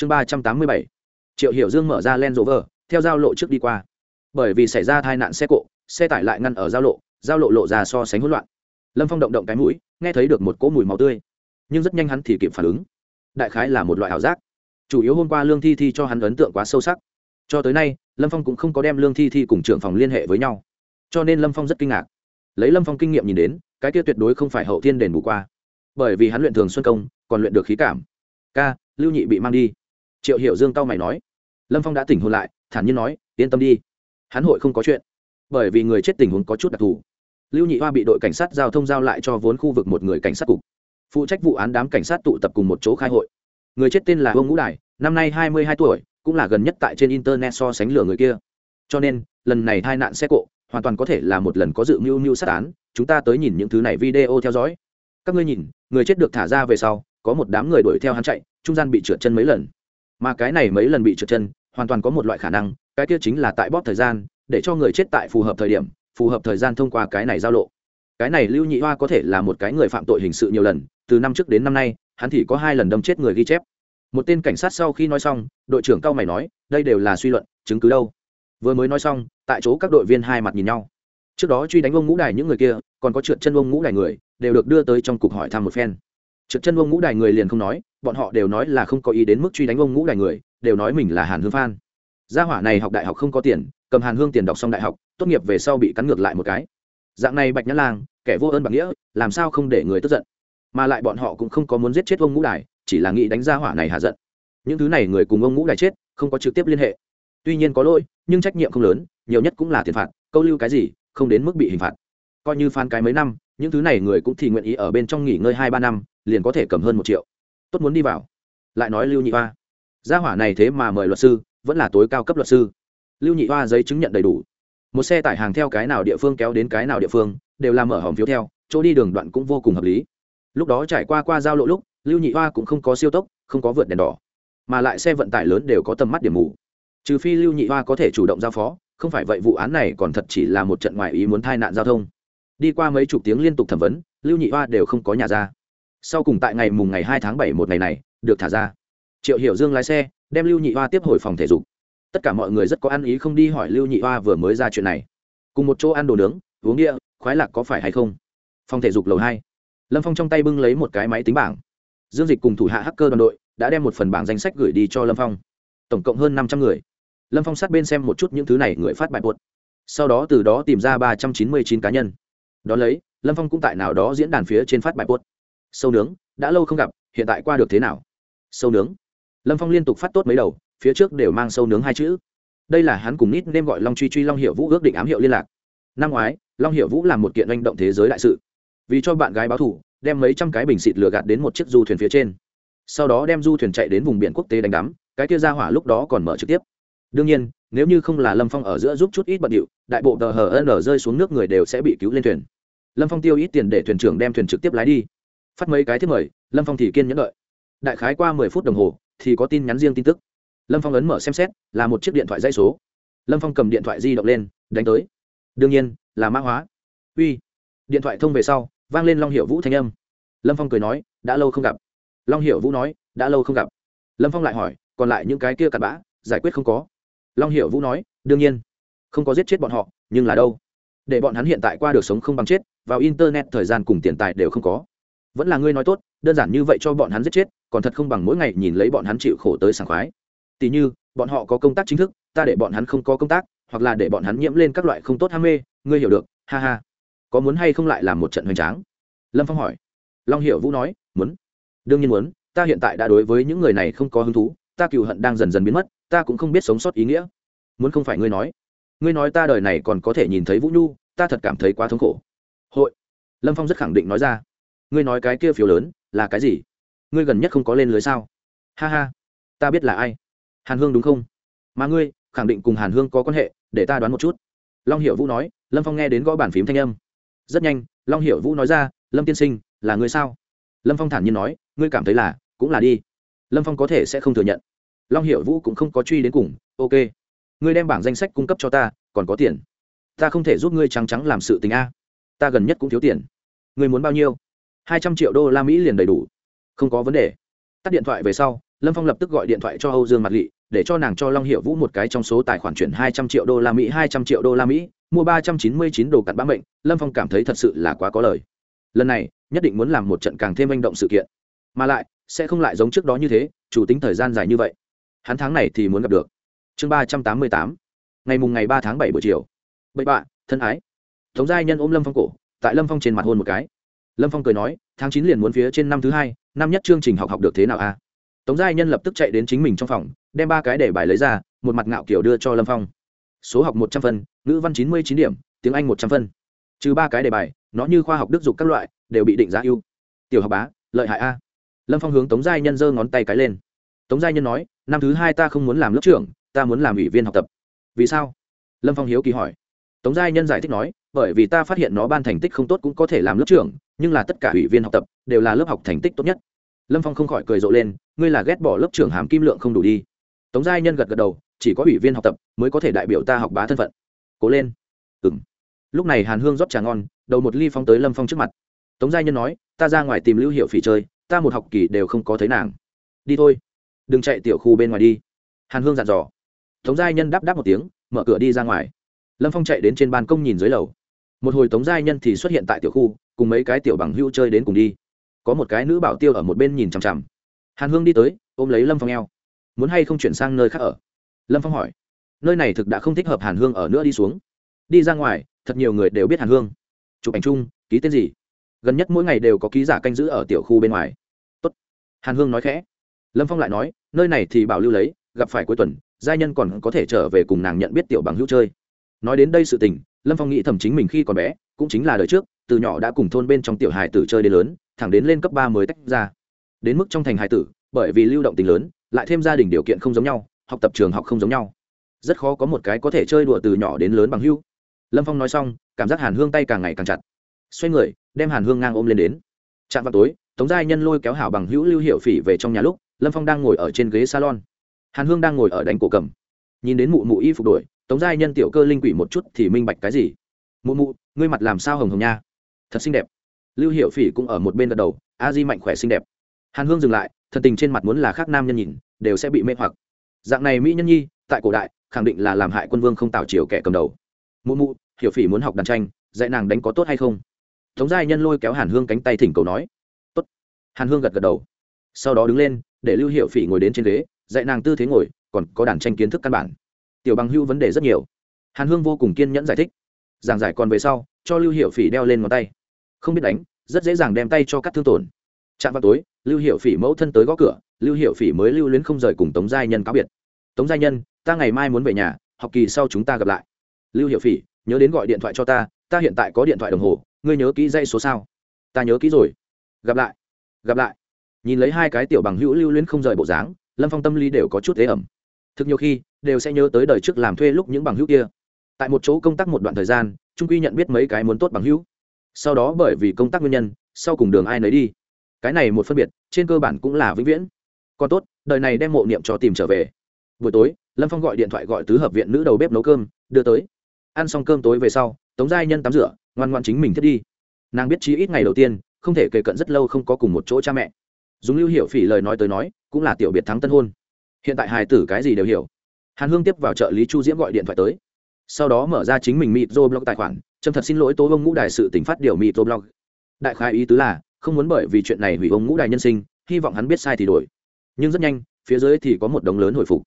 chương ba trăm tám mươi bảy. Triệu hiểu dương mở ra len rộ vờ theo giao lộ trước đi qua. Bởi vì xảy ra tai nạn xe cộ, xe tải lại ngăn ở giao lộ giao lộ lộ ra so sánh hỗn loạn. Lâm phong động động cái mũi, nghe thấy được một cỗ mùi màu tươi. Nhưng rất nhanh hắn thì kịp phản ứng. Đại khái là một loại ảo giác. Chủ yếu hôm qua lương thi thi cho hắn ấn tượng quá sâu sắc. Cho tới nay, lâm phong cũng không có đem lương thi thi cùng trưởng phòng liên hệ với nhau. Cho nên lâm phong rất kinh ngạc. Lấy lâm phong kinh nghiệm nhìn đến, cái kia tuyệt đối không phải hậu thiên đền bù qua. Bởi vì hắn luyện thường xuân công, còn luyện được khí cảm. Ca, lưu nhị bị mang đi triệu hiểu dương cao mày nói. Lâm phong đã tỉnh hôn lại, thản nhiên nói, yên tâm đi. Hắn hội không có chuyện. Bởi vì người chết tình huống có chút đặc thù. Lưu nhị hoa bị đội cảnh sát giao thông giao lại cho vốn khu vực một người cảnh sát cục. Phụ trách vụ án đám cảnh sát tụ tập cùng một chỗ khai hội. Người chết tên là vương ngũ đài, năm nay hai mươi hai tuổi, cũng là gần nhất tại trên internet so sánh lửa người kia. Cho nên, lần này tai nạn xe cộ, hoàn toàn có thể là một lần có dự mưu mưu sát án. Chúng ta tới nhìn những thứ này video theo dõi. Các ngươi nhìn, người chết được thả ra về sau, có một đám người đuổi theo hắn chạy, trung gian bị trượt chân mấy lần mà cái này mấy lần bị trượt chân, hoàn toàn có một loại khả năng, cái kia chính là tại bóp thời gian, để cho người chết tại phù hợp thời điểm, phù hợp thời gian thông qua cái này giao lộ. Cái này lưu nhị hoa có thể là một cái người phạm tội hình sự nhiều lần, từ năm trước đến năm nay, hắn thì có hai lần đâm chết người ghi chép. Một tên cảnh sát sau khi nói xong, đội trưởng cao mày nói, đây đều là suy luận, chứng cứ đâu? Vừa mới nói xong, tại chỗ các đội viên hai mặt nhìn nhau. Trước đó truy đánh ông ngũ đài những người kia, còn có trượt chân ông ngũ đài người, đều được đưa tới trong cục hỏi thăm một phen. Trượt chân ông ngũ đài người liền không nói bọn họ đều nói là không có ý đến mức truy đánh ông ngũ đài người, đều nói mình là hàn hương phan gia hỏa này học đại học không có tiền, cầm hàn hương tiền đọc xong đại học, tốt nghiệp về sau bị cắn ngược lại một cái. Dạng này bạch nhã lang, kẻ vô ơn bạc nghĩa, làm sao không để người tức giận? Mà lại bọn họ cũng không có muốn giết chết ông ngũ đài chỉ là nghĩ đánh gia hỏa này hạ giận. Những thứ này người cùng ông ngũ đài chết, không có trực tiếp liên hệ. Tuy nhiên có lỗi, nhưng trách nhiệm không lớn, nhiều nhất cũng là tiền phạt, câu lưu cái gì, không đến mức bị hình phạt. Coi như phán cái mấy năm, những thứ này người cũng thì nguyện ý ở bên trong nghỉ ngơi hai ba năm, liền có thể cầm hơn một triệu tốt muốn đi vào. Lại nói lưu nhị hoa. Gia hỏa này thế mà mời luật sư, vẫn là tối cao cấp luật sư. Lưu nhị hoa giấy chứng nhận đầy đủ. Một xe tải hàng theo cái nào địa phương kéo đến cái nào địa phương, đều làm mở hòm phiếu theo, chỗ đi đường đoạn cũng vô cùng hợp lý. Lúc đó trải qua qua giao lộ lúc, lưu nhị hoa cũng không có siêu tốc, không có vượt đèn đỏ, mà lại xe vận tải lớn đều có tầm mắt điểm mù. Trừ phi lưu nhị hoa có thể chủ động giao phó, không phải vậy vụ án này còn thật chỉ là một trận ngoại ý muốn tai nạn giao thông. Đi qua mấy chục tiếng liên tục thẩm vấn, lưu nhị hoa đều không có nhà ra sau cùng tại ngày mùng ngày hai tháng bảy một ngày này, được thả ra. Triệu hiểu dương lái xe, đem lưu nhị hoa tiếp hồi phòng thể dục. Tất cả mọi người rất có ăn ý không đi hỏi lưu nhị hoa vừa mới ra chuyện này. Cùng một chỗ ăn đồ nướng, uống địa, khoái lạc có phải hay không? Phòng thể dục lầu hai. Lâm phong trong tay bưng lấy một cái máy tính bảng. Dương dịch cùng thủ hạ hacker đoàn đội đã đem một phần bảng danh sách gửi đi cho lâm phong. Tổng cộng hơn năm trăm người. Lâm phong sát bên xem một chút những thứ này người phát bài buốt sau đó từ đó tìm ra ba trăm chín mươi chín cá nhân. Đ ó lấy, lâm phong cũng tại nào đó diễn đàn phía trên phát bài buốt sâu nướng, đã lâu không gặp, hiện tại qua được thế nào? Sâu nướng. Lâm phong liên tục phát tốt mấy đầu, phía trước đều mang sâu nướng hai chữ. Đây là hắn cùng nít nên gọi long truy truy long hiệu vũ ước định ám hiệu liên lạc. Năm ngoái, long hiệu vũ làm một kiện manh động thế giới đại sự. Vì cho bạn gái báo thủ đem mấy trăm cái bình xịt lừa gạt đến một chiếc du thuyền phía trên. Sau đó đem du thuyền chạy đến vùng biển quốc tế đánh đắm, cái kia ra hỏa lúc đó còn mở trực tiếp. Đương nhiên, nếu như không là lâm phong ở giữa giúp chút ít bận điệu, đại bộ tờ hờ n rơi xuống nước người đều sẽ bị cứu lên thuyền. Lâm phong tiêu ít tiền để thuyền trưởng đem thuyền trực tiếp lái đi phát mấy cái thiết mời, lâm phong thì kiên nhẫn đợi. Đại khái qua mười phút đồng hồ, thì có tin nhắn riêng tin tức. Lâm phong ấn mở xem xét, là một chiếc điện thoại dây số. Lâm phong cầm điện thoại di động lên, đánh tới. Đương nhiên, là mã hóa. Uy. Điện thoại thông về sau, vang lên long hiệu vũ thanh âm. Lâm phong cười nói, đã lâu không gặp. Long hiệu vũ nói, đã lâu không gặp. Lâm phong lại hỏi, còn lại những cái kia cặn bã, giải quyết không có? Long hiệu vũ nói, đương nhiên. Không có giết chết bọn họ, nhưng là đâu? Để bọn hắn hiện tại qua được sống không bằng chết, vào internet thời gian cùng tiền tài đều không có vẫn là ngươi nói tốt, đơn giản như vậy cho bọn hắn giết chết, còn thật không bằng mỗi ngày nhìn lấy bọn hắn chịu khổ tới sảng khoái. Tỉ như, bọn họ có công tác chính thức, ta để bọn hắn không có công tác, hoặc là để bọn hắn nhiễm lên các loại không tốt ham mê, ngươi hiểu được, ha ha. Có muốn hay không lại làm một trận hoành tráng? Lâm phong hỏi. Long Hiểu vũ nói, muốn. Đương nhiên muốn, ta hiện tại đã đối với những người này không có hứng thú, ta cựu hận đang dần dần biến mất, ta cũng không biết sống sót ý nghĩa. Muốn không phải ngươi nói. Ngươi nói ta đời này còn có thể nhìn thấy vũ nhu, ta thật cảm thấy quá thống khổ. Hội. Lâm phong rất khẳng định nói ra ngươi nói cái kia phiếu lớn là cái gì? Ngươi gần nhất không có lên lưới sao? Ha ha, ta biết là ai. Hàn hương đúng không? Mà ngươi, khẳng định cùng hàn hương có quan hệ, để ta đoán một chút. Long hiệu vũ nói, lâm phong nghe đến gõ bàn phím thanh âm. Rất nhanh, long hiệu vũ nói ra, lâm tiên sinh, là ngươi sao? Lâm phong thản nhiên nói, ngươi cảm thấy là, cũng là đi. Lâm phong có thể sẽ không thừa nhận. Long hiệu vũ cũng không có truy đến cùng, ok. Ngươi đem bảng danh sách cung cấp cho ta, còn có tiền. Ta không thể giúp ngươi trắng trắng làm sự tình a. Ta gần nhất cũng thiếu tiền. Ngươi muốn bao nhiêu? Hai trăm triệu đô la mỹ liền đầy đủ. Không có vấn đề. Tắt điện thoại về sau, lâm phong lập tức gọi điện thoại cho âu dương mặt Lệ để cho nàng cho long hiệu vũ một cái trong số tài khoản chuyển hai trăm triệu đô la mỹ, hai trăm triệu đô la mỹ, mua ba trăm chín mươi chín đồ cặn bã bệnh lâm phong cảm thấy thật sự là quá có lời. Lần này, nhất định muốn làm một trận càng thêm manh động sự kiện. Mà lại, sẽ không lại giống trước đó như thế, chủ tính thời gian dài như vậy. Hắn tháng này thì muốn gặp được. Chương ba trăm tám mươi tám. Ngày mùng ngày ba tháng bảy buổi chiều. Bậy bạ thân ái. Tống giai nhân ôm lâm phong cổ, tại lâm phong trên mặt hôn một cái lâm phong cười nói, tháng chín liền muốn phía trên năm thứ hai, năm nhất chương trình học học được thế nào a? Tống giai nhân lập tức chạy đến chính mình trong phòng, đem ba cái để bài lấy ra, một mặt ngạo kiểu đưa cho lâm phong. Số học một trăm phân, ngữ văn chín mươi chín điểm, tiếng anh một trăm phân. Trừ ba cái đề bài, nó như khoa học đức dục các loại, đều bị định giá ưu. Tiểu học bá, lợi hại a. Lâm phong hướng tống giai nhân giơ ngón tay cái lên. Tống giai nhân nói, năm thứ hai ta không muốn làm lớp trưởng, ta muốn làm ủy viên học tập. Vì sao? Lâm phong hiếu kỳ hỏi. Tống giai nhân giải thích nói, bởi vì ta phát hiện nó ban thành tích không tốt cũng có thể làm lớp trưởng nhưng là tất cả ủy viên học tập đều là lớp học thành tích tốt nhất. Lâm phong không khỏi cười rộ lên, ngươi là ghét bỏ lớp trưởng hàm kim lượng không đủ đi. Tống giai nhân gật gật đầu, chỉ có ủy viên học tập mới có thể đại biểu ta học bá thân phận. Cố lên. Ừ m lúc này hàn hương rót trà ngon, đầu một ly phong tới lâm phong trước mặt. Tống giai nhân nói, ta ra ngoài tìm lưu hiệu phỉ chơi, ta một học kỳ đều không có thấy nàng. Đi thôi. Đừng chạy tiểu khu bên ngoài đi. Hàn hương dặn dò. Tống giai nhân đáp đáp một tiếng, mở cửa đi ra ngoài. Lâm phong chạy đến trên ban công nhìn dưới lầu một hồi tống giai nhân thì xuất hiện tại tiểu khu, cùng mấy cái tiểu bằng hưu chơi đến cùng đi. Có một cái nữ bảo tiêu ở một bên nhìn chằm chằm. Hàn hương đi tới, ôm lấy lâm phong eo. Muốn hay không chuyển sang nơi khác ở? Lâm phong hỏi. Nơi này thực đã không thích hợp hàn hương ở nữa đi xuống. Đi ra ngoài, thật nhiều người đều biết hàn hương. Chụp ảnh chung, ký tên gì? Gần nhất mỗi ngày đều có ký giả canh giữ ở tiểu khu bên ngoài. Tốt. hàn hương nói khẽ. Lâm phong lại nói, nơi này thì bảo lưu lấy, gặp phải cuối tuần, giai nhân còn có thể trở về cùng nàng nhận biết tiểu bằng hữu chơi. Nói đến đây sự tình lâm phong nghĩ thầm chính mình khi còn bé, cũng chính là đời trước, từ nhỏ đã cùng thôn bên trong tiểu Hải tử chơi đến lớn, thẳng đến lên cấp ba mới tách ra. Đến mức trong thành Hải tử, bởi vì lưu động tình lớn, lại thêm gia đình điều kiện không giống nhau, học tập trường học không giống nhau. Rất khó có một cái có thể chơi đùa từ nhỏ đến lớn bằng hữu lâm phong nói xong, cảm giác hàn hương tay càng ngày càng chặt. Xoay người, đem hàn hương ngang ôm lên đến. Chạm vào tối, tống giai nhân lôi kéo hảo bằng hữu lưu hiệu phỉ về trong nhà lúc, lâm phong đang ngồi ở trên ghế salon. Hàn hương đang ngồi ở đánh cổ cầm. Nhìn đến mụ mụ y phục đổi tống giai nhân tiểu cơ linh quỷ một chút thì minh bạch cái gì? Mụ mụ, ngươi mặt làm sao hồng hồng nha? Thật xinh đẹp. Lưu hiệu phỉ cũng ở một bên gật đầu, a di mạnh khỏe xinh đẹp. Hàn hương dừng lại thật tình trên mặt muốn là khác nam nhân nhìn, đều sẽ bị mê hoặc. Dạng này mỹ nhân nhi, tại cổ đại, khẳng định là làm hại quân vương không tạo chiều kẻ cầm đầu. Mụ mụ, hiểu phỉ muốn học đàn tranh, dạy nàng đánh có tốt hay không? Tống giai nhân lôi kéo hàn hương cánh tay thỉnh cầu nói. Tốt. Hàn hương gật gật đầu. Sau đó đứng lên, để lưu hiệu phỉ ngồi đến trên ghế, dạy nàng tư thế ngồi, còn có đàn tranh kiến thức căn bản tiểu bằng hưu vấn đề rất nhiều. Hàn hương vô cùng kiên nhẫn giải thích. Giảng giải còn về sau, cho lưu hiệu phỉ đeo lên ngón tay. Không biết đánh, rất dễ dàng đem tay cho cắt thương tổn. Chạm vào tối, lưu hiệu phỉ mẫu thân tới gõ cửa, lưu hiệu phỉ mới lưu luyến không rời cùng tống giai nhân cáo biệt. Tống giai nhân, ta ngày mai muốn về nhà, học kỳ sau chúng ta gặp lại. Lưu hiệu phỉ, nhớ đến gọi điện thoại cho ta ta hiện tại có điện thoại đồng hồ, ngươi nhớ kỹ dây số sao? Ta nhớ kỹ rồi. Gặp lại. Gặp lại. Nhìn lấy hai cái tiểu bằng hữu lưu luyến không rời bộ dáng, lâm phong tâm lý đều có chút thế ẩm. Thực nhiều khi đều sẽ nhớ tới đời trước làm thuê lúc những bằng hữu kia. Tại một chỗ công tác một đoạn thời gian, trung quy nhận biết mấy cái muốn tốt bằng hữu. Sau đó bởi vì công tác nguyên nhân, sau cùng đường ai nấy đi. Cái này một phân biệt, trên cơ bản cũng là vĩnh viễn. Còn tốt, đời này đem mộ niệm cho tìm trở về. Buổi tối, lâm phong gọi điện thoại gọi tứ hợp viện nữ đầu bếp nấu cơm, đưa tới. Ăn xong cơm tối về sau, tống giai nhân tắm rửa, ngoan ngoan chính mình thiết đi. Nàng biết chí ít ngày đầu tiên, không thể kể cận rất lâu không có cùng một chỗ cha mẹ. Dùng lưu hiểu phỉ lời nói tới nói, cũng là tiểu biệt thắng tân hôn. Hiện tại hài tử cái gì đều hiểu hàn hương tiếp vào trợ lý chu diễm gọi điện thoại tới. Sau đó mở ra chính mình mịt rô blog tài khoản trâm thật xin lỗi tố ông ngũ đài sự tỉnh phát điều mịt rô blog đại khai ý tứ là, không muốn bởi vì chuyện này hủy ông ngũ đài nhân sinh, hy vọng hắn biết sai thì đổi. Nhưng rất nhanh, phía dưới thì có một đống lớn hồi phục.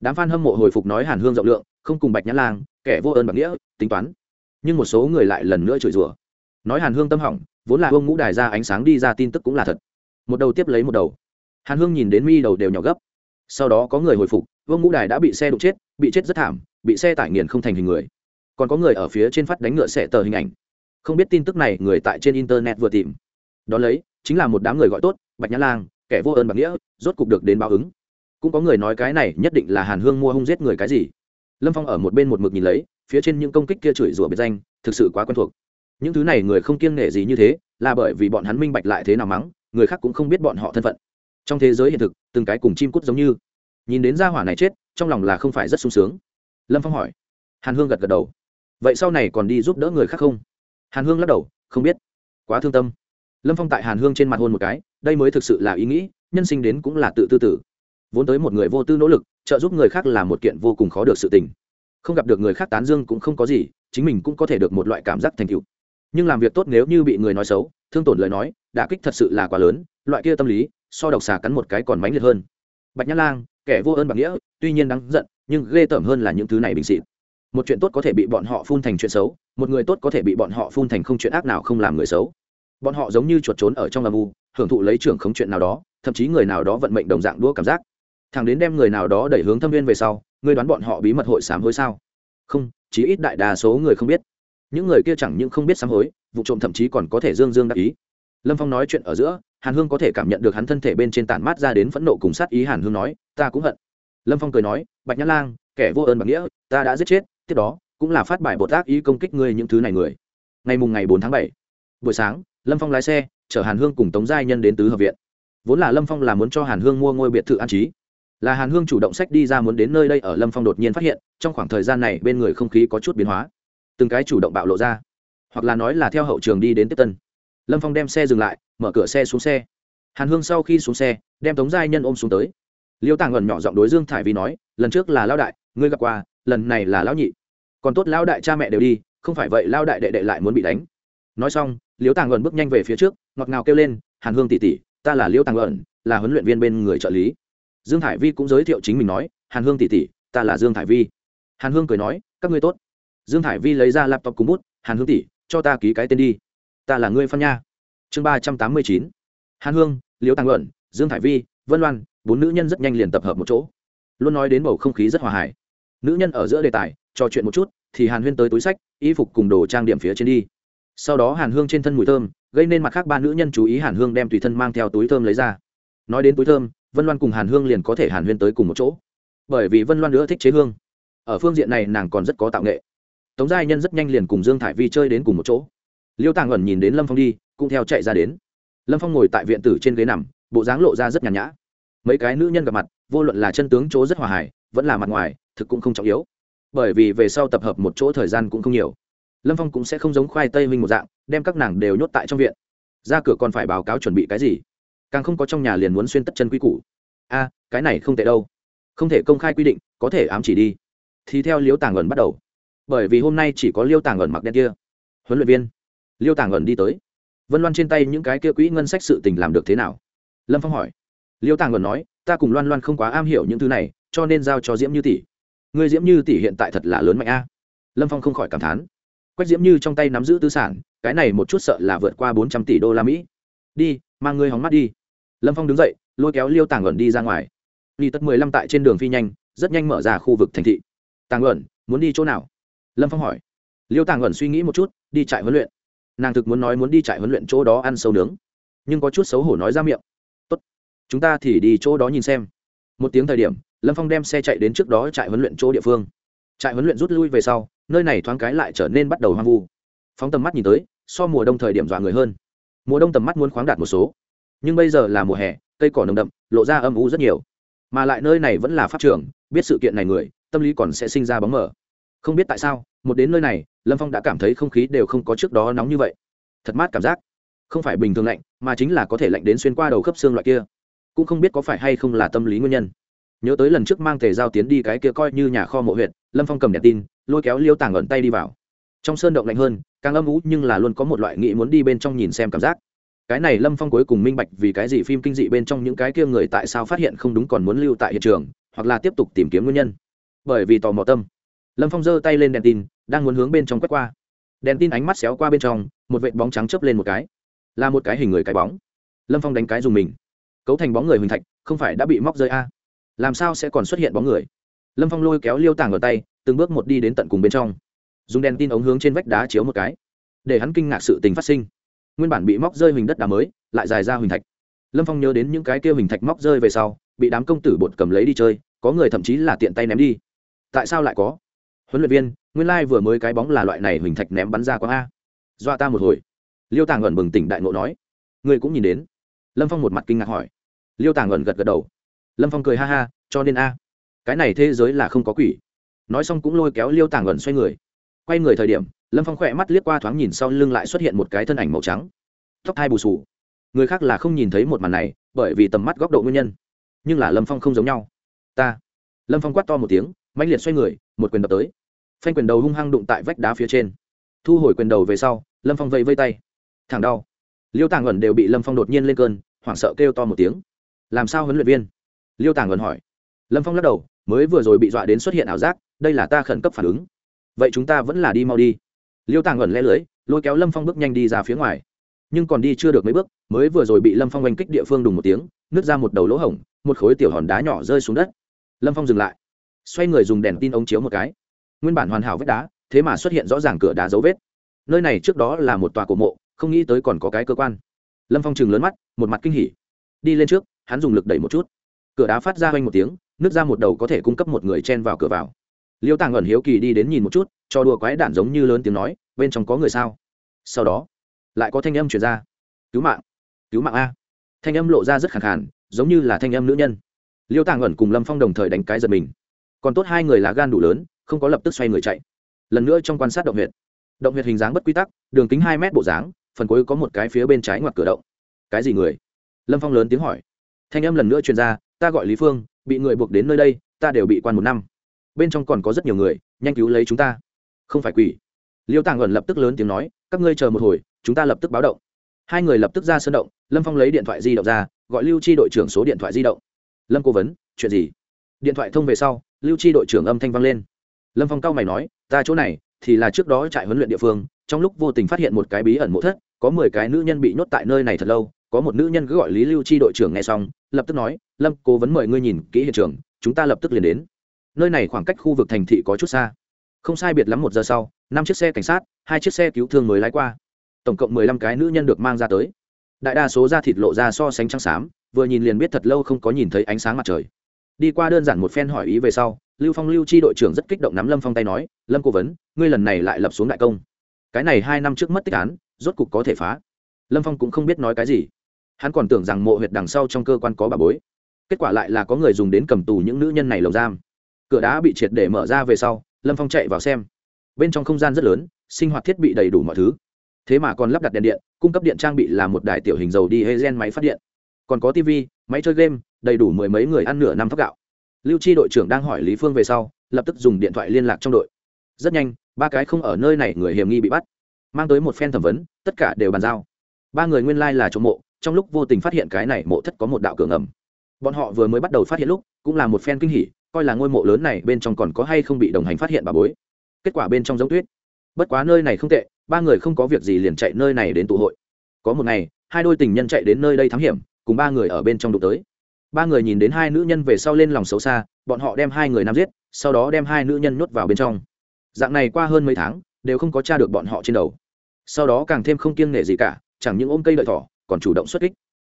Đám f a n hâm mộ hồi phục nói hàn hương rộng lượng, không cùng bạch nhã lang, kẻ vô ơn bạc nghĩa, tính toán. Nhưng một số người lại lần nữa chửi rủa. Nói hàn hương tâm hỏng, vốn là ông ngũ đài ra ánh sáng đi ra tin tức cũng là thật. Một đầu tiếp lấy một đầu. Hàn hương nhìn đến mi đầu đều nhỏ gấp. Sau đó có người hồi phục vương ngũ đài đã bị xe đụng chết, bị chết rất thảm, bị xe tải nghiền không thành hình người. Còn có người ở phía trên phát đánh ngựa xẻ tờ hình ảnh. Không biết tin tức này người tại trên internet vừa tìm. Đón lấy, chính là một đám người gọi tốt, bạch nhã lang, kẻ vô ơn bạc nghĩa, rốt cục được đến báo ứng. Cũng có người nói cái này nhất định là hàn hương mua hung giết người cái gì. Lâm phong ở một bên một mực nhìn lấy, phía trên những công kích kia chửi rủa biệt danh, thực sự quá quen thuộc. Những thứ này người không kiêng nể gì như thế, là bởi vì bọn hắn minh bạch lại thế nào mắng, người khác cũng không biết bọn họ thân phận. Trong thế giới hiện thực, từng cái cùng chim cút giống như nhìn đến gia hỏa này chết, trong lòng là không phải rất sung sướng. Lâm phong hỏi. Hàn hương gật gật đầu. Vậy sau này còn đi giúp đỡ người khác không? Hàn hương lắc đầu, không biết. Quá thương tâm. Lâm phong tại hàn hương trên mặt hôn một cái, đây mới thực sự là ý nghĩ, nhân sinh đến cũng là tự tư tử. Vốn tới một người vô tư nỗ lực, trợ giúp người khác là một kiện vô cùng khó được sự tình. Không gặp được người khác tán dương cũng không có gì, chính mình cũng có thể được một loại cảm giác thành tựu. Nhưng làm việc tốt nếu như bị người nói xấu, thương tổn lời nói đã kích thật sự là quá lớn, loại kia tâm lý, so độc xà cắn một cái còn mãnh liệt hơn. Bạch nhã lang kẻ vô ơn bằng nghĩa, tuy nhiên đáng giận, nhưng ghê tởm hơn là những thứ này bình xịt. Một chuyện tốt có thể bị bọn họ phun thành chuyện xấu, một người tốt có thể bị bọn họ phun thành không chuyện ác nào không làm người xấu. Bọn họ giống như chuột trốn ở trong âm u, hưởng thụ lấy trưởng không chuyện nào đó, thậm chí người nào đó vận mệnh đồng dạng đũa cảm giác. Thằng đến đem người nào đó đẩy hướng thâm viên về sau, ngươi đoán bọn họ bí mật hội sám hối sao? Không, chí ít đại đa số người không biết. Những người kia chẳng những không biết sám hối, vụ trộm thậm chí còn có thể dương dương đắc ý. Lâm phong nói chuyện ở giữa, hàn hương có thể cảm nhận được hắn thân thể bên trên tản mát ra đến phẫn nộ cùng sát ý hàn hương nói ta cũng hận. Lâm phong cười nói, bạch nhã lang, kẻ vô ơn bằng nghĩa, ta đã giết chết, tiếp đó, cũng là phát bài bột tác ý công kích ngươi những thứ này người. Ngày mùng ngày bốn tháng bảy, buổi sáng, lâm phong lái xe, chở hàn hương cùng tống giai nhân đến tứ hợp viện. Vốn là lâm phong là muốn cho hàn hương mua ngôi biệt thự an trí. Là hàn hương chủ động sách đi ra muốn đến nơi đây ở lâm phong đột nhiên phát hiện, trong khoảng thời gian này bên người không khí có chút biến hóa. Từng cái chủ động bạo lộ ra, hoặc là nói là theo hậu trường đi đến tiếp tân. Lâm phong đem xe dừng lại, mở cửa xe xuống xe. Hàn hương sau khi xuống xe, đem tống giai nhân ôm xuống tới liêu tàng ẩn nhỏ giọng đối dương thải vi nói, lần trước là lão đại, ngươi gặp qua, lần này là lão nhị. Còn tốt lão đại cha mẹ đều đi, không phải vậy lão đại đệ đệ lại muốn bị đánh. Nói xong, liêu tàng ẩn bước nhanh về phía trước, ngọt ngào kêu lên, hàn hương tỉ tỉ ta là liêu tàng ẩn, là huấn luyện viên bên người trợ lý. Dương thải vi cũng giới thiệu chính mình nói, hàn hương tỉ tỉ ta là dương thải vi. Hàn hương cười nói, các ngươi tốt. Dương thải vi lấy ra laptop cùng bút, hàn hương tỉ cho ta ký cái tên đi. Ta là ngươi phan nha. Chương ba trăm tám mươi chín. Hàn hương, Liêu Tàng luận dương thải vi, vân loan bốn nữ nhân rất nhanh liền tập hợp một chỗ. Luôn nói đến bầu không khí rất hòa hải nữ nhân ở giữa đề tài, trò chuyện một chút, thì hàn huyên tới túi sách, y phục cùng đồ trang điểm phía trên đi. Sau đó hàn hương trên thân mùi thơm, gây nên mặt khác ba nữ nhân chú ý hàn hương đem tùy thân mang theo túi thơm lấy ra. Nói đến túi thơm, vân loan cùng hàn hương liền có thể hàn huyên tới cùng một chỗ. Bởi vì vân loan nữa thích chế hương. Ở phương diện này nàng còn rất có tạo nghệ. Tống giai nhân rất nhanh liền cùng dương thải vi chơi đến cùng một chỗ. Liêu tàng ẩn nhìn đến lâm phong đi, cũng theo chạy ra đến. Lâm phong ngồi tại viện tử trên ghế nằm, bộ dáng lộ ra rất nhàn nhã mấy cái nữ nhân gặp mặt, vô luận là chân tướng chỗ rất hòa hải vẫn là mặt ngoài, thực cũng không trọng yếu. Bởi vì về sau tập hợp một chỗ thời gian cũng không nhiều. Lâm phong cũng sẽ không giống khoai tây minh một dạng, đem các nàng đều nhốt tại trong viện. Ra cửa còn phải báo cáo chuẩn bị cái gì? Càng không có trong nhà liền muốn xuyên tất chân quy củ. A, cái này không tệ đâu. Không thể công khai quy định, có thể ám chỉ đi. Thì theo liêu tàng ẩn bắt đầu. Bởi vì hôm nay chỉ có liêu tàng ẩn mặc đen kia. Huấn luyện viên. Liêu tàng ẩn đi tới. Vân loan trên tay những cái kia quỹ ngân sách sự tình làm được thế nào? Lâm phong hỏi liêu tàng ẩn nói, ta cùng loan loan không quá am hiểu những thứ này, cho nên giao cho diễm như tỷ. Người diễm như tỷ hiện tại thật là lớn mạnh a. Lâm phong không khỏi cảm thán. Quách diễm như trong tay nắm giữ tư sản, cái này một chút sợ là vượt qua bốn trăm tỷ đô la mỹ. Đi, mang ngươi hóng mắt đi. Lâm phong đứng dậy, lôi kéo liêu tàng ẩn đi ra ngoài. Đi tất mười lăm tại trên đường phi nhanh, rất nhanh mở ra khu vực thành thị. Tàng ẩn muốn đi chỗ nào? Lâm phong hỏi. Liêu tàng ẩn suy nghĩ một chút, đi trại huấn luyện. Nàng thực muốn nói muốn đi trại huấn luyện chỗ đó ăn sâu nướng. Nhưng có chút xấu hổ nói ra miệng chúng ta thì đi chỗ đó nhìn xem. Một tiếng thời điểm, lâm phong đem xe chạy đến trước đó trại huấn luyện chỗ địa phương. Trại huấn luyện rút lui về sau, nơi này thoáng cái lại trở nên bắt đầu hoang vu. Phóng tầm mắt nhìn tới, so mùa đông thời điểm dọa người hơn. Mùa đông tầm mắt muốn khoáng đạt một số. Nhưng bây giờ là mùa hè, cây cỏ nồng đậm, lộ ra âm u rất nhiều. Mà lại nơi này vẫn là pháp trường, biết sự kiện này người, tâm lý còn sẽ sinh ra bóng mở. không biết tại sao, một đến nơi này, lâm phong đã cảm thấy không khí đều không có trước đó nóng như vậy. Thật mát cảm giác. Không phải bình thường lạnh, mà chính là có thể lạnh đến xuyên qua đầu khớp xương loại kia cũng không biết có phải hay không là tâm lý nguyên nhân. Nhớ tới lần trước mang tề giao tiến đi cái kia coi như nhà kho mộ huyện lâm phong cầm đèn tin, lôi kéo liêu tàng ẩn tay đi vào. Trong sơn động lạnh hơn, càng âm ú nhưng là luôn có một loại nghĩ muốn đi bên trong nhìn xem cảm giác. Cái này lâm phong cuối cùng minh bạch vì cái gì phim kinh dị bên trong những cái kia người tại sao phát hiện không đúng còn muốn lưu tại hiện trường, hoặc là tiếp tục tìm kiếm nguyên nhân. Bởi vì tò mò tâm, lâm phong giơ tay lên đèn tin, đang muốn hướng bên trong quét qua. Đèn tin ánh mắt xéo qua bên trong, một vệt bóng trắng chớp lên một cái. Là một cái hình người cái bóng. Lâm phong đánh cái dùng mình cấu thành bóng người huỳnh thạch, không phải đã bị móc rơi a? Làm sao sẽ còn xuất hiện bóng người? Lâm phong lôi kéo liêu tàng ở tay, từng bước một đi đến tận cùng bên trong. Dùng đèn tin ống hướng trên vách đá chiếu một cái. Để hắn kinh ngạc sự tình phát sinh. Nguyên bản bị móc rơi huỳnh đất đá mới, lại dài ra huỳnh thạch. Lâm phong nhớ đến những cái kia huỳnh thạch móc rơi về sau, bị đám công tử bột cầm lấy đi chơi, có người thậm chí là tiện tay ném đi. Tại sao lại có? Huấn luyện viên, nguyên lai vừa mới cái bóng là loại này huỳnh thạch ném bắn ra có a. Dọa ta một hồi. Liêu tàng ẩn bừng tỉnh đại ngộ nói. Ngươi cũng nhìn đến. Lâm phong một mặt kinh ngạc hỏi liêu tàng ẩn gật gật đầu. Lâm phong cười ha ha, cho nên a. Cái này thế giới là không có quỷ. Nói xong cũng lôi kéo liêu tàng ẩn xoay người. Quay người thời điểm, lâm phong khỏe mắt liếc qua thoáng nhìn sau lưng lại xuất hiện một cái thân ảnh màu trắng. Tóc hai bù sù người khác là không nhìn thấy một màn này, bởi vì tầm mắt góc độ nguyên nhân. Nhưng là lâm phong không giống nhau. Ta. Lâm phong quát to một tiếng mạnh liệt xoay người, một quyền đập tới. Phanh quyền đầu hung hăng đụng tại vách đá phía trên. Thu hồi quyền đầu về sau, lâm phong vây vây tay. Thẳng đau. Liêu tàng ẩn đều bị lâm phong đột nhiên lên cơn, hoảng sợ kêu to một tiếng làm sao huấn luyện viên? Liêu tàng ẩn hỏi. Lâm phong lắc đầu, mới vừa rồi bị dọa đến xuất hiện ảo giác, đây là ta khẩn cấp phản ứng. Vậy chúng ta vẫn là đi mau đi. Liêu tàng ẩn lẽ lưới, lôi kéo lâm phong bước nhanh đi ra phía ngoài. Nhưng còn đi chưa được mấy bước, mới vừa rồi bị lâm phong oanh kích địa phương đùng một tiếng, nứt ra một đầu lỗ hổng, một khối tiểu hòn đá nhỏ rơi xuống đất. Lâm phong dừng lại. Xoay người dùng đèn tin ống chiếu một cái. Nguyên bản hoàn hảo vết đá, thế mà xuất hiện rõ ràng cửa đá dấu vết. Nơi này trước đó là một tòa cổ mộ, không nghĩ tới còn có cái cơ quan. Lâm phong chừng lớn mắt, một mặt kinh hỉ. Đi lên trước hắn dùng lực đẩy một chút. Cửa đá phát ra quanh một tiếng, nước ra một đầu có thể cung cấp một người chen vào cửa vào. Liêu tàng ẩn hiếu kỳ đi đến nhìn một chút, cho đùa quái đản giống như lớn tiếng nói, bên trong có người sao? Sau đó, lại có thanh âm chuyển ra. Cứu mạng cứu mạng a. Thanh âm lộ ra rất khẳng khàn, giống như là thanh âm nữ nhân. Liêu tàng ẩn cùng lâm phong đồng thời đánh cái giật mình. Còn tốt hai người là gan đủ lớn, không có lập tức xoay người chạy. Lần nữa trong quan sát động huyệt. Động huyệt hình dáng bất quy tắc, đường kính hai mét bộ dáng, phần cuối có một cái phía bên trái ngoặt cửa động. Cái gì người? Lâm phong lớn tiếng hỏi thanh âm lần nữa truyền ra, ta gọi lý phương, bị người buộc đến nơi đây, ta đều bị quan một năm. Bên trong còn có rất nhiều người, nhanh cứu lấy chúng ta. Không phải quỷ. Liêu tàng ẩn lập tức lớn tiếng nói, các ngươi chờ một hồi, chúng ta lập tức báo động. Hai người lập tức ra sân động, lâm phong lấy điện thoại di động ra, gọi lưu chi đội trưởng số điện thoại di động. Lâm cố vấn, chuyện gì? Điện thoại thông về sau, lưu chi đội trưởng âm thanh vang lên. Lâm phong cao mày nói, ta chỗ này, thì là trước đó trại huấn luyện địa phương, trong lúc vô tình phát hiện một cái bí ẩn mộ thất, có mười cái nữ nhân bị nhốt tại nơi này thật lâu có một nữ nhân cứ gọi lý lưu chi đội trưởng nghe xong, lập tức nói, lâm, cố vấn mời ngươi nhìn kỹ hiện trường, chúng ta lập tức liền đến. Nơi này khoảng cách khu vực thành thị có chút xa. Không sai biệt lắm một giờ sau, năm chiếc xe cảnh sát, hai chiếc xe cứu thương mới lái qua. Tổng cộng mười lăm cái nữ nhân được mang ra tới. Đại đa số da thịt lộ ra so sánh trắng xám, vừa nhìn liền biết thật lâu không có nhìn thấy ánh sáng mặt trời. Đi qua đơn giản một phen hỏi ý về sau, lưu phong lưu chi đội trưởng rất kích động nắm lâm phong tay nói, lâm cố vấn, ngươi lần này lại lập xuống đại công. Cái này hai năm trước mất tích án, rốt cục có thể phá. Lâm phong cũng không biết nói cái gì hắn còn tưởng rằng mộ huyệt đằng sau trong cơ quan có bà bối. Kết quả lại là có người dùng đến cầm tù những nữ nhân này lồng giam. Cửa đá bị triệt để mở ra về sau, lâm phong chạy vào xem. Bên trong không gian rất lớn, sinh hoạt thiết bị đầy đủ mọi thứ. Thế mà còn lắp đặt đèn điện, cung cấp điện trang bị là một đài tiểu hình dầu đi hay gen máy phát điện. Còn có tv máy chơi game, đầy đủ mười mấy người ăn nửa năm thóc gạo. Lưu chi đội trưởng đang hỏi lý phương về sau, lập tức dùng điện thoại liên lạc trong đội. Rất nhanh, ba cái không ở nơi này người hiểm nghi bị bắt. Mang tới một phen thẩm vấn, tất cả đều bàn giao. Ba người nguyên lai là chỗ mộ trong lúc vô tình phát hiện cái này mộ thất có một đạo cửa ngầm. Bọn họ vừa mới bắt đầu phát hiện lúc, cũng là một phen kinh hỉ, coi là ngôi mộ lớn này bên trong còn có hay không bị đồng hành phát hiện bà bối. Kết quả bên trong giống tuyết. Bất quá nơi này không tệ, ba người không có việc gì liền chạy nơi này đến tụ hội. Có một ngày, hai đôi tình nhân chạy đến nơi đây thám hiểm, cùng ba người ở bên trong đụng tới. Ba người nhìn đến hai nữ nhân về sau lên lòng xấu xa, bọn họ đem hai người nam giết, sau đó đem hai nữ nhân nhốt vào bên trong. Dạng này qua hơn mấy tháng, đều không có t r a được bọn họ trên đầu. Sau đó càng thêm không kiêng nể gì cả, chẳng những ôm cây đợi thỏ còn chủ động xuất kích.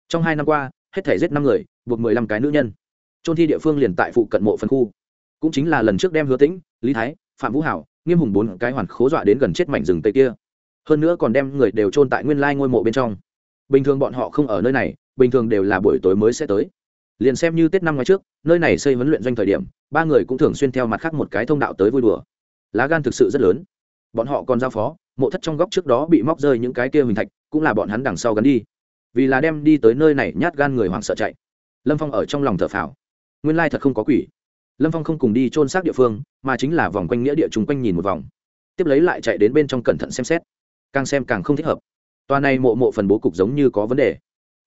Trong hai năm qua, hết thể giết năm người, buộc mười lăm cái nữ nhân. Trôn thi địa phương liền tại phụ cận mộ phân khu. Cũng chính là lần trước đem hứa tĩnh, lý thái, phạm vũ hảo, nghiêm hùng bốn cái hoàn khố dọa đến gần chết mảnh rừng tây kia. Hơn nữa còn đem người đều trôn tại nguyên lai ngôi mộ bên trong. Bình thường bọn họ không ở nơi này, bình thường đều là buổi tối mới sẽ tới. Liền xem như tết năm ngoái trước, nơi này xây huấn luyện doanh thời điểm, ba người cũng thường xuyên theo mặt khác một cái thông đạo tới vui đùa. Lá gan thực sự rất lớn. Bọn họ còn giao phó, mộ thất trong góc trước đó bị móc rơi những cái kia hình thạch, cũng là bọn hắn đằng sau gắn đi vì là đem đi tới nơi này nhát gan người hoảng sợ chạy. Lâm phong ở trong lòng thở phào. Nguyên lai thật không có quỷ. Lâm phong không cùng đi trôn xác địa phương, mà chính là vòng quanh nghĩa địa chung quanh nhìn một vòng. Tiếp lấy lại chạy đến bên trong cẩn thận xem xét. Càng xem càng không thích hợp. Tòa này mộ mộ phần bố cục giống như có vấn đề.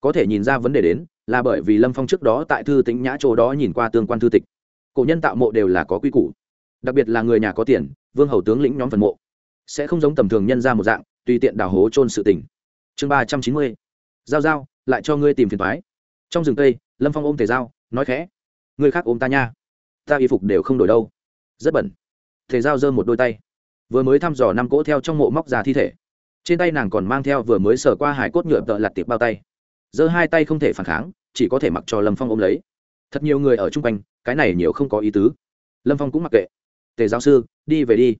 Có thể nhìn ra vấn đề đến, là bởi vì lâm phong trước đó tại thư tĩnh nhã chỗ đó nhìn qua tương quan thư tịch. Cổ nhân tạo mộ đều là có quy củ. Đặc biệt là người nhà có tiền, vương hầu tướng lĩnh nhóm phần mộ. Sẽ không giống tầm thường nhân ra một dạng, tùy tiện đào hố trôn sự tình. Chương ba trăm chín mươi giao giao, lại cho ngươi tìm phiền thoái trong rừng tây, lâm phong ôm thể giao, nói khẽ. Ngươi khác ôm ta nha. Ta y phục đều không đổi đâu. Rất bẩn. Thể giao giơ một đôi tay. Vừa mới thăm dò năm cỗ theo trong mộ móc ra thi thể. Trên tay nàng còn mang theo vừa mới sờ qua hải cốt nhựa tợ lặt tiệp bao tay. Giơ hai tay không thể phản kháng, chỉ có thể mặc cho lâm phong ôm lấy. Thật nhiều người ở chung quanh, cái này nhiều không có ý tứ. Lâm phong cũng mặc kệ. Tề giáo sư, đi về đi.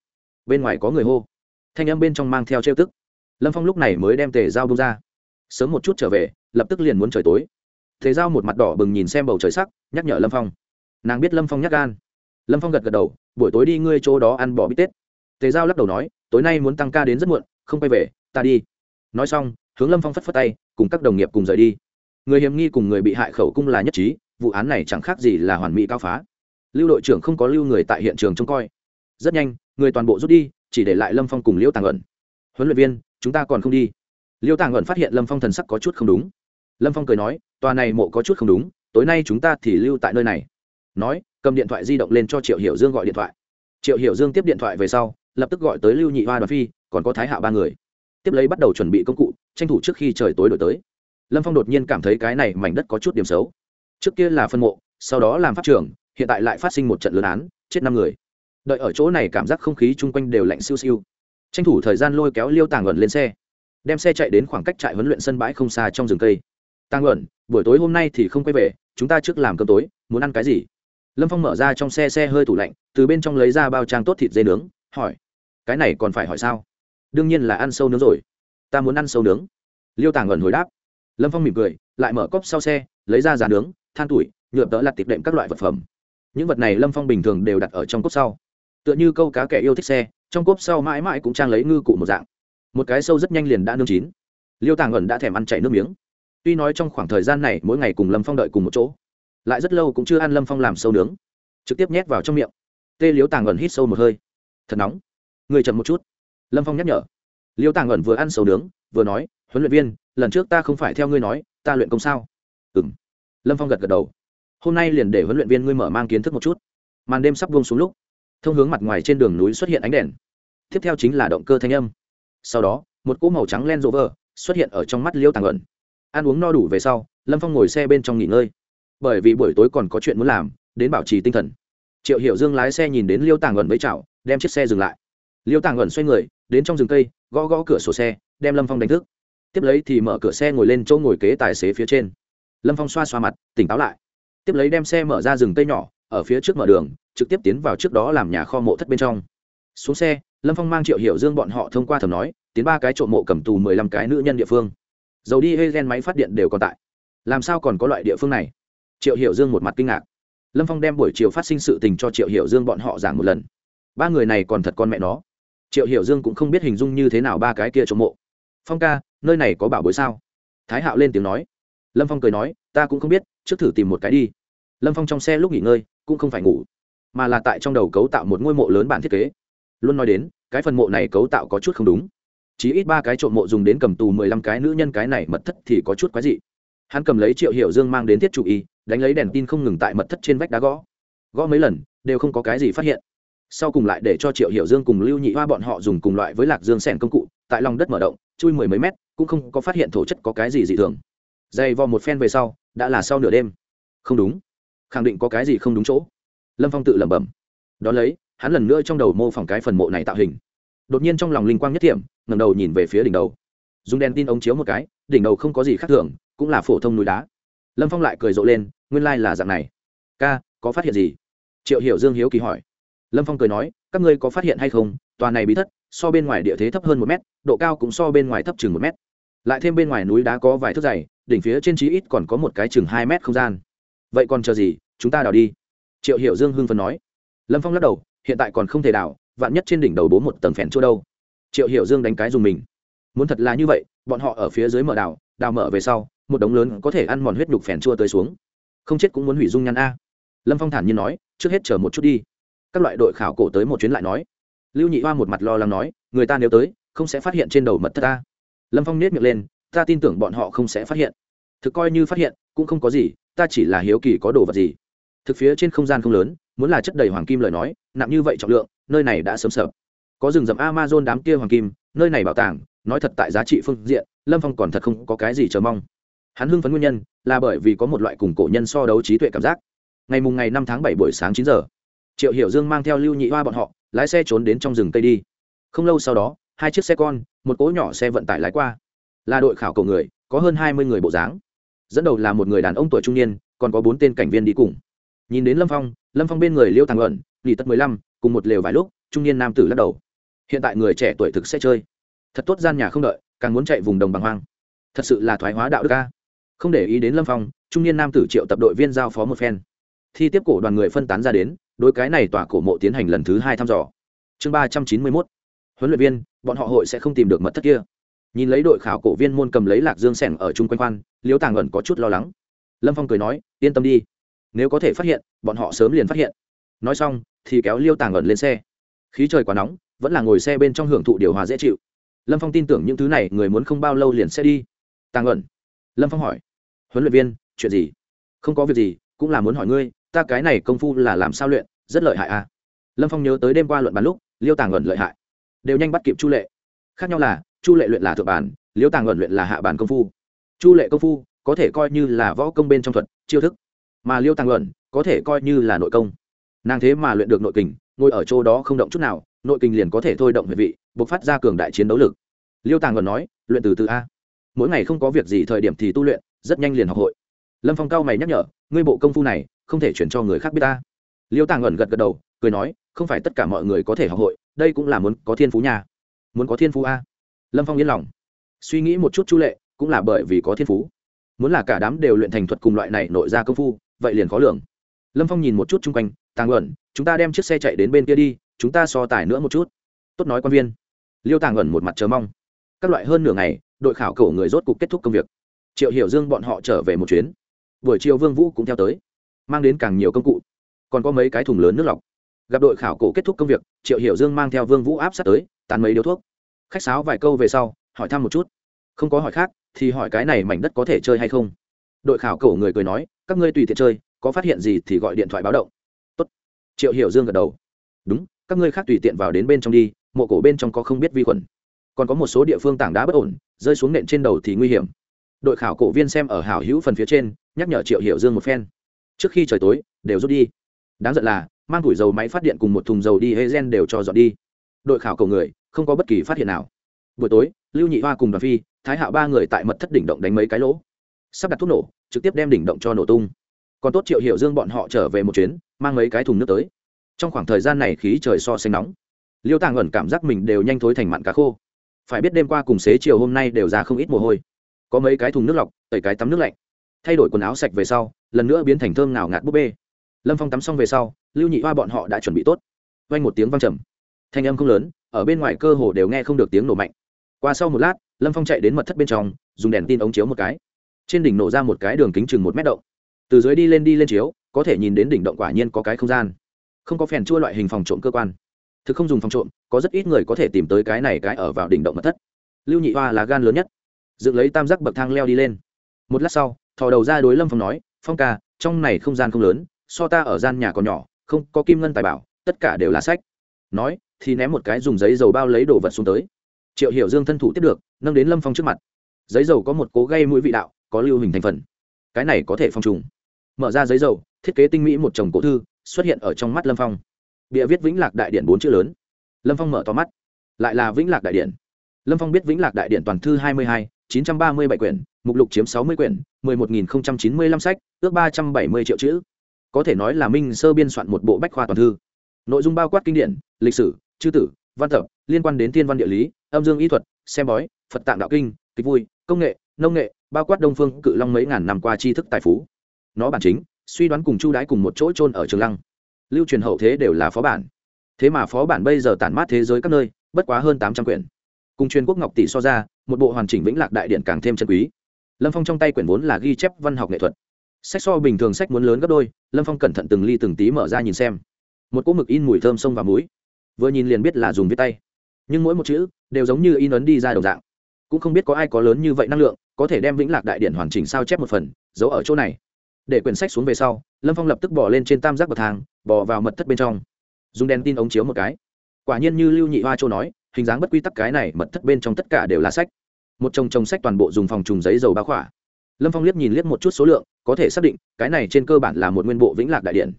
Bên ngoài có người hô. Thanh âm bên trong mang theo trêu tức. Lâm phong lúc này mới đem tề giao bông ra sớm một chút trở về, lập tức liền muốn trời tối. Tề Giao một mặt đỏ bừng nhìn xem bầu trời sắc, nhắc nhở lâm phong. Nàng biết lâm phong nhắc gan. Lâm phong gật gật đầu, buổi tối đi ngươi chỗ đó ăn bỏ bít tết. Tề Giao lắc đầu nói, tối nay muốn tăng ca đến rất muộn, không quay về, ta đi. Nói xong, hướng lâm phong phất phất tay, cùng các đồng nghiệp cùng rời đi. Người hiểm nghi cùng người bị hại khẩu cung là nhất trí, vụ án này chẳng khác gì là hoàn mỹ cao phá. Lưu đội trưởng không có lưu người tại hiện trường trông coi. Rất nhanh, người toàn bộ rút đi, chỉ để lại lâm phong cùng liễu tàng ẩn. Huấn luyện viên, chúng ta còn không đi. Liêu tàng ẩn phát hiện lâm phong thần sắc có chút không đúng. Lâm phong cười nói, tòa này mộ có chút không đúng, tối nay chúng ta thì lưu tại nơi này. Nói, cầm điện thoại di động lên cho triệu hiểu dương gọi điện thoại. Triệu hiểu dương tiếp điện thoại về sau, lập tức gọi tới lưu nhị hoa đoàn phi, còn có thái hạ ba người. Tiếp lấy bắt đầu chuẩn bị công cụ, tranh thủ trước khi trời tối đổi tới. Lâm phong đột nhiên cảm thấy cái này mảnh đất có chút điểm xấu. Trước kia là phân mộ, sau đó làm pháp trường, hiện tại lại phát sinh một trận lớn án, chết năm người. Đợi ở chỗ này cảm giác không khí chung quanh đều lạnh siêu siêu. Tranh thủ thời gian lôi kéo liêu tàng ẩn lên xe đem xe chạy đến khoảng cách trại huấn luyện sân bãi không xa trong rừng cây. Tăng ẩn buổi tối hôm nay thì không quay về, chúng ta trước làm cơm tối, muốn ăn cái gì? Lâm phong mở ra trong xe xe hơi tủ lạnh, từ bên trong lấy ra bao trang tốt thịt dê nướng, hỏi, cái này còn phải hỏi sao? Đương nhiên là ăn sâu nướng rồi. Ta muốn ăn sâu nướng. Liêu tàng ẩn hồi đáp. Lâm phong mỉm cười, lại mở cốc sau xe, lấy ra giá nướng, than tuổi nhựa tớ lặt tịp đệm các loại vật phẩm. Những vật này lâm phong bình thường đều đặt ở trong cốc sau. Tựa như câu cá kẻ yêu thích xe, trong cốp sau mãi mãi cũng trang lấy ngư cụ một dạng một cái sâu rất nhanh liền đã nương chín. Liêu tàng ẩn đã thèm ăn chảy nước miếng. Tuy nói trong khoảng thời gian này mỗi ngày cùng lâm phong đợi cùng một chỗ, lại rất lâu cũng chưa ăn lâm phong làm sâu nướng. Trực tiếp nhét vào trong miệng. Tê liêu tàng ẩn hít sâu một hơi. Thật nóng. Người chậm một chút. Lâm phong nhắc nhở. Liêu tàng ẩn vừa ăn sâu nướng, vừa nói, huấn luyện viên, lần trước ta không phải theo ngươi nói, ta luyện công sao? Ừ m lâm phong gật gật đầu. Hôm nay liền để huấn luyện viên ngươi mở mang kiến thức một chút. Màn đêm sắp buông xuống lúc, thông hướng mặt ngoài trên đường núi xuất hiện ánh đèn. Tiếp theo chính là động cơ thanh âm sau đó, một cỗ màu trắng len rộ vờ xuất hiện ở trong mắt liêu tàng ẩn. Ăn uống no đủ về sau, lâm phong ngồi xe bên trong nghỉ ngơi. Bởi vì buổi tối còn có chuyện muốn làm, đến bảo trì tinh thần. Triệu hiểu dương lái xe nhìn đến liêu tàng ẩn với chảo đem chiếc xe dừng lại. Liêu tàng ẩn xoay người, đến trong rừng cây, gõ gõ cửa sổ xe, đem lâm phong đánh thức. Tiếp lấy thì mở cửa xe ngồi lên chỗ ngồi kế tài xế phía trên. Lâm phong xoa xoa mặt, tỉnh táo lại. Tiếp lấy đem xe mở ra rừng cây nhỏ, ở phía trước mở đường, trực tiếp tiến vào trước đó làm nhà kho mộ thất bên trong. Xuống xe lâm phong mang triệu hiểu dương bọn họ thông qua thầm nói, tiến ba cái trộm mộ cầm tù mười lăm cái nữ nhân địa phương. Dầu đi hê gen máy phát điện đều còn tại. Làm sao còn có loại địa phương này? Triệu hiểu dương một mặt kinh ngạc. Lâm phong đem buổi chiều phát sinh sự tình cho triệu hiểu dương bọn họ giảng một lần. Ba người này còn thật con mẹ nó. Triệu hiểu dương cũng không biết hình dung như thế nào ba cái kia trộm mộ. Phong ca, nơi này có bảo bối sao? Thái hạo lên tiếng nói. Lâm phong cười nói, ta cũng không biết, trước thử tìm một cái đi. Lâm phong trong xe lúc nghỉ ngơi, cũng không phải ngủ, mà là tại trong đầu cấu tạo một ngôi mộ lớn bản thiết kế luôn nói đến, cái phần mộ này cấu tạo có chút không đúng. Chỉ ít ba cái trộm mộ dùng đến cầm tù mười lăm cái nữ nhân cái này mật thất thì có chút quái dị. Hắn cầm lấy triệu hiểu dương mang đến thiết chủ y, đánh lấy đèn tin không ngừng tại mật thất trên vách đá gõ. Gõ mấy lần, đều không có cái gì phát hiện. Sau cùng lại để cho triệu hiểu dương cùng lưu nhị hoa bọn họ dùng cùng loại với lạc dương sẻn công cụ, tại lòng đất mở động, chui mười mấy mét, cũng không có phát hiện thổ chất có cái gì dị thường. Dày vò một phen về sau, đã là sau nửa đêm. Không đúng. Khẳng định có cái gì không đúng chỗ. Lâm phong tự lẩm bẩm. Đón lấy hắn lần nữa trong đầu mô phỏng cái phần mộ này tạo hình. Đột nhiên trong lòng linh quang nhất thiểm ngầm đầu nhìn về phía đỉnh đầu. Dùng đèn tin ống chiếu một cái, đỉnh đầu không có gì khác thường, cũng là phổ thông núi đá. Lâm phong lại cười rộ lên, nguyên lai là dạng này. Ca, có phát hiện gì? Triệu hiểu dương hiếu kỳ hỏi. Lâm phong cười nói, các ngươi có phát hiện hay không? Tòa này bí thất, so bên ngoài địa thế thấp hơn một mét, độ cao cũng so bên ngoài thấp chừng một mét. Lại thêm bên ngoài núi đá có vài thước dày, đỉnh phía trên trí ít còn có một cái chừng hai mét không gian. Vậy còn chờ gì? Chúng ta đào đi. Triệu hiểu dương hưng phấn nói. Lâm phong lắc đầu hiện tại còn không thể đào vạn nhất trên đỉnh đầu bố một tầng phèn chua đâu. Triệu hiểu dương đánh cái dùng mình. Muốn thật là như vậy, bọn họ ở phía dưới mở đào đào mở về sau, một đống lớn có thể ăn mòn huyết đục phèn chua tới xuống. Không chết cũng muốn hủy dung nhăn a. Lâm phong thản nhiên nói, trước hết chờ một chút đi. Các loại đội khảo cổ tới một chuyến lại nói. Lưu nhị hoa một mặt lo lắng nói, người ta nếu tới, không sẽ phát hiện trên đầu mật thất ta. Lâm phong nết miệng lên, ta tin tưởng bọn họ không sẽ phát hiện. Thực coi như phát hiện, cũng không có gì, ta chỉ là hiếu kỳ có đồ vật gì. Thực phía trên không gian không lớn muốn là chất đầy hoàng kim lời nói, nặng như vậy trọng lượng, nơi này đã sớm sợ. Có rừng rậm amazon đám kia hoàng kim, nơi này bảo tàng, nói thật tại giá trị phương diện, lâm phong còn thật không có cái gì chờ mong. Hắn hưng phấn nguyên nhân là bởi vì có một loại cùng cổ nhân so đấu trí tuệ cảm giác. Ngày mùng ngày năm tháng bảy buổi sáng chín giờ, triệu hiểu dương mang theo lưu nhị hoa bọn họ, lái xe trốn đến trong rừng cây đi. Không lâu sau đó, hai chiếc xe con, một cỗ nhỏ xe vận tải lái qua. Là đội khảo cổ người, có hơn hai mươi người bộ dáng. Dẫn đầu là một người đàn ông tuổi trung niên, còn có bốn tên cảnh viên đi cùng nhìn đến lâm phong lâm phong bên người liêu thằng ẩn nghỉ tất mười lăm, cùng một lều vài lúc, trung niên nam tử lắc đầu. Hiện tại người trẻ tuổi thực sẽ chơi. Thật tốt gian nhà không đợi, càng muốn chạy vùng đồng bằng hoang. Thật sự là thoái hóa đạo đức ca không để ý đến lâm phong, trung niên nam tử triệu tập đội viên giao phó một phen. Thi tiếp cổ đoàn người phân tán ra đến, đối cái này tòa cổ mộ tiến hành lần thứ hai thăm dò. Chương ba trăm chín mươi mốt. Huấn luyện viên, bọn họ hội sẽ không tìm được mật thất kia. Nhìn lấy đội khảo cổ viên môn cầm lấy lạc dương sẻng ở chung quanh khoan liễu tàng ẩn có chút lo lắng. Lâm phong cười nói, yên tâm đi nếu có thể phát hiện, bọn họ sớm liền phát hiện. Nói xong, thì kéo liêu tàng ẩn lên xe. Khí trời quá nóng, vẫn là ngồi xe bên trong hưởng thụ điều hòa dễ chịu. Lâm phong tin tưởng những thứ này, người muốn không bao lâu liền sẽ đi. Tàng ẩn. Lâm phong hỏi. Huấn luyện viên, chuyện gì? Không có việc gì, cũng là muốn hỏi ngươi, ta cái này công phu là làm sao luyện, rất lợi hại à? Lâm phong nhớ tới đêm qua luận bàn lúc, liêu tàng ẩn lợi hại. Đều nhanh bắt kịp chu lệ. Khác nhau là, chu lệ luyện là thượng bản, liêu tàng ẩn luyện là hạ bản công phu. Chu lệ công phu, có thể coi như là võ công bên trong thuật, chiêu thức mà liêu tàng luận có thể coi như là nội công. Nàng thế mà luyện được nội kình, ngồi ở chỗ đó không động chút nào, nội kình liền có thể thôi động về vị buộc phát ra cường đại chiến đấu lực. Liêu tàng luận nói, luyện từ từ a. Mỗi ngày không có việc gì thời điểm thì tu luyện, rất nhanh liền học hội. Lâm phong cao mày nhắc nhở, ngươi bộ công phu này, không thể chuyển cho người khác biết ta. Liêu tàng ẩn gật gật đầu, cười nói, không phải tất cả mọi người có thể học hội, đây cũng là muốn có thiên phú nhà muốn có thiên phú a. Lâm phong yên lòng. Suy nghĩ một chút chu lệ, cũng là bởi vì có thiên phú. Muốn là cả đám đều luyện thành thuật cùng loại này nội ra công phu vậy liền khó lường. Lâm phong nhìn một chút chung quanh, tàng ẩn, chúng ta đem chiếc xe chạy đến bên kia đi, chúng ta so tài nữa một chút. Tốt nói quan viên. Liêu tàng ẩn một mặt chờ mong. Các loại hơn nửa ngày, đội khảo cổ người rốt cục kết thúc công việc. Triệu hiểu dương bọn họ trở về một chuyến. Buổi chiều vương vũ cũng theo tới, mang đến càng nhiều công cụ. Còn có mấy cái thùng lớn nước lọc. Gặp đội khảo cổ kết thúc công việc, triệu hiểu dương mang theo vương vũ áp sát tới, tán mấy điếu thuốc. Khách sáo vài câu về sau, hỏi thăm một chút. Không có hỏi khác, thì hỏi cái này mảnh đất có thể chơi hay không đội khảo cổ người cười nói, các ngươi tùy tiện chơi, có phát hiện gì thì gọi điện thoại báo động. Tốt. triệu hiểu dương gật đầu. Đúng, các ngươi khác tùy tiện vào đến bên trong đi, mộ cổ bên trong có không biết vi khuẩn. Còn có một số địa phương tảng đá bất ổn, rơi xuống nện trên đầu thì nguy hiểm. Đội khảo cổ viên xem ở hảo hữu phần phía trên, nhắc nhở triệu hiểu dương một phen. Trước khi trời tối, đều rút đi. Đáng giận là, mang củi dầu máy phát điện cùng một thùng dầu đi hê gen đều cho dọn đi. Đội khảo cầu người, không có bất kỳ phát hiện nào. Buổi tối, lưu nhị hoa cùng đoàn phi, thái hạo ba người tại mật thất đỉnh động đánh mấy cái lỗ sắp đặt thuốc nổ, trực tiếp đem đỉnh động cho nổ tung. Còn tốt triệu hiểu dương bọn họ trở về một chuyến, mang mấy cái thùng nước tới. Trong khoảng thời gian này khí trời so sánh nóng, liêu tàng ẩn cảm giác mình đều nhanh thối thành mặn cá khô. Phải biết đêm qua cùng xế chiều hôm nay đều ra không ít mồ hôi. Có mấy cái thùng nước lọc, tẩy cái tắm nước lạnh. Thay đổi quần áo sạch về sau, lần nữa biến thành thơm nào ngạt búp bê. Lâm phong tắm xong về sau, lưu nhị hoa bọn họ đã chuẩn bị tốt. Vanh một tiếng vang trầm. Thanh âm không lớn, ở bên ngoài cơ hồ đều nghe không được tiếng nổ mạnh. Qua sau một lát, lâm phong chạy đến mật thất bên trong, dùng đèn tin ống chiếu một cái trên đỉnh nổ ra một cái đường kính chừng một mét động. Từ dưới đi lên đi lên chiếu, có thể nhìn đến đỉnh động quả nhiên có cái không gian. Không có phèn chua loại hình phòng trộm cơ quan. Thực không dùng phòng trộm, có rất ít người có thể tìm tới cái này cái ở vào đỉnh động mật thất. Lưu nhị hoa là gan lớn nhất. Dựng lấy tam giác bậc thang leo đi lên. Một lát sau, thò đầu ra đối lâm phong nói, phong ca, trong này không gian không lớn, so ta ở gian nhà còn nhỏ, không có kim ngân tài bảo, tất cả đều là sách. Nói, thì ném một cái dùng giấy dầu bao lấy đồ vật xuống tới. Triệu hiểu dương thân thủ tiếp được, nâng đến lâm phong trước mặt. Giấy dầu có một cố gây mũi vị đạo có lưu hình thành phần. Cái này có thể phong trùng. Mở ra giấy dầu, thiết kế tinh mỹ một chồng cổ thư, xuất hiện ở trong mắt lâm phong. Bịa viết vĩnh lạc đại điện bốn chữ lớn. Lâm phong mở to mắt. Lại là vĩnh lạc đại điện. Lâm phong biết vĩnh lạc đại điện toàn thư hai mươi hai, chín trăm ba mươi bảy quyển, mục lục chiếm sáu mươi quyển, mười một nghìn chín mươi lăm sách, ước ba trăm bảy mươi triệu chữ. Có thể nói là minh sơ biên soạn một bộ bách khoa toàn thư. Nội dung bao quát kinh điển, lịch sử, chư tử, văn tập, liên quan đến thiên văn địa lý, âm dương y thuật, xem bói, phật tạng đạo kinh, kịch vui, công nghệ, nông nghệ bao quát đông phương cự long mấy ngàn năm qua tri thức tài phú. Nó bản chính suy đoán cùng chu đái cùng một chỗ trôn ở trường lăng. Lưu truyền hậu thế đều là phó bản. Thế mà phó bản bây giờ tản mát thế giới các nơi bất quá hơn tám trăm quyển. Cùng truyền quốc ngọc tỷ so ra một bộ hoàn chỉnh vĩnh lạc đại điện càng thêm chân quý. Lâm phong trong tay quyển vốn là ghi chép văn học nghệ thuật. Sách so bình thường sách muốn lớn gấp đôi lâm phong cẩn thận từng ly từng tí mở ra nhìn xem. Một cỗ mực in mùi thơm sông và mũi, vừa nhìn liền biết là dùng viết tay. Nhưng mỗi một chữ đều giống như in ấn đi ra đồng dạng cũng không biết có ai có lớn như vậy năng lượng, có thể đem vĩnh lạc đại điện hoàn chỉnh sao chép một phần, giấu ở chỗ này. Để quyển sách xuống về sau, lâm phong lập tức bỏ lên trên tam giác bậc thang, bỏ vào mật thất bên trong. Dùng đèn tin ống chiếu một cái. Quả nhiên như lưu nhị hoa châu nói, hình dáng bất quy tắc cái này, mật thất bên trong tất cả đều là sách. Một chồng chồng sách toàn bộ dùng phòng trùng giấy dầu bao khỏa. Lâm phong liếc nhìn liếc một chút số lượng, có thể xác định, cái này trên cơ bản là một nguyên bộ vĩnh lạc đại điện.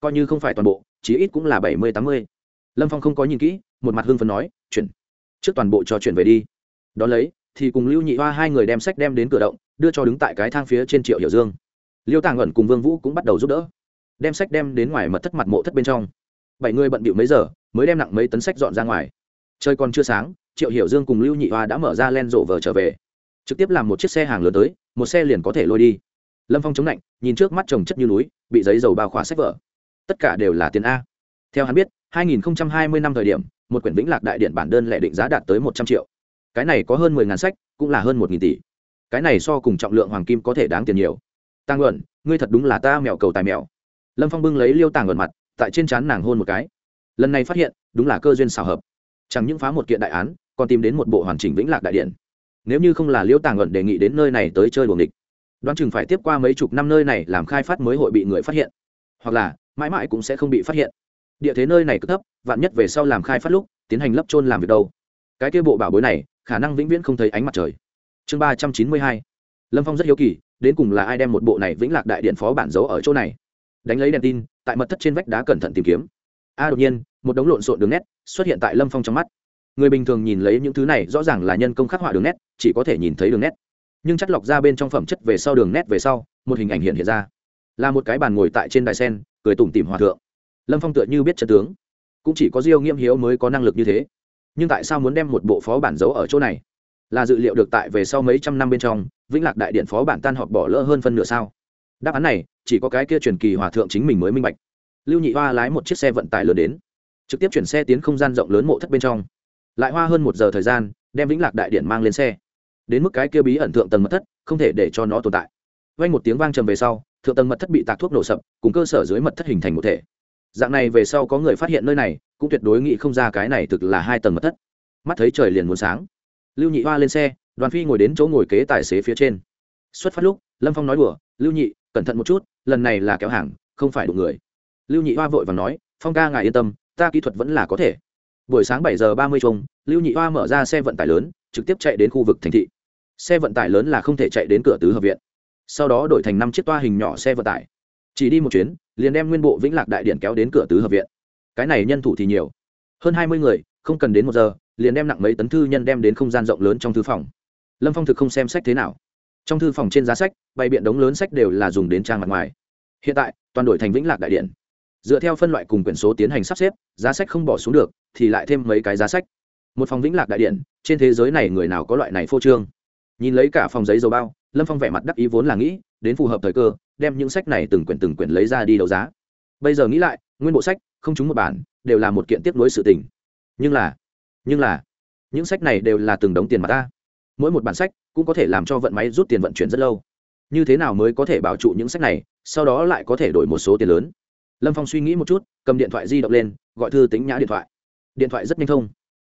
Coi như không phải toàn bộ, chí ít cũng là bảy mươi, tám mươi. Lâm phong không có nhìn kỹ, một mặt hưng phần nói, chuyển. Trước toàn bộ cho chuyển về đi đón lấy, thì cùng lưu nhị hoa hai người đem sách đem đến cửa động, đưa cho đứng tại cái thang phía trên triệu hiểu dương. Liêu tàng ẩn cùng vương vũ cũng bắt đầu giúp đỡ. Đem sách đem đến ngoài mật thất mặt mộ thất bên trong. Bảy người bận bịu mấy giờ, mới đem nặng mấy tấn sách dọn ra ngoài. Trời còn chưa sáng, triệu hiểu dương cùng lưu nhị hoa đã mở ra len rộ vờ trở về. Trực tiếp làm một chiếc xe hàng lớn tới, một xe liền có thể lôi đi. Lâm phong chống lạnh, nhìn trước mắt trồng chất như núi, bị giấy dầu bao khóa sách vở. Tất cả đều là tiền a. Theo hắn biết 2020 năm thời điểm, một quyển vĩnh lạc đại điện bản đơn lệ định giá đạt tới một trăm triệu cái này có hơn mười ngàn sách, cũng là hơn một nghìn tỷ. Cái này so cùng trọng lượng hoàng kim có thể đáng tiền nhiều. Tăng luận ngươi thật đúng là ta mèo cầu tài mèo. Lâm phong bưng lấy liêu tàng luận mặt, tại trên trán nàng hôn một cái. Lần này phát hiện, đúng là cơ duyên xào hợp. Chẳng những phá một kiện đại án, còn tìm đến một bộ hoàn chỉnh vĩnh lạc đại điện. Nếu như không là liêu tàng luận đề nghị đến nơi này tới chơi buồng địch đoán chừng phải tiếp qua mấy chục năm nơi này làm khai phát mới hội bị người phát hiện. Hoặc là, mãi mãi cũng sẽ không bị phát hiện. Địa thế nơi này cứ thấp, vạn nhất về sau làm khai phát lúc, tiến hành lấp trôn làm việc đâu. Cái kia bộ bảo bối này khả năng vĩnh viễn không thấy ánh mặt trời. Chương ba trăm chín mươi hai. Lâm phong rất hiếu kỳ, đến cùng là ai đem một bộ này vĩnh lạc đại điện phó bản giấu ở chỗ này? Đánh lấy đèn tin, tại mật thất trên vách đá cẩn thận tìm kiếm. A, đột nhiên, một đống lộn xộn đường nét xuất hiện tại lâm phong trong mắt. Người bình thường nhìn lấy những thứ này rõ ràng là nhân công khắc họa đường nét, chỉ có thể nhìn thấy đường nét. Nhưng chất lọc ra bên trong phẩm chất về sau đường nét về sau, một hình ảnh hiện hiện ra. Là một cái bàn ngồi tại trên đài sen, cười tủm tỉm hòa thượng. Lâm phong tựa như biết chân tướng. Cũng chỉ có diêu nghiêm hiếu mới có năng lực như thế nhưng tại sao muốn đem một bộ phó bản giấu ở chỗ này? Là dự liệu được tại về sau mấy trăm năm bên trong, vĩnh lạc đại điện phó bản tan họp bỏ lỡ hơn phân nửa sao? Đáp án này, chỉ có cái kia truyền kỳ hòa thượng chính mình mới minh bạch. Lưu nhị hoa lái một chiếc xe vận tải lớn đến, trực tiếp chuyển xe tiến không gian rộng lớn mộ thất bên trong. Lại hoa hơn một giờ thời gian, đem vĩnh lạc đại điện mang lên xe. Đến mức cái kia bí ẩn thượng tầng mật thất, không thể để cho nó tồn tại. Vay một tiếng vang trầm về sau, thượng tầng mật thất bị tạc thuốc nổ sập, cùng cơ sở dưới mật thất hình thành một thể dạng này về sau có người phát hiện nơi này, cũng tuyệt đối nghĩ không ra cái này thực là hai tầng mật thất. Mắt thấy trời liền muốn sáng. Lưu nhị hoa lên xe, đoàn phi ngồi đến chỗ ngồi kế tài xế phía trên. Xuất phát lúc, lâm phong nói đùa, lưu nhị, cẩn thận một chút, lần này là kéo hàng, không phải đụng người. Lưu nhị hoa vội và nói, phong ca ngài yên tâm, ta kỹ thuật vẫn là có thể. Buổi sáng bảy giờ ba mươi chung lưu nhị hoa mở ra xe vận tải lớn, trực tiếp chạy đến khu vực thành thị. Xe vận tải lớn là không thể chạy đến cửa tứ hợp viện. Sau đó đổi thành năm chiếc toa hình nhỏ xe vận tải chỉ đi một chuyến, liền đem nguyên bộ vĩnh lạc đại điện kéo đến cửa tứ hợp viện. Cái này nhân thủ thì nhiều. Hơn hai mươi người, không cần đến một giờ, liền đem nặng mấy tấn thư nhân đem đến không gian rộng lớn trong thư phòng. Lâm phong thực không xem sách thế nào. Trong thư phòng trên giá sách, bày biện đống lớn sách đều là dùng đến trang mặt ngoài. Hiện tại, toàn đổi thành vĩnh lạc đại điện. Dựa theo phân loại cùng quyển số tiến hành sắp xếp, giá sách không bỏ xuống được, thì lại thêm mấy cái giá sách. Một phòng vĩnh lạc đại điện, trên thế giới này người nào có loại này phô trương? Nhìn lấy cả phòng giấy dầu bao, lâm phong vẻ mặt đắc ý vốn là nghĩ đến phù hợp thời cơ, đem những sách này từng quyển từng quyển lấy ra đi đấu giá. Bây giờ nghĩ lại, nguyên bộ sách, không trúng một bản, đều là một kiện tiếp nối sự tình. Nhưng là nhưng là, những sách này đều là từng đống tiền mà ta. Mỗi một bản sách cũng có thể làm cho vận máy rút tiền vận chuyển rất lâu. Như thế nào mới có thể bảo trụ những sách này, sau đó lại có thể đổi một số tiền lớn? Lâm phong suy nghĩ một chút, cầm điện thoại di động lên, gọi thư tính nhã điện thoại. Điện thoại rất nhanh thông.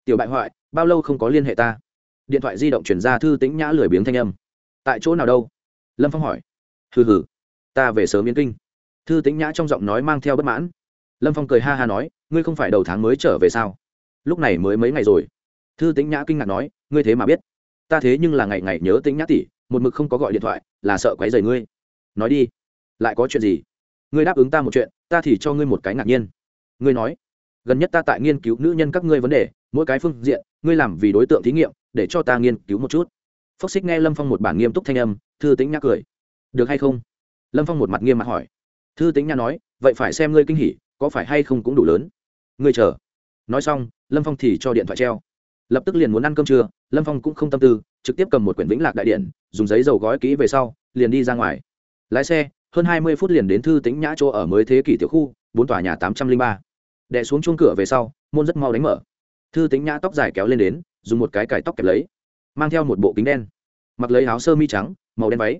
Tiểu bại hoại, bao lâu không có liên hệ ta? Điện thoại di động chuyển ra thư tính nhã lười biếng thanh âm. Tại chỗ nào đâu? Lâm phong hỏi hừ hừ, ta về sớm yến kinh. Thư tính nhã trong giọng nói mang theo bất mãn. Lâm phong cười ha ha nói, ngươi không phải đầu tháng mới trở về sao? Lúc này mới mấy ngày rồi. Thư tính nhã kinh ngạc nói, ngươi thế mà biết. Ta thế nhưng là ngày ngày nhớ tính nhã tỷ, một mực không có gọi điện thoại, là sợ quấy rầy ngươi. Nói đi, lại có chuyện gì? Ngươi đáp ứng ta một chuyện, ta thì cho ngươi một cái ngạc nhiên. Ngươi nói, gần nhất ta tại nghiên cứu nữ nhân các ngươi vấn đề, mỗi cái phương diện, ngươi làm vì đối tượng thí nghiệm, để cho ta nghiên cứu một chút. Phúc xích nghe lâm phong một bản nghiêm túc thanh âm, thư tính nhã cười được hay không? Lâm phong một mặt nghiêm mặt hỏi. Thư tính Nha nói, vậy phải xem ngươi kinh hỉ, có phải hay không cũng đủ lớn. Ngươi chờ. Nói xong, lâm phong thì cho điện thoại treo. Lập tức liền muốn ăn cơm trưa, lâm phong cũng không tâm tư, trực tiếp cầm một quyển vĩnh lạc đại điện, dùng giấy dầu gói kỹ về sau, liền đi ra ngoài. Lái xe, hơn hai mươi phút liền đến thư tính nhã chỗ ở mới thế kỷ tiểu khu, bốn tòa nhà tám trăm linh ba. Đẻ xuống chuông cửa về sau, môn rất mau đánh mở. Thư tính nhã tóc dài kéo lên đến, dùng một cái cải tóc kẹp lấy, mang theo một bộ kính đen. Mặc lấy áo sơ mi trắng, màu đen váy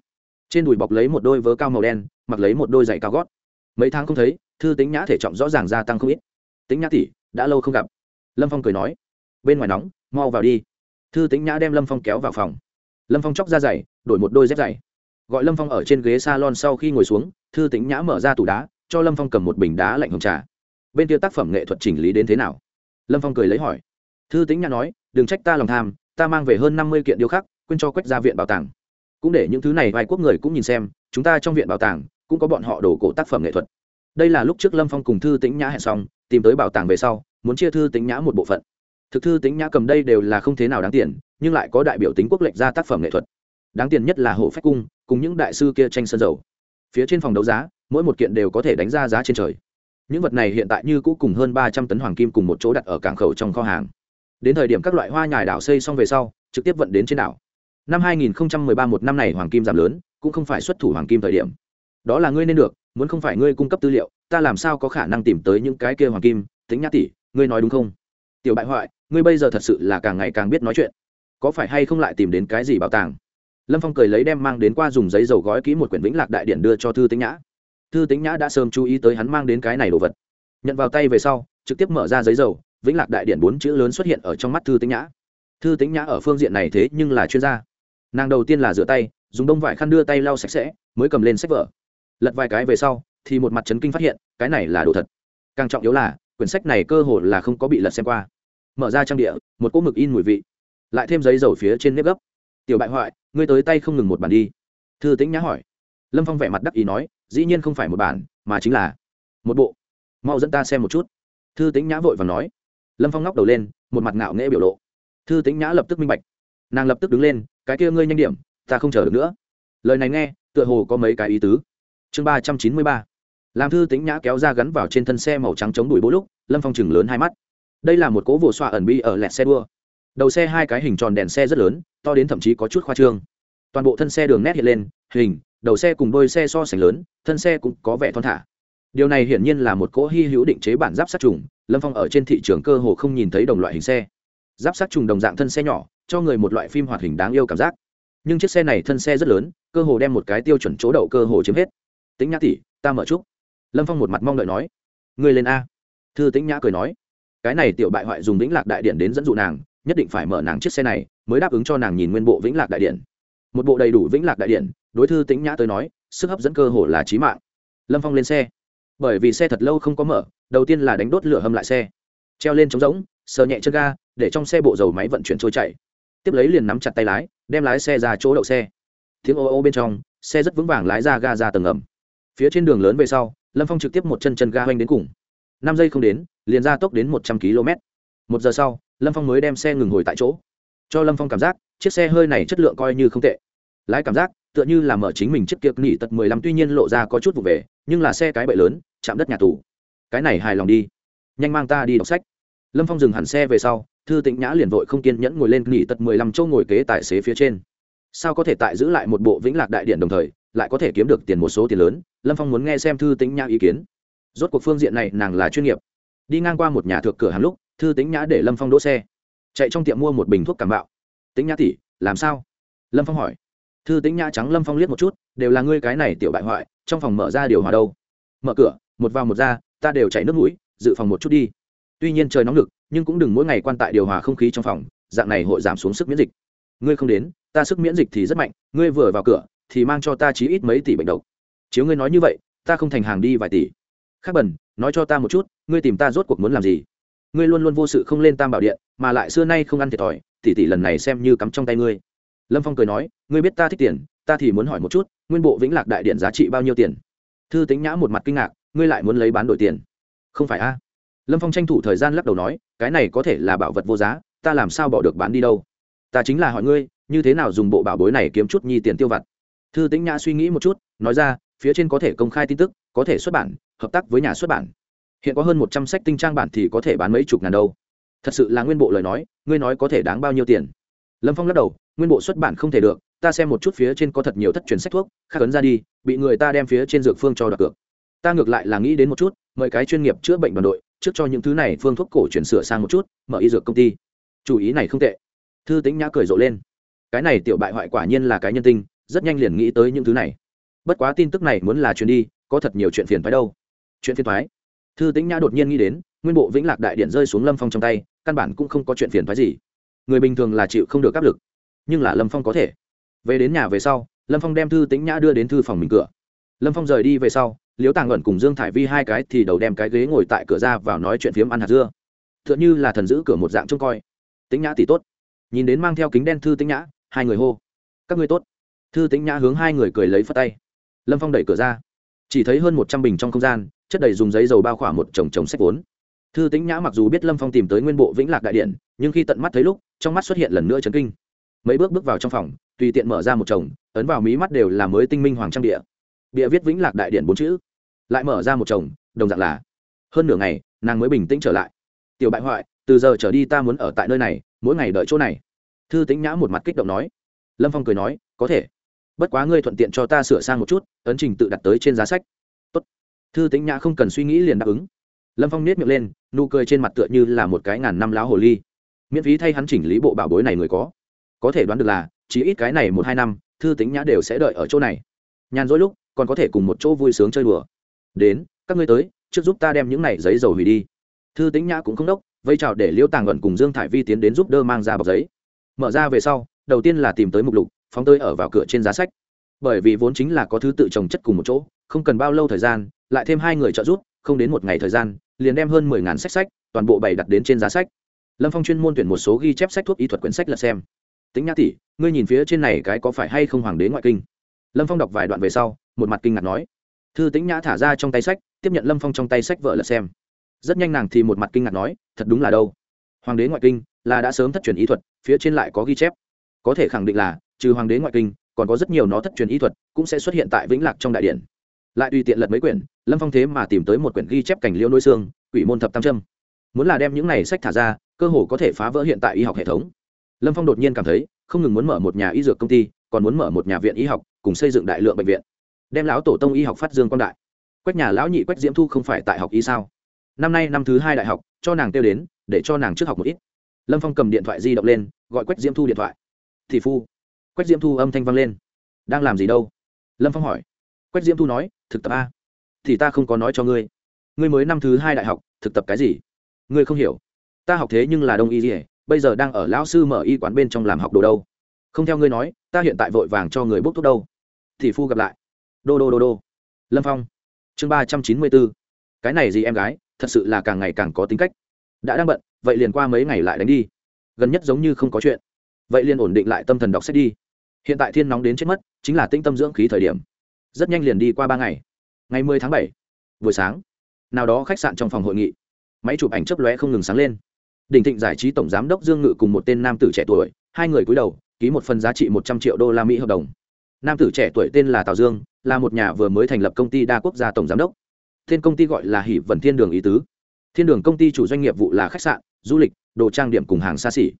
trên đùi bọc lấy một đôi vớ cao màu đen, mặc lấy một đôi giày cao gót. Mấy tháng không thấy, thư tính nhã thể trọng rõ ràng gia tăng không ít. Tính nhã tỷ, đã lâu không gặp. Lâm phong cười nói, bên ngoài nóng, mau vào đi. Thư tính nhã đem lâm phong kéo vào phòng. Lâm phong chóc ra giày, đổi một đôi dép giày. Gọi lâm phong ở trên ghế s a lon sau khi ngồi xuống, thư tính nhã mở ra tủ đá, cho lâm phong cầm một bình đá lạnh hồng trà. Bên kia tác phẩm nghệ thuật chỉnh lý đến thế nào? Lâm phong cười lấy hỏi. Thư tính nhã nói, đừng trách ta lòng tham, ta mang về hơn năm mươi kiện điêu khắc, quên cho quách ra viện bảo tàng cũng để những thứ này vài quốc người cũng nhìn xem, chúng ta trong viện bảo tàng cũng có bọn họ đổ cổ tác phẩm nghệ thuật. Đây là lúc trước lâm phong cùng thư tĩnh nhã hẹn xong, tìm tới bảo tàng về sau, muốn chia thư tĩnh nhã một bộ phận. Thực thư tĩnh nhã cầm đây đều là không thế nào đáng tiền, nhưng lại có đại biểu tính quốc lệnh ra tác phẩm nghệ thuật. Đáng tiền nhất là hộ phách cung, cùng những đại sư kia tranh sơn dầu. Phía trên phòng đấu giá, mỗi một kiện đều có thể đánh ra giá trên trời. Những vật này hiện tại như cũ cùng hơn ba trăm tấn hoàng kim cùng một chỗ đặt ở cảng khẩu trong kho hàng. Đến thời điểm các loại hoa nhài đảo xây xong về sau, trực tiếp vận đến trên đảo năm 2013 một năm này hoàng kim giảm lớn, cũng không phải xuất thủ hoàng kim thời điểm. Đó là ngươi nên được, muốn không phải ngươi cung cấp tư liệu, ta làm sao có khả năng tìm tới những cái kia hoàng kim? Tính nhã tỷ ngươi nói đúng không? Tiểu bại hoại, ngươi bây giờ thật sự là càng ngày càng biết nói chuyện. Có phải hay không lại tìm đến cái gì bảo tàng? Lâm phong cười lấy đem mang đến qua dùng giấy dầu gói kỹ một quyển vĩnh lạc đại điện đưa cho thư tính nhã. Thư tính nhã đã sớm chú ý tới hắn mang đến cái này đồ vật. Nhận vào tay về sau, trực tiếp mở ra giấy dầu, vĩnh lạc đại điện bốn chữ lớn xuất hiện ở trong mắt thư tính nhã. Thư tính nhã ở phương diện này thế nhưng là chuyên gia nàng đầu tiên là rửa tay, dùng đông vải khăn đưa tay lau sạch sẽ, mới cầm lên sách vở. Lật vài cái về sau, thì một mặt trấn kinh phát hiện, cái này là đồ thật. Càng trọng yếu là, quyển sách này cơ hồ là không có bị lật xem qua. Mở ra trang địa, một cỗ mực in mùi vị. Lại thêm giấy dầu phía trên nếp gấp. Tiểu bại hoại, ngươi tới tay không ngừng một bản đi. Thư tĩnh nhã hỏi. Lâm phong vẻ mặt đắc ý nói, dĩ nhiên không phải một bản, mà chính là một bộ. Mau dẫn ta xem một chút. Thư tĩnh nhã vội và nói. Lâm phong ngóc đầu lên, một mặt ngạo nghễ biểu lộ. Thư tĩnh nhã lập tức minh bạch nàng lập tức đứng lên, cái kia ngươi nhanh điểm, ta không chờ được nữa. Lời này nghe, tựa hồ có mấy cái ý tứ. Chương ba trăm chín mươi ba. Làm thư tính nhã kéo ra gắn vào trên thân xe màu trắng chống đuổi bố lúc, lâm phong chừng lớn hai mắt. Đây là một cố vồ xoa ẩn bi ở lẹt xe đua. Đầu xe hai cái hình tròn đèn xe rất lớn, to đến thậm chí có chút khoa trương. Toàn bộ thân xe đường nét hiện lên, hình, đầu xe cùng đôi xe so sánh lớn, thân xe cũng có vẻ thon thả. Điều này hiển nhiên là một cỗ hy hữu định chế bản giáp sát trùng, lâm phong ở trên thị trường cơ hồ không nhìn thấy đồng loại hình xe. Giáp sát trùng đồng dạng thân xe nhỏ cho người một loại phim hoạt hình đáng yêu cảm giác. Nhưng chiếc xe này thân xe rất lớn, cơ hồ đem một cái tiêu chuẩn chỗ đậu cơ hồ chiếm hết. Tính nhã tỷ, ta mở chúc lâm phong một mặt mong đợi nói. Người lên a. Thư tĩnh nhã cười nói. Cái này tiểu bại hoại dùng vĩnh lạc đại điện đến dẫn dụ nàng, nhất định phải mở nàng chiếc xe này, mới đáp ứng cho nàng nhìn nguyên bộ vĩnh lạc đại điện. Một bộ đầy đủ vĩnh lạc đại điện, đối thư tĩnh nhã tới nói, sức hấp dẫn cơ hồ là trí mạng. Lâm phong lên xe. Bởi vì xe thật lâu không có mở, đầu tiên là đánh đốt lửa hâm lại xe. Treo lên trống rỗng, sờ nhẹ chân ga, để trong xe bộ dầu máy vận chuyển trôi chạy tiếp lấy liền nắm chặt tay lái, đem lái xe ra chỗ đậu xe. Tiếng ô ô bên trong, xe rất vững vàng lái ra ga ra tầng ngầm phía trên đường lớn về sau, lâm phong trực tiếp một chân chân ga hoanh đến cùng. Năm giây không đến, liền ra tốc đến một trăm km một giờ sau, lâm phong mới đem xe ngừng hồi tại chỗ. Cho lâm phong cảm giác, chiếc xe hơi này chất lượng coi như không tệ. Lái cảm giác, tựa như là mở chính mình chiếc kiệp nghỉ tật mười lăm tuy nhiên lộ ra có chút vụ về, nhưng là xe cái bậy lớn, chạm đất nhà tù. Cái này hài lòng đi. Nhanh mang ta đi đọc sách. Lâm phong dừng hẳn xe về sau thư tĩnh nhã liền vội không kiên nhẫn ngồi lên nghỉ tật mười lăm châu ngồi kế tài xế phía trên. Sao có thể tại giữ lại một bộ vĩnh lạc đại điện đồng thời, lại có thể kiếm được tiền một số tiền lớn? Lâm phong muốn nghe xem thư tĩnh nhã ý kiến. Rốt cuộc phương diện này nàng là chuyên nghiệp. Đi ngang qua một nhà thượng cửa hàng lúc, thư tĩnh nhã để lâm phong đỗ xe. Chạy trong tiệm mua một bình thuốc cảm bạo. Tĩnh nhã tỉ làm sao? Lâm phong hỏi. Thư tĩnh nhã trắng lâm phong liếc một chút, đều là ngươi cái này tiểu bại hoại, trong phòng mở ra điều hòa đâu? Mở cửa, một vào một ra, ta đều chảy nước mũi, dự phòng một chút đi tuy nhiên trời nóng lực, nhưng cũng đừng mỗi ngày quan tại điều hòa không khí trong phòng, dạng này hội giảm xuống sức miễn dịch. Ngươi không đến, ta sức miễn dịch thì rất mạnh, ngươi vừa vào cửa, thì mang cho ta chí ít mấy tỷ bệnh độc. Chiếu ngươi nói như vậy, ta không thành hàng đi vài tỷ. Khác bẩn nói cho ta một chút, ngươi tìm ta rốt cuộc muốn làm gì? Ngươi luôn luôn vô sự không lên tam bảo điện, mà lại xưa nay không ăn thiệt thòi, tỷ tỷ lần này xem như cắm trong tay ngươi. Lâm phong cười nói, ngươi biết ta thích tiền, ta thì muốn hỏi một chút, nguyên bộ vĩnh lạc đại điện giá trị bao nhiêu tiền? Thư tính nhã một mặt kinh ngạc, ngươi lại muốn lấy bán đổi tiền. Không phải a? Lâm phong tranh thủ thời gian lắc đầu nói, cái này có thể là bảo vật vô giá, ta làm sao bỏ được bán đi đâu? Ta chính là hỏi ngươi, như thế nào dùng bộ bảo bối này kiếm chút nhi tiền tiêu vặt? Thư tĩnh nhã suy nghĩ một chút, nói ra, phía trên có thể công khai tin tức, có thể xuất bản, hợp tác với nhà xuất bản. Hiện có hơn một trăm sách tinh trang bản thì có thể bán mấy chục ngàn đâu. Thật sự là nguyên bộ lời nói, ngươi nói có thể đáng bao nhiêu tiền? Lâm phong lắc đầu, nguyên bộ xuất bản không thể được, ta xem một chút phía trên có thật nhiều thất truyền sách thuốc, khắc ấn ra đi, bị người ta đem phía trên dược phương cho đặt cược. Ta ngược lại là nghĩ đến một chút mời cái chuyên nghiệp chữa bệnh đoàn đội, trước cho những thứ này phương thuốc cổ chuyển sửa sang một chút, mở y dược công ty. Chủ ý này không tệ. Thư tính nhã cười rộ lên. Cái này tiểu bại hoại quả nhiên là cái nhân tinh rất nhanh liền nghĩ tới những thứ này. Bất quá tin tức này muốn là chuyến đi, có thật nhiều chuyện phiền phái đâu. Chuyện phiền thoái thư tính nhã đột nhiên nghĩ đến, nguyên bộ vĩnh lạc đại điện rơi xuống lâm phong trong tay, căn bản cũng không có chuyện phiền phái gì. Người bình thường là chịu không được áp lực, nhưng là lâm phong có thể. Về đến nhà về sau, lâm phong đem thư tính nhã đưa đến thư phòng mình cửa. Lâm phong rời đi về sau liếu tàng ẩn cùng dương thải vi hai cái thì đầu đem cái ghế ngồi tại cửa ra vào nói chuyện phiếm ăn hạt dưa. T h ư ợ n h ư là thần giữ cửa một dạng trông coi. Tính nhã tỷ tốt. Nhìn đến mang theo kính đen thư tính nhã, hai người hô. Các ngươi tốt. Thư tính nhã hướng hai người cười lấy phất tay. Lâm phong đẩy cửa ra. Chỉ thấy hơn một trăm bình trong không gian, chất đầy dùng giấy dầu bao khỏa một chồng chồng sách vốn. Thư tính nhã mặc dù biết lâm phong tìm tới nguyên bộ vĩnh lạc đại điện, nhưng khi tận mắt thấy lúc, trong mắt xuất hiện lần nữa chấn kinh. Mấy bước bước vào trong phòng, tùy tiện mở ra một chồng, ấn vào mí mắt đều là mới tinh minh hoàng trang địa. Bịa viết vĩnh lạc đại điện bốn chữ lại mở ra một chồng, đồng dạng là, hơn nửa ngày, nàng mới bình tĩnh trở lại. Tiểu bại hoại, từ giờ trở đi ta muốn ở tại nơi này, mỗi ngày đợi chỗ này. Thư tính nhã một mặt kích động nói. Lâm phong cười nói, có thể. Bất quá ngươi thuận tiện cho ta sửa sang một chút, ấn trình tự đặt tới trên giá sách. Tốt. thư tính nhã không cần suy nghĩ liền đáp ứng. Lâm phong nết miệng lên, nụ cười trên mặt tựa như là một cái ngàn năm láo hồ ly. Miễn phí thay hắn chỉnh lý bộ bảo bối này người có. Có thể đoán được là, chỉ ít cái này một hai năm, thư tính nhã đều sẽ đợi ở chỗ này. Nhàn dỗi lúc, còn có thể cùng một chỗ vui sướng chơi đùa đến, các ngươi tới, trước giúp ta đem những này giấy dầu hủy đi. Thư tính nhã cũng không đốc, vây chào để liễu tàng ẩn cùng dương thải vi tiến đến giúp đỡ mang ra bọc giấy. Mở ra về sau, đầu tiên là tìm tới mục lục, phóng tơi ở vào cửa trên giá sách. Bởi vì vốn chính là có thứ tự trồng chất cùng một chỗ, không cần bao lâu thời gian, lại thêm hai người trợ giúp, không đến một ngày thời gian, liền đem hơn mười ngàn sách sách, toàn bộ bày đặt đến trên giá sách. Lâm phong chuyên môn tuyển một số ghi chép sách thuốc y thuật quyển sách là xem. Tính nhã tỷ, ngươi nhìn phía trên này cái có phải hay không hoàng đế ngoại kinh? Lâm phong đọc vài đoạn về sau, một mặt kinh ngạc nói thư tĩnh nhã thả ra trong tay sách, tiếp nhận lâm phong trong tay sách vợ là xem. Rất nhanh nàng thì một mặt kinh ngạc nói, thật đúng là đâu? Hoàng đế ngoại kinh là đã sớm thất truyền y thuật, phía trên lại có ghi chép. Có thể khẳng định là, trừ hoàng đế ngoại kinh, còn có rất nhiều nó thất truyền y thuật cũng sẽ xuất hiện tại vĩnh lạc trong đại điển lại tùy tiện lật mấy quyển, lâm phong thế mà tìm tới một quyển ghi chép cảnh liêu nôi xương quỷ môn thập tam trâm muốn là đem những này sách thả ra, cơ hồ có thể phá vỡ hiện tại y học hệ thống. Lâm phong đột nhiên cảm thấy không ngừng muốn mở một nhà y dược công ty, còn muốn mở một nhà viện y học, cùng xây dựng đại lượng bệnh viện đem lão tổ tông y học phát dương quan đại. Quách nhà lão nhị quách diễm thu không phải tại học y sao? Năm nay năm thứ hai đại học, cho nàng tiêu đến, để cho nàng trước học một ít. Lâm phong cầm điện thoại di động lên, gọi quách diễm thu điện thoại. Thì phu, quách diễm thu âm thanh vang lên. Đang làm gì đâu? Lâm phong hỏi. Quách diễm thu nói, thực tập a. Thì ta không có nói cho ngươi. Ngươi mới năm thứ hai đại học, thực tập cái gì? Ngươi không hiểu. Ta học thế nhưng là đông y dỉa bây giờ đang ở lão sư mở y quán bên trong làm học đồ đâu. Không theo ngươi nói, ta hiện tại vội vàng cho người bốc thuốc đâu. Thì phu gặp lại đô đô đô đô. Lâm phong. Chương ba trăm chín mươi bốn. Cái này gì em gái, thật sự là càng ngày càng có tính cách. Đã đang bận, vậy liền qua mấy ngày lại đánh đi. Gần nhất giống như không có chuyện. Vậy liền ổn định lại tâm thần đọc sách đi. Hiện tại thiên nóng đến chết mất, chính là tinh tâm dưỡng khí thời điểm. Rất nhanh liền đi qua ba ngày. Ngày mười tháng bảy, buổi sáng, nào đó khách sạn trong phòng hội nghị. Máy chụp ảnh chấp lóe không ngừng sáng lên. Đỉnh thịnh giải trí tổng giám đốc dương ngự cùng một tên nam tử trẻ tuổi, hai người cúi đầu, ký một phần giá trị một trăm triệu đô la mỹ hợp đồng. Nam tử trẻ tuổi tên là tào dương là một nhà vừa mới thành lập công ty đa quốc gia tổng giám đốc. Tên công ty gọi là hỷ vần thiên đường ý tứ. Thiên đường công ty chủ doanh nghiệp vụ là khách sạn, du lịch, đồ trang điểm cùng hàng xa xỉ.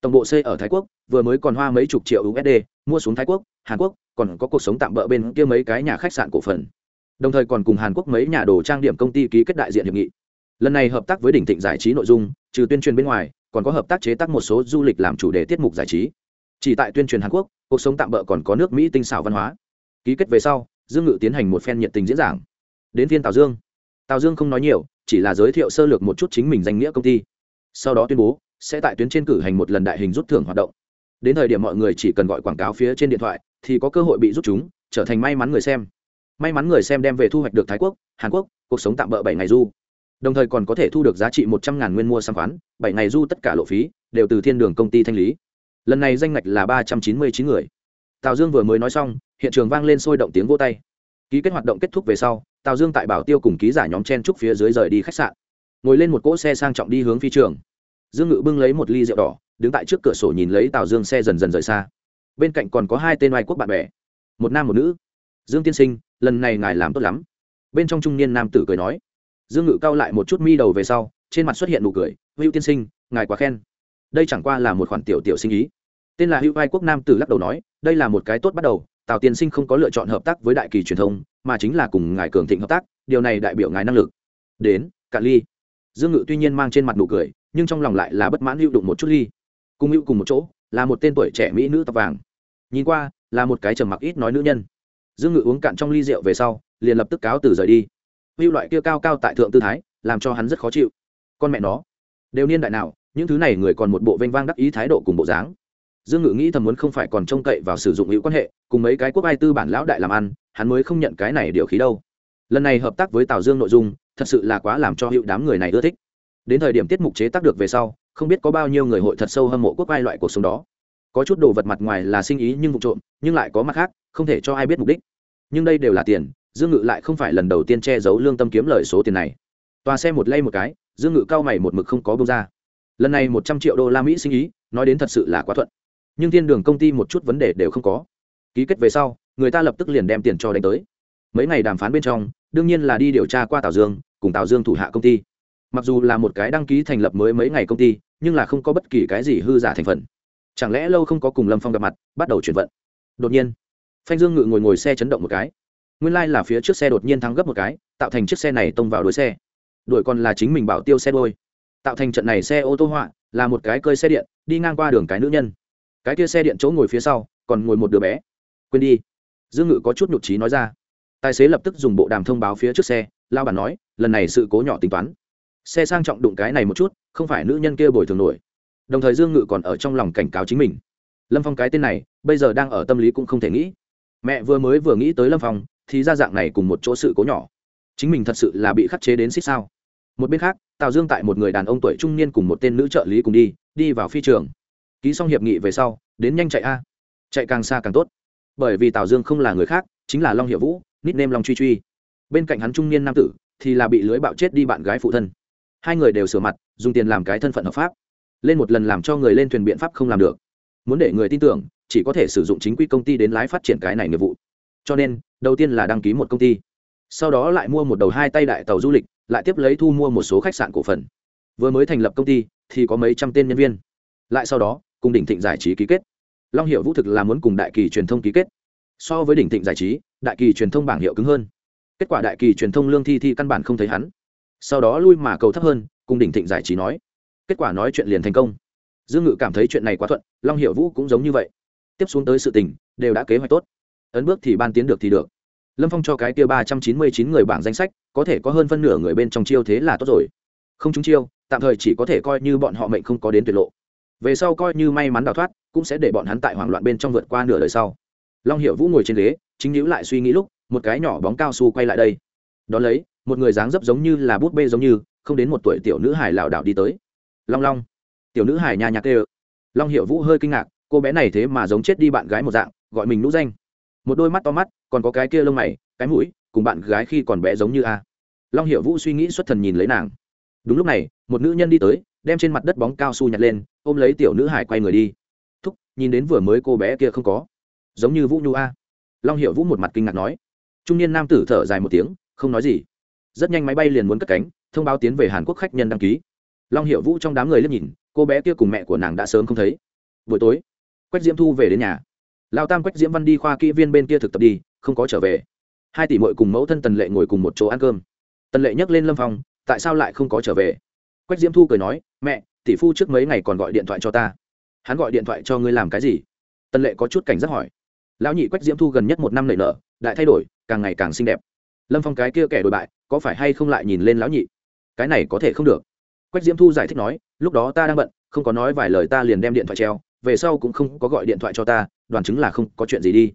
Tổng bộ xây ở thái quốc, vừa mới còn hoa mấy chục triệu usd mua xuống thái quốc, hàn quốc, còn có cuộc sống tạm bỡ bên kia mấy cái nhà khách sạn cổ phần. Đồng thời còn cùng hàn quốc mấy nhà đồ trang điểm công ty ký kết đại diện hiệp nghị. Lần này hợp tác với đỉnh thịnh giải trí nội dung, trừ tuyên truyền bên ngoài, còn có hợp tác chế tác một số du lịch làm chủ đề tiết mục giải trí. Chỉ tại tuyên truyền hàn quốc, cuộc sống tạm bỡ còn có nước mỹ tinh xảo văn hóa ký kết về sau, dương ngự tiến hành một phen nhiệt tình diễn giảng. Đến viên tào dương. Tào dương không nói nhiều, chỉ là giới thiệu sơ lược một chút chính mình danh nghĩa công ty. Sau đó tuyên bố, sẽ tại tuyến trên cử hành một lần đại hình rút thưởng hoạt động. Đến thời điểm mọi người chỉ cần gọi quảng cáo phía trên điện thoại, thì có cơ hội bị rút chúng, trở thành may mắn người xem. May mắn người xem đem về thu hoạch được thái quốc, hàn quốc, cuộc sống tạm bỡ bảy ngày du. Đồng thời còn có thể thu được giá trị một trăm ngàn nguyên mua xăm khoán, bảy ngày du tất cả lộ phí, đều từ thiên đường công ty thanh lý. Lần này danh ngạch là ba trăm chín mươi chín người. Tào dương vừa mới nói xong hiện trường vang lên sôi động tiếng vô tay. Ký kết hoạt động kết thúc về sau, tào dương tại bảo tiêu cùng ký giả nhóm chen trúc phía dưới rời đi khách sạn. Ngồi lên một cỗ xe sang trọng đi hướng phi trường. Dương ngự bưng lấy một ly rượu đỏ, đứng tại trước cửa sổ nhìn lấy tào dương xe dần dần rời xa. Bên cạnh còn có hai tên oai quốc bạn bè, một nam một nữ. Dương tiên sinh, lần này ngài làm tốt lắm. Bên trong trung niên nam tử cười nói. Dương ngự cao lại một chút mi đầu về sau, trên mặt xuất hiện nụ cười. Hữu tiên sinh, ngài quá khen. Đây chẳng qua là một khoản tiểu tiểu sinh ý. Tên là hữu vai quốc nam tử lắc đầu nói, đây là một cái tốt bắt đầu tào tiên sinh không có lựa chọn hợp tác với đại kỳ truyền thông, mà chính là cùng ngài cường thịnh hợp tác, điều này đại biểu ngài năng lực. Đến, cạn ly. Dương ngự tuy nhiên mang trên mặt nụ cười, nhưng trong lòng lại là bất mãn hữu đụng một chút ly. Cùng hữu cùng một chỗ, là một tên tuổi trẻ mỹ nữ tóc vàng. Nhìn qua, là một cái trầm mặc ít nói nữ nhân. Dương ngự uống cạn trong ly rượu về sau, liền lập tức cáo từ rời đi. Hữu loại kia cao cao tại thượng tư thái, làm cho hắn rất khó chịu. Con mẹ nó. Đều niên đại nào, những thứ này người còn một bộ vênh vang đắc ý thái độ cùng bộ dáng dương ngự nghĩ thầm muốn không phải còn trông cậy vào sử dụng hữu quan hệ, cùng mấy cái quốc ai tư bản lão đại làm ăn, hắn mới không nhận cái này điều khí đâu. Lần này hợp tác với tào dương nội dung, thật sự là quá làm cho hữu đám người này ưa thích. Đến thời điểm tiết mục chế tác được về sau, không biết có bao nhiêu người hội thật sâu hâm mộ quốc ai loại cuộc sống đó. Có chút đồ vật mặt ngoài là sinh ý nhưng vụ trộm, nhưng lại có mặt khác, không thể cho ai biết mục đích. Nhưng đây đều là tiền, dương ngự lại không phải lần đầu tiên che giấu lương tâm kiếm lời số tiền này. Tòa xe một lay một cái, dương ngự cao mày một mực không có bông ra. Lần này một trăm triệu đô la mỹ sinh ý, nói đến thật sự là quá thuận nhưng thiên đường công ty một chút vấn đề đều không có. Ký kết về sau, người ta lập tức liền đem tiền cho đánh tới. Mấy ngày đàm phán bên trong, đương nhiên là đi điều tra qua tào dương, cùng tào dương thủ hạ công ty. Mặc dù là một cái đăng ký thành lập mới mấy ngày công ty, nhưng là không có bất kỳ cái gì hư giả thành phần. Chẳng lẽ lâu không có cùng lâm phong gặp mặt, bắt đầu chuyển vận? Đột nhiên, phanh dương ngự ngồi ngồi xe chấn động một cái. Nguyên lai、like、là phía trước xe đột nhiên thắng gấp một cái, tạo thành chiếc xe này tông vào đuôi xe. Đuổi còn là chính mình bảo tiêu xe đôi tạo thành trận này xe ô tô họa, là một cái cơi xe điện, đi ngang qua đường cái nữ nhân cái kia xe điện chỗ ngồi phía sau, còn ngồi một đứa bé. Quên đi. Dương ngự có chút nhụt trí nói ra. Tài xế lập tức dùng bộ đàm thông báo phía trước xe lao bản nói, lần này sự cố nhỏ tính toán. Xe sang trọng đụng cái này một chút, không phải nữ nhân kia bồi thường nổi. Đồng thời dương ngự còn ở trong lòng cảnh cáo chính mình. Lâm phong cái tên này, bây giờ đang ở tâm lý cũng không thể nghĩ. Mẹ vừa mới vừa nghĩ tới lâm phong, thì ra dạng này cùng một chỗ sự cố nhỏ. Chính mình thật sự là bị khắc chế đến xích sao. Một bên khác, tào dương tại một người đàn ông tuổi trung niên cùng một tên nữ trợ lý cùng đi đi vào phi trường ký xong hiệp nghị về sau, đến nhanh chạy a. Chạy càng xa càng tốt. Bởi vì tào dương không là người khác, chính là long hiệu vũ nít nêm long truy truy. Bên cạnh hắn trung niên nam tử, thì là bị lưới bạo chết đi bạn gái phụ thân. Hai người đều sửa mặt, dùng tiền làm cái thân phận hợp pháp. Lên một lần làm cho người lên thuyền biện pháp không làm được. Muốn để người tin tưởng, chỉ có thể sử dụng chính quy công ty đến lái phát triển cái này nghiệp vụ. Cho nên, đầu tiên là đăng ký một công ty. Sau đó lại mua một đầu hai tay đại tàu du lịch, lại tiếp lấy thu mua một số khách sạn cổ phần. Vừa mới thành lập công ty, thì có mấy trăm tên nhân viên. Lại sau đó cùng đỉnh thịnh giải trí ký kết. Long hiệu vũ thực là muốn cùng đại kỳ truyền thông ký kết. So với đỉnh thịnh giải trí, đại kỳ truyền thông bảng hiệu cứng hơn. Kết quả đại kỳ truyền thông lương thi thi căn bản không thấy hắn. Sau đó lui mà cầu thấp hơn, cùng đỉnh thịnh giải trí nói. Kết quả nói chuyện liền thành công. Dương ngự cảm thấy chuyện này quá thuận, long hiệu vũ cũng giống như vậy. Tiếp xuống tới sự tình, đều đã kế hoạch tốt. Ấn bước thì ban tiến được thì được. Lâm phong cho cái kia ba trăm chín mươi chín người bảng danh sách, có thể có hơn phân nửa người bên trong chiêu thế là tốt rồi. Không trúng chiêu, tạm thời chỉ có thể coi như bọn họ mệnh không có đến tuyệt lộ về sau coi như may mắn đào thoát, cũng sẽ để bọn hắn tại hoảng loạn bên trong vượt qua nửa đời sau. Long hiệu vũ ngồi trên ghế, chính nhữ lại suy nghĩ lúc, một cái nhỏ bóng cao su quay lại đây. Đón lấy, một người dáng dấp giống như là bút bê giống như, không đến một tuổi tiểu nữ hải lảo đảo đi tới. Long long, tiểu nữ hải nhà nhạc tê long hiệu vũ hơi kinh ngạc, cô bé này thế mà giống chết đi bạn gái một dạng, gọi mình nũ danh. Một đôi mắt to mắt, còn có cái kia lông mày, cái mũi, cùng bạn gái khi còn bé giống như a. Long hiệu vũ suy nghĩ xuất thần nhìn lấy nàng. Đúng lúc này, một nữ nhân đi tới đem trên mặt đất bóng cao su nhặt lên, ôm lấy tiểu nữ hải quay người đi. Thúc, nhìn đến vừa mới cô bé kia không có. Giống như vũ nhu a. Long hiệu vũ một mặt kinh ngạc nói. Trung niên nam tử thở dài một tiếng, không nói gì. Rất nhanh máy bay liền muốn cất cánh, thông báo tiến về hàn quốc khách nhân đăng ký. Long hiệu vũ trong đám người liếc nhìn, cô bé kia cùng mẹ của nàng đã sớm không thấy. Buổi tối, quách diễm thu về đến nhà. Lao tam quách diễm văn đi khoa kỹ viên bên kia thực tập đi, không có trở về. Hai tỷ mội cùng mẫu thân tần lệ ngồi cùng một chỗ ăn cơm. Tần lệ nhắc lên lâm phong, tại sao lại không có trở về? Quách diễm thu cười nói mẹ, tỷ phu trước mấy ngày còn gọi điện thoại cho ta. Hắn gọi điện thoại cho ngươi làm cái gì? Tân lệ có chút cảnh giác hỏi. Lão nhị quách diễm thu gần nhất một năm nảy nở, đại thay đổi, càng ngày càng xinh đẹp. Lâm phong cái kia kẻ đổi bại, có phải hay không lại nhìn lên lão nhị? Cái này có thể không được. Quách diễm thu giải thích nói, lúc đó ta đang bận, không có nói vài lời ta liền đem điện thoại treo, về sau cũng không có gọi điện thoại cho ta, đoàn chứng là không có chuyện gì đi.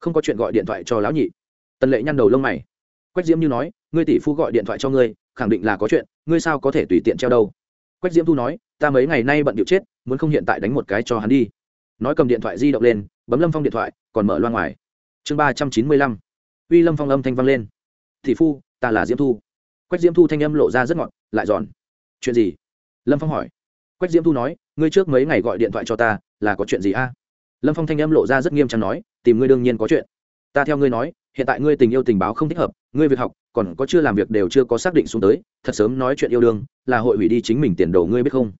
Không có chuyện gọi điện thoại cho lão nhị. Tần lệ nhăn đầu lông mày. Quách diễm như nói, ngươi tỷ phu gọi điện thoại cho ngươi, khẳng định là có chuyện, ngươi sao có thể tùy tiện treo đâu? Quách diễm thu nói, ta mấy ngày nay bận điệu chết, muốn không hiện tại đánh một cái cho hắn đi. Nói cầm điện thoại di động lên, bấm lâm phong điện thoại, còn mở loa ngoài. Chương ba trăm chín mươi lăm. Uy lâm phong âm thanh vang lên. Thị phu, ta là diễm thu. Quách diễm thu thanh âm lộ ra rất ngọt, lại giòn. Chuyện gì? Lâm phong hỏi. Quách diễm thu nói, ngươi trước mấy ngày gọi điện thoại cho ta, là có chuyện gì a? Lâm phong thanh âm lộ ra rất nghiêm trọng nói, tìm ngươi đương nhiên có chuyện. Ta theo ngươi nói hiện tại ngươi tình yêu tình báo không thích hợp, ngươi việc học, còn có chưa làm việc đều chưa có xác định xuống tới, thật sớm nói chuyện yêu đương, là hội hủy đi chính mình tiền đồ ngươi biết không?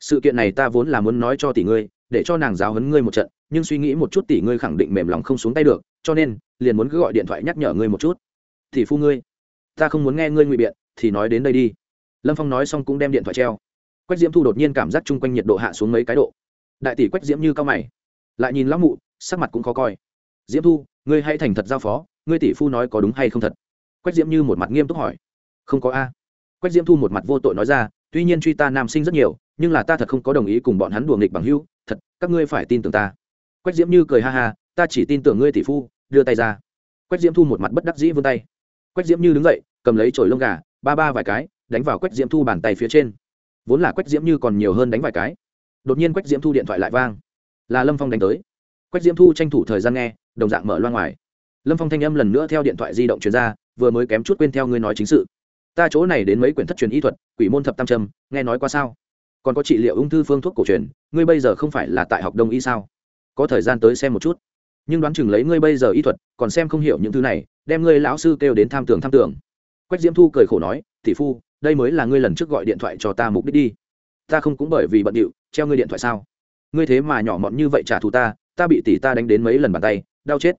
Sự kiện này ta vốn là muốn nói cho tỷ ngươi, để cho nàng giáo hấn ngươi một trận, nhưng suy nghĩ một chút tỷ ngươi khẳng định mềm lòng không xuống tay được, cho nên, liền muốn cứ gọi điện thoại nhắc nhở ngươi một chút. Thì phu ngươi, ta không muốn nghe ngươi ngụy biện, thì nói đến đây đi. Lâm phong nói xong cũng đem điện thoại treo. Quách diễm thu đột nhiên cảm giác chung quanh nhiệt độ hạ xuống mấy cái độ. Đại tỷ quách diễm như cao mày, lại nhìn lão mụ, sắc mặt cũng khó coi. Diễm thu, ngươi hãy thành thật giao phó ngươi tỷ phu nói có đúng hay không thật? Quách diễm như một mặt nghiêm túc hỏi. Không có a. Quách diễm thu một mặt vô tội nói ra, tuy nhiên truy ta nam sinh rất nhiều, nhưng là ta thật không có đồng ý cùng bọn hắn đùa nghịch bằng hưu thật, các ngươi phải tin tưởng ta. Quách diễm như cười ha ha, ta chỉ tin tưởng ngươi tỷ phu, đưa tay ra. Quách diễm thu một mặt bất đắc dĩ vươn tay. Quách diễm như đứng dậy, cầm lấy chổi lông gà, ba ba vài cái, đánh vào quách diễm thu bàn tay phía trên. Vốn là quách diễm như còn nhiều hơn đánh vài cái. Đột nhiên quách diễm thu điện thoại lại vang. Là lâm phong đánh tới. Quách diễm thu tranh thủ thời gian nghe, đồng dạng mở loa ngoài lâm phong thanh âm lần nữa theo điện thoại di động truyền ra, vừa mới kém chút quên theo ngươi nói chính sự. Ta chỗ này đến mấy quyển thất truyền y thuật, quỷ môn thập tam trâm, nghe nói qua sao? Còn có trị liệu ung thư phương thuốc cổ truyền, ngươi bây giờ không phải là tại học đông y sao? Có thời gian tới xem một chút. Nhưng đoán chừng lấy ngươi bây giờ y thuật, còn xem không hiểu những thứ này, đem ngươi lão sư kêu đến tham tưởng tham tưởng. Quách diễm thu cười khổ nói, tỷ phu, đây mới là ngươi lần trước gọi điện thoại cho ta mục đích đi. Ta không cũng bởi vì bận điệu, treo ngươi điện thoại sao? Ngươi thế mà nhỏ mọn như vậy trả thù ta ta bị tỷ ta đánh đến mấy lần bàn tay, đau chết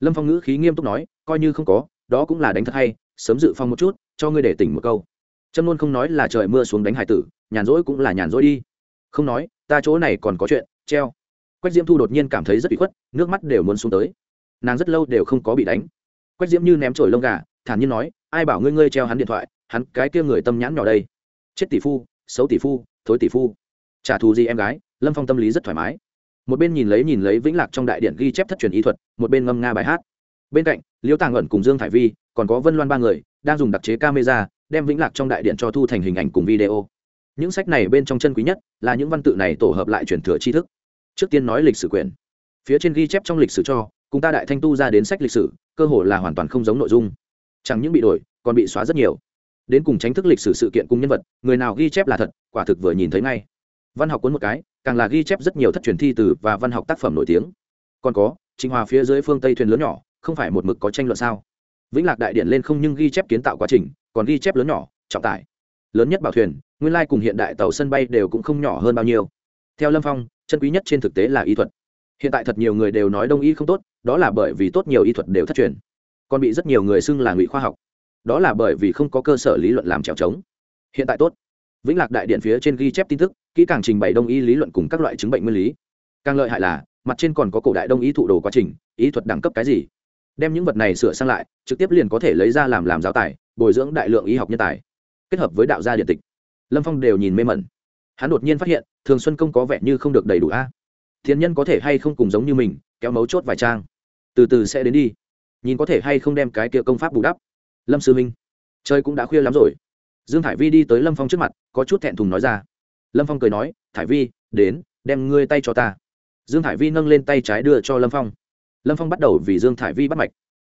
lâm phong ngữ khí nghiêm túc nói, coi như không có, đó cũng là đánh thật hay, sớm dự phong một chút, cho ngươi để tỉnh một câu. Trâm luôn không nói là trời mưa xuống đánh hải tử, nhàn rỗi cũng là nhàn rỗi đi. Không nói, ta chỗ này còn có chuyện, treo. Quách diễm thu đột nhiên cảm thấy rất bị khuất, nước mắt đều muốn xuống tới. Nàng rất lâu đều không có bị đánh. Quách diễm như ném trổi lông gà, thản nhiên nói, ai bảo ngươi ngươi treo hắn điện thoại, hắn cái kia người tâm nhãn nhỏ đây. Chết tỷ phu, xấu tỷ phu, thối tỷ phu. Trả thù gì em gái? Lâm phong tâm lý rất thoải mái một bên nhìn lấy nhìn lấy vĩnh lạc trong đại điện ghi chép thất truyền y thuật, một bên ngâm nga bài hát. Bên cạnh, liễu tàng ẩn cùng dương thải vi, còn có vân loan ba người, đang dùng đặc chế camera, đem vĩnh lạc trong đại điện cho thu thành hình ảnh cùng video. Những sách này bên trong chân quý nhất là những văn tự này tổ hợp lại truyền thừa tri thức. Trước tiên nói lịch sử quyền phía trên ghi chép trong lịch sử cho, cùng ta đại thanh tu ra đến sách lịch sử, cơ hồ là hoàn toàn không giống nội dung. Chẳng những bị đổi, còn bị xóa rất nhiều. Đến cùng tránh thức lịch sử sự kiện cùng nhân vật, người nào ghi chép là thật, quả thực vừa nhìn thấy ngay văn học cuốn một cái, càng là ghi chép rất nhiều thất truyền thi từ và văn học tác phẩm nổi tiếng. Còn có trình hòa phía dưới phương tây thuyền lớn nhỏ, không phải một mực có tranh luận sao? Vĩnh lạc đại điện lên không nhưng ghi chép kiến tạo quá trình, còn ghi chép lớn nhỏ, trọng tải. Lớn nhất bảo thuyền, nguyên lai cùng hiện đại tàu sân bay đều cũng không nhỏ hơn bao nhiêu. Theo lâm phong, chân quý nhất trên thực tế là y thuật. Hiện tại thật nhiều người đều nói đông y không tốt, đó là bởi vì tốt nhiều y thuật đều thất truyền. Còn bị rất nhiều người xưng là ngụy khoa học. Đó là bởi vì không có cơ sở lý luận làm trèo trống. Hiện tại tốt. Vĩnh lạc đại điện phía trên ghi chép tin tức kỹ càng trình bày đông y lý luận cùng các loại chứng bệnh nguyên lý. Càng lợi hại là, mặt trên còn có cổ đại đông y thụ đồ quá trình ý thuật đẳng cấp cái gì? Đem những vật này sửa sang lại, trực tiếp liền có thể lấy ra làm làm giáo tài, bồi dưỡng đại lượng y học nhân tài. Kết hợp với đạo gia điện tịch. Lâm phong đều nhìn mê mẩn. Hắn đột nhiên phát hiện, thường xuân công có vẻ như không được đầy đủ a. À? thiên nhân có thể hay không cùng giống như mình, kéo mấu chốt vài trang. Từ từ sẽ đến đi. Nhìn có thể hay không đem cái kia công pháp bù đắp. Lâm sư minh, trời cũng đã khuya lắm rồi. Dương thải vi đi tới lâm phong trước mặt, có chút thẹn thùng nói ra lâm phong cười nói, thải vi, đến, đem ngươi tay cho ta. Dương thải vi nâng lên tay trái đưa cho lâm phong. Lâm phong bắt đầu vì dương thải vi bắt mạch.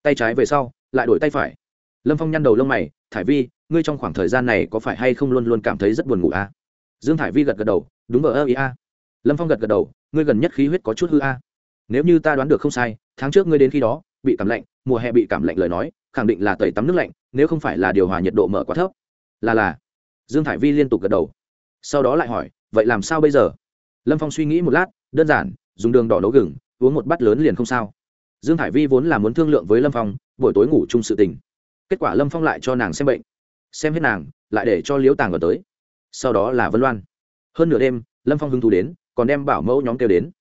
Tay trái về sau, lại đổi tay phải. Lâm phong nhăn đầu lông mày, thải vi, ngươi trong khoảng thời gian này có phải hay không luôn luôn cảm thấy rất buồn ngủ à? dương thải vi gật gật đầu, đúng vờ ơ ý a. Lâm phong gật gật đầu, ngươi gần nhất khí huyết có chút hư a. Nếu như ta đoán được không sai, tháng trước ngươi đến khi đó, bị cảm lạnh, mùa hè bị cảm lạnh lời nói, khẳng định là tẩy tắm nước lạnh, nếu không phải là điều hòa nhiệt độ mở quá thấp. Là là. Dương thải vi liên tục gật đầu sau đó lại hỏi, vậy làm sao bây giờ? Lâm phong suy nghĩ một lát, đơn giản, dùng đường đỏ nấu gừng, uống một bát lớn liền không sao. Dương thải vi vốn là muốn thương lượng với lâm phong, buổi tối ngủ chung sự tình. Kết quả lâm phong lại cho nàng xem bệnh. Xem hết nàng, lại để cho liễu tàng ở tới. Sau đó là vân loan. Hơn nửa đêm, lâm phong hứng thú đến, còn đem bảo mẫu nhóm kêu đến.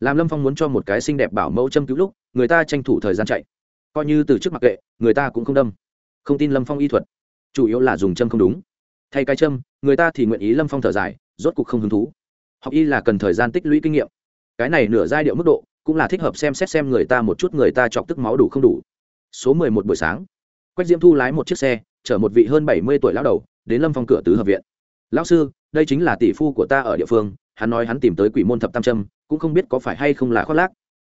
Làm lâm phong muốn cho một cái xinh đẹp bảo mẫu châm cứu lúc, người ta tranh thủ thời gian chạy. Coi như từ trước mặc kệ, người ta cũng không đâm. Không tin lâm phong y thuật. Chủ yếu là dùng châm không đúng thay cái châm, người ta thì nguyện ý lâm phong thở dài, rốt cục không hứng thú. Học y là cần thời gian tích lũy kinh nghiệm. Cái này nửa giai điệu mức độ, cũng là thích hợp xem xét xem người ta một chút người ta chọc tức máu đủ không đủ. Số mười một buổi sáng. Quách diễm thu lái một chiếc xe, chở một vị hơn bảy mươi tuổi lão đầu, đến lâm phong cửa tứ hợp viện. Lão sư, đây chính là tỷ phu của ta ở địa phương, hắn nói hắn tìm tới quỷ môn thập tam trâm cũng không biết có phải hay không là khoác lác.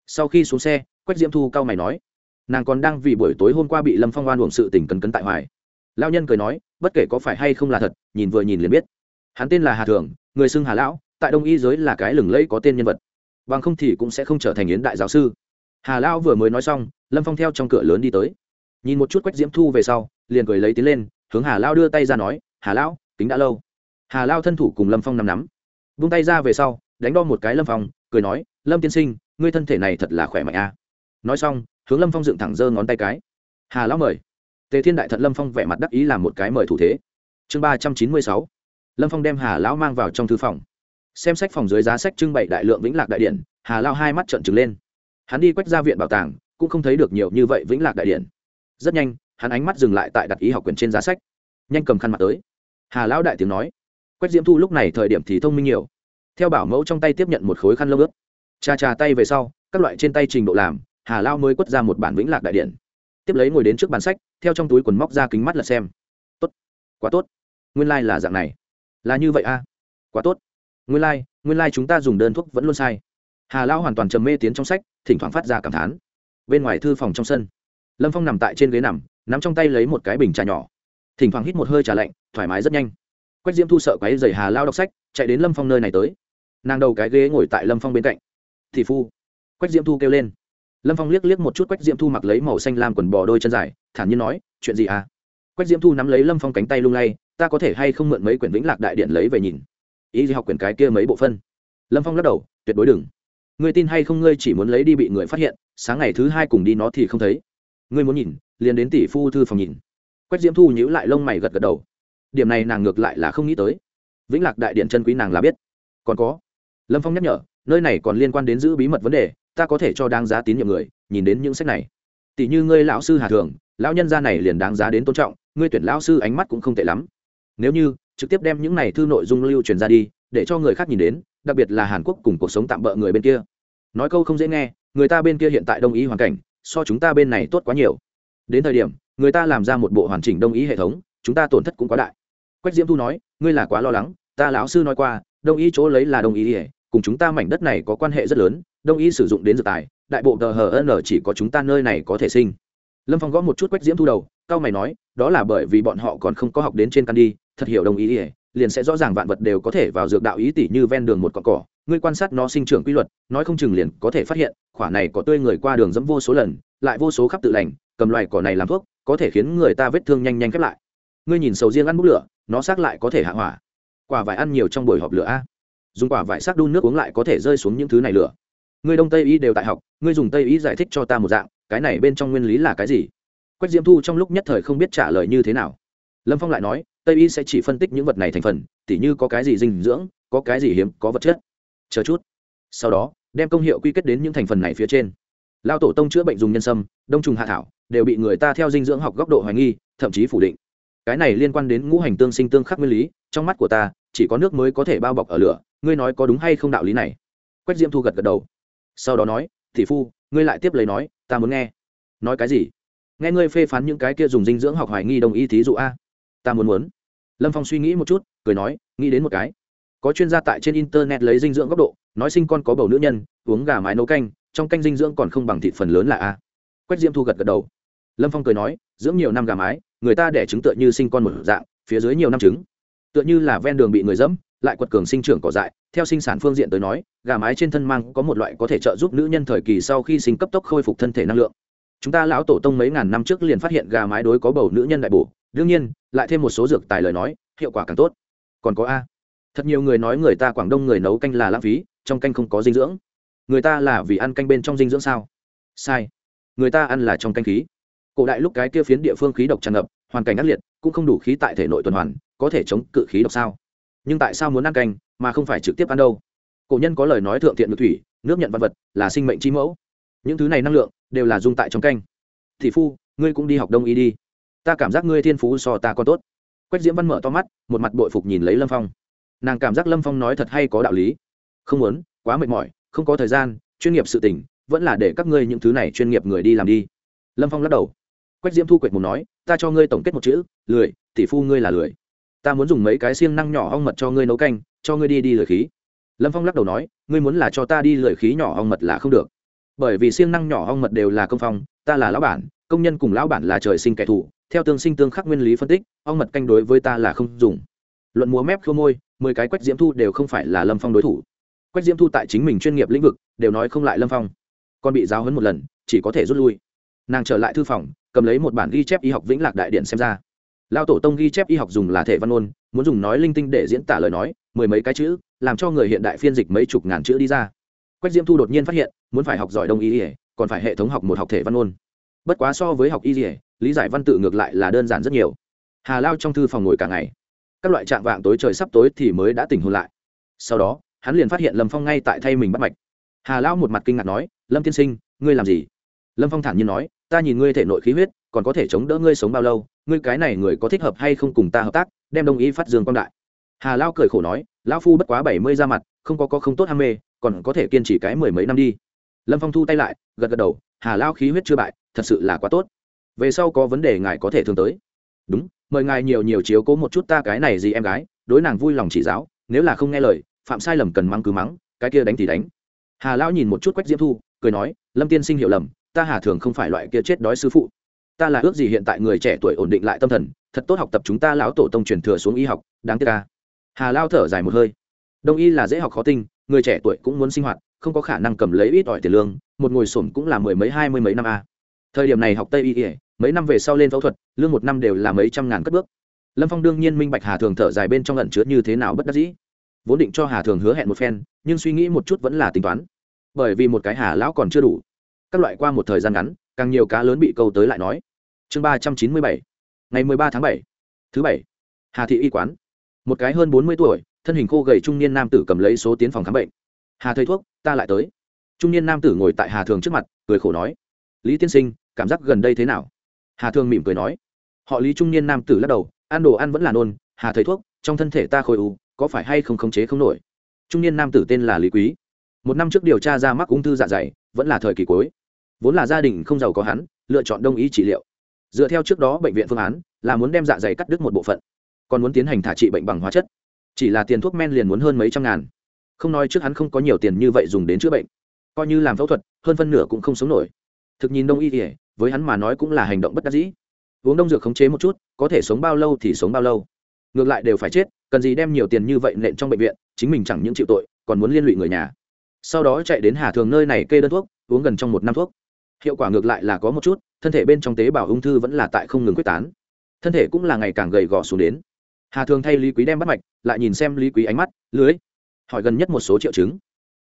Sau khi xuống xe, quách diễm thu cao mày nói, nàng còn đang vì buổi tối hôm qua bị lâm phong oan uổng sự tình cấn cấn tại hoài. Lao nhân cười nói bất kể có phải hay không là thật, nhìn vừa nhìn liền biết. Hắn tên là hà thường, người xưng hà lão, tại đông y giới là cái lừng lẫy có tên nhân vật. Bằng không thì cũng sẽ không trở thành yến đại giáo sư. Hà lão vừa mới nói xong, lâm phong theo trong cửa lớn đi tới. Nhìn một chút quách diễm thu về sau, liền cười lấy tiến lên, hướng hà lao đưa tay ra nói, hà lão tính đã lâu. Hà lao thân thủ cùng lâm phong nắm nắm. Vung tay ra về sau, đánh đo một cái lâm phong, cười nói, lâm tiên sinh, ngươi thân thể này thật là khỏe mạnh a. Nói xong, hướng lâm phong dựng thẳng giơ ngón tay cái. Hà lão mời tề thiên đại thận lâm phong vẻ mặt đắc ý làm một cái mời thủ thế. Chương ba trăm chín mươi sáu. Lâm phong đem hà lão mang vào trong thư phòng. Xem sách phòng dưới giá sách trưng bày đại lượng vĩnh lạc đại điện hà lao hai mắt trợn trừng lên. Hắn đi quét ra viện bảo tàng, cũng không thấy được nhiều như vậy vĩnh lạc đại điện rất nhanh, hắn ánh mắt dừng lại tại đặt ý học quyển trên giá sách. Nhanh cầm khăn mặt tới. Hà lão đại tiếng nói. Quét diễm thu lúc này thời điểm thì thông minh nhiều. Theo bảo mẫu trong tay tiếp nhận một khối khăn lông ướt. Trà trà tay về sau, các loại trên tay trình độ làm, hà lao mới quất ra một bản vĩnh lạc đại điện tiếp lấy ngồi đến trước bàn sách theo trong túi quần móc ra kính mắt là xem. Tốt. Quá tốt. Nguyên lai、like、là dạng này. Là như vậy a à? quá tốt. Nguyên lai、like, nguyên lai、like、chúng ta dùng đơn thuốc vẫn luôn sai. Hà lao hoàn toàn trầm mê tiến trong sách thỉnh thoảng phát ra cảm thán. Bên ngoài thư phòng trong sân lâm phong nằm tại trên ghế nằm nắm trong tay lấy một cái bình trà nhỏ. Thỉnh thoảng hít một hơi trà lạnh thoải mái rất nhanh. Quách diễm thu sợ quáy dày hà lao đọc sách chạy đến lâm phong nơi này tới. Nàng đầu cái ghế ngồi tại lâm phong bên cạnh. Thì phu. Quách diễm thu kêu lên lâm phong liếc liếc một chút quách diễm thu mặc lấy màu xanh lam quần bò đôi chân dài, thản nhiên nói, chuyện gì à? Quách diễm thu nắm lấy lâm phong cánh tay lung lay, ta có thể hay không mượn mấy quyển vĩnh lạc đại điện lấy về nhìn? Ý gì học quyển cái kia mấy bộ phân? Lâm phong lắc đầu, tuyệt đối đừng. Ngươi tin hay không ngươi chỉ muốn lấy đi bị người phát hiện, sáng ngày thứ hai cùng đi nó thì không thấy. Ngươi muốn nhìn, liền đến tỷ phu thư phòng nhìn. Quách diễm thu nhíu lại lông mày gật gật đầu. Điểm này nàng ngược lại là không nghĩ tới. Vĩnh lạc đại điện chân quý nàng là biết. Còn có, lâm phong nhắc nhở, nơi này còn liên quan đến giữ bí mật vấn đề ta có thể cho đáng giá tín nhiệm người, nhìn đến những sách này. Tỷ như ngươi lão sư hà thường, lão nhân gia này liền đáng giá đến tôn trọng, ngươi tuyển lão sư ánh mắt cũng không tệ lắm. Nếu như, trực tiếp đem những này thư nội dung lưu truyền ra đi, để cho người khác nhìn đến, đặc biệt là hàn quốc cùng cuộc sống tạm bỡ người bên kia. Nói câu không dễ nghe, người ta bên kia hiện tại đồng ý hoàn cảnh, so chúng ta bên này tốt quá nhiều. Đến thời điểm, người ta làm ra một bộ hoàn chỉnh đồng ý hệ thống, chúng ta tổn thất cũng quá đại. Quách diễm thu nói, ngươi là quá lo lắng, ta lão sư nói qua đồng ý chỗ lấy là đồng ý ỉa cùng chúng ta mảnh đất này có quan hệ rất lớn đông ý sử dụng đến dược tài, đại bộ tờ hn chỉ có chúng ta nơi này có thể sinh. Lâm phong gõ một chút quách diễm thu đầu, cao mày nói, đó là bởi vì bọn họ còn không có học đến trên căn đi, thật hiểu đồng ý ỉa liền sẽ rõ ràng vạn vật đều có thể vào dược đạo ý tỷ như ven đường một con cỏ, ngươi quan sát nó sinh trưởng quy luật, nói không chừng liền có thể phát hiện khỏa này có tươi người qua đường dẫm vô số lần, lại vô số khắp tự lành, cầm loài cỏ này làm thuốc, có thể khiến người ta vết thương nhanh nhanh khép lại. Ngươi nhìn sầu riêng ăn bút lửa, nó xác lại có thể hạ hỏa. Quả vải ăn nhiều trong buổi họp lửa a. Dùng quả vải sắc đun nước uống lại có thể rơi xuống những thứ này lửa ngươi đông tây y đều tại học, ngươi dùng tây y giải thích cho ta một dạng, cái này bên trong nguyên lý là cái gì? Quách diễm thu trong lúc nhất thời không biết trả lời như thế nào. Lâm phong lại nói, tây y sẽ chỉ phân tích những vật này thành phần, tỉ như có cái gì dinh dưỡng, có cái gì hiếm, có vật chất. Chờ chút. Sau đó, đem công hiệu quy kết đến những thành phần này phía trên. Lao tổ tông chữa bệnh dùng nhân sâm, đông trùng hạ thảo, đều bị người ta theo dinh dưỡng học góc độ hoài nghi, thậm chí phủ định. Cái này liên quan đến ngũ hành tương sinh tương khắc nguyên lý, trong mắt của ta, chỉ có nước mới có thể bao bọc ở lửa, ngươi nói có đúng hay không đạo lý này? Quách diễm thu gật gật đầu sau đó nói thị phu, ngươi lại tiếp lấy nói, ta muốn nghe. Nói cái gì? Nghe ngươi phê phán những cái kia dùng dinh dưỡng học hoài nghi đồng ý thí dụ a. Ta muốn muốn. Lâm phong suy nghĩ một chút, cười nói, nghĩ đến một cái. Có chuyên gia tại trên internet lấy dinh dưỡng góc độ, nói sinh con có bầu nữ nhân, uống gà mái nấu canh, trong canh dinh dưỡng còn không bằng thịt phần lớn là a. Quách diễm thu gật gật đầu. Lâm phong cười nói, dưỡng nhiều năm gà mái, người ta đẻ trứng tựa như sinh con một dạng, phía dưới nhiều năm trứng. Tựa như là ven đường bị người dẫm lại quật cường sinh trưởng cỏ dại. Theo sinh sản phương diện tới nói, gà mái trên thân mang có một loại có thể trợ giúp nữ nhân thời kỳ sau khi sinh cấp tốc khôi phục thân thể năng lượng. Chúng ta lão tổ tông mấy ngàn năm trước liền phát hiện gà mái đối có bầu nữ nhân đại bổ. Đương nhiên, lại thêm một số dược tài lời nói, hiệu quả càng tốt. Còn có a, thật nhiều người nói người ta quảng đông người nấu canh là lãng phí, trong canh không có dinh dưỡng. Người ta là vì ăn canh bên trong dinh dưỡng sao? Sai. Người ta ăn là trong canh khí. Cổ đại lúc cái kia phiến địa phương khí độc tràn ngập, hoàn cảnh ác liệt, cũng không đủ khí tại thể nội tuần hoàn, có thể chống cự khí độc sao? Nhưng tại sao muốn ăn canh, mà không phải trực tiếp ăn đâu? Cổ nhân có lời nói thượng thiện được thủy, nước nhận văn vật là sinh mệnh chi mẫu. Những thứ này năng lượng đều là dung tại trong canh. Thị phu, ngươi cũng đi học đông y đi. Ta cảm giác ngươi thiên phú so ta còn tốt. Quách diễm văn mở to mắt, một mặt bội phục nhìn lấy lâm phong. Nàng cảm giác lâm phong nói thật hay có đạo lý. Không muốn, quá mệt mỏi, không có thời gian, chuyên nghiệp sự tình, vẫn là để các ngươi những thứ này chuyên nghiệp người đi làm đi. Lâm phong lắc đầu. Quách diễm thu quệt một nói, ta cho ngươi tổng kết một chữ, lười tỷ phu ngươi là lười ta muốn dùng mấy cái siêng năng nhỏ ong mật cho ngươi nấu canh, cho ngươi đi đi lười khí. Lâm phong lắc đầu nói, ngươi muốn là cho ta đi lười khí nhỏ ong mật là không được. Bởi vì siêng năng nhỏ ong mật đều là công phong, ta là lão bản, công nhân cùng lão bản là trời sinh kẻ thù, theo tương sinh tương khắc nguyên lý phân tích, ong mật canh đối với ta là không dùng. Luận múa mép khô môi, mười cái quách diễm thu đều không phải là lâm phong đối thủ. Quách diễm thu tại chính mình chuyên nghiệp lĩnh vực, đều nói không lại lâm phong. Còn bị giáo hấn một lần, chỉ có thể rút lui. Nàng trở lại thư phòng, cầm lấy một bản ghi chép y học vĩnh lạc đại điện xem ra lao tổ tông ghi chép y học dùng là thể văn ôn, muốn dùng nói linh tinh để diễn tả lời nói, mười mấy cái chữ, làm cho người hiện đại phiên dịch mấy chục ngàn chữ đi ra. Quách diễm thu đột nhiên phát hiện, muốn phải học giỏi đông y ỉa còn phải hệ thống học một học thể văn ôn. Bất quá so với học y ỉa lý giải văn tự ngược lại là đơn giản rất nhiều. Hà lao trong thư phòng ngồi cả ngày. Các loại trạng vạng tối trời sắp tối thì mới đã tỉnh hôn lại. Sau đó, hắn liền phát hiện lâm phong ngay tại thay mình bắt mạch. Hà lao một mặt kinh ngạc nói, lâm tiên sinh, ngươi làm gì? Lâm phong thản nhiên nói ta nhìn ngươi thể nội khí huyết, còn có thể chống đỡ ngươi sống bao lâu, ngươi cái này người có thích hợp hay không cùng ta hợp tác, đem đồng ý phát dương quang đại. Hà lao cười khổ nói lão phu bất quá bảy mươi ra mặt, không có có không tốt ham mê, còn có thể kiên trì cái mười mấy năm đi. Lâm phong thu tay lại, gật gật đầu, hà lao khí huyết chưa bại, thật sự là quá tốt. Về sau có vấn đề ngài có thể thường tới. Đúng, mời ngài nhiều nhiều chiếu cố một chút ta cái này gì em gái, đối nàng vui lòng chỉ giáo, nếu là không nghe lời, phạm sai lầm cần mắng cứ mắng, cái kia đánh thì đánh. Hà lao nhìn một chút quách diễm thu, cười nói, lâm tiên sinh hiểu lầm ta hà thường không phải loại kia chết đói sư phụ. Ta là ước gì hiện tại người trẻ tuổi ổn định lại tâm thần, thật tốt học tập chúng ta lão tổ tông truyền thừa xuống y học, đáng tiếc ca hà lao thở dài một hơi. Đông y là dễ học khó tinh, người trẻ tuổi cũng muốn sinh hoạt, không có khả năng cầm lấy ít ỏi tiền lương, một ngồi sổm cũng là mười mấy, hai mươi mấy năm a. Thời điểm này học tây y ỉa mấy năm về sau lên phẫu thuật, lương một năm đều là mấy trăm ngàn cất bước. Lâm phong đương nhiên minh bạch hà thường thở dài bên trong lần chứa như thế nào bất đắc dĩ. Vốn định cho hà thường hứa hẹn một phen, nhưng suy nghĩ một chút vẫn là tính toán. Bởi vì một cái hà lão còn chưa đủ các loại qua một thời gian ngắn, càng nhiều cá lớn bị câu tới lại nói. Chương ba trăm chín mươi bảy, ngày mười ba tháng bảy, thứ bảy, hà thị y quán. Một cái hơn bốn mươi tuổi, thân hình khô gầy trung niên nam tử cầm lấy số tiến phòng khám bệnh. Hà thầy thuốc, ta lại tới. Trung niên nam tử ngồi tại hà thường trước mặt, cười khổ nói. Lý tiên sinh, cảm giác gần đây thế nào? Hà thường mỉm cười nói. Họ lý trung niên nam tử lắc đầu, ăn đồ ăn vẫn là nôn, hà thầy thuốc, trong thân thể ta khôi u, có phải hay không khống chế không nổi? Trung niên nam tử tên là lý quý. Một năm trước điều tra ra mắc ung thư dạ dày, vẫn là thời kỳ cuối vốn là gia đình không giàu có hắn, lựa chọn đông y trị liệu. Dựa theo trước đó bệnh viện phương án, là muốn đem dạ dày cắt đứt một bộ phận, còn muốn tiến hành thả trị bệnh bằng hóa chất. Chỉ là tiền thuốc men liền muốn hơn mấy trăm ngàn. Không nói trước hắn không có nhiều tiền như vậy dùng đến chữa bệnh. Coi như làm phẫu thuật, hơn phân nửa cũng không sống nổi. Thực nhìn đông y kể với hắn mà nói cũng là hành động bất đắc dĩ. Uống đông dược khống chế một chút, có thể sống bao lâu thì sống bao lâu. Ngược lại đều phải chết, cần gì đem nhiều tiền như vậy nện trong bệnh viện, chính mình chẳng những chịu tội, còn muốn liên lụy người nhà. Sau đó chạy đến hà thường nơi này kê đơn thuốc, uống gần trong một năm thuốc hiệu quả ngược lại là có một chút, thân thể bên trong tế bào ung thư vẫn là tại không ngừng quyết tán. Thân thể cũng là ngày càng gầy gò xuống đến. Hà thường thay lý quý đem bắt mạch, lại nhìn xem lý quý ánh mắt, lưới, hỏi gần nhất một số triệu chứng.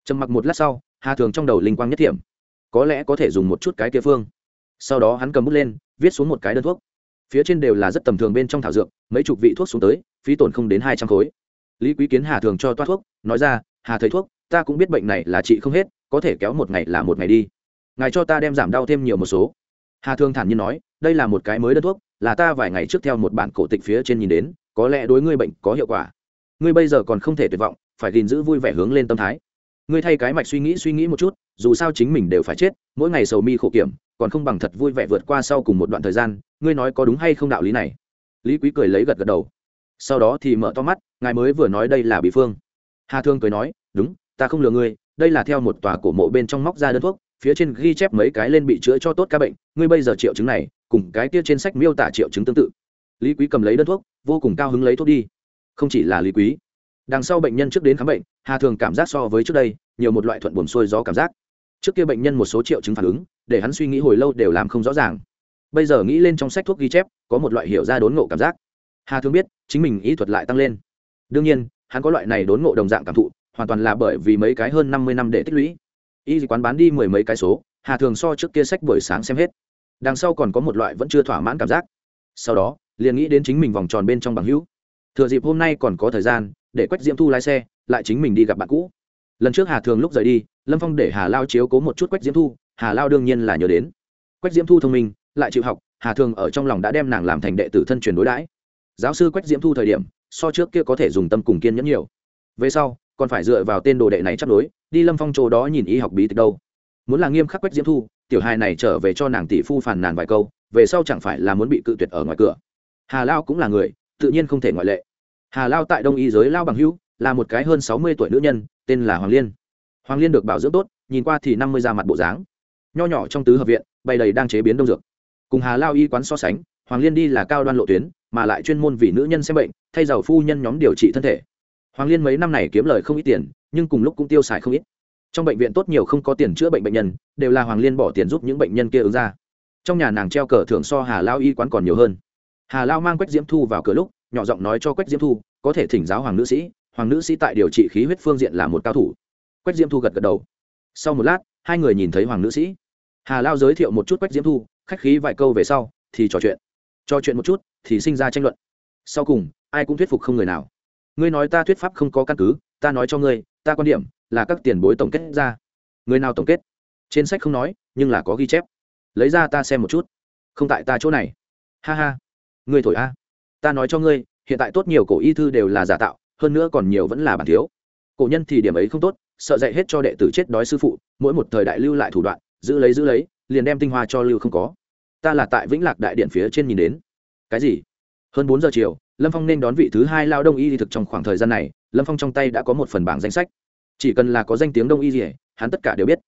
Trầm mặc một lát sau, hà thường trong đầu linh quang nhất thiểm. Có lẽ có thể dùng một chút cái kia phương. Sau đó hắn cầm bút lên, viết xuống một cái đơn thuốc. Phía trên đều là rất tầm thường bên trong thảo dược, mấy chục vị thuốc xuống tới, phí tổn không đến hai trăm khối. Lý quý kiến hà thường cho toát thuốc, nói ra, hà thầy thuốc, ta cũng biết bệnh này là trị không hết, có thể kéo một ngày là một ngày đi ngài cho ta đem giảm đau thêm nhiều một số. Hà Thương thản nhiên nói, đây là một cái mới đơn thuốc, là ta vài ngày trước theo một bản cổ tịch phía trên nhìn đến, có lẽ đối ngươi bệnh có hiệu quả. Ngươi bây giờ còn không thể tuyệt vọng, phải gìn giữ vui vẻ hướng lên tâm thái. Ngươi thay cái mạch suy nghĩ suy nghĩ một chút, dù sao chính mình đều phải chết, mỗi ngày sầu mi khổ kiểm, còn không bằng thật vui vẻ vượt qua sau cùng một đoạn thời gian, ngươi nói có đúng hay không đạo lý này? Lý quý cười lấy gật gật đầu. Sau đó thì mở to mắt, ngài mới vừa nói đây là bị phương. Hà thương cười nói, đúng, ta không lừa ngươi, đây là theo một tòa cổ mộ bên trong móc ra đơn thuốc phía trên ghi chép mấy cái lên bị chữa cho tốt ca bệnh, ngươi bây giờ triệu chứng này, cùng cái kia trên sách miêu tả triệu chứng tương tự. Lý quý cầm lấy đơn thuốc, vô cùng cao hứng lấy thuốc đi. Không chỉ là lý quý, đằng sau bệnh nhân trước đến khám bệnh, hà thường cảm giác so với trước đây, nhiều một loại thuận buồn xuôi gió cảm giác. Trước kia bệnh nhân một số triệu chứng phản ứng, để hắn suy nghĩ hồi lâu đều làm không rõ ràng. Bây giờ nghĩ lên trong sách thuốc ghi chép, có một loại hiểu ra đốn ngộ cảm giác. Hà thường biết, chính mình ý thuật lại tăng lên. Đương nhiên, hắn có loại này đốn ngộ đồng dạng cảm thụ, hoàn toàn là bởi vì mấy cái hơn năm mươi năm để tích lũy y quán bán đi mười mấy cái số, hà thường so trước kia sách buổi sáng xem hết. Đằng sau còn có một loại vẫn chưa thỏa mãn cảm giác. Sau đó, liền nghĩ đến chính mình vòng tròn bên trong bằng hữu. Thừa dịp hôm nay còn có thời gian, để quách diễm thu lái xe, lại chính mình đi gặp bạn cũ. Lần trước hà thường lúc rời đi, lâm phong để hà lao chiếu cố một chút quách diễm thu, hà lao đương nhiên là nhớ đến. Quách diễm thu thông minh, lại chịu học, hà thường ở trong lòng đã đem nàng làm thành đệ tử thân truyền đối đãi. Giáo sư quách diễm thu thời điểm, so trước kia có thể dùng tâm cùng kiên nhẫn nhiều. Về sau, còn phải dựa vào tên đồ đệ này chấp đối đi lâm phong chỗ đó nhìn y học bí tịch đâu? Muốn là nghiêm khắc quách diễm thu, tiểu hài này trở về cho nàng tỷ phu phàn nàn vài câu, về sau chẳng phải là muốn bị cự tuyệt ở ngoài cửa. Hà lao cũng là người, tự nhiên không thể ngoại lệ. Hà lao tại đông y giới lao bằng hữu, là một cái hơn sáu mươi tuổi nữ nhân, tên là hoàng liên. Hoàng liên được bảo dưỡng tốt, nhìn qua thì năm mươi ra mặt bộ dáng. Nho nhỏ trong tứ hợp viện bày đầy đang chế biến đông dược. Cùng hà lao y quán so sánh, hoàng liên đi là cao đoan lộ tuyến, mà lại chuyên môn vì nữ nhân xem bệnh, thay giàu phu nhân nhóm điều trị thân thể. Hoàng liên mấy năm này kiếm lời không ít tiền nhưng cùng lúc cũng tiêu xài không ít. Trong bệnh viện tốt nhiều không có tiền chữa bệnh bệnh nhân, đều là hoàng liên bỏ tiền giúp những bệnh nhân kia ứng ra. Trong nhà nàng treo cờ thưởng so hà lao y quán còn nhiều hơn. Hà lao mang quách diễm thu vào cửa lúc, nhỏ giọng nói cho quách diễm thu, có thể thỉnh giáo hoàng nữ sĩ, hoàng nữ sĩ tại điều trị khí huyết phương diện là một cao thủ. Quách diễm thu gật gật đầu. Sau một lát, hai người nhìn thấy hoàng nữ sĩ. Hà lao giới thiệu một chút quách diễm thu, khách khí vài câu về sau, thì trò chuyện. Trò chuyện một chút, thì sinh ra tranh luận. Sau cùng, ai cũng thuyết phục không người nào. Ngươi nói ta thuyết pháp không có căn cứ, ta nói cho ngươi ta quan điểm là các tiền bối tổng kết ra. Người nào tổng kết? Trên sách không nói, nhưng là có ghi chép. Lấy ra ta xem một chút. Không tại ta chỗ này. Ha ha. Ngươi thổi a. Ta nói cho ngươi, hiện tại tốt nhiều cổ y thư đều là giả tạo, hơn nữa còn nhiều vẫn là bản thiếu. Cổ nhân thì điểm ấy không tốt, sợ dạy hết cho đệ tử chết đói sư phụ, mỗi một thời đại lưu lại thủ đoạn, giữ lấy giữ lấy, liền đem tinh hoa cho lưu không có. Ta là tại vĩnh lạc đại điện phía trên nhìn đến. Cái gì? Hơn bốn giờ chiều, lâm phong nên đón vị thứ hai lao đông y thực trong khoảng thời gian này lâm phong trong tay đã có một phần bảng danh sách. Chỉ cần là có danh tiếng đông y gì hắn tất cả đều biết.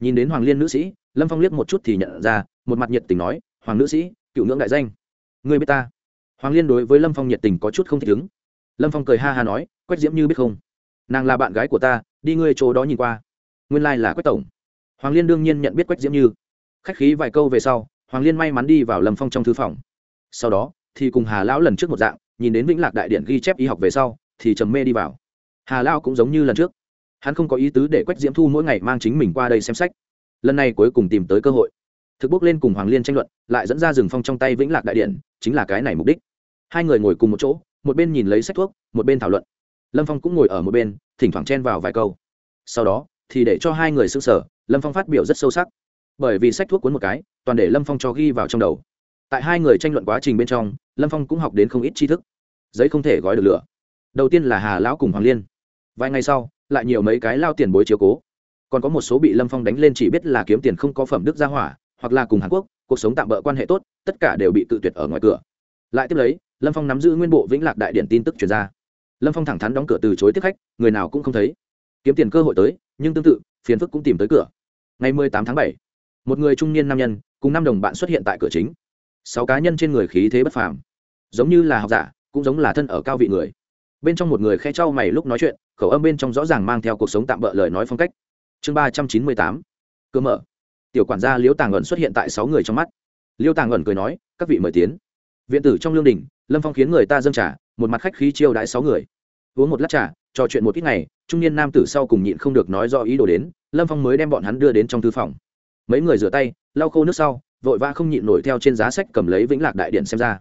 Nhìn đến hoàng liên nữ sĩ, lâm phong liếc một chút thì nhận ra, một mặt nhiệt tình nói, hoàng nữ sĩ, cựu ngưỡng đại danh. Người biết ta? Hoàng liên đối với lâm phong nhiệt tình có chút không thể ứng. Lâm phong cười ha ha nói, quách diễm như biết không? Nàng là bạn gái của ta, đi ngươi chỗ đó nhìn qua. Nguyên lai、like、là quách tổng. Hoàng liên đương nhiên nhận biết quách diễm như. Khách khí vài câu về sau, hoàng liên may mắn đi vào lâm phong trong thư phòng. Sau đó, thì cùng hà lão lần trước một dạng, nhìn đến vĩnh lạc đại điện ghi chép y học về sau thì trầm mê đi vào. Hà lão cũng giống như lần trước. Hắn không có ý tứ để quách diễm thu mỗi ngày mang chính mình qua đây xem sách. Lần này cuối cùng tìm tới cơ hội. Thực bước lên cùng hoàng liên tranh luận, lại dẫn ra rừng phong trong tay vĩnh lạc đại điện, chính là cái này mục đích. Hai người ngồi cùng một chỗ, một bên nhìn lấy sách thuốc, một bên thảo luận. Lâm phong cũng ngồi ở một bên, thỉnh thoảng chen vào vài câu. Sau đó, thì để cho hai người s ư n g sở lâm phong phát biểu rất sâu sắc. Bởi vì sách thuốc cuốn một cái, toàn để lâm phong cho ghi vào trong đầu. Tại hai người tranh luận quá trình bên trong, lâm phong cũng học đến không ít tri thức. Giấy không thể gói được lửa đầu tiên là hà lão cùng hoàng liên vài ngày sau lại nhiều mấy cái lao tiền bối chiếu cố còn có một số bị lâm phong đánh lên chỉ biết là kiếm tiền không có phẩm đức gia hỏa hoặc là cùng hàn quốc cuộc sống tạm bỡ quan hệ tốt tất cả đều bị tự tuyệt ở ngoài cửa lại tiếp lấy lâm phong nắm giữ nguyên bộ vĩnh lạc đại điện tin tức chuyển ra lâm phong thẳng thắn đóng cửa từ chối tiếp khách người nào cũng không thấy kiếm tiền cơ hội tới nhưng tương tự phiền phức cũng tìm tới cửa ngày mười tám tháng bảy một người trung niên nam nhân cùng năm đồng bạn xuất hiện tại cửa chính sáu cá nhân trên người khí thế bất phàm giống như là học giả cũng giống là thân ở cao vị người bên trong một người khe trao mày lúc nói chuyện, khẩu âm bên trong rõ ràng mang theo cuộc sống tạm bỡ lời nói phong cách. Chương ba trăm chín mươi tám, cơ mở. Tiểu quản gia liễu tàng ẩn xuất hiện tại sáu người trong mắt. Liễu tàng ẩn cười nói, các vị mời tiến. Viện tử trong lương đình, lâm phong khiến người ta dâng trả một mặt khách khí chiêu đãi sáu người. Uống một lát trà, trò chuyện một ít ngày, trung niên nam tử sau cùng nhịn không được nói do ý đồ đến, lâm phong mới đem bọn hắn đưa đến trong thư phòng. Mấy người rửa tay, lau khô nước sau, vội vã không nhịn nổi theo trên giá sách cầm lấy vĩnh lạc đại điện xem ra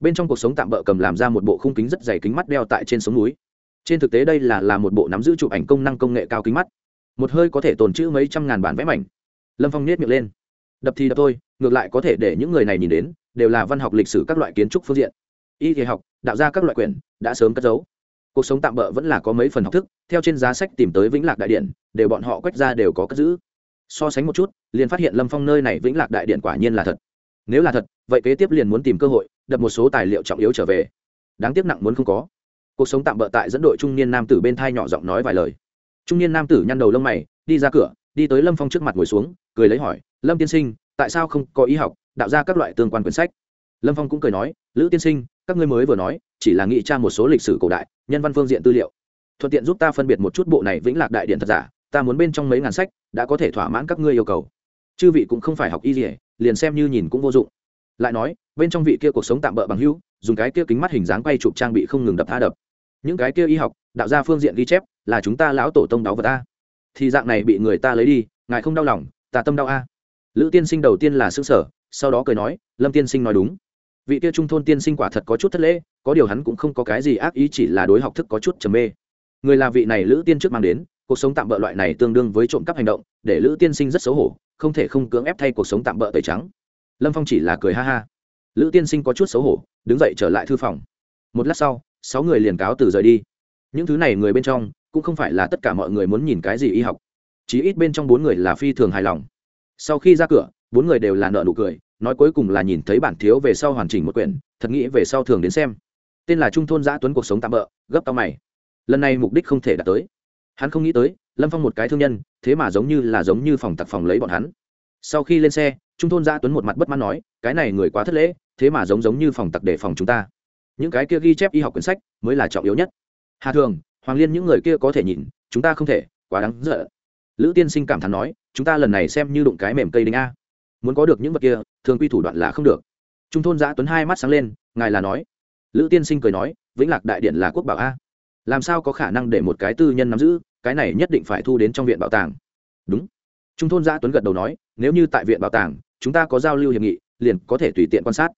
bên trong cuộc sống tạm bỡ cầm làm ra một bộ khung kính rất dày kính mắt đeo tại trên sống núi. Trên thực tế đây là là một bộ nắm giữ chụp ảnh công năng công nghệ cao kính mắt. Một hơi có thể tồn trữ mấy trăm ngàn bản vẽ mảnh. Lâm phong nhét miệng lên. Đập thì đập thôi, ngược lại có thể để những người này nhìn đến, đều là văn học lịch sử các loại kiến trúc phương diện. Y thể học, đạo ra các loại quyển, đã sớm cất giấu. Cuộc sống tạm bỡ vẫn là có mấy phần học thức, theo trên giá sách tìm tới vĩnh lạc đại điện, đều bọn họ quét ra đều có cất giữ. So sánh một chút, liền phát hiện lâm phong nơi này vĩnh lạc đại điện quả nhiên là thật nếu là thật, vậy kế tiếp liền muốn tìm cơ hội, đập một số tài liệu trọng yếu trở về. Đáng tiếc nặng muốn không có. Cuộc sống tạm bỡ tại dẫn đội trung niên nam tử bên thai nhỏ giọng nói vài lời. Trung niên nam tử nhăn đầu lông mày, đi ra cửa, đi tới lâm phong trước mặt ngồi xuống, cười lấy hỏi, lâm tiên sinh, tại sao không có ý học, đạo ra các loại tương quan quyển sách? Lâm phong cũng cười nói, lữ tiên sinh, các ngươi mới vừa nói, chỉ là nghị tra một số lịch sử cổ đại, nhân văn phương diện tư liệu. Thuận tiện giúp ta phân biệt một chút bộ này vĩnh lạc đại điện thật giả, ta muốn bên trong mấy ngàn sách, đã có thể thỏa mãn các ngươi yêu cầu. Chư vị cũng không phải học y gì liền xem như nhìn cũng vô dụng. Lại nói, bên trong vị kia cuộc sống tạm bỡ bằng hữu, dùng cái kia kính mắt hình dáng quay chụp trang bị không ngừng đập tha đập. Những cái kia y học, đạo ra phương diện ghi chép, là chúng ta lão tổ tông đáo vật ta thì dạng này bị người ta lấy đi, ngài không đau lòng, ta tâm đau a. Lữ tiên sinh đầu tiên là xương sở sau đó cười nói, lâm tiên sinh nói đúng. Vị kia trung thôn tiên sinh quả thật có chút thất lễ, có điều hắn cũng không có cái gì ác ý, chỉ là đối học thức có chút trầm mê. Người là vị này lữ tiên trước mang đến, cuộc sống tạm bỡ loại này tương đương với trộm cắp hành động, để lữ tiên sinh rất xấu hổ không thể không cưỡng ép thay cuộc sống tạm bỡ tẩy trắng. Lâm phong chỉ là cười ha ha. Lữ tiên sinh có chút xấu hổ, đứng dậy trở lại thư phòng. Một lát sau, sáu người liền cáo từ rời đi. Những thứ này người bên trong, cũng không phải là tất cả mọi người muốn nhìn cái gì y học. Chí ít bên trong bốn người là phi thường hài lòng. Sau khi ra cửa, bốn người đều là nợ nụ cười, nói cuối cùng là nhìn thấy bản thiếu về sau hoàn chỉnh một quyển, thật nghĩ về sau thường đến xem. Tên là trung thôn giã tuấn cuộc sống tạm bỡ, gấp tao mày. Lần này mục đích không thể đạt tới hắn không nghĩ tới, lâm phong một cái thương nhân, thế mà giống như là giống như phòng tặc phòng lấy bọn hắn. Sau khi lên xe, trung thôn gia tuấn một mặt bất mãn nói, cái này người quá thất lễ, thế mà giống giống như phòng tặc để phòng chúng ta. Những cái kia ghi chép y học quyển sách mới là trọng yếu nhất. Hà thường, hoàng liên những người kia có thể nhìn, chúng ta không thể, quá đáng sợ. Lữ tiên sinh cảm thán nói, chúng ta lần này xem như đụng cái mềm cây đinh a. Muốn có được những vật kia, thường quy thủ đoạn là không được. Trung thôn giã tuấn hai mắt sáng lên, ngài là nói. Lữ tiên sinh cười nói, vĩnh lạc đại điện là quốc bảo a. Làm sao có khả năng để một cái tư nhân nắm giữ cái này nhất định phải thu đến trong viện bảo tàng. Đúng. Trung thôn giã tuấn gật đầu nói, nếu như tại viện bảo tàng, chúng ta có giao lưu hiệp nghị, liền có thể tùy tiện quan sát.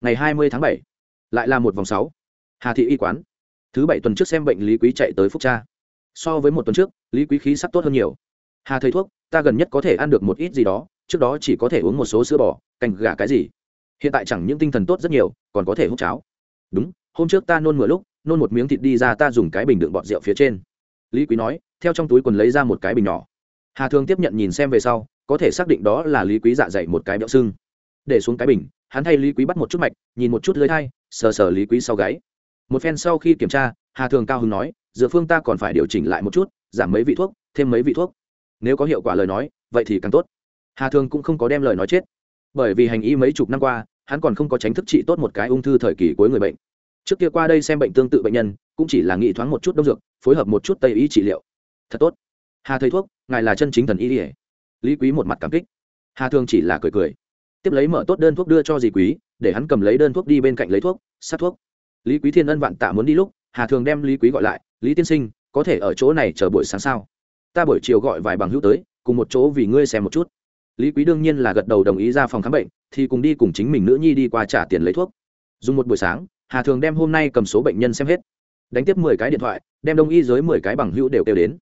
Ngày hai mươi tháng bảy, lại là một vòng sáu. Hà thị y quán. Thứ bảy tuần trước xem bệnh lý quý chạy tới phúc cha. So với một tuần trước, lý quý khí sắc tốt hơn nhiều. Hà thầy thuốc, ta gần nhất có thể ăn được một ít gì đó, trước đó chỉ có thể uống một số sữa bò, canh gà cái gì. Hiện tại chẳng những tinh thần tốt rất nhiều, còn có thể hút cháo. Đúng, hôm trước ta nôn mửa lúc, nôn một miếng thịt đi ra ta dùng cái bình đựng bọt rượu phía trên. Lý quý nói theo trong túi quần lấy ra một cái bình nhỏ. Hà thương tiếp nhận nhìn xem về sau, có thể xác định đó là lý quý dạ dày một cái béo sưng để xuống cái bình, hắn thay lý quý bắt một chút mạch, nhìn một chút lưới thai, sờ sờ lý quý sau gáy. Một phen sau khi kiểm tra, hà thường cao hứng nói, dựa phương ta còn phải điều chỉnh lại một chút, giảm mấy vị thuốc, thêm mấy vị thuốc. Nếu có hiệu quả lời nói, vậy thì càng tốt. Hà thường cũng không có đem lời nói chết. Bởi vì hành y mấy chục năm qua, hắn còn không có tránh thức trị tốt một cái ung thư thời kỳ cuối người bệnh. Trước kia qua đây xem bệnh tương tự bệnh nhân, cũng chỉ là nghị thoáng một chút đông dược, phối hợp một chút tây y trị liệu thật tốt. Hà thầy thuốc, ngài là chân chính thần y ỉa lý quý một mặt cảm kích. Hà thường chỉ là cười cười. Tiếp lấy mở tốt đơn thuốc đưa cho dì quý, để hắn cầm lấy đơn thuốc đi bên cạnh lấy thuốc, sát thuốc. Lý quý thiên ân vạn tạ muốn đi lúc, hà thường đem lý quý gọi lại, lý tiên sinh, có thể ở chỗ này chờ buổi sáng sao? Ta buổi chiều gọi vài bằng hữu tới, cùng một chỗ vì ngươi xem một chút. Lý quý đương nhiên là gật đầu đồng ý ra phòng khám bệnh, thì cùng đi cùng chính mình nữ nhi đi qua trả tiền lấy thuốc. Dùng một buổi sáng, hà thường đem hôm nay cầm số bệnh nhân xem hết. Đánh tiếp mười cái điện thoại, đem đông y giới mười cái bằng hữu đều kêu đến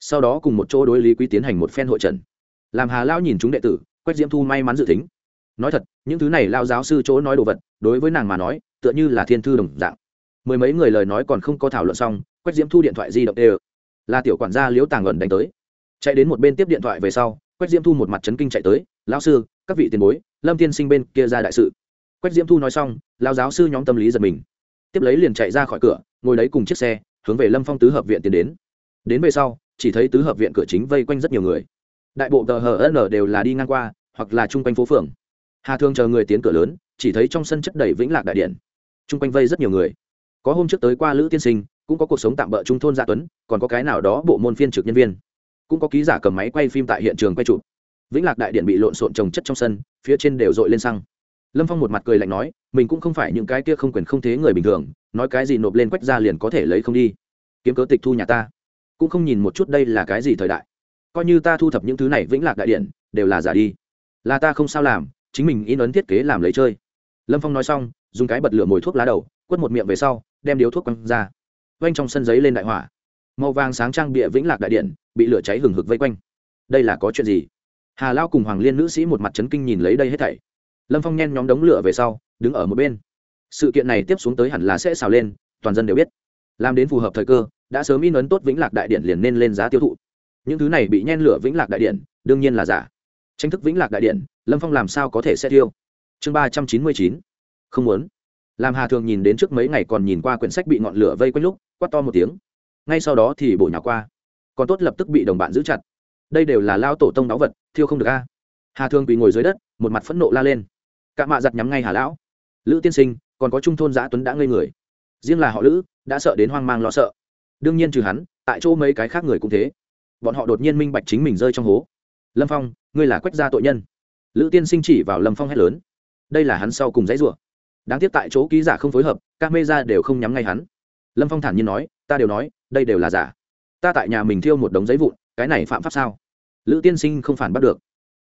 sau đó cùng một chỗ đối lý quý tiến hành một phen hội trần làm hà lão nhìn chúng đệ tử, quách diễm thu may mắn dự tính. Nói thật, những thứ này lao giáo sư chỗ nói đồ vật, đối với nàng mà nói, tựa như là thiên thư đồng dạng. Mười mấy người lời nói còn không có thảo luận xong, quách diễm thu điện thoại di động đều là tiểu quản gia liễu tàng ẩn đánh tới. Chạy đến một bên tiếp điện thoại về sau, quách diễm thu một mặt chấn kinh chạy tới, lão sư, các vị tiền bối, lâm tiên sinh bên kia ra đại sự. Quách diễm thu nói xong lao giáo sư nhóm tâm lý giật mình. Tiếp lấy liền chạy ra khỏi cửa, ngồi đấy cùng chiếc xe, hướng về lâm phong tứ hợp viện tiến đến. Đến về sau chỉ thấy tứ hợp viện cửa chính vây quanh rất nhiều người. Đại bộ tờ hờ n đều là đi ngang qua, hoặc là chung quanh phố phường. Hà thương chờ người tiến cửa lớn, chỉ thấy trong sân chất đầy vĩnh lạc đại điện. Chung quanh vây rất nhiều người. Có hôm trước tới qua lữ tiên sinh, cũng có cuộc sống tạm bỡ trung thôn gia tuấn, còn có cái nào đó bộ môn phiên trực nhân viên. Cũng có ký giả cầm máy quay phim tại hiện trường quay chụp. Vĩnh lạc đại điện bị lộn xộn trồng chất trong sân, phía trên đều dội lên xăng. Lâm phong một mặt cười lạnh nói, mình cũng không phải những cái kia không quyền không thế người bình thường, nói cái gì nộp lên quách ra liền có thể lấy không đi. Kiếm cớ tịch thu nhà ta cũng không nhìn một chút đây là cái gì thời đại. Coi như ta thu thập những thứ này vĩnh lạc đại điện, đều là giả đi. Là ta không sao làm, chính mình in ấn thiết kế làm lấy chơi. Lâm phong nói xong, dùng cái bật lửa mồi thuốc lá đầu, quất một miệng về sau, đem điếu thuốc quăng ra. Quanh trong sân giấy lên đại hỏa. Màu vàng sáng trang bịa vĩnh lạc đại điện, bị lửa cháy hừng hực vây quanh. Đây là có chuyện gì? Hà lao cùng hoàng liên nữ sĩ một mặt trấn kinh nhìn lấy đây hết thảy. Lâm phong nhen nhóm đống lửa về sau, đứng ở một bên. Sự kiện này tiếp xuống tới hẳn là sẽ xào lên, toàn dân đều biết. Làm đến phù hợp thời cơ đã sớm in ấn tốt vĩnh lạc đại điện liền nên lên giá tiêu thụ. Những thứ này bị nhen lửa vĩnh lạc đại điện đương nhiên là giả. Tranh thức vĩnh lạc đại điện lâm phong làm sao có thể sẽ tiêu? Chương ba trăm chín mươi chín. Không muốn. Làm hà thường nhìn đến trước mấy ngày còn nhìn qua quyển sách bị ngọn lửa vây quanh lúc, quát to một tiếng. Ngay sau đó thì bổ nhỏ qua. Còn tốt lập tức bị đồng bạn giữ chặt. Đây đều là lao tổ tông đáo vật, thiêu không được a. Hà thường bị ngồi dưới đất, một mặt phẫn nộ la lên. Cạ mạ giặt nhắm ngay hà lão. Lữ tiên sinh, còn có trung thôn giã tuấn đã ngây người. Riêng là họ lữ, đã sợ đến hoang mang lo sợ đương nhiên trừ hắn, tại chỗ mấy cái khác người cũng thế. Bọn họ đột nhiên minh bạch chính mình rơi trong hố. Lâm phong, ngươi là quách gia tội nhân. Lữ tiên sinh chỉ vào lâm phong hét lớn. Đây là hắn sau cùng dãy rủa. Đáng tiếc tại chỗ ký giả không phối hợp các mê ra đều không nhắm ngay hắn. Lâm phong thản nhiên nói, ta đều nói, đây đều là giả. Ta tại nhà mình thiêu một đống giấy vụn, cái này phạm pháp sao? Lữ tiên sinh không phản bắt được.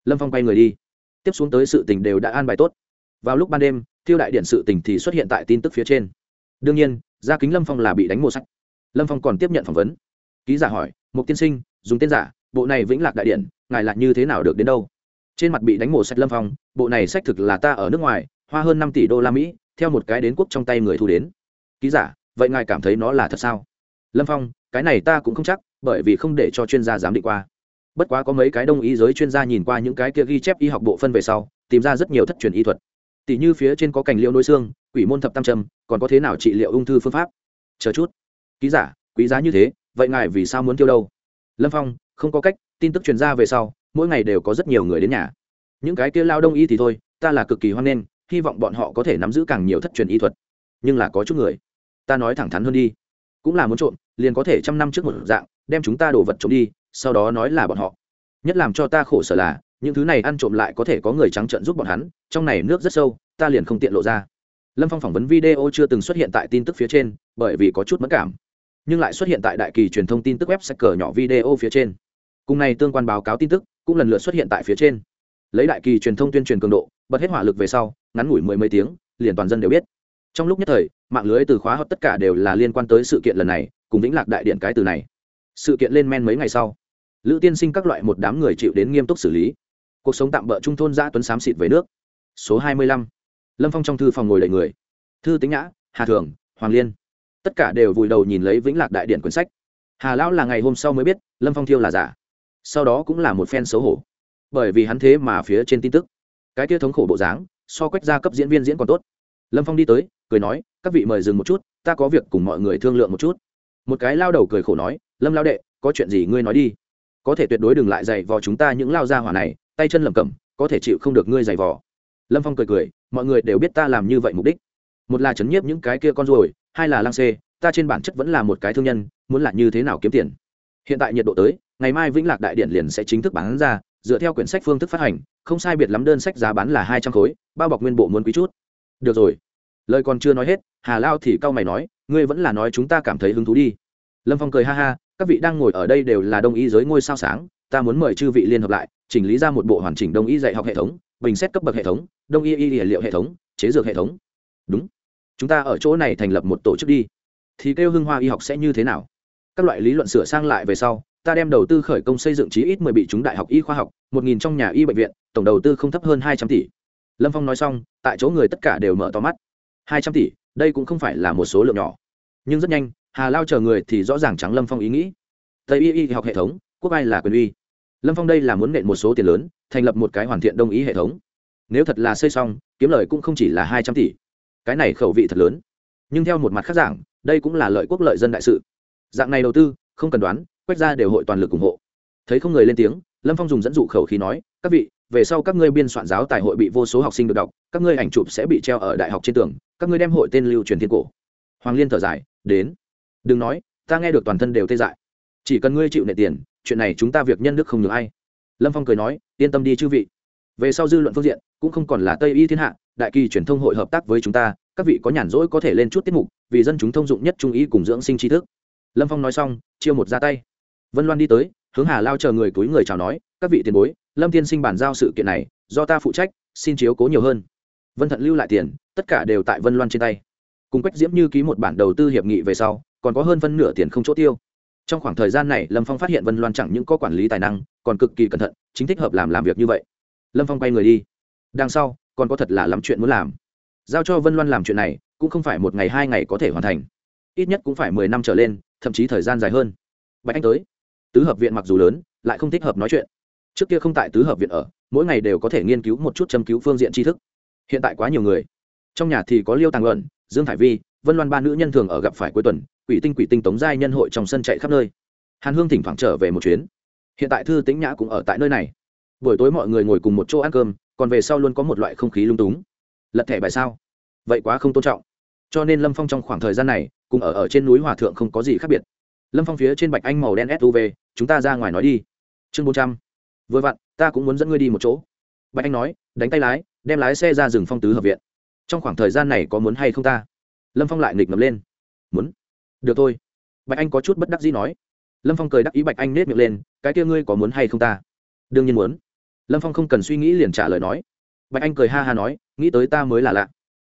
Lâm phong quay người đi. Tiếp xuống tới sự tình đều đã an bài tốt. Vào lúc ban đêm, thiêu đại điện sự tình thì xuất hiện tại tin tức phía trên. Đương nhiên, gia kính lâm phong là bị đánh mùa sách lâm phong còn tiếp nhận phỏng vấn ký giả hỏi một tiên sinh dùng tên giả bộ này vĩnh lạc đại điện ngài lại như thế nào được đến đâu trên mặt bị đánh mổ sách lâm phong bộ này sách thực là ta ở nước ngoài hoa hơn năm tỷ đô la mỹ theo một cái đến quốc trong tay người thu đến ký giả vậy ngài cảm thấy nó là thật sao lâm phong cái này ta cũng không chắc bởi vì không để cho chuyên gia giám định qua bất quá có mấy cái đông ý giới chuyên gia nhìn qua những cái kia ghi chép y học bộ phân về sau tìm ra rất nhiều thất truyền y thuật tỷ như phía trên có cành liệu nối xương quỷ môn thập tam trâm còn có thế nào trị liệu ung thư phương pháp chờ chút ký giả, quý giá như thế, vậy ngài vì sao muốn tiêu đâu? Lâm phong, không có cách, tin tức truyền ra về sau, mỗi ngày đều có rất nhiều người đến nhà. Những cái kia lao đông y thì thôi, ta là cực kỳ hoan nghênh, hy vọng bọn họ có thể nắm giữ càng nhiều thất truyền y thuật. Nhưng là có chút người, ta nói thẳng thắn hơn đi, cũng là muốn trộm, liền có thể trăm năm trước một dạng, đem chúng ta đổ vật trộm đi, sau đó nói là bọn họ. Nhất làm cho ta khổ sở là, những thứ này ăn trộm lại có thể có người trắng trợn giúp bọn hắn, trong này nước rất sâu, ta liền không tiện lộ ra. Lâm phong phỏng vấn video chưa từng xuất hiện tại tin tức phía trên, bởi vì có chút mất cảm nhưng lại xuất hiện tại đại kỳ truyền thông tin tức web sách cờ nhỏ video phía trên. Cùng này tương quan báo cáo tin tức cũng lần lượt xuất hiện tại phía trên. Lấy đại kỳ truyền thông tuyên truyền cường độ, bật hết hỏa lực về sau, ngắn ngủi mười mấy tiếng, liền toàn dân đều biết. Trong lúc nhất thời, mạng lưới từ khóa hợp tất cả đều là liên quan tới sự kiện lần này, cùng vĩnh lạc đại điện cái từ này. Sự kiện lên men mấy ngày sau, lữ tiên sinh các loại một đám người chịu đến nghiêm túc xử lý. Cuộc sống tạm bỡ trung thôn gia tuấn xám xịt về nước. Số hai mươi lăm. Lâm phong trong thư phòng ngồi đầy người. Thư tính nhã, hà thường, hoàng liên tất cả đều vùi đầu nhìn lấy vĩnh lạc đại điện quyển sách. Hà lão là ngày hôm sau mới biết, lâm phong thiêu là giả. Sau đó cũng là một phen xấu hổ. Bởi vì hắn thế mà phía trên tin tức. Cái kia thống khổ bộ dáng, so quách gia cấp diễn viên diễn còn tốt. Lâm phong đi tới, cười nói, các vị mời dừng một chút, ta có việc cùng mọi người thương lượng một chút. Một cái lao đầu cười khổ nói, lâm lao đệ, có chuyện gì ngươi nói đi. Có thể tuyệt đối đừng lại dày vò chúng ta những lao gia hỏa này, tay chân lầm cẩm, có thể chịu không được ngươi dày vò. Lâm phong cười cười, mọi người đều biết ta làm như vậy mục đích. Một là chấn nhiếp những cái kia con ruồi hai là lang xê, ta trên bản chất vẫn là một cái thương nhân, muốn là như thế nào kiếm tiền. Hiện tại nhiệt độ tới, ngày mai vĩnh lạc đại điện liền sẽ chính thức bán ra, dựa theo quyển sách phương thức phát hành, không sai biệt lắm đơn sách giá bán là hai trăm khối, bao bọc nguyên bộ muốn quý chút. Được rồi. Lời còn chưa nói hết, hà lao thì cau mày nói, ngươi vẫn là nói chúng ta cảm thấy hứng thú đi. Lâm phong cười ha ha, các vị đang ngồi ở đây đều là đông y giới ngôi sao sáng, ta muốn mời chư vị liên hợp lại, chỉnh lý ra một bộ hoàn chỉnh đông y dạy học hệ thống, bình xét cấp bậc hệ thống, đông y y liệu hệ thống, chế dược hệ thống. Đúng chúng ta ở chỗ này thành lập một tổ chức đi. Thì kêu hưng hoa y học sẽ như thế nào? Các loại lý luận sửa sang lại về sau, ta đem đầu tư khởi công xây dựng chí ít mười bị chúng đại học y khoa học, một nghìn trong nhà y bệnh viện, tổng đầu tư không thấp hơn hai trăm tỷ. Lâm phong nói xong, tại chỗ người tất cả đều mở to mắt. Hai trăm tỷ, đây cũng không phải là một số lượng nhỏ. Nhưng rất nhanh, hà lao chờ người thì rõ ràng trắng lâm phong ý nghĩ. Tây y y học hệ thống, quốc ai là quyền uy? Lâm phong đây là muốn nện một số tiền lớn, thành lập một cái hoàn thiện đông ý hệ thống. Nếu thật là xây xong, kiếm lời cũng không chỉ là hai trăm tỷ cái này khẩu vị thật lớn. Nhưng theo một mặt khác giảng đây cũng là lợi quốc lợi dân đại sự. Dạng này đầu tư, không cần đoán quét ra đều hội toàn lực ủng hộ. Thấy không người lên tiếng, lâm phong dùng dẫn dụ khẩu khí nói, các vị, về sau các ngươi biên soạn giáo tài hội bị vô số học sinh được đọc, các ngươi ảnh chụp sẽ bị treo ở đại học trên tường, các ngươi đem hội tên lưu truyền thiên cổ. Hoàng liên thở dài, đến. Đừng nói, ta nghe được toàn thân đều tê dại. Chỉ cần ngươi chịu nệ tiền, chuyện này chúng ta việc nhân đức không nhường ai. Lâm phong cười nói, yên tâm đi chư vị. Về sau dư luận phương diện, cũng không còn là tây y thiên hạ đại kỳ truyền thông hội hợp tác với chúng ta, các vị có nhàn rỗi có thể lên chút tiết mục, vì dân chúng thông dụng nhất trung ý cùng dưỡng sinh tri thức. Lâm phong nói xong, chiêu một ra tay. Vân loan đi tới, hướng hà lao chờ người túi người chào nói, các vị tiền bối, lâm tiên sinh bàn giao sự kiện này, do ta phụ trách, xin chiếu cố nhiều hơn. Vân thận lưu lại tiền, tất cả đều tại vân loan trên tay. Cùng quách diễm như ký một bản đầu tư hiệp nghị về sau, còn có hơn phân nửa tiền không chỗ tiêu. Trong khoảng thời gian này, lâm phong phát hiện vân loan chẳng những có quản lý tài năng, còn cực kỳ cẩn thận, chính thích hợp làm làm việc như vậy. Lâm phong quay người đi. Đằng sau còn có thật là lắm chuyện muốn làm. Giao cho vân loan làm chuyện này, cũng không phải một ngày hai ngày có thể hoàn thành. Ít nhất cũng phải mười năm trở lên, thậm chí thời gian dài hơn. Bạch anh tới. Tứ hợp viện mặc dù lớn, lại không thích hợp nói chuyện. Trước kia không tại tứ hợp viện ở, mỗi ngày đều có thể nghiên cứu một chút châm cứu phương diện tri thức. Hiện tại quá nhiều người. Trong nhà thì có liêu tàng luận, dương thải vi, vân loan ba nữ nhân thường ở gặp phải cuối tuần, quỷ tinh quỷ tinh tống giai nhân hội trong sân chạy khắp nơi. Hàn hương thỉnh thoảng trở về một chuyến. Hiện tại thư tĩnh nhã cũng ở tại nơi này. Buổi tối mọi người ngồi cùng một chỗ ăn cơm còn về sau luôn có một loại không khí lung túng. Lật thẻ bài sao? Vậy quá không tôn trọng. Cho nên lâm phong trong khoảng thời gian này, cùng ở ở trên núi hòa thượng không có gì khác biệt. Lâm phong phía trên bạch anh màu đen suv chúng ta ra ngoài nói đi. Chương bốn trăm. Vừa vặn, ta cũng muốn dẫn ngươi đi một chỗ. Bạch anh nói, đánh tay lái, đem lái xe ra rừng phong tứ hợp viện. Trong khoảng thời gian này có muốn hay không ta? Lâm phong lại nghịch ngầm lên. Muốn. Được thôi. Bạch anh có chút bất đắc dĩ nói. Lâm phong cười đắc ý bạch anh nết miệng lên, cái kia ngươi có muốn hay không ta? Đương nhiên muốn lâm phong không cần suy nghĩ liền trả lời nói. Bạch anh cười ha ha nói, nghĩ tới ta mới là lạ.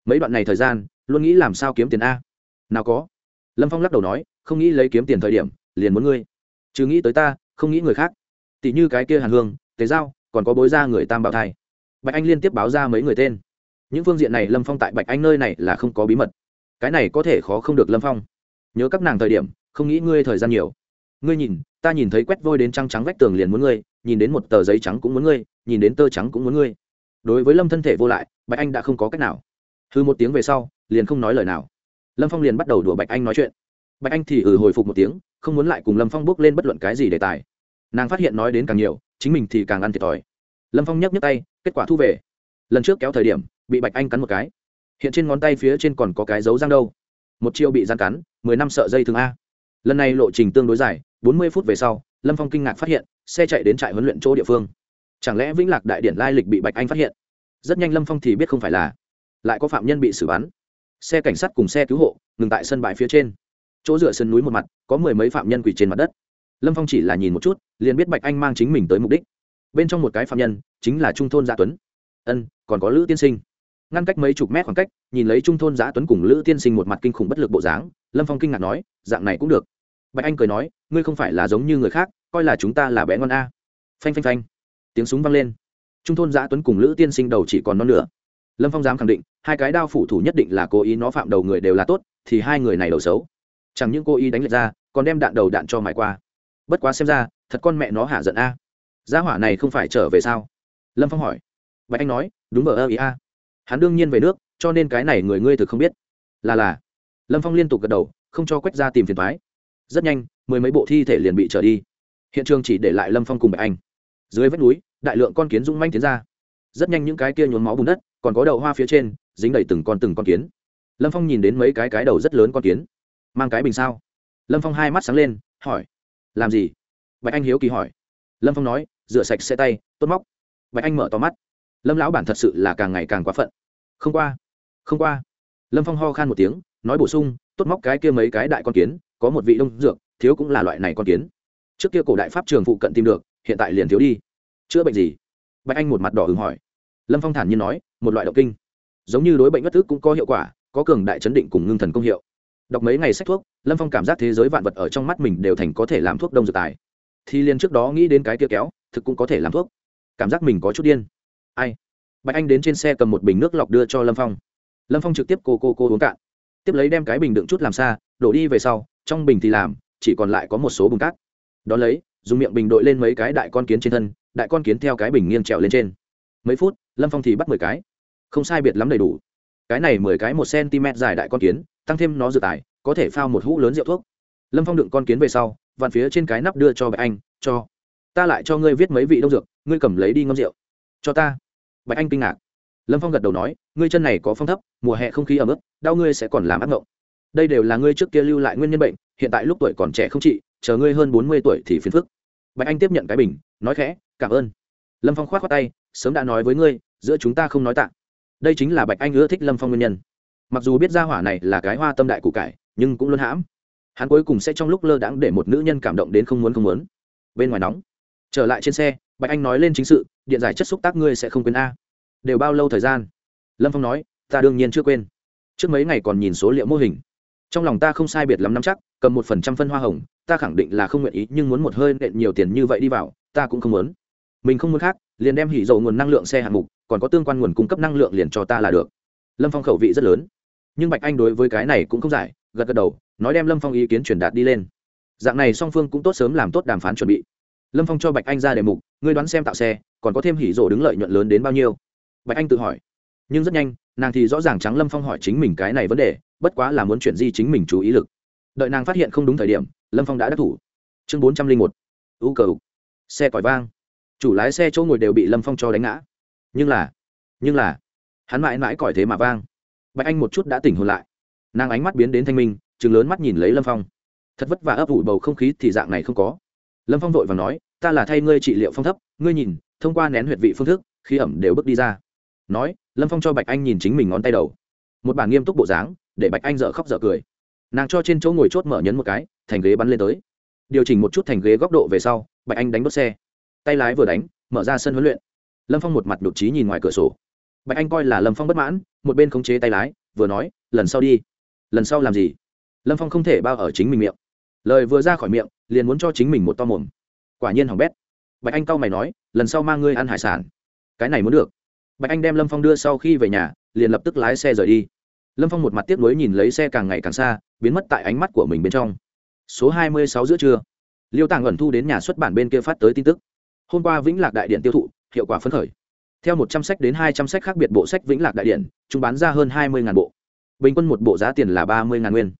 Mấy đoạn này thời gian, luôn nghĩ làm sao kiếm tiền a. Nào có. Lâm phong lắc đầu nói, không nghĩ lấy kiếm tiền thời điểm, liền muốn ngươi. Chứ nghĩ tới ta, không nghĩ người khác. Tỷ như cái kia hàn hương tế giao, còn có bối ra người tam bảo thai. Bạch anh liên tiếp báo ra mấy người tên. Những phương diện này lâm phong tại bạch anh nơi này là không có bí mật. Cái này có thể khó không được lâm phong. Nhớ các nàng thời điểm, không nghĩ ngươi thời gian nhiều ngươi nhìn, ta nhìn thấy quét vôi đến trăng trắng vách tường liền muốn ngươi, nhìn đến một tờ giấy trắng cũng muốn ngươi, nhìn đến tơ trắng cũng muốn ngươi. Đối với lâm thân thể vô lại, bạch anh đã không có cách nào. Hư một tiếng về sau, liền không nói lời nào. Lâm phong liền bắt đầu đùa bạch anh nói chuyện. Bạch anh thì ừ hồi phục một tiếng, không muốn lại cùng lâm phong bước lên bất luận cái gì đề tài. Nàng phát hiện nói đến càng nhiều, chính mình thì càng ăn thiệt thòi. Lâm phong nhấc nhấc tay, kết quả thu về. Lần trước kéo thời điểm, bị bạch anh cắn một cái. Hiện trên ngón tay phía trên còn có cái dấu răng đâu. Một chiêu bị răng cắn, mười năm sợ dây thường a. Lần này lộ trình tương đối dài bốn mươi phút về sau, lâm phong kinh ngạc phát hiện, xe chạy đến trại huấn luyện chỗ địa phương. Chẳng lẽ vĩnh lạc đại điển lai lịch bị bạch anh phát hiện? Rất nhanh lâm phong thì biết không phải là, lại có phạm nhân bị xử bắn. Xe cảnh sát cùng xe cứu hộ, ngừng tại sân bãi phía trên. Chỗ dựa sân núi một mặt, có mười mấy phạm nhân quỳ trên mặt đất. Lâm phong chỉ là nhìn một chút, liền biết bạch anh mang chính mình tới mục đích. Bên trong một cái phạm nhân, chính là trung thôn gia tuấn. Ân, còn có lữ tiên sinh. Ngăn cách mấy chục mét khoảng cách, nhìn lấy trung thôn giã tuấn cùng lữ tiên sinh một mặt kinh khủng bất lực bộ dáng, lâm phong kinh ngạc nói, dạng này cũng được bạch anh cười nói, ngươi không phải là giống như người khác, coi là chúng ta là bé ngon a. Phanh phanh phanh. Tiếng súng vang lên. Trung thôn giã tuấn cùng lữ tiên sinh đầu chỉ còn non nữa lâm phong dám khẳng định, hai cái đao phủ thủ nhất định là cố ý nó phạm đầu người đều là tốt, thì hai người này đầu xấu. Chẳng những cố ý đánh lệch ra, còn đem đạn đầu đạn cho mải qua. Bất quá xem ra, thật con mẹ nó hạ giận a. Gia hỏa này không phải trở về sao? Lâm phong hỏi. Bạch anh nói, đúng ở ơ ý a. Hắn đương nhiên về nước, cho nên cái này người ngươi thực không biết. Là là. Lâm phong liên tục gật đầu, không cho quách ra tìm phiền thoái rất nhanh, mười mấy bộ thi thể liền bị trở đi. Hiện trường chỉ để lại lâm phong cùng bạch anh. Dưới vách núi, đại lượng con kiến rung manh tiến ra. Rất nhanh những cái kia nhốn máu bùn đất, còn có đậu hoa phía trên, dính đầy từng con từng con kiến. Lâm phong nhìn đến mấy cái cái đầu rất lớn con kiến. Mang cái bình sao? Lâm phong hai mắt sáng lên, hỏi. Làm gì? Bạch anh hiếu kỳ hỏi. Lâm phong nói, rửa sạch xe tay, tốt móc. Bạch anh mở to mắt. Lâm lão bản thật sự là càng ngày càng quá phận. Không qua không qua. Lâm phong ho khan một tiếng, nói bổ sung, tốt móc cái kia mấy cái đại con kiến có một vị đông dược, thiếu cũng là loại này con kiến. Trước kia cổ đại pháp trường phụ cận tìm được, hiện tại liền thiếu đi. Chữa bệnh gì? Bạch anh một mặt đỏ hứng hỏi. Lâm phong thản nhiên nói, một loại độc kinh. Giống như đối bệnh bất thức cũng có hiệu quả, có cường đại chấn định cùng ngưng thần công hiệu. Đọc mấy ngày sách thuốc, lâm phong cảm giác thế giới vạn vật ở trong mắt mình đều thành có thể làm thuốc đông dược tài. Thì liền trước đó nghĩ đến cái kia kéo, thực cũng có thể làm thuốc. Cảm giác mình có chút điên. Ai? Bạch anh đến trên xe cầm một bình nước lọc đưa cho lâm phong. Lâm phong trực tiếp cô cô cô uống cạn. Tiếp lấy đem cái bình đựng chút làm xa, đổ đi về sau trong bình thì làm, chỉ còn lại có một số bùn cát. Đón lấy, dùng miệng bình đội lên mấy cái đại con kiến trên thân, đại con kiến theo cái bình nghiêng trèo lên trên. Mấy phút, lâm phong thì bắt mười cái. Không sai biệt lắm đầy đủ. Cái này mười cái một cm dài đại con kiến, tăng thêm nó dự tải có thể phao một hũ lớn rượu thuốc. Lâm phong đựng con kiến về sau, vặn phía trên cái nắp đưa cho bạch anh, cho, ta lại cho ngươi viết mấy vị đông dược, ngươi cầm lấy đi ngâm rượu. Cho ta. Bạch anh kinh ngạc. Lâm phong gật đầu nói, ngươi chân này có phong thấp, mùa hè không khí ấm ức đau ngươi sẽ còn làm ác ngộng đây đều là ngươi trước kia lưu lại nguyên nhân bệnh, hiện tại lúc tuổi còn trẻ không trị, chờ ngươi hơn bốn mươi tuổi thì phiền phức. Bạch anh tiếp nhận cái bình, nói khẽ, cảm ơn. Lâm phong k h o á t khoác tay, sớm đã nói với ngươi, giữa chúng ta không nói tạ. Đây chính là bạch anh ưa thích lâm phong nguyên nhân. Mặc dù biết ra hỏa này là cái hoa tâm đại cụ cải, nhưng cũng luôn hãm. Hắn cuối cùng sẽ trong lúc lơ đãng để một nữ nhân cảm động đến không muốn không muốn. Bên ngoài nóng. Trở lại trên xe, bạch anh nói lên chính sự, điện giải chất xúc tác ngươi sẽ không quên a. Đều bao lâu thời gian? Lâm phong nói, ta đương nhiên chưa quên. Trước mấy ngày còn nhìn số liệu mô hình trong lòng ta không sai biệt lắm nắm chắc, cầm một phần trăm phân hoa hồng, ta khẳng định là không nguyện ý, nhưng muốn một hơi nện nhiều tiền như vậy đi vào, ta cũng không muốn. Mình không muốn khác, liền đem hỉ dầu nguồn năng lượng xe hạng mục, còn có tương quan nguồn cung cấp năng lượng liền cho ta là được. Lâm phong khẩu vị rất lớn. Nhưng bạch anh đối với cái này cũng không giải, gật gật đầu, nói đem lâm phong ý kiến truyền đạt đi lên. Dạng này song phương cũng tốt sớm làm tốt đàm phán chuẩn bị. Lâm phong cho bạch anh ra đề mục, ngươi đoán xem tạo xe, còn có thêm hỉ rổ đứng lợi nhuận lớn đến bao nhiêu? Bạch anh tự hỏi. Nhưng rất nhanh, nàng thì rõ ràng trắng lâm phong hỏi chính mình cái này vấn đề bất quá là muốn chuyển di chính mình chú ý lực. Đợi nàng phát hiện không đúng thời điểm, lâm phong đã đắc thủ. Chương bốn trăm linh một, u cờ xe còi vang. Chủ lái xe chỗ ngồi đều bị lâm phong cho đánh ngã. Nhưng là nhưng là, hắn mãi mãi còi thế mà vang. Bạch anh một chút đã tỉnh hồn lại. Nàng ánh mắt biến đến thanh minh chừng lớn mắt nhìn lấy lâm phong. Thật vất vả ấp ủ bầu không khí thì dạng này không có. Lâm phong vội và nói, ta là thay ngươi trị liệu phong thấp, ngươi nhìn, thông qua nén huyệt vị phương thức khi ẩm đều bước đi ra. Nói, lâm phong cho bạch anh nhìn chính mình ngón tay đầu. Một bản nghiêm túc bộ dáng để bạch anh dở khóc dở cười. Nàng cho trên chỗ ngồi chốt mở nhấn một cái, thành ghế bắn lên tới. Điều chỉnh một chút thành ghế góc độ về sau, bạch anh đánh đốt xe. Tay lái vừa đánh, mở ra sân huấn luyện. Lâm phong một mặt nhục trí nhìn ngoài cửa sổ. Bạch anh coi là lâm phong bất mãn, một bên khống chế tay lái, vừa nói, lần sau đi. Lần sau làm gì? Lâm phong không thể bao ở chính mình miệng. Lời vừa ra khỏi miệng, liền muốn cho chính mình một to mồm. Quả nhiên hỏng bét. Bạch anh cau mày nói, lần sau mang ngươi ăn hải sản. Cái này muốn được. Bạch anh đem lâm phong đưa sau khi về nhà, liền lập tức lái xe rời đi lâm phong một mặt tiếc nuối nhìn lấy xe càng ngày càng xa, biến mất tại ánh mắt của mình bên trong. Số hai mươi sáu giữa trưa, liêu tàng ẩn thu đến nhà xuất bản bên kia phát tới tin tức. Hôm qua vĩnh lạc đại điện tiêu thụ, hiệu quả phấn khởi. Theo một trăm sách đến hai trăm sách khác biệt bộ sách vĩnh lạc đại điện, chúng bán ra hơn hai mươi bộ. Bình quân một bộ giá tiền là ba mươi nguyên.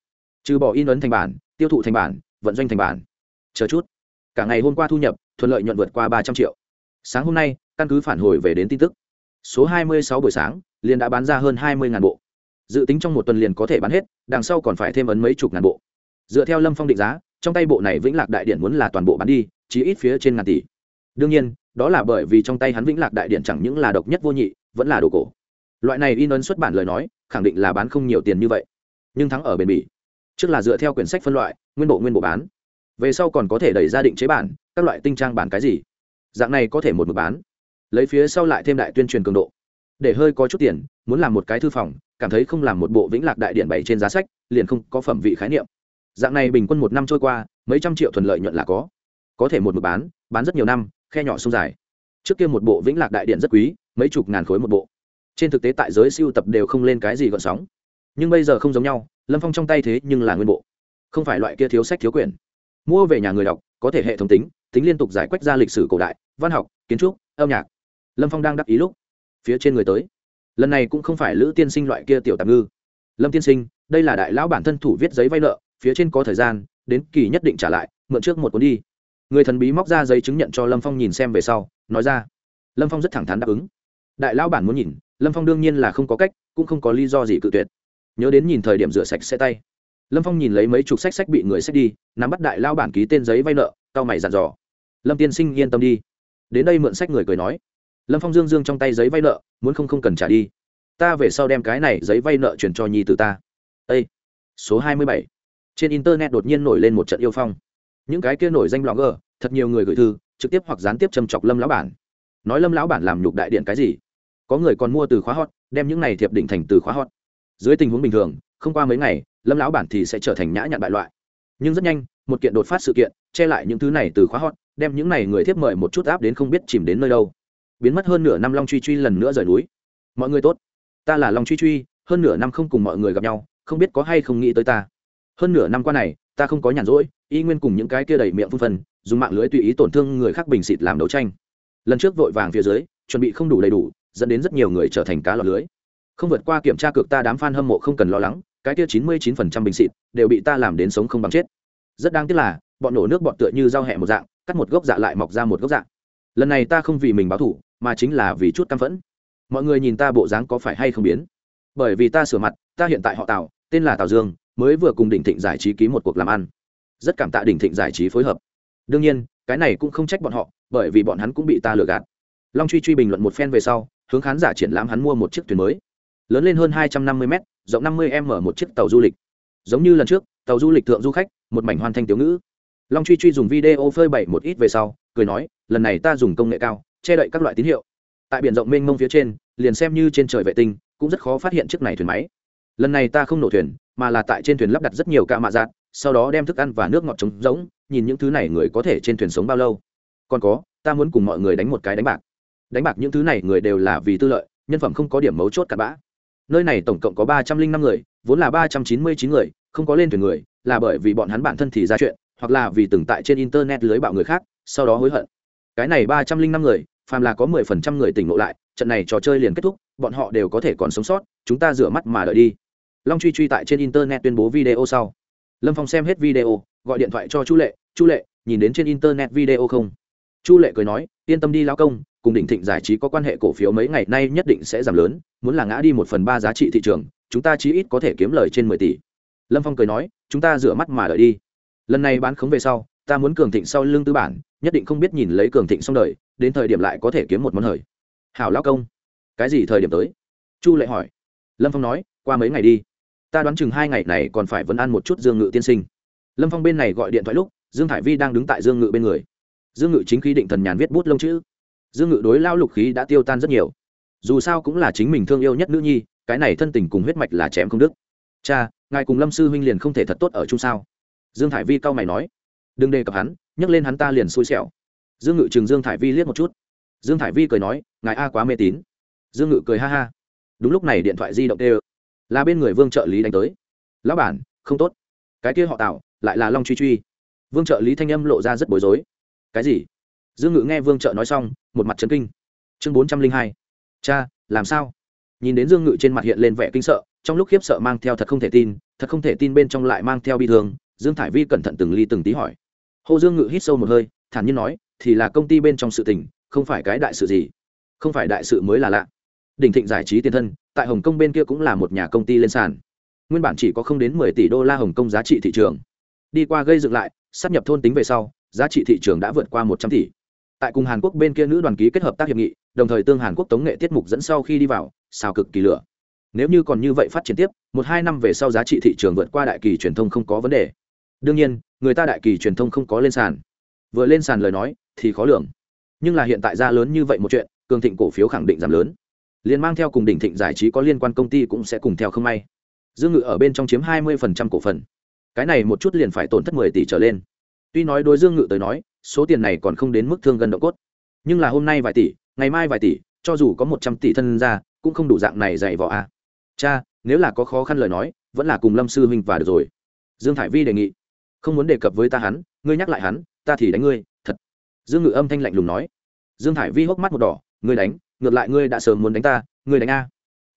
Trừ bỏ in ấn thành bản, tiêu thụ thành bản, vận doanh thành bản. Chờ chút. Cả ngày hôm qua thu nhập, thuận lợi nhuận vượt qua ba trăm triệu. Sáng hôm nay, căn cứ phản hồi về đến tin tức, số 26 buổi sáng, liền đã bán ra hơn 20 ngàn bộ dự tính trong một tuần liền có thể bán hết, đằng sau còn phải thêm ấn mấy chục ngàn bộ. Dựa theo lâm phong định giá, trong tay bộ này vĩnh lạc đại điện muốn là toàn bộ bán đi chỉ ít phía trên ngàn tỷ. Đương nhiên, đó là bởi vì trong tay hắn vĩnh lạc đại điện chẳng những là độc nhất vô nhị, vẫn là đồ cổ. Loại này in ấn xuất bản lời nói, khẳng định là bán không nhiều tiền như vậy. Nhưng thắng ở bền bỉ. Trước là dựa theo quyển sách phân loại, nguyên bộ nguyên bộ bán. Về sau còn có thể đẩy ra định chế bản, các loại tinh trang bản cái gì. Dạng này có thể một mực bán. Lấy phía sau lại thêm đại tuyên truyền cường độ. Để hơi có chút tiền muốn làm một cái thư phòng, cảm thấy không làm một bộ vĩnh lạc đại điện bảy trên giá sách, liền không có phẩm vị khái niệm. Dạng này bình quân một năm trôi qua, mấy trăm triệu thuần lợi nhuận là có. Có thể một mực bán bán rất nhiều năm, khe nhỏ sông dài. Trước kia một bộ vĩnh lạc đại điện rất quý, mấy chục ngàn khối một bộ. Trên thực tế tại giới siêu tập đều không lên cái gì gọn sóng. Nhưng bây giờ không giống nhau, lâm phong trong tay thế nhưng là nguyên bộ. Không phải loại kia thiếu sách thiếu quyển. Mua về nhà người đọc, có thể hệ thống tính tính liên tục giải quách ra lịch sử cổ đại, văn học, kiến trúc, âm nhạc. Lâm phong đang đắc ý lúc, phía trên người tới lần này cũng không phải lữ tiên sinh loại kia tiểu tạm ngư. Lâm tiên sinh, đây là đại lão bản thân thủ viết giấy vay nợ, phía trên có thời gian, đến kỳ nhất định trả lại, mượn trước một cuốn đi. Người thần bí móc ra giấy chứng nhận cho lâm phong nhìn xem về sau, nói ra. Lâm phong rất thẳng thắn đáp ứng. Đại lão bản muốn nhìn, lâm phong đương nhiên là không có cách, cũng không có lý do gì cự tuyệt. Nhớ đến nhìn thời điểm rửa sạch xe tay. Lâm phong nhìn lấy mấy chục sách sách bị người sách đi, nắm bắt đại lao bản ký tên giấy vay nợ tao mày dặn dò. Lâm tiên sinh yên tâm đi. Đến đây mượn sách người cười nói lâm phong dương dương trong tay giấy vay nợ, muốn không không cần trả đi. Ta về sau đem cái này giấy vay nợ chuyển cho nhi từ ta. Â số hai mươi bảy. Trên internet đột nhiên nổi lên một trận yêu phong. Những cái kia nổi danh blogger, thật nhiều người gửi thư, trực tiếp hoặc gián tiếp châm chọc lâm lão bản. Nói lâm lão bản làm nhục đại điện cái gì? Có người còn mua từ khóa hot, đem những này thiệp định thành từ khóa hot. Dưới tình huống bình thường, không qua mấy ngày, lâm lão bản thì sẽ trở thành nhã nhặn bại loại. Nhưng rất nhanh, một kiện đột phát sự kiện, che lại những thứ này từ khóa hot, đem những này người thiếp mời một chút áp đến không biết chìm đến nơi đâu biến mất hơn nửa năm long truy truy lần nữa rời núi. Mọi người tốt. Ta là long truy truy, hơn nửa năm không cùng mọi người gặp nhau, không biết có hay không nghĩ tới ta. Hơn nửa năm qua này, ta không có nhàn rỗi, y nguyên cùng những cái kia đầy miệng phun phân dùng mạng lưới tùy ý tổn thương người khác bình xịt làm đấu tranh. Lần trước vội vàng phía dưới, chuẩn bị không đủ đầy đủ, dẫn đến rất nhiều người trở thành cá lọt lưới. Không vượt qua kiểm tra cực ta đám f a n hâm mộ không cần lo lắng, cái kia chín mươi chín phần trăm bình xịt đều bị ta làm đến sống không bằng chết. Rất đáng tiếc là, bọn nổ nước bọn tựa như dao hẹ một dạng, cắt một gốc dạ lại mọc ra một gốc dạ. Lần này ta không vì mình báo thủ mà chính là vì chút căm phẫn. Mọi người nhìn ta bộ dáng có phải hay không biến? Bởi vì ta sửa mặt, ta hiện tại họ tào, tên là tào dương, mới vừa cùng đỉnh thịnh giải trí ký một cuộc làm ăn. Rất cảm tạ đỉnh thịnh giải trí phối hợp. Đương nhiên, cái này cũng không trách bọn họ, bởi vì bọn hắn cũng bị ta lừa gạt. Long truy truy bình luận một phen về sau, hướng khán giả triển lãm hắn mua một chiếc thuyền mới. Lớn lên hơn hai trăm năm mươi m rộng năm mươi m một chiếc tàu du lịch. Giống như lần trước, tàu du lịch thượng du khách, một mảnh hoàn thanh tiểu ngữ. Long truy truy dùng video phơi bày một ít về sau, cười nói, lần này ta dùng công nghệ cao che đậy các loại tín hiệu. Tại biển rộng mênh mông phía trên, liền xem như trên trời vệ tinh, cũng rất khó phát hiện chiếc này thuyền máy. Lần này ta không nổ thuyền, mà là tại trên thuyền lắp đặt rất nhiều ca mạ giạt sau đó đem thức ăn và nước ngọt trống rỗng, nhìn những thứ này người có thể trên thuyền sống bao lâu. Còn có, ta muốn cùng mọi người đánh một cái đánh bạc. Đánh bạc những thứ này người đều là vì tư lợi, nhân phẩm không có điểm mấu chốt cặn bã. Nơi này tổng cộng có ba trăm linh năm người, vốn là ba trăm chín mươi chín người, không có lên thuyền người, là bởi vì bọn hắn bản thân thì ra chuyện, hoặc là vì từng tại trên internet lưới bạo người khác, sau đó hối hận. Cái này ba trăm linh năm người phàm là có mười phần trăm người tỉnh ngộ lại, trận này trò chơi liền kết thúc, bọn họ đều có thể còn sống sót, chúng ta rửa mắt mà đợi đi. Long truy truy tại trên internet tuyên bố video sau. Lâm phong xem hết video, gọi điện thoại cho chu lệ chu lệ, nhìn đến trên internet video không? Chu lệ cười nói, yên tâm đi lao công, cùng đỉnh thịnh giải trí có quan hệ cổ phiếu mấy ngày nay nhất định sẽ giảm lớn, muốn là ngã đi một phần ba giá trị thị trường, chúng ta chí ít có thể kiếm lời trên mười tỷ. Lâm phong cười nói, chúng ta rửa mắt mà đợi đi. Lần này bán khống về sau, ta muốn cường thịnh sau lương tư bản, nhất định không biết nhìn lấy cường thịnh xong đời đến thời điểm lại có thể kiếm một món hời. Hảo lao công, cái gì thời điểm tới? Chu lệ hỏi. Lâm phong nói, qua mấy ngày đi. Ta đoán chừng hai ngày này còn phải vẫn ăn một chút dương ngự tiên sinh. Lâm phong bên này gọi điện thoại lúc, dương thải vi đang đứng tại dương ngự bên người. Dương ngự chính khí định thần nhàn viết bút lông chữ. Dương ngự đối lao lục khí đã tiêu tan rất nhiều. Dù sao cũng là chính mình thương yêu nhất nữ nhi, cái này thân tình cùng huyết mạch là chém không đức cha, ngài cùng lâm sư huynh liền không thể thật tốt ở chung sao? Dương thải vi cau mày nói. Đừng đề cập hắn nhấc lên hắn ta liền xui xẻo dương ngự chừng dương thải vi liếc một chút. Dương thải vi cười nói, ngài a quá mê tín. Dương ngự cười ha ha. Đúng lúc này điện thoại di động tê là bên người vương trợ lý đánh tới. Lão bản, không tốt. Cái kia họ tạo lại là long truy truy. Vương trợ lý thanh âm lộ ra rất bối rối. Cái gì? Dương ngự nghe vương trợ nói xong, một mặt trấn kinh. Chương bốn trăm linh hai. Cha, làm sao? Nhìn đến dương ngự trên mặt hiện lên vẻ kinh sợ, trong lúc khiếp sợ mang theo thật không thể tin, thật không thể tin bên trong lại mang theo bi thương, dương thải vi cẩn thận từng ly từng tí hỏi. Hồ dương ngự hít sâu một hơi, thản nhiên nói thì là công ty bên trong sự tình, không phải cái đại sự gì. Không phải đại sự mới là lạ. Đỉnh thịnh giải trí tiền thân, tại hồng kông bên kia cũng là một nhà công ty lên sàn. Nguyên bản chỉ có không đến mười tỷ đô la hồng kông giá trị thị trường. Đi qua gây dựng lại, sắp nhập thôn tính về sau, giá trị thị trường đã vượt qua một trăm tỷ. Tại cùng hàn quốc bên kia nữ đoàn ký kết hợp tác hiệp nghị, đồng thời tương hàn quốc tống nghệ tiết mục dẫn sau khi đi vào, xào cực kỳ lửa. Nếu như còn như vậy phát triển tiếp, một hai năm về sau giá trị thị trường vượt qua đại kỳ truyền thông không có vấn đề. Đương nhiên, người ta đại kỳ truyền thông không có lên sàn. Vừa lên sàn lời nói thì khó lường. Nhưng là hiện tại ra lớn như vậy một chuyện, cường thịnh cổ phiếu khẳng định giảm lớn. Liền mang theo cùng đỉnh thịnh giải trí có liên quan công ty cũng sẽ cùng theo không may. Dương ngự ở bên trong chiếm hai mươi cổ phần. Cái này một chút liền phải tổn thất mười tỷ trở lên. Tuy nói đối dương ngự tới nói, số tiền này còn không đến mức thương gần độ cốt. Nhưng là hôm nay vài tỷ, ngày mai vài tỷ, cho dù có một trăm tỷ thân ra, cũng không đủ dạng này dạy vỏ a. À. cha, nếu là có khó khăn lời nói, vẫn là cùng lâm sư huynh và được rồi. Dương thải vi đề nghị. Không muốn đề cập với ta hắn, ngươi nhắc lại hắn, ta thì đánh ngươi dương ngự âm thanh lạnh lùng nói. Dương thải vi hốc mắt một đỏ, ngươi đánh, ngược lại ngươi đã sớm muốn đánh ta, ngươi đánh a.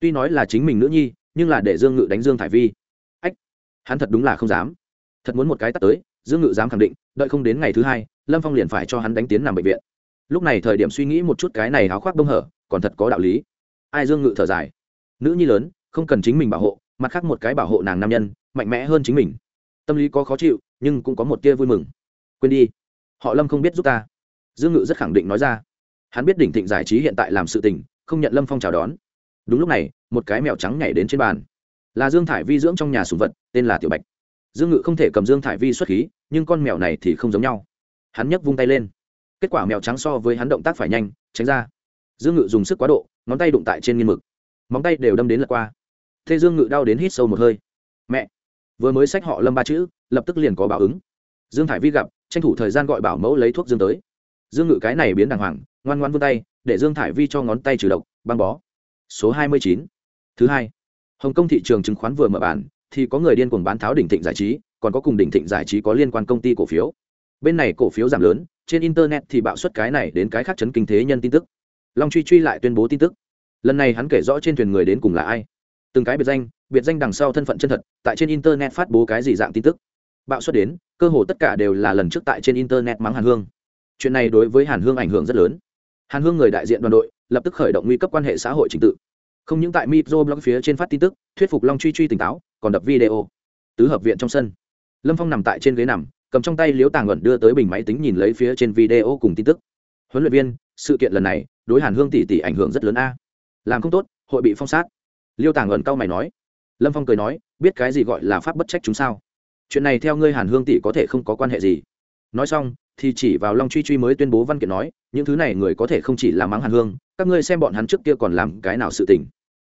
Tuy nói là chính mình nữ nhi, nhưng là để dương ngự đánh dương thải vi. Ách, hắn thật đúng là không dám. Thật muốn một cái tắt tới, dương ngự dám khẳng định, đợi không đến ngày thứ hai, lâm phong liền phải cho hắn đánh tiến nằm bệnh viện. Lúc này thời điểm suy nghĩ một chút cái này háo khoác bông hở, còn thật có đạo lý. Ai dương ngự thở dài. Nữ nhi lớn, không cần chính mình bảo hộ, mặt khác một cái bảo hộ nàng nam nhân, mạnh mẽ hơn chính mình. Tâm lý có khó chịu, nhưng cũng có một tia vui mừng. Quên đi. Họ lâm không biết giúp ta dương ngự rất khẳng định nói ra. Hắn biết đỉnh thịnh giải trí hiện tại làm sự tình, không nhận lâm phong chào đón. Đúng lúc này, một cái mèo trắng nhảy đến trên bàn. Là dương thải vi dưỡng trong nhà sùng vật, tên là tiểu bạch. Dương ngự không thể cầm dương thải vi xuất khí, nhưng con mèo này thì không giống nhau. Hắn nhấc vung tay lên. Kết quả mèo trắng so với hắn động tác phải nhanh, tránh ra. Dương ngự dùng sức quá độ, ngón tay đụng tại trên nghiên mực. Móng tay đều đâm đến lật qua. Thế dương ngự đau đến hít sâu một hơi. Mẹ! Vừa mới sách họ lâm ba chữ, lập tức liền có báo ứng. Dương thải vi gặp, tranh thủ thời gian gọi bảo mẫu lấy thuốc dương tới dương ngự cái này biến đàng hoàng, ngoan ngoan vươn tay, để dương thải vi cho ngón tay trừ độc, băng bó. Số 29. thứ hai. Hồng kông thị trường chứng khoán vừa mở bản, thì có người điên cuồng bán tháo đỉnh thịnh giải trí, còn có cùng đỉnh thịnh giải trí có liên quan công ty cổ phiếu. Bên này cổ phiếu giảm lớn, trên internet thì bạo suất cái này đến cái khác chấn kinh thế nhân tin tức. Long truy truy lại tuyên bố tin tức. Lần này hắn kể rõ trên thuyền người đến cùng là ai. Từng cái biệt danh biệt danh đằng sau thân phận chân thật, tại trên internet phát bố cái gì dạng tin tức. Bạo suất đến, cơ hồ tất cả đều là lần trước tại trên internet mắng hàn hương chuyện này đối với hàn hương ảnh hưởng rất lớn. Hàn hương người đại diện đoàn đội lập tức khởi động nguy cấp quan hệ xã hội trình tự. Không những tại mitro blog phía trên phát tin tức, thuyết phục long truy truy tỉnh táo, còn đập video. Tứ hợp viện trong sân. Lâm phong nằm tại trên ghế nằm, cầm trong tay liếu tàng ẩn đưa tới bình máy tính nhìn lấy phía trên video cùng tin tức. Huấn luyện viên, sự kiện lần này đối hàn hương tỷ tỷ ảnh hưởng rất lớn a. Làm không tốt, hội bị phong sát. Liêu tàng ẩn cau mày nói. Lâm phong cười nói, biết cái gì gọi là pháp bất trách chúng sao? Chuyện này theo ngươi hàn hương tỷ có thể không có quan hệ gì nói xong, thì chỉ vào long truy truy mới tuyên bố văn kiện nói, những thứ này người có thể không chỉ là mắng hàn hương, các ngươi xem bọn hắn trước kia còn làm cái nào sự tình.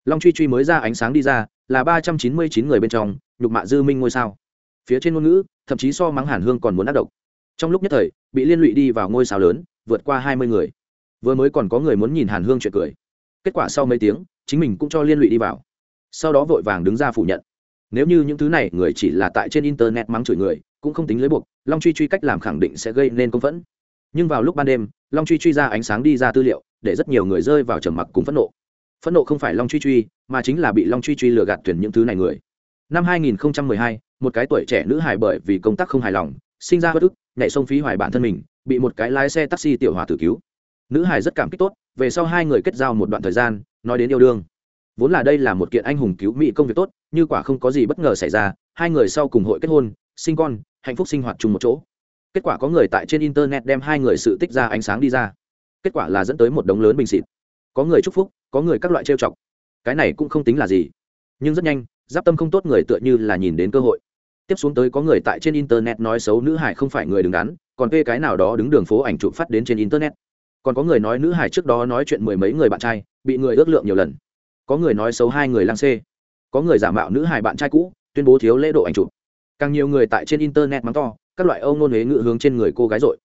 Long truy truy mới ra ánh sáng đi ra, là ba trăm chín mươi chín người bên trong, nhục mạ dư minh ngôi sao. Phía trên ngôn ngữ, thậm chí so mắng hàn hương còn muốn ác độc. Trong lúc nhất thời, bị liên lụy đi vào ngôi sao lớn, vượt qua hai mươi người. Vừa mới còn có người muốn nhìn hàn hương chuyện cười. Kết quả sau mấy tiếng, chính mình cũng cho liên lụy đi vào. Sau đó vội vàng đứng ra phủ nhận. Nếu như những thứ này người chỉ là tại trên internet mắng chửi người cũng không tính lưới buộc long truy truy cách làm khẳng định sẽ gây nên công phẫn. Nhưng vào lúc ban đêm long truy truy ra ánh sáng đi ra tư liệu để rất nhiều người rơi vào trầm mặc cùng phẫn nộ. Phẫn nộ không phải long truy truy mà chính là bị long truy truy lừa gạt tuyển những thứ này người. Năm 2012, một cái tuổi trẻ nữ hài bởi vì công tác không hài lòng sinh ra bất ức nhảy sông phí hoài bản thân mình bị một cái lái xe taxi tiểu hòa tử cứu. Nữ hài rất cảm kích tốt về sau hai người kết giao một đoạn thời gian nói đến yêu đương. Vốn là đây là một kiện anh hùng cứu mỹ công việc tốt như quả không có gì bất ngờ xảy ra hai người sau cùng hội kết hôn sinh con, hạnh phúc sinh hoạt chung một chỗ. Kết quả có người tại trên internet đem hai người sự tích ra ánh sáng đi ra. Kết quả là dẫn tới một đống lớn bình xịt. Có người chúc phúc, có người các loại trêu chọc. Cái này cũng không tính là gì. Nhưng rất nhanh, giáp tâm không tốt người tựa như là nhìn đến cơ hội. Tiếp xuống tới có người tại trên internet nói xấu nữ hải không phải người đứng đắn, còn thuê cái nào đó đứng đường phố ảnh chụp phát đến trên internet. Còn có người nói nữ hải trước đó nói chuyện mười mấy người bạn trai, bị người ước lượng nhiều lần. Có người nói xấu hai người lang xê. Có người giả mạo nữ hải bạn trai cũ, tuyên bố thiếu lễ độ ảnh chụp càng nhiều người tại trên internet mắng to, các loại âu nôn huế ngự hướng trên người cô gái dội.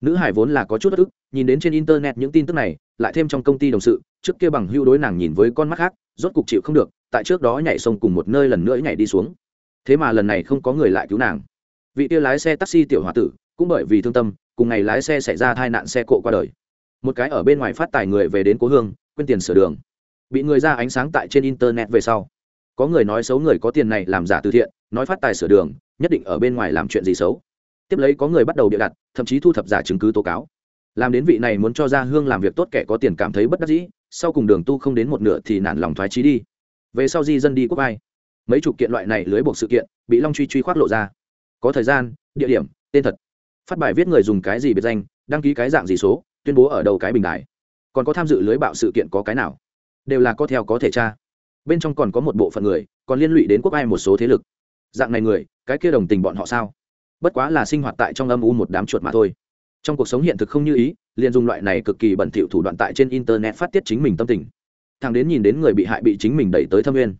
Nữ hải vốn là có chút bất ức, nhìn đến trên internet những tin tức này, lại thêm trong công ty đồng sự, trước kia bằng hưu đối nàng nhìn với con mắt khác, rốt cục chịu không được, tại trước đó nhảy sông cùng một nơi lần nữa nhảy đi xuống. Thế mà lần này không có người lại cứu nàng. Vị kia lái xe taxi tiểu h tử, cũng bởi vì thương tâm, cùng ngày lái xe xảy ra tai nạn xe cộ qua đời. Một cái ở bên ngoài phát tài người về đến cố hương, quên tiền sửa đường. Bị người ra ánh sáng tại trên internet về sau. Có người nói xấu người có tiền này làm giả từ thiện nói phát tài sửa đường, nhất định ở bên ngoài làm chuyện gì xấu. Tiếp lấy có người bắt đầu bịa đặt, thậm chí thu thập giả chứng cứ tố cáo. Làm đến vị này muốn cho ra hương làm việc tốt kẻ có tiền cảm thấy bất đắc dĩ, sau cùng đường tu không đến một nửa thì nản lòng thoái trí đi. Về sau di dân đi quốc ai mấy chục kiện loại này lưới buộc sự kiện, bị long truy truy khoác lộ ra. Có thời gian, địa điểm, tên thật. Phát bài viết người dùng cái gì biệt danh, đăng ký cái dạng gì số, tuyên bố ở đầu cái bình đài. Còn có tham dự lưới bạo sự kiện có cái nào? Đều là có theo có thể tra. Bên trong còn có một bộ phận người, còn liên lụy đến quốc ai một số thế lực dạng này người, cái kia đồng tình bọn họ sao? Bất quá là sinh hoạt tại trong âm u một đám chuột mà thôi. Trong cuộc sống hiện thực không như ý, liền dùng loại này cực kỳ bẩn thỉu thủ đoạn tại trên internet phát tiết chính mình tâm tình. Thằng đến nhìn đến người bị hại bị chính mình đẩy tới thâm nguyên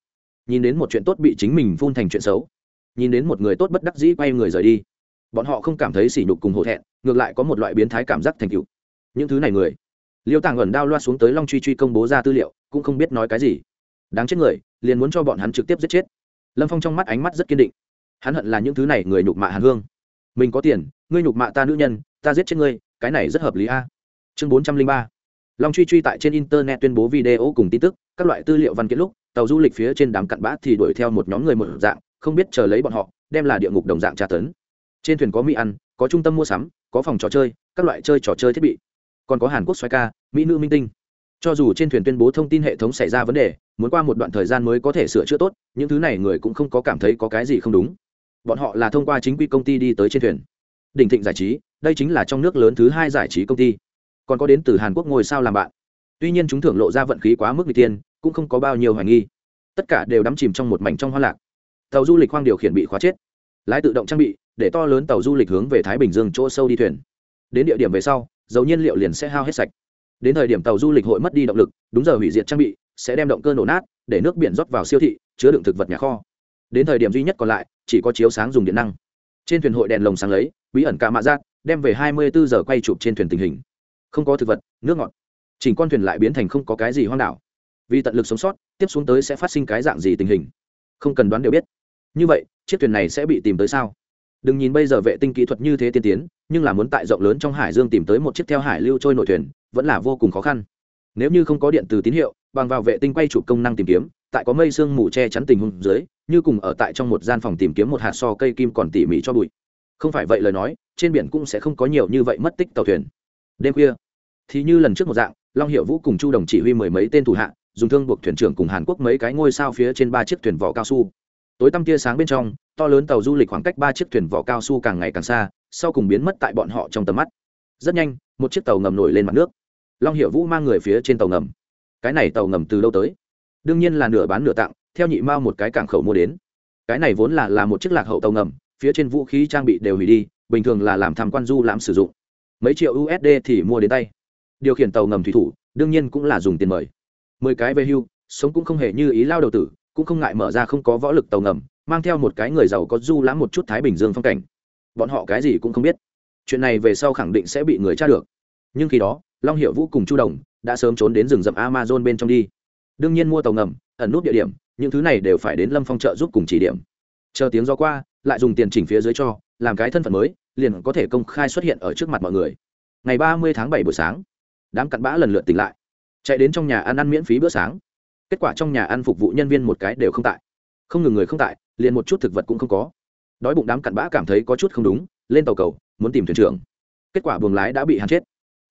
nhìn đến một chuyện tốt bị chính mình phun thành chuyện xấu. Nhìn đến một người tốt bất đắc dĩ quay người rời đi. Bọn họ không cảm thấy sỉ nhục cùng hổ thẹn, ngược lại có một loại biến thái cảm giác thành cựu những thứ này người. Liêu tàng ẩn đao loa xuống tới long truy truy công bố ra tư liệu, cũng không biết nói cái gì. Đáng chết người, liền muốn cho bọn hắn trực tiếp giết chết lâm phong trong mắt ánh mắt rất kiên định hắn hận là những thứ này người nhục mạ hàn hương mình có tiền ngươi nhục mạ ta nữ nhân ta giết chết ngươi cái này rất hợp lý a à? chương bốn trăm linh ba long truy truy tại trên internet tuyên bố video cùng tin tức các loại tư liệu văn kiện lúc tàu du lịch phía trên đám cặn bã thì đuổi theo một nhóm người một dạng không biết chờ lấy bọn họ đem là địa ngục đồng dạng tra tấn trên thuyền có mỹ ăn có trung tâm mua sắm có phòng trò chơi các loại chơi trò chơi thiết bị còn có hàn quốc xoay ca mỹ nữ minh tinh cho dù trên thuyền tuyên bố thông tin hệ thống xảy ra vấn đề muốn qua một đoạn thời gian mới có thể sửa chữa tốt, những thứ này người cũng không có cảm thấy có cái gì không đúng. Bọn họ là thông qua chính quy công ty đi tới trên thuyền. Đỉnh thịnh giải trí, đây chính là trong nước lớn thứ hai giải trí công ty. Còn có đến từ hàn quốc ngồi sao làm bạn. Tuy nhiên chúng thưởng lộ ra vận khí quá mức n g tiên, cũng không có bao nhiêu hoài nghi. Tất cả đều đắm chìm trong một mảnh trong hoa lạc. Tàu du lịch hoang điều khiển bị khóa chết. Lái tự động trang bị, để to lớn tàu du lịch hướng về thái bình dương chỗ sâu đi thuyền. Đến địa điểm về sau, dầu nhiên liệu liền sẽ hao hết sạch. Đến thời điểm tàu du lịch hội mất đi động lực, đúng giờ hủy diệt trang bị sẽ đem động cơ nổ nát, để nước biển rót vào siêu thị, chứa đựng thực vật nhà kho. Đến thời điểm duy nhất còn lại, chỉ có chiếu sáng dùng điện năng. Trên thuyền hội đèn lồng sáng lấy, bí ẩn cả mạ giác đem về hai mươi bốn giờ quay chụp trên thuyền tình hình. Không có thực vật, nước ngọt. Chỉnh con thuyền lại biến thành không có cái gì hoang đảo. Vì tận lực sống sót, tiếp xuống tới sẽ phát sinh cái dạng gì tình hình? Không cần đoán đều biết. Như vậy, chiếc thuyền này sẽ bị tìm tới sao? Đừng nhìn bây giờ vệ tinh kỹ thuật như thế tiên tiến, nhưng là muốn tại rộng lớn trong hải dương tìm tới một chiếc theo hải lưu trôi nội thuyền, vẫn là vô cùng khó khăn nếu như không có điện từ tín hiệu, bằng vào vệ tinh quay chụp công năng tìm kiếm, tại có mây sương mù che chắn tình huống dưới, như cùng ở tại trong một gian phòng tìm kiếm một hạt so cây kim còn tỉ mỉ cho bụi. Không phải vậy lời nói, trên biển cũng sẽ không có nhiều như vậy mất tích tàu thuyền. Đêm khuya, thì như lần trước một dạng, long hiệu vũ cùng chu đồng chỉ huy mười mấy tên thủ hạ, dùng thương buộc thuyền trưởng cùng hàn quốc mấy cái ngôi sao phía trên ba chiếc thuyền vỏ cao su. Tối tăm tia sáng bên trong, to lớn tàu du lịch khoảng cách ba chiếc thuyền vỏ cao su càng ngày càng xa, sau cùng biến mất tại bọn họ trong tầm mắt. Rất nhanh, một chiếc tàu ngầm nổi lên mặt nước long hiệu vũ mang người phía trên tàu ngầm. Cái này tàu ngầm từ đâu tới? Đương nhiên là nửa bán nửa tặng, theo nhị mao một cái cảng khẩu mua đến. Cái này vốn là là một chiếc lạc hậu tàu ngầm, phía trên vũ khí trang bị đều hủy đi, bình thường là làm tham quan du lãm sử dụng. Mấy triệu usd thì mua đến tay. Điều khiển tàu ngầm thủy thủ, đương nhiên cũng là dùng tiền mời. Mười cái về hưu, sống cũng không hề như ý lao đầu tử, cũng không ngại mở ra không có võ lực tàu ngầm, mang theo một cái người giàu có du lãm một chút thái bình dương phong cảnh. Bọn họ cái gì cũng không biết. Chuyện này về sau khẳng định sẽ bị người tra được. Nhưng khi đó long hiệu vũ cùng chu đồng đã sớm trốn đến rừng rậm amazon bên trong đi. Đương nhiên mua tàu ngầm, ẩn nút địa điểm, những thứ này đều phải đến lâm phong trợ giúp cùng chỉ điểm. Chờ tiếng gió qua, lại dùng tiền chỉnh phía dưới cho, làm cái thân phận mới, liền có thể công khai xuất hiện ở trước mặt mọi người. Ngày ba mươi tháng bảy buổi sáng, đám cặn bã lần lượt tỉnh lại, chạy đến trong nhà ăn ăn miễn phí bữa sáng. Kết quả trong nhà ăn phục vụ nhân viên một cái đều không tại. Không ngừng người không tại, liền một chút thực vật cũng không có. Đói bụng đám cặn bã cảm thấy có chút không đúng, lên tàu cầu, muốn tìm thuyền trưởng. Kết quả buồng lái đã bị hắn chết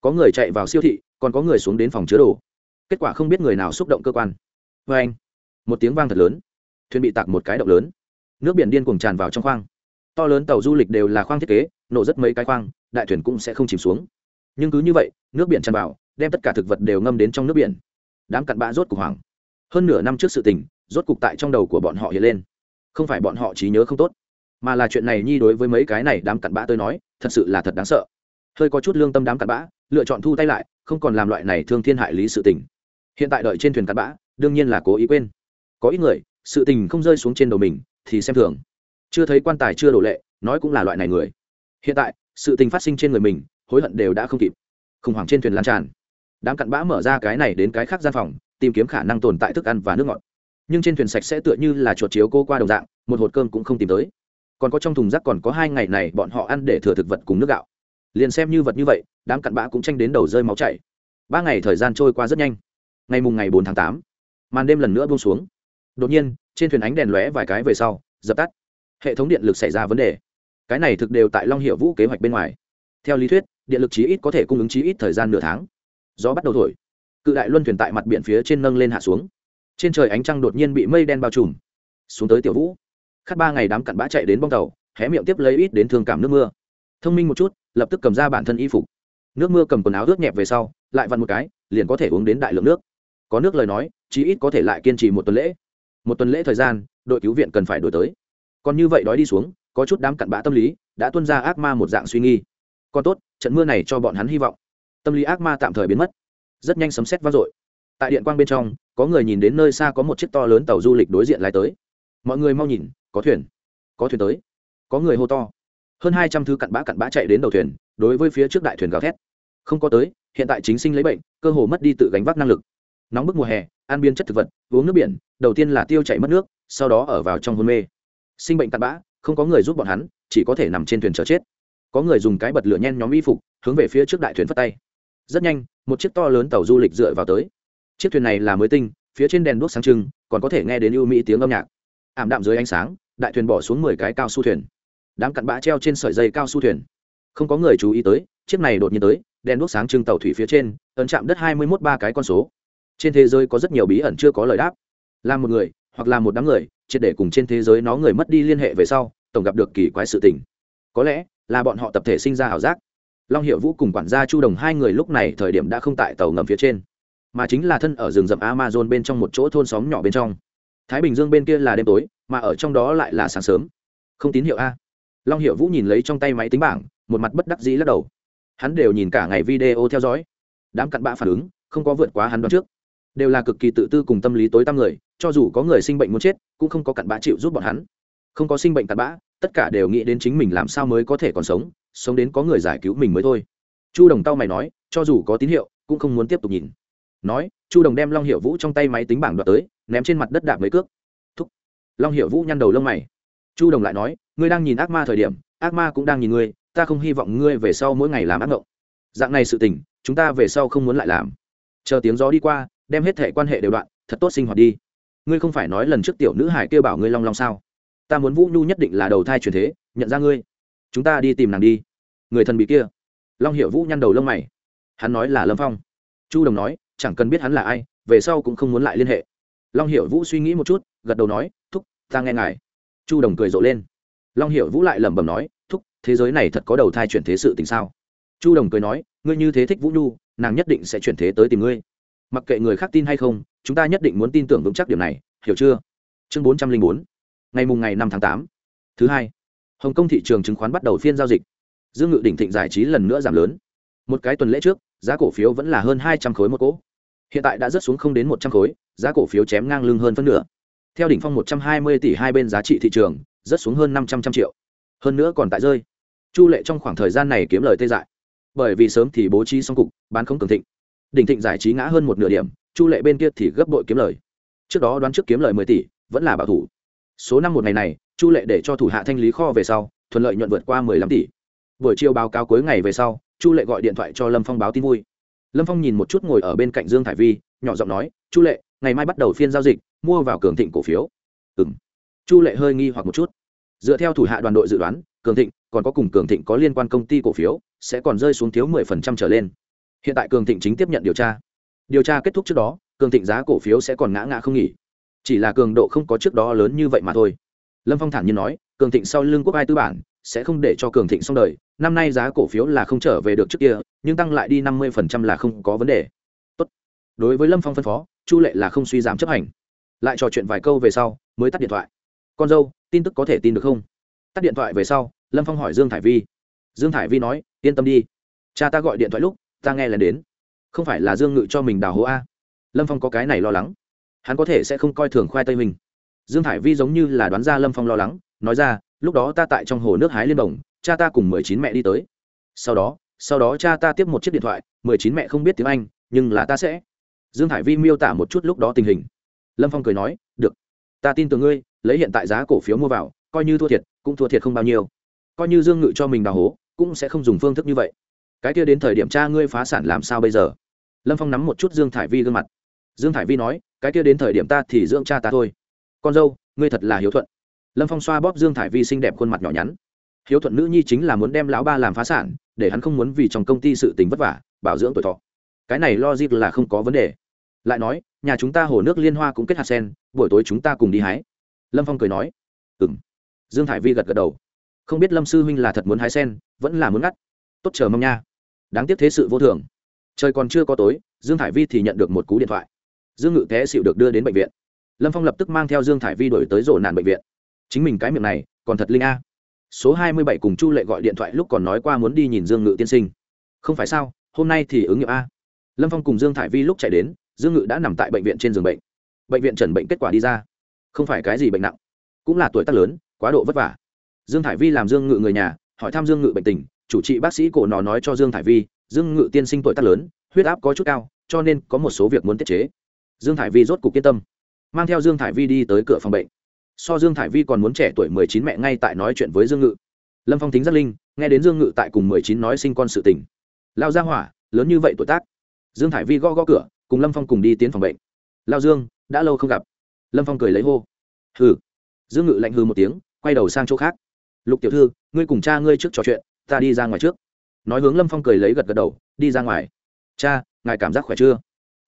có người chạy vào siêu thị, còn có người xuống đến phòng chứa đồ. Kết quả không biết người nào xúc động cơ quan. Vê anh, một tiếng vang thật lớn. Thuyền bị tạc một cái động lớn. Nước biển điên cuồng tràn vào trong khoang. To lớn tàu du lịch đều là khoang thiết kế, nổ rất mấy cái khoang, đại thuyền cũng sẽ không chìm xuống. Nhưng cứ như vậy, nước biển tràn vào, đem tất cả thực vật đều ngâm đến trong nước biển. Đám cặn bã rốt cục hoảng. Hơn nửa năm trước sự tình, rốt cục tại trong đầu của bọn họ hiện lên. Không phải bọn họ trí nhớ không tốt, mà là chuyện này nhi đối với mấy cái này đám cặn bã tôi nói, thật sự là thật đáng sợ. Hơi có chút lương tâm đám cặn bã lựa chọn thu tay lại, không còn làm loại này thương thiên hại lý sự tình. Hiện tại đợi trên thuyền cặn bã, đương nhiên là cố ý quên. Có ít người, sự tình không rơi xuống trên đầu mình, thì xem thường. Chưa thấy quan tài chưa đổ lệ, nói cũng là loại này người. Hiện tại, sự tình phát sinh trên người mình, hối hận đều đã không kịp. Khủng hoảng trên thuyền lan tràn. Đám cặn bã mở ra cái này đến cái khác gian phòng, tìm kiếm khả năng tồn tại thức ăn và nước ngọt. Nhưng trên thuyền sạch sẽ tựa như là chuột chiếu cô qua đồng dạng, một hột cơm cũng không tìm tới. Còn có trong thùng rác còn có hai ngày này bọn họ ăn để thừa thực vật cùng nước gạo liền xem như vật như vậy, đám cặn bã cũng tranh đến đầu rơi máu chảy. Ba ngày thời gian trôi qua rất nhanh. Ngày mùng ngày bốn tháng tám, màn đêm lần nữa buông xuống. Đột nhiên, trên thuyền ánh đèn lóe vài cái về sau, dập tắt. Hệ thống điện lực xảy ra vấn đề. Cái này thực đều tại long hiệu vũ kế hoạch bên ngoài. Theo lý thuyết, điện lực chí ít có thể cung ứng chí ít thời gian nửa tháng. Gió bắt đầu thổi. Cự đại luân thuyền tại mặt biển phía trên nâng lên hạ xuống. Trên trời ánh trăng đột nhiên bị mây đen bao trùm. Xuống tới tiểu vũ. Khát ba ngày đám cặn bã chạy đến bong tàu, hé miệng tiếp lấy ít đến thương cảm nước mưa thông minh một chút, lập tức cầm ra bản thân y phục. Nước mưa cầm quần áo ướt nhẹp về sau, lại vặn một cái, liền có thể uống đến đại lượng nước. Có nước lời nói, chí ít có thể lại kiên trì một tuần lễ. Một tuần lễ thời gian, đội cứu viện cần phải đổi tới. Còn như vậy đói đi xuống, có chút đám cặn bã tâm lý, đã tuân ra ác ma một dạng suy nghi. Còn tốt, trận mưa này cho bọn hắn hy vọng. Tâm lý ác ma tạm thời biến mất. Rất nhanh sấm xét vang dội. Tại điện quang bên trong, có người nhìn đến nơi xa có một chiếc to lớn tàu du lịch đối diện lái tới. Mọi người mau nhìn, có thuyền. Có thuyền tới. Có người hô to hơn hai trăm thứ cặn bã cặn bã chạy đến đầu thuyền, đối với phía trước đại thuyền gào thét. Không có tới, hiện tại chính sinh lấy bệnh, cơ hồ mất đi tự gánh vác năng lực. Nóng bức mùa hè, ăn biên chất thực vật, uống nước biển, đầu tiên là tiêu chảy mất nước, sau đó ở vào trong hôn mê. Sinh bệnh cặn bã, không có người giúp bọn hắn, chỉ có thể nằm trên thuyền chờ chết. Có người dùng cái bật lửa nhen nhóm y phục, hướng về phía trước đại thuyền phất tay. Rất nhanh, một chiếc to lớn tàu du lịch dựa vào tới. Chiếc thuyền này là mới tinh, phía trên đèn đuốc sáng trưng, còn có thể nghe đến ưu mỹ tiếng âm nhạc. Ảm đạm dưới ánh sáng, đại thuyền bỏ xuống mười cái cao su thuyền đám cặn bã treo trên sợi dây cao su thuyền. Không có người chú ý tới, chiếc này đột nhiên tới, đèn đuốc sáng trưng tàu thủy phía trên, ấn chạm đất hai mươi mốt ba cái con số. Trên thế giới có rất nhiều bí ẩn chưa có lời đáp. Là một người, hoặc là một đám người, triệt để cùng trên thế giới nó người mất đi liên hệ về sau, tổng gặp được kỳ quái sự tình. Có lẽ, là bọn họ tập thể sinh ra ảo giác. Long hiệu vũ cùng quản gia chu đồng hai người lúc này thời điểm đã không tại tàu ngầm phía trên, mà chính là thân ở rừng rậm amazon bên trong một chỗ thôn xóm nhỏ bên trong. Thái bình dương bên kia là đêm tối, mà ở trong đó lại là sáng sớm. Không tín hiệu a long hiệu vũ nhìn lấy trong tay máy tính bảng, một mặt bất đắc dĩ lắc đầu. Hắn đều nhìn cả ngày video theo dõi. Đám cặn bạ phản ứng, không có vượt quá hắn đoán trước. Đều là cực kỳ tự tư cùng tâm lý tối tăm người, cho dù có người sinh bệnh muốn chết, cũng không có cặn bã chịu giúp bọn hắn. Không có sinh bệnh cặn bã, tất cả đều nghĩ đến chính mình làm sao mới có thể còn sống sống đến có người giải cứu mình mới thôi. Chu đồng tao mày nói, cho dù có tín hiệu, cũng không muốn tiếp tục nhìn. Nói, chu đồng đem long hiệu vũ trong tay máy tính bảng đoạt tới, ném trên mặt đất đạp mấy cước. Thúc. Long hiệu vũ nhăn đầu lông mày. Chu đồng lại nói ngươi đang nhìn ác ma thời điểm, ác ma cũng đang nhìn ngươi, ta không hy vọng ngươi về sau mỗi ngày làm ác mộng dạng này sự tình, chúng ta về sau không muốn lại làm. Chờ tiếng gió đi qua, đem hết thể quan hệ đều đoạn, thật tốt sinh hoạt đi. Ngươi không phải nói lần trước tiểu nữ hải kêu bảo ngươi long long sao? Ta muốn vũ nhu nhất định là đầu thai truyền thế, nhận ra ngươi. Chúng ta đi tìm nàng đi. Người thần bị kia. Long hiệu vũ nhăn đầu lông mày. Hắn nói là lâm phong. Chu đồng nói, chẳng cần biết hắn là ai, về sau cũng không muốn lại liên hệ. Long hiệu vũ suy nghĩ một chút, gật đầu nói, thúc, ta nghe ngài. Chu đồng cười rộ lên long hiệu vũ lại lẩm bẩm nói, thúc, thế giới này thật có đầu thai chuyển thế sự tình sao? Chu đồng cười nói, ngươi như thế thích vũ nhu, nàng nhất định sẽ chuyển thế tới tìm ngươi. Mặc kệ người khác tin hay không, chúng ta nhất định muốn tin tưởng vững chắc điểm này, hiểu chưa? Chương bốn trăm linh bốn, ngày mùng ngày năm tháng tám, thứ hai. Hồng kông thị trường chứng khoán bắt đầu phiên giao dịch. Dương ngự đỉnh thịnh giải trí lần nữa giảm lớn. Một cái tuần lễ trước, giá cổ phiếu vẫn là hơn hai trăm khối một cỗ. Hiện tại đã rớt xuống không đến một trăm khối, giá cổ phiếu chém ngang lưng hơn phân nửa. Theo đỉnh phong một trăm hai mươi tỷ hai bên giá trị thị trường rớt xuống hơn năm trăm trăm triệu. Hơn nữa còn tại rơi. Chu lệ trong khoảng thời gian này kiếm lời tê dại. Bởi vì sớm thì bố trí xong cục, bán không cường thịnh. Đỉnh thịnh giải trí ngã hơn một nửa điểm, chu lệ bên kia thì gấp bội kiếm lời. Trước đó đoán trước kiếm lời mười tỷ, vẫn là bảo thủ. Số năm một ngày này, chu lệ để cho thủ hạ thanh lý kho về sau, thuận lợi nhuận vượt qua mười lăm tỷ. Buổi chiều báo cáo cuối ngày về sau, chu lệ gọi điện thoại cho lâm phong báo tin vui. Lâm phong nhìn một chút ngồi ở bên cạnh dương thải vi, nhỏ giọng nói, chu lệ, ngày mai bắt đầu phiên giao dịch, mua vào cường thịnh cổ phiếu. Ừ m chu lệ hơi nghi hoặc một chút. Dựa theo thủ hạ đoàn đội dự đoán, cường thịnh còn có cùng cường thịnh có liên quan công ty cổ phiếu, sẽ còn rơi xuống thiếu mười phần trăm trở lên. Hiện tại cường thịnh chính tiếp nhận điều tra. Điều tra kết thúc trước đó, cường thịnh giá cổ phiếu sẽ còn ngã ngã không nghỉ. Chỉ là cường độ không có trước đó lớn như vậy mà thôi. Lâm phong thản nhiên nói, cường thịnh sau lưng quốc ai tư bản, sẽ không để cho cường thịnh xong đời. Năm nay giá cổ phiếu là không trở về được trước kia, nhưng tăng lại đi năm mươi phần trăm là không có vấn đề. Tốt. đối với lâm phong phân phó, chu lệ là không suy giảm chấp hành. Lại trò chuyện vài câu về sau, mới tắt điện thoại con dâu, tin tức có thể tin được không? Tắt điện thoại về sau, lâm phong hỏi dương thải vi. Dương thải vi nói, yên tâm đi. Cha ta gọi điện thoại lúc, ta nghe lần đến. Không phải là dương ngự cho mình đào hố a. Lâm phong có cái này lo lắng. Hắn có thể sẽ không coi thường khoai tây mình. Dương thải vi giống như là đoán ra lâm phong lo lắng, nói ra, lúc đó ta tại trong hồ nước hái liên đồng cha ta cùng mười chín mẹ đi tới. Sau đó sau đó cha ta tiếp một chiếc điện thoại, mười chín mẹ không biết tiếng anh, nhưng là ta sẽ. Dương thải vi miêu tả một chút lúc đó tình hình. Lâm phong cười nói, được, ta tin tưởng ngươi lấy hiện tại giá cổ phiếu mua vào, coi như thua thiệt, cũng thua thiệt không bao nhiêu. Coi như dương ngự cho mình đào hố, cũng sẽ không dùng phương thức như vậy. Cái kia đến thời điểm cha ngươi phá sản làm sao bây giờ? Lâm phong nắm một chút dương thải vi gương mặt. Dương thải vi nói, cái kia đến thời điểm ta thì dưỡng cha ta thôi. Con dâu, ngươi thật là hiếu thuận. Lâm phong xoa bóp dương thải vi xinh đẹp khuôn mặt nhỏ nhắn. Hiếu thuận nữ nhi chính là muốn đem lão ba làm phá sản, để hắn không muốn vì trong công ty sự tình vất vả, bảo dưỡng tuổi thọ. Cái này lo là không có vấn đề. Lại nói, nhà chúng ta hồ nước liên hoa cũng kết hạt sen, buổi tối chúng ta cùng đi hái lâm phong cười nói ừ m dương thải vi gật gật đầu. Không biết lâm sư huynh là thật muốn hái sen, vẫn là muốn ngắt. Tốt, chờ mong nha. Đáng tiếc thế sự vô thường. Trời còn chưa có tối, dương thải vi thì nhận được một cú điện thoại. Dương ngự té xịu được đưa đến bệnh viện. Lâm phong lập tức mang theo dương thải vi đổi tới rổ nạn bệnh viện. Chính mình cái miệng này, còn thật linh a. Số hai mươi bảy cùng chu lệ gọi điện thoại lúc còn nói qua muốn đi nhìn dương ngự tiên sinh. Không phải sao, hôm nay thì ứng nghiệm a. Lâm phong cùng dương thải vi lúc chạy đến, dương ngự đã nằm tại bệnh viện trên giường bệnh. Bệnh viện trần bệnh kết quả đi ra không phải cái gì bệnh nặng. Cũng là tuổi tác lớn, quá độ vất vả. Dương thải vi làm dương ngự người nhà, hỏi thăm dương ngự bệnh tình, chủ trị bác sĩ cổ nó nói cho dương thải vi, dương ngự tiên sinh tuổi tác lớn, huyết áp có chút cao, cho nên có một số việc muốn tiết chế. Dương thải vi rốt cục yên tâm, mang theo dương thải vi đi tới cửa phòng bệnh. So dương thải vi còn muốn trẻ tuổi mười chín mẹ ngay tại nói chuyện với dương ngự. Lâm phong tính giác linh, nghe đến dương ngự tại cùng mười chín nói sinh con sự tình. Lao ra hỏa, lớn như vậy tuổi tác. Dương thải vi gõ gõ cửa, cùng lâm phong cùng đi tiến phòng bệnh. Lao dương, đã lâu không gặp lâm phong cười lấy hô. Hừ. Dương ngự lạnh hư một tiếng, quay đầu sang chỗ khác. Lục tiểu thư, ngươi cùng cha ngươi trước trò chuyện, ta đi ra ngoài trước. Nói hướng lâm phong cười lấy gật gật đầu, đi ra ngoài. Cha, ngài cảm giác khỏe chưa?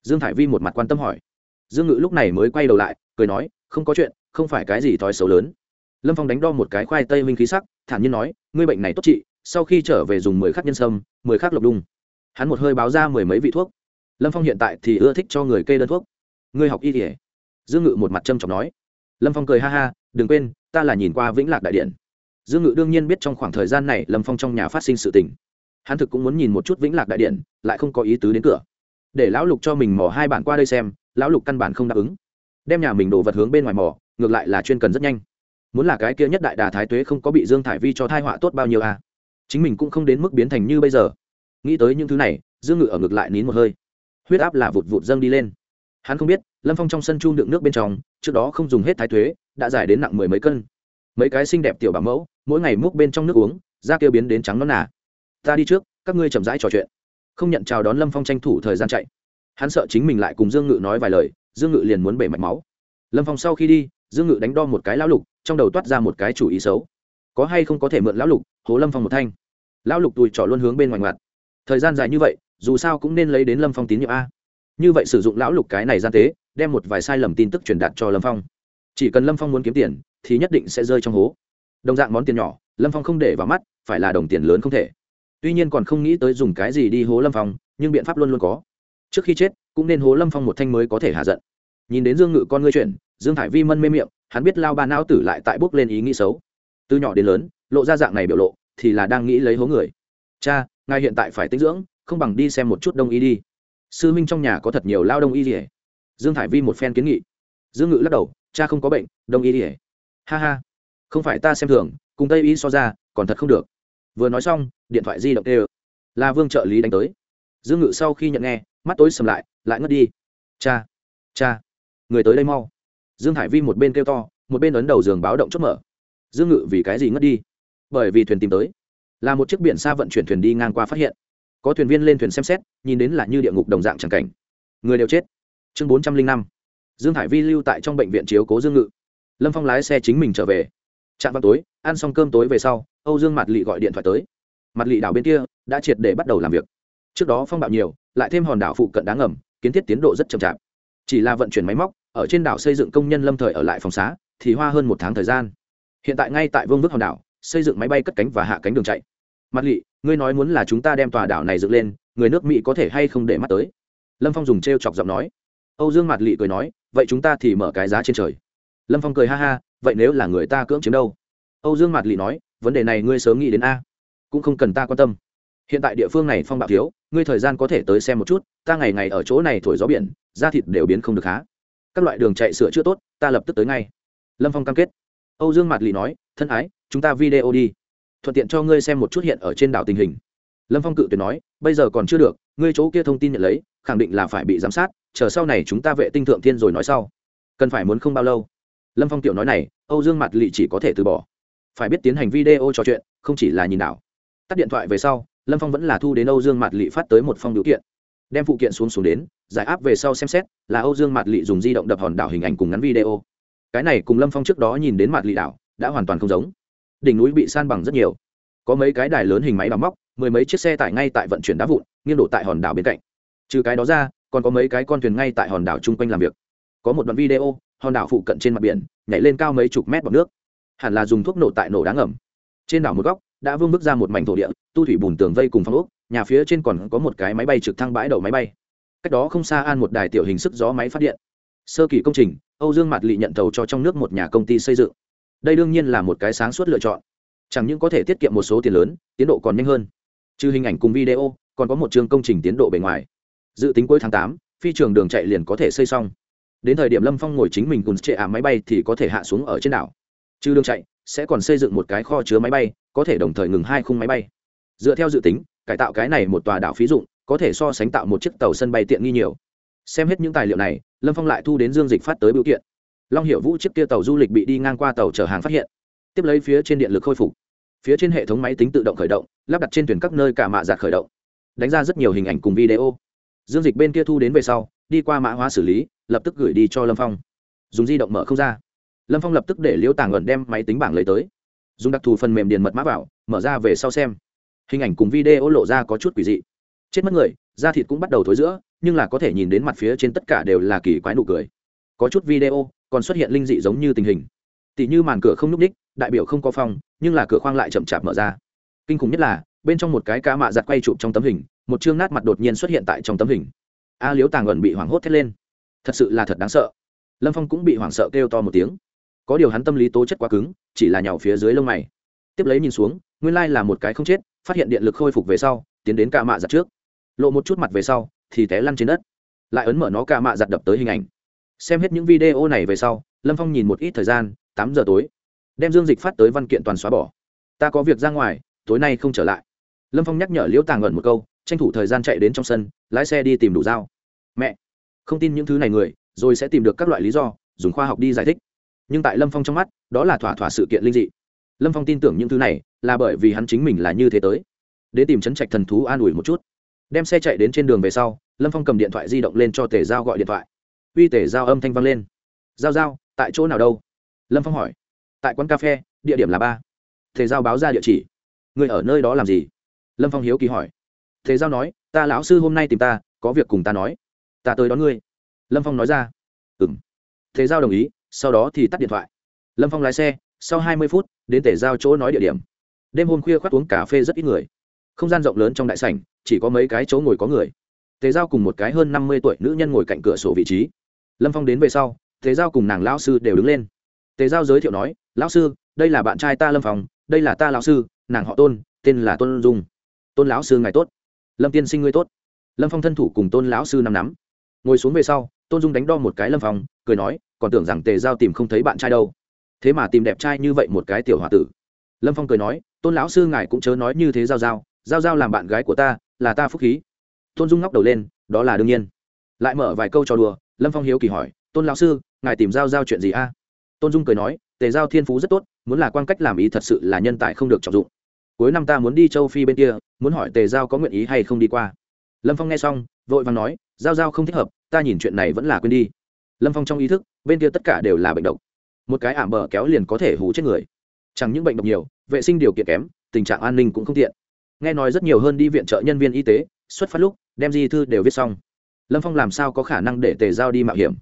Dương thải vi một mặt quan tâm hỏi. Dương ngự lúc này mới quay đầu lại, cười nói, không có chuyện, không phải cái gì thói xấu lớn. Lâm phong đánh đo một cái khoai tây minh khí sắc, thản nhiên nói, ngươi bệnh này tốt trị, sau khi trở về dùng mười khắc nhân sâm, mười khắc lộc đung. Hắn một hơi báo ra mười mấy vị thuốc. Lâm phong hiện tại thì ưa thích cho người kê đơn thuốc. Ngươi học y thể dương ngự một mặt trâm trọng nói. Lâm phong cười ha ha, đừng quên, ta là nhìn qua vĩnh lạc đại điện. Dương ngự đương nhiên biết trong khoảng thời gian này lâm phong trong nhà phát sinh sự tình. Hắn thực cũng muốn nhìn một chút vĩnh lạc đại điện, lại không có ý tứ đến cửa. Để lão lục cho mình mò hai bản qua đây xem, lão lục căn bản không đáp ứng. Đem nhà mình đổ vật hướng bên ngoài mò, ngược lại là chuyên cần rất nhanh. Muốn là cái kia nhất đại đà thái tuế không có bị dương thải vi cho thai họa tốt bao nhiêu à? Chính mình cũng không đến mức biến thành như bây giờ. Nghĩ tới những thứ này, dương ngự ở ngược lại nín một hơi. Huyết áp là vụt vụt dâng đi lên hắn không biết, lâm phong trong sân chu đựng nước bên trong, trước đó không dùng hết thái thuế, đã giải đến nặng mười mấy cân. Mấy cái xinh đẹp tiểu bảo mẫu, mỗi ngày múc bên trong nước uống, da kêu biến đến trắng non nà. Ta đi trước, các ngươi chậm rãi trò chuyện. Không nhận chào đón lâm phong tranh thủ thời gian chạy. Hắn sợ chính mình lại cùng dương ngự nói vài lời, dương ngự liền muốn bể mạch máu. Lâm phong sau khi đi, dương ngự đánh đo một cái lão lục, trong đầu toát ra một cái chủ ý xấu. Có hay không có thể mượn lão lục, hố lâm phong một thanh. Lão lục tùi trỏ luôn hướng bên ngoài ngoặt. thời gian dài như vậy, dù sao cũng nên lấy đến lâm phong tín nhiệm a như vậy sử dụng lão lục cái này gian tế, đem một vài sai lầm tin tức truyền đạt cho lâm phong. Chỉ cần lâm phong muốn kiếm tiền, thì nhất định sẽ rơi trong hố. Đồng dạng món tiền nhỏ, lâm phong không để vào mắt, phải là đồng tiền lớn không thể. Tuy nhiên còn không nghĩ tới dùng cái gì đi hố lâm phong, nhưng biện pháp luôn luôn có. Trước khi chết, cũng nên hố lâm phong một thanh mới có thể hạ giận. Nhìn đến dương ngự con ngươi chuyển, dương thải vi mân mê miệng, hắn biết lao ba não tử lại tại bốc lên ý nghĩ xấu. Từ nhỏ đến lớn, lộ ra dạng này biểu lộ, thì là đang nghĩ lấy hố người. Cha, ngài hiện tại phải tinh dưỡng, không bằng đi xem một chút đông y đi sư minh trong nhà có thật nhiều lao đông y rỉa dương thải vi một phen kiến nghị. Dương ngự lắc đầu, cha không có bệnh, đông y rỉa ha ha, không phải ta xem thường, cùng tây y so ra, còn thật không được. Vừa nói xong, điện thoại di động tê là vương trợ lý đánh tới. Dương ngự sau khi nhận nghe, mắt tối sầm lại lại ngất đi. Cha cha, người tới đây mau. Dương hải vi một bên kêu to, một bên ấn đầu giường báo động chốt mở. Dương ngự vì cái gì ngất đi? Bởi vì thuyền tìm tới. Là một chiếc biển xa vận chuyển thuyền đi ngang qua phát hiện có thuyền viên lên thuyền xem xét, nhìn đến là như địa ngục đồng dạng tràng cảnh. Người đều chết. Chương bốn trăm linh năm. Dương hải vi lưu tại trong bệnh viện chiếu cố dương ngự. Lâm phong lái xe chính mình trở về. Trạm vào tối, ăn xong cơm tối về sau, âu dương mặt lị gọi điện thoại tới. Mặt lị đảo bên kia, đã triệt để bắt đầu làm việc. Trước đó phong bạo nhiều, lại thêm hòn đảo phụ cận đá ngầm, kiến thiết tiến độ rất chậm chạp. Chỉ là vận chuyển máy móc, ở trên đảo xây dựng công nhân lâm thời ở lại phòng xá, thì hoa hơn một tháng thời gian. Hiện tại ngay tại vương vức hòn đảo, xây dựng máy bay cất cánh và hạ cánh đường chạy mặt lỵ ngươi nói muốn là chúng ta đem tòa đảo này dựng lên, người nước mỹ có thể hay không để mắt tới? Lâm phong dùng t r e o chọc giọng nói. Âu dương mặt lỵ cười nói, vậy chúng ta thì mở cái giá trên trời. Lâm phong cười ha ha, vậy nếu là người ta cưỡng chiếm đâu? Âu dương mặt lỵ nói, vấn đề này ngươi sớm nghĩ đến a. Cũng không cần ta quan tâm. Hiện tại địa phương này phong bạo thiếu, ngươi thời gian có thể tới xem một chút, ta ngày ngày ở chỗ này thổi gió biển, da thịt đều biến không được há. Các loại đường chạy sửa chữa tốt, ta lập tức tới ngay. Lâm phong cam kết. Âu dương mạt lì nói, thân ái, chúng ta video đi thuận tiện cho ngươi xem một chút hiện ở trên đảo tình hình. Lâm phong cự tuyệt nói, bây giờ còn chưa được, ngươi chỗ kia thông tin nhận lấy, khẳng định là phải bị giám sát, chờ sau này chúng ta vệ tinh thượng thiên rồi nói sau. Cần phải muốn không bao lâu? Lâm phong tiểu nói này, âu dương mặt lị chỉ có thể từ bỏ. Phải biết tiến hành video trò chuyện, không chỉ là nhìn đảo. Tắt điện thoại về sau, lâm phong vẫn là thu đến âu dương mặt lị phát tới một phong điều kiện. Đem phụ kiện xuống xuống đến, giải áp về sau xem xét, là âu dương mạt lị dùng di động đập hòn đảo hình ảnh cùng ngắn video. Cái này cùng lâm phong trước đó nhìn đến mạt lị đảo, đã hoàn toàn không giống đỉnh núi bị san bằng rất nhiều. Có mấy cái đài lớn hình máy đào móc, mười mấy chiếc xe tải ngay tại vận chuyển đá vụn, nghiêng đổ tại hòn đảo bên cạnh. Trừ cái đó ra, còn có mấy cái con thuyền ngay tại hòn đảo chung quanh làm việc. Có một đoạn video, hòn đảo phụ cận trên mặt biển, nhảy lên cao mấy chục mét bọc nước. Hẳn là dùng thuốc nổ tại nổ đá ngầm. Trên đảo một góc, đã vương bước ra một mảnh thổ địa, tu thủy bùn tường vây cùng phong ốc, nhà phía trên còn có một cái máy bay trực thăng bãi đậu máy bay. Cách đó không xa an một đài tiểu hình sức gió máy phát điện. Sơ kỳ công trình, âu dương mạt lị nhận thầu cho trong nước một nhà công ty xây dựng đây đương nhiên là một cái sáng suốt lựa chọn. Chẳng những có thể tiết kiệm một số tiền lớn, tiến độ còn nhanh hơn. Trừ hình ảnh cùng video, còn có một trường công trình tiến độ bề ngoài. Dự tính cuối tháng tám, phi trường đường chạy liền có thể xây xong. Đến thời điểm lâm phong ngồi chính mình cùng chệ ả máy bay thì có thể hạ xuống ở trên đảo. Trừ đường chạy, sẽ còn xây dựng một cái kho chứa máy bay, có thể đồng thời ngừng hai khung máy bay. Dựa theo dự tính, cải tạo cái này một tòa đảo phí dụng, có thể so sánh tạo một chiếc tàu sân bay tiện nghi nhiều. Xem hết những tài liệu này, lâm phong lại thu đến dương dịch phát tới biểu kiện long hiệu vũ chiếc kia tàu du lịch bị đi ngang qua tàu chở hàng phát hiện. Tiếp lấy phía trên điện lực khôi phục. Phía trên hệ thống máy tính tự động khởi động, lắp đặt trên thuyền các nơi cả mạ giạt khởi động. Đánh ra rất nhiều hình ảnh cùng video. Dương dịch bên kia thu đến về sau, đi qua mã hóa xử lý, lập tức gửi đi cho lâm phong. Dùng di động mở không ra. Lâm phong lập tức để liễu tàng ẩn đem máy tính bảng lấy tới. Dùng đặc thù phần mềm điền mật mã vào, mở ra về sau xem. Hình ảnh cùng video lộ ra có chút quỷ dị. Chết mất người, da thịt cũng bắt đầu thối giữa, nhưng là có thể nhìn đến mặt phía trên tất cả đều là kỳ quái nụ cười. Có chút video còn xuất hiện linh dị giống như tình hình. Tỷ như màn cửa không n ú c ních đại biểu không có phong, nhưng là cửa khoang lại chậm chạp mở ra. Kinh khủng nhất là, bên trong một cái cá mạ giặt quay chụp trong tấm hình, một chương nát mặt đột nhiên xuất hiện tại trong tấm hình. A liếu tàng ẩn bị hoảng hốt thét lên. Thật sự là thật đáng sợ. Lâm phong cũng bị hoảng sợ kêu to một tiếng. Có điều hắn tâm lý tố chất quá cứng, chỉ là nhào phía dưới lông mày. Tiếp lấy nhìn xuống, nguyên lai là một cái không chết, phát hiện điện lực khôi phục về sau, tiến đến ca mạ giặt trước. Lộ một chút mặt về sau, thì té lăn trên đất. Lại ấn mở nó ca mạ giặt đập tới hình ảnh xem hết những video này về sau lâm phong nhìn một ít thời gian tám giờ tối. Đem dương dịch phát tới văn kiện toàn xóa bỏ. Ta có việc ra ngoài tối nay không trở lại. Lâm phong nhắc nhở liễu tàng ẩn một câu tranh thủ thời gian chạy đến trong sân lái xe đi tìm đủ dao. Mẹ, không tin những thứ này người rồi sẽ tìm được các loại lý do dùng khoa học đi giải thích. Nhưng tại lâm phong trong mắt đó là thỏa thỏa sự kiện linh dị. Lâm phong tin tưởng những thứ này là bởi vì hắn chính mình là như thế tới. Đến tìm chấn trạch thần thú an ủi một chút. Đem xe chạy đến trên đường về sau lâm phong cầm điện thoại di động lên cho tề giao gọi điện thoại uy tề giao âm thanh vang lên. Giao giao, tại chỗ nào đâu? Lâm phong hỏi. Tại quán cà phê, địa điểm là ba. Thể giao báo ra địa chỉ. Người ở nơi đó làm gì? Lâm phong hiếu kỳ hỏi. Tề giao nói, ta lão sư hôm nay tìm ta, có việc cùng ta nói. Ta tới đón ngươi. Lâm phong nói ra. Ừ m giao đồng ý, sau đó thì tắt điện thoại. Lâm phong lái xe, sau hai mươi phút, đến tề giao chỗ nói địa điểm. Đêm hôm khuya khoác uống cà phê rất ít người. Không gian rộng lớn trong đại sảnh, chỉ có mấy cái chỗ ngồi có người. Tề giao cùng một cái hơn năm mươi tuổi nữ nhân ngồi cạnh cửa sổ vị trí lâm phong đến về sau, tề giao cùng nàng lão sư đều đứng lên. Tề giao giới thiệu nói, lão sư, đây là bạn trai ta lâm phong, đây là ta lão sư, nàng họ tôn, tên là tôn dung. Tôn lão sư ngài tốt. Lâm tiên sinh ngươi tốt. Lâm phong thân thủ cùng tôn lão sư nằm nắm. Ngồi xuống về sau, tôn dung đánh đo một cái lâm phong, cười nói, còn tưởng rằng tề giao tìm không thấy bạn trai đâu. Thế mà tìm đẹp trai như vậy một cái tiểu h o a tử. Lâm phong cười nói, tôn lão sư ngài cũng chớ nói như thế giao giao giao giao làm bạn gái của ta, là ta phúc khí. Tôn dung ngóc đầu lên, đó là đương nhiên. Lại mở vài câu trò đùa lâm phong hiếu kỳ hỏi, tôn lão sư, ngài tìm giao giao chuyện gì a? Tôn dung cười nói, tề giao thiên phú rất tốt, muốn là quan cách làm ý thật sự là nhân tài không được trọng dụng. Cuối năm ta muốn đi châu phi bên kia, muốn hỏi tề giao có nguyện ý hay không đi qua. Lâm phong nghe xong, vội vàng nói, giao giao không thích hợp, ta nhìn chuyện này vẫn là quên đi. Lâm phong trong ý thức, bên kia tất cả đều là bệnh độc. Một cái ảm bờ kéo liền có thể hủ chết người. Chẳng những bệnh độc nhiều, vệ sinh điều kiện kém, tình trạng an ninh cũng không tiện. Nghe nói rất nhiều hơn đi viện trợ nhân viên y tế, xuất phát lúc, đem di thư đều viết xong lâm phong làm sao có khả năng để tề giao đi mạo hiểm?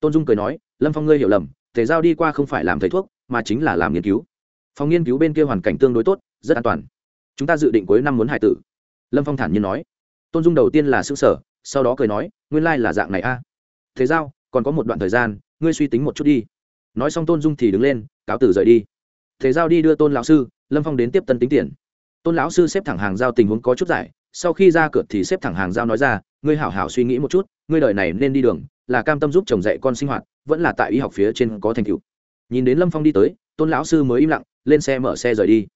Tôn dung cười nói, lâm phong ngươi hiểu lầm, tề giao đi qua không phải làm thầy thuốc, mà chính là làm nghiên cứu. Phòng nghiên cứu bên kia hoàn cảnh tương đối tốt, rất an toàn. Chúng ta dự định cuối năm muốn hải tử. Lâm phong thản nhiên nói. Tôn dung đầu tiên là xứ sở sau đó cười nói, nguyên lai là dạng này a. À. thế giao, còn có một đoạn thời gian, ngươi suy tính một chút đi. Nói xong tôn dung thì đứng lên, cáo tử rời đi. Thế giao đi đưa tôn lão sư, lâm phong đến tiếp tân tính tiền. Tôn lão sư xếp thẳng hàng giao tình huống có chút giải, sau khi ra cửa thì xếp thẳng hàng giao nói ra ngươi hảo hảo suy nghĩ một chút, ngươi đời này nên đi đường, là cam tâm giúp chồng dạy con sinh hoạt, vẫn là tại y học phía trên có thành tựu. Nhìn đến lâm phong đi tới, tôn lão sư mới im lặng, lên xe mở xe rời đi.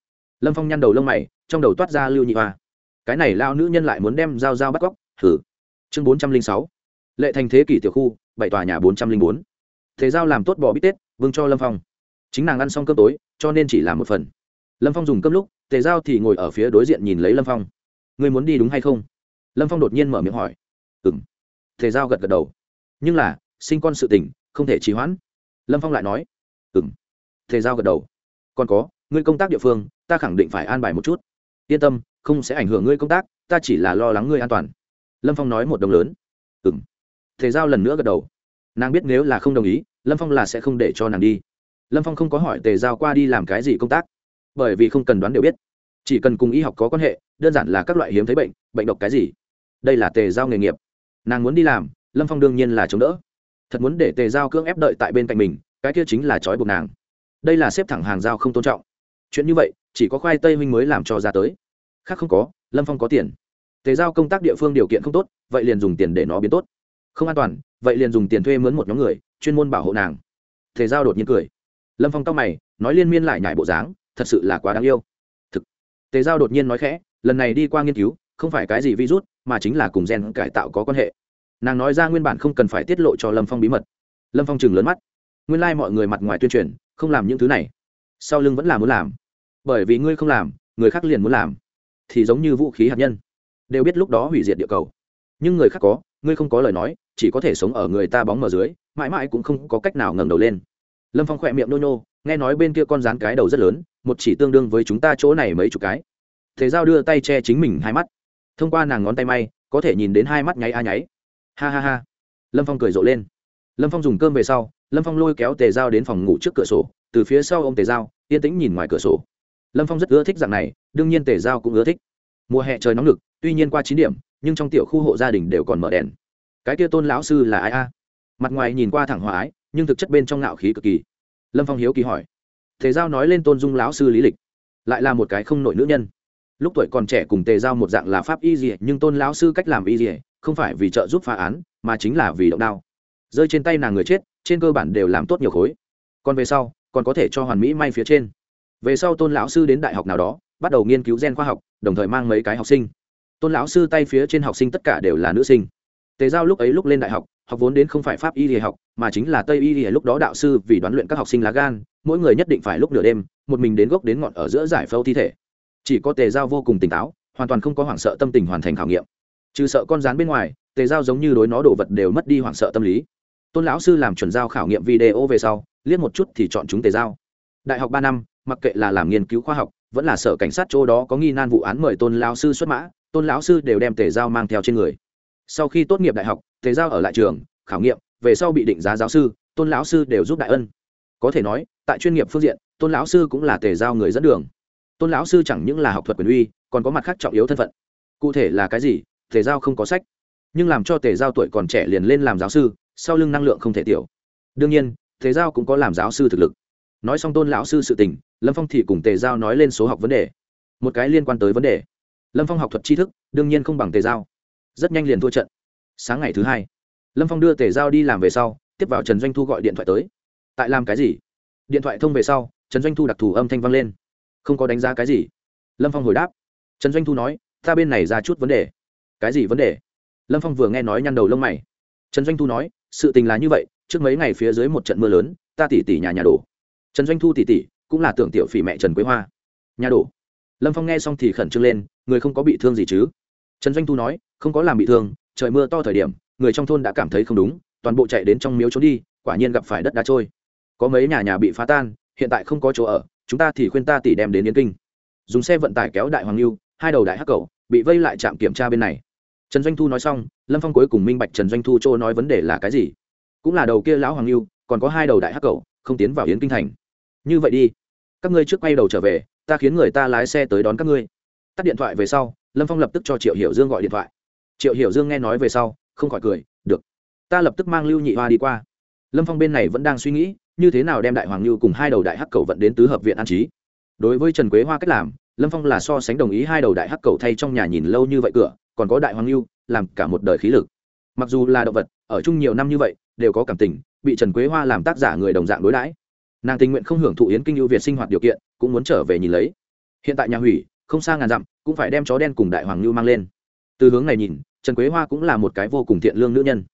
Lâm phong nhăn đầu lông mày, trong đầu toát ra lưu nhị hoa. Cái này lao nữ nhân lại muốn đem dao dao bắt cóc thử chương bốn trăm linh sáu. Lệ thành thế kỷ tiểu khu, bảy tòa nhà bốn trăm linh bốn. Thế giao làm tốt bò bít tết, vương cho lâm phong. Chính nàng ăn xong cơm tối, cho nên chỉ làm một phần. Lâm phong dùng cơm lúc tề giao thì ngồi ở phía đối diện nhìn lấy lâm phong. Ngươi muốn đi đúng hay không? Lâm phong đột nhiên mở miệng hỏi. Ừ m tề giao gật gật đầu. Nhưng là, sinh con sự tình, không thể trì hoãn. Lâm phong lại nói. Ừ m tề giao gật đầu. Còn có, ngươi công tác địa phương, ta khẳng định phải an bài một chút. Yên tâm, không sẽ ảnh hưởng ngươi công tác, ta chỉ là lo lắng ngươi an toàn. Lâm phong nói một đồng lớn. Ừ m tề giao lần nữa gật đầu. Nàng biết nếu là không đồng ý, lâm phong là sẽ không để cho nàng đi. Lâm phong không có hỏi tề giao qua đi làm cái gì công tác, bởi vì không cần đoán đều biết. Chỉ cần cùng y học có quan hệ, đơn giản là các loại hiếm thấy bệnh bệnh độc cái gì đây là tề giao nghề nghiệp. Nàng muốn đi làm, lâm phong đương nhiên là chống đỡ. Thật muốn để tề giao cưỡng ép đợi tại bên cạnh mình, cái kia chính là trói buộc nàng. Đây là xếp thẳng hàng giao không tôn trọng. Chuyện như vậy, chỉ có khoai tây minh mới làm cho ra tới. Khác không có, lâm phong có tiền. Tề giao công tác địa phương điều kiện không tốt, vậy liền dùng tiền để nó biến tốt. Không an toàn, vậy liền dùng tiền thuê mướn một nhóm người, chuyên môn bảo hộ nàng. Tề giao đột nhiên cười. Lâm phong tóc mày, nói liên miên lại nhải bộ dáng, thật sự là quá đáng yêu. Thực. Tề giao đột nhiên nói khẽ, lần này đi qua nghiên cứu không phải cái gì virus, mà chính là cùng gen cải tạo có quan hệ. Nàng nói ra nguyên bản không cần phải tiết lộ cho lâm phong bí mật. Lâm phong chừng lớn mắt. Nguyên lai、like、mọi người mặt ngoài tuyên truyền, không làm những thứ này. Sau lưng vẫn là muốn làm. Bởi vì ngươi không làm, người khác liền muốn làm. Thì giống như vũ khí hạt nhân. Đều biết lúc đó hủy diệt địa cầu. Nhưng người khác có, ngươi không có lời nói, chỉ có thể sống ở người ta bóng mờ dưới, mãi mãi cũng không có cách nào ngẩng đầu lên. Lâm phong khỏe miệng nô nô, nghe nói bên kia con rán cái đầu rất lớn, một chỉ tương đương với chúng ta chỗ này mấy chục cái. Thế giao đưa tay che chính mình hai mắt thông qua nàng ngón tay may, có thể nhìn đến hai mắt nháy a nháy. Ha ha ha. Lâm phong cười rộ lên. Lâm phong dùng cơm về sau, lâm phong lôi kéo tề dao đến phòng ngủ trước cửa sổ. Từ phía sau ô m tề dao yên tĩnh nhìn ngoài cửa sổ. Lâm phong rất ưa thích dạng này, đương nhiên tề dao cũng ưa thích. Mùa hè trời nóng lực tuy nhiên qua chín điểm, nhưng trong tiểu khu hộ gia đình đều còn mở đèn. Cái kia tôn lão sư là ai a? Mặt ngoài nhìn qua thẳng hòa ái, nhưng thực chất bên trong ngạo khí cực kỳ. Lâm phong hiếu kỳ hỏi. Tề giao nói lên tôn dung lão sư lý lịch. Lại là một cái không nổi nữ nhân lúc tuổi còn trẻ cùng tề giao một dạng là pháp y dỉa nhưng tôn lão sư cách làm y dỉa không phải vì trợ giúp phá án, mà chính là vì động đao. Rơi trên tay nàng người chết, trên cơ bản đều làm tốt nhiều khối. Còn về sau, còn có thể cho hoàn mỹ may phía trên. Về sau tôn lão sư đến đại học nào đó, bắt đầu nghiên cứu gen khoa học, đồng thời mang mấy cái học sinh. Tôn lão sư tay phía trên học sinh tất cả đều là nữ sinh. Tề giao lúc ấy lúc lên đại học học vốn đến không phải pháp y y học, mà chính là tây y y lúc đó đạo sư vì đoán luyện các học sinh lá gan, mỗi người nhất định phải lúc nửa đêm, một mình đến gốc đến ngọn ở giữa giải phẫu thi thể chỉ có tề giao vô cùng tỉnh táo, hoàn toàn không có hoảng sợ tâm tình hoàn thành khảo nghiệm. Trừ sợ con rán bên ngoài, tề giao giống như đối nó đồ vật đều mất đi hoảng sợ tâm lý. Tôn lão sư làm chuẩn giao khảo nghiệm video về sau, liếc một chút thì chọn chúng tề giao. Đại học ba năm, mặc kệ là làm nghiên cứu khoa học, vẫn là sở cảnh sát chỗ đó có nghi nan vụ án mời tôn lão sư xuất mã, tôn lão sư đều đem tề giao mang theo trên người. Sau khi tốt nghiệp đại học, tề giao ở lại trường, khảo nghiệm, về sau bị định giá giáo sư, tôn lão sư đều giúp đại ân. Có thể nói, tại chuyên nghiệp phương diện, tôn lão sư cũng là tề giao người dẫn đường tôn lão sư chẳng những là học thuật quyền uy, còn có mặt khác trọng yếu thân phận. Cụ thể là cái gì, tề giao không có sách. Nhưng làm cho tề giao tuổi còn trẻ liền lên làm giáo sư, sau lưng năng lượng không thể tiểu. Đương nhiên, tề giao cũng có làm giáo sư thực lực. Nói xong tôn lão sư sự tình, lâm phong thì cùng tề giao nói lên số học vấn đề. Một cái liên quan tới vấn đề. Lâm phong học thuật tri thức, đương nhiên không bằng tề giao. Rất nhanh liền thua trận. Sáng ngày thứ hai, lâm phong đưa tề giao đi làm về sau, tiếp vào trần doanh thu gọi điện thoại tới. Tại làm cái gì? Điện thoại thông về sau, trần doanh thu đặc thù âm thanh vang lên không có đánh giá cái gì. Lâm phong hồi đáp. Trần doanh thu nói, ta bên này ra chút vấn đề. Cái gì vấn đề? Lâm phong vừa nghe nói nhăn đầu lông mày. Trần doanh thu nói, sự tình là như vậy, trước mấy ngày phía dưới một trận mưa lớn, ta tỉ tỉ nhà nhà đổ. Trần doanh thu tỉ tỉ, cũng là tưởng tiểu phỉ mẹ trần quế hoa. Nhà đổ. Lâm phong nghe xong thì khẩn trương lên, người không có bị thương gì chứ? Trần doanh thu nói, không có làm bị thương, trời mưa to thời điểm, người trong thôn đã cảm thấy không đúng, toàn bộ chạy đến trong miếu trốn đi, quả nhiên gặp phải đất đá trôi. Có mấy nhà nhà bị phá tan, hiện tại không có chỗ ở chúng ta thì khuyên ta tỉ đem đến yến kinh. Dùng xe vận tải kéo đại hoàng lưu hai đầu đại hắc cầu bị vây lại trạm kiểm tra bên này. Trần doanh thu nói xong, lâm phong cuối cùng minh bạch trần doanh thu chỗ nói vấn đề là cái gì. Cũng là đầu kia lão hoàng lưu còn có hai đầu đại hắc cầu không tiến vào yến kinh thành. Như vậy đi. Các ngươi trước quay đầu trở về, ta khiến người ta lái xe tới đón các ngươi. Tắt điện thoại về sau, lâm phong lập tức cho triệu hiểu dương gọi điện thoại. Triệu hiểu dương nghe nói về sau, không khỏi cười, được. Ta lập tức mang lưu nhị hoa đi qua. Lâm phong bên này vẫn đang suy nghĩ như thế nào đem đại hoàng lưu cùng hai đầu đại hắc cầu vận đến tứ hợp viện an trí? Đối với trần quế hoa cách làm, lâm phong là so sánh đồng ý hai đầu đại hắc cầu thay trong nhà nhìn lâu như vậy cửa, còn có đại hoàng lưu làm cả một đời khí lực. Mặc dù là động vật, ở chung nhiều năm như vậy, đều có cảm tình, bị trần quế hoa làm tác giả người đồng dạng đối đãi. Nàng tình nguyện không hưởng thụ yến kinh ưu việt sinh hoạt điều kiện, cũng muốn trở về nhìn lấy. Hiện tại nhà hủy, không xa ngàn dặm, cũng phải đem chó đen cùng đại hoàng lưu mang lên. Từ hướng này nhìn, trần quế hoa cũng là một cái vô cùng thiện lương nữ nhân.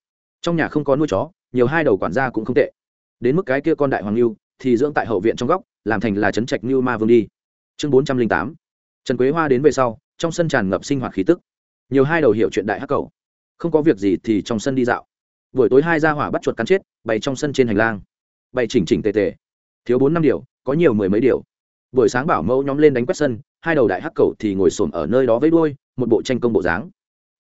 Trong nhà không có nuôi chó, nhiều hai đầu quản gia cũng không tệ đến mức cái kia con đại hoàng lưu thì dưỡng tại hậu viện trong góc, làm thành là trấn trạch lưu ma vương đi. Chương bốn trăm linh tám. Trần quế hoa đến về sau, trong sân tràn ngập sinh hoạt khí tức. Nhiều hai đầu hiểu chuyện đại hắc cầu không có việc gì thì trong sân đi dạo. Buổi tối hai ra hỏa bắt chuột cắn chết, bày trong sân trên hành lang. Bày chỉnh chỉnh tề tề. Thiếu bốn năm điều, có nhiều mười mấy điều. Buổi sáng bảo mẫu nhóm lên đánh quét sân, hai đầu đại hắc cầu thì ngồi xổm ở nơi đó với đuôi, một bộ tranh công bộ dáng.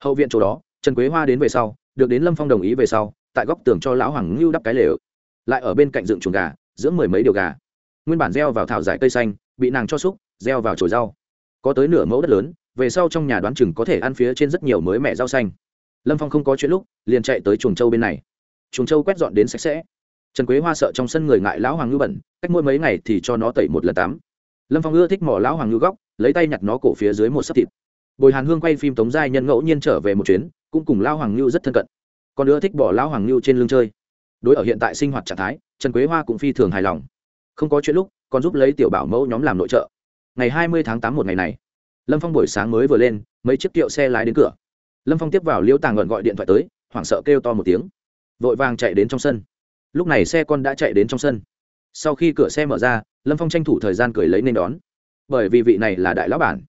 Hậu viện chỗ đó, trần quế hoa đến về sau, được đến lâm phong đồng ý về sau, tại góc tường cho lão hoàng ngưu đắp cái lều lại ở bên cạnh dựng chuồng gà, dưỡng mười mấy điều gà. Nguyên bản gieo vào thảo giải cây xanh, bị nàng cho xúc, gieo vào chồi rau. Có tới nửa mẫu đất lớn, về sau trong nhà đoán chừng có thể ăn phía trên rất nhiều mới mẹ rau xanh. Lâm phong không có chuyện lúc, liền chạy tới chuồng trâu bên này. Chuồng trâu quét dọn đến sạch sẽ. Trần quế hoa sợ trong sân người ngại lão hoàng ngư bẩn, cách mỗi mấy ngày thì cho nó tẩy một lần tắm. Lâm phong ưa thích mỏ lão hoàng ngư góc, lấy tay nhặt nó cổ phía dưới một sấp thịt. Bồi hàn hương quay phim tống giai nhân ngẫu nhiên trở về một chuyến, cũng cùng lão hoàng ngư rất thân cận. Còn ưa thích bỏ lão hoàng ngư trên lưng chơi đối ở hiện tại sinh hoạt trạng thái, trần quế hoa cũng phi thường hài lòng. Không có chuyện lúc, còn giúp lấy tiểu bảo mẫu nhóm làm nội trợ. Ngày hai mươi tháng tám một ngày này, lâm phong buổi sáng mới vừa lên, mấy chiếc kiệu xe lái đến cửa. Lâm phong tiếp vào liễu tàng ngẩn gọi điện thoại tới, hoảng sợ kêu to một tiếng. Vội vàng chạy đến trong sân. Lúc này xe con đã chạy đến trong sân. Sau khi cửa xe mở ra, lâm phong tranh thủ thời gian cười lấy nên đón. Bởi vì vị này là đại lão bản.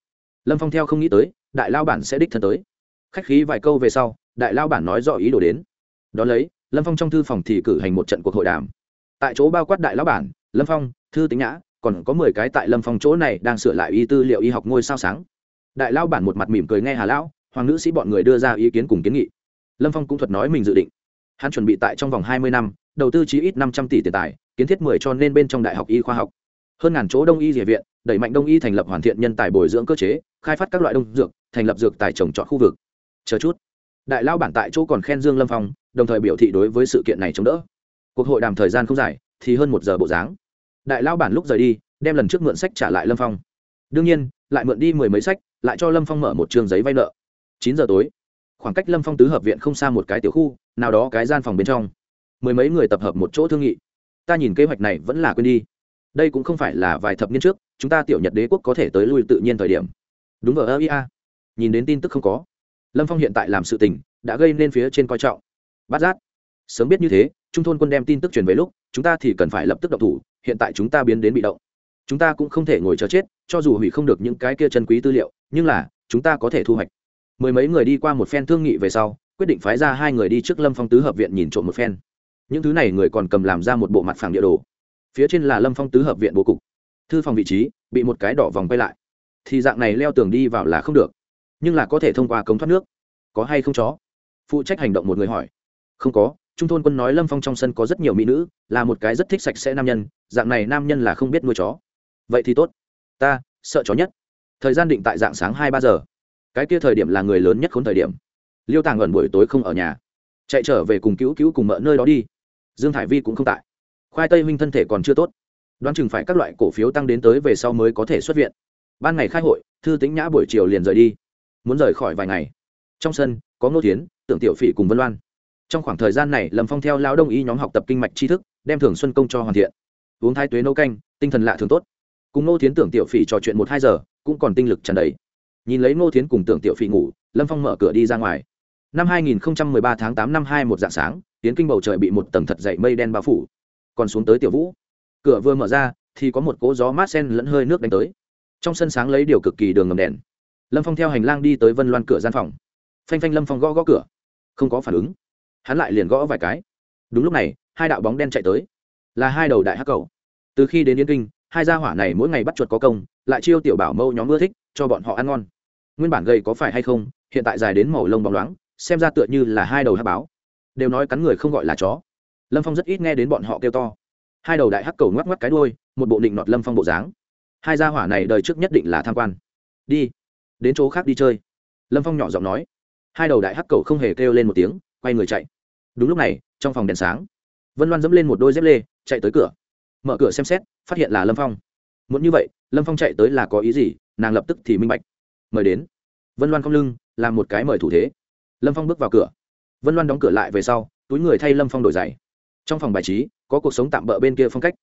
Lâm phong theo không nghĩ tới, đại lao bản sẽ đích thân tới. Khách khí vài câu về sau, đại lao bản nói rõ ý đồ đến. Đón lấy lâm phong trong thư phòng thì cử hành một trận cuộc hội đàm. Tại chỗ bao quát đại lão bản, lâm phong, thư tính nhã, còn có mười cái tại lâm phong chỗ này đang sửa lại y tư liệu y học ngôi sao sáng. Đại Lão bản một mặt mỉm cười nghe hà lão, hoàng nữ sĩ bọn người đưa ra ý kiến cùng kiến nghị. Lâm phong cũng thuật nói mình dự định. Hắn chuẩn bị tại trong vòng hai mươi năm, đầu tư chí ít năm trăm tỷ tiền tài, kiến thiết mười cho nên bên trong đại học y khoa học. Hơn ngàn chỗ đông y địa viện, đẩy mạnh đông y thành lập hoàn thiện nhân tài bồi dưỡng cơ chế, khai phát các loại đông dược, thành lập dược tài trồng trọt khu vực. Chờ chút. Đại lao bản tại chỗ còn khen dương lâm phong đồng thời biểu thị đối với sự kiện này chống đỡ. Cuộc hội đàm thời gian không dài, thì hơn một giờ bộ dáng. Đại lao bản lúc rời đi, đem lần trước mượn sách trả lại lâm phong. Đương nhiên, lại mượn đi mười mấy sách, lại cho lâm phong mở một trường giấy vay nợ. Chín giờ tối, khoảng cách lâm phong tứ hợp viện không xa một cái tiểu khu, nào đó cái gian phòng bên trong. Mười mấy người tập hợp một chỗ thương nghị. Ta nhìn kế hoạch này vẫn là quên đi. Đây cũng không phải là vài thập niên trước, chúng ta tiểu nhật đế quốc có thể tới lui tự nhiên thời điểm. Đúng vào ơ ia nhìn đến tin tức không có. Lâm phong hiện tại làm sự tình, đã gây nên phía trên coi trọng bát giác. Sớm biết như thế, trung thôn quân đem tin tức truyền về lúc, chúng ta thì cần phải lập tức động thủ, hiện tại chúng ta biến đến bị động. Chúng ta cũng không thể ngồi chờ chết, cho dù hủy không được những cái kia chân quý tư liệu, nhưng là, chúng ta có thể thu hoạch. Mười mấy người đi qua một phen thương nghị về sau, quyết định phái ra hai người đi trước lâm phong tứ hợp viện nhìn trộm một phen. Những thứ này người còn cầm làm ra một bộ mặt phẳng địa đồ. Phía trên là lâm phong tứ hợp viện bố cục. Thư phòng vị trí, bị một cái đỏ vòng quay lại. Thì dạng này leo tường đi vào là không được. Nhưng là có thể thông qua cống thoát nước. Có hay không chó? Phụ trách hành động một người hỏi không có, trung thôn quân nói lâm phong trong sân có rất nhiều mỹ nữ, là một cái rất thích sạch sẽ nam nhân, dạng này nam nhân là không biết nuôi chó. Vậy thì tốt. Ta, sợ chó nhất. Thời gian định tại dạng sáng hai ba giờ. Cái kia thời điểm là người lớn nhất khốn thời điểm. Liêu tàng ẩn buổi tối không ở nhà. Chạy trở về cùng cứu cứu cùng mợ nơi đó đi. Dương thải vi cũng không tại. Khoai tây huynh thân thể còn chưa tốt. Đoán chừng phải các loại cổ phiếu tăng đến tới về sau mới có thể xuất viện. Ban ngày khai hội, thư tính nhã buổi chiều liền rời đi. Muốn rời khỏi vài ngày. Trong sân, có ngô tiến tưởng tiểu phỉ cùng vân loan trong khoảng thời gian này, lâm phong theo lao đông y nhóm học tập kinh mạch tri thức, đem thường xuân công cho hoàn thiện. Uống thái tuế nấu canh, tinh thần lạ thường tốt. Cùng ngô tiến tưởng tiểu phỉ trò chuyện một hai giờ, cũng còn tinh lực tràn đầy. Nhìn lấy ngô tiến cùng tưởng tiểu phỉ ngủ, lâm phong mở cửa đi ra ngoài. Năm 2013 tháng 8 năm hai một dạng sáng tiến kinh bầu trời bị một tầng thật dậy mây đen bao phủ. Còn xuống tới tiểu vũ. Cửa vừa mở ra, thì có một cỗ gió mát sen lẫn hơi nước đánh tới. Trong sân sáng lấy điều cực kỳ đường ngầm đèn. Lâm phong theo hành lang đi tới vân loan cửa gian phòng. Phanh phanh lâm phong gõ gõ cửa. Không có phản ứng hắn lại liền gõ vài cái. Đúng lúc này, hai đạo bóng đen chạy tới. Là hai đầu đại hắc cầu. Từ khi đến yên kinh, hai gia hỏa này mỗi ngày bắt chuột có công, lại chiêu tiểu bảo mâu nhóm ưa thích, cho bọn họ ăn ngon. Nguyên bản gầy có phải hay không, hiện tại dài đến màu lông bóng loáng, xem ra tựa như là hai đầu hắc báo. Đều nói cắn người không gọi là chó. Lâm phong rất ít nghe đến bọn họ kêu to. Hai đầu đại hắc cầu ngoắc ngoắc cái đuôi, một bộ định nọt lâm phong bộ dáng. Hai gia hỏa này đời trước nhất định là tham quan. Đi. Đến chỗ khác đi chơi. Lâm phong nhỏ giọng nói. Hai đầu đại hắc cầu không hề kêu lên một tiếng quay người chạy. Đúng lúc này, trong phòng đèn sáng, vân loan dẫm lên một đôi dép lê, chạy tới cửa. Mở cửa xem xét, phát hiện là lâm phong. Muốn như vậy, lâm phong chạy tới là có ý gì? Nàng lập tức thì minh bạch. Mời đến. Vân loan không lưng, làm một cái mời thủ thế. Lâm phong bước vào cửa. Vân loan đóng cửa lại về sau, túi người thay lâm phong đổi giày. Trong phòng bài trí, có cuộc sống tạm bỡ bên kia phong cách.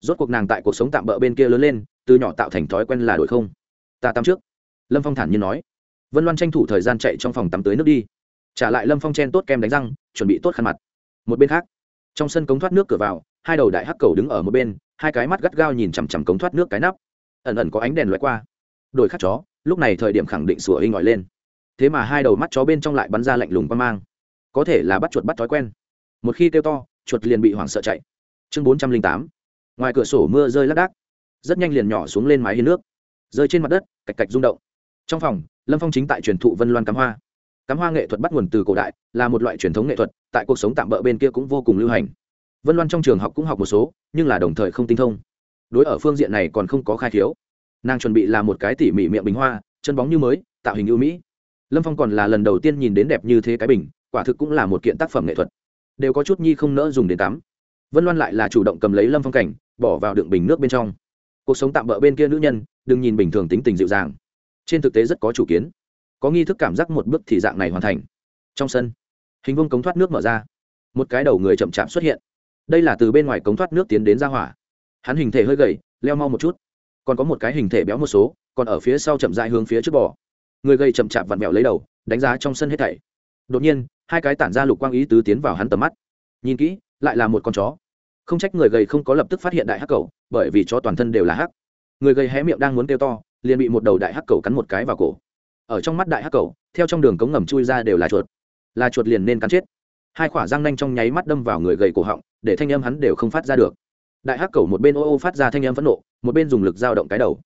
Rốt cuộc nàng tại cuộc sống tạm bỡ bên kia lớn lên, từ nhỏ tạo thành thói quen là đổi không. Ta tắm trước. Lâm phong thản nhiên nói. Vân loan tranh thủ thời gian chạy trong phòng tắm tới nước đi trả lại lâm phong chen tốt kem đánh răng, chuẩn bị tốt khăn mặt. Một bên khác, trong sân cống thoát nước cửa vào, hai đầu đại hắc cầu đứng ở một bên, hai cái mắt gắt gao nhìn chằm chằm cống thoát nước cái nắp. Ẩn ẩn có ánh đèn loại qua. Đổi khắc chó, lúc này thời điểm khẳng định sủa hình ngòi lên. Thế mà hai đầu mắt chó bên trong lại bắn ra lạnh lùng quan mang. Có thể là bắt chuột bắt thói quen. Một khi kêu to, chuột liền bị hoảng sợ chạy. Chương bốn trăm linh tám. Ngoài cửa sổ mưa rơi lác đác. Rất nhanh liền nhỏ xuống lên mái hiên nước. Rơi trên mặt đất, cạch cạch rung động. Trong phòng, lâm phong chính tại truyền thụ vân loan cắm hoa cắm hoa nghệ thuật bắt nguồn từ cổ đại, là một loại truyền thống nghệ thuật, tại cuộc sống tạm bỡ bên kia cũng vô cùng lưu hành. Vân loan trong trường học cũng học một số, nhưng là đồng thời không tinh thông. Đối ở phương diện này còn không có khai thiếu nàng chuẩn bị là một cái tỉ mỉ miệng bình hoa, chân bóng như mới, tạo hình ưu mỹ. Lâm phong còn là lần đầu tiên nhìn đến đẹp như thế cái bình, quả thực cũng là một kiện tác phẩm nghệ thuật. Đều có chút nhi không nỡ dùng đến tắm. Vân loan lại là chủ động cầm lấy lâm phong cảnh, bỏ vào đựng bình nước bên trong. Cuộc sống tạm bỡ bên kia nữ nhân, đừng nhìn bình thường tính tình dịu dàng. Trên thực tế rất có chủ kiến có nghi thức cảm giác một bước thì dạng này hoàn thành. Trong sân, hình vuông cống thoát nước mở ra. Một cái đầu người chậm chạp xuất hiện. Đây là từ bên ngoài cống thoát nước tiến đến ra hỏa. Hắn hình thể hơi gầy, leo mau một chút. Còn có một cái hình thể béo một số, còn ở phía sau chậm dại hướng phía trước bò. Người gầy chậm chạp vặn vẹo lấy đầu, đánh giá trong sân hết thảy. Đột nhiên, hai cái tản ra lục quang ý tứ tiến vào hắn tầm mắt. Nhìn kỹ, lại là một con chó. Không trách người gầy không có lập tức phát hiện đại hắc cầu, bởi vì chó toàn thân đều là hắc. Người gầy hé miệng đang muốn kêu to, liền bị một đầu đại hắc cầu cắn một cái vào cổ ở trong mắt đại hắc cầu theo trong đường cống ngầm chui ra đều là chuột. Là chuột liền nên cắn chết. Hai khỏa răng nanh trong nháy mắt đâm vào người gầy cổ họng, để thanh âm hắn đều không phát ra được. Đại hắc cầu một bên ô ô phát ra thanh âm phẫn nộ, một bên dùng lực dao động cái đầu.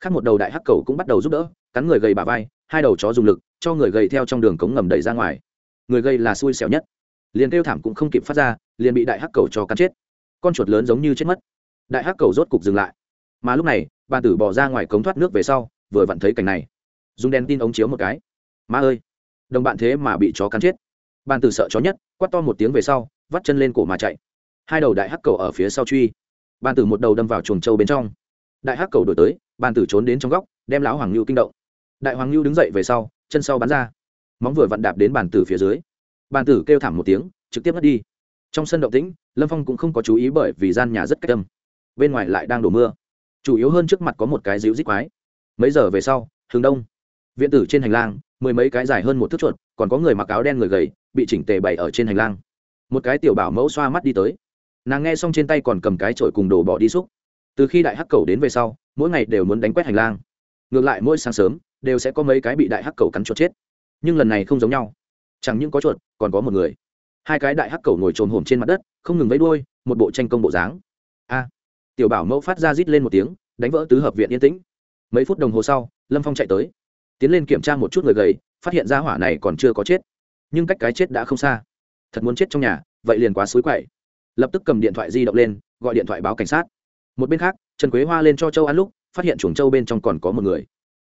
Khác một đầu đại hắc cầu cũng bắt đầu giúp đỡ, cắn người gầy bà vai, hai đầu chó dùng lực, cho người gầy theo trong đường cống ngầm đẩy ra ngoài. Người gầy là xui xẻo nhất. Liền kêu thảm cũng không kịp phát ra, liền bị đại hắc cầu cho cắn chết. Con chuột lớn giống như chết mất. Đại hắc cầu rốt cục dừng lại. Mà lúc này, bàn tử bỏ ra ngoài cống thoát nước về sau, vừa vặn thấy cảnh này dùng đèn tin ống chiếu một cái. Ma ơi, đồng bạn thế mà bị chó cắn chết. Bàn tử sợ chó nhất quắt to một tiếng về sau, vắt chân lên cổ mà chạy. Hai đầu đại hắc cầu ở phía sau truy. Bàn tử một đầu đâm vào chuồng trâu bên trong. Đại hắc cầu đổi tới, bàn tử trốn đến trong góc, đem lão hoàng lưu kinh động. Đại hoàng lưu đứng dậy về sau, chân sau bắn ra. Móng vừa vặn đạp đến bàn tử phía dưới. Bàn tử kêu thảm một tiếng, trực tiếp mất đi. Trong sân động tĩnh, lâm phong cũng không có chú ý bởi vì gian nhà rất cách tâm bên ngoài lại đang đổ mưa. Chủ yếu hơn trước mặt có một cái dịu dít quái. Mấy giờ về sau, hướng đông viện tử trên hành lang, mười mấy cái dài hơn một thước chuột, còn có người mặc áo đen người gầy, bị chỉnh tề bày ở trên hành lang. Một cái tiểu bảo mẫu xoa mắt đi tới. Nàng nghe xong trên tay còn cầm cái chổi cùng đồ bỏ đi xúc. Từ khi đại hắc cầu đến về sau, mỗi ngày đều muốn đánh quét hành lang. Ngược lại mỗi sáng sớm, đều sẽ có mấy cái bị đại hắc cầu cắn chuột chết. Nhưng lần này không giống nhau. Chẳng những có chuột, còn có một người. Hai cái đại hắc cầu ngồi trồm hổm trên mặt đất, không ngừng vẫy đuôi, một bộ tranh công bộ dáng. A! Tiểu bảo mẫu phát ra rít lên một tiếng, đánh vỡ tứ hợp viện yên tĩnh. Mấy phút đồng hồ sau, lâm phong chạy tới tiến lên kiểm tra một chút người gầy, phát hiện ra hỏa này còn chưa có chết. Nhưng cách cái chết đã không xa. Thật muốn chết trong nhà, vậy liền quá xối quậy. Lập tức cầm điện thoại di động lên, gọi điện thoại báo cảnh sát. Một bên khác, trần quế hoa lên cho châu ăn lúc, phát hiện chuồng châu bên trong còn có một người.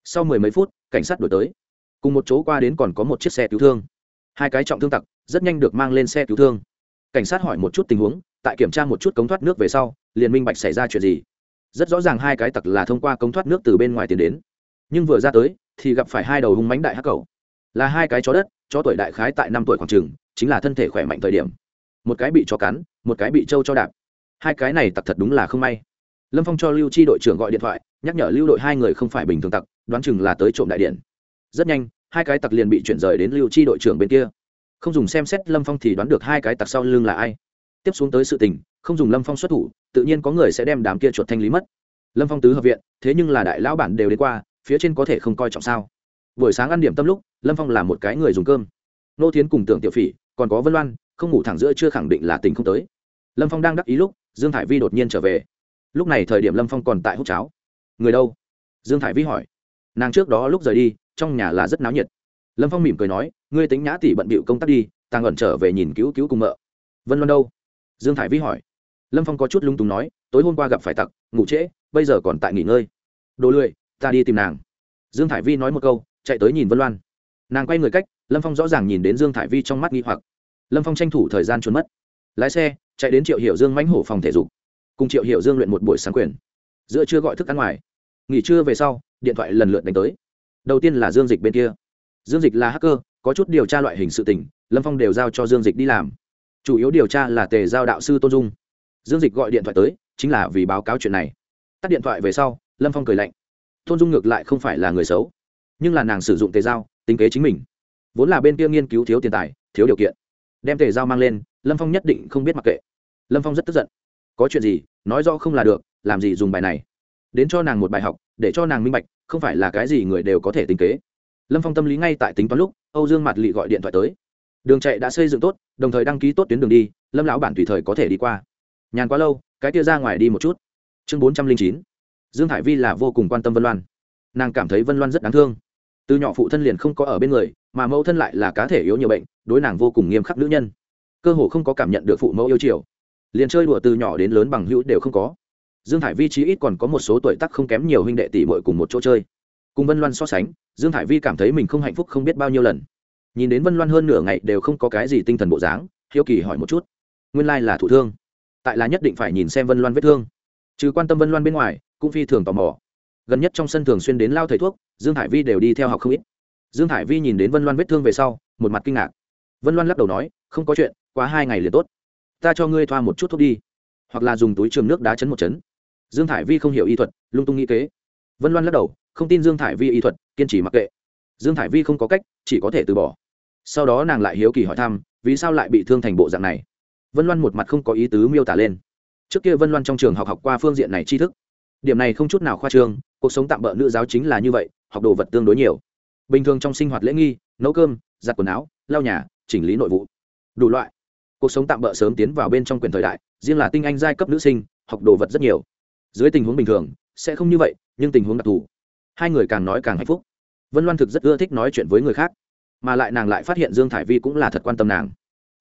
Sau mười mấy phút, cảnh sát đổi tới. Cùng một chỗ qua đến còn có một chiếc xe cứu thương. Hai cái trọng thương tặc, rất nhanh được mang lên xe cứu thương. Cảnh sát hỏi một chút tình huống, tại kiểm tra một chút cống thoát nước về sau, liền minh bạch xảy ra chuyện gì. Rất rõ ràng hai cái tặc là thông qua cống thoát nước từ bên ngoài tiến đến nhưng vừa ra tới thì gặp phải hai đầu hung mánh đại hắc cầu. Là hai cái chó đất, chó tuổi đại khái tại năm tuổi khoảng trường chính là thân thể khỏe mạnh thời điểm. Một cái bị chó cắn, một cái bị trâu cho đạp. Hai cái này tặc thật đúng là không may. Lâm phong cho lưu chi đội trưởng gọi điện thoại, nhắc nhở lưu đội hai người không phải bình thường tặc, đoán chừng là tới trộm đại điện. Rất nhanh, hai cái tặc liền bị chuyển rời đến lưu chi đội trưởng bên kia. Không dùng xem xét lâm phong thì đoán được hai cái tặc sau lưng là ai. Tiếp xuống tới sự tình, không dùng lâm phong xuất thủ, tự nhiên có người sẽ đem đám kia chuột thanh lý mất. Lâm phong tứ hợp viện, thế nhưng là đại lão bản đều đến qua phía trên có thể không coi trọng sao? Buổi sáng ăn điểm tâm lúc, lâm phong là một cái người dùng cơm. Nô tiến cùng tưởng tiểu phỉ, còn có vân loan, không ngủ thẳng giữa chưa khẳng định là tình không tới. Lâm phong đang đắc ý lúc, dương thải vi đột nhiên trở về. Lúc này thời điểm lâm phong còn tại hút cháo. Người đâu? Dương thải vi hỏi. Nàng trước đó lúc rời đi, trong nhà là rất náo nhiệt. Lâm phong mỉm cười nói, ngươi tính nhã tỷ bận bịu công tác đi tàng ẩn trở về nhìn cứu cứu cùng mợ. Vân loan đâu? Dương thải vi hỏi. Lâm phong có chút lung túng nói, tối hôm qua gặp phải tặc, ngủ trễ, bây giờ còn tại nghỉ ngơi. Đồ lười ta đi tìm nàng. Dương thải vi nói một câu, chạy tới nhìn vân loan. Nàng quay người cách, lâm phong rõ ràng nhìn đến dương thải vi trong mắt nghi hoặc. Lâm phong tranh thủ thời gian trốn mất. Lái xe, chạy đến triệu hiểu dương mãnh hổ phòng thể dục. Cùng triệu hiểu dương luyện một buổi sáng quyền. Giữa trưa gọi thức ăn ngoài. Nghỉ trưa về sau, điện thoại lần lượt đánh tới. Đầu tiên là dương dịch bên kia. Dương dịch là hacker, có chút điều tra loại hình sự tình, lâm phong đều giao cho dương dịch đi làm. Chủ yếu điều tra là tề giao đạo sư tôn dung. Dương dịch gọi điện thoại tới, chính là vì báo cáo chuyện này. Tắt điện thoại về sau, lâm phong cười lạnh. Thôn dung ngược lại không phải là người xấu, nhưng là nàng sử dụng tề giao tính kế chính mình. Vốn là bên kia nghiên cứu thiếu tiền tài, thiếu điều kiện. Đem tề giao mang lên, lâm phong nhất định không biết mặc kệ. Lâm phong rất tức giận. Có chuyện gì, nói rõ không là được, làm gì dùng bài này? Đến cho nàng một bài học, để cho nàng minh bạch, không phải là cái gì người đều có thể tính kế. Lâm phong tâm lý ngay tại tính toán lúc, âu dương mặt lị gọi điện thoại tới. Đường chạy đã xây dựng tốt, đồng thời đăng ký tốt tuyến đường đi, lâm lão bản tùy thời có thể đi qua. Nhàn quá lâu, cái kia ra ngoài đi một chút. Chương bốn trăm linh chín dương hải vi là vô cùng quan tâm vân loan. Nàng cảm thấy vân loan rất đáng thương. Từ nhỏ phụ thân liền không có ở bên người, mà mẫu thân lại là cá thể yếu nhiều bệnh, đối nàng vô cùng nghiêm khắc nữ nhân. Cơ hồ không có cảm nhận được phụ mẫu yêu chiều. Liền chơi đùa từ nhỏ đến lớn bằng hữu đều không có. Dương hải vi chí ít còn có một số tuổi tác không kém nhiều huynh đệ tỷ muội cùng một chỗ chơi. Cùng vân loan so sánh, dương hải vi cảm thấy mình không hạnh phúc không biết bao nhiêu lần. Nhìn đến vân loan hơn nửa ngày đều không có cái gì tinh thần bộ dáng, hiếu kỳ hỏi một chút. Nguyên lai là thủ thương. Tại là nhất định phải nhìn xem vân loan vết thương trừ quan tâm vân loan bên ngoài, cũng phi thường tò mò. Gần nhất trong sân thường xuyên đến lao thầy thuốc, dương hải vi đều đi theo học không ít. Dương hải vi nhìn đến vân loan vết thương về sau, một mặt kinh ngạc. Vân loan lắc đầu nói, không có chuyện, quá hai ngày liền tốt. Ta cho ngươi thoa một chút thuốc đi, hoặc là dùng túi trường nước đá chấn một chấn. Dương hải vi không hiểu y thuật, lung tung nghĩ kế. Vân loan lắc đầu, không tin dương hải vi y thuật, kiên trì mặc kệ. Dương hải vi không có cách, chỉ có thể từ bỏ. Sau đó nàng lại hiếu kỳ hỏi thăm, vì sao lại bị thương thành bộ dạng này? Vân loan một mặt không có ý tứ miêu tả lên trước kia vân loan trong trường học học qua phương diện này tri thức điểm này không chút nào khoa trương cuộc sống tạm bỡ nữ giáo chính là như vậy học đồ vật tương đối nhiều bình thường trong sinh hoạt lễ nghi nấu cơm giặt quần áo lau nhà chỉnh lý nội vụ đủ loại cuộc sống tạm bỡ sớm tiến vào bên trong quyền thời đại riêng là tinh anh giai cấp nữ sinh học đồ vật rất nhiều dưới tình huống bình thường sẽ không như vậy nhưng tình huống đặc thù hai người càng nói càng hạnh phúc vân loan thực rất ưa thích nói chuyện với người khác mà lại nàng lại phát hiện dương thải vi cũng là thật quan tâm nàng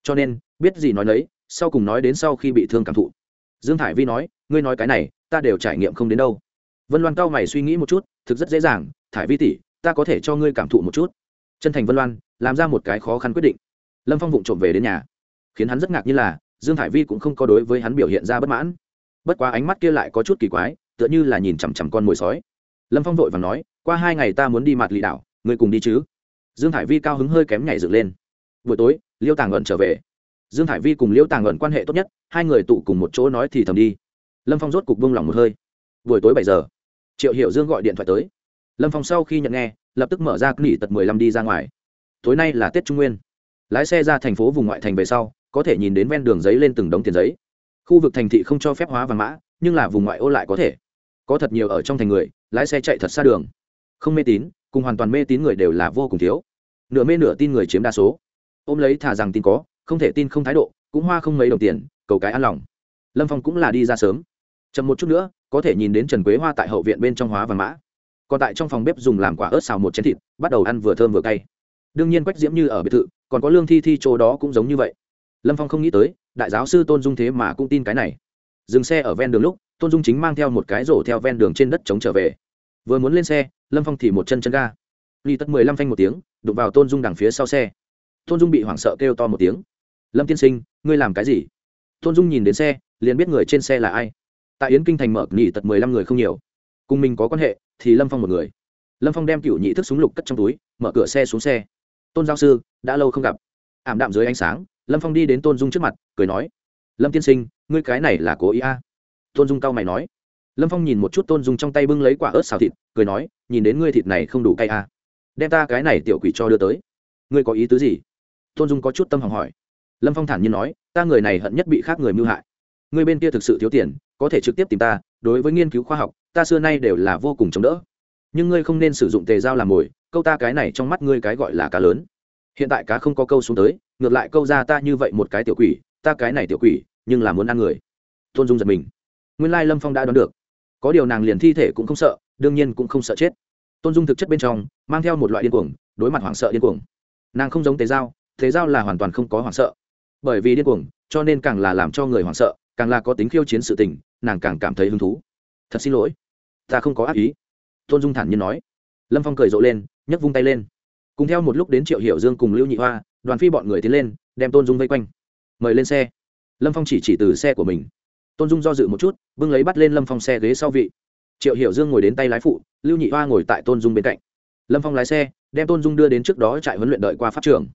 cho nên biết gì nói nấy sau cùng nói đến sau khi bị thương cảm thụ dương thải vi nói, ngươi nói cái này, ta đều trải nghiệm không đến đâu. Vân loan cao mày suy nghĩ một chút, thực rất dễ dàng, thải vi tỷ, ta có thể cho ngươi cảm thụ một chút. Chân thành vân loan, làm ra một cái khó khăn quyết định. Lâm phong vụng trộm về đến nhà. Khiến hắn rất ngạc như là, dương thải vi cũng không có đối với hắn biểu hiện ra bất mãn. Bất quá ánh mắt kia lại có chút kỳ quái, tựa như là nhìn chằm chằm con mồi sói. Lâm phong vội và nói, qua hai ngày ta muốn đi mặt lì đảo, ngươi cùng đi chứ? Dương thải vi cao hứng hơi kém nhảy dựng lên. Buổi tối, liêu tàng ẩn trở về dương thải vi cùng Liễu tàng ẩn quan hệ tốt nhất, hai người tụ cùng một chỗ nói thì thầm đi. Lâm phong rốt cục buông lòng một hơi. Buổi tối bảy giờ, triệu hiểu dương gọi điện thoại tới. Lâm phong sau khi nhận nghe, lập tức mở ra nghỉ tật mười lăm đi ra ngoài. Tối nay là tết trung nguyên. Lái xe ra thành phố vùng ngoại thành về sau, có thể nhìn đến ven đường giấy lên từng đống tiền giấy. Khu vực thành thị không cho phép hóa vàng mã, nhưng là vùng ngoại ô lại có thể. Có thật nhiều ở trong thành người, lái xe chạy thật xa đường. Không mê tín, cùng hoàn toàn mê tín người đều là vô cùng thiếu. Nửa mê nửa tin người chiếm đa số. Ôm lấy thả rằng tin có không thể tin không thái độ, cũng hoa không mấy đồng tiền, cầu cái an lòng. Lâm phong cũng là đi ra sớm. Chậm một chút nữa, có thể nhìn đến trần quế hoa tại hậu viện bên trong hóa và mã. Còn tại trong phòng bếp dùng làm quả ớt xào một chén thịt, bắt đầu ăn vừa thơm vừa cay. Đương nhiên quách diễm như ở biệt thự, còn có lương thi thi chỗ đó cũng giống như vậy. Lâm phong không nghĩ tới, đại giáo sư tôn dung thế mà cũng tin cái này. Dừng xe ở ven đường lúc, tôn dung chính mang theo một cái rổ theo ven đường trên đất chống trở về. Vừa muốn lên xe, lâm phong thì một chân chân ga. Ly tất mười lăm phanh một tiếng, đụng vào tôn dung đằng phía sau xe. Tôn dung bị hoảng sợ kêu to một tiếng lâm tiên sinh, ngươi làm cái gì? Tôn dung nhìn đến xe, liền biết người trên xe là ai. Tại yến kinh thành mở, nghỉ tật mười lăm người không nhiều. Cùng mình có quan hệ, thì lâm phong một người. Lâm phong đem cựu nhị thức súng lục cất trong túi, mở cửa xe xuống xe. Tôn giáo sư, đã lâu không gặp. Ảm đạm dưới ánh sáng, lâm phong đi đến tôn dung trước mặt, cười nói, lâm tiên sinh, ngươi cái này là cố ý a? À? tôn dung cao mày nói. Lâm phong nhìn một chút tôn dung trong tay bưng lấy quả ớt xào thịt, cười nói, nhìn đến ngươi thịt này không đủ cay a. À? đem ta cái này tiểu quỷ cho đưa tới. Ngươi có ý tứ gì? Tôn dung có chút tâm hỏng hỏi lâm phong thản nhiên nói, ta người này hận nhất bị khác người mưu hại. Ngươi bên kia thực sự thiếu tiền, có thể trực tiếp tìm ta, đối với nghiên cứu khoa học, ta xưa nay đều là vô cùng chống đỡ. Nhưng ngươi không nên sử dụng tề dao làm mồi, câu ta cái này trong mắt ngươi cái gọi là cá lớn. Hiện tại cá không có câu xuống tới, ngược lại câu ra ta như vậy một cái tiểu quỷ, ta cái này tiểu quỷ, nhưng là muốn ăn người. Tôn dung giật mình. Nguyên lai lâm phong đã đoán được. Có điều nàng liền thi thể cũng không sợ, đương nhiên cũng không sợ chết. Tôn dung thực chất bên trong, mang theo một loại điên cuồng, đối mặt hoảng sợ điên cuồng. Nàng không giống tế giao tế giao là hoàn toàn không có hoảng sợ bởi vì điên cuồng, cho nên càng là làm cho người hoảng sợ, càng là có tính khiêu chiến sự tình, nàng càng cảm thấy hứng thú. Thật xin lỗi, ta không có ác ý. Tôn dung thản nhiên nói. Lâm phong cười rộ lên, nhấc vung tay lên. Cùng theo một lúc đến triệu hiểu dương cùng lưu nhị hoa, đoàn phi bọn người tiến lên, đem tôn dung vây quanh. Mời lên xe. Lâm phong chỉ chỉ từ xe của mình. Tôn dung do dự một chút, bưng lấy bắt lên lâm phong xe ghế sau vị. Triệu hiểu dương ngồi đến tay lái phụ, lưu nhị hoa ngồi tại tôn dung bên cạnh. Lâm phong lái xe, đem tôn dung đưa đến trước đó trại huấn luyện đợi qua pháp trường.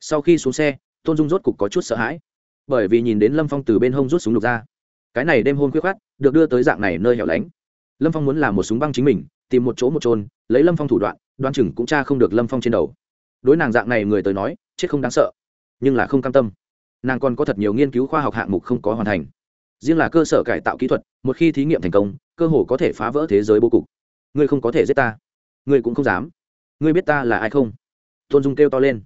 Sau khi xuống xe tôn dung rốt cục có chút sợ hãi. Bởi vì nhìn đến lâm phong từ bên hông rút súng lục ra, cái này đêm hôn khuyết khát được đưa tới dạng này nơi hẻo lánh. Lâm phong muốn làm một súng băng chính mình, tìm một chỗ một trôn lấy lâm phong thủ đoạn, đoan chừng cũng cha không được lâm phong trên đầu. Đối nàng dạng này người tới nói, chết không đáng sợ, nhưng là không cam tâm. Nàng còn có thật nhiều nghiên cứu khoa học hạng mục không có hoàn thành. Riêng là cơ sở cải tạo kỹ thuật, một khi thí nghiệm thành công, cơ hồ có thể phá vỡ thế giới bố cục. Ngươi không có thể giết ta. Ngươi cũng không dám. Ngươi biết ta là ai không? Tôn dung kêu to lên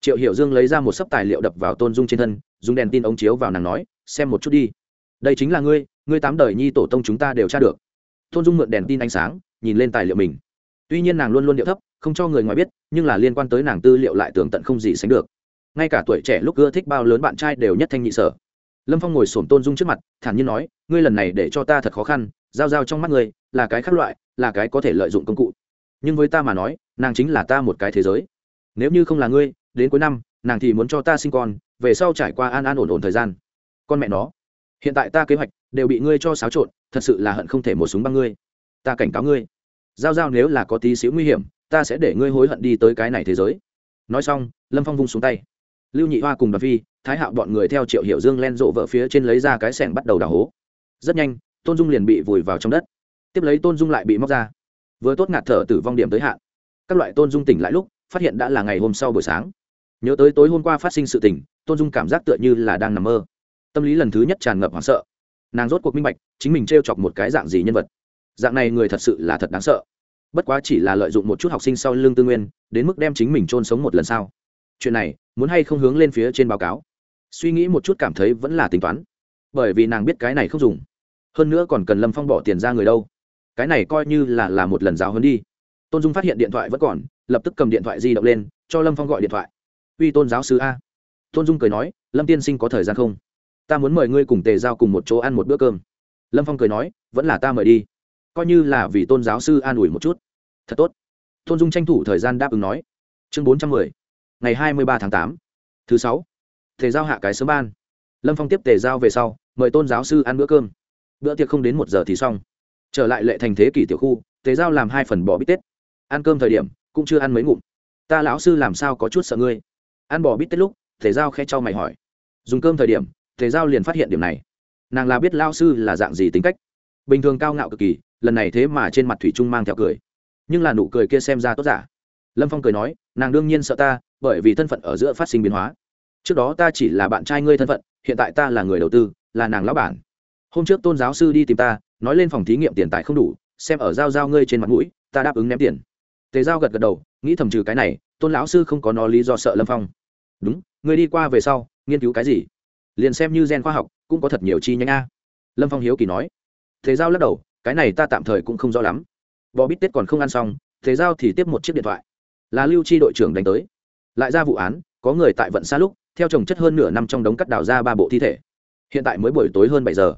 triệu hiểu dương lấy ra một sấp tài liệu đập vào tôn dung trên thân, dùng đèn tin ống chiếu vào nàng nói, xem một chút đi. Đây chính là ngươi ngươi tám đời nhi tổ tông chúng ta đều tra được. Tôn dung mượn đèn tin ánh sáng, nhìn lên tài liệu mình. Tuy nhiên nàng luôn luôn điệu thấp, không cho người ngoài biết, nhưng là liên quan tới nàng tư liệu lại tường tận không gì sánh được. Ngay cả tuổi trẻ lúc ưa thích bao lớn bạn trai đều nhất thanh nhị sở. Lâm phong ngồi sổm tôn dung trước mặt, thản nhiên nói, ngươi lần này để cho ta thật khó khăn, giao giao trong mắt ngươi, là cái khác loại, là cái có thể lợi dụng công cụ. Nhưng với ta mà nói, nàng chính là ta một cái thế giới. Nếu như không là ngươi đến cuối năm, nàng thì muốn cho ta sinh con, về sau trải qua an an ổn ổn thời gian. Con mẹ nó, hiện tại ta kế hoạch đều bị ngươi cho xáo trộn, thật sự là hận không thể một súng băng ngươi. Ta cảnh cáo ngươi, giao giao nếu là có tí xíu nguy hiểm, ta sẽ để ngươi hối hận đi tới cái này thế giới. Nói xong, lâm phong vung xuống tay. Lưu nhị hoa cùng đoàn phi, thái hạo bọn người theo triệu hiệu dương len rộ vợ phía trên lấy ra cái sẻng bắt đầu đào hố. Rất nhanh, tôn dung liền bị vùi vào trong đất. Tiếp lấy tôn dung lại bị móc ra. Vừa tốt ngạt thở tử vong điểm tới hạn. Các loại tôn dung tỉnh lại lúc, phát hiện đã là ngày hôm sau buổi sáng nhớ tới tối hôm qua phát sinh sự tình, tôn dung cảm giác tựa như là đang nằm mơ. Tâm lý lần thứ nhất tràn ngập hoảng sợ. Nàng rốt cuộc minh bạch, chính mình t r e o chọc một cái dạng gì nhân vật. Dạng này người thật sự là thật đáng sợ. Bất quá chỉ là lợi dụng một chút học sinh sau lương tư nguyên, đến mức đem chính mình trôn sống một lần sau. Chuyện này, muốn hay không hướng lên phía trên báo cáo? Suy nghĩ một chút cảm thấy vẫn là tính toán. Bởi vì nàng biết cái này không dùng. Hơn nữa còn cần lâm phong bỏ tiền ra người đâu. Cái này coi như là là một lần giáo hơn đi. Tôn dung phát hiện điện thoại vẫn còn, lập tức cầm điện thoại di động lên, cho lâm phong gọi điện thoại uy tôn giáo sư a. Tôn dung cười nói, lâm tiên sinh có thời gian không? Ta muốn mời ngươi cùng tề giao cùng một chỗ ăn một bữa cơm. Lâm phong cười nói, vẫn là ta mời đi. Coi như là vì tôn giáo sư an ủi một chút. Thật tốt. Tôn dung tranh thủ thời gian đáp ứng nói. Chương bốn trăm mười, ngày hai mươi ba tháng tám, thứ sáu. Tề giao hạ cái sớm ban. Lâm phong tiếp tề giao về sau, mời tôn giáo sư ăn bữa cơm. Bữa tiệc không đến một giờ thì xong. Trở lại lệ thành thế kỷ tiểu khu, tề giao làm hai phần bò bít tết. Ăn cơm thời điểm, cũng chưa ăn mấy ngụm. Ta lão sư làm sao có chút sợ ngươi? Ăn bò bít tết lúc tề giao khe cho mày hỏi. Dùng cơm thời điểm tề giao liền phát hiện điểm này. Nàng là biết lao sư là dạng gì tính cách. Bình thường cao ngạo cực kỳ, lần này thế mà trên mặt thủy trung mang theo cười. Nhưng là nụ cười kia xem ra tốt giả. Lâm phong cười nói, nàng đương nhiên sợ ta, bởi vì thân phận ở giữa phát sinh biến hóa. Trước đó ta chỉ là bạn trai ngươi thân phận, hiện tại ta là người đầu tư, là nàng lão bản. Hôm trước tôn giáo sư đi tìm ta, nói lên phòng thí nghiệm tiền tài không đủ, xem ở giao giao ngươi trên mặt mũi, ta đáp ứng ném tiền. Tề giao gật gật đầu, nghĩ thầm trừ cái này, tôn lão sư không có nó lý do sợ lâm phong đúng người đi qua về sau, nghiên cứu cái gì? Liền xem như gen khoa học, cũng có thật nhiều chi nhánh a. Lâm phong hiếu kỳ nói. Thế giao lắc đầu, cái này ta tạm thời cũng không rõ lắm. Bò bít tết còn không ăn xong, thế giao thì tiếp một chiếc điện thoại. Là lưu chi đội trưởng đánh tới. Lại ra vụ án, có người tại vận xa lúc, theo trồng chất hơn nửa năm trong đống cắt đào ra ba bộ thi thể. Hiện tại mới buổi tối hơn bảy giờ.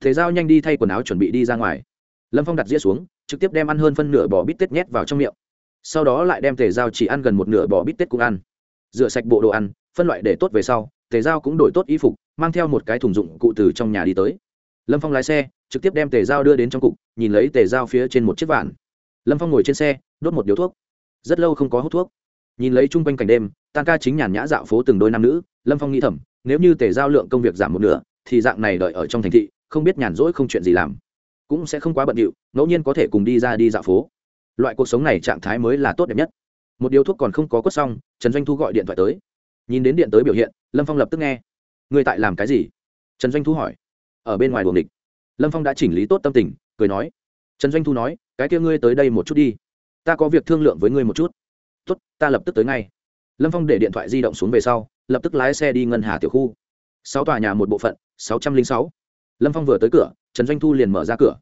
Thế giao nhanh đi thay quần áo chuẩn bị đi ra ngoài. Lâm phong đặt dĩa xuống, trực tiếp đem ăn hơn phân nửa bò bít tết nhét vào trong miệng. Sau đó lại đem tề dao chỉ ăn gần một nửa bò bít tết cũng ăn rửa sạch bộ đồ ăn, phân loại để tốt về sau, tề dao cũng đổi tốt y phục, mang theo một cái thùng dụng cụ từ trong nhà đi tới. Lâm phong lái xe, trực tiếp đem tề dao đưa đến trong cục, nhìn lấy tề dao phía trên một chiếc vạn. Lâm phong ngồi trên xe, đốt một điếu thuốc. Rất lâu không có hút thuốc. Nhìn lấy chung quanh cảnh đêm, tan ca chính nhàn nhã dạo phố từng đôi nam nữ, lâm phong nghĩ thầm, nếu như tề giao lượng công việc giảm một nửa, thì dạng này đợi ở trong thành thị, không biết nhàn rỗi không chuyện gì làm. Cũng sẽ không quá bận điệu, ngẫu nhiên có thể cùng đi ra đi dạo phố. Loại cuộc sống này trạng thái mới là tốt đẹp nhất một điếu thuốc còn không có quất xong, trần doanh thu gọi điện thoại tới. Nhìn đến điện tới biểu hiện, lâm phong lập tức nghe. Người tại làm cái gì? Trần doanh thu hỏi. Ở bên ngoài buồng địch. Lâm phong đã chỉnh lý tốt tâm tình, cười nói. Trần doanh thu nói, cái kia ngươi tới đây một chút đi. Ta có việc thương lượng với ngươi một chút. Tốt, ta lập tức tới ngay. Lâm phong để điện thoại di động xuống về sau, lập tức lái xe đi ngân hà tiểu khu. Sáu tòa nhà một bộ phận, sáu trăm linh sáu. Lâm phong vừa tới cửa, trần doanh thu liền mở ra cửa.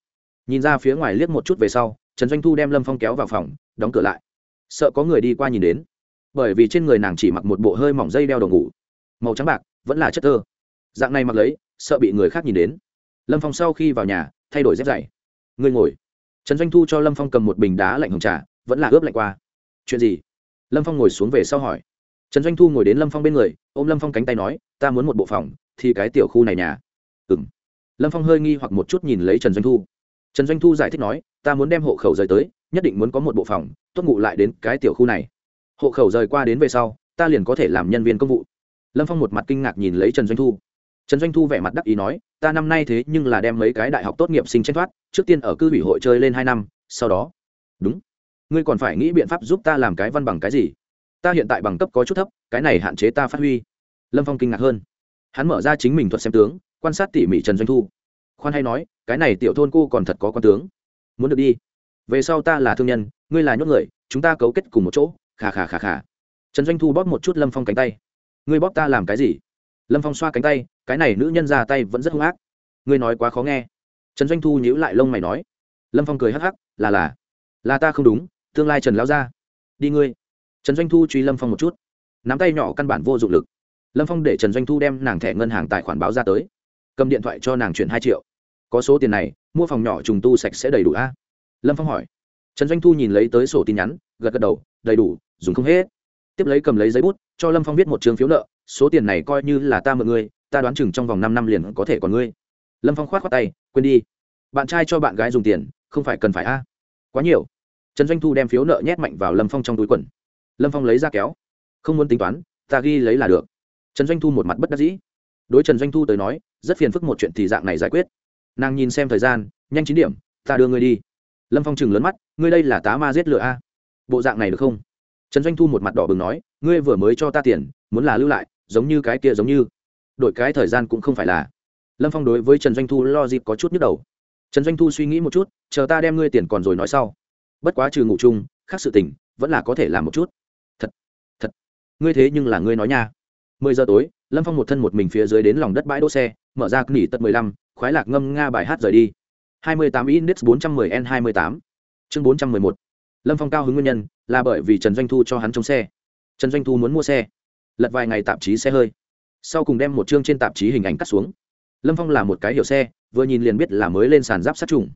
Nhìn ra phía ngoài liếc một chút về sau, trần doanh thu đem lâm phong kéo vào phòng, đóng cửa lại sợ có người đi qua nhìn đến. Bởi vì trên người nàng chỉ mặc một bộ hơi mỏng dây đeo đầu ngủ. Màu trắng bạc, vẫn là chất tơ dạng này mặc lấy, sợ bị người khác nhìn đến. Lâm phong sau khi vào nhà, thay đổi dép dày ngươi ngồi. Trần doanh thu cho lâm phong cầm một bình đá lạnh hồng trà, vẫn là ướp lạnh qua. Chuyện gì? Lâm phong ngồi xuống về sau hỏi. Trần doanh thu ngồi đến lâm phong bên người, ôm lâm phong cánh tay nói, ta muốn một bộ phòng, thì cái tiểu khu này nhà. Ừ m lâm phong hơi nghi hoặc một chút nhìn lấy trần doanh thu trần doanh thu giải thích nói, ta muốn đem hộ khẩu rời tới, nhất định muốn có một bộ phòng, tốt ngụ lại đến cái tiểu khu này. Hộ khẩu rời qua đến về sau, ta liền có thể làm nhân viên công vụ. Lâm phong một mặt kinh ngạc nhìn lấy trần doanh thu. Trần doanh thu vẻ mặt đắc ý nói, ta năm nay thế nhưng là đem mấy cái đại học tốt nghiệp sinh tranh thoát, trước tiên ở cư ủy hội chơi lên hai năm, sau đó đúng. Ngươi còn phải nghĩ biện pháp giúp ta làm cái văn bằng cái gì? Ta hiện tại bằng cấp có chút thấp, cái này hạn chế ta phát huy. Lâm phong kinh ngạc hơn. Hắn mở ra chính mình thuật xem tướng, quan sát tỉ mỉ trần doanh thu khoan hay nói, cái này tiểu thôn cô còn thật có con tướng. Muốn được đi. Về sau ta là thương nhân, ngươi là nhốt người, chúng ta cấu kết cùng một chỗ khà khà khà khà trần doanh thu bóp một chút lâm phong cánh tay. Ngươi bóp ta làm cái gì? Lâm phong xoa cánh tay, cái này nữ nhân ra tay vẫn rất hung ác. Ngươi nói quá khó nghe. Trần doanh thu nhíu lại lông mày nói. Lâm phong cười hắc hắc, là là. Là ta không đúng, tương lai trần lao ra đi ngươi. Trần doanh thu truy lâm phong một chút. Nắm tay nhỏ căn bản vô dụng lực. Lâm phong để trần doanh thu đem nàng thẻ ngân hàng tài khoản báo ra tới cầm điện thoại cho nàng chuyển hai triệu. Có số tiền này, mua phòng nhỏ trùng tu sạch sẽ đầy đủ a? Lâm phong hỏi. Trần doanh thu nhìn lấy tới sổ tin nhắn, gật gật đầu, đầy đủ, dùng không hết. Tiếp lấy cầm lấy giấy bút, cho lâm phong viết một trường phiếu nợ, số tiền này coi như là ta mượn ngươi, ta đoán chừng trong vòng năm năm liền có thể còn ngươi. Lâm phong khoát khoát tay, quên đi. Bạn trai cho bạn gái dùng tiền, không phải cần phải a? Quá nhiều. Trần doanh thu đem phiếu nợ nhét mạnh vào lâm phong trong túi quần. Lâm phong lấy ra kéo. Không muốn tính toán, ta ghi lấy là được. Trần doanh thu một mặt bất đắc dĩ. Đối trần doanh thu tới nói rất phiền phức một chuyện thì dạng này giải quyết. Nàng nhìn xem thời gian, nhanh chín điểm, ta đưa ngươi đi. Lâm phong chừng lớn mắt, ngươi đây là tá ma giết lựa a. Bộ dạng này được không? Trần doanh thu một mặt đỏ bừng nói, ngươi vừa mới cho ta tiền, muốn là lưu lại, giống như cái kia giống như. Đổi cái thời gian cũng không phải là. Lâm phong đối với trần doanh thu lo dịp có chút nhức đầu. Trần doanh thu suy nghĩ một chút, chờ ta đem ngươi tiền còn rồi nói sau. Bất quá trừ ngủ chung, khác sự tình, vẫn là có thể làm một chút. Thật thật. Ngươi thế nhưng là ngươi nói nha. Mười giờ tối, lâm phong một thân một mình phía dưới đến lòng đất bãi đỗ xe mở ra nghỉ tận mười khoái lạc ngâm nga bài hát rời đi. 28 index 410 n 28 chương 411 lâm phong cao hứng nguyên nhân là bởi vì trần doanh thu cho hắn trông xe. Trần doanh thu muốn mua xe. Lật vài ngày tạp chí xe hơi. Sau cùng đem một chương trên tạp chí hình ảnh cắt xuống. Lâm phong là một cái hiểu xe, vừa nhìn liền biết là mới lên sàn giáp sát trùng.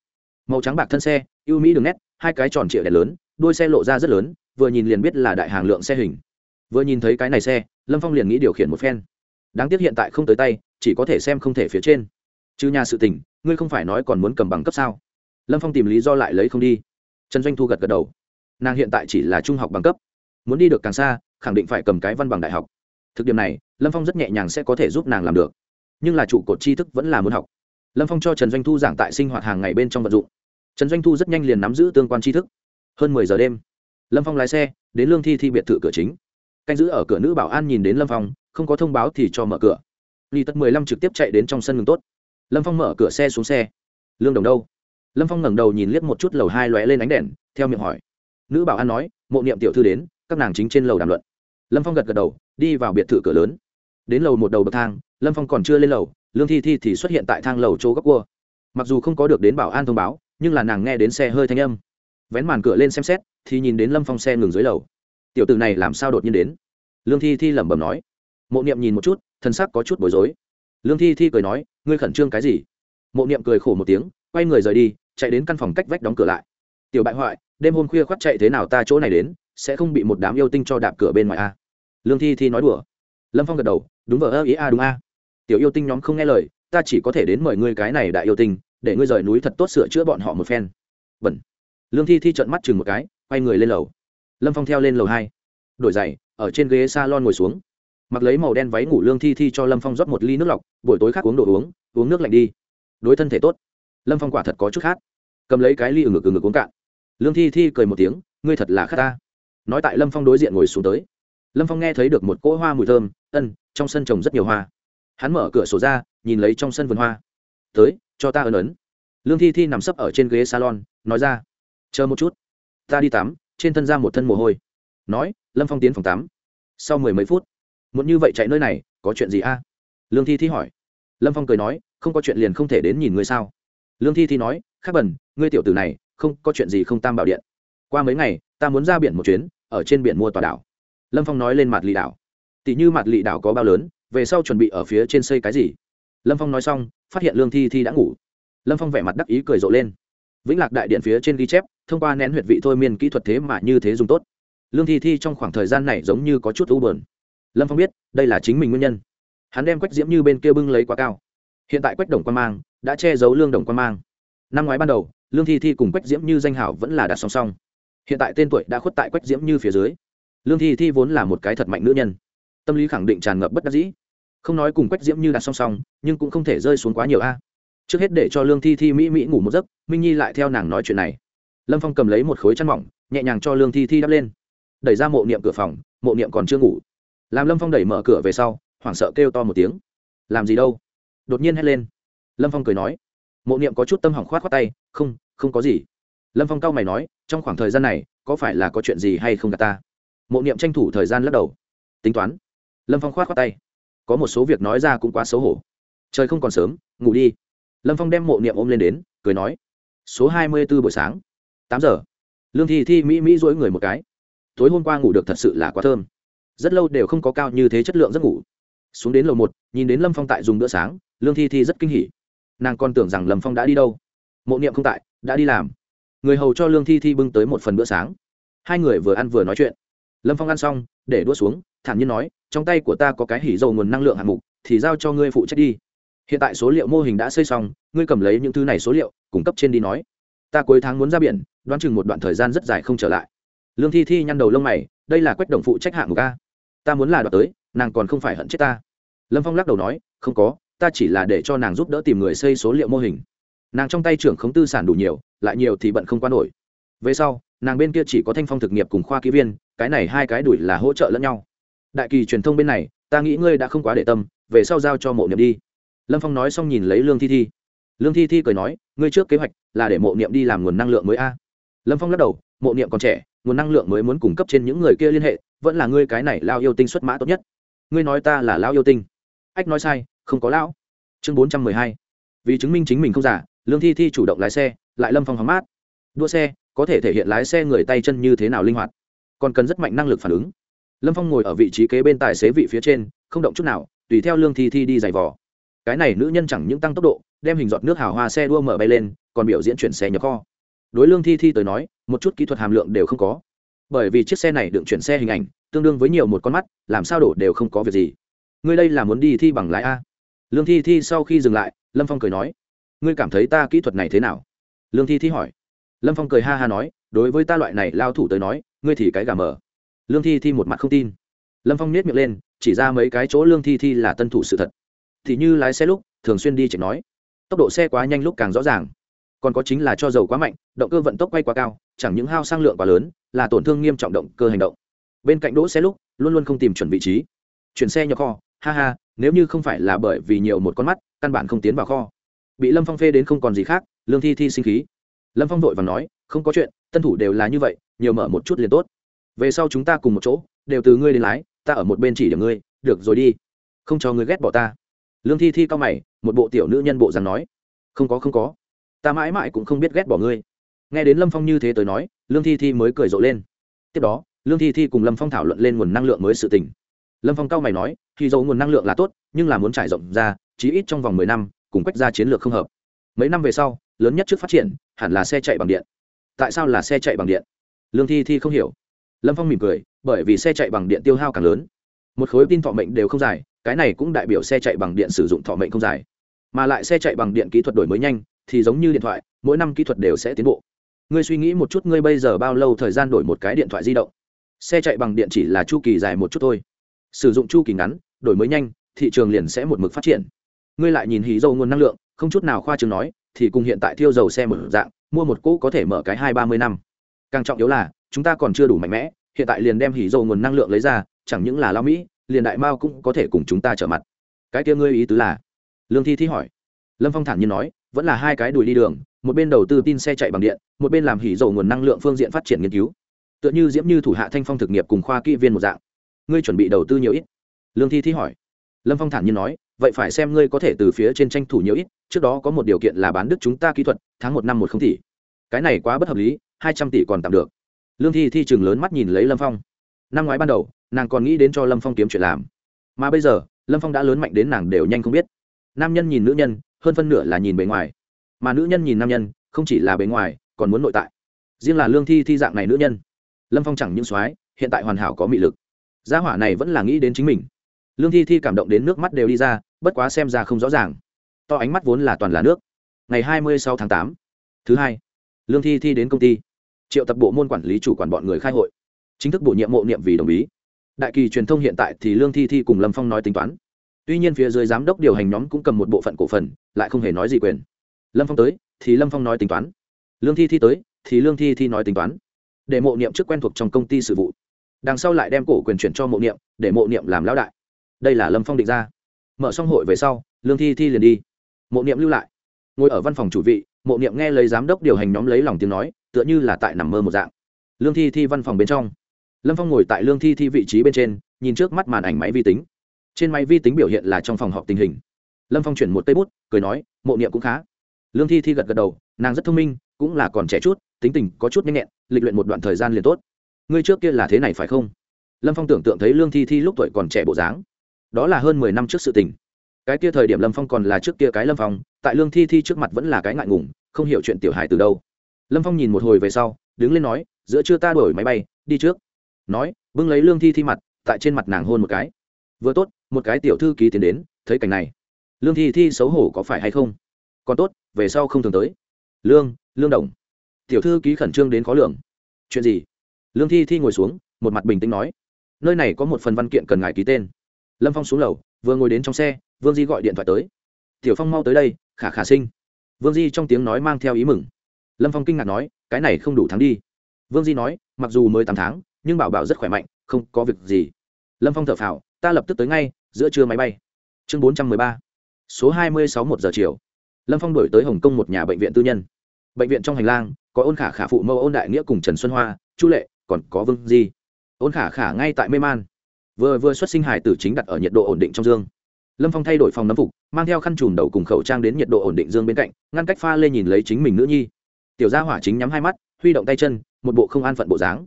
Màu trắng bạc thân xe, ưu mỹ đường nét, hai cái tròn trịa đèn lớn đuôi xe lộ ra rất lớn, vừa nhìn liền biết là đại hàng lượng xe hình. Vừa nhìn thấy cái này xe, lâm phong liền nghĩ điều khiển một phen. Đáng tiếc hiện tại không tới tay chỉ có thể xem không thể phía trên. Chứ nhà sự tình, ngươi không phải nói còn muốn cầm bằng cấp sao? Lâm phong tìm lý do lại lấy không đi. Trần doanh thu gật gật đầu. Nàng hiện tại chỉ là trung học bằng cấp. Muốn đi được càng xa, khẳng định phải cầm cái văn bằng đại học. Thực điểm này, lâm phong rất nhẹ nhàng sẽ có thể giúp nàng làm được. Nhưng là trụ cột tri thức vẫn là muốn học. Lâm phong cho trần doanh thu giảng tại sinh hoạt hàng ngày bên trong vật dụng. Trần doanh thu rất nhanh liền nắm giữ tương quan tri thức. Hơn mười giờ đêm, lâm phong lái xe đến lương thi thi biệt thự cửa chính. Canh giữ ở cửa nữ bảo an nhìn đến lâm phong, không có thông báo thì cho mở cửa ly tất mười lăm trực tiếp chạy đến trong sân ngừng tốt. Lâm phong mở cửa xe xuống xe. Lương đồng đâu? Lâm phong ngẩng đầu nhìn liếc một chút lầu hai lóe lên ánh đèn, theo miệng hỏi. Nữ bảo an nói, mộ niệm tiểu thư đến, các nàng chính trên lầu đàm luận. Lâm phong gật gật đầu, đi vào biệt thự cửa lớn. Đến lầu một đầu bậc thang, lâm phong còn chưa lên lầu, lương thi thi thì xuất hiện tại thang lầu chỗ góc cua. Mặc dù không có được đến bảo an thông báo, nhưng là nàng nghe đến xe hơi thanh âm. Vén màn cửa lên xem xét, thì nhìn đến lâm phong xe ngừng dưới lầu. Tiểu t này làm sao đột nhiên đến? Lương thi thi lẩm bẩm nói. Mộ niệm nhìn một chút thân sắc có chút bối rối. Lương thi thi cười nói, ngươi khẩn trương cái gì? Mộ niệm cười khổ một tiếng, quay người rời đi, chạy đến căn phòng cách vách đóng cửa lại. Tiểu bại hoại, đêm hôm khuya khoác chạy thế nào ta chỗ này đến, sẽ không bị một đám yêu tinh cho đạp cửa bên ngoài a. Lương thi thi nói đùa. Lâm phong gật đầu, đúng vợ ơ, ý a, đúng a. Tiểu yêu tinh nhóm không nghe lời, ta chỉ có thể đến mời ngươi cái này đại yêu tinh, để ngươi rời núi thật tốt sửa chữa bọn họ một phen. Bẩn. Lương thi thi trợn mắt chừng một cái, quay người lên lầu. Lâm phong theo lên lầu hai, đổi giày, ở trên ghế s a lon ngồi xuống mặc lấy màu đen váy ngủ lương thi thi cho lâm phong rót một ly nước lọc buổi tối khác uống đồ uống uống nước lạnh đi đối thân thể tốt lâm phong quả thật có chút khát cầm lấy cái ly ừng ngực ừng ngực uống cạn lương thi thi cười một tiếng ngươi thật là khát ta nói tại lâm phong đối diện ngồi xuống tới lâm phong nghe thấy được một cỗ hoa mùi thơm ân trong sân trồng rất nhiều hoa hắn mở cửa sổ ra nhìn lấy trong sân vườn hoa tới cho ta ấn ấn lương thi thi nằm sấp ở trên ghế salon nói ra chờ một chút ta đi tắm trên thân ra một thân mồ hôi nói lâm phong tiến phòng tắm sau mười mấy phút muốn như vậy chạy nơi này, có chuyện gì a? Lương thi thi hỏi. Lâm phong cười nói, không có chuyện liền không thể đến nhìn ngươi sao? Lương thi thi nói, khắc bẩn ngươi tiểu tử này, không, có chuyện gì không tam bảo điện. Qua mấy ngày, ta muốn ra biển một chuyến, ở trên biển mua tòa đảo. Lâm phong nói lên mặt lì đảo. Tỷ như mặt lì đảo có bao lớn, về sau chuẩn bị ở phía trên xây cái gì? Lâm phong nói xong, phát hiện lương thi thi đã ngủ. Lâm phong vẻ mặt đắc ý cười rộ lên. Vĩnh lạc đại điện phía trên ghi chép, thông qua nén huyệt vị thôi miên kỹ thuật thế mà như thế dùng tốt. Lương thi thi trong khoảng thời gian này giống như có chút u bờn lâm phong biết đây là chính mình nguyên nhân hắn đem quách diễm như bên kia bưng lấy quá cao hiện tại quách đồng quan mang đã che giấu lương đồng quan mang năm ngoái ban đầu lương thi thi cùng quách diễm như danh hảo vẫn là đặt song song hiện tại tên tuổi đã khuất tại quách diễm như phía dưới lương thi thi vốn là một cái thật mạnh nữ nhân tâm lý khẳng định tràn ngập bất đắc dĩ không nói cùng quách diễm như đặt song song nhưng cũng không thể rơi xuống quá nhiều a trước hết để cho lương thi thi mỹ mỹ ngủ một giấc minh nhi lại theo nàng nói chuyện này lâm phong cầm lấy một khối chăn mỏng nhẹ nhàng cho lương thi thi đắp lên đẩy ra mộ niệm cửa phòng mộ niệm còn chưa ngủ làm lâm phong đẩy mở cửa về sau, hoảng sợ kêu to một tiếng. Làm gì đâu? Đột nhiên hét lên. Lâm phong cười nói. Mộ niệm có chút tâm hỏng khoát khoát tay, không không có gì. Lâm phong cau mày nói, trong khoảng thời gian này, có phải là có chuyện gì hay không cả ta? Mộ niệm tranh thủ thời gian lắc đầu. Tính toán. Lâm phong khoát khoát tay. Có một số việc nói ra cũng quá xấu hổ. Trời không còn sớm, ngủ đi. Lâm phong đem mộ niệm ôm lên đến, cười nói. Số hai mươi b ố buổi sáng, tám giờ. Lương thi thi mỹ mỹ dỗi người một cái. Tối hôm qua ngủ được thật sự là quá thơm rất lâu đều không có cao như thế chất lượng giấc ngủ. Xuống đến lầu một, nhìn đến lâm phong tại dùng bữa sáng, lương thi thi rất kinh hỉ. Nàng còn tưởng rằng lâm phong đã đi đâu. Mộ niệm không tại, đã đi làm. Người hầu cho lương thi thi bưng tới một phần bữa sáng. Hai người vừa ăn vừa nói chuyện. Lâm phong ăn xong, để đua xuống, thản nhiên nói, trong tay của ta có cái hỉ dầu nguồn năng lượng hạng mục, thì giao cho ngươi phụ trách đi. Hiện tại số liệu mô hình đã xây xong, ngươi cầm lấy những thứ này số liệu, cung cấp trên đi nói. Ta cuối tháng muốn ra biển, đoán chừng một đoạn thời gian rất dài không trở lại. Lương thi thi nhăn đầu lông mày, đây là quách đồng phụ trách hạng mục a? Ta muốn là đoạt tới, nàng còn không phải hận chết ta. Lâm phong lắc đầu nói, không có, ta chỉ là để cho nàng giúp đỡ tìm người xây số liệu mô hình. Nàng trong tay trưởng khống tư sản đủ nhiều, lại nhiều thì bận không qua nổi. Về sau, nàng bên kia chỉ có thanh phong thực nghiệp cùng khoa ký viên, cái này hai cái đuổi là hỗ trợ lẫn nhau. Đại kỳ truyền thông bên này, ta nghĩ ngươi đã không quá để tâm, về sau giao cho mộ niệm đi. Lâm phong nói xong nhìn lấy lương thi thi. Lương thi thi cười nói, ngươi trước kế hoạch là để mộ niệm đi làm nguồn năng lượng mới a. Lâm phong lắc đầu, mộ niệm còn trẻ, nguồn năng lượng mới muốn cung cấp trên những người kia liên hệ vẫn là ngươi cái này lao yêu tinh xuất mã tốt nhất. Ngươi nói ta là lao yêu tinh. Ách nói sai, không có lão. Chương bốn trăm mười hai. Vì chứng minh chính mình không giả, lương thi thi chủ động lái xe, lại lâm phong hóng mát. Đua xe, có thể thể hiện lái xe người tay chân như thế nào linh hoạt. Còn cần rất mạnh năng lực phản ứng. Lâm phong ngồi ở vị trí kế bên tài xế vị phía trên, không động chút nào, tùy theo lương thi thi đi giày vò. Cái này nữ nhân chẳng những tăng tốc độ, đem hình giọt nước hào hoa xe đua mở bay lên, còn biểu diễn chuyển xe nhập kho. Đối lương thi thi tới nói, một chút kỹ thuật hàm lượng đều không có bởi vì chiếc xe này đựng chuyển xe hình ảnh, tương đương với nhiều một con mắt, làm sao đổ đều không có việc gì. Ngươi đây là muốn đi thi bằng lái a. Lương thi thi sau khi dừng lại, lâm phong cười nói, ngươi cảm thấy ta kỹ thuật này thế nào? Lương thi thi hỏi. Lâm phong cười ha ha nói, đối với ta loại này lao thủ tới nói, ngươi thì cái gà mờ. Lương thi thi một mặt không tin. Lâm phong nết miệng lên, chỉ ra mấy cái chỗ lương thi thi là tân thủ sự thật. Thì như lái xe lúc, thường xuyên đi chạy nói, tốc độ xe quá nhanh lúc càng rõ ràng, còn có chính là cho dầu quá mạnh, động cơ vận tốc quay quá cao, chẳng những hao sang lượng quá lớn là tổn thương nghiêm trọng động cơ hành động. Bên cạnh đỗ xe lúc, luôn luôn không tìm chuẩn vị trí. Chuyển xe nhỏ kho, ha ha, nếu như không phải là bởi vì nhiều một con mắt, căn bản không tiến vào kho. Bị lâm phong phê đến không còn gì khác, lương thi thi sinh khí. Lâm phong vội và nói, không có chuyện, tân thủ đều là như vậy, nhiều mở một chút liền tốt. Về sau chúng ta cùng một chỗ, đều từ ngươi đến lái, ta ở một bên chỉ điểm ngươi, được rồi đi. Không cho ngươi ghét bỏ ta. Lương thi thi cao mày, một bộ tiểu nữ nhân bộ rằng nói. Không có không có. Ta mãi mãi cũng không biết ghét bỏ ngươi. Nghe đến lâm phong như thế tới nói lương thi thi mới cười rộ lên. Tiếp đó, lương thi thi cùng lâm phong thảo luận lên nguồn năng lượng mới sự tình. Lâm phong cao mày nói khi dầu nguồn năng lượng là tốt, nhưng là muốn trải rộng ra, chí ít trong vòng mười năm, cùng quách ra chiến lược không hợp. Mấy năm về sau, lớn nhất trước phát triển, hẳn là xe chạy bằng điện. Tại sao là xe chạy bằng điện? Lương thi thi không hiểu. Lâm phong mỉm cười, bởi vì xe chạy bằng điện tiêu hao càng lớn. Một khối tin thọ mệnh đều không dài, cái này cũng đại biểu xe chạy bằng điện sử dụng thọ mệnh không dài. Mà lại xe chạy bằng điện kỹ thuật đổi mới nhanh, thì giống như điện thoại, mỗi năm kỹ thuật đều sẽ tiến bộ ngươi suy nghĩ một chút, ngươi bây giờ bao lâu thời gian đổi một cái điện thoại di động? Xe chạy bằng điện chỉ là chu kỳ dài một chút thôi. Sử dụng chu kỳ ngắn, đổi mới nhanh, thị trường liền sẽ một mực phát triển. Ngươi lại nhìn hí dầu nguồn năng lượng, không chút nào khoa trường nói, thì cùng hiện tại thiêu dầu xe mở dạng, mua một cỗ có thể mở cái hai ba mươi năm. Càng trọng yếu là, chúng ta còn chưa đủ mạnh mẽ, hiện tại liền đem hỉ dầu nguồn năng lượng lấy ra, chẳng những là lao mỹ, liền đại mao cũng có thể cùng chúng ta trở mặt. Cái kia ngươi ý tứ là? Lương thi thi hỏi. Lâm phong thản nhiên nói, vẫn là hai cái đùi đi đường một bên đầu tư tin xe chạy bằng điện, một bên làm hỉ dầu nguồn năng lượng phương diện phát triển nghiên cứu. Tựa như diễm như thủ hạ thanh phong thực nghiệp cùng khoa kỹ viên một dạng. Ngươi chuẩn bị đầu tư nhiều ít? Lương thi thi hỏi. Lâm phong thản nhiên nói, vậy phải xem ngươi có thể từ phía trên tranh thủ nhiều ít, trước đó có một điều kiện là bán đức chúng ta kỹ thuật, tháng một năm một không tỷ. Cái này quá bất hợp lý, hai trăm tỷ còn tạm được. Lương thi thi chừng lớn mắt nhìn lấy lâm phong. Năm ngoái ban đầu, nàng còn nghĩ đến cho lâm phong kiếm chuyện làm. Mà bây giờ, lâm phong đã lớn mạnh đến nàng đều nhanh không biết. Nam nhân nhìn nữ nhân, hơn phân nửa là nhìn bề ngoài mà nữ nhân nhìn nam nhân, không chỉ là bề ngoài, còn muốn nội tại. Riêng là lương thi thi dạng này nữ nhân. Lâm phong chẳng những soái, hiện tại hoàn hảo có mị lực. Gia hỏa này vẫn là nghĩ đến chính mình. Lương thi thi cảm động đến nước mắt đều đi ra, bất quá xem ra không rõ ràng. To ánh mắt vốn là toàn là nước. Ngày hai mươi sáu tháng tám, thứ hai, lương thi thi đến công ty. Triệu tập bộ môn quản lý chủ quản bọn người khai hội. Chính thức bổ nhiệm mộ niệm vì đồng ý đại kỳ truyền thông hiện tại thì lương thi thi cùng lâm phong nói tính toán. Tuy nhiên phía dưới giám đốc điều hành nhóm cũng cầm một bộ phận cổ phần, lại không hề nói gì quyền lâm phong tới, thì lâm phong nói tính toán. Lương thi thi tới, thì lương thi thi nói tính toán. Để mộ niệm trước quen thuộc trong công ty sự vụ. Đằng sau lại đem cổ quyền chuyển cho mộ niệm, để mộ niệm làm lão đại. Đây là lâm phong định ra. Mở xong hội về sau, lương thi thi liền đi. Mộ niệm lưu lại. Ngồi ở văn phòng chủ vị, mộ niệm nghe lấy giám đốc điều hành nhóm lấy lòng tiếng nói, tựa như là tại nằm mơ một dạng. Lương thi thi văn phòng bên trong. Lâm phong ngồi tại lương thi thi vị trí bên trên, nhìn trước mắt màn ảnh máy vi tính. Trên máy vi tính biểu hiện là trong phòng họp tình hình. Lâm phong chuyển một cây bút, cười nói, mộ niệm cũng khá lương thi thi gật gật đầu, nàng rất thông minh, cũng là còn trẻ chút, tính tình có chút nhanh nhẹn, lịch luyện một đoạn thời gian liền tốt. Ngươi trước kia là thế này phải không? Lâm phong tưởng tượng thấy lương thi thi lúc tuổi còn trẻ bộ dáng. Đó là hơn mười năm trước sự tình. Cái kia thời điểm lâm phong còn là trước kia cái lâm phong, tại lương thi thi trước mặt vẫn là cái ngại ngùng, không hiểu chuyện tiểu hài từ đâu. Lâm phong nhìn một hồi về sau, đứng lên nói, giữa chưa ta đổi máy bay, đi trước. Nói, bưng lấy lương thi thi mặt, tại trên mặt nàng hôn một cái. Vừa tốt, một cái tiểu thư ký tiến đến, thấy cảnh này. Lương thi thi xấu hổ có phải hay không? Còn tốt về sau không thường tới. Lương lương đồng. Tiểu thư ký khẩn trương đến khó lường. Chuyện gì? Lương thi thi ngồi xuống, một mặt bình tĩnh nói. Nơi này có một phần văn kiện cần ngài ký tên. Lâm phong xuống lầu, vừa ngồi đến trong xe, vương di gọi điện thoại tới. Tiểu phong mau tới đây, khả khả sinh. Vương di trong tiếng nói mang theo ý mừng. Lâm phong kinh ngạc nói, cái này không đủ tháng đi. Vương di nói, mặc dù mới tám tháng, nhưng bảo bảo rất khỏe mạnh, không có việc gì. Lâm phong thở phào, ta lập tức tới ngay, giữa trưa máy bay. Chương bốn trăm mười ba. Số hai mươi sáu một giờ chiều lâm phong đổi tới hồng kông một nhà bệnh viện tư nhân. Bệnh viện trong hành lang, có ôn khả khả phụ mẫu ôn đại nghĩa cùng trần xuân hoa, chu lệ, còn có vương di. Ôn khả khả ngay tại mê man. Vừa vừa xuất sinh hải tử chính đặt ở nhiệt độ ổn định trong dương. Lâm phong thay đổi phòng nấm phục, mang theo khăn chùm đầu cùng khẩu trang đến nhiệt độ ổn định dương bên cạnh, ngăn cách pha lê nhìn lấy chính mình nữ nhi. Tiểu gia hỏa chính nhắm hai mắt, huy động tay chân, một bộ không an phận bộ dáng.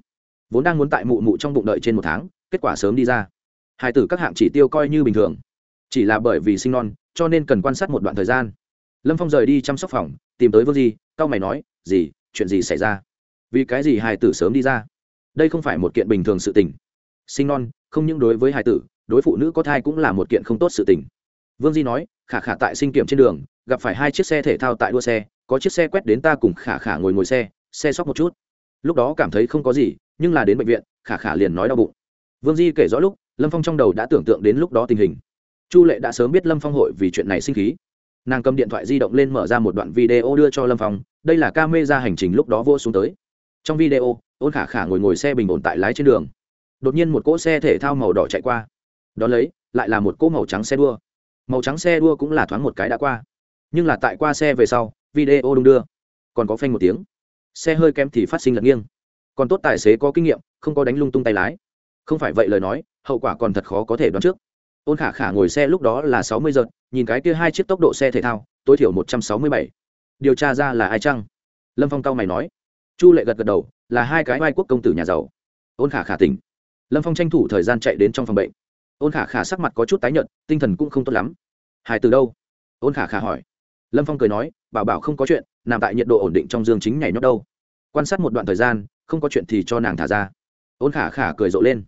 Vốn đang muốn tại mụ mụ trong bụng đợi trên một tháng, kết quả sớm đi ra. Hải tử các hạng chỉ tiêu coi như bình thường. Chỉ là bởi vì sinh non, cho nên cần quan sát một đoạn thời gian lâm phong rời đi chăm sóc phòng, tìm tới vương di cao mày nói, gì, chuyện gì xảy ra? Vì cái gì hải tử sớm đi ra? Đây không phải một kiện bình thường sự tình. Sinh non, không những đối với hải tử, đối phụ nữ có thai cũng là một kiện không tốt sự tình. Vương di nói, khả khả tại sinh kiểm trên đường, gặp phải hai chiếc xe thể thao tại đua xe, có chiếc xe quét đến ta cùng khả khả ngồi ngồi xe xe sóc một chút. Lúc đó cảm thấy không có gì, nhưng là đến bệnh viện, khả khả liền nói đau bụng. Vương di kể rõ lúc, lâm phong trong đầu đã tưởng tượng đến lúc đó tình hình. Chu lệ đã sớm biết lâm phong hội vì chuyện này sinh khí nàng cầm điện thoại di động lên mở ra một đoạn video đưa cho lâm phong đây là ca mê ra hành trình lúc đó vô xuống tới trong video ôn khả khả ngồi ngồi xe bình ổn tại lái trên đường đột nhiên một cỗ xe thể thao màu đỏ chạy qua đón lấy lại là một cỗ màu trắng xe đua màu trắng xe đua cũng là thoáng một cái đã qua nhưng là tại qua xe về sau video đung đưa còn có phanh một tiếng xe hơi kém thì phát sinh lật nghiêng còn tốt tài xế có kinh nghiệm không có đánh lung tung tay lái không phải vậy lời nói hậu quả còn thật khó có thể đoán trước ôn khả khả ngồi xe lúc đó là sáu mươi giật nhìn cái kia hai chiếc tốc độ xe thể thao, tối thiểu một trăm sáu mươi bảy. Điều tra ra là ai chăng? Lâm phong cao mày nói. Chu lệ gật gật đầu, là hai cái vai quốc công tử nhà giàu. Ôn khả khả tỉnh. Lâm phong tranh thủ thời gian chạy đến trong phòng bệnh. Ôn khả khả sắc mặt có chút tái nhợt, tinh thần cũng không tốt lắm. Hải từ đâu? Ôn khả khả hỏi. Lâm phong cười nói, bảo bảo không có chuyện, nằm tại nhiệt độ ổn định trong dương chính nhảy nhót đâu. Quan sát một đoạn thời gian, không có chuyện thì cho nàng thả ra. Ôn khả khả cười rộ lên.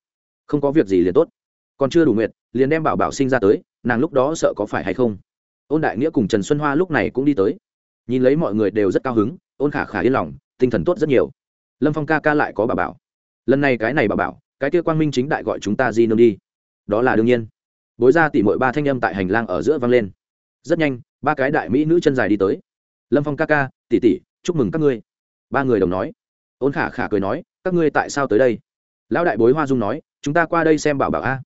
Không có việc gì liền tốt. Còn chưa đủ nguyệt liền đem bảo bảo sinh ra tới, nàng lúc đó sợ có phải hay không? Ôn đại nghĩa cùng trần xuân hoa lúc này cũng đi tới. Nhìn lấy mọi người đều rất cao hứng, ôn khả khả yên lòng, tinh thần tốt rất nhiều. Lâm phong ca ca lại có bà bảo. Lần này cái này bà bảo, cái kia quang minh chính đại gọi chúng ta di nương đi. Đó là đương nhiên. Bối ra tỉ mỗi ba thanh âm tại hành lang ở giữa vang lên. Rất nhanh, ba cái đại mỹ nữ chân dài đi tới. Lâm phong ca ca tỉ tỉ chúc mừng các ngươi. Ba người đồng nói. Ôn khả khả cười nói, các ngươi tại sao tới đây? Lão đại bối hoa dung nói, chúng ta qua đây xem bảo bảo a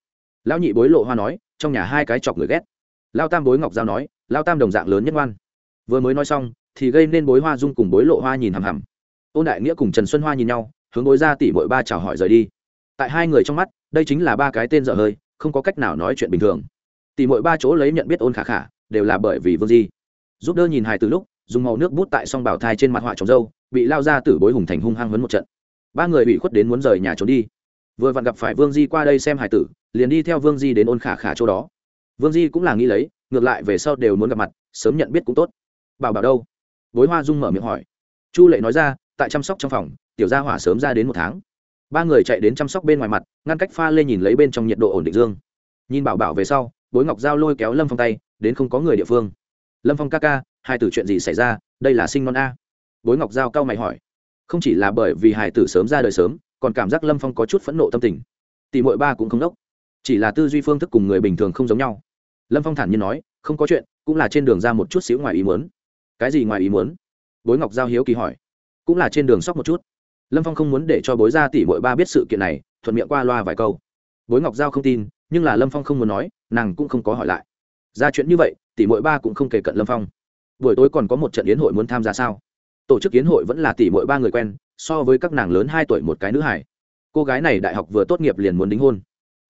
lão nhị bối lộ hoa nói, trong nhà hai cái chọc người ghét. Lao tam bối ngọc giao nói lao tam đồng dạng lớn nhất ngoan. Vừa mới nói xong, thì gây nên bối hoa dung cùng bối lộ hoa nhìn hằm hằm. Ôn đại nghĩa cùng trần xuân hoa nhìn nhau, hướng bối ra tỉ bội ba chào hỏi rời đi. Tại hai người trong mắt, đây chính là ba cái tên dở hơi, không có cách nào nói chuyện bình thường. Tỉ mỗi ba chỗ lấy nhận biết ôn khả khả, đều là bởi vì vương di. Giúp đỡ nhìn hài từ lúc, dùng màu nước bút tại song bảo thai trên mặt họa trồng dâu, bị lao ra tử bối hùng thành hung hăng hấn một trận. Ba người bị khuất đến muốn rời nhà trốn đi vừa vặn gặp phải vương di qua đây xem hải tử, liền đi theo vương di đến ôn khả khả chỗ đó. Vương di cũng là nghĩ lấy, ngược lại về sau đều muốn gặp mặt, sớm nhận biết cũng tốt. Bảo bảo đâu? Bối hoa dung mở miệng hỏi. Chu lệ nói ra, tại chăm sóc trong phòng, tiểu gia hỏa sớm ra đến một tháng. Ba người chạy đến chăm sóc bên ngoài mặt, ngăn cách pha lê nhìn lấy bên trong nhiệt độ ổn định dương. Nhìn bảo bảo về sau, bối ngọc giao lôi kéo lâm phong tay, đến không có người địa phương. Lâm phong ca ca, hai tử chuyện gì xảy ra? Đây là sinh non a. Bối ngọc giao cao mày hỏi. Không chỉ là bởi vì hải tử sớm ra đời sớm còn cảm giác lâm phong có chút phẫn nộ tâm tình tỷ mội ba cũng không đốc. chỉ là tư duy phương thức cùng người bình thường không giống nhau lâm phong thản nhiên nói không có chuyện cũng là trên đường ra một chút xíu ngoài ý muốn. cái gì ngoài ý muốn? bối ngọc giao hiếu kỳ hỏi. cũng là trên đường sóc một chút. lâm phong không muốn để cho bối gia tỷ mội ba biết sự kiện này, thuận miệng qua loa vài câu. bối ngọc giao không tin, nhưng là lâm phong không muốn nói, nàng cũng không có hỏi lại. ra chuyện như vậy, tỷ mội ba cũng không kể cận lâm phong. buổi tối còn có một trận yến hội muốn tham gia sao? tổ chức yến hội vẫn là tỷ mội ba người quen so với các nàng lớn hai tuổi một cái nữ hải cô gái này đại học vừa tốt nghiệp liền muốn đính hôn.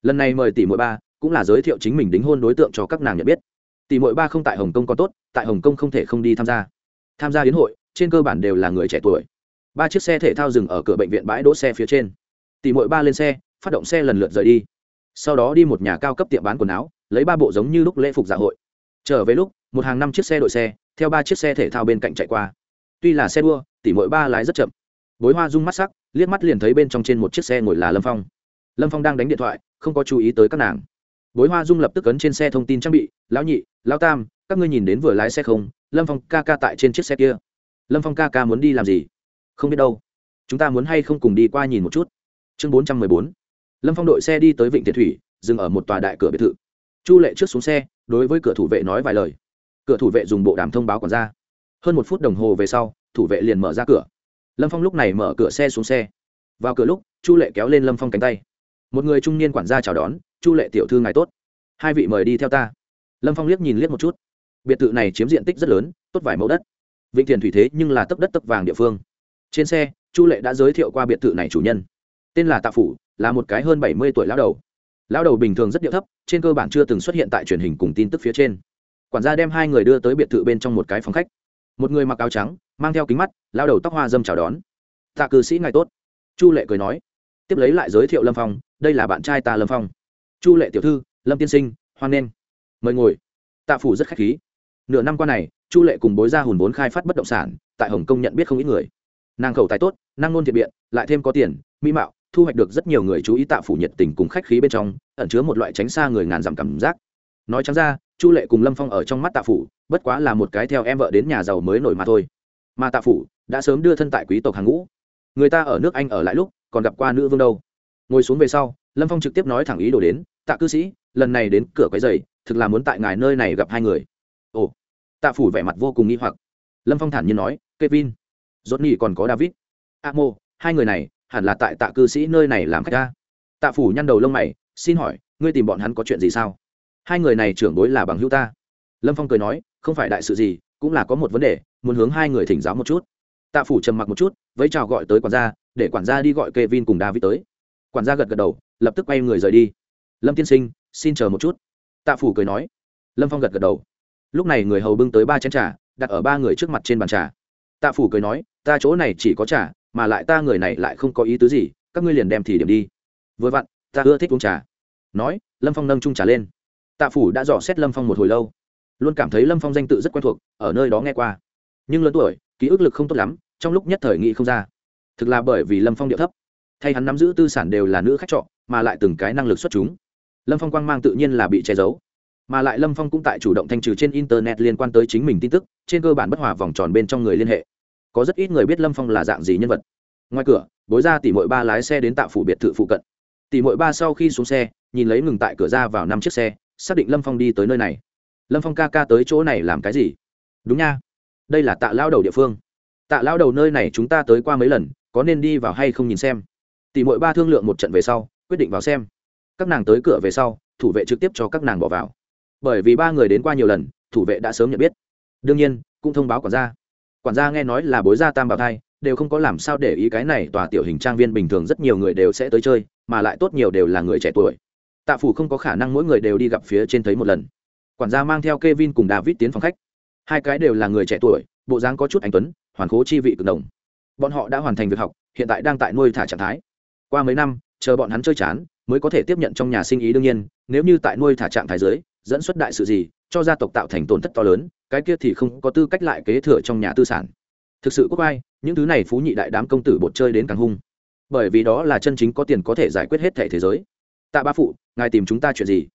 Lần này mời tỷ muội ba cũng là giới thiệu chính mình đính hôn đối tượng cho các nàng nhận biết. Tỷ muội ba không tại hồng kông có tốt, tại hồng kông không thể không đi tham gia. Tham gia yến hội, trên cơ bản đều là người trẻ tuổi. Ba chiếc xe thể thao dừng ở cửa bệnh viện bãi đỗ xe phía trên. Tỷ muội ba lên xe, phát động xe lần lượt rời đi. Sau đó đi một nhà cao cấp tiệm bán quần áo, lấy ba bộ giống như lúc lễ phục dạ hội. Trở về lúc, một hàng năm chiếc xe đội xe, theo ba chiếc xe thể thao bên cạnh chạy qua. Tuy là xe đua, tỷ mỗi ba lái rất chậm bối hoa rung mắt sắc, liếc mắt liền thấy bên trong trên một chiếc xe ngồi là lâm phong. Lâm phong đang đánh điện thoại, không có chú ý tới các nàng. Bối hoa dung lập tức ấn trên xe thông tin trang bị, lão nhị, lão tam, các ngươi nhìn đến vừa lái xe không? Lâm phong ca ca tại trên chiếc xe kia. Lâm phong ca ca muốn đi làm gì? Không biết đâu. Chúng ta muốn hay không cùng đi qua nhìn một chút. Chương bốn trăm mười bốn. Lâm phong đội xe đi tới vịnh thiệt thủy, dừng ở một tòa đại cửa biệt thự. Chu lệ trước xuống xe, đối với cửa thủ vệ nói vài lời. Cửa thủ vệ dùng bộ đàm thông báo còn ra. Hơn một phút đồng hồ về sau, thủ vệ liền mở ra cửa lâm phong lúc này mở cửa xe xuống xe vào cửa lúc chu lệ kéo lên lâm phong cánh tay một người trung niên quản gia chào đón chu lệ tiểu thư ngài tốt hai vị mời đi theo ta lâm phong liếc nhìn liếc một chút biệt thự này chiếm diện tích rất lớn tốt vài mẫu đất vịnh thiền thủy thế nhưng là tấp đất tấp vàng địa phương trên xe chu lệ đã giới thiệu qua biệt thự này chủ nhân tên là tạ phủ là một cái hơn bảy mươi tuổi lão đầu lão đầu bình thường rất điệu thấp trên cơ bản chưa từng xuất hiện tại truyền hình cùng tin tức phía trên quản gia đem hai người đưa tới biệt thự bên trong một cái phòng khách một người mặc áo trắng mang theo kính mắt, lao đầu tóc hoa dâm chào đón. Tạ cư sĩ ngài tốt. Chu lệ cười nói. Tiếp lấy lại giới thiệu lâm phong, đây là bạn trai ta lâm phong. Chu lệ tiểu thư, lâm tiên sinh, hoan nghênh. Mời ngồi. Tạ phủ rất khách khí. Nửa năm qua này, chu lệ cùng bối ra hùn vốn khai phát bất động sản, tại hồng kông nhận biết không ít người. Nàng khẩu tài tốt, năng ngôn thiện biện, lại thêm có tiền, mỹ mạo, thu hoạch được rất nhiều người chú ý tạ phủ nhiệt tình cùng khách khí bên trong, ẩn chứa một loại tránh xa người ngàn dặm cảm giác. Nói chẳng ra, chu lệ cùng lâm phong ở trong mắt tạ phủ, bất quá là một cái theo em vợ đến nhà giàu mới nổi mà thôi mà tạ phủ đã sớm đưa thân tại quý tộc hàng ngũ. Người ta ở nước anh ở lại lúc, còn gặp qua nữ vương đâu. Ngồi xuống về sau, lâm phong trực tiếp nói thẳng ý đồ đến, tạ cư sĩ, lần này đến cửa quái dày thực là muốn tại ngài nơi này gặp hai người. Ồ, tạ phủ vẻ mặt vô cùng nghi hoặc. Lâm phong thản nhiên nói, kevin, rốt nỉ còn có david. Amo hai người này, hẳn là tại tạ cư sĩ nơi này làm khách ta. Tạ phủ nhăn đầu lông mày, xin hỏi, ngươi tìm bọn hắn có chuyện gì sao? Hai người này trưởng đối là bằng hữu ta. Lâm phong cười nói, không phải đại sự gì, cũng là có một vấn đề muốn hướng hai người thỉnh giáo một chút. Tạ phủ trầm mặc một chút với chào gọi tới quản gia, để quản gia đi gọi k e vin cùng david tới. Quản gia gật gật đầu, lập tức quay người rời đi. Lâm tiên sinh, xin chờ một chút. Tạ phủ cười nói. Lâm phong gật gật đầu. Lúc này người hầu bưng tới ba chén trà, đặt ở ba người trước mặt trên bàn trà. Tạ phủ cười nói, ta chỗ này chỉ có trà, mà lại ta người này lại không có ý tứ gì, các ngươi liền đem thì điểm đi. Vừa vặn, ta ưa thích uống trà. Nói, lâm phong nâng trung trà lên. Tạ phủ đã dò xét lâm phong một hồi lâu, luôn cảm thấy lâm phong danh tự rất quen thuộc, ở nơi đó nghe qua nhưng lớn tuổi, ký ức lực không tốt lắm, trong lúc nhất thời nghị không ra. Thực là bởi vì lâm phong điệu thấp. Thay hắn nắm giữ tư sản đều là nữ khách trọ, mà lại từng cái năng lực xuất chúng. Lâm phong quang mang tự nhiên là bị che giấu. Mà lại lâm phong cũng tại chủ động thanh trừ trên internet liên quan tới chính mình tin tức, trên cơ bản bất hòa vòng tròn bên trong người liên hệ. Có rất ít người biết lâm phong là dạng gì nhân vật. Ngoài cửa, bối ra tỉ mội ba lái xe đến tạo phủ biệt thự phụ cận. Tỉ mội ba sau khi xuống xe, nhìn lấy ngừng tại cửa ra vào năm chiếc xe, xác định lâm phong đi tới nơi này. Lâm phong ca ca tới chỗ này làm cái gì? Đúng nha đây là tạ lao đầu địa phương. Tạ lao đầu nơi này chúng ta tới qua mấy lần, có nên đi vào hay không nhìn xem. Tỷ mỗi ba thương lượng một trận về sau, quyết định vào xem. Các nàng tới cửa về sau, thủ vệ trực tiếp cho các nàng bỏ vào. Bởi vì ba người đến qua nhiều lần, thủ vệ đã sớm nhận biết. Đương nhiên, cũng thông báo quản gia. Quản gia nghe nói là bối gia tam bảo thai, đều không có làm sao để ý cái này tòa tiểu hình trang viên bình thường rất nhiều người đều sẽ tới chơi, mà lại tốt nhiều đều là người trẻ tuổi. Tạ phủ không có khả năng mỗi người đều đi gặp phía trên thấy một lần. Quản gia mang theo k e vin cùng david tiến phòng khách hai cái đều là người trẻ tuổi, bộ dáng có chút anh tuấn, hoàn khố chi vị cực đồng bọn họ đã hoàn thành việc học, hiện tại đang tại nuôi thả trạng thái. Qua mấy năm, chờ bọn hắn chơi chán, mới có thể tiếp nhận trong nhà sinh ý đương nhiên, nếu như tại nuôi thả trạng thái giới dẫn xuất đại sự gì, cho gia tộc tạo thành tổn thất to lớn, cái kia thì không có tư cách lại kế thừa trong nhà tư sản. Thực sự quốc ai những thứ này phú nhị đại đám công tử bột chơi đến càng hung. Bởi vì đó là chân chính có tiền có thể giải quyết hết thẻ thế giới. Tạ ba phụ, ngài tìm chúng ta chuyện gì?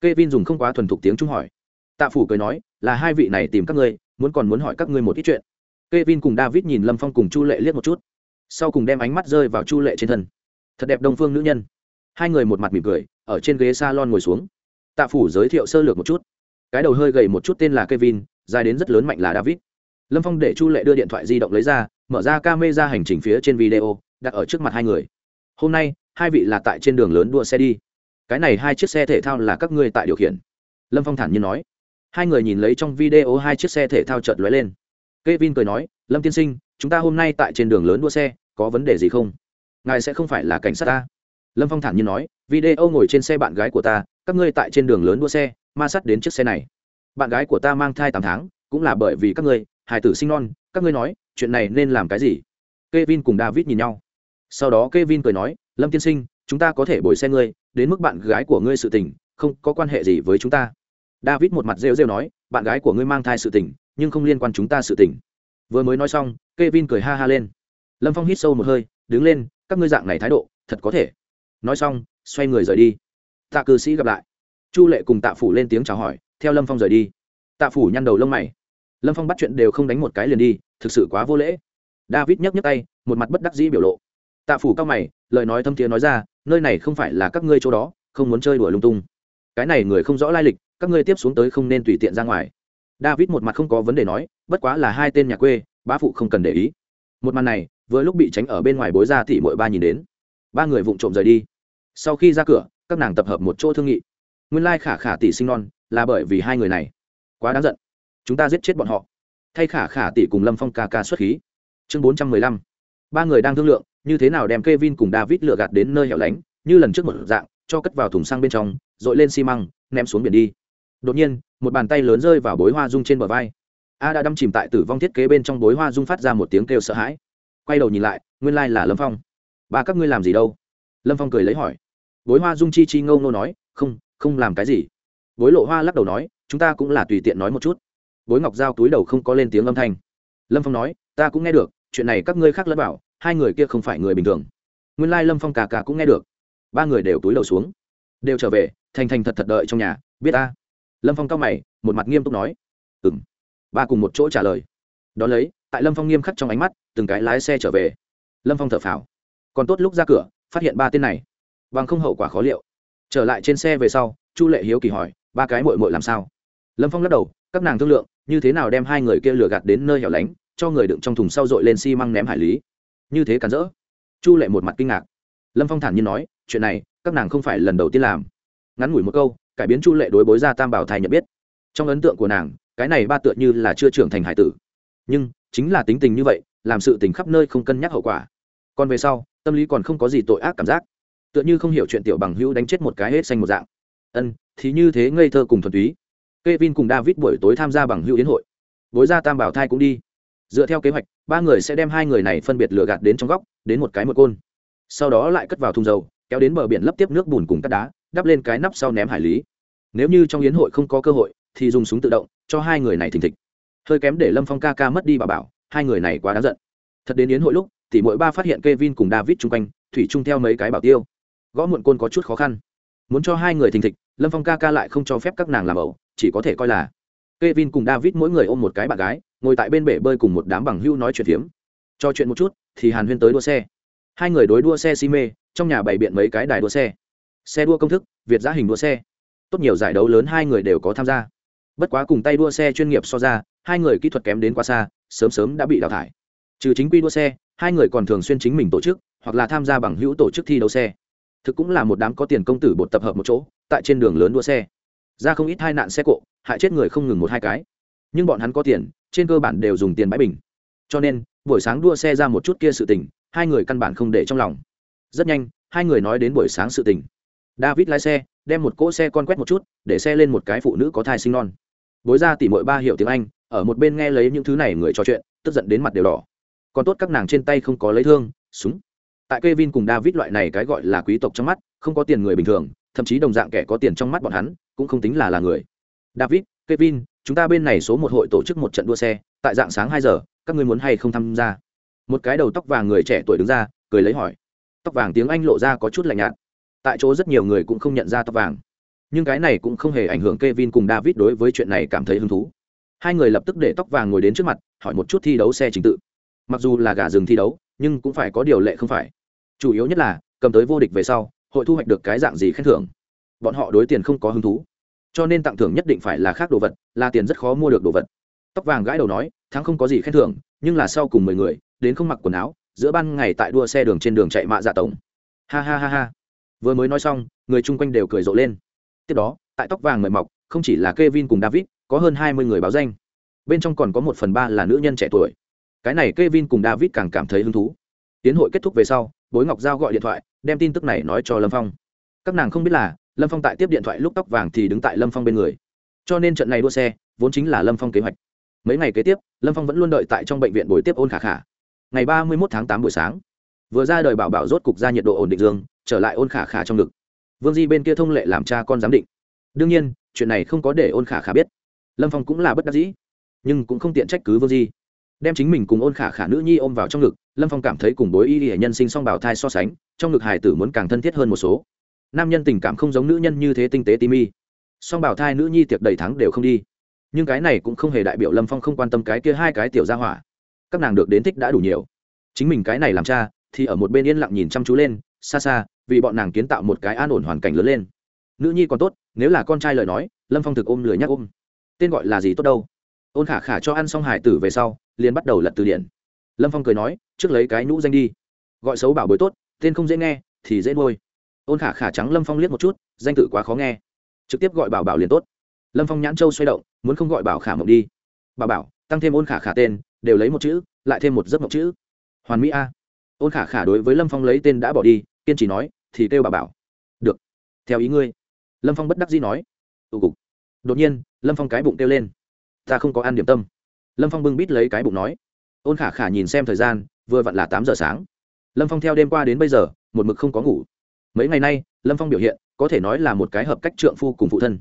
K e vin dùng không quá thuần thục tiếng trung hỏi tạ phủ cười nói, là hai vị này tìm các ngươi, muốn còn muốn hỏi các ngươi một ít chuyện. K e vin cùng david nhìn lâm phong cùng chu lệ liếc một chút. Sau cùng đem ánh mắt rơi vào chu lệ trên thân. Thật đẹp đông phương nữ nhân. Hai người một mặt mỉm cười, ở trên ghế s a lon ngồi xuống. Tạ phủ giới thiệu sơ lược một chút. Cái đầu hơi gầy một chút tên là kevin, dài đến rất lớn mạnh là david. Lâm phong để chu lệ đưa điện thoại di động lấy ra, mở ra ca mê ra hành trình phía trên video, đặt ở trước mặt hai người. Hôm nay, hai vị là tại trên đường lớn đua xe đi. Cái này hai chiếc xe thể thao là các ngươi tại điều khiển. Lâm phong thản nhiên nói hai người nhìn lấy trong video hai chiếc xe thể thao chợt lóe lên. Kevin cười nói, lâm tiên sinh, chúng ta hôm nay tại trên đường lớn đua xe, có vấn đề gì không? Ngài sẽ không phải là cảnh sát ta. Lâm phong thản nhiên nói, video ngồi trên xe bạn gái của ta, các ngươi tại trên đường lớn đua xe, ma sát đến chiếc xe này. Bạn gái của ta mang thai tám tháng, cũng là bởi vì các ngươi hải tử sinh non, các ngươi nói, chuyện này nên làm cái gì? Kevin cùng david nhìn nhau. Sau đó Kevin cười nói, lâm tiên sinh, chúng ta có thể bồi xe ngươi, đến mức bạn gái của ngươi sự tình, không có quan hệ gì với chúng ta david một mặt rêu rêu nói, bạn gái của ngươi mang thai sự tình, nhưng không liên quan chúng ta sự tình. Vừa mới nói xong k e vin cười ha ha lên. Lâm phong hít sâu một hơi, đứng lên, các ngươi dạng này thái độ, thật có thể. Nói xong, xoay người rời đi. Tạ cư sĩ gặp lại. Chu lệ cùng tạ phủ lên tiếng chào hỏi, theo lâm phong rời đi. Tạ phủ nhăn đầu lông mày. Lâm phong bắt chuyện đều không đánh một cái liền đi, thực sự quá vô lễ. David nhấc nhấc tay, một mặt bất đắc dĩ biểu lộ. Tạ phủ cao mày, lời nói thâm thiế nói ra, nơi này không phải là các ngươi chỗ đó, không muốn chơi đùa lung tung. Cái này người không rõ lai lịch các ngươi tiếp xuống tới không nên tùy tiện ra ngoài. David một mặt không có vấn đề nói, bất quá là hai tên nhà quê, bá phụ không cần để ý. Một màn này, vừa lúc bị tránh ở bên ngoài bối ra thì mỗi ba nhìn đến. Ba người vụng trộm rời đi. Sau khi ra cửa, các nàng tập hợp một chỗ thương nghị. Nguyên lai khả khả tỷ sinh non, là bởi vì hai người này. Quá đáng giận. Chúng ta giết chết bọn họ. Thay khả khả tỷ cùng lâm phong ca ca xuất khí. Chương bốn trăm mười lăm. Ba người đang thương lượng, như thế nào đem k e vin cùng david lựa gạt đến nơi hẻo lánh, như lần trước một dạng, cho cất vào thùng xăng bên trong r ộ i lên xi măng, ném xuống biển đi đột nhiên, một bàn tay lớn rơi vào bối hoa dung trên bờ vai. A đã đâm chìm tại tử vong thiết kế bên trong bối hoa dung phát ra một tiếng kêu sợ hãi. Quay đầu nhìn lại, nguyên lai là lâm phong. Ba, các ngươi làm gì đâu? Lâm phong cười lấy hỏi. Bối hoa dung chi chi ngâu nô nói, không không làm cái gì. Bối lộ hoa lắc đầu nói, chúng ta cũng là tùy tiện nói một chút. Bối ngọc giao túi đầu không có lên tiếng âm thanh. Lâm phong nói, ta cũng nghe được, chuyện này các ngươi khác lẫn bảo hai người kia không phải người bình thường. Nguyên lai lâm phong cả cả cũng nghe được. Ba người đều túi đầu xuống. Đều trở về, thành thành thật thật đợi trong nhà, biết ta lâm phong cao mày, một mặt nghiêm túc nói. Ừ m ba cùng một chỗ trả lời. Đón lấy, tại lâm phong nghiêm khắc trong ánh mắt, từng cái lái xe trở về. Lâm phong thở phào. Còn tốt lúc ra cửa, phát hiện ba tên này. Bằng không hậu quả khó liệu. Trở lại trên xe về sau, chu lệ hiếu kỳ hỏi, ba cái mội mội làm sao? Lâm phong lắc đầu, các nàng thương lượng, như thế nào đem hai người kia lừa gạt đến nơi hẻo lánh, cho người đựng trong thùng sau dội lên xi、si、măng ném hải lý? Như thế cản rỡ. Chu lệ một mặt kinh ngạc. Lâm phong thản nhiên nói, chuyện này, các nàng không phải lần đầu tiên làm. Ngắn ngủi một câu cải biến chu lệ đối bối ra tam bảo thai nhận biết. Trong ấn tượng của nàng, cái này ba tựa như là chưa trưởng thành hải tử. Nhưng, chính là tính tình như vậy, làm sự tình khắp nơi không cân nhắc hậu quả. Còn về sau, tâm lý còn không có gì tội ác cảm giác. Tựa như không hiểu chuyện tiểu bằng hữu đánh chết một cái hết xanh một dạng. Ân, thì như thế ngây thơ cùng thuần túy. Kevin cùng David buổi tối tham gia bằng hữu yến hội. Bối ra tam bảo thai cũng đi. Dựa theo kế hoạch, ba người sẽ đem hai người này phân biệt lừa gạt đến trong góc, đến một cái một côn. Sau đó lại cất vào thùng dầu, kéo đến bờ biển lấp tiếp nước bùn cùng cắt đá đắp lên cái nắp sau ném hải lý. Nếu như trong yến hội không có cơ hội, thì dùng súng tự động, cho hai người này thình thịch. Hơi kém để lâm phong ca ca mất đi bà bảo, hai người này quá đáng giận. Thật đến yến hội lúc thì mỗi ba phát hiện k e vin cùng david chung quanh, thủy chung theo mấy cái bảo tiêu. Gõ muộn côn có chút khó khăn. Muốn cho hai người thình thịch, lâm phong ca ca lại không cho phép các nàng làm ẩu, chỉ có thể coi là k e vin cùng david mỗi người ôm một cái bạn gái, ngồi tại bên bể bơi cùng một đám bằng hưu nói chuyện phiếm. Cho chuyện một chút, thì hàn huyên tới đua xe. Hai người đối đua xe si mê, trong nhà bày biện mấy cái đài đua xe xe đua công thức, việt giã hình đua xe. Tốt nhiều giải đấu lớn hai người đều có tham gia. Bất quá cùng tay đua xe chuyên nghiệp so ra, hai người kỹ thuật kém đến quá xa, sớm sớm đã bị đào thải. Trừ chính quy đua xe, hai người còn thường xuyên chính mình tổ chức, hoặc là tham gia bằng hữu tổ chức thi đấu xe. Thực cũng là một đám có tiền công tử bột tập hợp một chỗ, tại trên đường lớn đua xe. Ra không ít hai nạn xe cộ, hại chết người không ngừng một hai cái. Nhưng bọn hắn có tiền, trên cơ bản đều dùng tiền bãi bình. Cho nên, buổi sáng đua xe ra một chút kia sự tình, hai người căn bản không để trong lòng. Rất nhanh, hai người nói đến buổi sáng sự tình david lái xe, đem một cỗ xe con quét một chút, để xe lên một cái phụ nữ có thai sinh non. Bối ra tỉ muội ba hiệu tiếng anh, ở một bên nghe lấy những thứ này người trò chuyện, tức giận đến mặt đều đỏ. Còn tốt các nàng trên tay không có lấy thương, súng. Tại k e vin cùng david loại này cái gọi là quý tộc trong mắt, không có tiền người bình thường, thậm chí đồng dạng kẻ có tiền trong mắt bọn hắn, cũng không tính là là người. David, kevin, chúng ta bên này số một hội tổ chức một trận đua xe, tại dạng sáng hai giờ, các ngươi muốn hay không tham gia? Một cái đầu tóc vàng người trẻ tuổi đứng ra, cười lấy hỏi. Tóc vàng tiếng anh lộ ra có chút lạnh nhạt tại chỗ rất nhiều người cũng không nhận ra tóc vàng. Nhưng cái này cũng không hề ảnh hưởng k e vin cùng david đối với chuyện này cảm thấy hứng thú. Hai người lập tức để tóc vàng ngồi đến trước mặt, hỏi một chút thi đấu xe trình tự. Mặc dù là gà rừng thi đấu, nhưng cũng phải có điều lệ không phải. Chủ yếu nhất là, cầm tới vô địch về sau, hội thu hoạch được cái dạng gì khen thưởng. Bọn họ đối tiền không có hứng thú. Cho nên tặng thưởng nhất định phải là khác đồ vật, là tiền rất khó mua được đồ vật. Tóc vàng gãi đầu nói, thắng không có gì khen thưởng, nhưng là sau cùng mười người, đến không mặc quần áo, giữa ban ngày tại đua xe đường trên đường chạy mạ dạ tổng. Ha ha ha ha vừa mới nói xong, người chung quanh đều cười rộ lên. Tiếp đó, tại tóc vàng mời mọc, không chỉ là k e vin cùng david, có hơn hai mươi người báo danh. Bên trong còn có một phần ba là nữ nhân trẻ tuổi. Cái này k e vin cùng david càng cảm thấy hứng thú. Tiến hội kết thúc về sau, bối ngọc giao gọi điện thoại, đem tin tức này nói cho lâm phong. Các nàng không biết là, lâm phong tại tiếp điện thoại lúc tóc vàng thì đứng tại lâm phong bên người. Cho nên trận này đua xe, vốn chính là lâm phong kế hoạch. Mấy ngày kế tiếp, lâm phong vẫn luôn đợi tại trong bệnh viện buổi tiếp ôn khả khả. Ngày ba mươi một tháng tám buổi sáng, vừa ra đời bảo bảo rốt cục ra nhiệt độ ổn định dương trở lại ôn khả khả trong ngực. Vương di bên kia thông lệ làm cha con giám định. Đương nhiên, chuyện này không có để ôn khả khả biết. Lâm phong cũng là bất đắc dĩ, nhưng cũng không tiện trách cứ vương di. Đem chính mình cùng ôn khả khả nữ nhi ôm vào trong ngực, lâm phong cảm thấy cùng bối y hệ nhân sinh song bảo thai so sánh, trong ngực hài tử muốn càng thân thiết hơn một số. Nam nhân tình cảm không giống nữ nhân như thế tinh tế timi. Song bảo thai nữ nhi tiệc đầy thắng đều không đi. Nhưng cái này cũng không hề đại biểu lâm phong không quan tâm cái kia hai cái tiểu gia hỏa. Các nàng được đến thích đã đủ nhiều. Chính mình cái này làm cha, thì ở một bên yên lặng nhìn chăm chú lên, xa xa vì bọn nàng kiến tạo một cái an ổn hoàn cảnh lớn lên. Nữ nhi còn tốt, nếu là con trai lời nói, lâm phong thực ôm lười nhắc ôm. Tên gọi là gì tốt đâu? Ôn khả khả cho ăn xong hải tử về sau, liền bắt đầu lật từ điển. Lâm phong cười nói, trước lấy cái nhũ danh đi. Gọi xấu bảo bối tốt, tên không dễ nghe, thì dễ nuôi. Ôn khả khả trắng lâm phong liếc một chút, danh tự quá khó nghe. Trực tiếp gọi bảo bảo liền tốt. Lâm phong nhãn châu xoay động, muốn không gọi bảo khả mộng đi. Bảo bảo, tăng thêm ôn khả khả tên, đều lấy một chữ, lại thêm một giấc mộng chữ. Hoàn mỹ a. Ôn khả khả đối với lâm phong lấy tên đã bỏ đi kiên trì nói, thì kêu bà bảo, được, theo ý ngươi. Lâm phong bất đắc dĩ nói, tụ cục. Đột nhiên, lâm phong cái bụng kêu lên, ta không có ăn điểm tâm. Lâm phong bưng bít lấy cái bụng nói, ôn khả khả nhìn xem thời gian, vừa vặn là tám giờ sáng. Lâm phong theo đêm qua đến bây giờ, một mực không có ngủ. Mấy ngày nay, lâm phong biểu hiện, có thể nói là một cái hợp cách trượng phu cùng phụ thân.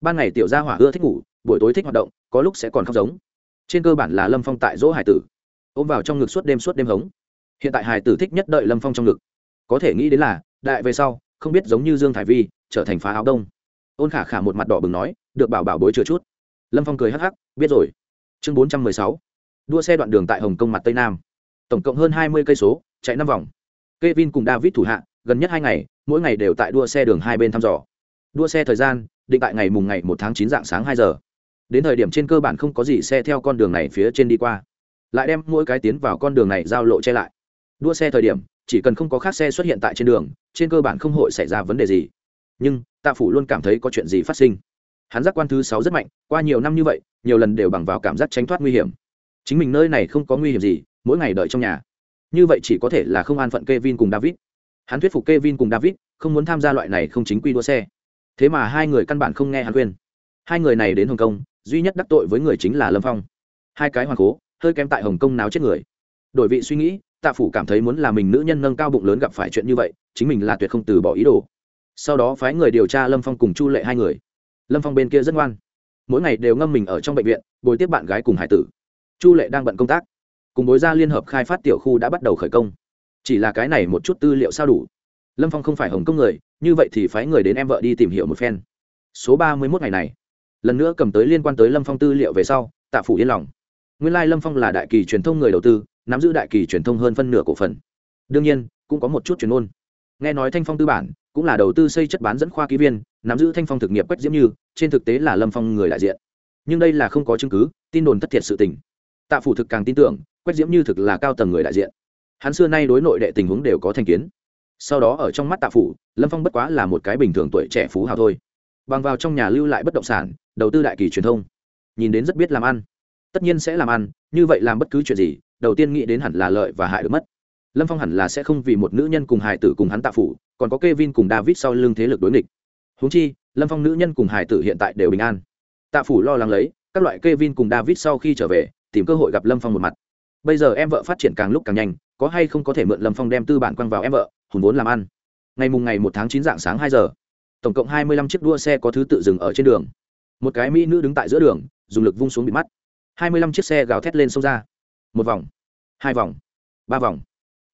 Ban ngày tiểu gia hỏa ưa thích ngủ, buổi tối thích hoạt động, có lúc sẽ còn khóc giống. Trên cơ bản là lâm phong tại dỗ hải tử, ôm vào trong ngực suốt đêm suốt đêm hống. Hiện tại hải tử thích nhất đợi lâm phong trong ngực có thể nghĩ đến là, đại về sau, không biết giống như dương thải vi, trở thành phá áo đông. Ôn khả khả một mặt đỏ bừng nói, được bảo bảo bối chừa chút. Lâm phong cười hắc hắc, biết rồi. Chương bốn trăm mười sáu. Đua xe đoạn đường tại hồng kông mặt tây nam. Tổng cộng hơn hai mươi cây số, chạy năm vòng. K e vin cùng david thủ hạ, gần nhất hai ngày, mỗi ngày đều tại đua xe đường hai bên thăm dò. Đua xe thời gian, định tại ngày mùng ngày một tháng chín dạng sáng hai giờ. Đến thời điểm trên cơ bản không có gì xe theo con đường này phía trên đi qua. Lại đem mỗi cái tiến vào con đường này giao lộ che lại. Đua xe thời điểm chỉ cần không có khác xe xuất hiện tại trên đường trên cơ bản không hội xảy ra vấn đề gì nhưng tạ phủ luôn cảm thấy có chuyện gì phát sinh hắn giác quan thứ sáu rất mạnh qua nhiều năm như vậy nhiều lần đều bằng vào cảm giác tránh thoát nguy hiểm chính mình nơi này không có nguy hiểm gì mỗi ngày đợi trong nhà như vậy chỉ có thể là không an phận Kevin cùng David. Hắn thuyết phục Kevin cùng David không muốn tham gia loại này không chính quy đua xe. Thế mà hai người căn bản không nghe hắn khuyên. Hai người này đến Hồng Kông, duy nhất đắc tội với người chính là Lâm Phong. Hai cái hoàng cố, hơi kém tại Hồng Kông náo chết người. Đổi vị suy nghĩ, Tạ phủ cảm thấy muốn là mình nữ nhân nâng cao bụng lớn gặp phải chuyện như vậy, chính mình là tuyệt không từ bỏ ý đồ. Sau đó phái người điều tra Lâm Phong cùng Chu Lệ hai người. Lâm Phong bên kia rất ngoan, mỗi ngày đều ngâm mình ở trong bệnh viện, bồi tiếp bạn gái cùng hải tử. Chu Lệ đang bận công tác cùng bối gia liên hợp khai phát tiểu khu đã bắt đầu khởi công chỉ là cái này một chút tư liệu sao đủ lâm phong không phải hồng công người như vậy thì phái người đến em vợ đi tìm hiểu một phen số ba mươi mốt ngày này lần nữa cầm tới liên quan tới lâm phong tư liệu về sau tạ phủ yên lòng nguyên lai lâm phong là đại kỳ truyền thông người đầu tư nắm giữ đại kỳ truyền thông hơn phân nửa cổ phần. Đương nhiên, cũng có một chút truyền môn. Nghe nói thanh phong tư bản cũng là đầu tư xây chất bán dẫn khoa ký viên, nắm giữ thanh phong thực nghiệp quách diễm như, trên thực tế là lâm phong người đại diện. Nhưng đây là không có chứng cứ, tin đồn thất thiệt sự tình. Tạ phủ thực càng tin tưởng, quách diễm như thực là cao tầng người đại diện. Hắn xưa nay đối nội đệ tình huống đều có thành kiến. Sau đó ở trong mắt tạ phủ, lâm phong bất quá là một cái bình thường tuổi trẻ phú hào thôi. Bằng vào trong nhà lưu lại bất động sản, đầu tư đại kỳ truyền thông, nhìn đến rất biết làm ăn. Tất nhiên sẽ làm ăn, như vậy làm bất cứ chuyện gì đầu tiên nghĩ đến hẳn là lợi và hại được mất. Lâm phong hẳn là sẽ không vì một nữ nhân cùng hài tử cùng hắn tạ phủ, còn có k e vin cùng david sau lưng thế lực đối nghịch. Húng chi, lâm phong nữ nhân cùng hài tử hiện tại đều bình an. Tạ phủ lo lắng lấy, các loại k e vin cùng david sau khi trở về, tìm cơ hội gặp lâm phong một mặt. Bây giờ em vợ phát triển càng lúc càng nhanh, có hay không có thể mượn lâm phong đem tư bản quăng vào em vợ, hùn vốn làm ăn. Ngày mùng ngày một tháng chín dạng sáng hai giờ, tổng cộng hai mươi lăm chiếc đua xe có thứ tự dừng ở trên đường. Một cái mỹ nữ đứng tại giữa đường, dùng lực vung xuống bị mắt. Hai mươi lăm chiếc xe gào thét lên sông ra một vòng. Hai vòng. Ba vòng.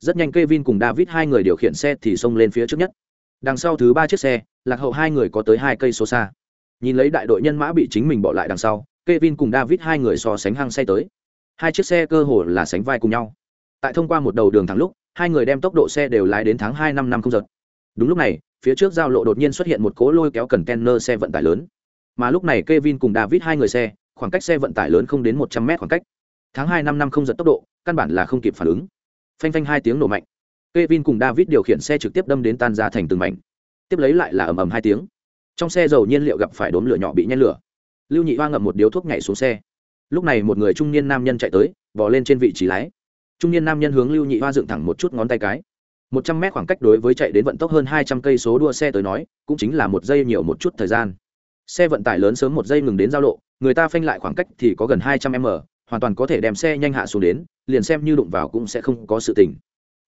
Rất nhanh k e vin cùng david hai người điều khiển xe thì xông lên phía trước nhất. Đằng sau thứ ba chiếc xe lạc hậu hai người có tới hai cây số xa. Nhìn lấy đại đội nhân mã bị chính mình bỏ lại đằng sau k e vin cùng david hai người so sánh hăng say tới. Hai chiếc xe cơ hồ là sánh vai cùng nhau. Tại thông qua một đầu đường thẳng lúc hai người đem tốc độ xe đều lái đến tháng hai năm năm không giật đúng lúc này phía trước giao lộ đột nhiên xuất hiện một cố lôi kéo cần tenner xe vận tải lớn. Mà lúc này Kevin cùng David hai người xe, khoảng cách xe vận tải lớn không đến một trăm mét khoảng cách. Tháng hai năm năm không giật tốc độ, căn bản là không kịp phản ứng. Phanh phanh hai tiếng nổ mạnh. Kevin cùng David điều khiển xe trực tiếp đâm đến tan ra thành từng mảnh. Tiếp lấy lại là ầm ầm hai tiếng. Trong xe dầu nhiên liệu gặp phải đốm lửa nhỏ bị nhen lửa. Lưu Nhị Hoa ngậm một điếu thuốc nhảy xuống xe lúc này một người trung niên nam nhân chạy tới bỏ lên trên vị trí lái trung niên nam nhân hướng lưu nhị hoa dựng thẳng một chút ngón tay cái một trăm mét khoảng cách đối với chạy đến vận tốc hơn hai trăm cây số đua xe tới nói cũng chính là một giây nhiều một chút thời gian xe vận tải lớn sớm một giây ngừng đến giao lộ người ta phanh lại khoảng cách thì có gần hai trăm m hoàn toàn có thể đem xe nhanh hạ xuống đến, liền xem như đụng vào cũng sẽ không có sự tình.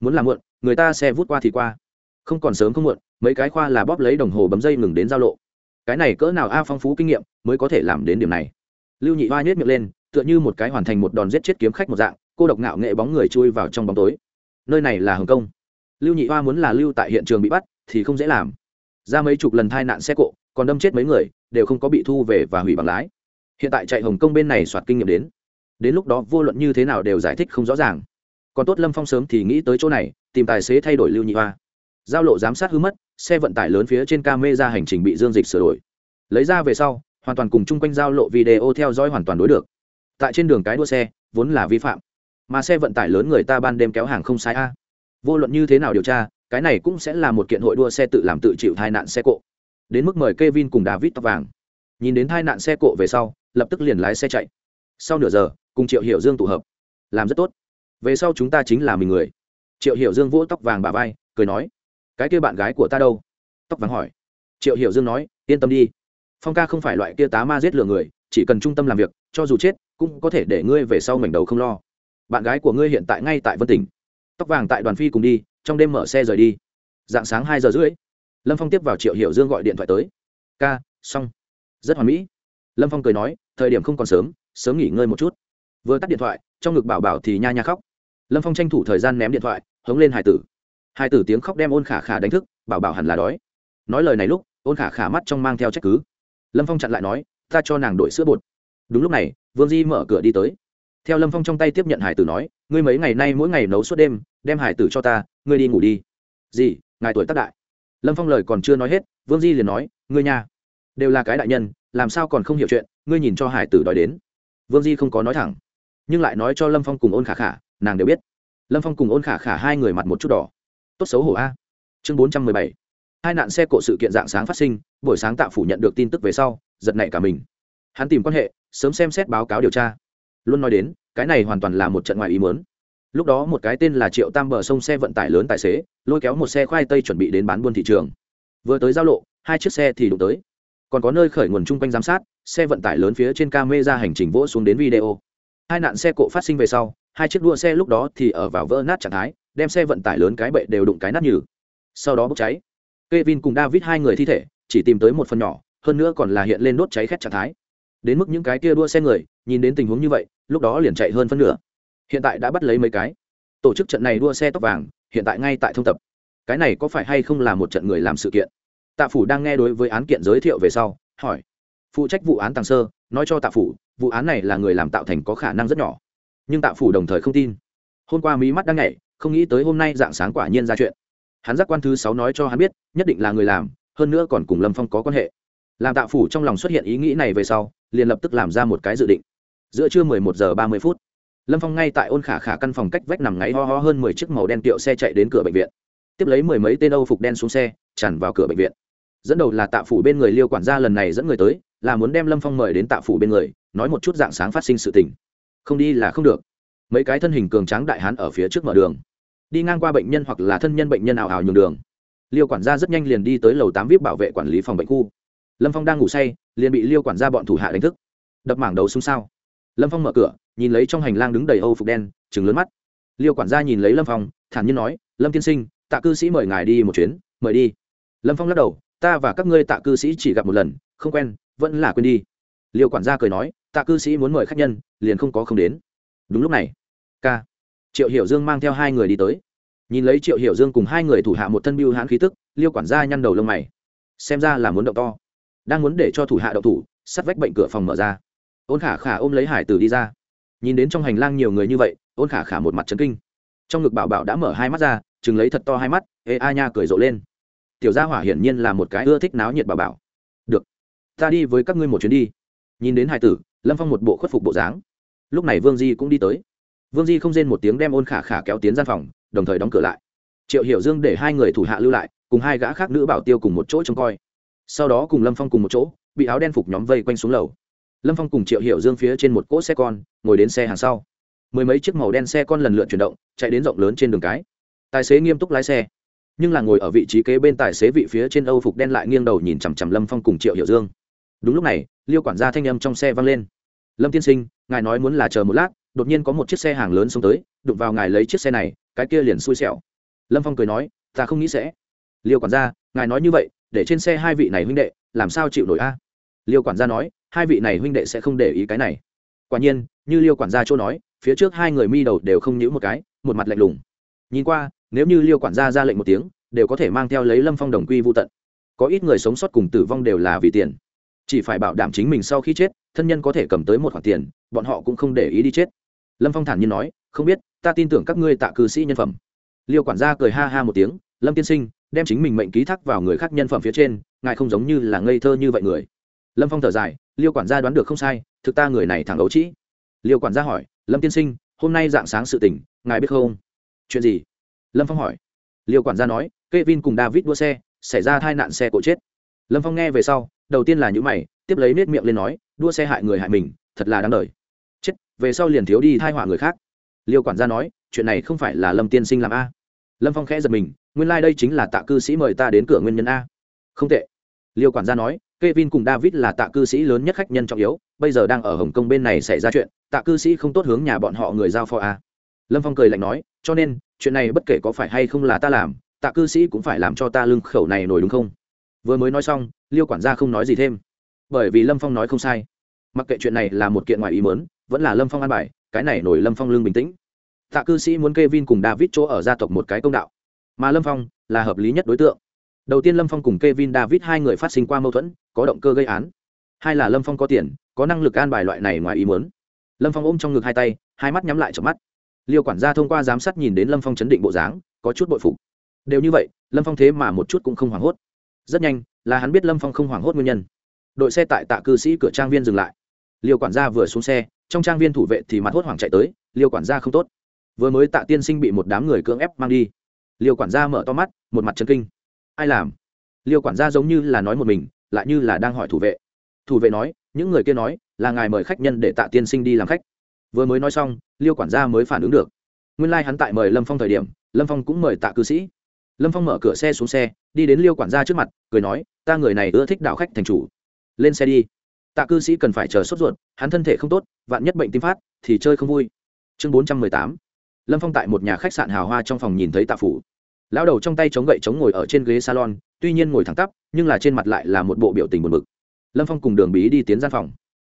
Muốn làm muộn, người ta xe vút qua thì qua. Không còn sớm không muộn, mấy cái khoa là bóp lấy đồng hồ bấm dây ngừng đến giao lộ. Cái này cỡ nào a phong phú kinh nghiệm mới có thể làm đến điểm này. Lưu nhị hoa nhét miệng lên, tựa như một cái hoàn thành một đòn giết chết kiếm khách một dạng, cô độc ngạo nghệ bóng người chui vào trong bóng tối. Nơi này là hồng kông. Lưu nhị hoa muốn là lưu tại hiện trường bị bắt, thì không dễ làm. Ra mấy chục lần tai nạn xe cộ, còn đâm chết mấy người, đều không có bị thu về và hủy bằng lái. Hiện tại chạy hồng kông bên này soạt kinh nghiệm đến đến lúc đó vô luận như thế nào đều giải thích không rõ ràng. Còn tốt lâm phong sớm thì nghĩ tới chỗ này, tìm tài xế thay đổi lưu nhị hoa. Giao lộ giám sát hư mất, xe vận tải lớn phía trên ca mê ra hành trình bị dương dịch sửa đổi. Lấy ra về sau, hoàn toàn cùng chung quanh giao lộ video theo dõi hoàn toàn đối được. Tại trên đường cái đua xe, vốn là vi phạm. Mà xe vận tải lớn người ta ban đêm kéo hàng không sai a. Vô luận như thế nào điều tra, cái này cũng sẽ là một kiện hội đua xe tự làm tự chịu tai nạn xe cộ. Đến mức mời Kevin cùng David tóc vàng. Nhìn đến tai nạn xe cộ về sau, lập tức liền lái xe chạy sau nửa giờ, cùng triệu hiểu dương tụ hợp. Làm rất tốt. Về sau chúng ta chính là mình người. Triệu hiểu dương vỗ tóc vàng bà vai, cười nói, cái kia bạn gái của ta đâu? Tóc vàng hỏi. Triệu hiểu dương nói, yên tâm đi. Phong ca không phải loại kia tá ma giết lừa người, chỉ cần trung tâm làm việc, cho dù chết, cũng có thể để ngươi về sau mảnh đầu không lo. Bạn gái của ngươi hiện tại ngay tại vân tỉnh. Tóc vàng tại đoàn phi cùng đi, trong đêm mở xe rời đi. Dạng sáng hai giờ rưỡi, lâm phong tiếp vào triệu hiểu dương gọi điện thoại tới. Ca, xong. Rất hoàn mỹ. Lâm phong cười nói, thời điểm không còn sớm sớm nghỉ ngơi một chút. Vừa tắt điện thoại, trong ngực bảo bảo thì nha nha khóc. Lâm phong tranh thủ thời gian ném điện thoại, hống lên hải tử. Hải tử tiếng khóc đem ôn khả khả đánh thức, bảo bảo hẳn là đói. Nói lời này lúc, ôn khả khả mắt trong mang theo trách cứ. Lâm phong chặn lại nói, ta cho nàng đổi sữa bột. Đúng lúc này, vương di mở cửa đi tới. Theo lâm phong trong tay tiếp nhận hải tử nói, ngươi mấy ngày nay mỗi ngày nấu suốt đêm, đem hải tử cho ta, ngươi đi ngủ đi. Gì? Ngài tuổi tác đại. Lâm phong lời còn chưa nói hết, vương di liền nói, ngươi nha, đều là cái đại nhân, làm sao còn không hiểu chuyện, ngươi nhìn cho hải tử đòi đến vương di không có nói thẳng, nhưng lại nói cho lâm phong cùng ôn khả khả, nàng đều biết. Lâm phong cùng ôn khả khả hai người mặt một chút đỏ. Tốt xấu hổ a. Chương bốn trăm mười bảy. Hai nạn xe cộ sự kiện dạng sáng phát sinh, buổi sáng tạ phủ nhận được tin tức về sau, giật nảy cả mình. Hắn tìm quan hệ, sớm xem xét báo cáo điều tra. Luôn nói đến, cái này hoàn toàn là một trận ngoài ý mớn lúc đó một cái tên là triệu tam bờ sông xe vận tải lớn tài xế, lôi kéo một xe khoai tây chuẩn bị đến bán buôn thị trường. Vừa tới giao lộ, hai chiếc xe thì đụng tới còn có nơi khởi nguồn chung quanh giám sát, xe vận tải lớn phía trên camera hành trình vỗ xuống đến video. Hai nạn xe cộ phát sinh về sau, hai chiếc đua xe lúc đó thì ở vào vỡ nát trạng thái, đem xe vận tải lớn cái bệ đều đụng cái nát nhừ. Sau đó bốc cháy. Kevin cùng David hai người thi thể, chỉ tìm tới một phần nhỏ, hơn nữa còn là hiện lên đốt cháy khét trạng thái. Đến mức những cái kia đua xe người, nhìn đến tình huống như vậy, lúc đó liền chạy hơn phân nửa. Hiện tại đã bắt lấy mấy cái. Tổ chức trận này đua xe tóc vàng, hiện tại ngay tại thông tập. Cái này có phải hay không là một trận người làm sự kiện? Tạ phủ đang nghe đối với án kiện giới thiệu về sau, hỏi, phụ trách vụ án tàng sơ, nói cho tạ phủ, vụ án này là người làm tạo thành có khả năng rất nhỏ. Nhưng tạ phủ đồng thời không tin. Hôm qua mí mắt đang nhảy, không nghĩ tới hôm nay dạng sáng quả nhiên ra chuyện. Hắn giác quan thứ sáu nói cho hắn biết, nhất định là người làm, hơn nữa còn cùng lâm phong có quan hệ. Làm tạ phủ trong lòng xuất hiện ý nghĩ này về sau, liền lập tức làm ra một cái dự định. Giữa trưa mười một giờ ba mươi phút, lâm phong ngay tại ôn khả khả căn phòng cách vách nằm ngáy ho ho hơn mười chiếc màu đen tiệu xe chạy đến cửa bệnh viện tiếp lấy mười mấy tên âu phục đen xuống xe, tràn vào cửa bệnh viện. Dẫn đầu là tạ phủ bên người liêu quản gia lần này dẫn người tới, là muốn đem lâm phong mời đến tạ phủ bên người, nói một chút dạng sáng phát sinh sự tình. Không đi là không được. Mấy cái thân hình cường tráng đại hán ở phía trước mở đường. Đi ngang qua bệnh nhân hoặc là thân nhân bệnh nhân ảo ảo nhường đường. Liêu quản gia rất nhanh liền đi tới lầu tám vip bảo vệ quản lý phòng bệnh khu. Lâm phong đang ngủ say, liền bị liêu quản gia bọn thủ hạ đánh thức. Đập mảng đầu xuống sao. Lâm phong mở cửa, nhìn lấy trong hành lang đứng đầy âu phục đen chừng lớn mắt. Liêu quản gia nhìn lấy lâm phong, thản nhiên nói, lâm tiên sinh tạ cư sĩ mời ngài đi một chuyến, mời đi. Lâm phong lắc đầu, ta và các ngươi tạ cư sĩ chỉ gặp một lần, không quen, vẫn là quên đi. Liêu quản gia cười nói, tạ cư sĩ muốn mời khách nhân, liền không có không đến. Đúng lúc này, k, triệu hiểu dương mang theo hai người đi tới. Nhìn lấy triệu hiểu dương cùng hai người thủ hạ một thân biêu hãn khí tức, liêu quản gia nhăn đầu lông mày. Xem ra là muốn động to. Đang muốn để cho thủ hạ động thủ, sắt vách bệnh cửa phòng mở ra. Ôn khả khả ôm lấy hải tử đi ra. Nhìn đến trong hành lang nhiều người như vậy, ôn khả khả một mặt trấn kinh. Trong ngực bảo bảo đã mở hai mắt ra chừng lấy thật to hai mắt, ê, a nha cười rộ lên. Tiểu gia hỏa hiển nhiên là một cái ưa thích náo nhiệt bà bảo. Được, ta đi với các ngươi một chuyến đi. Nhìn đến hải tử, lâm phong một bộ khuất phục bộ dáng. Lúc này vương di cũng đi tới. Vương di không rên một tiếng đem ôn khả khả kéo tiến gian phòng, đồng thời đóng cửa lại. Triệu hiểu dương để hai người thủ hạ lưu lại, cùng hai gã khác nữ bảo tiêu cùng một chỗ trông coi. Sau đó cùng lâm phong cùng một chỗ, bị áo đen phục nhóm vây quanh xuống lầu. Lâm phong cùng triệu hiểu dương phía trên một cỗ xe con, ngồi đến xe hàng sau. Mười mấy chiếc màu đen xe con lần lượt chuyển động, chạy đến rộng lớn trên đường cái tài xế nghiêm túc lái xe. Nhưng là ngồi ở vị trí kế bên tài xế vị phía trên âu phục đen lại nghiêng đầu nhìn chằm chằm lâm phong cùng triệu hiểu dương. Đúng lúc này, liêu quản gia thanh âm trong xe vang lên. Lâm tiên sinh, ngài nói muốn là chờ một lát, đột nhiên có một chiếc xe hàng lớn xông tới, đụng vào ngài lấy chiếc xe này, cái kia liền xui xẻo. Lâm phong cười nói, ta không nghĩ sẽ. Liêu quản gia, ngài nói như vậy, để trên xe hai vị này huynh đệ, làm sao chịu nổi a? Liêu quản gia nói, hai vị này huynh đệ sẽ không để ý cái này. Quả nhiên, như liêu quản gia chỗ nói, phía trước hai người mi đầu đều không nhữ một cái, một mặt lạnh lùng. Nhìn qua nếu như liêu quản gia ra lệnh một tiếng, đều có thể mang theo lấy lâm phong đồng quy vô tận. Có ít người sống sót cùng tử vong đều là vì tiền. Chỉ phải bảo đảm chính mình sau khi chết, thân nhân có thể cầm tới một khoản tiền, bọn họ cũng không để ý đi chết. Lâm phong thản nhiên nói, không biết, ta tin tưởng các ngươi tạ cư sĩ nhân phẩm. Liêu quản gia cười ha ha một tiếng, lâm tiên sinh, đem chính mình mệnh ký thác vào người khác nhân phẩm phía trên, ngài không giống như là ngây thơ như vậy người. Lâm phong thở dài, liêu quản gia đoán được không sai, thực ta người này thẳng ấu trĩ liêu quản gia hỏi, lâm tiên sinh, hôm nay dạng sáng sự tỉnh ngài biết không? Chuyện gì? Lâm phong hỏi. Liêu quản gia nói k e vin cùng david đua xe, xảy ra tai nạn xe cộ chết. Lâm phong nghe về sau, đầu tiên là những mày, tiếp lấy nết miệng lên nói, đua xe hại người hại mình, thật là đáng đời. Chết, về sau liền thiếu đi thai họa người khác. Liêu quản gia nói, chuyện này không phải là lâm tiên sinh làm a. Lâm phong khẽ giật mình, nguyên lai、like、đây chính là tạ cư sĩ mời ta đến cửa nguyên nhân a. Không tệ. Liêu quản gia nói k e vin cùng david là tạ cư sĩ lớn nhất khách nhân trọng yếu, bây giờ đang ở hồng kông bên này xảy ra chuyện, tạ cư sĩ không tốt hướng nhà bọn họ người giao phó a lâm phong cười lạnh nói, cho nên, chuyện này bất kể có phải hay không là ta làm, tạ cư sĩ cũng phải làm cho ta lưng khẩu này nổi đúng không? Vừa mới nói xong, liêu quản gia không nói gì thêm. Bởi vì lâm phong nói không sai. Mặc kệ chuyện này là một kiện ngoài ý mớn vẫn là lâm phong an bài, cái này nổi lâm phong lưng bình tĩnh. Tạ cư sĩ muốn k e vin cùng david chỗ ở gia tộc một cái công đạo. Mà lâm phong là hợp lý nhất đối tượng. Đầu tiên lâm phong cùng k e vin david hai người phát sinh qua mâu thuẫn, có động cơ gây án. Hai là lâm phong có tiền, có năng lực an bài loại này ngoài ý mớn lâm phong ôm trong ngực hai tay, hai mắt nhắm lại trong mắt liêu quản gia thông qua giám sát nhìn đến lâm phong chấn định bộ dáng, có chút bội phục. Đều như vậy, lâm phong thế mà một chút cũng không hoảng hốt. Rất nhanh, là hắn biết lâm phong không hoảng hốt nguyên nhân. Đội xe tại tạ cư sĩ cửa trang viên dừng lại. Liêu quản gia vừa xuống xe, trong trang viên thủ vệ thì mặt hốt hoảng chạy tới, liêu quản gia không tốt. Vừa mới tạ tiên sinh bị một đám người cưỡng ép mang đi. Liêu quản gia mở to mắt, một mặt chân kinh. Ai làm? Liêu quản gia giống như là nói một mình, lại như là đang hỏi thủ vệ. Thủ vệ nói, những người kia nói là ngài mời khách nhân để tạ tiên sinh đi làm khách vừa mới nói xong, liêu quản gia mới phản ứng được. Nguyên lai、like、hắn tại mời lâm phong thời điểm, lâm phong cũng mời tạ cư sĩ. Lâm phong mở cửa xe xuống xe, đi đến liêu quản gia trước mặt, cười nói, ta người này ưa thích đạo khách thành chủ. Lên xe đi. Tạ cư sĩ cần phải chờ sốt ruột, hắn thân thể không tốt, vạn nhất bệnh tim phát, thì chơi không vui. Chương bốn trăm mười tám. Lâm phong tại một nhà khách sạn hào hoa trong phòng nhìn thấy tạ phủ. Lão đầu trong tay chống gậy chống ngồi ở trên ghế salon, tuy nhiên ngồi thẳng tắp, nhưng là trên mặt lại là một bộ biểu tình buồn bực. Lâm phong cùng đường bí đi tiến gian phòng.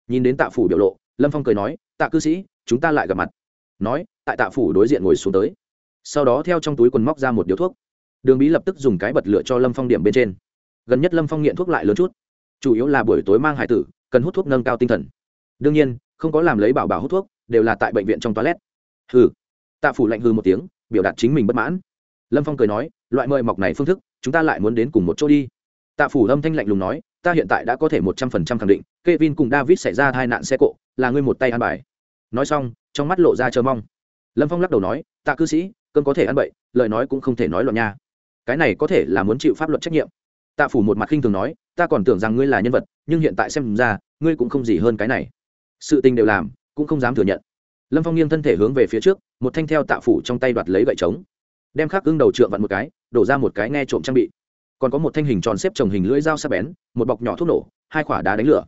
Nhìn đến tạ phủ biểu lộ lâm phong cười nói, tạ cư sĩ, chúng ta lại gặp mặt. Nói, tại tạ phủ đối diện ngồi xuống tới. Sau đó theo trong túi quần móc ra một điếu thuốc. Đường bí lập tức dùng cái bật lửa cho lâm phong điểm bên trên. Gần nhất lâm phong nghiện thuốc lại lớn chút. Chủ yếu là buổi tối mang hải tử, cần hút thuốc nâng cao tinh thần. Đương nhiên, không có làm lấy bảo bảo hút thuốc, đều là tại bệnh viện trong toilet. Hừ. Tạ phủ lạnh hư một tiếng, biểu đạt chính mình bất mãn. Lâm phong cười nói, loại mời mọc này phương thức, chúng ta lại muốn đến cùng một chỗ đi. Tạ phủ lâm thanh lạnh lùng nói, ta hiện tại đã có thể một trăm phần trăm khẳng định k e vin cùng david xảy ra tai nạn xe cộ là ngươi một tay ăn bài. Nói xong, trong mắt lộ ra chờ mong. Lâm phong lắc đầu nói, tạ cư sĩ cơn có thể ăn bậy, lời nói cũng không thể nói loạn nha. Cái này có thể là muốn chịu pháp luật trách nhiệm. Tạ phủ một mặt khinh thường nói, ta còn tưởng rằng ngươi là nhân vật, nhưng hiện tại xem ra, ngươi cũng không gì hơn cái này. Sự tình đều làm, cũng không dám thừa nhận. Lâm phong nghiêng thân thể hướng về phía trước, một thanh theo tạ phủ trong tay đoạt lấy gậy trống. Đem khắc ưng đầu trượng vặn một cái, đổ ra một cái nghe trộm trang bị. Còn có một thanh hình tròn xếp trồng hình lưỡi dao sắc bén, một bọc nhỏ thuốc nổ, hai quả đá đánh lửa.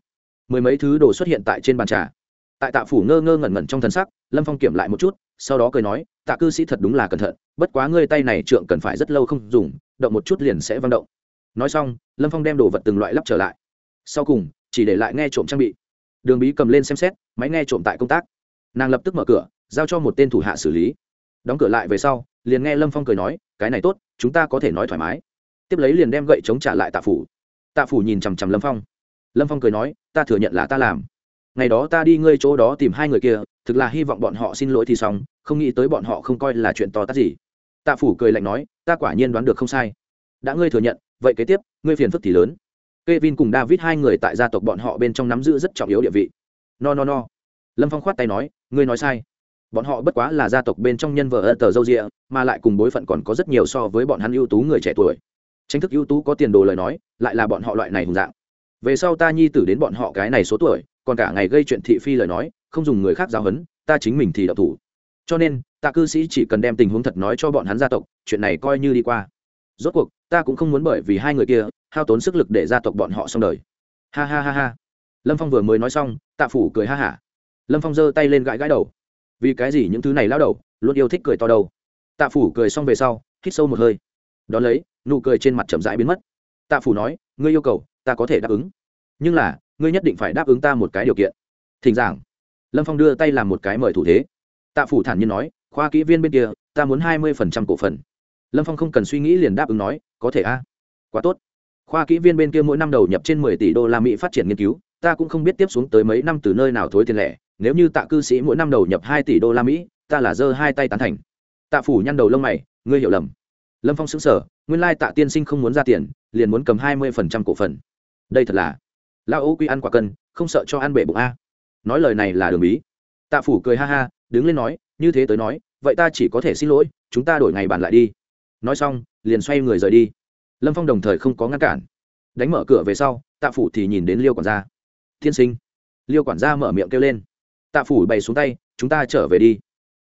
Mười mấy thứ đồ xuất hiện tại trên bàn trà tại tạ phủ ngơ ngơ ngẩn ngẩn trong thần sắc, lâm phong kiểm lại một chút, sau đó cười nói, tạ cư sĩ thật đúng là cẩn thận, bất quá ngươi tay này trượng cần phải rất lâu không dùng, động một chút liền sẽ văng động. Nói xong, lâm phong đem đồ vật từng loại lắp trở lại. Sau cùng, chỉ để lại nghe trộm trang bị. Đường bí cầm lên xem xét, máy nghe trộm tại công tác. Nàng lập tức mở cửa, giao cho một tên thủ hạ xử lý. Đóng cửa lại về sau, liền nghe lâm phong cười nói, cái này tốt, chúng ta có thể nói thoải mái. Tiếp lấy liền đem gậy chống trả lại tạ phủ. Tạ phủ nhìn chằm chằm lâm phong. Lâm phong cười nói, ta thừa nhận là ta làm ngày đó ta đi ngơi chỗ đó tìm hai người kia, thực là hy vọng bọn họ xin lỗi thì xong, không nghĩ tới bọn họ không coi là chuyện to tát gì. Tạ phủ cười lạnh nói, ta quả nhiên đoán được không sai. Đã ngươi thừa nhận, vậy kế tiếp, ngươi phiền phức thì lớn. K e vin cùng david hai người tại gia tộc bọn họ bên trong nắm giữ rất trọng yếu địa vị. No no no. Lâm phong khoát tay nói, ngươi nói sai. Bọn họ bất quá là gia tộc bên trong nhân vợ ơ tờ dâu rịa, mà lại cùng bối phận còn có rất nhiều so với bọn hắn ưu tú người trẻ tuổi. Tranh thức ưu tú có tiền đồ lời nói, lại là bọn họ loại này hùng dạng. Về sau ta nhi tử đến bọn họ cái này số tuổi còn cả ngày gây chuyện thị phi lời nói, không dùng người khác giáo huấn, ta chính mình thì đậu thủ. Cho nên ta cư sĩ chỉ cần đem tình huống thật nói cho bọn hắn gia tộc, chuyện này coi như đi qua. Rốt cuộc, ta cũng không muốn bởi vì hai người kia, hao tốn sức lực để gia tộc bọn họ xong đời. Ha ha ha ha. Lâm phong vừa mới nói xong, tạ phủ cười ha hả. Lâm phong giơ tay lên gãi gãi đầu. Vì cái gì những thứ này lao đầu, luôn yêu thích cười to đầu tạ phủ cười xong về sau, hít sâu một hơi. Đón lấy, nụ cười trên mặt chậm rãi biến mất. Tạ phủ nói, ngươi yêu cầu, ta có thể đáp ứng. Nhưng là ngươi nhất định phải đáp ứng ta một cái điều kiện. Thỉnh giảng. Lâm phong đưa tay làm một cái mời thủ thế. Tạ phủ thản nhiên nói, khoa kỹ viên bên kia, ta muốn hai mươi phần trăm cổ phần. Lâm phong không cần suy nghĩ liền đáp ứng nói, có thể a. Quá tốt. Khoa kỹ viên bên kia mỗi năm đầu nhập trên mười tỷ đô la mỹ phát triển nghiên cứu, ta cũng không biết tiếp xuống tới mấy năm từ nơi nào thối tiền lẻ. Nếu như tạ cư sĩ mỗi năm đầu nhập hai tỷ đô la mỹ, ta là giơ hai tay tán thành. Tạ phủ nhăn đầu lông mày, ngươi hiểu lầm. Lâm phong xứng sở nguyên lai tạ tiên sinh không muốn ra tiền, liền muốn cầm hai mươi phần trăm cổ phần. Đây thật là lao ô quy ăn quả cân, không sợ cho ăn bể bụng a. Nói lời này là đường bí. Tạ phủ cười ha ha, đứng lên nói, như thế tới nói, vậy ta chỉ có thể xin lỗi, chúng ta đổi ngày bàn lại đi. Nói xong, liền xoay người rời đi. Lâm phong đồng thời không có ngăn cản. Đánh mở cửa về sau, tạ phủ thì nhìn đến liêu quản gia. Thiên sinh. Liêu quản gia mở miệng kêu lên. Tạ phủ bày xuống tay, chúng ta trở về đi.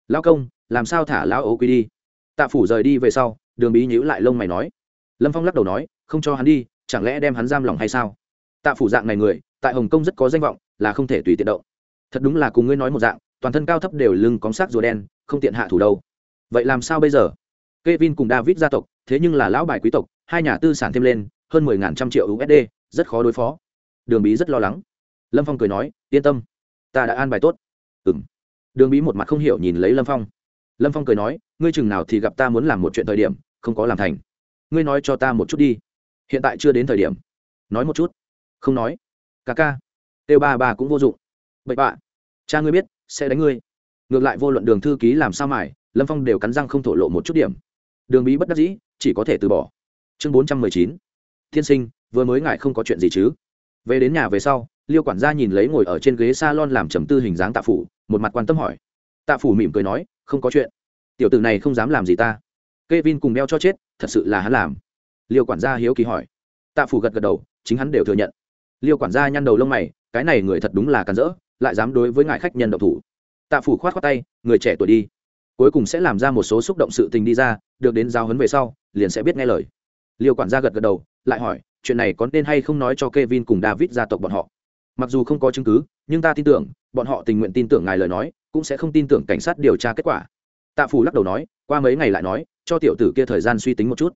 Lao công, làm sao thả lão ấu quy đi? Tạ phủ rời đi về sau, đường bí nhíu lại lông mày nói. Lâm phong lắc đầu nói, không cho hắn đi, chẳng lẽ đem hắn giam lòng hay sao? Tạ phủ dạng này người, tại hồng kông rất có danh vọng, là không thể tùy tiện động. Thật đúng là cùng ngươi nói một dạng, toàn thân cao thấp đều lưng cóng sắc rùa đen, không tiện hạ thủ đâu. Vậy làm sao bây giờ? K e vin cùng david gia tộc, thế nhưng là lão bài quý tộc, hai nhà tư sản thêm lên, hơn mười ngàn trăm triệu usd rất khó đối phó. Đường bí rất lo lắng. Lâm phong cười nói, yên tâm, ta đã an bài tốt. Ừ m đường bí một mặt không hiểu nhìn lấy lâm phong. Lâm phong cười nói, ngươi chừng nào thì gặp ta muốn làm một chuyện thời điểm, không có làm thành. Ngươi nói cho ta một chút đi. Hiện tại chưa đến thời điểm. Nói một chút không nói. Ca ca. Têu ba ba cũng vô dụng. Bậy bạ. Cha ngươi biết, sẽ đánh ngươi. Ngược lại vô luận đường thư ký làm sao mải lâm phong đều cắn răng không thổ lộ một chút điểm. Đường bí bất đắc dĩ, chỉ có thể từ bỏ. Chương bốn trăm mười chín. Tiên sinh, vừa mới ngại không có chuyện gì chứ? Về đến nhà về sau, liêu quản gia nhìn lấy ngồi ở trên ghế s a lon làm trầm tư hình dáng tạ phủ, một mặt quan tâm hỏi. Tạ phủ mỉm cười nói, không có chuyện. Tiểu tử này không dám làm gì ta. K e vin cùng đeo cho chết, thật sự là hắn làm. Liêu quản gia hiếu kỳ hỏi. Tạ phủ gật gật đầu, chính hắn đều thừa nhận liêu quản gia nhăn đầu lông mày cái này người thật đúng là càn rỡ lại dám đối với ngài khách nhân độc thủ tạ phủ khoát khoát tay người trẻ tuổi đi cuối cùng sẽ làm ra một số xúc động sự tình đi ra được đến giao hấn về sau liền sẽ biết nghe lời liêu quản gia gật gật đầu lại hỏi chuyện này có nên hay không nói cho Kevin cùng David gia tộc bọn họ. Mặc dù không có chứng cứ, nhưng ta tin tưởng, bọn họ tình nguyện tin tưởng ngài lời nói, cũng sẽ không tin tưởng cảnh sát điều tra kết quả. Tạ phủ lắc đầu nói, qua mấy ngày lại nói, cho tiểu tử kia thời gian suy tính một chút.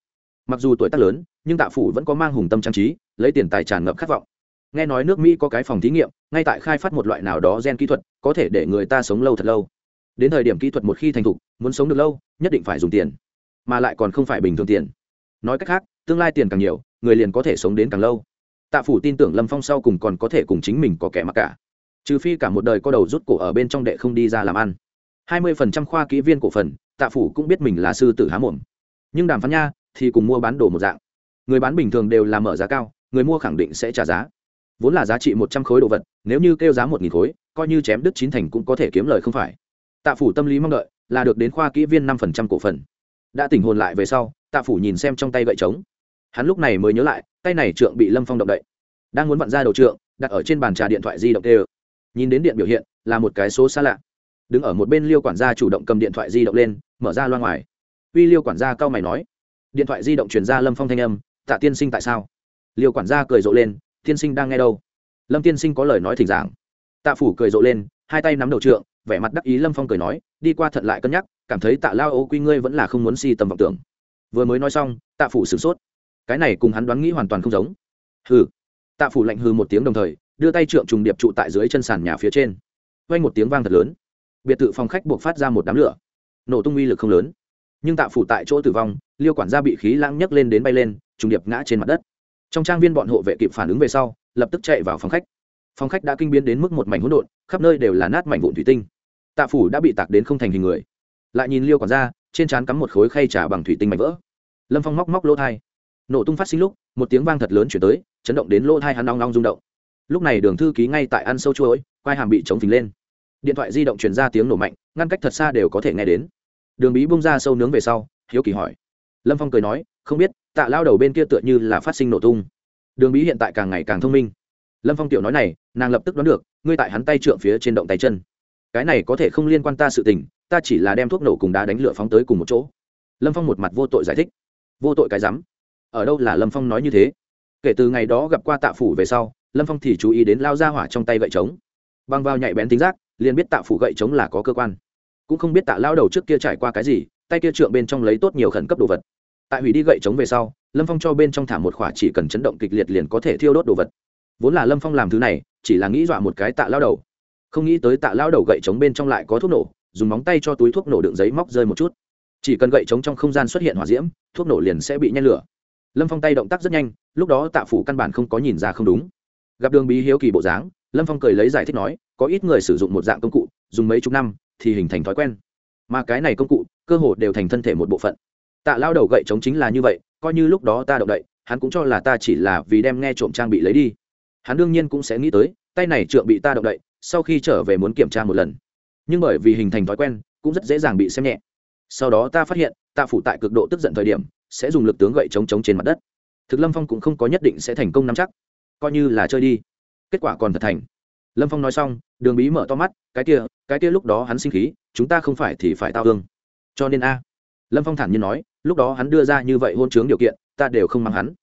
Mặc dù tuổi tác lớn, nhưng Tạ phủ vẫn có mang hùng tâm trang trí, lấy tiền tài tràn ngập khát vọng. Nghe nói nước Mỹ có cái phòng thí nghiệm, ngay tại khai phát một loại nào đó gen kỹ thuật, có thể để người ta sống lâu thật lâu. Đến thời điểm kỹ thuật một khi thành thục, muốn sống được lâu, nhất định phải dùng tiền, mà lại còn không phải bình thường tiền. Nói cách khác, tương lai tiền càng nhiều, người liền có thể sống đến càng lâu. Tạ phủ tin tưởng lâm phong sau cùng còn có thể cùng chính mình có kẻ mặc cả. Trừ phi cả một đời có đầu rút cổ ở bên trong đệ không đi ra làm ăn. Hai mươi phần trăm khoa kỹ viên cổ phần tạ phủ cũng biết mình là sư tử há mồm. Nhưng đàm phán nha thì cùng mua bán đồ một dạng. Người bán bình thường đều là mở giá cao người mua khẳng định sẽ trả giá vốn là giá trị một trăm khối đồ vật, nếu như kêu giá một nghìn khối, coi như chém đứt chín thành cũng có thể kiếm lời không phải. Tạ phủ tâm lý mong đợi, là được đến khoa kỹ viên năm phần trăm cổ phần. Đã tỉnh hồn lại về sau, tạ phủ nhìn xem trong tay gậy trống. Hắn lúc này mới nhớ lại, tay này trượng bị lâm phong động đậy. Đang muốn vặn ra đầu trượng, đặt ở trên bàn trà điện thoại di động tê nhìn đến điện biểu hiện, là một cái số xa lạ. Đứng ở một bên liêu quản gia chủ động cầm điện thoại di động lên, mở ra loa ngoài. Uy liêu quản gia cao mày nói. Điện thoại di động chuyển ra lâm phong thanh âm, tạ tiên sinh tại sao? Liêu quản gia cười rộ lên tiên sinh đang nghe đâu? Lâm tiên sinh có lời nói thỉnh giảng. Tạ phủ cười rộ lên, hai tay nắm đầu trượng, vẻ mặt đắc ý lâm phong cười nói, đi qua thận lại cân nhắc, cảm thấy tạ lao ô quy ngươi vẫn là không muốn si tầm vọng tưởng. Vừa mới nói xong, tạ phủ sửng sốt. Cái này cùng hắn đoán nghĩ hoàn toàn không giống. Hừ. Tạ phủ lạnh hừ một tiếng đồng thời, đưa tay trượng trùng điệp trụ tại dưới chân sàn nhà phía trên. Vang một tiếng vang thật lớn. Biệt thự phòng khách buộc phát ra một đám lửa. Nổ tung uy lực không lớn. Nhưng tạ phủ tại chỗ tử vong, liêu quản gia bị khí lãng nhấc lên đến bay lên, trùng điệp ngã trên mặt đất trong trang viên bọn hộ vệ kịp phản ứng về sau, lập tức chạy vào phòng khách. Phòng khách đã kinh biến đến mức một mảnh hỗn độn, khắp nơi đều là nát mảnh vụn thủy tinh. Tạ phủ đã bị tạc đến không thành hình người. Lại nhìn liêu còn ra trên trán cắm một khối khay trà bằng thủy tinh mảnh vỡ. Lâm phong móc móc lỗ thai. Nổ tung phát sinh lúc, một tiếng vang thật lớn chuyển tới, chấn động đến lỗ thai hắn long long rung động. Lúc này đường thư ký ngay tại ăn sâu chuỗi quai hàm bị chống phình lên. Điện thoại di động truyền ra tiếng nổ mạnh, ngăn cách thật xa đều có thể nghe đến. Đường bí bung ra sâu nướng về sau, hiếu kỳ hỏi. Lâm phong cười nói, không biết tạ lao đầu bên kia tựa như là phát sinh nổ tung. Đường bí hiện tại càng ngày càng thông minh. Lâm phong tiểu nói này, nàng lập tức đoán được, ngươi tại hắn tay trượng phía trên động tay chân. Cái này có thể không liên quan ta sự tình, ta chỉ là đem thuốc nổ cùng đá đánh lửa phóng tới cùng một chỗ. Lâm phong một mặt vô tội giải thích. Vô tội cái rắm. Ở đâu là lâm phong nói như thế? Kể từ ngày đó gặp qua tạ phủ về sau, lâm phong thì chú ý đến lao ra hỏa trong tay gậy trống. Băng vào nhạy bén tính giác, liền biết tạ phủ gậy trống là có cơ quan. Cũng không biết tạ lao đầu trước kia trải qua cái gì, tay kia trượng bên trong lấy tốt nhiều khẩn cấp đồ vật tại hủy đi gậy trống về sau, lâm phong cho bên trong thả một khỏa chỉ cần chấn động kịch liệt liền có thể thiêu đốt đồ vật. Vốn là lâm phong làm thứ này, chỉ là nghĩ dọa một cái tạ lao đầu. Không nghĩ tới tạ lao đầu gậy trống bên trong lại có thuốc nổ, dùng móng tay cho túi thuốc nổ đựng giấy móc rơi một chút. Chỉ cần gậy trống trong không gian xuất hiện hỏa diễm, thuốc nổ liền sẽ bị nhen lửa. Lâm phong tay động tác rất nhanh, lúc đó tạ phủ căn bản không có nhìn ra không đúng. Gặp đường bí hiếu kỳ bộ dáng, lâm phong cười lấy giải thích nói, có ít người sử dụng một dạng công cụ, dùng mấy chục năm thì hình thành thói quen. Mà cái này công cụ, cơ hồ đều thành thân thể một bộ phận tạ lao đầu gậy chống chính là như vậy, coi như lúc đó ta động đậy, hắn cũng cho là ta chỉ là vì đem nghe trộm trang bị lấy đi. Hắn đương nhiên cũng sẽ nghĩ tới, tay này trượng bị ta động đậy, sau khi trở về muốn kiểm tra một lần. Nhưng bởi vì hình thành thói quen, cũng rất dễ dàng bị xem nhẹ. Sau đó ta phát hiện, tạ phủ tại cực độ tức giận thời điểm, sẽ dùng lực tướng gậy chống chống trên mặt đất. Thực lâm phong cũng không có nhất định sẽ thành công nắm chắc. Coi như là chơi đi. Kết quả còn thật thành. Lâm phong nói xong, đường bí mở to mắt, cái kia cái kia lúc đó hắn sinh khí, chúng ta không phải thì phải tao thương. Cho nên a lâm phong thản nhiên nói, lúc đó hắn đưa ra như vậy hôn chướng điều kiện, ta đều không mắng hắn.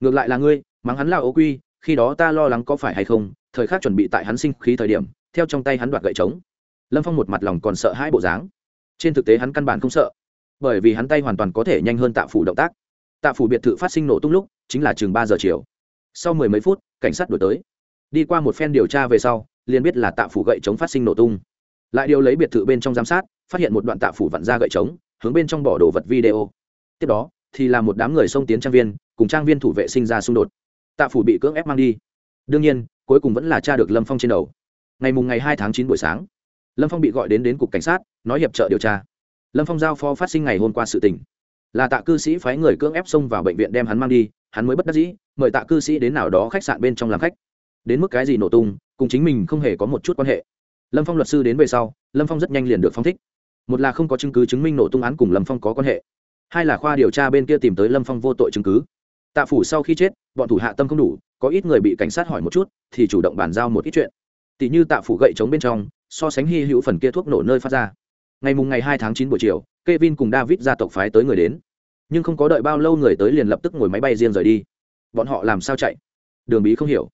Ngược lại là ngươi, mắng hắn là ô quy, khi đó ta lo lắng có phải hay không, thời khắc chuẩn bị tại hắn sinh khí thời điểm, theo trong tay hắn đoạt gậy trống. Lâm phong một mặt lòng còn sợ hai bộ dáng. Trên thực tế hắn căn bản không sợ, bởi vì hắn tay hoàn toàn có thể nhanh hơn tạ phủ động tác. Tạ phủ biệt thự phát sinh nổ tung lúc, chính là chừng ba giờ chiều. Sau mười mấy phút, cảnh sát đổi tới. Đi qua một phen điều tra về sau, liền biết là tạ phủ gậy chống phát sinh nổ tung. Lại điều lấy biệt thự bên trong giám sát, phát hiện một đoạn tạ phủ vặn ra gậy chống hướng bên trong bỏ đồ vật video. Tiếp đó, thì là một đám người xông tiến trang viên, cùng trang viên thủ vệ sinh ra xung đột. Tạ phủ bị cưỡng ép mang đi. Đương nhiên, cuối cùng vẫn là cha được lâm phong trên đầu. Ngày mùng ngày hai tháng chín buổi sáng, lâm phong bị gọi đến đến cục cảnh sát, nói hiệp trợ điều tra. Lâm phong giao phó phát sinh ngày hôm qua sự tình. Là tạ cư sĩ phái người cưỡng ép xông vào bệnh viện đem hắn mang đi, hắn mới bất đắc dĩ, mời tạ cư sĩ đến nào đó khách sạn bên trong làm khách. Đến mức cái gì nổ tung, cùng chính mình không hề có một chút quan hệ. Lâm phong luật sư đến về sau, lâm phong rất nhanh liền được phong thích một là không có chứng cứ chứng minh nổ tung án cùng lâm phong có quan hệ hai là khoa điều tra bên kia tìm tới lâm phong vô tội chứng cứ tạ phủ sau khi chết bọn thủ hạ tâm không đủ có ít người bị cảnh sát hỏi một chút thì chủ động bàn giao một ít chuyện tỷ như tạ phủ gậy chống bên trong so sánh hy hữu phần kia thuốc nổ nơi phát ra ngày mùng ngày hai tháng chín buổi chiều Kevin cùng David ra tộc phái tới người đến nhưng không có đợi bao lâu người tới liền lập tức ngồi máy bay riêng rời đi bọn họ làm sao chạy đường bí không hiểu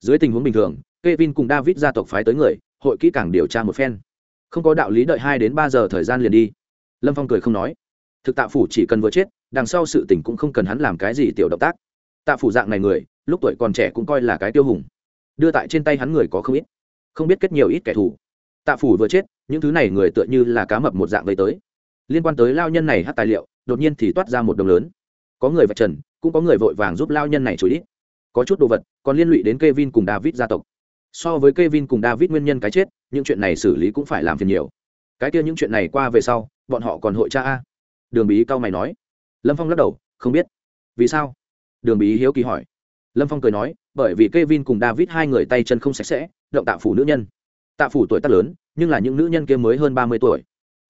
dưới tình huống bình thường Kevin cùng David ra tộc phái tới người hội kỹ càng điều tra một phen không có đạo lý đợi hai đến ba giờ thời gian liền đi. Lâm phong cười không nói. Thực tạ phủ chỉ cần vừa chết, đằng sau sự tỉnh cũng không cần hắn làm cái gì tiểu động tác. Tạ phủ dạng này người, lúc tuổi còn trẻ cũng coi là cái tiêu hùng. Đưa tại trên tay hắn người có không ít. Không biết kết nhiều ít kẻ thù. Tạ phủ vừa chết, những thứ này người tựa như là cá mập một dạng vây tới. Liên quan tới lao nhân này hát tài liệu, đột nhiên thì toát ra một đồng lớn. Có người vạch trần, cũng có người vội vàng giúp lao nhân này chối ít có chút đồ vật, còn liên lụy đến k e vin cùng david gia tộc so với Kevin cùng david nguyên nhân cái chết, những chuyện này xử lý cũng phải làm phiền nhiều. Cái kia những chuyện này qua về sau, bọn họ còn hội cha a? Đường bí cao mày nói. Lâm phong lắc đầu, không biết. Vì sao? Đường bí hiếu kỳ hỏi. Lâm phong cười nói, bởi vì Kevin cùng david hai người tay chân không sạch sẽ, động tạ phủ nữ nhân. Tạ phủ tuổi tác lớn, nhưng là những nữ nhân kia mới hơn ba mươi tuổi.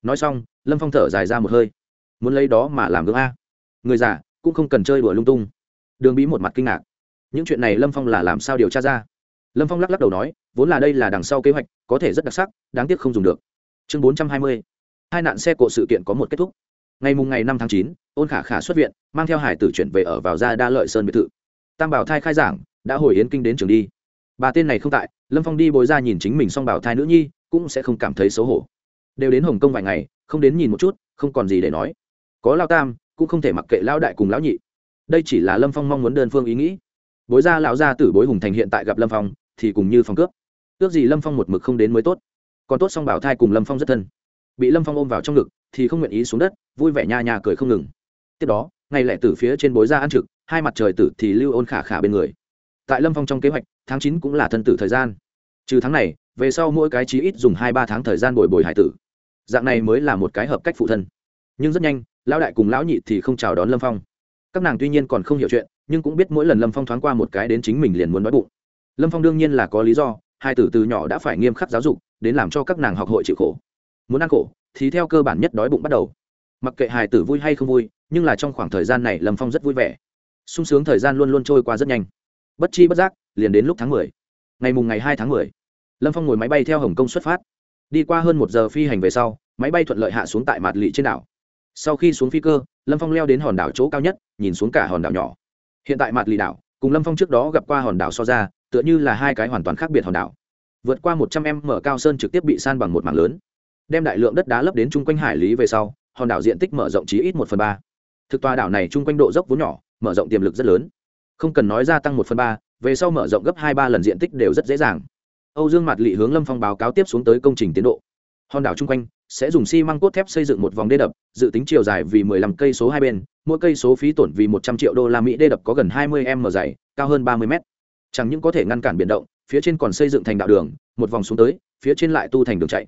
Nói xong, lâm phong thở dài ra một hơi. Muốn lấy đó mà làm gương a. Người già, cũng không cần chơi đùa lung tung. Đường bí một mặt kinh ngạc. Những chuyện này lâm phong là làm sao điều tra ra? Lâm phong lắc lắc đầu nói, vốn là đây là đằng sau kế hoạch, có thể rất đặc sắc, đáng tiếc không dùng được. Chương bốn trăm hai mươi, hai nạn xe cộ sự kiện có một kết thúc. Ngày mùng ngày năm tháng chín, ôn khả khả xuất viện, mang theo hải tử chuyển về ở vào gia đa lợi sơn biệt thự. Tam bảo thai khai giảng, đã hồi yến kinh đến trường đi. Bà tên này không tại, lâm phong đi bồi ra nhìn chính mình xong bảo thai nữ nhi, cũng sẽ không cảm thấy xấu hổ. Đều đến hồng kông vài ngày, không đến nhìn một chút, không còn gì để nói. Có lao tam, cũng không thể mặc kệ Lão đại cùng lão nhị. Đây chỉ là lâm phong mong muốn đơn phương ý nghĩ. Bối gia lão gia tử bối hùng thành hiện tại gặp lâm phong thì cùng như phòng cướp. Ước gì lâm phong một mực không đến mới tốt. Còn tốt xong bảo thai cùng lâm phong rất thân. Bị lâm phong ôm vào trong ngực, thì không nguyện ý xuống đất, vui vẻ nha nha cười không ngừng. Tiếp đó, ngày lẻ tử phía trên bối ra ăn trực, hai mặt trời tử thì lưu ôn khả khả bên người. Tại lâm phong trong kế hoạch, tháng chín cũng là thân tử thời gian. Trừ tháng này, về sau mỗi cái chí ít dùng hai ba tháng thời gian bồi bồi hải tử. Dạng này mới là một cái hợp cách phụ thân. Nhưng rất nhanh, lão đại cùng lão nhị thì không chào đón lâm phong. Các nàng tuy nhiên còn không hiểu chuyện, nhưng cũng biết mỗi lần lâm phong thoáng qua một cái đến chính mình liền muốn nói bụng lâm phong đương nhiên là có lý do, hai tử từ nhỏ đã phải nghiêm khắc giáo dục, đến làm cho các nàng học hội chịu khổ. Muốn ăn khổ, thì theo cơ bản nhất đói bụng bắt đầu. Mặc kệ hài tử vui hay không vui, nhưng là trong khoảng thời gian này lâm phong rất vui vẻ. Sung sướng thời gian luôn luôn trôi qua rất nhanh. Bất chi bất giác, liền đến lúc tháng mười. Ngày mùng ngày hai tháng mười, lâm phong ngồi máy bay theo hồng kông xuất phát. Đi qua hơn một giờ phi hành về sau, máy bay thuận lợi hạ xuống tại mạt lị trên đảo. Sau khi xuống phi cơ, lâm phong leo đến hòn đảo chỗ cao nhất, nhìn xuống cả hòn đảo nhỏ. Hiện tại mạt lỵ đảo, cùng lâm phong trước đó gặp qua hòn đảo so ra tựa như là hai cái hoàn toàn khác biệt hòn đảo. Vượt qua một trăm em mở cao sơn trực tiếp bị san bằng một mảng lớn. Đem đại lượng đất đá lấp đến chung quanh hải lý về sau, hòn đảo diện tích mở rộng chí ít một phần ba. Thực tòa đảo này chung quanh độ dốc vốn nhỏ, mở rộng tiềm lực rất lớn. Không cần nói gia tăng một phần ba, về sau mở rộng gấp hai ba lần diện tích đều rất dễ dàng. Âu dương mạt lị hướng lâm phong báo cáo tiếp xuống tới công trình tiến độ. Hòn đảo chung quanh sẽ dùng xi măng cốt thép xây dựng một vòng đê đập, dự tính chiều dài vì 15 cây số hai bên, mỗi cây số phí tổn vì 100 triệu đô la mỹ, đê đập có gần 20 m dày, cao hơn 30 m chẳng những có thể ngăn cản biển động, phía trên còn xây dựng thành đạo đường, một vòng xuống tới, phía trên lại tu thành đường chạy.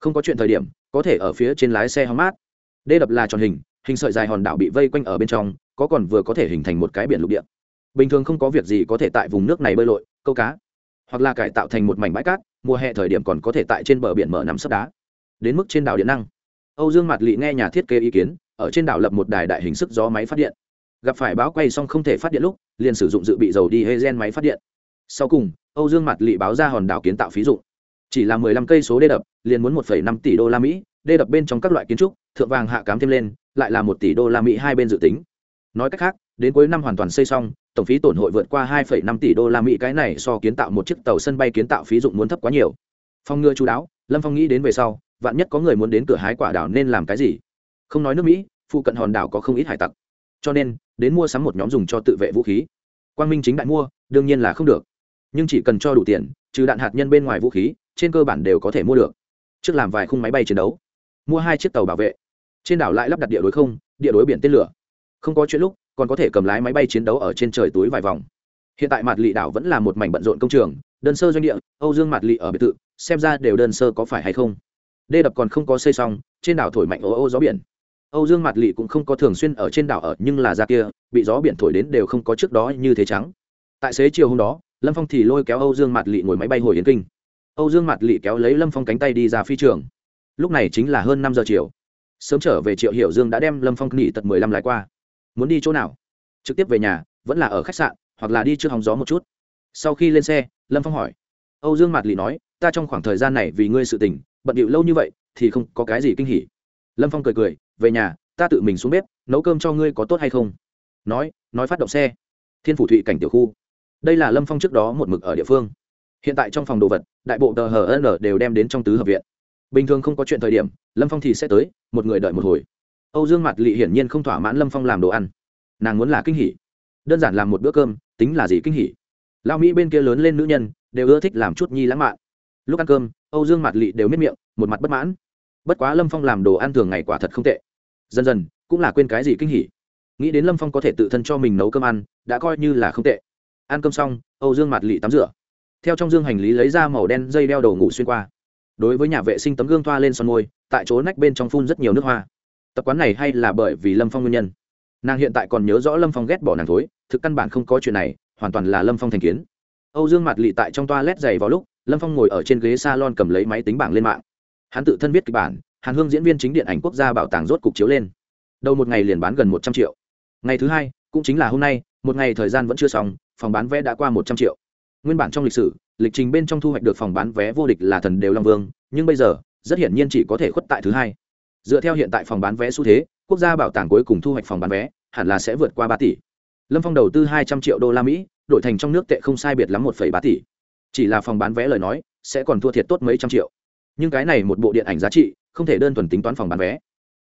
Không có chuyện thời điểm, có thể ở phía trên lái xe hóng mát. Đê đập là tròn hình hình sợi dài hòn đảo bị vây quanh ở bên trong, có còn vừa có thể hình thành một cái biển lục địa. Bình thường không có việc gì có thể tại vùng nước này bơi lội, câu cá, hoặc là cải tạo thành một mảnh bãi cát, mùa hè thời điểm còn có thể tại trên bờ biển mở nắm sấp đá. Đến mức trên đảo điện năng. Âu dương mạt lị nghe nhà thiết kế ý kiến, ở trên đảo lập một đài đại hình sức gió máy phát điện gặp phải báo quay xong không thể phát điện lúc, liền sử dụng dự bị dầu đi hê gen máy phát điện. Sau cùng, âu dương mặt lị báo ra hòn đảo kiến tạo phí dụng. Chỉ là mười lăm cây số đê đập, liền muốn một phẩy năm tỷ đô la mỹ, đê đập bên trong các loại kiến trúc, thượng vàng hạ cám thêm lên, lại là một tỷ đô la mỹ hai bên dự tính. Nói cách khác, đến cuối năm hoàn toàn xây xong, tổng phí tổn hội vượt qua hai phẩy năm tỷ đô la mỹ, cái này so kiến tạo một chiếc tàu sân bay kiến tạo phí dụng muốn thấp quá nhiều. Phong ngựa chú đáo, lâm phong nghĩ đến về sau, vạn nhất có người muốn đến cửa hái quả đảo nên làm cái gì? Không nói nước mỹ, phụ cận hòn đảo có không ít hải tặc cho nên, đến mua sắm một nhóm dùng cho tự vệ vũ khí. Quang minh chính đại mua, đương nhiên là không được. Nhưng chỉ cần cho đủ tiền, trừ đạn hạt nhân bên ngoài vũ khí, trên cơ bản đều có thể mua được. Trước làm vài khung máy bay chiến đấu, mua hai chiếc tàu bảo vệ. Trên đảo lại lắp đặt địa đối không, địa đối biển tên lửa. Không có chuyện lúc, còn có thể cầm lái máy bay chiến đấu ở trên trời túi vài vòng. Hiện tại mặt lị đảo vẫn là một mảnh bận rộn công trường, đơn sơ doanh địa, âu dương mặt lị ở biệt thự, xem ra đều đơn sơ có phải hay không. Đê đập còn không có xây xong, trên đảo thổi mạnh ô ô gió biển âu dương Mạt Lệ cũng không có thường xuyên ở trên đảo ở, nhưng là ra kia, bị gió biển thổi đến đều không có trước đó như thế trắng. Tại xế chiều hôm đó, lâm phong thì lôi kéo âu dương Mạt Lệ ngồi máy bay hồi Yên kinh. Âu dương Mạt Lệ kéo lấy lâm phong cánh tay đi ra phi trường. Lúc này chính là hơn năm giờ chiều. Sớm trở về triệu hiểu dương đã đem lâm phong nghỉ tật mười lăm lái qua. Muốn đi chỗ nào? Trực tiếp về nhà, vẫn là ở khách sạn, hoặc là đi trước hóng gió một chút. Sau khi lên xe, lâm phong hỏi. Âu dương mạt Lệ nói, ta trong khoảng thời gian này vì ngươi sự tình, bận điệu lâu như vậy, thì không có cái gì kinh hỉ. Lâm phong cười cười về nhà, ta tự mình xuống bếp, nấu cơm cho ngươi có tốt hay không? Nói nói phát động xe. Thiên phủ thụy cảnh tiểu khu. Đây là lâm phong trước đó một mực ở địa phương. Hiện tại trong phòng đồ vật, đại bộ tờ hn đều đem đến trong tứ hợp viện. Bình thường không có chuyện thời điểm, lâm phong thì sẽ tới, một người đợi một hồi. Âu dương mặt lị hiển nhiên không thỏa mãn lâm phong làm đồ ăn. Nàng muốn là kinh hỉ. Đơn giản làm một bữa cơm, tính là gì kinh hỉ. Lao mỹ bên kia lớn lên nữ nhân, đều ưa thích làm chút nhi lãng mạn. Lúc ăn cơm, âu dương mặt lị đều miết miệng, một mặt bất mãn. Bất quá lâm phong làm đồ ăn thường ngày quả thật không tệ dần dần, cũng là quên cái gì kinh hỉ. Nghĩ đến lâm phong có thể tự thân cho mình nấu cơm ăn, đã coi như là không tệ. Ăn cơm xong, âu dương mặt lị tắm rửa. Theo trong dương hành lý lấy ra màu đen dây đeo đầu ngủ xuyên qua. Đối với nhà vệ sinh tấm gương thoa lên son môi, tại chỗ nách bên trong phun rất nhiều nước hoa. Tập quán này hay là bởi vì lâm phong nguyên nhân? Nàng hiện tại còn nhớ rõ lâm phong ghét bỏ nàng thối, thực căn bản không có chuyện này, hoàn toàn là lâm phong thành kiến. Âu dương mặt lị tại trong toa lét dày vào lúc, lâm phong ngồi ở trên ghế s a lon cầm lấy máy tính bảng lên mạng. Hắn tự thân viết kịch bản hàn hương diễn viên chính điện ảnh quốc gia bảo tàng rốt cục chiếu lên. Đầu một ngày liền bán gần một trăm triệu. Ngày thứ hai, cũng chính là hôm nay, một ngày thời gian vẫn chưa xong, phòng bán vé đã qua một trăm triệu. Nguyên bản trong lịch sử, lịch trình bên trong thu hoạch được phòng bán vé vô địch là thần đều long vương, nhưng bây giờ, rất hiển nhiên chỉ có thể khuất tại thứ hai. Dựa theo hiện tại phòng bán vé xu thế, quốc gia bảo tàng cuối cùng thu hoạch phòng bán vé, hẳn là sẽ vượt qua ba tỷ. Lâm phong đầu tư hai trăm triệu đô la mỹ, đổi thành trong nước tệ không sai biệt lắm một ba tỷ. Chỉ là phòng bán vé lời nói, sẽ còn thua thiệt tốt mấy trăm triệu. Nhưng cái này một bộ điện ảnh giá trị không thể đơn thuần tính toán phòng bán vé.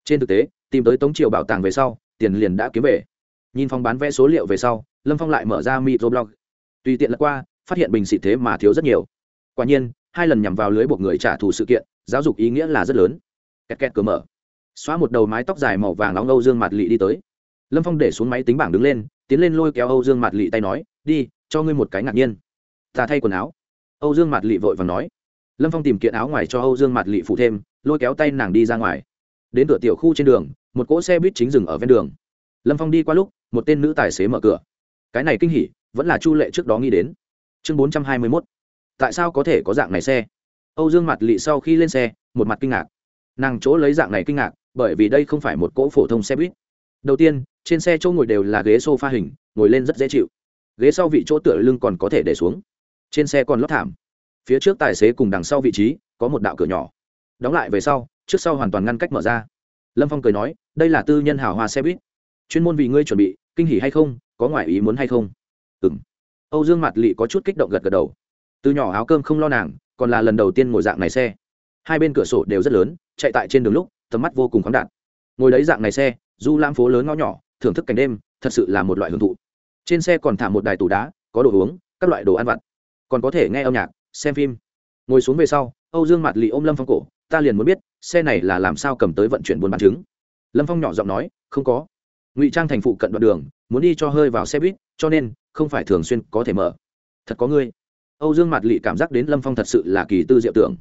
Trên thực tế, tìm tới tống triều bảo tàng về sau, tiền liền đã kiếm về. Nhìn phòng bán vé số liệu về sau, lâm phong lại mở ra microblog tùy tiện lật qua, phát hiện bình xịt thế mà thiếu rất nhiều. Quả nhiên, hai lần nhằm vào lưới buộc người trả thù sự kiện, giáo dục ý nghĩa là rất lớn. Kẹt kẹt cửa mở. Xóa một đầu mái tóc dài màu vàng nóng âu dương Mạt lị đi tới. Lâm phong để xuống máy tính bảng đứng lên, tiến lên lôi kéo âu dương Mạt lị tay nói, đi, cho ngươi một cái ngạc nhiên. Ta thay quần áo. Âu dương Mạt lị vội và nói lâm phong tìm kiện áo ngoài cho âu dương mặt lị phụ thêm, lôi kéo tay nàng đi ra ngoài. Đến cửa tiểu khu trên đường, một cỗ xe buýt chính dừng ở ven đường. Lâm phong đi qua lúc, một tên nữ tài xế mở cửa. Cái này kinh hỉ, vẫn là chu lệ trước đó nghĩ đến. Chương bốn trăm hai mươi mốt. Tại sao có thể có dạng này xe? Âu dương mặt lị sau khi lên xe, một mặt kinh ngạc. Nàng chỗ lấy dạng này kinh ngạc, bởi vì đây không phải một cỗ phổ thông xe buýt. Đầu tiên, trên xe chỗ ngồi đều là ghế s o f a hình, ngồi lên rất dễ chịu. Ghế sau vị chỗ tựa lưng còn có thể để xuống. Trên xe còn lót thảm phía trước tài xế cùng đằng sau vị trí, có một đạo cửa nhỏ. Đóng lại về sau, trước sau hoàn toàn ngăn cách mở ra. Lâm phong cười nói, đây là tư nhân hào hoa xe buýt. Chuyên môn vì ngươi chuẩn bị, kinh hỉ hay không, có ngoại ý muốn hay không? Ừ m âu dương mặt lị có chút kích động gật gật đầu. Từ nhỏ áo cơm không lo nàng, còn là lần đầu tiên ngồi dạng này xe. Hai bên cửa sổ đều rất lớn, chạy tại trên đường lúc, tầm mắt vô cùng khoáng đạt. Ngồi đấy dạng này xe, du lam phố lớn ngõ nhỏ, thưởng thức cảnh đêm, thật sự là một loại hưởng thụ. Trên xe còn thả một đài tủ đá, có đồ uống, các loại đồ ăn vặt. Còn có thể nghe âm nhạc xem phim. Ngồi xuống về sau, âu dương mặt lì ôm lâm phong cổ, ta liền muốn biết, xe này là làm sao cầm tới vận chuyển buôn bán trứng? Lâm phong nhỏ giọng nói, không có. Ngụy trang thành phụ cận đoạn đường, muốn đi cho hơi vào xe buýt, cho nên không phải thường xuyên có thể mở. Thật có ngươi. Âu dương mặt lị cảm giác đến lâm phong thật sự là kỳ tư diệu tưởng.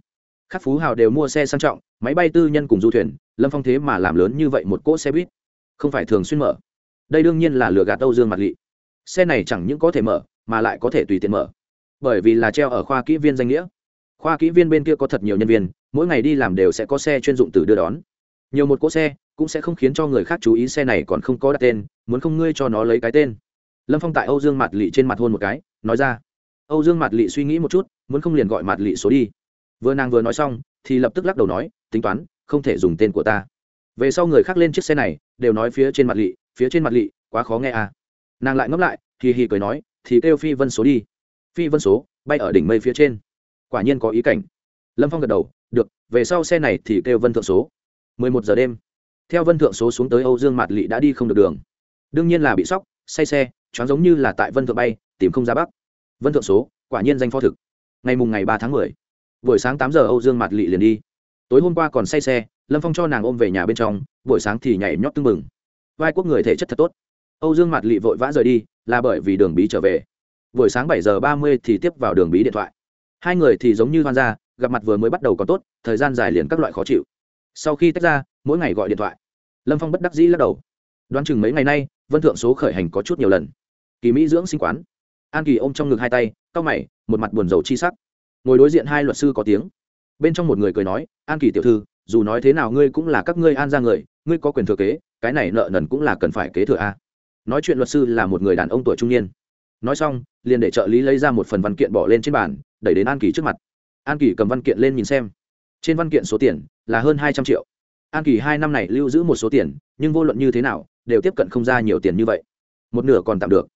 Các phú hào đều mua xe sang trọng, máy bay tư nhân cùng du thuyền, lâm phong thế mà làm lớn như vậy một cỗ xe buýt. Không phải thường xuyên mở. Đây đương nhiên là lừa gạt âu dương mặt lị xe này chẳng những có thể mở, mà lại có thể tùy tiện mở bởi vì là treo ở khoa kỹ viên danh nghĩa. Khoa kỹ viên bên kia có thật nhiều nhân viên, mỗi ngày đi làm đều sẽ có xe chuyên dụng từ đưa đón. Nhiều một cỗ xe cũng sẽ không khiến cho người khác chú ý xe này còn không có đặt tên, muốn không ngươi cho nó lấy cái tên. Lâm phong tại âu dương mặt lị trên mặt hôn một cái, nói ra, âu dương mặt lị suy nghĩ một chút, muốn không liền gọi mặt lị số đi. Vừa nàng vừa nói xong, thì lập tức lắc đầu nói, tính toán, không thể dùng tên của ta. Về sau người khác lên chiếc xe này, đều nói phía trên mặt lị, phía trên mặt lị, quá khó nghe à. Nàng lại ngẫm lại thì hì cười nói, thì kêu phi vân số đi phi vân số, bay ở đỉnh mây phía trên. Quả nhiên có ý cảnh. Lâm phong gật đầu, được, về sau xe này thì kêu vân thượng số. Mười một giờ đêm, theo vân thượng số xuống tới âu dương mạt lị đã đi không được đường. Đương nhiên là bị sóc, say xe, choáng giống như là tại vân thượng bay, tìm không ra bắc. Vân thượng số, quả nhiên danh phó thực. Ngày mùng ngày ba tháng mười, buổi sáng tám giờ âu dương mạt lị liền đi. Tối hôm qua còn say xe, lâm phong cho nàng ôm về nhà bên trong, buổi sáng thì nhảy nhót tưng mừng vai quốc người thể chất thật tốt. Âu dương mạt lị vội vã rời đi, là bởi vì đường bí trở về buổi sáng bảy giờ ba mươi thì tiếp vào đường bí điện thoại. Hai người thì giống như hoan gia, gặp mặt vừa mới bắt đầu còn tốt, thời gian dài liền các loại khó chịu. Sau khi tách ra, mỗi ngày gọi điện thoại. Lâm phong bất đắc dĩ lắc đầu. Đoán chừng mấy ngày nay, vân thượng số khởi hành có chút nhiều lần. Kỳ mỹ dưỡng sinh quán. An kỳ ôm trong ngực hai tay c mày, một mặt buồn rầu chi sắc. Ngồi đối diện hai luật sư có tiếng. Bên trong một người cười nói, an kỳ tiểu thư, dù nói thế nào ngươi cũng là các ngươi an ra người, ngươi có quyền thừa kế, cái này nợ nần cũng là cần phải kế thừa a. Nói chuyện luật sư là một người đàn ông tuổi trung niên nói xong, liền để trợ lý lấy ra một phần văn kiện bỏ lên trên bàn, đẩy đến an kỳ trước mặt. An kỳ cầm văn kiện lên nhìn xem. Trên văn kiện số tiền là hơn hai trăm triệu. An kỳ hai năm này lưu giữ một số tiền, nhưng vô luận như thế nào, đều tiếp cận không ra nhiều tiền như vậy. Một nửa còn tạm được.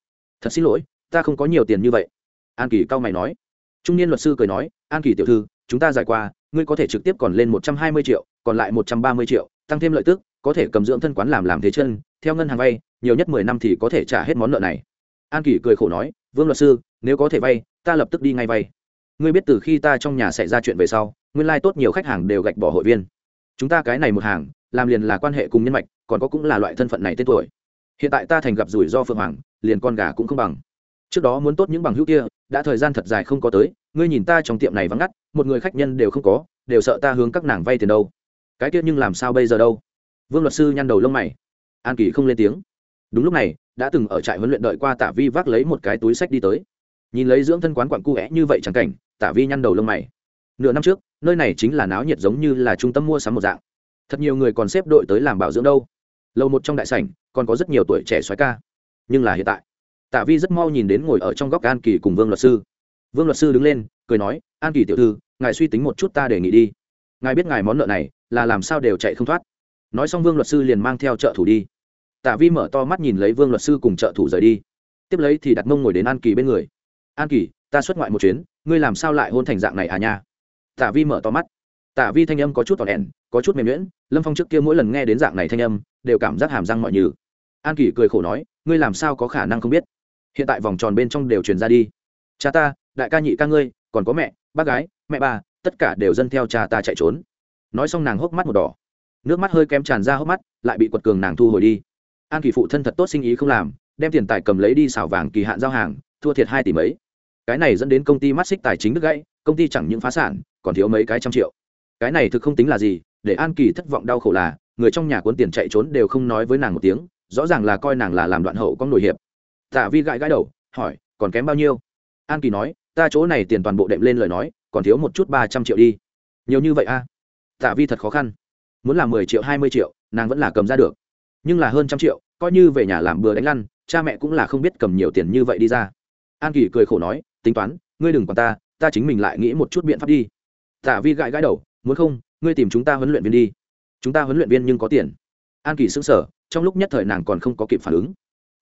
Thật xin lỗi, ta không có nhiều tiền như vậy. An kỳ cao mày nói. Trung niên luật sư cười nói, an kỳ tiểu thư, chúng ta giải qua, ngươi có thể trực tiếp còn lên một trăm hai mươi triệu, còn lại một trăm ba mươi triệu, tăng thêm lợi tức, có thể cầm dưỡng thân quán làm làm thế chân, theo ngân hàng vay, nhiều nhất mười năm thì có thể trả hết món nợ này an kỳ cười khổ nói, vương luật sư, nếu có thể vay, ta lập tức đi ngay vay. Ngươi biết từ khi ta trong nhà xảy ra chuyện về sau, nguyên lai、like、tốt nhiều khách hàng đều gạch bỏ hội viên. Chúng ta cái này một hàng, làm liền là quan hệ cùng nhân mạch, còn có cũng là loại thân phận này tên tuổi. Hiện tại ta thành gặp rủi ro phượng hoàng, liền con gà cũng không bằng. Trước đó muốn tốt những bằng hữu kia, đã thời gian thật dài không có tới, ngươi nhìn ta trong tiệm này vắng ngắt, một người khách nhân đều không có, đều sợ ta hướng các nàng vay tiền đâu. Cái kia nhưng làm sao bây giờ đâu? Vương luật sư nhăn đầu lông mày. An kỳ không lên tiếng đúng lúc này, đã từng ở trại huấn luyện đợi qua tả vi vác lấy một cái túi sách đi tới. Nhìn lấy dưỡng thân quán quặng cu vẽ như vậy chẳng cảnh, tả vi nhăn đầu lông mày. Nửa năm trước, nơi này chính là náo nhiệt giống như là trung tâm mua sắm một dạng. Thật nhiều người còn xếp đội tới làm bảo dưỡng đâu. Lâu một trong đại sảnh, còn có rất nhiều tuổi trẻ xoái ca. Nhưng là hiện tại tạ vi rất mau nhìn đến ngồi ở trong góc an kỳ cùng vương luật sư. Vương luật sư đứng lên, cười nói, an kỳ tiểu thư, ngài suy tính một chút ta đề nghị đi. Ngài biết ngài món nợ này là làm sao đều chạy không thoát. Nói xong vương luật sư liền mang theo trợ thủ đi tạ vi mở to mắt nhìn lấy vương luật sư cùng trợ thủ rời đi. Tiếp lấy thì đặt mông ngồi đến an kỳ bên người. An kỳ ta xuất ngoại một chuyến ngươi làm sao lại hôn thành dạng này à nha? Tạ vi mở to mắt. Tạ vi thanh âm có chút tỏ đèn có chút mềm nhuyễn lâm phong trước kia mỗi lần nghe đến dạng này thanh âm đều cảm giác hàm răng mọi nhừ. an kỳ cười khổ nói ngươi làm sao có khả năng không biết? Hiện tại vòng tròn bên trong đều truyền ra đi. Cha ta đại ca nhị ca ngươi còn có mẹ bác gái mẹ bà, tất cả đều dân theo cha ta chạy trốn. Nói xong nàng hốc mắt một đỏ. Nước mắt hơi kém tràn ra hốc mắt lại bị quật cường nàng thu hồi đi an kỳ phụ thân thật tốt sinh ý không làm, đem tiền tài cầm lấy đi xảo vàng kỳ hạn giao hàng, thua thiệt hai tỷ mấy. Cái này dẫn đến công ty mắt xích tài chính đứt gãy, công ty chẳng những phá sản, còn thiếu mấy cái trăm triệu. Cái này thực không tính là gì, để an kỳ thất vọng đau khổ là, người trong nhà cuốn tiền chạy trốn đều không nói với nàng một tiếng, rõ ràng là coi nàng là làm đoạn hậu có nổi hiệp. Tạ vi gãi gãi đầu, hỏi, còn kém bao nhiêu? An kỳ nói, ta chỗ này tiền toàn bộ đệm lên lời nói, còn thiếu một chút ba trăm triệu đi. Nhiều như vậy a à? tạ vi thật khó khăn. Muốn làm mười triệu, hai mươi triệu, nàng vẫn là cầm ra được nhưng là hơn trăm triệu, coi như về nhà làm bừa đánh lăn, cha mẹ cũng là không biết cầm nhiều tiền như vậy đi ra. An kỳ cười khổ nói, tính toán, ngươi đừng còn ta ta chính mình lại nghĩ một chút biện pháp đi. Tả vi gãi gãi đầu, muốn không, ngươi tìm chúng ta huấn luyện viên đi. Chúng ta huấn luyện viên nhưng có tiền. An kỳ xứng sở trong lúc nhất thời nàng còn không có kịp phản ứng.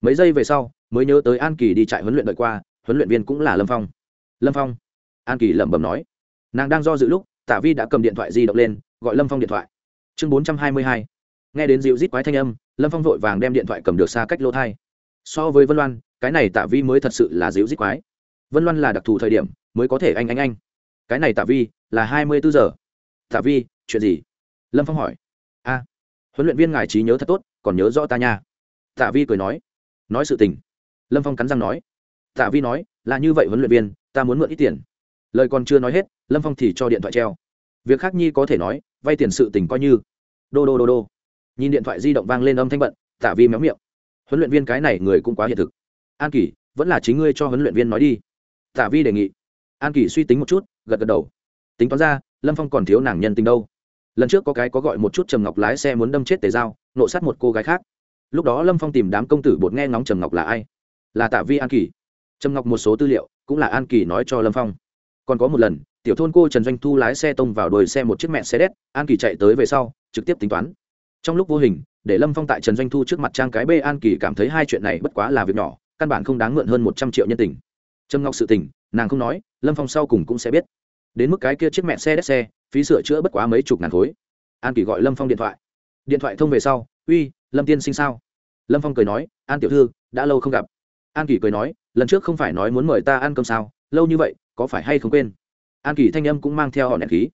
Mấy giây về sau, mới nhớ tới an kỳ đi trại huấn luyện đợi qua, huấn luyện viên cũng là lâm phong. Lâm phong? An kỳ lẩm bẩm nói. Nàng đang do dự lúc tả vi đã cầm điện thoại di động lên, gọi lâm phong điện thoại. Chương bốn trăm hai mươi hai nghe đến dịu rít quái thanh âm, lâm phong vội vàng đem điện thoại cầm được xa cách lỗ thai. So với vân loan, cái này tả vi mới thật sự là dịu rít quái. Vân loan là đặc thù thời điểm, mới có thể anh anh anh. Cái này tả vi, là hai mươi bốn giờ. Tả vi, chuyện gì? Lâm phong hỏi. A, huấn luyện viên ngài trí nhớ thật tốt, còn nhớ rõ ta nha. Tạ vi cười nói. Nói sự tình. Lâm phong cắn răng nói. Tạ vi nói, là như vậy huấn luyện viên, ta muốn mượn ít tiền. Lời còn chưa nói hết, lâm phong thì cho điện thoại treo. Việc khác nhi có thể nói, vay tiền sự tình coi như. Đô đô đô đô nhìn điện thoại di động vang lên âm thanh bận tạ vi méo miệng. Huấn luyện viên cái này người cũng quá hiện thực. An kỷ vẫn là chính ngươi cho huấn luyện viên nói đi. Tạ vi đề nghị. An kỷ suy tính một chút, gật gật đầu. Tính toán ra, lâm phong còn thiếu nàng nhân tình đâu. Lần trước có cái có gọi một chút trầm ngọc lái xe muốn đâm chết tề dao nộ sát một cô gái khác. Lúc đó lâm phong tìm đám công tử bột nghe ngóng trầm ngọc là ai. Là tạ vi an kỳ. Trầm ngọc một số tư liệu, cũng là an kỳ nói cho lâm phong. Còn có một lần, tiểu thôn cô trần doanh thu lái xe tông vào đồi xe một chiếc mẹ xe đét an kỳ chạy tới về sau, trực tiếp tính toán trong lúc vô hình, để lâm phong tại trần doanh thu trước mặt trang cái b an kỳ cảm thấy hai chuyện này bất quá là việc nhỏ, căn bản không đáng mượn hơn một trăm triệu nhân tình. Trâm ngọc sự tình, nàng không nói, lâm phong sau cùng cũng sẽ biết. Đến mức cái kia chiếc mẹ xe đét xe, phí sửa chữa bất quá mấy chục ngàn khối. An kỳ gọi lâm phong điện thoại. Điện thoại thông về sau, uy, lâm tiên sinh sao? Lâm phong cười nói, an tiểu thư, đã lâu không gặp. An kỳ cười nói, lần trước không phải nói muốn mời ta ăn cơm sao? Lâu như vậy, có phải hay không quên? An kỳ thanh âm cũng mang theo họ nẹn khí,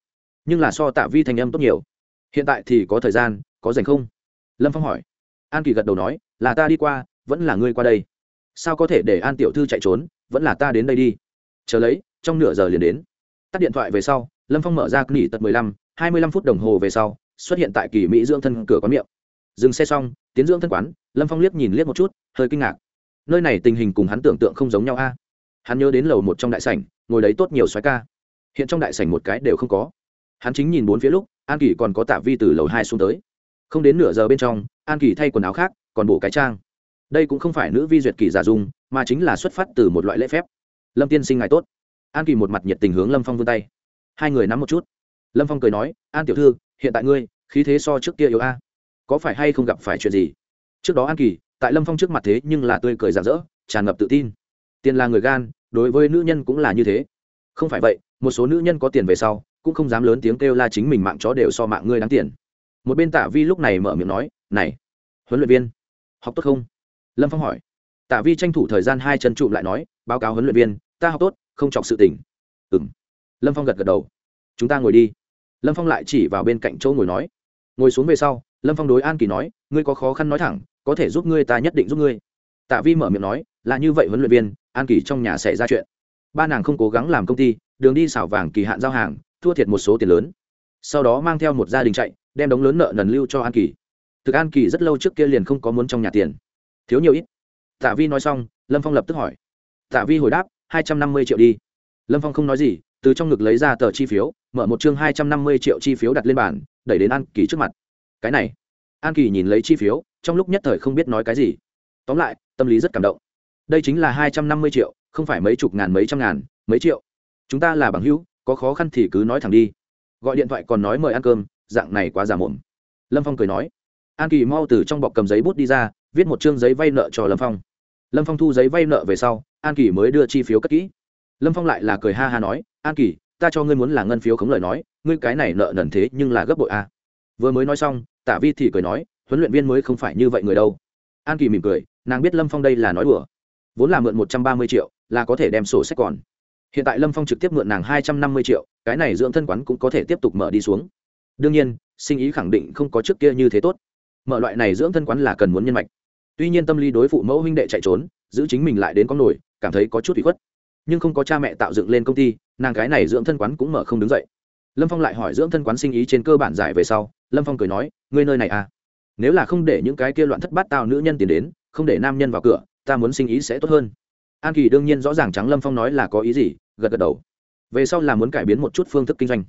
nhưng là so tạ vi thanh âm tốt nhiều. Hiện tại thì có thời gian có dành không? Lâm phong hỏi. An kỳ gật đầu nói, là ta đi qua, vẫn là ngươi qua đây. Sao có thể để an tiểu thư chạy trốn, vẫn là ta đến đây đi. Chờ lấy, trong nửa giờ liền đến. Tắt điện thoại về sau, lâm phong mở ra nghỉ tật mười lăm, hai mươi lăm phút đồng hồ về sau, xuất hiện tại kỳ mỹ dưỡng thân cửa quán miệng. Dừng xe xong, tiến dưỡng thân quán, lâm phong liếc nhìn liếc một chút, hơi kinh ngạc. Nơi này tình hình cùng hắn tưởng tượng không giống nhau a. Hắn nhớ đến lầu một trong đại sảnh, ngồi đấy tốt nhiều xoái ca. Hiện trong đại sảnh một cái đều không có. Hắn chính nhìn bốn phía lúc, an kỳ còn có tạ vi từ lầu hai xuống tới không đến nửa giờ bên trong, an kỳ thay quần áo khác, còn bổ cái trang. Đây cũng không phải nữ vi duyệt kỳ giả dung mà chính là xuất phát từ một loại lễ phép. Lâm tiên sinh ngài tốt. An kỳ một mặt nhiệt tình hướng lâm phong vươn tay. Hai người nắm một chút. Lâm phong cười nói, an tiểu thư, hiện tại ngươi, khí thế so trước kia yếu a. Có phải hay không gặp phải chuyện gì? Trước đó an kỳ, tại lâm phong trước mặt thế nhưng là tươi cười rạng rỡ, tràn ngập tự tin. Tiền là người gan, đối với nữ nhân cũng là như thế. Không phải vậy, một số nữ nhân có tiền về sau, cũng không dám lớn tiếng kêu la chính mình mạng chó đều so mạng ngươi đáng tiền một bên tạ vi lúc này mở miệng nói, này, huấn luyện viên, học tốt không? Lâm phong hỏi. Tạ vi tranh thủ thời gian hai chân trụm lại nói, báo cáo huấn luyện viên, ta học tốt, không chọc sự tỉnh ừ m lâm phong gật gật đầu. Chúng ta ngồi đi. Lâm phong lại chỉ vào bên cạnh chỗ ngồi nói. Ngồi xuống về sau, lâm phong đối an kỳ nói, ngươi có khó khăn nói thẳng, có thể giúp ngươi ta nhất định giúp ngươi. Tạ vi mở miệng nói, là như vậy huấn luyện viên, an kỳ trong nhà xảy ra chuyện. Ba nàng không cố gắng làm công ty, đường đi xảo vàng kỳ hạn giao hàng, thua thiệt một số tiền lớn. Sau đó mang theo một gia đình chạy đem đống lớn nợ nần lưu cho an kỳ. Thực an kỳ rất lâu trước kia liền không có muốn trong nhà tiền. Thiếu nhiều ít. Tạ vi nói xong, lâm phong lập tức hỏi. Tạ vi hồi đáp, hai trăm năm mươi triệu đi. Lâm phong không nói gì, từ trong ngực lấy ra tờ chi phiếu, mở một chương hai trăm năm mươi triệu chi phiếu đặt lên bàn, đẩy đến an kỳ trước mặt. Cái này. An kỳ nhìn lấy chi phiếu, trong lúc nhất thời không biết nói cái gì. Tóm lại, tâm lý rất cảm động. Đây chính là hai trăm năm mươi triệu, không phải mấy chục ngàn, mấy trăm ngàn, mấy triệu. Chúng ta là bằng hữu, có khó khăn thì cứ nói thẳng đi. Gọi điện thoại còn nói mời ăn cơm dạng này quá giả mồm. Lâm phong cười nói, an kỳ mau từ trong bọc cầm giấy bút đi ra, viết một chương giấy vay nợ cho lâm phong. Lâm phong thu giấy vay nợ về sau, an kỳ mới đưa chi phiếu cất kỹ. Lâm phong lại là cười ha ha nói, an kỳ, ta cho ngươi muốn là ngân phiếu khống lời nói, ngươi cái này nợ nần thế nhưng là gấp bội a. Vừa mới nói xong tả vi thì cười nói, huấn luyện viên mới không phải như vậy người đâu. An kỳ mỉm cười, nàng biết lâm phong đây là nói đùa. Vốn là mượn một trăm ba mươi triệu, là có thể đem sổ sách còn. Hiện tại lâm phong trực tiếp mượn nàng hai trăm năm mươi triệu, cái này dưỡng thân quán cũng có thể tiếp tục mở đi xuống đương nhiên, sinh ý khẳng định không có trước kia như thế tốt. Mở loại này dưỡng thân quán là cần muốn nhân mạch. Tuy nhiên tâm lý đối phụ mẫu huynh đệ chạy trốn, giữ chính mình lại đến con nổi, cảm thấy có chút bị khuất. Nhưng không có cha mẹ tạo dựng lên công ty, nàng cái này dưỡng thân quán cũng mở không đứng dậy. Lâm phong lại hỏi dưỡng thân quán sinh ý trên cơ bản giải về sau, lâm phong cười nói, ngươi nơi này à? Nếu là không để những cái kia loạn thất bát tạo nữ nhân tiền đến, không để nam nhân vào cửa, ta muốn sinh ý sẽ tốt hơn. An kỳ đương nhiên rõ ràng trắng lâm phong nói là có ý gì, gật gật đầu. Về sau là muốn cải biến một chút phương thức kinh doanh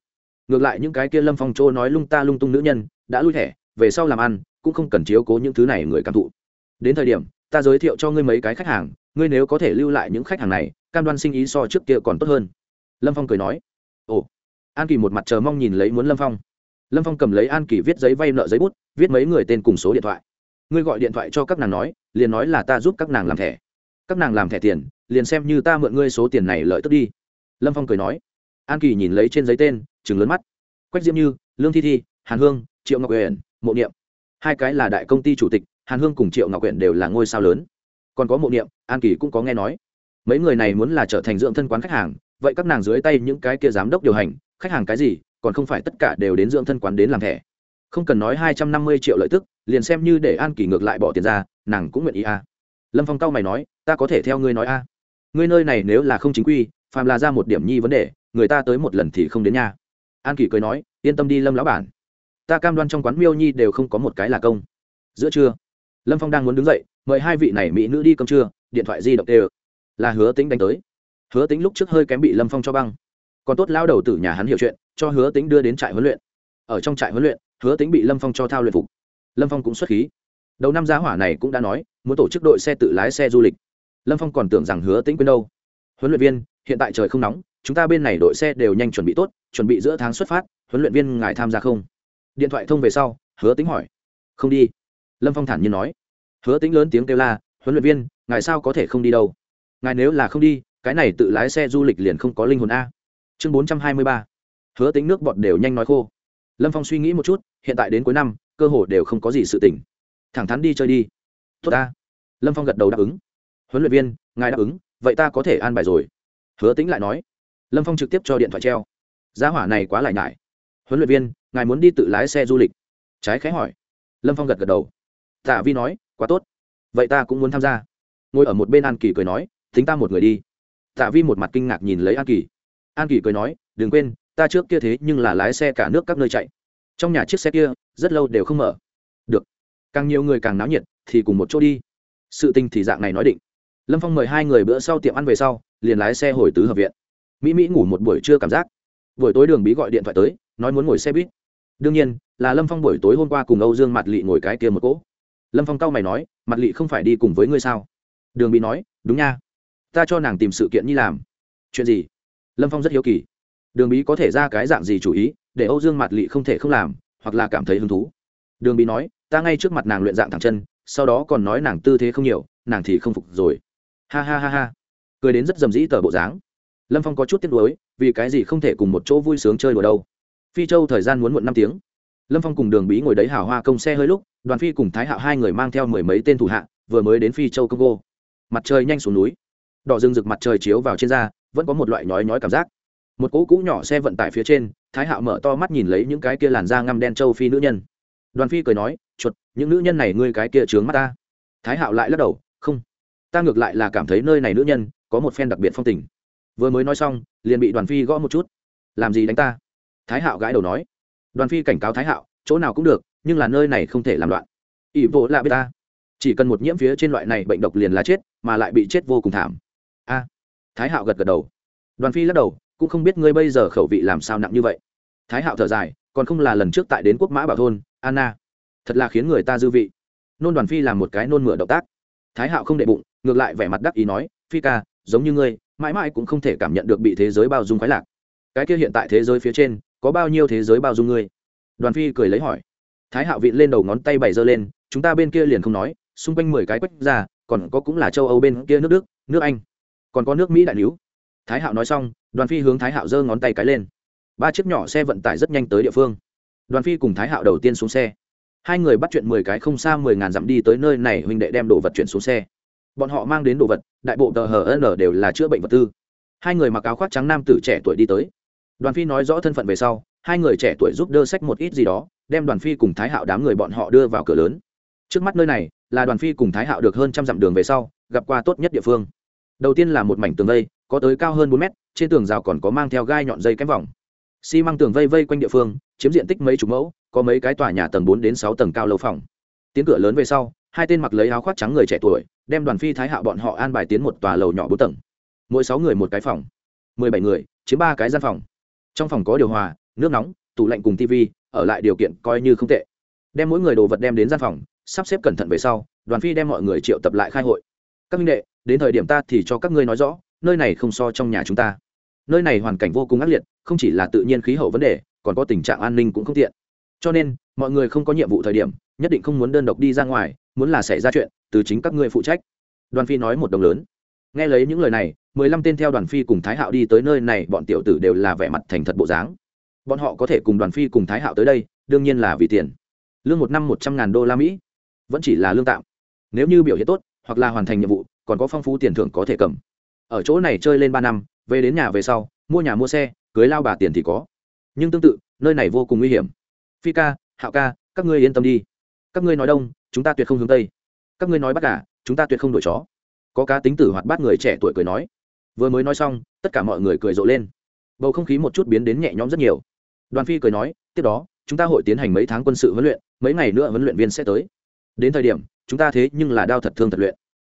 ngược lại những cái kia lâm phong chỗ nói lung ta lung tung nữ nhân, đã lui thẻ, về sau làm ăn, cũng không cần chiếu cố những thứ này người cảm thụ. Đến thời điểm, ta giới thiệu cho ngươi mấy cái khách hàng, ngươi nếu có thể lưu lại những khách hàng này, cam đoan sinh ý so trước kia còn tốt hơn. Lâm phong cười nói. Ồ. An kỳ một mặt chờ mong nhìn lấy muốn lâm phong. Lâm phong cầm lấy an kỳ viết giấy vay nợ giấy bút, viết mấy người tên cùng số điện thoại. Ngươi gọi điện thoại cho các nàng nói, liền nói là ta giúp các nàng làm thẻ. Các nàng làm thẻ tiền, liền xem như ta mượn ngươi số tiền này lợi tức đi. Lâm phong cười nói. An kỳ nhìn lấy trên giấy tên chừng lớn mắt. Quách diễm như lương thi thi hàn hương triệu ngọc Uyển, mộ niệm. Hai cái là đại công ty chủ tịch hàn hương cùng triệu ngọc Uyển đều là ngôi sao lớn. Còn có mộ niệm an kỳ cũng có nghe nói. Mấy người này muốn là trở thành dưỡng thân quán khách hàng vậy các nàng dưới tay những cái kia giám đốc điều hành khách hàng cái gì còn không phải tất cả đều đến dưỡng thân quán đến làm thẻ. Không cần nói hai trăm năm mươi triệu lợi tức liền xem như để an kỳ ngược lại bỏ tiền ra nàng cũng nguyện ý à. lâm phong cao mày nói ta có thể theo ngươi nói a ngươi nơi này nếu là không chính quy phàm là ra một điểm nhi vấn đề người ta tới một lần thì không đến nha an kỷ cười nói, yên tâm đi, lâm lão bản. Ta cam đoan trong quán miêu nhi đều không có một cái là công. Giữa trưa, lâm phong đang muốn đứng dậy, mời hai vị này mỹ nữ đi cơm trưa, điện thoại di động đều là hứa tính đánh tới. Hứa tính lúc trước hơi kém bị lâm phong cho băng. Còn tốt lao đầu từ nhà hắn hiểu chuyện, cho hứa tính đưa đến trại huấn luyện. Ở trong trại huấn luyện, hứa tính bị lâm phong cho thao luyện phục. Lâm phong cũng xuất khí. Đầu năm giá hỏa này cũng đã nói, muốn tổ chức đội xe tự lái xe du lịch. Lâm phong còn tưởng rằng hứa tính quên đâu. Huấn luyện viên, hiện tại trời không nóng chúng ta bên này đội xe đều nhanh chuẩn bị tốt, chuẩn bị giữa tháng xuất phát, huấn luyện viên ngài tham gia không? Điện thoại thông về sau, hứa tính hỏi. Không đi. Lâm phong thản nhiên nói. Hứa tính lớn tiếng kêu la, huấn luyện viên, ngài sao có thể không đi đâu? Ngài nếu là không đi, cái này tự lái xe du lịch liền không có linh hồn a. Chương bốn trăm hai mươi ba. Hứa tính nước bọt đều nhanh nói khô. Lâm phong suy nghĩ một chút, hiện tại đến cuối năm, cơ hồ đều không có gì sự tỉnh thẳng thắn đi chơi đi. Tốt ta. Lâm phong gật đầu đáp ứng. Huấn luyện viên, ngài đáp ứng, vậy ta có thể an bài rồi. Hứa tính lại nói lâm phong trực tiếp cho điện thoại treo giá hỏa này quá lại nhải huấn luyện viên ngài muốn đi tự lái xe du lịch trái khẽ hỏi lâm phong gật gật đầu tạ vi nói quá tốt vậy ta cũng muốn tham gia ngồi ở một bên an kỳ cười nói tính ta một người đi tạ vi một mặt kinh ngạc nhìn lấy an kỳ an kỳ cười nói đừng quên ta trước kia thế nhưng là lái xe cả nước các nơi chạy trong nhà chiếc xe kia rất lâu đều không mở được càng nhiều người càng náo nhiệt thì cùng một chỗ đi sự tình thì dạng này nói định lâm phong mời hai người bữa sau tiệm ăn về sau liền lái xe hồi tứ hợp viện mỹ mỹ ngủ một buổi trưa cảm giác. Buổi tối đường bí gọi điện thoại tới, nói muốn ngồi xe buýt. Đương nhiên, là lâm phong buổi tối hôm qua cùng âu dương mặt lị ngồi cái kia một cỗ. Lâm phong cau mày nói mặt lị không phải đi cùng với ngươi sao? Đường bí nói, đúng nha. Ta cho nàng tìm sự kiện nhi làm. Chuyện gì? Lâm phong rất hiếu kỳ. Đường bí có thể ra cái dạng gì chủ ý, để âu dương mặt lị không thể không làm, hoặc là cảm thấy hứng thú. Đường bí nói, ta ngay trước mặt nàng luyện dạng thẳng chân, sau đó còn nói nàng tư thế không nhiều, nàng thì không phục rồi. Ha ha ha ha. Cười đến rất dầm dĩ tờ bộ dáng lâm phong có chút tiếc nuối, vì cái gì không thể cùng một chỗ vui sướng chơi đùa đâu. Phi châu thời gian muốn muộn năm tiếng. Lâm phong cùng đường bí ngồi đấy hào hoa công xe hơi lúc, đoàn phi cùng thái hạo hai người mang theo mười mấy tên thủ hạ, vừa mới đến phi châu congo mặt trời nhanh xuống núi. Đỏ rừng rực mặt trời chiếu vào trên da, vẫn có một loại nhói nhói cảm giác. Một cỗ cũ nhỏ xe vận tải phía trên, thái hạo mở to mắt nhìn lấy những cái kia làn da ngăm đen châu phi nữ nhân. Đoàn phi cười nói, chuột, những nữ nhân này ngươi cái kia trướng mắt ta. Thái hạo lại lắc đầu, không, ta ngược lại là cảm thấy nơi này nữ nhân có một phen đặc biệt phong tình vừa mới nói xong, liền bị đoàn phi gõ một chút. Làm gì đánh ta? Thái hạo gãi đầu nói. Đoàn phi cảnh cáo thái hạo, chỗ nào cũng được, nhưng là nơi này không thể làm loạn. Ỷ bộ lạ bê ta. Chỉ cần một nhiễm phía trên loại này bệnh độc liền là chết, mà lại bị chết vô cùng thảm. A. À. Thái hạo gật gật đầu. Đoàn phi lắc đầu, cũng không biết ngươi bây giờ khẩu vị làm sao nặng như vậy. Thái hạo thở dài, còn không là lần trước tại đến quốc mã bảo thôn, anna. Thật là khiến người ta dư vị. Nôn đoàn phi làm một cái nôn mửa động tác. Thái hạo không đệ bụng, ngược lại vẻ mặt đắc ý nói, phi ca, giống như ngươi mãi mãi cũng không thể cảm nhận được bị thế giới bao dung khoái lạc. Cái kia hiện tại thế giới phía trên, có bao nhiêu thế giới bao dung ngươi? Đoàn phi cười lấy hỏi. Thái hạo vịn lên đầu ngón tay bảy giơ lên, chúng ta bên kia liền không nói, xung quanh mười cái quách ra còn có cũng là châu âu bên kia nước đức, nước anh, còn có nước mỹ đại níu. Thái hạo nói xong, đoàn phi hướng thái hạo giơ ngón tay cái lên. Ba chiếc nhỏ xe vận tải rất nhanh tới địa phương. Đoàn phi cùng thái hạo đầu tiên xuống xe. Hai người bắt chuyện mười cái không xa mười ngàn dặm đi tới nơi này, huynh đệ đem đồ vật chuyển xuống xe bọn họ mang đến đồ vật, đại bộ tờ hờ n đều là chữa bệnh vật tư. Hai người mặc áo khoác trắng nam tử trẻ tuổi đi tới. Đoàn phi nói rõ thân phận về sau, hai người trẻ tuổi giúp đưa sách một ít gì đó, đem đoàn phi cùng thái hạo đám người bọn họ đưa vào cửa lớn. Trước mắt nơi này, là đoàn phi cùng thái hạo được hơn trăm dặm đường về sau, gặp qua tốt nhất địa phương. Đầu tiên là một mảnh tường vây, có tới cao hơn bốn mét, trên tường rào còn có mang theo gai nhọn dây kém vòng. Xi măng tường vây vây quanh địa phương, chiếm diện tích mấy chục mẫu, có mấy cái tòa nhà tầng bốn đến sáu tầng cao lâu phòng. Tiến cửa lớn về sau, hai tên mặc lấy áo khoác trắng người trẻ tuổi đem đoàn phi thái hạo bọn họ an bài tiến một tòa lầu nhỏ bốn tầng. Mỗi sáu người một cái phòng, mười bảy người, chiếm ba cái gian phòng. Trong phòng có điều hòa, nước nóng, tủ lạnh cùng tv ở lại điều kiện coi như không tệ. Đem mỗi người đồ vật đem đến gian phòng, sắp xếp cẩn thận về sau, đoàn phi đem mọi người triệu tập lại khai hội. Các minh đệ, đến thời điểm ta thì cho các ngươi nói rõ, nơi này không so trong nhà chúng ta. Nơi này hoàn cảnh vô cùng ác liệt, không chỉ là tự nhiên khí hậu vấn đề, còn có tình trạng an ninh cũng không tiện. Cho nên mọi người không có nhiệm vụ thời điểm, nhất định không muốn đơn độc đi ra ngoài, muốn là xảy ra chuyện, từ chính các ngươi phụ trách. Đoàn phi nói một đồng lớn. Nghe lấy những lời này, mười lăm tên theo đoàn phi cùng thái hạo đi tới nơi này, bọn tiểu tử đều là vẻ mặt thành thật bộ dáng. Bọn họ có thể cùng đoàn phi cùng thái hạo tới đây, đương nhiên là vì tiền. Lương một năm một trăm ngàn đô la mỹ. Vẫn chỉ là lương tạm. Nếu như biểu hiện tốt, hoặc là hoàn thành nhiệm vụ, còn có phong phú tiền thưởng có thể cầm. Ở chỗ này chơi lên ba năm, về đến nhà về sau, mua nhà mua xe, cưới lao bà tiền thì có. Nhưng tương tự, nơi này vô cùng nguy hiểm. Phi ca hạo ca, các ngươi yên tâm đi. Các ngươi nói đông, chúng ta tuyệt không hướng tây. Các ngươi nói bắt cả à, chúng ta tuyệt không đổi chó. Có cá tính tử hoạt bát người trẻ tuổi cười nói. Vừa mới nói xong, tất cả mọi người cười rộ lên. Bầu không khí một chút biến đến nhẹ nhõm rất nhiều. Đoàn phi cười nói, tiếp đó, chúng ta hội tiến hành mấy tháng quân sự huấn luyện, mấy ngày nữa huấn luyện viên sẽ tới. Đến thời điểm, chúng ta thế nhưng là đao thật thương thật luyện.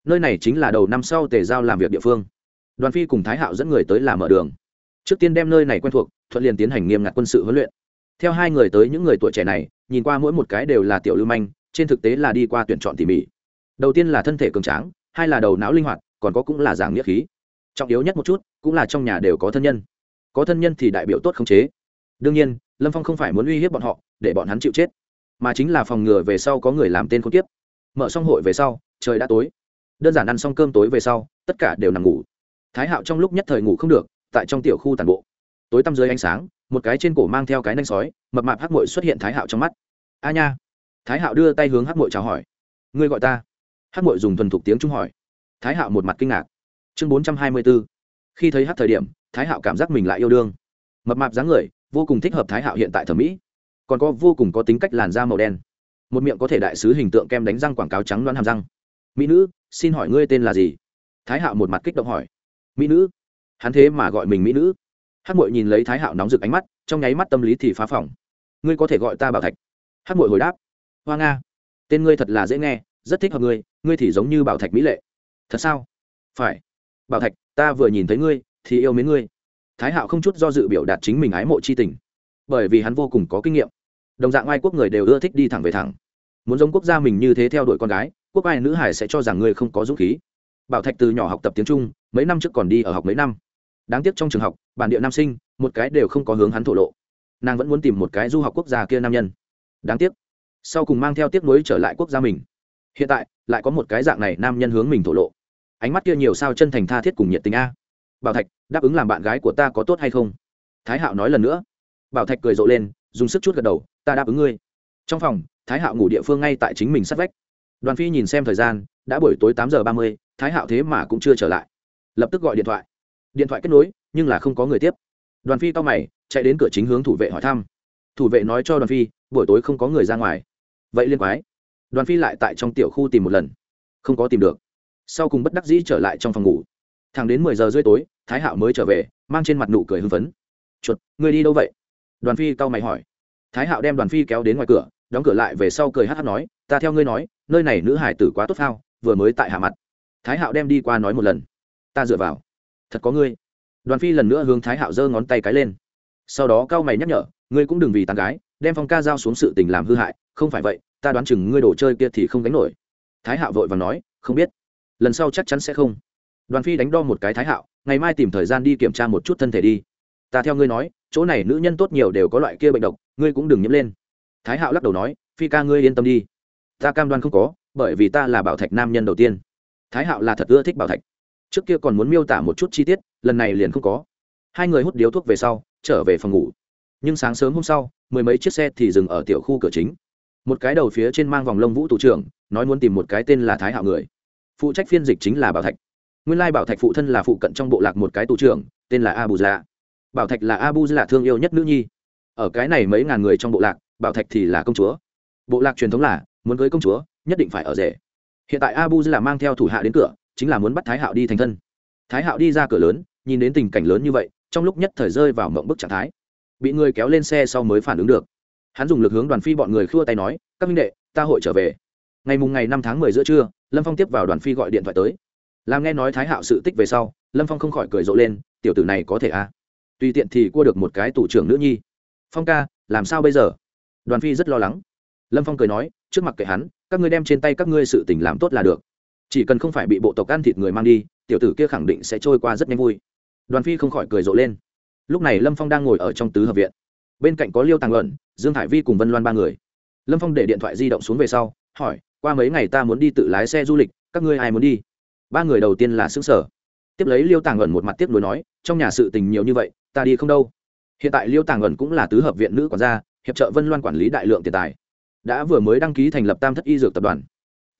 Nơi này chính là đầu năm sau tề giao làm việc địa phương. Đoàn phi cùng thái hạo dẫn người tới làm mở đường. Trước tiên đem nơi này quen thuộc, thuận liền tiến hành nghiêm ngặt quân sự huấn luyện theo hai người tới những người tuổi trẻ này, nhìn qua mỗi một cái đều là tiểu lưu manh, trên thực tế là đi qua tuyển chọn tỉ mỉ. Đầu tiên là thân thể cường tráng, hai là đầu não linh hoạt, còn có cũng là giảng nghĩa khí. Trọng yếu nhất một chút, cũng là trong nhà đều có thân nhân. Có thân nhân thì đại biểu tốt khống chế. Đương nhiên, lâm phong không phải muốn uy hiếp bọn họ, để bọn hắn chịu chết, mà chính là phòng ngừa về sau có người làm tên không tiếp mở xong hội về sau, trời đã tối. Đơn giản ăn xong cơm tối về sau, tất cả đều nằm ngủ. Thái hạo trong lúc nhất thời ngủ không được, tại trong tiểu khu tàn bộ. Tối tăm dưới ánh sáng một cái trên cổ mang theo cái nanh sói, mập mạp hắc mội xuất hiện thái hạo trong mắt. A nha. Thái hạo đưa tay hướng hắc mội chào hỏi. Ngươi gọi ta? Hắc mội dùng thuần thục tiếng trung hỏi. Thái hạo một mặt kinh ngạc. Chương bốn trăm hai mươi b ố khi thấy hắc thời điểm, thái hạo cảm giác mình lại yêu đương. Mập mạp dáng người, vô cùng thích hợp thái hạo hiện tại thẩm mỹ. Còn có vô cùng có tính cách làn da màu đen. Một miệng có thể đại sứ hình tượng kem đánh răng quảng cáo trắng loan hàm răng. Mỹ nữ, xin hỏi ngươi tên là gì? Thái hạo một mặt kích động hỏi. Mỹ nữ. Hắn thế mà gọi mình mỹ nữ hát mội nhìn lấy thái hạo nóng rực ánh mắt, trong nháy mắt tâm lý thì phá phòng ngươi có thể gọi ta bảo thạch. Hát mội hồi đáp. Hoa nga, tên ngươi thật là dễ nghe, rất thích hợp ngươi ngươi thì giống như bảo thạch mỹ lệ. Thật sao? Phải. Bảo thạch, ta vừa nhìn thấy ngươi, thì yêu mến ngươi. Thái hạo không chút do dự biểu đạt chính mình ái mộ c h i tình. Bởi vì hắn vô cùng có kinh nghiệm. Đồng dạng ai quốc người đều ưa thích đi thẳng về thẳng. Muốn giống quốc gia mình như thế theo đuổi con gái, quốc ai nữ hải sẽ cho rằng ngươi không có dũng khí. Bảo thạch từ nhỏ học tập tiếng trung, mấy năm trước còn đi ở học mấy năm đáng tiếc trong trường học, bản địa nam sinh, một cái đều không có hướng hắn thổ lộ. Nàng vẫn muốn tìm một cái du học quốc gia kia nam nhân. Đáng tiếc. Sau cùng mang theo tiếc nuối trở lại quốc gia mình. Hiện tại, lại có một cái dạng này nam nhân hướng mình thổ lộ. Ánh mắt kia nhiều sao chân thành tha thiết cùng nhiệt tình a. Bảo thạch, đáp ứng làm bạn gái của ta có tốt hay không? Thái hạo nói lần nữa. Bảo thạch cười rộ lên, dùng sức chút gật đầu, ta đáp ứng ngươi. Trong phòng, thái hạo ngủ địa phương ngay tại chính mình sát vách. Đoàn phi nhìn xem thời gian, đã buổi tối tám giờ ba mươi, thái hạo thế mà cũng chưa trở lại. Lập tức gọi điện thoại điện thoại kết nối, nhưng là không có người tiếp. Đoàn phi to mày, chạy đến cửa chính hướng thủ vệ hỏi thăm. Thủ vệ nói cho đoàn phi, buổi tối không có người ra ngoài. Vậy liên quái. Đoàn phi lại tại trong tiểu khu tìm một lần. Không có tìm được. Sau cùng bất đắc dĩ trở lại trong phòng ngủ. Thẳng đến mười giờ rưỡi tối, thái hạo mới trở về, mang trên mặt nụ cười hưng phấn. Chuột người đi đâu vậy? Đoàn phi cau mày hỏi. Thái hạo đem đoàn phi kéo đến ngoài cửa, đóng cửa lại về sau cười hát hát nói, ta theo ngươi nói, nơi này nữ hải tử quá tốt phao, vừa mới tại hạ mặt. Thái hạo đem đi qua nói một lần. Ta dựa vào thật có ngươi. Đoàn phi lần nữa hướng thái hạo giơ ngón tay cái lên. Sau đó cao mày nhắc nhở, ngươi cũng đừng vì tàn gái, đem phong ca giao xuống sự tình làm hư hại, không phải vậy, ta đoán chừng ngươi đồ chơi kia thì không đánh nổi. Thái hạo vội và nói, không biết. Lần sau chắc chắn sẽ không. Đoàn phi đánh đo một cái thái hạo, ngày mai tìm thời gian đi kiểm tra một chút thân thể đi. Ta theo ngươi nói, chỗ này nữ nhân tốt nhiều đều có loại kia bệnh độc, ngươi cũng đừng nhiễm lên. Thái hạo lắc đầu nói, phi ca ngươi yên tâm đi. Ta cam đoan không có, bởi vì ta là bảo thạch nam nhân đầu tiên. Thái hạo là thật ưa thích bảo thạch trước kia còn muốn miêu tả một chút chi tiết, lần này liền không có. Hai người hút điếu thuốc về sau, trở về phòng ngủ. Nhưng sáng sớm hôm sau, mười mấy chiếc xe thì dừng ở tiểu khu cửa chính. Một cái đầu phía trên mang vòng lông vũ thủ trưởng, nói muốn tìm một cái tên là thái hạo người. Phụ trách phiên dịch chính là bảo thạch. Nguyên lai bảo thạch phụ thân là phụ cận trong bộ lạc một cái tù trưởng, tên là abu dạ bảo thạch là abu dạ thương yêu nhất nữ nhi. Ở cái này mấy ngàn người trong bộ lạc, bảo thạch thì là công chúa. Bộ lạc truyền thống là, muốn cưới công chúa, nhất định phải ở rể. Hiện tại abu dạ mang theo thủ hạ đến cửa chính là muốn bắt thái hạo đi thành thân. Thái hạo đi ra cửa lớn, nhìn đến tình cảnh lớn như vậy, trong lúc nhất thời rơi vào mộng bức trạng thái. Bị người kéo lên xe sau mới phản ứng được. Hắn dùng lực hướng đoàn phi bọn người khua tay nói, các minh đệ, ta hội trở về. Ngày mùng ngày năm tháng mười giữa trưa, lâm phong tiếp vào đoàn phi gọi điện thoại tới. Làm nghe nói thái hạo sự tích về sau, lâm phong không khỏi cười rộ lên, tiểu tử này có thể à? Tùy tiện thì cua được một cái tủ trưởng nữ nhi. Phong ca, làm sao bây giờ? Đoàn phi rất lo lắng. Lâm phong cười nói, trước mặt kệ hắn, các ngươi đem trên tay các ngươi sự tình làm tốt là được chỉ cần không phải bị bộ tộc ăn thịt người mang đi, tiểu tử kia khẳng định sẽ trôi qua rất nhanh vui. Đoàn phi không khỏi cười rộ lên. Lúc này lâm phong đang ngồi ở trong tứ hợp viện. Bên cạnh có liêu tàng luận, dương hải vi cùng vân loan ba người. Lâm phong để điện thoại di động xuống về sau, hỏi, qua mấy ngày ta muốn đi tự lái xe du lịch, các ngươi ai muốn đi? Ba người đầu tiên là xứ sở tiếp lấy liêu tàng ẩn một mặt tiếp nối nói, trong nhà sự tình nhiều như vậy, ta đi không đâu. Hiện tại liêu tàng ẩn cũng là tứ hợp viện nữ quản gia, hiệp trợ vân loan quản lý đại lượng tiền tài. Đã vừa mới đăng ký thành lập tam thất y dược tập đoàn.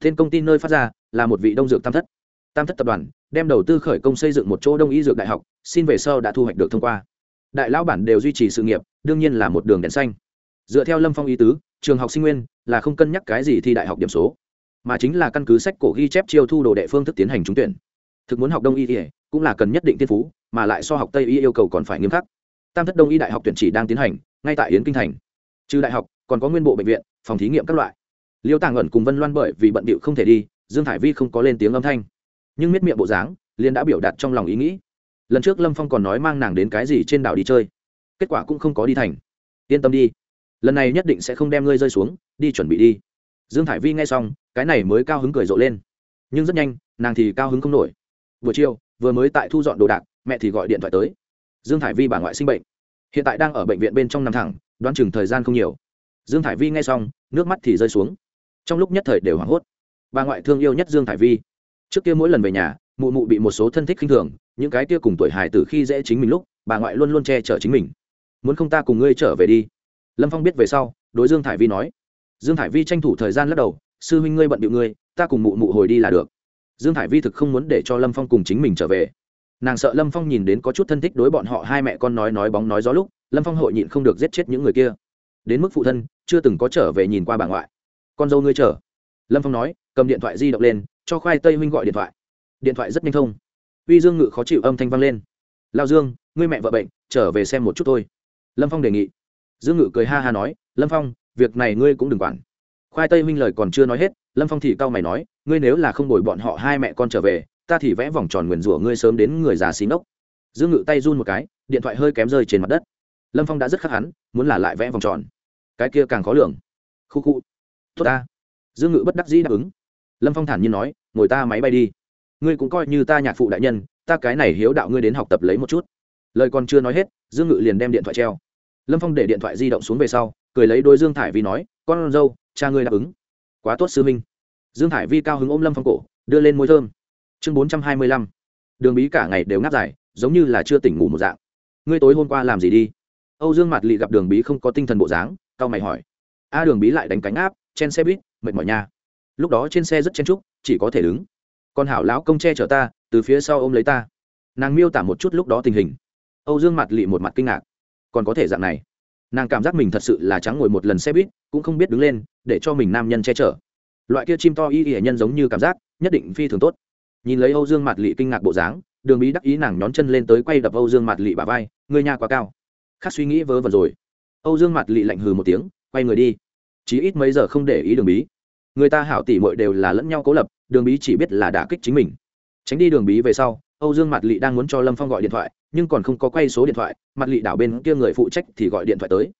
Tên công ty nơi phát ra là một vị đông dược tam thất. Tam thất tập đoàn đem đầu tư khởi công xây dựng một chỗ đông y dược đại học, xin về sau đã thu hoạch được thông qua. Đại lão bản đều duy trì sự nghiệp, đương nhiên là một đường đèn xanh. Dựa theo lâm phong ý tứ, trường học sinh nguyên là không cân nhắc cái gì thi đại học điểm số, mà chính là căn cứ sách cổ ghi chép chiêu thu đồ đệ phương thức tiến hành trúng tuyển. Thực muốn học đông y thì cũng là cần nhất định tiên phú, mà lại so học tây y yêu cầu còn phải nghiêm khắc. Tam thất đông y đại học tuyển chỉ đang tiến hành, ngay tại yến kinh thành. Trừ đại học, còn có nguyên bộ bệnh viện, phòng thí nghiệm các loại. Liêu tàng ẩn cùng vân loan bởi vì bận bịu không thể đi dương thải vi không có lên tiếng âm thanh, nhưng miết miệng bộ dáng liên đã biểu đạt trong lòng ý nghĩ. Lần trước lâm phong còn nói mang nàng đến cái gì trên đảo đi chơi, kết quả cũng không có đi thành. Yên tâm đi, lần này nhất định sẽ không đem ngươi rơi xuống, đi chuẩn bị đi. Dương thải vi nghe xong, cái này mới cao hứng cười rộ lên. Nhưng rất nhanh, nàng thì cao hứng không nổi. Buổi chiều, vừa mới tại thu dọn đồ đạc, mẹ thì gọi điện thoại tới. Dương thải vi bà ngoại sinh bệnh. Hiện tại đang ở bệnh viện bên trong nằm thẳng, đoán chừng thời gian không nhiều. Dương thải vi nghe xong, nước mắt thì rơi xuống. Trong lúc nhất thời đều hoảng hốt bà ngoại thương yêu nhất dương thải vi. Trước kia mỗi lần về nhà, mụ mụ bị một số thân thích khinh thường, những cái kia cùng tuổi hài tử khi dễ chính mình lúc, bà ngoại luôn luôn che chở chính mình. Muốn không ta cùng ngươi trở về đi. Lâm phong biết về sau, đối dương thải vi nói. Dương thải vi tranh thủ thời gian lắc đầu, sư huynh ngươi bận điệu ngươi, ta cùng mụ mụ hồi đi là được. Dương thải vi thực không muốn để cho lâm phong cùng chính mình trở về. Nàng sợ lâm phong nhìn đến có chút thân thích đối bọn họ hai mẹ con nói nói bóng nói gió lúc, lâm phong hội nhịn không được giết chết những người kia. Đến mức phụ thân, chưa từng có trở về nhìn qua bà ngoại. Con dâu ngươi chờ. Lâm phong nói cầm điện thoại di động lên, cho khoai tây huynh gọi điện thoại. Điện thoại rất nhanh thông. Uy dương ngự khó chịu âm thanh vang lên. Lao dương, ngươi mẹ vợ bệnh, trở về xem một chút thôi. Lâm phong đề nghị. Dương ngự cười ha ha nói, lâm phong, việc này ngươi cũng đừng quản. Khoai tây huynh lời còn chưa nói hết, lâm phong thì cau mày nói, ngươi nếu là không đổi bọn họ hai mẹ con trở về, ta thì vẽ vòng tròn nguyền rủa ngươi sớm đến người già xí nốc dương ngự tay run một cái, điện thoại hơi kém rơi trên mặt đất. Lâm phong đã rất khắc hắn, muốn là lại vẽ vòng tròn. Cái kia càng khó lường. Khu khu. Tốt ta. Dương ngự bất đắc dĩ đáp ứng lâm phong thản nhiên nói, ngồi ta máy bay đi. Ngươi cũng coi như ta nhạc phụ đại nhân, ta cái này hiếu đạo ngươi đến học tập lấy một chút. Lời còn chưa nói hết, dương ngự liền đem điện thoại treo. Lâm phong để điện thoại di động xuống về sau, cười lấy đôi dương thải vi nói, con dâu, cha ngươi đáp ứng. Quá tốt sư minh. Dương thải vi cao hứng ôm lâm phong cổ, đưa lên môi thơm. Chương bốn trăm hai mươi lăm. Đường bí cả ngày đều ngáp dài, giống như là chưa tỉnh ngủ một dạng. Ngươi tối hôm qua làm gì đi? Âu dương mặt lị gặp đường bí không có tinh thần bộ dáng cao mày hỏi. A, đường bí lại đánh cánh áp, chen xe buýt, mệt mỏi nha lúc đó trên xe rất chen trúc chỉ có thể đứng. Con hảo lão công che chở ta, từ phía sau ôm lấy ta. Nàng miêu tả một chút lúc đó tình hình. Âu dương mặt lị một mặt kinh ngạc. Còn có thể dạng này. Nàng cảm giác mình thật sự là trắng ngồi một lần xe buýt, cũng không biết đứng lên, để cho mình nam nhân che chở. Loại kia chim to y y nhân giống như cảm giác, nhất định phi thường tốt. Nhìn lấy âu dương mặt lị kinh ngạc bộ dáng, đường bí đắc ý nàng nhón chân lên tới quay đập âu dương mặt lị bà vai người nhà quá cao. Khác suy nghĩ vớ vẩn rồi. Âu dương mặt lị lạnh hừ một tiếng, quay người đi. Chí ít mấy giờ không để ý đường bí người ta hảo tỉ mội đều là lẫn nhau cố lập, đường bí chỉ biết là đả kích chính mình. Tránh đi đường bí về sau, âu dương mặt lị đang muốn cho lâm phong gọi điện thoại, nhưng còn không có quay số điện thoại mặt lị đảo bên kia người phụ trách thì gọi điện thoại tới.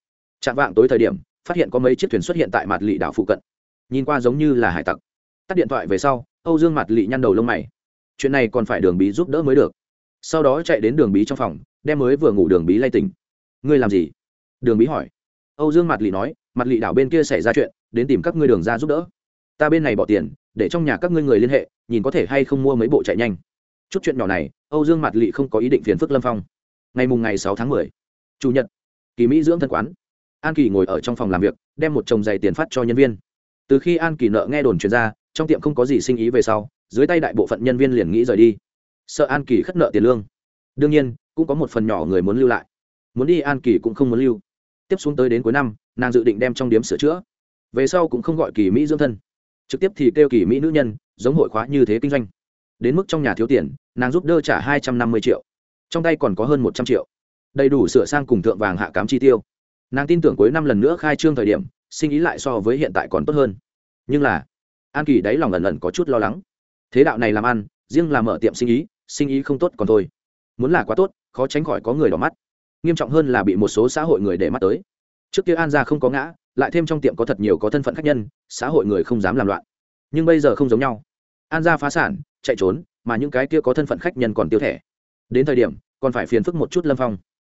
Chạm vạng tối thời điểm, phát hiện có mấy chiếc thuyền xuất hiện tại mặt lị đảo phụ cận. Nhìn qua giống như là hải tặc. Tắt điện thoại về sau, âu dương mặt lị nhăn đầu lông mày. Chuyện này còn phải đường bí giúp đỡ mới được. Sau đó chạy đến đường bí trong phòng, đem mới vừa ngủ đường bí lay tỉnh. Ngươi làm gì? Đường bí hỏi. Âu dương mặt lị nói mặt lị đảo bên kia xảy ra chuyện, đến tìm các ngươi đường ra giúp đỡ ta bên này bỏ tiền, để trong nhà các ngươi người liên hệ, nhìn có thể hay không mua mấy bộ chạy nhanh. Chút chuyện nhỏ này, âu dương mặt lị không có ý định phiền phức lâm phong. Ngày mùng ngày sáu tháng mười, chủ nhật, kỳ mỹ dưỡng thân quán. An kỳ ngồi ở trong phòng làm việc, đem một chồng giày tiền phát cho nhân viên. Từ khi an kỳ nợ nghe đồn chuyển ra, trong tiệm không có gì sinh ý về sau, dưới tay đại bộ phận nhân viên liền nghĩ rời đi. Sợ an kỳ khất nợ tiền lương. Đương nhiên, cũng có một phần nhỏ người muốn lưu lại. Muốn đi, an kỳ cũng không muốn lưu. Tiếp xuống tới đến cuối năm, nàng dự định đem trong điếm sửa chữa. Về sau cũng không gọi kỳ mỹ dưỡng thân trực tiếp thì kêu kỳ mỹ nữ nhân, giống hội khóa như thế kinh doanh. Đến mức trong nhà thiếu tiền, nàng giúp đỡ trả hai trăm năm mươi triệu. Trong tay còn có hơn một trăm triệu. Đầy đủ sửa sang cùng thượng vàng hạ cám chi tiêu. Nàng tin tưởng cuối năm lần nữa khai trương thời điểm, sinh ý lại so với hiện tại còn tốt hơn. Nhưng là, an kỳ đáy lòng lần lần có chút lo lắng. Thế đạo này làm ăn, riêng là mở tiệm sinh ý sinh ý không tốt còn thôi. Muốn là quá tốt, khó tránh khỏi có người đỏ mắt. Nghiêm trọng hơn là bị một số xã hội người để mắt tới. Trước kia an ra không có ngã lại thêm trong tiệm có thật nhiều có thân phận khác nhân, xã hội người không dám làm loạn. Nhưng bây giờ không giống nhau. An gia phá sản, chạy trốn, mà những cái kia có thân phận khách nhân còn tiêu thẻ. Đến thời điểm, còn phải phiền phức một chút lâm phong.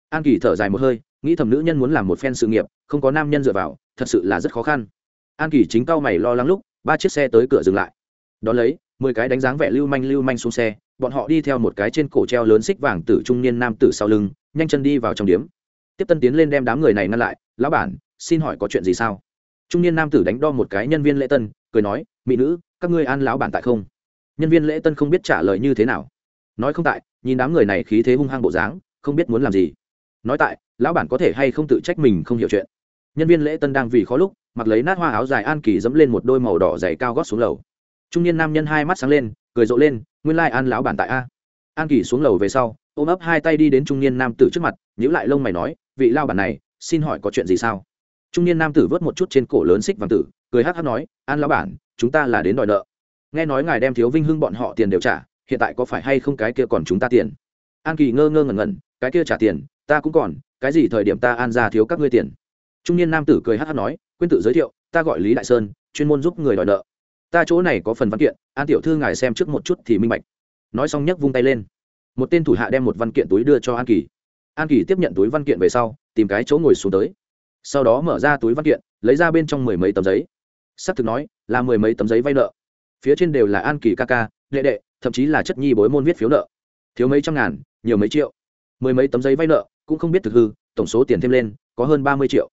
An kỳ thở dài một hơi, nghĩ thầm nữ nhân muốn làm một phen sự nghiệp, không có nam nhân dựa vào, thật sự là rất khó khăn. An kỳ chính cao mày lo lắng lúc, ba chiếc xe tới cửa dừng lại. Đón lấy, mười cái đánh dáng vẻ lưu manh lưu manh xuống xe, bọn họ đi theo một cái trên cổ treo lớn xích vàng tử trung niên nam tử sau lưng, nhanh chân đi vào trong điếm. Tiếp tân tiến lên đem đám người này ngăn lại, lão bản xin hỏi có chuyện gì sao? Trung niên nam tử đánh đo một cái nhân viên lễ tân, cười nói, mỹ nữ, các ngươi an lão bản tại không? Nhân viên lễ tân không biết trả lời như thế nào. Nói không tại, nhìn đám người này khí thế hung hăng bộ dáng, không biết muốn làm gì. Nói tại, lão bản có thể hay không tự trách mình không hiểu chuyện. Nhân viên lễ tân đang vì khó lúc, mặc lấy nát hoa áo dài an kỳ dẫm lên một đôi màu đỏ dày cao gót xuống lầu. Trung niên nam nhân hai mắt sáng lên, cười rộ lên, nguyên lai、like、an lão bản tại a. An kỳ xuống lầu về sau, ôm ấp hai tay đi đến trung niên nam tử trước mặt nhữ lại lông mày nói, vị lao bản này, xin hỏi có chuyện gì sao? Trung niên nam tử vớt một chút trên cổ lớn xích vàng tử, cười hát hát nói, an lão bản, chúng ta là đến đòi nợ. Nghe nói ngài đem thiếu vinh hưng bọn họ tiền đều trả, hiện tại có phải hay không cái kia còn chúng ta tiền? An kỳ ngơ ngơ ngẩn ngẩn, cái kia trả tiền, ta cũng còn, cái gì thời điểm ta an ra thiếu các ngươi tiền? Trung niên nam tử cười hát hát nói quên tự giới thiệu, ta gọi lý đại sơn, chuyên môn giúp người đòi nợ. Ta chỗ này có phần văn kiện, an tiểu thư ngài xem trước một chút thì minh bạch. Nói xong nhấc vung tay lên. Một tên thủ hạ đem một văn kiện túi đưa cho an kỳ. An kỳ tiếp nhận túi văn kiện về sau, tìm cái chỗ ngồi xuống tới sau đó mở ra túi văn kiện lấy ra bên trong mười mấy tấm giấy. S ắ c thực nói là mười mấy tấm giấy vay nợ. Phía trên đều là an kỳ ca ca đệ đệ thậm chí là chất nhi bối môn viết phiếu nợ. Thiếu mấy trăm ngàn nhiều mấy triệu. Mười mấy tấm giấy vay nợ cũng không biết thực hư tổng số tiền thêm lên có hơn ba mươi triệu.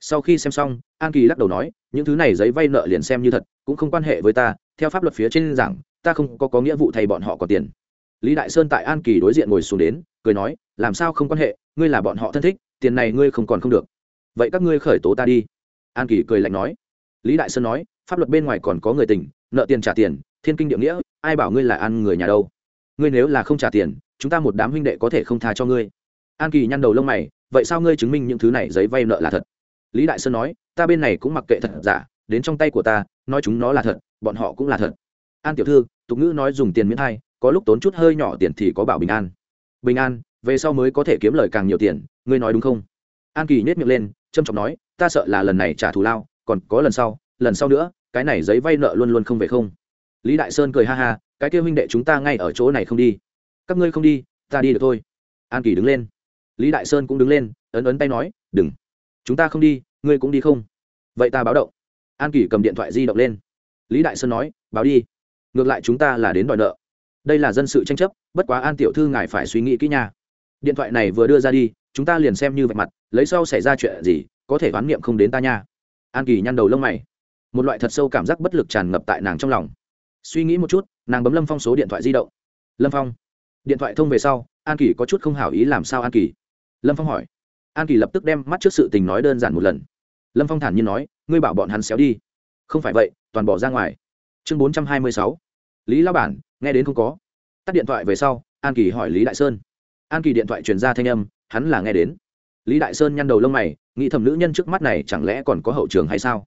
Sau khi xem xong an kỳ lắc đầu nói những thứ này giấy vay nợ liền xem như thật cũng không quan hệ với ta theo pháp luật phía trên rằng ta không có, có nghĩa vụ thầy bọn họ có tiền. Lý đại sơn tại an kỳ đối diện ngồi xuống đến cười nói làm sao không quan hệ ngươi là bọn họ thân thích tiền này ngươi không còn không được vậy các ngươi khởi tố ta đi. An kỳ cười lạnh nói. Lý đại sơn nói, pháp luật bên ngoài còn có người tình, nợ tiền trả tiền, thiên kinh địa nghĩa, ai bảo ngươi là ăn người nhà đâu? Ngươi nếu là không trả tiền, chúng ta một đám huynh đệ có thể không tha cho ngươi. An kỳ nhăn đầu lông mày, vậy sao ngươi chứng minh những thứ này giấy vay nợ là thật? Lý đại sơn nói, ta bên này cũng mặc kệ thật giả, đến trong tay của ta, nói chúng nó là thật, bọn họ cũng là thật. An tiểu thư, tục ngữ nói dùng tiền miễn thai, có lúc tốn chút hơi nhỏ tiền thì có bảo bình an. Bình an, về sau mới có thể kiếm lời càng nhiều tiền, ngươi nói đúng không? An kỳ nhét miệng lên trâm trọng nói, ta sợ là lần này trả thù lao, còn có lần sau lần sau nữa, cái này giấy vay nợ luôn luôn không về không. Lý đại sơn cười ha ha, cái kia huynh đệ chúng ta ngay ở chỗ này không đi. Các ngươi không đi, ta đi được thôi. An kỳ đứng lên. Lý đại sơn cũng đứng lên, ấn ấn tay nói, đừng. Chúng ta không đi, ngươi cũng đi không. Vậy ta báo động. An kỳ cầm điện thoại di động lên. Lý đại sơn nói, báo đi. Ngược lại chúng ta là đến đòi nợ. Đây là dân sự tranh chấp, bất quá an tiểu thư ngài phải suy nghĩ kỹ nha. Điện thoại này vừa đưa ra đi chúng ta liền xem như vạch mặt, lấy sau xảy ra chuyện gì, có thể đoán niệm không đến ta nha. An kỳ nhăn đầu lông mày. Một loại thật sâu cảm giác bất lực tràn ngập tại nàng trong lòng. Suy nghĩ một chút, nàng bấm lâm phong số điện thoại di động. Lâm phong. Điện thoại thông về sau, an kỳ có chút không hảo ý làm sao an kỳ? Lâm phong hỏi. An kỳ lập tức đem mắt trước sự tình nói đơn giản một lần. Lâm phong thản nhiên nói, ngươi bảo bọn hắn xéo đi. Không phải vậy, toàn bỏ ra ngoài. Chương bốn trăm hai mươi sáu. Lý lao bản, nghe đến không có. Tắt điện thoại về sau, an kỳ hỏi lý đại sơn an kỳ điện thoại truyền ra thanh âm, hắn là nghe đến. Lý đại sơn nhăn đầu lông mày, nghĩ thầm nữ nhân trước mắt này chẳng lẽ còn có hậu trường hay sao?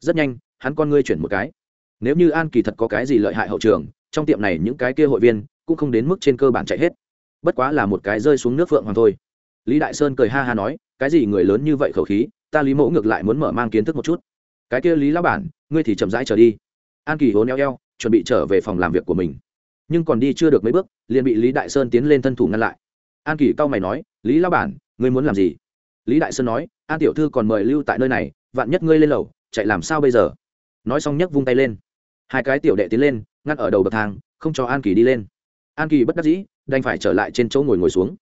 Rất nhanh, hắn con ngươi chuyển một cái. Nếu như an kỳ thật có cái gì lợi hại hậu trường, trong tiệm này những cái kia hội viên cũng không đến mức trên cơ bản chạy hết. Bất quá là một cái rơi xuống nước phượng hoàng thôi. Lý đại sơn cười ha ha nói, cái gì người lớn như vậy khẩu khí, ta lý mẫu ngược lại muốn mở mang kiến thức một chút. Cái kia lý lão bản, ngươi thì chậm rãi trở đi. An kỳ hốn eo eo, chuẩn bị trở về phòng làm việc của mình. Nhưng còn đi chưa được mấy bước, liền bị lý đại sơn tiến lên thân thủ ngăn lại an kỳ cao mày nói, lý lão bản, ngươi muốn làm gì? Lý đại sơn nói, an tiểu thư còn mời lưu tại nơi này, vạn nhất ngươi lên lầu, chạy làm sao bây giờ? Nói xong nhấc vung tay lên. Hai cái tiểu đệ tiến lên, ngăn ở đầu bậc thang, không cho an kỳ đi lên. An kỳ bất đắc dĩ, đành phải trở lại trên chỗ ngồi ngồi xuống.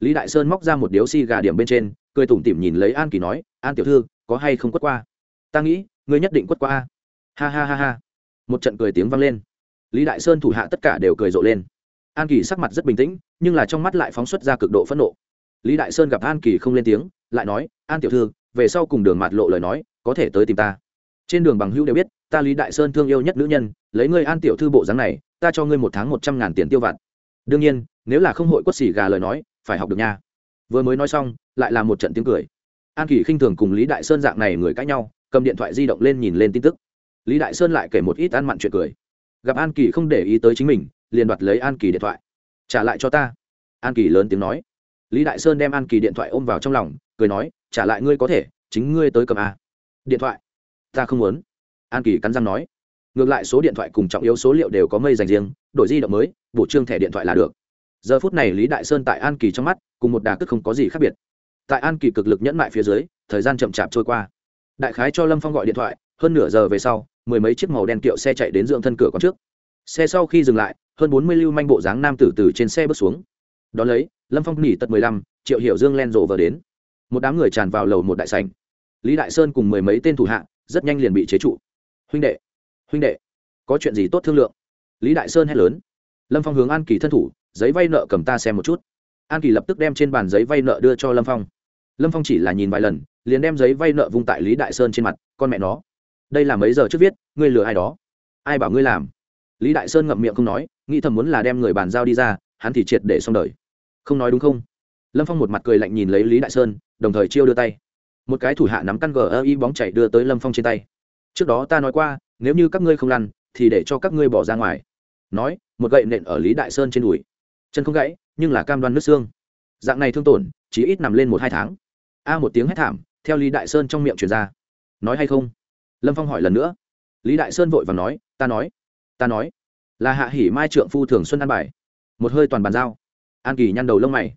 Lý đại sơn móc ra một điếu xi gà điểm bên trên, cười tủm tỉm nhìn lấy an kỳ nói, an tiểu thư, có hay không quất qua? Ta nghĩ, ngươi nhất định quất qua ha ha ha ha. Một trận cười tiếng vang lên. Lý đại sơn thủ hạ tất cả đều cười rộ lên an kỳ sắc mặt rất bình tĩnh, nhưng là trong mắt lại phóng xuất ra cực độ phẫn nộ. Lý đại sơn gặp an kỳ không lên tiếng, lại nói, an tiểu thư, về sau cùng đường mạt lộ lời nói, có thể tới tìm ta. Trên đường bằng hữu đều biết, ta lý đại sơn thương yêu nhất nữ nhân, lấy ngươi an tiểu thư bộ dáng này, ta cho ngươi một tháng một trăm ngàn tiền tiêu vặt. Đương nhiên, nếu là không hội quất xỉ gà lời nói, phải học được nha. Vừa mới nói xong, lại là một trận tiếng cười. An kỳ khinh thường cùng lý đại sơn dạng này người cãi nhau, cầm điện thoại di động lên nhìn lên tin tức. Lý đại sơn lại kể một ít ăn mặn chuyện cười. Gặp an kỳ không để ý tới chính mình liền đoạt lấy an kỳ điện thoại. Trả lại cho ta. An kỳ lớn tiếng nói. Lý đại sơn đem an kỳ điện thoại ôm vào trong lòng, cười nói, trả lại ngươi có thể, chính ngươi tới cầm a. Điện thoại? Ta không muốn. An kỳ cắn răng nói. Ngược lại số điện thoại cùng trọng yếu số liệu đều có mây dành riêng, đổi di động mới, bổ trương thẻ điện thoại là được. Giờ phút này lý đại sơn tại an kỳ trong mắt, cùng một đà tức không có gì khác biệt. Tại an kỳ cực lực nhẫn mại phía dưới, thời gian chậm chạp trôi qua. Đại khái cho lâm phong gọi điện thoại, hơn nửa giờ về sau, mười mấy chiếc màu đen kiệu xe chạy đến dưỡng thân cửa con trước xe sau khi dừng lại, hơn bốn mươi lưu manh bộ dáng nam tử từ trên xe bước xuống. Đón lấy, lâm phong nỉ tật mười lăm, triệu hiểu dương len rộ vờ đến. Một đám người tràn vào lầu một đại sành lý đại sơn cùng mười mấy tên thủ hạ, rất nhanh liền bị chế trụ. Huynh đệ huynh đệ, có chuyện gì tốt thương lượng? Lý đại sơn hét lớn. Lâm phong hướng an kỳ thân thủ, giấy vay nợ cầm ta xem một chút. An kỳ lập tức đem trên bàn giấy vay nợ đưa cho lâm phong. Lâm phong chỉ là nhìn vài lần, liền đem giấy vay nợ vung tại lý đại sơn trên mặt, con mẹ nó, đây là mấy giờ trước viết, ngươi lừa ai đó? Ai bảo ngươi làm? Lý đại sơn ngậm miệng không nói, nghĩ thầm muốn là đem người bàn giao đi ra, hắn thì triệt để xong đời. Không nói đúng không? Lâm phong một mặt cười lạnh nhìn lấy lý đại sơn, đồng thời chiêu đưa tay. Một cái thủ hạ nắm căn gờ ơ y bóng chảy đưa tới lâm phong trên tay. Trước đó ta nói qua, nếu như các ngươi không lăn, thì để cho các ngươi bỏ ra ngoài. Nói, một gậy nện ở lý đại sơn trên đùi. Chân không gãy, nhưng là cam đoan nước xương. Dạng này thương tổn, chỉ ít nằm lên một hai tháng. A một tiếng hét thảm, theo lý đại sơn trong miệng truyền ra. Nói hay không? Lâm phong hỏi lần nữa. Lý đại sơn vội và nói, ta nói ta nói, là hạ hỉ mai trượng phu thường xuân an bài. Một hơi toàn bàn giao. An kỳ nhăn đầu lông mày.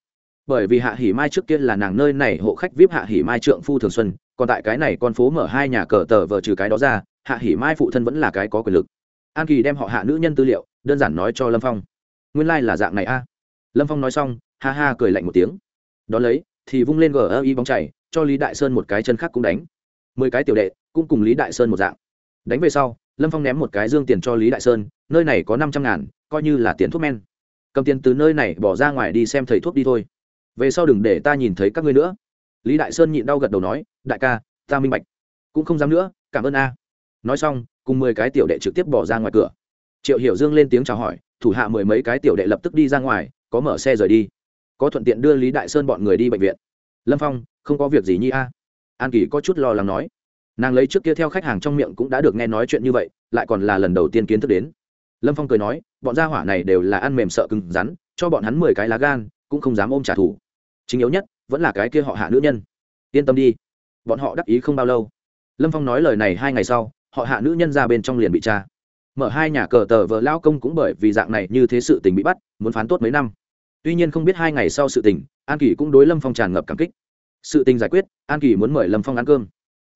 Bởi vì hạ hỉ mai trước kia là nàng nơi này hộ khách vip hạ hỉ mai trượng phu thường xuân, còn tại cái này con phố mở hai nhà cờ tờ vờ trừ cái đó ra, hạ hỉ mai phụ thân vẫn là cái có quyền lực. An kỳ đem họ hạ nữ nhân tư liệu, đơn giản nói cho lâm phong. Nguyên lai、like、là dạng này a. Lâm phong nói xong, ha ha cười lạnh một tiếng. Đ ó lấy, thì vung lên gờ ơ y bóng chảy cho lý đại sơn một cái chân khác cũng đánh. Mười cái tiểu đệ, cũng cùng lý đại sơn một dạng. Đánh về sau lâm phong ném một cái dương tiền cho lý đại sơn nơi này có năm trăm ngàn, coi như là tiền thuốc men. cầm tiền từ nơi này bỏ ra ngoài đi xem thầy thuốc đi thôi. về sau đừng để ta nhìn thấy các ngươi nữa. lý đại sơn nhịn đau gật đầu nói, đại ca, ta minh bạch. cũng không dám nữa, cảm ơn a. nói xong, cùng mười cái tiểu đệ trực tiếp bỏ ra ngoài cửa. triệu hiểu dương lên tiếng chào hỏi, thủ hạ mười mấy cái tiểu đệ lập tức đi ra ngoài, có mở xe rời đi. có thuận tiện đưa lý đại sơn bọn người đi bệnh viện. lâm phong, không có việc gì nhi a. an kỳ có chút lo lắng nói nàng lấy trước kia theo khách hàng trong miệng cũng đã được nghe nói chuyện như vậy, lại còn là lần đầu tiên kiến thức đến. Lâm phong cười nói, bọn gia hỏa này đều là ăn mềm sợ cứng rắn, cho bọn hắn mười cái lá gan, cũng không dám ôm trả thù. Chính yếu nhất, vẫn là cái kia họ hạ nữ nhân. Yên tâm đi. Bọn họ đắc ý không bao lâu. Lâm phong nói lời này hai ngày sau, họ hạ nữ nhân ra bên trong liền bị cha mở hai nhà cờ tờ vợ lao công cũng bởi vì dạng này như thế sự tình bị bắt, muốn phán tốt mấy năm. Tuy nhiên không biết hai ngày sau sự tình, an kỳ cũng đối lâm phong tràn ngập cảm kích. Sự tình giải quyết, an kỳ muốn mời lâm phong ăn cơm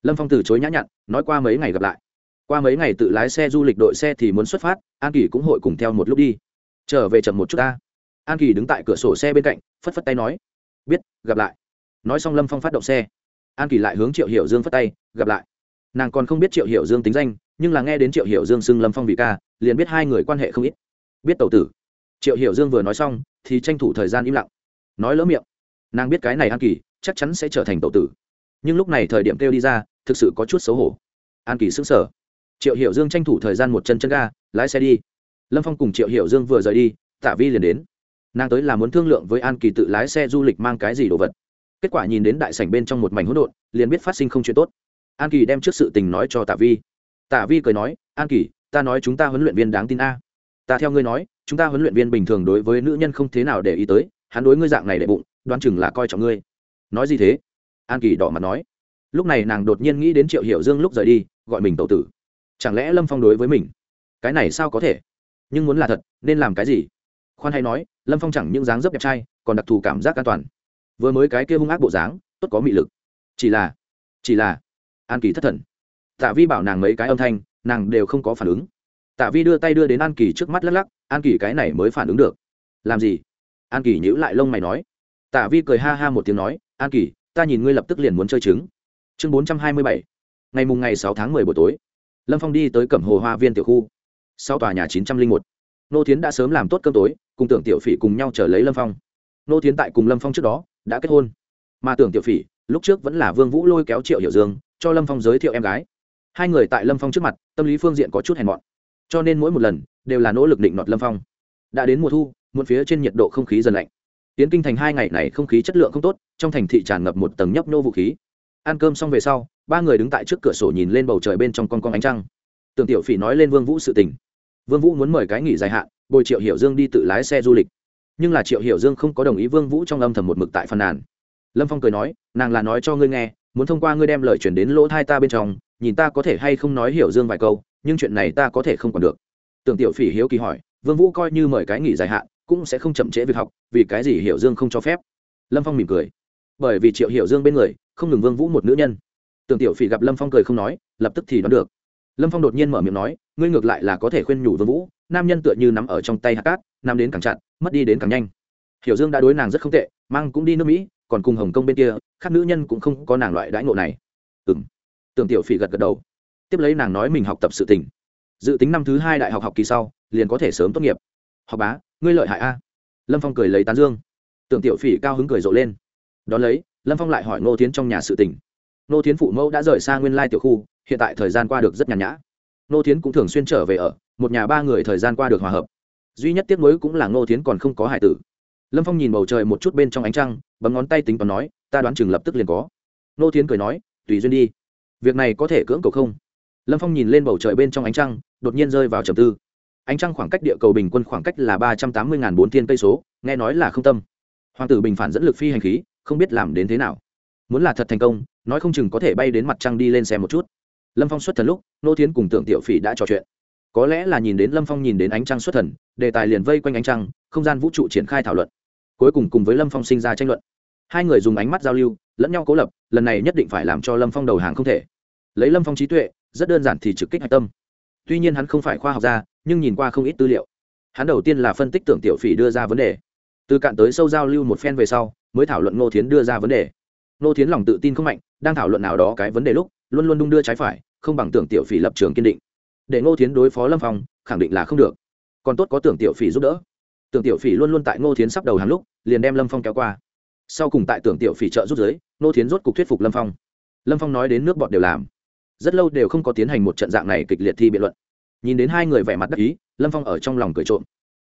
lâm phong từ chối nhã nhặn, nói qua mấy ngày gặp lại. Qua mấy ngày tự lái xe du lịch đội xe thì muốn xuất phát, an kỳ cũng hội cùng theo một lúc đi. Trở về chậm một chút ta. An kỳ đứng tại cửa sổ xe bên cạnh, phất phất tay nói, biết, gặp lại. Nói xong lâm phong phát động xe. An kỳ lại hướng triệu hiểu dương phất tay, gặp lại. Nàng còn không biết triệu hiểu dương tính danh, nhưng là nghe đến triệu hiểu dương xưng lâm phong vị ca, liền biết hai người quan hệ không ít. Biết tàu tử. Triệu hiểu dương vừa nói xong, thì tranh thủ thời gian im lặng. Nói lỡ miệng, nàng biết cái này an kỳ, chắc chắn sẽ trở thành tàu tử nhưng lúc này thời điểm kêu đi ra, thực sự có chút xấu hổ. An kỳ xứng sở triệu hiểu dương tranh thủ thời gian một chân chân ga, lái xe đi. Lâm phong cùng triệu hiểu dương vừa rời đi, tạ vi liền đến. Nàng tới là muốn thương lượng với an kỳ tự lái xe du lịch mang cái gì đồ vật. Kết quả nhìn đến đại sảnh bên trong một mảnh hỗn độn, liền biết phát sinh không chuyện tốt. An kỳ đem trước sự tình nói cho tạ vi. Tạ vi cười nói, an kỳ, ta nói chúng ta huấn luyện viên đáng tin a. Ta theo ngươi nói, chúng ta huấn luyện viên bình thường đối với nữ nhân không thế nào để ý tới, hắn đối ngươi dạng này để bụng, đoán chừng là coi trọng ngươi. Nói gì thế? An kỳ đỏ mặt nói. Lúc này nàng đột nhiên nghĩ đến triệu hiểu dương lúc rời đi, gọi mình tẩu tử. Chẳng lẽ lâm phong đối với mình? Cái này sao có thể? Nhưng muốn là thật, nên làm cái gì? Khoan hay nói, lâm phong chẳng những dáng dấp đẹp trai, còn đặc thù cảm giác an toàn. Vừa mới cái kia hung ác bộ dáng, tốt có mị lực. Chỉ là chỉ là, an kỳ thất thần. Tạ vi bảo nàng mấy cái âm thanh, nàng đều không có phản ứng. Tạ vi đưa tay đưa đến an kỳ trước mắt lắc lắc, an kỳ cái này mới phản ứng được. Làm gì? An kỳ nhữ lại lông mày nói. Tạ vi cười ha ha một tiếng nói, an kỳ ta nhìn ngươi lập tức liền muốn chơi trứng. Chương bốn trăm hai mươi bảy, ngày mùng ngày sáu tháng mười buổi tối. Lâm phong đi tới cẩm hồ hoa viên tiểu khu. Sau tòa nhà chín trăm linh một, nô tiến đã sớm làm tốt cơm tối, cùng tưởng tiểu phỉ cùng nhau chờ lấy lâm phong. Nô tiến tại cùng lâm phong trước đó, đã kết hôn. Mà tưởng tiểu phỉ, lúc trước vẫn là vương vũ lôi kéo triệu hiểu dương, cho lâm phong giới thiệu em gái. Hai người tại lâm phong trước mặt, tâm lý phương diện có chút hèn mọn. Cho nên mỗi một lần, đều là nỗ lực định nọt lâm phong. Đã đến mùa thu, muộn phía trên nhiệt độ không khí dần lạnh tiến kinh thành hai ngày này không khí chất lượng không tốt, trong thành thị tràn ngập một tầng nhấp nô vũ khí. Ăn cơm xong về sau, ba người đứng tại trước cửa sổ nhìn lên bầu trời bên trong con con ánh trăng. Tưởng tiểu phỉ nói lên vương vũ sự tình. Vương vũ muốn mời cái nghỉ dài hạn, bồi triệu hiểu dương đi tự lái xe du lịch. Nhưng là triệu hiểu dương không có đồng ý vương vũ trong âm thầm một mực tại phần nàn. Lâm phong cười nói, nàng là nói cho ngươi nghe, muốn thông qua ngươi đem lời chuyển đến lỗ thai ta bên trong, nhìn ta có thể hay không nói hiểu dương vài câu, nhưng chuyện này ta có thể không còn được. Tưởng tiểu phỉ hiếu kỳ hỏi, vương vũ coi như mời cái nghỉ dài hạn cũng sẽ không chậm trễ việc học, vì cái gì hiểu dương không cho phép? Lâm phong mỉm cười. Bởi vì triệu hiểu dương bên người, không ngừng vương vũ một nữ nhân. Tưởng tiểu phỉ gặp lâm phong cười không nói, lập tức thì đoán được. Lâm phong đột nhiên mở miệng nói, ngươi ngược lại là có thể khuyên nhủ vương vũ, nam nhân tựa như nắm ở trong tay hạt cát, nắm đến càng chặn mất đi đến càng nhanh. Hiểu dương đã đối nàng rất không tệ, mang cũng đi nước mỹ, còn cùng hồng kông bên kia, khác nữ nhân cũng không có nàng loại đãi ngộ này. Ừng tưởng tiểu phỉ gật gật đầu. Tiếp lấy nàng nói mình học tập sự tình. Dự tính năm thứ hai đại học học kỳ sau, liền có thể sớm tốt nghiệp. Học bá ngươi lợi hại a. Lâm phong cười lấy tán dương. Tưởng tiểu phỉ cao hứng cười rộ lên. Đón lấy, lâm phong lại hỏi ngô tiến trong nhà sự tình. Ngô tiến phụ mẫu đã rời xa nguyên lai tiểu khu, hiện tại thời gian qua được rất nhàn nhã. Ngô tiến cũng thường xuyên trở về ở, một nhà ba người thời gian qua được hòa hợp. Duy nhất tiếc nuối cũng là ngô tiến còn không có hải tử. Lâm phong nhìn bầu trời một chút bên trong ánh trăng, bấm ngón tay tính toán nói, ta đoán chừng lập tức liền có. Ngô tiến cười nói, tùy duyên đi. Việc này có thể cưỡng cầu không? Lâm phong nhìn lên bầu trời bên trong ánh trăng, đột nhiên rơi vào trầm tư ánh trăng khoảng cách địa cầu bình quân khoảng cách là ba trăm tám mươi bốn thiên cây số, nghe nói là không tâm. Hoàng tử bình phản dẫn lực phi hành khí, không biết làm đến thế nào. Muốn là thật thành công, nói không chừng có thể bay đến mặt trăng đi lên xem một chút. Lâm phong xuất thần lúc, nô thiến cùng tưởng tiểu phỉ đã trò chuyện. Có lẽ là nhìn đến lâm phong nhìn đến ánh trăng xuất thần, đề tài liền vây quanh ánh trăng, không gian vũ trụ triển khai thảo luận. Cuối cùng cùng với lâm phong sinh ra tranh luận. Hai người dùng ánh mắt giao lưu, lẫn nhau cố lập, lần này nhất định phải làm cho lâm phong đầu hàng không thể. Lấy lâm phong trí tuệ, rất đơn giản thì trực kích hạch tâm. Tuy nhiên hắn không phải khoa học gia nhưng nhìn qua không ít tư liệu. Hắn đầu tiên là phân tích tưởng tiểu phỉ đưa ra vấn đề. Từ cạn tới sâu giao lưu một phen về sau, mới thảo luận ngô thiến đưa ra vấn đề. Ngô thiến lòng tự tin không mạnh, đang thảo luận nào đó cái vấn đề lúc, luôn luôn đung đưa trái phải, không bằng tưởng tiểu phỉ lập trường kiên định. Để ngô thiến đối phó lâm phong, khẳng định là không được. Còn tốt có tưởng tiểu phỉ giúp đỡ. Tưởng tiểu phỉ luôn luôn tại ngô thiến sắp đầu hàng lúc, liền đem lâm phong kéo qua. Sau cùng tại tưởng tiểu phỉ trợ rút giới, ngô thiến rốt cục thuyết phục lâm phong. Lâm phong nói đến nước bọn đều làm. Rất lâu đều không có tiến hành một trận dạng này kịch liệt thi biện luận nhìn đến hai người vẻ mặt đắc ý, lâm phong ở trong lòng cười trộm.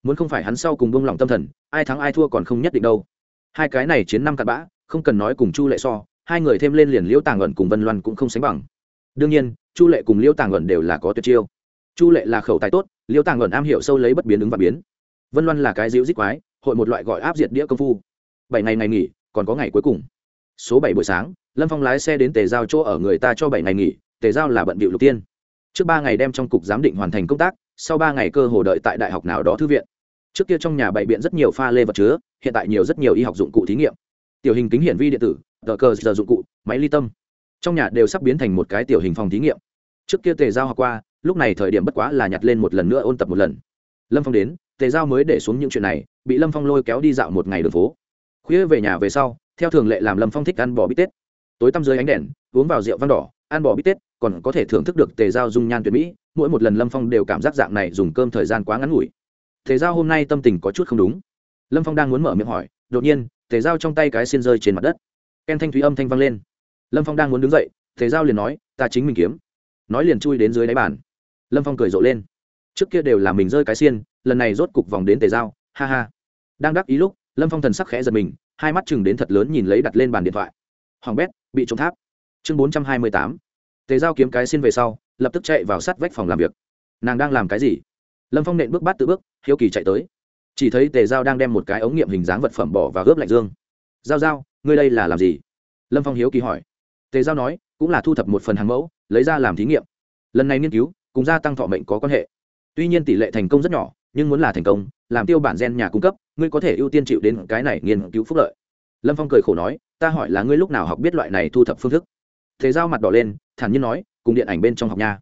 Muốn không phải hắn sau cùng bông lòng tâm thần, ai thắng ai thua còn không nhất định đâu. Hai cái này chiến năm cặn bã, không cần nói cùng chu lệ so, hai người thêm lên liền liễu tàng ẩn cùng vân loan cũng không sánh bằng. Đương nhiên, chu lệ cùng liễu tàng ẩn đều là có tuyệt chiêu. Chu lệ là khẩu tài tốt, liễu tàng ẩn am hiểu sâu lấy bất biến ứng và biến. Vân loan là cái dịu dích quái, hội một loại gọi áp diệt đĩa công phu. Bảy ngày ngày nghỉ, còn có ngày cuối cùng. Số bảy buổi sáng, lâm phong lái xe đến tề giao chỗ ở người ta cho bảy ngày nghỉ, tề giao là bận bịu lục tiên trước ba ngày đem trong cục giám định hoàn thành công tác, sau ba ngày cơ hồ đợi tại đại học nào đó thư viện. Trước kia trong nhà bày biện rất nhiều pha lê vật chứa, hiện tại nhiều rất nhiều y học dụng cụ thí nghiệm. Tiểu hình kính hiển vi điện tử, tờ cờ giờ dụng cụ, máy ly tâm. Trong nhà đều sắp biến thành một cái tiểu hình phòng thí nghiệm. Trước kia tề giao học qua, lúc này thời điểm bất quá là nhặt lên một lần nữa ôn tập một lần. Lâm phong đến, tề giao mới để xuống những chuyện này, bị lâm phong lôi kéo đi dạo một ngày đường phố. Khuya về nhà về sau, theo thường lệ làm lâm phong thích ăn bò bít tết. Tối tăm dưới ánh đèn, uống vào rượu văn đỏ, ăn bò bít tết còn có thể thưởng thức được tề giao dung nhan tuyệt mỹ, mỗi một lần lâm phong đều cảm giác dạng này dùng cơm thời gian quá ngắn ngủi. Tề giao hôm nay tâm tình có chút không đúng. Lâm phong đang muốn mở miệng hỏi, đột nhiên, tề giao trong tay cái xiên rơi trên mặt đất. Ken thanh thúy âm thanh vang lên. Lâm phong đang muốn đứng dậy, tề giao liền nói, ta chính mình kiếm. Nói liền chui đến dưới đáy bàn. Lâm phong cười rộ lên. Trước kia đều là mình rơi cái xiên, lần này rốt cục vòng đến tề giao, ha ha. Đang đắc ý lúc, lâm phong thần sắc khẽ giật mình, hai mắt chừng đến thật lớn nhìn lấy đặt lên bàn điện thoại. Hoàng bét, bị trộm tháp. Chương bốn trăm hai mươi tám tề giao kiếm cái xin về sau, lập tức chạy vào sát vách phòng làm việc. Nàng đang làm cái gì? Lâm phong nện bước bát tự bước, hiếu kỳ chạy tới. Chỉ thấy tề giao đang đem một cái ống nghiệm hình dáng vật phẩm bỏ vào ướp lạnh dương. Giao giao, ngươi đây là làm gì? Lâm phong hiếu kỳ hỏi. Tề giao nói, cũng là thu thập một phần hàng mẫu, lấy ra làm thí nghiệm. Lần này nghiên cứu, cùng gia tăng thọ mệnh có quan hệ. Tuy nhiên tỷ lệ thành công rất nhỏ, nhưng muốn là thành công, làm tiêu bản gen nhà cung cấp, ngươi có thể ưu tiên chịu đến cái này nghiên cứu phúc lợi. Lâm phong cười khổ nói, ta hỏi là ngươi lúc nào học biết loại này thu thập phương thức? Thế giao mặt đỏ lên, thản nhiên nói, cùng điện ảnh bên trong học nha.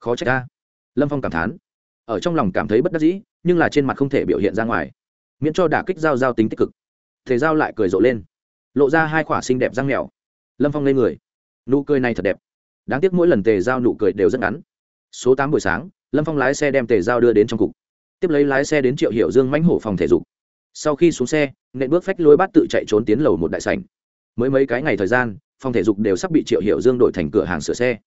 Khó trách ta lâm phong cảm thán. Ở trong lòng cảm thấy bất đắc dĩ, nhưng là trên mặt không thể biểu hiện ra ngoài. Miễn cho đả kích giao giao tính tích cực. Thế giao lại cười rộ lên. Lộ ra hai khỏa xinh đẹp răng mèo. Lâm phong lên người. Nụ cười này thật đẹp. Đáng tiếc mỗi lần tề giao nụ cười đều rất ngắn. Số tám buổi sáng, lâm phong lái xe đem tề giao đưa đến trong cục. Tiếp lấy lái xe đến triệu hiệu dương mãnh hổ phòng thể dục. Sau khi xuống xe, nện bước phách lối bát tự chạy trốn tiến lầu một đại sảnh. Mới mấy cái ngày thời gian phòng thể dục đều sắp bị triệu hiệu dương đổi thành cửa hàng sửa xe.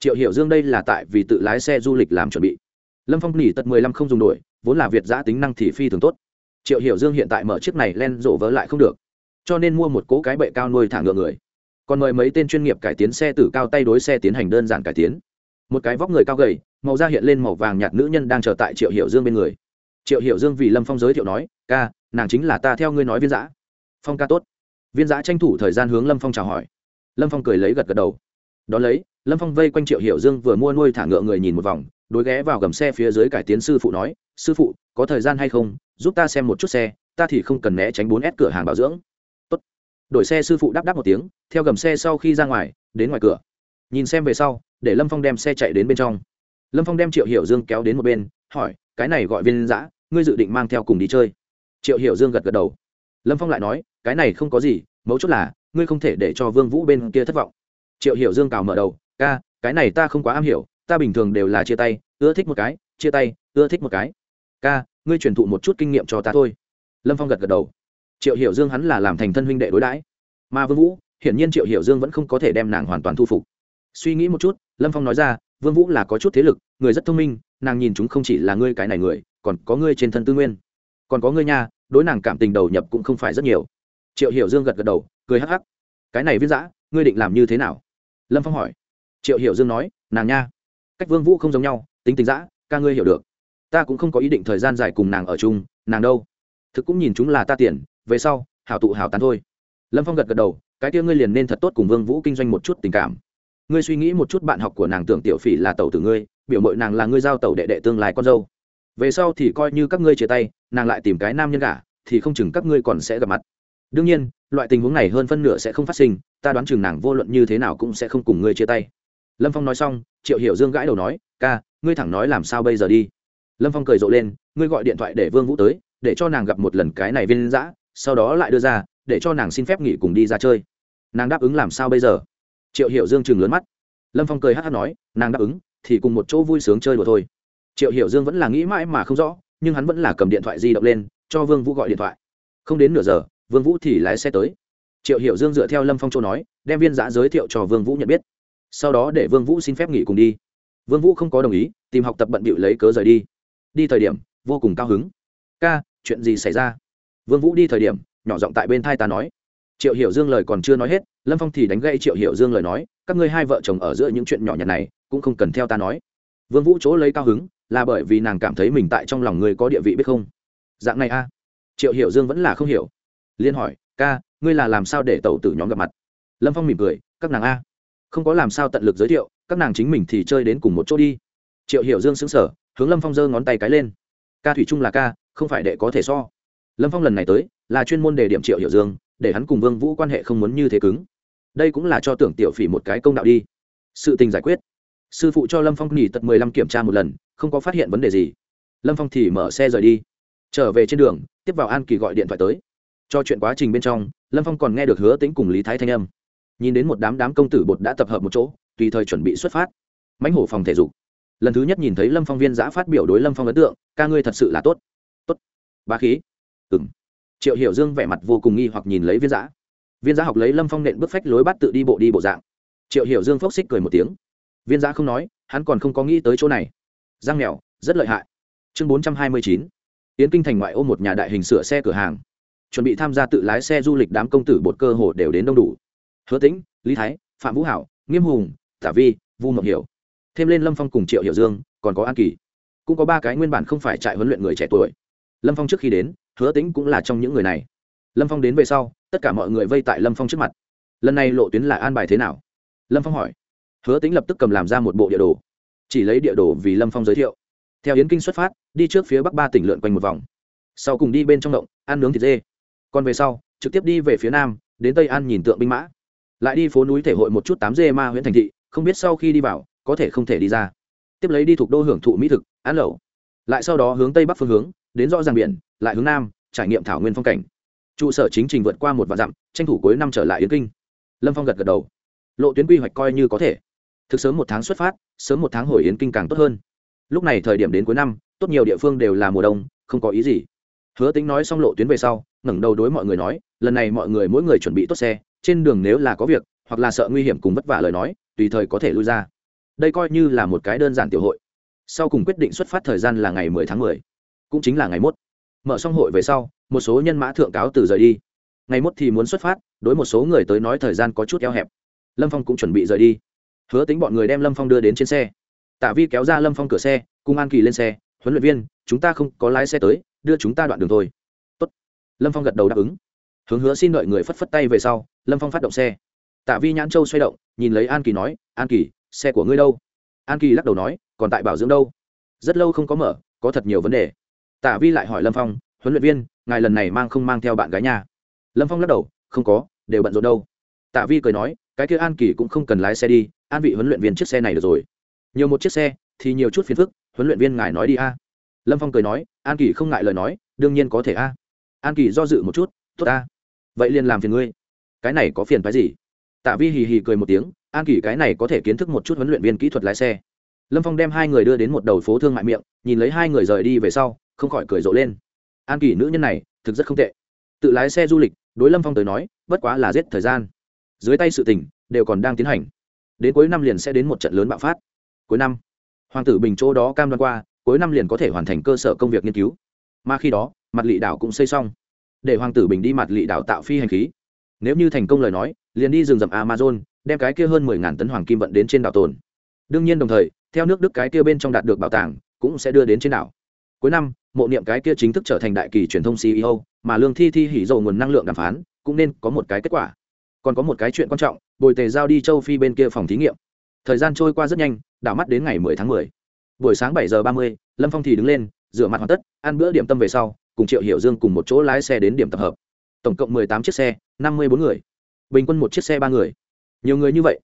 Triệu hiệu dương đây là tại vì tự lái xe du lịch làm chuẩn bị. Lâm phong nghỉ tật mười lăm không dùng đổi, vốn là việt giã tính năng thì phi thường tốt. Triệu hiệu dương hiện tại mở chiếc này len rộ vỡ lại không được, cho nên mua một cố cái bệ cao nuôi thả ngựa người. Còn mời mấy tên chuyên nghiệp cải tiến xe từ cao tay đối xe tiến hành đơn giản cải tiến. Một cái vóc người cao gầy, màu da hiện lên màu vàng nhạt nữ nhân đang chờ tại triệu hiệu dương bên người. Triệu hiệu dương vì lâm phong giới thiệu nói, ca, nàng chính là ta theo ngươi nói viên giã. Phong ca tốt. Viên giã tranh thủ thời gian hướng lâm phong chào hỏi lâm phong cười lấy gật gật đầu. Đón lấy, lâm phong vây quanh triệu Hiểu dương vừa mua nuôi thả ngựa người nhìn một vòng, đối ghé vào gầm xe phía dưới cải tiến sư phụ nói, sư phụ, có thời gian hay không? Giúp ta xem một chút xe, ta thì không cần né tránh bốn s cửa hàng bảo dưỡng. Tốt. đổi xe sư phụ đáp đáp một tiếng, theo gầm xe sau khi ra ngoài, đến ngoài cửa. Nhìn xem về sau, để lâm phong đem xe chạy đến bên trong. Lâm phong đem triệu hiểu dương kéo đến một bên, hỏi, cái này gọi viên giã, ngươi dự định mang theo cùng đi chơi? Triệu hiểu dương gật gật đầu. Lâm phong lại nói, cái này không có gì, mấu chốt là ngươi không thể để cho vương vũ bên kia thất vọng. Triệu hiểu dương cào mở đầu, ca, cái này ta không quá am hiểu, ta bình thường đều là chia tay, ưa thích một cái, chia tay, ưa thích một cái. Ca, ngươi truyền thụ một chút kinh nghiệm cho ta thôi. Lâm phong gật gật đầu. Triệu hiểu dương hắn là làm thành thân huynh đệ đối đãi. Mà vương vũ, hiển nhiên triệu hiểu dương vẫn không có thể đem nàng hoàn toàn thu phục. Suy nghĩ một chút, lâm phong nói ra, vương vũ là có chút thế lực, người rất thông minh, nàng nhìn chúng không chỉ là ngươi cái này người, còn có ngươi trên thân tư nguyên. Còn có ngươi nha, đối nàng cảm tình đầu nhập cũng không phải rất nhiều. Triệu hiểu dương gật gật đầu cười hắc hắc. Cái này viên giã ngươi định làm như thế nào? Lâm phong hỏi. Triệu hiểu dương nói, nàng nha. Cách vương vũ không giống nhau, tính tính giã ca ngươi hiểu được. Ta cũng không có ý định thời gian dài cùng nàng ở chung, nàng đâu. Thực cũng nhìn chúng là ta tiền, về sau, hảo tụ hảo tán thôi. Lâm phong gật gật đầu, cái kia ngươi liền nên thật tốt cùng vương vũ kinh doanh một chút tình cảm. Ngươi suy nghĩ một chút bạn học của nàng tưởng tiểu phỉ là tàu tử ngươi, biểu mội nàng là ngươi giao tàu đệ đệ tương lai con dâu. Về sau thì coi như các ngươi chia tay, nàng lại tìm cái nam nhân cả thì không chừng các ngươi còn sẽ gặp mặt đương nhiên, loại tình huống này hơn phân nửa sẽ không phát sinh, ta đoán chừng nàng vô luận như thế nào cũng sẽ không cùng ngươi chia tay. Lâm phong nói xong, triệu hiểu dương gãi đầu nói, ca, ngươi thẳng nói làm sao bây giờ đi? Lâm phong cười rộ lên, ngươi gọi điện thoại để vương vũ tới, để cho nàng gặp một lần cái này viên giã sau đó lại đưa ra, để cho nàng xin phép nghỉ cùng đi ra chơi. Nàng đáp ứng làm sao bây giờ? Triệu hiểu dương chừng lớn mắt. Lâm phong cười hát hát nói, nàng đáp ứng, thì cùng một chỗ vui sướng chơi đùa thôi. Triệu hiểu dương vẫn là nghĩ mãi mà không rõ, nhưng hắn vẫn là cầm điện thoại di động lên, cho vương vũ gọi điện thoại. Không đến nửa giờ vương vũ thì lái xe tới. Triệu hiểu dương dựa theo lâm phong châu nói, đem viên giã giới thiệu cho vương vũ nhận biết. Sau đó để vương vũ xin phép nghỉ cùng đi. Vương vũ không có đồng ý, tìm học tập bận bịu lấy cớ rời đi. Đi thời điểm, vô cùng cao hứng. Ca, chuyện gì xảy ra? Vương vũ đi thời điểm, nhỏ giọng tại bên thai ta nói. Triệu hiểu dương lời còn chưa nói hết, lâm phong thì đánh gây triệu hiểu dương lời nói, các ngươi hai vợ chồng ở giữa những chuyện nhỏ nhặt này, cũng không cần theo ta nói. Vương vũ chỗ lấy cao hứng, là bởi vì nàng cảm thấy mình tại trong lòng người có địa vị biết không? Dạng này a. Triệu hiểu dương vẫn là không hiểu liên hỏi, ca, ngươi là làm sao để tẩu tử nhóm gặp mặt? Lâm phong mỉm cười, các nàng a, không có làm sao tận lực giới thiệu, các nàng chính mình thì chơi đến cùng một chỗ đi. Triệu hiểu dương xứng sở hướng lâm phong giơ ngón tay cái lên. Ca thủy trung là ca, không phải đệ có thể so. Lâm phong lần này tới, là chuyên môn đề điểm triệu hiểu dương, để hắn cùng vương vũ quan hệ không muốn như thế cứng. Đây cũng là cho tưởng tiểu phỉ một cái công đạo đi. Sự tình giải quyết. Sư phụ cho lâm phong nghỉ tận mười lăm kiểm tra một lần, không có phát hiện vấn đề gì. Lâm phong thì mở xe rời đi. Trở về trên đường, tiếp vào an kỳ gọi điện thoại tới cho chuyện quá trình bên trong, lâm phong còn nghe được hứa tính cùng lý thái thanh âm. Nhìn đến một đám đám công tử bột đã tập hợp một chỗ, tùy thời chuẩn bị xuất phát. Mãnh hổ phòng thể dục. Lần thứ nhất nhìn thấy lâm phong viên giã phát biểu đối lâm phong ấn tượng, ca ngươi thật sự là tốt. Tốt. Ba khí. Ừng triệu hiểu dương vẻ mặt vô cùng nghi hoặc nhìn lấy viên giã. Viên giã học lấy lâm phong nện bước phách lối bắt tự đi bộ đi bộ dạng. Triệu hiểu dương phốc xích cười một tiếng. Viên giã không nói, hắn còn không có nghĩ tới chỗ này. Giang nghèo rất lợi hại. Chương bốn trăm hai mươi chín. Yến kinh thành ngoại ô một nhà đại hình sửa xe cửa hàng chuẩn bị tham gia tự lái xe du lịch đám công tử bột cơ hồ đều đến đông đủ. Hứa tĩnh, lý thái, phạm vũ hảo, nghiêm hùng, tả vi, vu mộng hiểu. Thêm lên lâm phong cùng triệu hiểu dương, còn có an kỳ. Cũng có ba cái nguyên bản không phải trại huấn luyện người trẻ tuổi. Lâm phong trước khi đến, hứa tĩnh cũng là trong những người này. Lâm phong đến về sau, tất cả mọi người vây tại lâm phong trước mặt. Lần này lộ tuyến là an bài thế nào? Lâm phong hỏi. Hứa tĩnh lập tức cầm làm ra một bộ địa đồ. Chỉ lấy địa đồ vì lâm phong giới thiệu. Theo yến kinh xuất phát, đi trước phía bắc ba tỉnh lượn quanh một vòng. Sau cùng đi bên trong động, ăn nướng thịt dê còn về sau, trực tiếp đi về phía nam, đến tây an nhìn tượng binh mã. Lại đi phố núi thể hội một chút tám dê ma huyện thành thị, không biết sau khi đi vào, có thể không thể đi ra. Tiếp lấy đi thuộc đô hưởng thụ mỹ thực, ăn lẩu. Lại sau đó hướng tây bắc phương hướng, đến rõ ràng biển, lại hướng nam, trải nghiệm thảo nguyên phong cảnh. Trụ sở chính trình vượt qua một vạn dặm, tranh thủ cuối năm trở lại yến kinh. Lâm phong gật gật đầu. Lộ tuyến quy hoạch coi như có thể. Thực sớm một tháng xuất phát, sớm một tháng hồi yến kinh càng tốt hơn. Lúc này thời điểm đến cuối năm, tốt nhiều địa phương đều là mùa đông, không có ý gì hứa tính nói xong lộ tuyến về sau, ngẩng đầu đối mọi người nói, lần này mọi người mỗi người chuẩn bị tốt xe, trên đường nếu là có việc, hoặc là sợ nguy hiểm cùng vất vả lời nói, tùy thời có thể lui ra. Đây coi như là một cái đơn giản tiểu hội. Sau cùng quyết định xuất phát thời gian là ngày 10 tháng 10. cũng chính là ngày mốt. Mở xong hội về sau, một số nhân mã thượng cáo từ rời đi. Ngày mốt thì muốn xuất phát, đối một số người tới nói thời gian có chút eo hẹp. Lâm phong cũng chuẩn bị rời đi. Hứa tính bọn người đem lâm phong đưa đến trên xe. Tạ vi kéo ra lâm phong cửa xe, cùng an kỳ lên xe, huấn luyện viên, chúng ta không có lái xe tới đưa chúng ta đoạn đường thôi. Tốt. lâm phong gật đầu đáp ứng. Hướng hứa xin đợi người phất phất tay về sau, lâm phong phát động xe. Tạ vi nhãn châu xoay động, nhìn lấy an kỳ nói, an kỳ, xe của ngươi đâu? An kỳ lắc đầu nói, còn tại bảo dưỡng đâu? Rất lâu không có mở, có thật nhiều vấn đề. Tạ vi lại hỏi lâm phong, huấn luyện viên, ngài lần này mang không mang theo bạn gái nhà? Lâm phong lắc đầu, không có, đều bận rộn đâu. Tạ vi cười nói, cái kia an kỳ cũng không cần lái xe đi, an vị huấn luyện viên chiếc xe này được rồi. Nhiều một chiếc xe, thì nhiều chút phiền phức, huấn luyện viên ngài nói đi a lâm phong cười nói, an kỳ không ngại lời nói, đương nhiên có thể a. An kỳ do dự một chút, tốt a vậy liền làm phiền ngươi. Cái này có phiền phái gì? Tạ vi hì hì cười một tiếng, an kỳ cái này có thể kiến thức một chút huấn luyện viên kỹ thuật lái xe. Lâm phong đem hai người đưa đến một đầu phố thương mại miệng, nhìn lấy hai người rời đi về sau, không khỏi cười rộ lên. An kỳ nữ nhân này, thực rất không tệ. Tự lái xe du lịch, đối lâm phong tới nói, bất quá là giết thời gian. Dưới tay sự tình, đều còn đang tiến hành. Đến cuối năm liền sẽ đến một trận lớn bạo phát. Cuối năm, hoàng tử bình chỗ đó cam đoan qua cuối năm liền có thể hoàn thành cơ sở công việc nghiên cứu. Mà khi đó, mặt lị đảo cũng xây xong. Để hoàng tử bình đi mặt lị đảo tạo phi hành khí. Nếu như thành công lời nói, liền đi rừng rậm amazon, đem cái kia hơn mười ngàn tấn hoàng kim vận đến trên đảo tồn. Đương nhiên đồng thời, theo nước đức cái kia bên trong đạt được bảo tàng, cũng sẽ đưa đến trên đảo. Cuối năm, mộ niệm cái kia chính thức trở thành đại kỳ truyền thông ceo mà lương thi thi hỉ dầu nguồn năng lượng đàm phán, cũng nên có một cái kết quả. Còn có một cái chuyện quan trọng, bồi tề giao đi châu phi bên kia phòng thí nghiệm. Thời gian trôi qua rất nhanh, đảo mắt đến ngày 10 tháng 10 buổi sáng 7 giờ 30, lâm phong thì đứng lên rửa mặt hoàn tất ăn bữa điểm tâm về sau cùng triệu hiểu dương cùng một chỗ lái xe đến điểm tập hợp. Tổng cộng 18 chiếc xe 54 người. Bình quân một chiếc xe ba người. Nhiều người như vậy.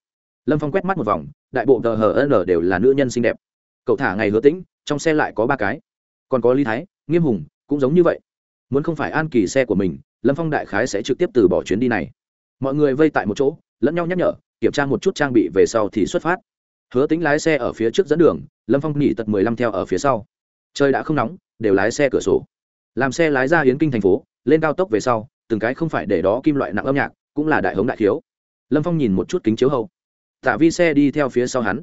Lâm phong quét mắt một vòng đại bộ tờ hn đều là nữ nhân xinh đẹp. Cậu thả ngày hứa tĩnh trong xe lại có ba cái. Còn có lý thái nghiêm hùng cũng giống như vậy. Muốn không phải an kỳ xe của mình lâm phong đại khái sẽ trực tiếp từ bỏ chuyến đi này. Mọi người vây tại một chỗ lẫn nhau nhắc nhở kiểm tra một chút trang bị về sau thì xuất phát hứa tính lái xe ở phía trước dẫn đường, lâm phong nghỉ tật mười lăm theo ở phía sau. Trời đã không nóng, đều lái xe cửa sổ. Làm xe lái ra hiến kinh thành phố, lên cao tốc về sau, từng cái không phải để đó kim loại nặng âm nhạc, cũng là đại hống đại thiếu. Lâm phong nhìn một chút kính chiếu hậu. Tạ vi xe đi theo phía sau hắn.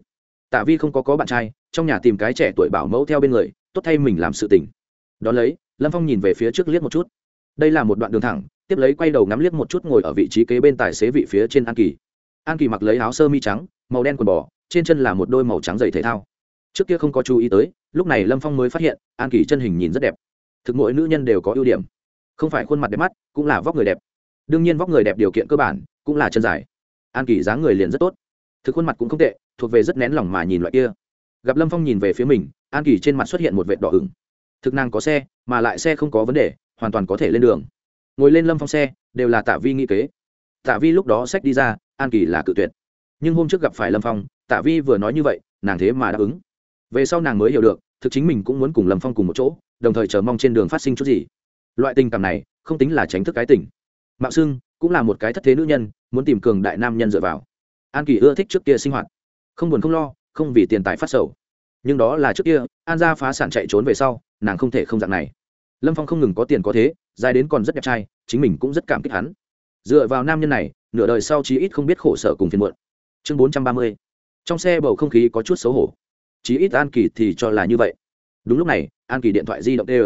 Tạ vi không có có bạn trai, trong nhà tìm cái trẻ tuổi bảo mẫu theo bên người, tốt thay mình làm sự tình. Đón lấy, lâm phong nhìn về phía trước liếc một chút. Đây là một đoạn đường thẳng, tiếp lấy quay đầu ngắm liếc một chút ngồi ở vị trí kế bên tài xế vị phía trên an kỳ. An kỳ mặc lấy áo sơ mi trắng, màu đen quần bò trên chân là một đôi màu trắng giày thể thao. Trước kia không có chú ý tới, lúc này lâm phong mới phát hiện, an kỳ chân hình nhìn rất đẹp. Thực mỗi nữ nhân đều có ưu điểm. Không phải khuôn mặt đẹp mắt, cũng là vóc người đẹp. Đương nhiên vóc người đẹp điều kiện cơ bản, cũng là chân dài. An kỳ dáng người liền rất tốt. Thực khuôn mặt cũng không tệ, thuộc về rất nén lòng mà nhìn loại kia. Gặp lâm phong nhìn về phía mình, an kỳ trên mặt xuất hiện một vệt đỏ ửng. Thực năng có xe, mà lại xe không có vấn đề, hoàn toàn có thể lên đường. Ngồi lên lâm phong xe, đều là tạ vi nghĩ kế. Tạ vi lúc đó sách đi ra, an kỳ là cự tuyệt. Nhưng hôm trước gặp phải lâm phong tạ vi vừa nói như vậy, nàng thế mà đáp ứng. Về sau nàng mới hiểu được, thực chính mình cũng muốn cùng lâm phong cùng một chỗ, đồng thời chờ mong trên đường phát sinh chút gì. Loại tình cảm này, không tính là tránh thức cái tình. Mạo xưng cũng là một cái thất thế nữ nhân, muốn tìm cường đại nam nhân dựa vào. An kỳ ưa thích trước kia sinh hoạt. Không buồn không lo, không vì tiền tài phát sầu. Nhưng đó là trước kia, an gia phá sản chạy trốn về sau, nàng không thể không dạng này. Lâm phong không ngừng có tiền có thế, dài đến còn rất đẹp trai, chính mình cũng rất cảm kích hắn. Dựa vào nam nhân này, nửa đời sau chí ít không biết khổ sở cùng phiền muộn. Chương bốn trăm ba mươi trong xe bầu không khí có chút xấu hổ. Chí ít an kỳ thì cho là như vậy. Đúng lúc này, an kỳ điện thoại di động tê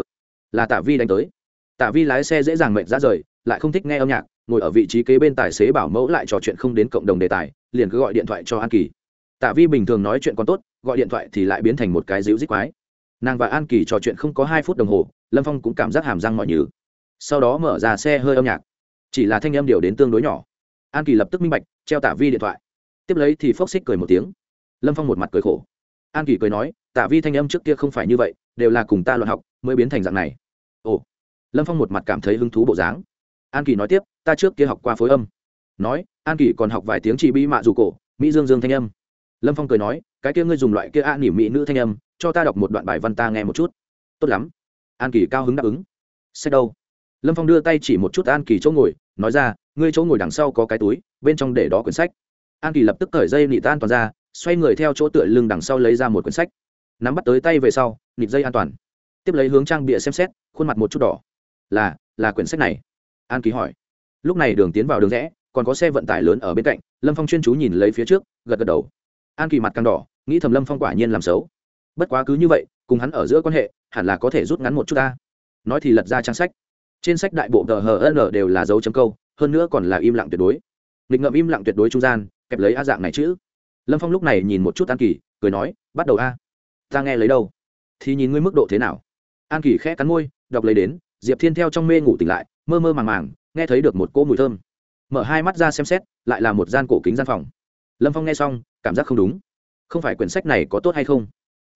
là tạ vi đánh tới. Tạ vi lái xe dễ dàng mệnh ra rời, lại không thích nghe âm nhạc, ngồi ở vị trí kế bên tài xế bảo mẫu lại trò chuyện không đến cộng đồng đề tài, liền cứ gọi điện thoại cho an kỳ. Tạ vi bình thường nói chuyện còn tốt, gọi điện thoại thì lại biến thành một cái dịu dích quái. Nàng và an kỳ trò chuyện không có hai phút đồng hồ, lâm phong cũng cảm giác hàm răng mọi nhừ. Sau đó mở ra xe hơi âm nhạc. Chỉ là thanh âm điều đến tương đối nhỏ. An kỳ lập tức minh bạch, treo tạ vi điện thoại tiếp lấy thì phốc xích cười một tiếng. Lâm phong một mặt cười khổ. An kỳ cười nói, tạ vi thanh âm trước kia không phải như vậy, đều là cùng ta luận học mới biến thành dạng này. Ồ. Lâm phong một mặt cảm thấy hứng thú bộ dáng. An kỳ nói tiếp, ta trước kia học qua phối âm. Nói, an kỳ còn học vài tiếng chỉ bi mạ dù cổ, mỹ dương dương thanh âm. Lâm phong cười nói, cái kia ngươi dùng loại kia an nỉm mỹ nữ thanh âm, cho ta đọc một đoạn bài văn ta nghe một chút. Tốt lắm. An kỳ cao hứng đáp ứng. Sách đâu? Lâm phong đưa tay chỉ một chút an kỳ chỗ ngồi, nói ra, ngươi chỗ ngồi đằng sau có cái túi, bên trong để đó quyển sách an kỳ lập tức cởi dây nịt an toàn ra, xoay người theo chỗ tựa lưng đằng sau lấy ra một quyển sách. Nắm bắt tới tay về sau, nịt dây an toàn. Tiếp lấy hướng trang bịa xem xét, khuôn mặt một chút đỏ. Là là quyển sách này. An kỳ hỏi. Lúc này đường tiến vào đường rẽ, còn có xe vận tải lớn ở bên cạnh, lâm phong chuyên chú nhìn lấy phía trước, gật gật đầu. An kỳ mặt càng đỏ, nghĩ thầm lâm phong quả nhiên làm xấu. Bất quá cứ như vậy, cùng hắn ở giữa quan hệ, hẳn là có thể rút ngắn một chút ta. Nói thì lật ra trang sách. Trên sách đại bộ tờ hờ n đều là dấu chấm câu, hơn nữa còn là im lặng tuyệt đối. Nghịch ngậm im lặng tuyệt đối trung gian kẹp lấy a dạng này chữ lâm phong lúc này nhìn một chút an kỳ, cười nói, bắt đầu a. Ta nghe lấy đâu? Thì nhìn ngươi mức độ thế nào? An kỳ khẽ cắn môi, đọc lấy đến, diệp thiên theo trong mê ngủ tỉnh lại, mơ mơ màng màng, nghe thấy được một cỗ mùi thơm. Mở hai mắt ra xem xét, lại là một gian cổ kính gian phòng. Lâm phong nghe xong, cảm giác không đúng. Không phải quyển sách này có tốt hay không?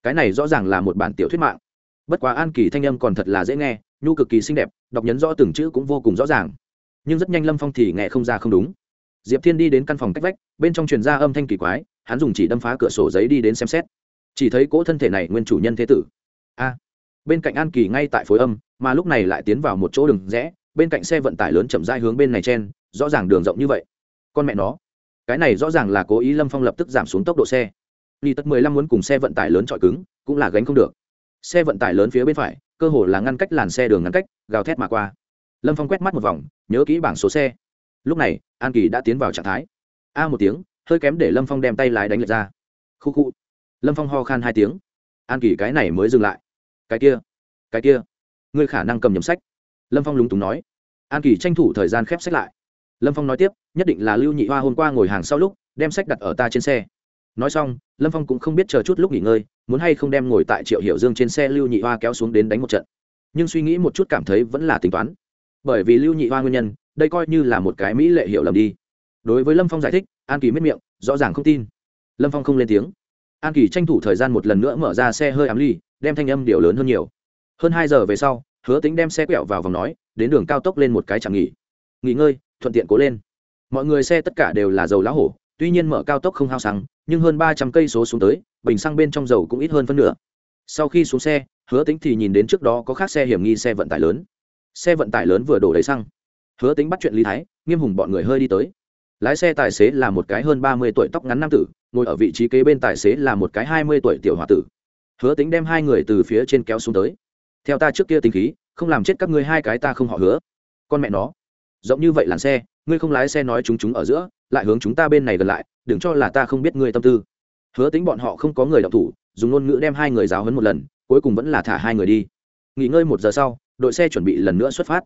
Cái này rõ ràng là một bản tiểu thuyết mạng. Bất quá an kỳ thanh âm còn thật là dễ nghe, nhu cực kỳ xinh đẹp, đọc nhấn rõ từng chữ cũng vô cùng rõ ràng. Nhưng rất nhanh lâm phong thì nghe không ra không đúng diệp thiên đi đến căn phòng cách vách, bên trong truyền ra âm thanh kỳ quái, hắn dùng chỉ đâm phá cửa sổ giấy đi đến xem xét. Chỉ thấy cỗ thân thể này nguyên chủ nhân thế tử. A! Bên cạnh an kỳ ngay tại phối âm, mà lúc này lại tiến vào một chỗ đường rẽ, bên cạnh xe vận tải lớn chậm rãi hướng bên này chen, rõ ràng đường rộng như vậy. Con mẹ nó, cái này rõ ràng là cố ý lâm phong lập tức giảm xuống tốc độ xe. Ly tất mười lăm muốn cùng xe vận tải lớn chọi cứng, cũng là gánh không được. Xe vận tải lớn phía bên phải, cơ hồ là ngăn cách làn xe đường ngăn cách, gào thét mà qua. Lâm phong quét mắt một vòng, nhớ kỹ bảng số xe lúc này, an kỳ đã tiến vào trạng thái. A một tiếng, hơi kém để lâm phong đem tay lái đánh lệch ra. Khu khu. Lâm phong ho khan hai tiếng. An kỳ cái này mới dừng lại. Cái kia cái kia. Ngươi khả năng cầm nhầm sách. Lâm phong lúng túng nói. An kỳ tranh thủ thời gian khép sách lại. Lâm phong nói tiếp, nhất định là lưu nhị hoa hôm qua ngồi hàng sau lúc, đem sách đặt ở ta trên xe. Nói xong, lâm phong cũng không biết chờ chút lúc nghỉ ngơi, muốn hay không đem ngồi tại triệu hiểu dương trên xe lưu nhị hoa kéo xuống đến đánh một trận. Nhưng suy nghĩ một chút cảm thấy vẫn là tính toán. Bởi vì lưu nhị hoa nguyên nhân đây coi như là một cái mỹ lệ hiểu lầm đi. Đối với lâm phong giải thích, an kỳ mất miệng, rõ ràng không tin. Lâm phong không lên tiếng. An kỳ tranh thủ thời gian một lần nữa mở ra xe hơi ám ly, đem thanh âm điều lớn hơn nhiều. Hơn hai giờ về sau, hứa tính đem xe quẹo vào vòng nói, đến đường cao tốc lên một cái chẳng nghỉ. Nghỉ ngơi, thuận tiện cố lên. Mọi người xe tất cả đều là dầu lá hổ, tuy nhiên mở cao tốc không hao xăng, nhưng hơn ba trăm cây số xuống tới, bình xăng bên trong dầu cũng ít hơn phân nửa. Sau khi xuống xe, hứa tính thì nhìn đến trước đó có khác xe hiểm nghi xe vận tải lớn. Xe vận tải lớn vừa đổ đầy xăng hứa tính bắt chuyện lý thái, nghiêm hùng bọn người hơi đi tới. Lái xe tài xế là một cái hơn ba mươi tuổi tóc ngắn nam tử, ngồi ở vị trí kế bên tài xế là một cái hai mươi tuổi tiểu h o a tử. Hứa tính đem hai người từ phía trên kéo xuống tới. Theo ta trước kia tính khí, không làm chết các ngươi hai cái ta không họ hứa. Con mẹ nó. Rộng như vậy làn xe, ngươi không lái xe nói chúng chúng ở giữa, lại hướng chúng ta bên này gần lại, đừng cho là ta không biết ngươi tâm tư. Hứa tính bọn họ không có người đọc thủ, dùng ngôn ngữ đem hai người giáo hấn một lần, cuối cùng vẫn là thả hai người đi. Nghỉ ngơi một giờ sau, đội xe chuẩn bị lần nữa xuất phát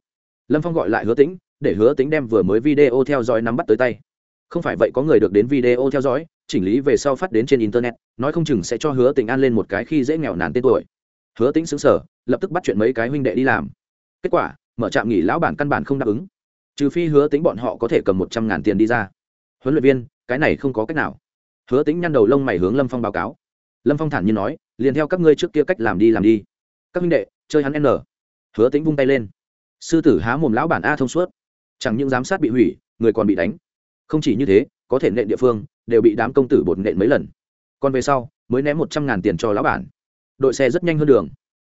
lâm phong gọi lại hứa tính để hứa tính đem vừa mới video theo dõi nắm bắt tới tay. Không phải vậy có người được đến video theo dõi, chỉnh lý về sau phát đến trên internet, nói không chừng sẽ cho hứa tính an lên một cái khi dễ nghèo nàn tên tuổi. Hứa tính xứng sở lập tức bắt chuyện mấy cái huynh đệ đi làm. Kết quả, mở trạm nghỉ lão bản căn bản không đáp ứng. Trừ phi hứa tính bọn họ có thể cầm một trăm ngàn tiền đi ra. Huấn luyện viên, cái này không có cách nào. Hứa tính nhăn đầu lông mày hướng lâm phong báo cáo. Lâm phong thản nhiên nói, liền theo các ngươi trước kia cách làm đi làm đi. Các huynh đệ, chơi hắn n. Hứa tính vung tay lên sư tử há mồm lão bản a thông suốt. Chẳng những giám sát bị hủy, người còn bị đánh. Không chỉ như thế, có thể nện địa phương, đều bị đám công tử bột nện mấy lần. Còn về sau, mới ném một trăm ngàn tiền cho lão bản. Đội xe rất nhanh hơn đường.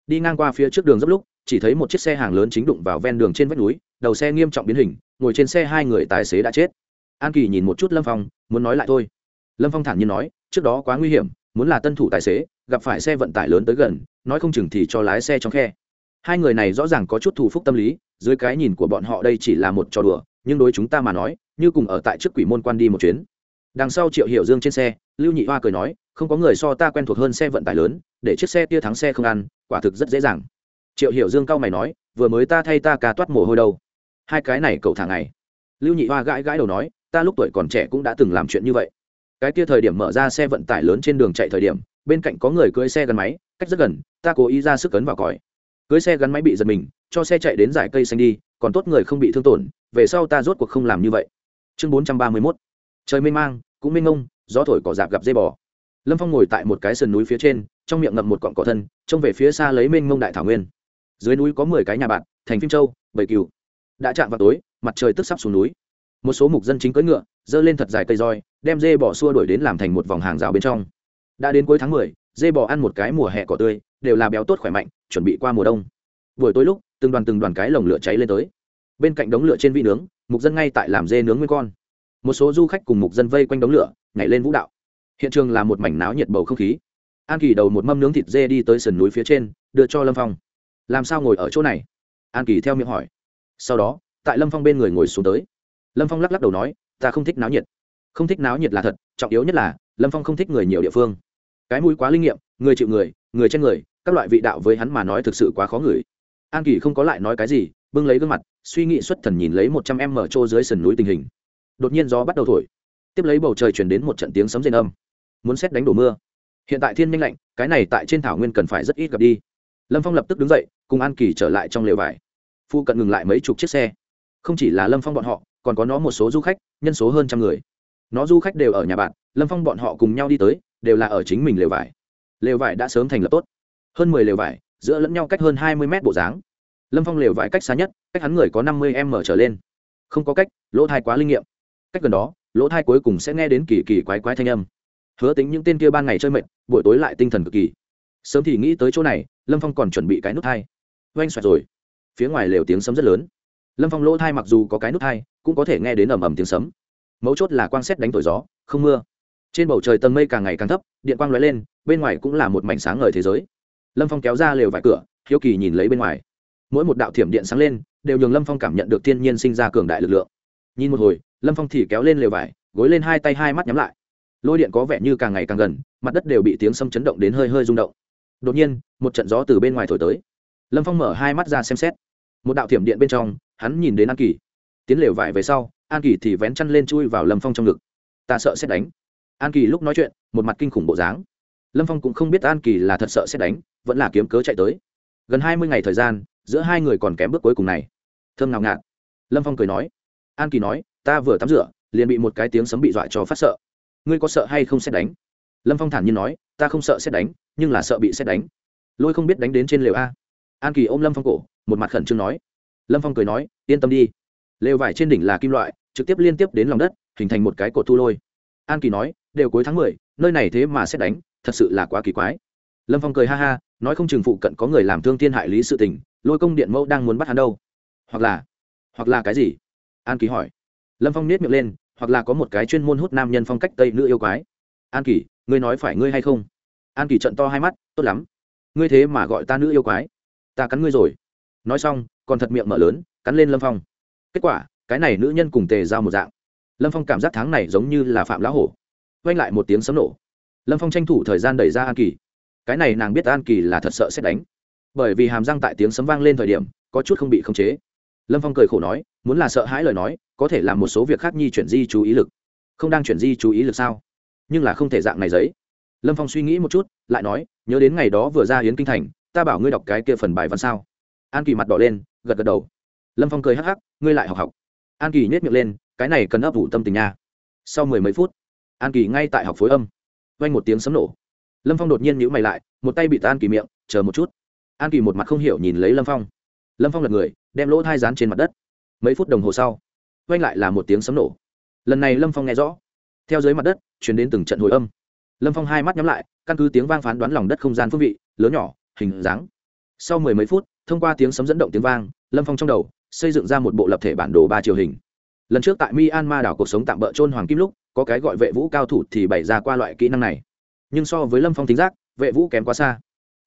Đi ngang qua phía trước đường dốc lúc, chỉ thấy một chiếc xe hàng lớn chính đụng vào ven đường trên vách núi, đầu xe nghiêm trọng biến hình, ngồi trên xe hai người tài xế đã chết. An kỳ nhìn một chút lâm phong, muốn nói lại thôi. Lâm phong thản nhiên nói, trước đó quá nguy hiểm, muốn là tân thủ tài xế, gặp phải xe vận tải lớn tới gần, nói không chừng thì cho lái xe trong khe hai người này rõ ràng có chút thù phúc tâm lý, dưới cái nhìn của bọn họ đây chỉ là một trò đùa, nhưng đối chúng ta mà nói, như cùng ở tại trước quỷ môn quan đi một chuyến. Đằng sau triệu hiểu dương trên xe, lưu nhị hoa cười nói, không có người so ta quen thuộc hơn xe vận tải lớn, để chiếc xe kia thắng xe không ăn, quả thực rất dễ dàng. Triệu hiểu dương cao mày nói, vừa mới ta thay ta cà toát mồ hôi đâu. Hai cái này cậu thả ngày. Lưu nhị hoa gãi gãi đầu nói, ta lúc tuổi còn trẻ cũng đã từng làm chuyện như vậy. Cái kia thời điểm mở ra xe vận tải lớn trên đường chạy thời điểm, bên cạnh có người cưỡi xe gắn máy, cách rất gần, ta cố ý ra sức cấn vào còi cưới xe gắn máy bị giật mình, cho xe chạy đến giải cây xanh đi, còn tốt người không bị thương tổn, về sau ta rốt cuộc không làm như vậy. Chương bốn trăm ba mươi mốt. Trời mênh mang, cũng mênh ngông gió thổi cỏ dạp gặp dây bò. Lâm phong ngồi tại một cái sườn núi phía trên, trong miệng ngậm một cọn cỏ thân, trông về phía xa lấy mênh mông đại thảo nguyên. Dưới núi có mười cái nhà bạn thành phim châu bảy cừu. Đã chạm vào tối, mặt trời tức sắp xuống núi. Một số mục dân chính cưỡi ngựa dơ lên thật dài cây roi, đem dê bò xua đuổi đến làm thành một vòng hàng rào bên trong. Đã đến cuối tháng mười, dê bò ăn một cái mùa hè cỏ tươi đều là béo tốt khỏe mạnh, chuẩn bị qua mùa đông. Buổi tối lúc, từng đoàn từng đoàn cái lồng lửa cháy lên tới. Bên cạnh đống lửa trên vị nướng, mục dân ngay tại làm dê nướng nguyên con. Một số du khách cùng mục dân vây quanh đống lửa, nhảy lên vũ đạo. Hiện trường là một mảnh náo nhiệt bầu không khí. An kỳ đầu một mâm nướng thịt dê đi tới sườn núi phía trên, đưa cho lâm phong. Làm sao ngồi ở chỗ này? An kỳ theo miệng hỏi. Sau đó, tại lâm phong bên người ngồi xuống tới. Lâm phong lắc lắc đầu nói, ta không thích náo nhiệt. Không thích náo nhiệt là thật, trọng yếu nhất là, lâm phong không thích người nhiều địa phương. Cái mũi quá linh nghiệm, người chịu người người trên người, các loại vị đạo với hắn mà nói thực sự quá khó ngửi. An kỳ không có lại nói cái gì, bưng lấy gương mặt, suy nghĩ xuất thần nhìn lấy một trăm em mở trô dưới sườn núi tình hình. Đột nhiên gió bắt đầu thổi. Tiếp lấy bầu trời chuyển đến một trận tiếng sấm rền âm. Muốn xét đánh đổ mưa. Hiện tại thiên nhanh lạnh, cái này tại trên thảo nguyên cần phải rất ít gặp đi. Lâm phong lập tức đứng dậy, cùng an kỳ trở lại trong lều vải. Phu cận ngừng lại mấy chục chiếc xe. Không chỉ là lâm phong bọn họ, còn có nó một số du khách, nhân số hơn trăm người. Nó du khách đều ở nhà bạn, lâm phong bọn họ cùng nhau đi tới, đều là ở chính mình lều vải lều vải đã sớm thành lập tốt. Hơn mười lều vải, giữa lẫn nhau cách hơn hai mươi mét bộ dáng. Lâm phong lều vải cách xa nhất, cách hắn người có năm mươi m trở lên. Không có cách, lỗ thai quá linh nghiệm. Cách gần đó, lỗ thai cuối cùng sẽ nghe đến kỳ kỳ quái quái thanh âm. Hứa tính những tên kia ban ngày chơi mệt, buổi tối lại tinh thần cực kỳ. Sớm thì nghĩ tới chỗ này, lâm phong còn chuẩn bị cái nút thai. Oanh xoẹt rồi. Phía ngoài lều tiếng sấm rất lớn. Lâm phong lỗ thai mặc dù có cái nút thai, cũng có thể nghe đến ầm ầm tiếng sấm. Mấu chốt là quang xét đánh thổi gió, không mưa trên bầu trời tầng mây càng ngày càng thấp, điện quang lóe lên, bên ngoài cũng là một mảnh sáng ngời thế giới. Lâm phong kéo ra lều vải cửa, hiếu kỳ nhìn lấy bên ngoài. Mỗi một đạo thiểm điện sáng lên, đều nhường lâm phong cảm nhận được thiên nhiên sinh ra cường đại lực lượng. Nhìn một hồi, lâm phong thì kéo lên lều vải, gối lên hai tay hai mắt nhắm lại. Lôi điện có vẻ như càng ngày càng gần, mặt đất đều bị tiếng sâm chấn động đến hơi hơi rung động. Đột nhiên, một trận gió từ bên ngoài thổi tới. Lâm phong mở hai mắt ra xem xét. Một đạo thiểm điện bên trong, hắn nhìn đến an kỳ. Tiến lều vải về sau, an kỳ thì vén chăn lên chui vào lâm phong trong ngực. Ta sợ xét đánh an kỳ lúc nói chuyện, một mặt kinh khủng bộ dáng. Lâm phong cũng không biết an kỳ là thật sợ xét đánh, vẫn là kiếm cớ chạy tới. Gần hai mươi ngày thời gian, giữa hai người còn kém bước cuối cùng này. Thơm ngào ngạt. Lâm phong cười nói. An kỳ nói, ta vừa tắm rửa, liền bị một cái tiếng sấm bị dọa cho phát sợ. Ngươi có sợ hay không xét đánh? Lâm phong thản nhiên nói, ta không sợ xét đánh, nhưng là sợ bị xét đánh. Lôi không biết đánh đến trên lều a. An kỳ ôm lâm phong cổ, một mặt khẩn trương nói. Lâm phong cười nói, yên tâm đi. Lều vải trên đỉnh là kim loại, trực tiếp liên tiếp đến lòng đất, hình thành một cái cột thu lôi. An kỳ nói đều cuối tháng mười, nơi này thế mà xét đánh, thật sự là quá kỳ quái. Lâm phong cười ha ha, nói không chừng phụ cận có người làm thương thiên hại lý sự tình, lôi công điện mẫu đang muốn bắt hắn đâu. Hoặc là hoặc là cái gì? An kỳ hỏi. Lâm phong nết miệng lên, hoặc là có một cái chuyên môn hút nam nhân phong cách tây nữ yêu quái. An kỳ, ngươi nói phải ngươi hay không? An kỳ trận to hai mắt, tốt lắm. Ngươi thế mà gọi ta nữ yêu quái. Ta cắn ngươi rồi. Nói xong, còn thật miệng mở lớn, cắn lên lâm phong. Kết quả, cái này nữ nhân cùng tề giao một dạng. Lâm phong cảm giác tháng này giống như là phạm lão hổ oanh lại một tiếng sấm nổ. Lâm phong tranh thủ thời gian đẩy ra an kỳ. Cái này nàng biết an kỳ là thật sợ xét đánh. Bởi vì hàm răng tại tiếng sấm vang lên thời điểm, có chút không bị khống chế. Lâm phong cười khổ nói, muốn là sợ hãi lời nói, có thể làm một số việc khác nhi chuyển di chú ý lực. Không đang chuyển di chú ý lực sao? Nhưng là không thể dạng này giấy. Lâm phong suy nghĩ một chút, lại nói, nhớ đến ngày đó vừa ra hiến kinh thành, ta bảo ngươi đọc cái kia phần bài văn sao? An kỳ mặt đỏ lên, gật gật đầu. Lâm phong cười hắc hắc, ngươi lại học học. An kỳ nhét miệng lên, cái này cần ấp ủ tâm tình nha. Sau mười mấy phút an kỳ ngay tại học phối âm. Vang một tiếng sấm nổ. Lâm phong đột nhiên nhữ mày lại, một tay bị tan kỳ miệng, chờ một chút. An kỳ một mặt không hiểu nhìn lấy lâm phong. Lâm phong lật người, đem lỗ thai rán trên mặt đất. Mấy phút đồng hồ sau, vang lại là một tiếng sấm nổ. Lần này lâm phong nghe rõ. Theo dưới mặt đất chuyển đến từng trận hồi âm. Lâm phong hai mắt nhắm lại, căn cứ tiếng vang phán đoán lòng đất không gian phương vị, lớn nhỏ, hình dáng. Sau mười mấy phút, thông qua tiếng sấm dẫn động tiếng vang, lâm phong trong đầu xây dựng ra một bộ lập thể bản đồ ba chiều hình. Lần trước tại myanmar đảo cuộc sống tạm bỡ trôn hoàng kim lúc có cái gọi vệ vũ cao thủ thì bày ra qua loại kỹ năng này. Nhưng so với lâm phong tính giác, vệ vũ kém quá xa.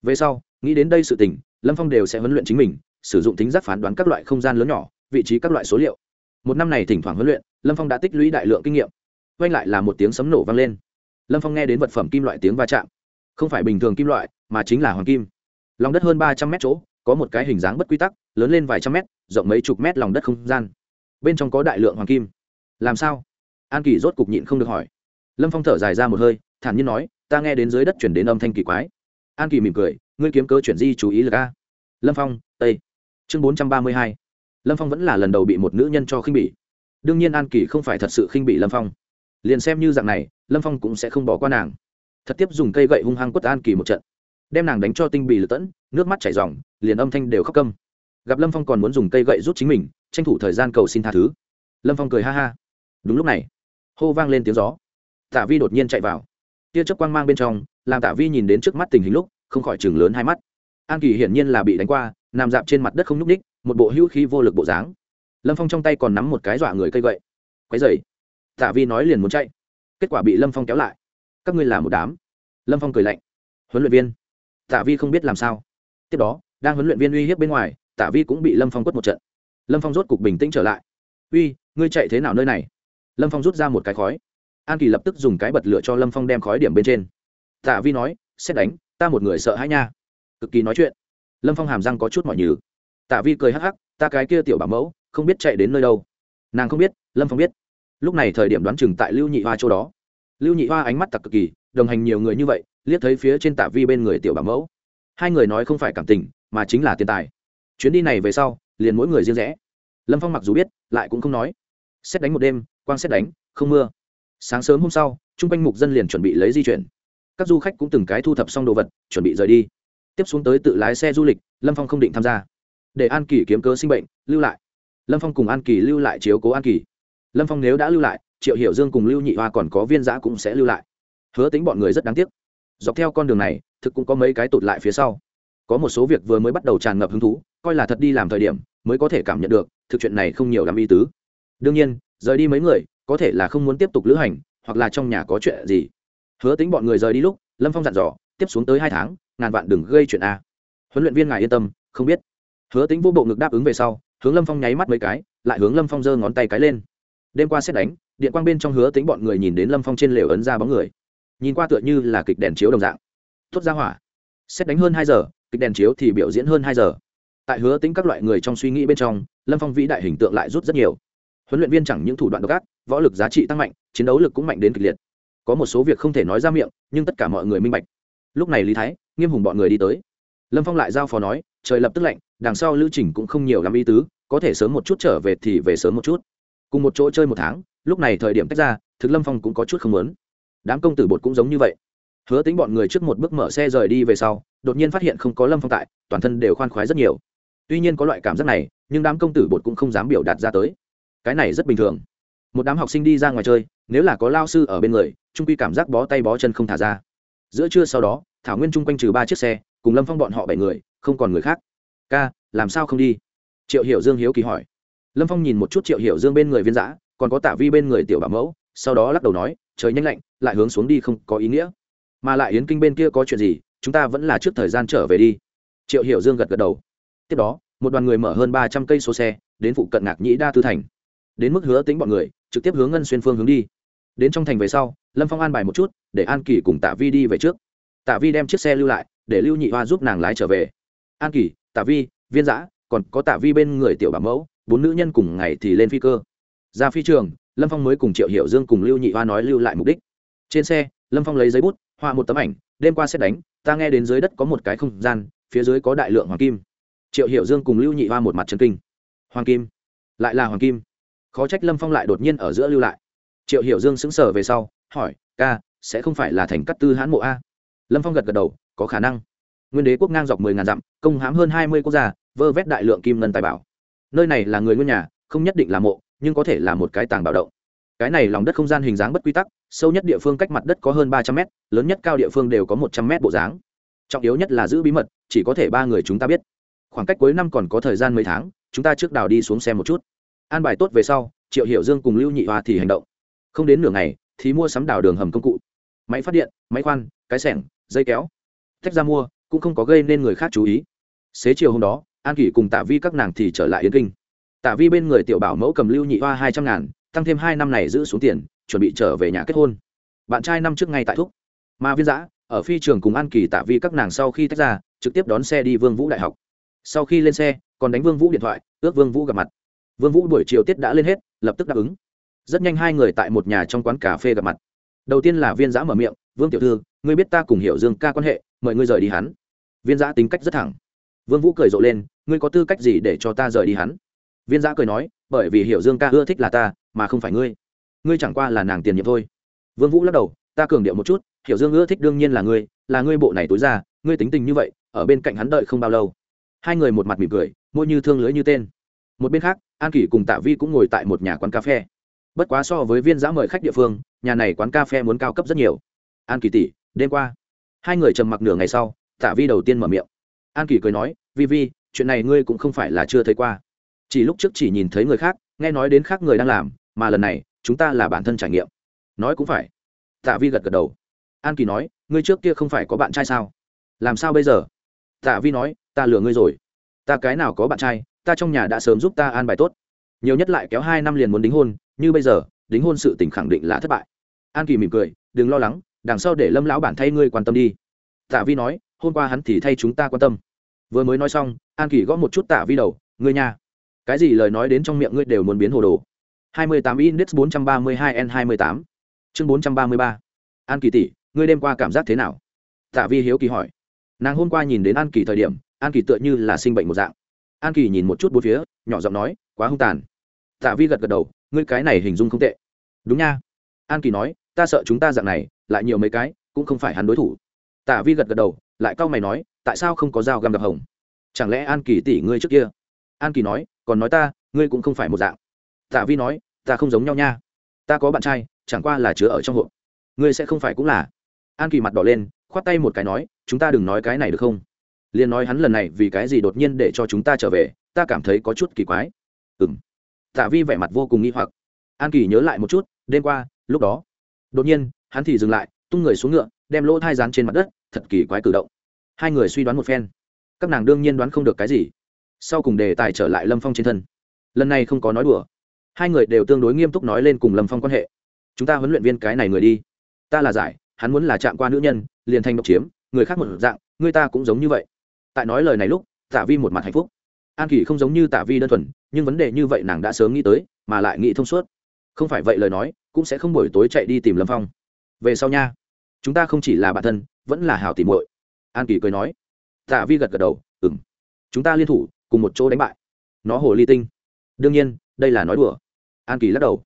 Về sau, nghĩ đến đây sự tình, lâm phong đều sẽ huấn luyện chính mình, sử dụng tính giác phán đoán các loại không gian lớn nhỏ, vị trí các loại số liệu. Một năm này thỉnh thoảng huấn luyện, lâm phong đã tích lũy đại lượng kinh nghiệm. Quay lại là một tiếng sấm nổ vang lên. Lâm phong nghe đến vật phẩm kim loại tiếng va chạm. Không phải bình thường kim loại, mà chính là hoàng kim. Lòng đất hơn ba trăm mét chỗ, có một cái hình dáng bất quy tắc, lớn lên vài trăm mét, rộng mấy chục mét lòng đất không gian. Bên trong có đại lượng hoàng kim. Làm sao? An kỳ rốt cục nhịn không được hỏi. Lâm phong thở dài ra một hơi, thản nhiên nói, ta nghe đến dưới đất chuyển đến âm thanh kỳ quái. An kỳ mỉm cười, ngươi kiếm cơ chuyển di chú ý là ca lâm phong tây chương bốn trăm ba mươi hai. Lâm phong vẫn là lần đầu bị một nữ nhân cho khinh bỉ. Đương nhiên an kỳ không phải thật sự khinh bỉ lâm phong. Liền xem như dạng này, lâm phong cũng sẽ không bỏ qua nàng. Thật tiếp dùng cây gậy hung hăng quất an kỳ một trận. Đem nàng đánh cho tinh bì lật tẫn, nước mắt chảy r liền âm thanh đều khóc câm. Gặp lâm phong còn muốn dùng cây gậy rút chính mình, tranh thủ thời gian cầu xin tha thứ. Lâm phong cười ha ha. Đúng lúc này hô vang lên tiếng gió. Tả vi đột nhiên chạy vào. Tia chớp quang mang bên trong, làm tả vi nhìn đến trước mắt tình hình lúc, không khỏi chừng lớn hai mắt. An kỳ hiển nhiên là bị đánh qua, nằm dạp trên mặt đất không nhúc ních một bộ hữu khí vô lực bộ dáng. Lâm phong trong tay còn nắm một cái dọa người cây gậy. Quái dày tả vi nói liền muốn chạy. Kết quả bị lâm phong kéo lại. Các ngươi là một đám. Lâm phong cười lạnh. Huấn luyện viên. Tả vi không biết làm sao. Tiếp đó, đang huấn luyện viên uy hiếp bên ngoài tả vi cũng bị lâm phong quất một trận. Lâm phong rốt cục bình tĩnh trở lại. Uy, ngươi chạy thế nào nơi này? Lâm phong rút ra một cái khói. An kỳ lập tức dùng cái bật lửa cho lâm phong đem khói điểm bên trên. Tạ vi nói, xét đánh, ta một người sợ hãi nha. Cực kỳ nói chuyện. Lâm phong hàm răng có chút mọi nhừ. Tạ vi cười hắc hắc, ta cái kia tiểu bảo mẫu, không biết chạy đến nơi đâu. Nàng không biết, lâm phong biết. Lúc này thời điểm đoán chừng tại lưu nhị hoa chỗ đó. Lưu nhị hoa ánh mắt tặc cực kỳ, đồng hành nhiều người như vậy, liếc thấy phía trên tạ vi bên người tiểu bảo mẫu. Hai người nói không phải cảm tình, mà chính là tiền tài. Chuyến đi này về sau, liền mỗi người riêng rẽ. Lâm phong mặc dù biết, lại cũng không nói. Xét đánh một đêm quang xét đánh, không mưa. Sáng sớm hôm sau t r u n g quanh mục dân liền chuẩn bị lấy di chuyển. Các du khách cũng từng cái thu thập xong đồ vật, chuẩn bị rời đi. Tiếp xuống tới tự lái xe du lịch, lâm phong không định tham gia. Để an kỳ kiếm cớ sinh bệnh, lưu lại. Lâm phong cùng an kỳ lưu lại chiếu cố an kỳ. Lâm phong nếu đã lưu lại, triệu hiểu dương cùng lưu nhị hoa còn có viên giã cũng sẽ lưu lại. Hứa tính bọn người rất đáng tiếc. Dọc theo con đường này, thực cũng có mấy cái tụt lại phía sau. Có một số việc vừa mới bắt đầu tràn ngập hứng thú, coi là thật đi làm thời điểm, mới có thể cảm nhận được, thực chuyện này không nhiều làm y tứ đương nhiên, rời đi mấy người, có thể là không muốn tiếp tục lữ hành, hoặc là trong nhà có chuyện gì. Hứa tính bọn người rời đi lúc, lâm phong dặn dò, tiếp xuống tới hai tháng, ngàn vạn đừng gây chuyện a. Huấn luyện viên ngài yên tâm, không biết. Hứa tính vô bộ ngực đáp ứng về sau, hướng lâm phong nháy mắt mấy cái, lại hướng lâm phong giơ ngón tay cái lên. Đêm qua xét đánh, điện quang bên trong hứa tính bọn người nhìn đến lâm phong trên lều ấn ra bóng người. Nhìn qua tựa như là kịch đèn chiếu đồng dạng. Tuốt ra hỏa. Xét đánh hơn hai giờ, kịch đèn chiếu thì biểu diễn hơn hai giờ. Tại hứa tính các loại người trong suy nghĩ bên trong, lâm phong vĩ đại hình tượng lại rút rất nhiều huấn luyện viên chẳng những thủ đoạn độc ác, võ lực giá trị tăng mạnh, chiến đấu lực cũng mạnh đến kịch liệt. Có một số việc không thể nói ra miệng, nhưng tất cả mọi người minh bạch. Lúc này lý thái, nghiêm hùng bọn người đi tới. Lâm phong lại giao phó nói, trời lập tức lạnh, đằng sau lưu trình cũng không nhiều làm ý tứ, có thể sớm một chút trở về thì về sớm một chút. Cùng một chỗ chơi một tháng, lúc này thời điểm tách ra, thực lâm phong cũng có chút không lớn đám công tử bột cũng giống như vậy. Hứa tính bọn người trước một bước mở xe rời đi về sau, đột nhiên phát hiện không có lâm phong tại, toàn thân đều khoan khoái rất nhiều. Tuy nhiên có loại cảm giác này, nhưng đám công tử bột cũng không dám biểu đạt ra tới cái này rất bình thường. Một đám học sinh đi ra ngoài chơi, nếu là có lao sư ở bên người, trung quy cảm giác bó tay bó chân không thả ra. Giữa trưa sau đó, thảo nguyên chung quanh trừ ba chiếc xe, cùng lâm phong bọn họ bảy người, không còn người khác. Ca, làm sao không đi? Triệu hiểu dương hiếu kỳ hỏi. Lâm phong nhìn một chút triệu hiểu dương bên người viên giã, còn có tả vi bên người tiểu bảo mẫu, sau đó lắc đầu nói, trời nhanh lạnh, lại hướng xuống đi không có ý nghĩa. Mà lại yến kinh bên kia có chuyện gì, chúng ta vẫn là trước thời gian trở về đi. Triệu hiểu dương gật gật đầu. Tiếp đó, một đoàn người mở hơn ba trăm cây số xe, đến phụ cận ngạc nhĩ đa tư thành đến mức hứa tính bọn người, trực tiếp hướng ngân xuyên phương hướng đi. Đến trong thành về sau, lâm phong an bài một chút, để an kỳ cùng tạ vi đi về trước. Tạ vi đem chiếc xe lưu lại, để lưu nhị hoa giúp nàng lái trở về. An kỳ, tạ vi, viên giã, còn có tạ vi bên người tiểu bảo mẫu, bốn nữ nhân cùng ngày thì lên phi cơ. Ra phi trường, lâm phong mới cùng triệu hiệu dương cùng lưu nhị hoa nói lưu lại mục đích. Trên xe, lâm phong lấy giấy bút, họa một tấm ảnh, đêm qua xét đánh, ta nghe đến dưới đất có một cái không gian, phía dưới có đại lượng hoàng kim. Triệu hiệu dương cùng lưu nhị hoa một mặt chân kinh. Hoàng kim? Lại là hoàng kim? Khó trách lâm phong lại đột nhiên ở giữa lưu lại. Triệu hiểu dương sững sờ về sau, hỏi, ca, sẽ không phải là thành cắt tư hãn mộ a? Lâm phong gật gật đầu, có khả năng. Nguyên đế quốc ngang dọc mười ngàn dặm, công hãm hơn hai mươi quốc gia, vơ vét đại lượng kim ngân tài bảo. Nơi này là người nguyên nhà, không nhất định là mộ, nhưng có thể là một cái tàng bảo động. Cái này lòng đất không gian hình dáng bất quy tắc, sâu nhất địa phương cách mặt đất có hơn ba trăm mét, lớn nhất cao địa phương đều có một trăm mét bộ dáng. Trọng yếu nhất là giữ bí mật, chỉ có thể ba người chúng ta biết. Khoảng cách cuối năm còn có thời gian mấy tháng, chúng ta trước đào đi xuống xem một chút an bài tốt về sau, triệu hiểu dương cùng lưu nhị hoa thì hành động. Không đến nửa ngày, thì mua sắm đào đường hầm công cụ. Máy phát điện, máy khoan, cái sẻng, dây kéo. Tách ra mua, cũng không có gây nên người khác chú ý. Xế chiều hôm đó, an kỷ cùng tạ vi các nàng thì trở lại Yến kinh. Tạ vi bên người tiểu bảo mẫu cầm lưu nhị hoa hai trăm ngàn, tăng thêm hai năm này giữ xuống tiền, chuẩn bị trở về nhà kết hôn. Bạn trai năm trước ngay tại thúc. Mà viên giã, ở phi trường cùng an kỳ tạ vi các nàng sau khi tách ra, trực tiếp đón xe đi vương vũ đại học. Sau khi lên xe, còn đánh vương vũ điện thoại, ước vương vũ gặp mặt vương vũ buổi chiều tiết đã lên hết, lập tức đáp ứng. Rất nhanh hai người tại một nhà trong quán cà phê gặp mặt. Đầu tiên là viên giã mở miệng, vương tiểu thư, ngươi biết ta cùng hiểu dương ca quan hệ, mời ngươi rời đi hắn. Viên giã tính cách rất thẳng. Vương vũ cười rộ lên, ngươi có tư cách gì để cho ta rời đi hắn? Viên giã cười nói, bởi vì hiểu dương ca ưa thích là ta, mà không phải ngươi. Ngươi chẳng qua là nàng tiền nhiệm thôi. Vương vũ lắc đầu, ta cường điệu một chút, hiểu dương ưa thích đương nhiên là ngươi là ngươi bộ này tối ra, ngươi tính tình như vậy, ở bên cạnh hắn đợi không bao lâu. Hai người một mặt mỉm cười, môi như thương lưới như tên. Một bên khác an kỷ cùng tạ vi cũng ngồi tại một nhà quán cà phê. Bất quá so với viên giã mời khách địa phương, nhà này quán cà phê muốn cao cấp rất nhiều. An kỳ tỷ, đêm qua. Hai người trầm mặc nửa ngày sau, tạ vi đầu tiên mở miệng. An kỳ cười nói, vi vi, chuyện này ngươi cũng không phải là chưa thấy qua. Chỉ lúc trước chỉ nhìn thấy người khác, nghe nói đến khác người đang làm, mà lần này, chúng ta là bản thân trải nghiệm. Nói cũng phải. Tạ vi gật gật đầu. An kỳ nói, ngươi trước kia không phải có bạn trai sao? Làm sao bây giờ? Tạ vi nói, ta lừa ngươi rồi. Ta cái nào có bạn trai ta trong nhà đã sớm giúp ta an bài tốt. Nhiều nhất lại kéo hai năm liền muốn đính hôn, như bây giờ, đính hôn sự tình khẳng định là thất bại. An kỳ mỉm cười, đừng lo lắng, đằng sau để lâm lão bản thay ngươi quan tâm đi. Tạ vi nói, hôm qua hắn thì thay chúng ta quan tâm. Vừa mới nói xong, an kỳ gõ một chút tạ vi đầu, ngươi nha, cái gì lời nói đến trong miệng ngươi đều muốn biến hồ đồ. 28 index 432 n 28 chương 433 an kỳ tỷ, ngươi đêm qua cảm giác thế nào? Tạ vi hiếu kỳ hỏi. Nàng hôm qua nhìn đến an kỳ thời điểm, an kỳ tựa như là sinh bệnh một dạng an kỳ nhìn một chút bốn phía, nhỏ giọng nói, quá hung tàn. Tạ vi gật gật đầu, ngươi cái này hình dung không tệ. Đúng nha. An kỳ nói, ta sợ chúng ta dạng này, lại nhiều mấy cái, cũng không phải hắn đối thủ. Tạ vi gật gật đầu, lại cau mày nói, tại sao không có dao găm gặp hồng? Chẳng lẽ an kỳ tỷ ngươi trước kia? An kỳ nói, còn nói ta, ngươi cũng không phải một dạng. Tạ vi nói, ta không giống nhau nha. Ta có bạn trai, chẳng qua là chứa ở trong hộp. Ngươi sẽ không phải cũng là. An kỳ mặt đỏ lên, khoát tay một cái nói, chúng ta đừng nói cái này được không? Liền nói hắn lần này vì cái gì đột nhiên để cho chúng ta trở về, ta cảm thấy có chút kỳ quái. Ừ m tạ vi vẻ mặt vô cùng nghi hoặc. An kỳ nhớ lại một chút, đêm qua, lúc đó, đột nhiên, hắn thì dừng lại, tung người xuống ngựa, đem lỗ thai rán trên mặt đất, thật kỳ quái cử động. Hai người suy đoán một phen. Các nàng đương nhiên đoán không được cái gì. Sau cùng đề tài trở lại lâm phong trên thân. Lần này không có nói đùa. Hai người đều tương đối nghiêm túc nói lên cùng lâm phong quan hệ. Chúng ta huấn luyện viên cái này người đi. Ta là giải, hắn muốn là chạm qua nữ nhân, liền thành độc chiếm, người khác một dạng, người ta cũng giống như vậy tại nói lời này lúc, tạ vi một mặt hạnh phúc. An kỳ không giống như tạ vi đơn thuần, nhưng vấn đề như vậy nàng đã sớm nghĩ tới, mà lại nghĩ thông suốt. Không phải vậy lời nói, cũng sẽ không buổi tối chạy đi tìm lâm phong. Về sau nha, chúng ta không chỉ là bạn thân, vẫn là hào tìm muội. An kỳ cười nói. Tạ vi gật gật đầu ừng chúng ta liên thủ, cùng một chỗ đánh bại. Nó hồ ly tinh. Đương nhiên, đây là nói đùa. An kỳ lắc đầu.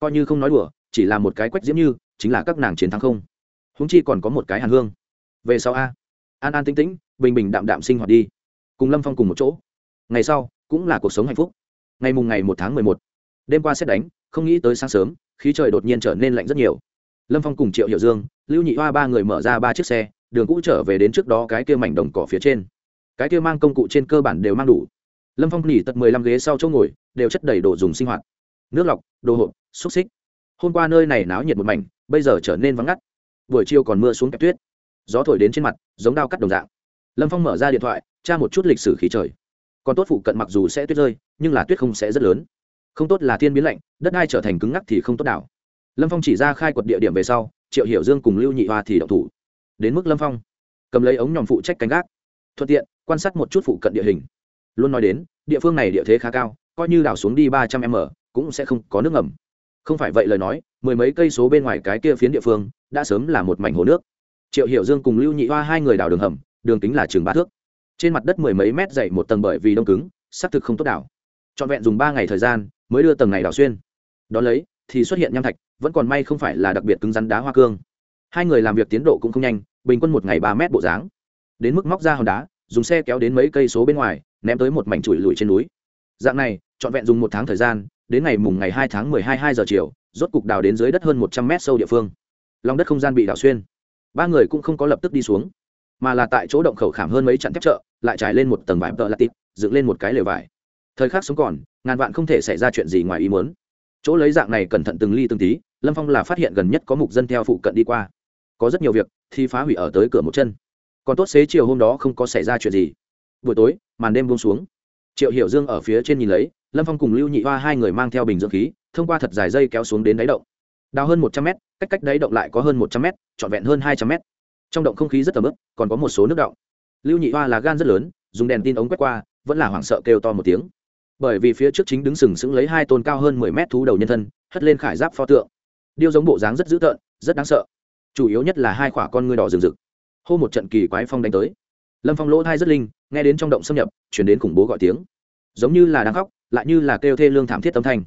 Coi như không nói đùa, chỉ là một cái quách diễm như, chính là các nàng chiến thắng không. Húng chi còn có một cái hàn hương. Về sau a. An an tĩnh tĩnh bình bình đạm đạm sinh hoạt đi. Cùng lâm phong cùng một chỗ. Ngày sau, cũng là cuộc sống hạnh phúc. Ngày mùng ngày một tháng mười một, đêm qua xét đánh, không nghĩ tới sáng sớm, khí trời đột nhiên trở nên lạnh rất nhiều. Lâm phong cùng triệu hiệu dương, lưu nhị hoa ba người mở ra ba chiếc xe, đường cũ trở về đến trước đó cái kia mảnh đồng cỏ phía trên. Cái kia mang công cụ trên cơ bản đều mang đủ. Lâm phong nỉ tật mười lăm ghế sau chỗ ngồi, đều chất đầy đồ dùng sinh hoạt. Nước lọc, đồ hộp, xúc xích. Hôm qua nơi này náo nhiệt một mảnh, bây giờ trở nên vắng ngắt. Buổi chiều còn mưa xuống kẹp tuyết. Gió thổi đến trên mặt, giống đao cắt đồng dạng lâm phong mở ra điện thoại, tra một chút lịch sử khí trời. Còn tốt phụ cận mặc dù sẽ tuyết rơi, nhưng là tuyết không sẽ rất lớn. Không tốt là thiên biến lạnh, đất đai trở thành cứng ngắc thì không tốt đảo lâm phong chỉ ra khai quật địa điểm về sau, triệu hiểu dương cùng lưu nhị hoa thì động thủ. Đến mức lâm phong, cầm lấy ống nhòm phụ trách canh gác. Thuận tiện, quan sát một chút phụ cận địa hình. Luôn nói đến, địa phương này địa thế khá cao, coi như đảo xuống đi ba trăm m, cũng sẽ không có nước ngầm. Không phải vậy lời nói, mười mấy cây số bên ngoài cái kia phiến địa phương, đã sớm là một mảnh hồ nước. Triệu hiểu dương cùng lưu nhị hoa hai người đào đường hầm đường kính là chừng ba thước. Trên mặt đất mười mấy mét dày một tầng bởi vì đông cứng xác thực không tốt đảo. Trọn vẹn dùng ba ngày thời gian mới đưa tầng này đảo xuyên. Đón lấy, thì xuất hiện nham thạch, vẫn còn may không phải là đặc biệt cứng rắn đá hoa cương. Hai người làm việc tiến độ cũng không nhanh, bình quân một ngày ba mét bộ dáng. Đến mức móc ra hòn đá, dùng xe kéo đến mấy cây số bên ngoài, ném tới một mảnh chùi lùi trên núi. Dạng này, trọn vẹn dùng một tháng thời gian, đến ngày mùng ngày hai tháng mười hai hai giờ chiều, rốt cục đào đến dưới đất hơn một trăm mét sâu địa phương. Lòng đất không gian bị đào xuyên. Ba người cũng không có lập tức đi xuống mà là tại chỗ động khẩu khảm hơn mấy chặn thép chợ, lại trải lên một tầng vải tợ latit dựng lên một cái lều vải. Thời khắc sống còn, ngàn vạn không thể xảy ra chuyện gì ngoài ý muốn. Chỗ lấy dạng này cẩn thận từng ly từng tí, lâm phong là phát hiện gần nhất có mục dân theo phụ cận đi qua. Có rất nhiều việc, thì phá hủy ở tới cửa một chân. Còn tốt xế chiều hôm đó không có xảy ra chuyện gì. Buổi tối, màn đêm buông xuống. Triệu hiểu dương ở phía trên nhìn lấy, lâm phong cùng lưu nhị hoa hai người mang theo bình dưỡng khí, thông qua thật dài dây kéo xuống đến đáy động. Đào hơn một trăm mét, cách cách đáy động lại có hơn một trăm mét, trọn vẹn hơn hai trăm mét trong động không khí rất tầm ướp còn có một số nước động lưu nhị hoa là gan rất lớn, dùng đèn tin ống quét qua, vẫn là hoảng sợ kêu to một tiếng. Bởi vì phía trước chính đứng sừng sững lấy hai tôn cao hơn mười mét thú đầu nhân thân, hất lên khải giáp pho tượng. Điêu giống bộ dáng rất dữ tợn, rất đáng sợ. Chủ yếu nhất là hai khỏa con ngươi đỏ rừng rực. Hô một trận kỳ quái phong đánh tới. Lâm phong lỗ thai rất linh, nghe đến trong động xâm nhập, chuyển đến khủng bố gọi tiếng. Giống như là đang khóc, lại như là kêu thê lương thảm thiết tâm thanh.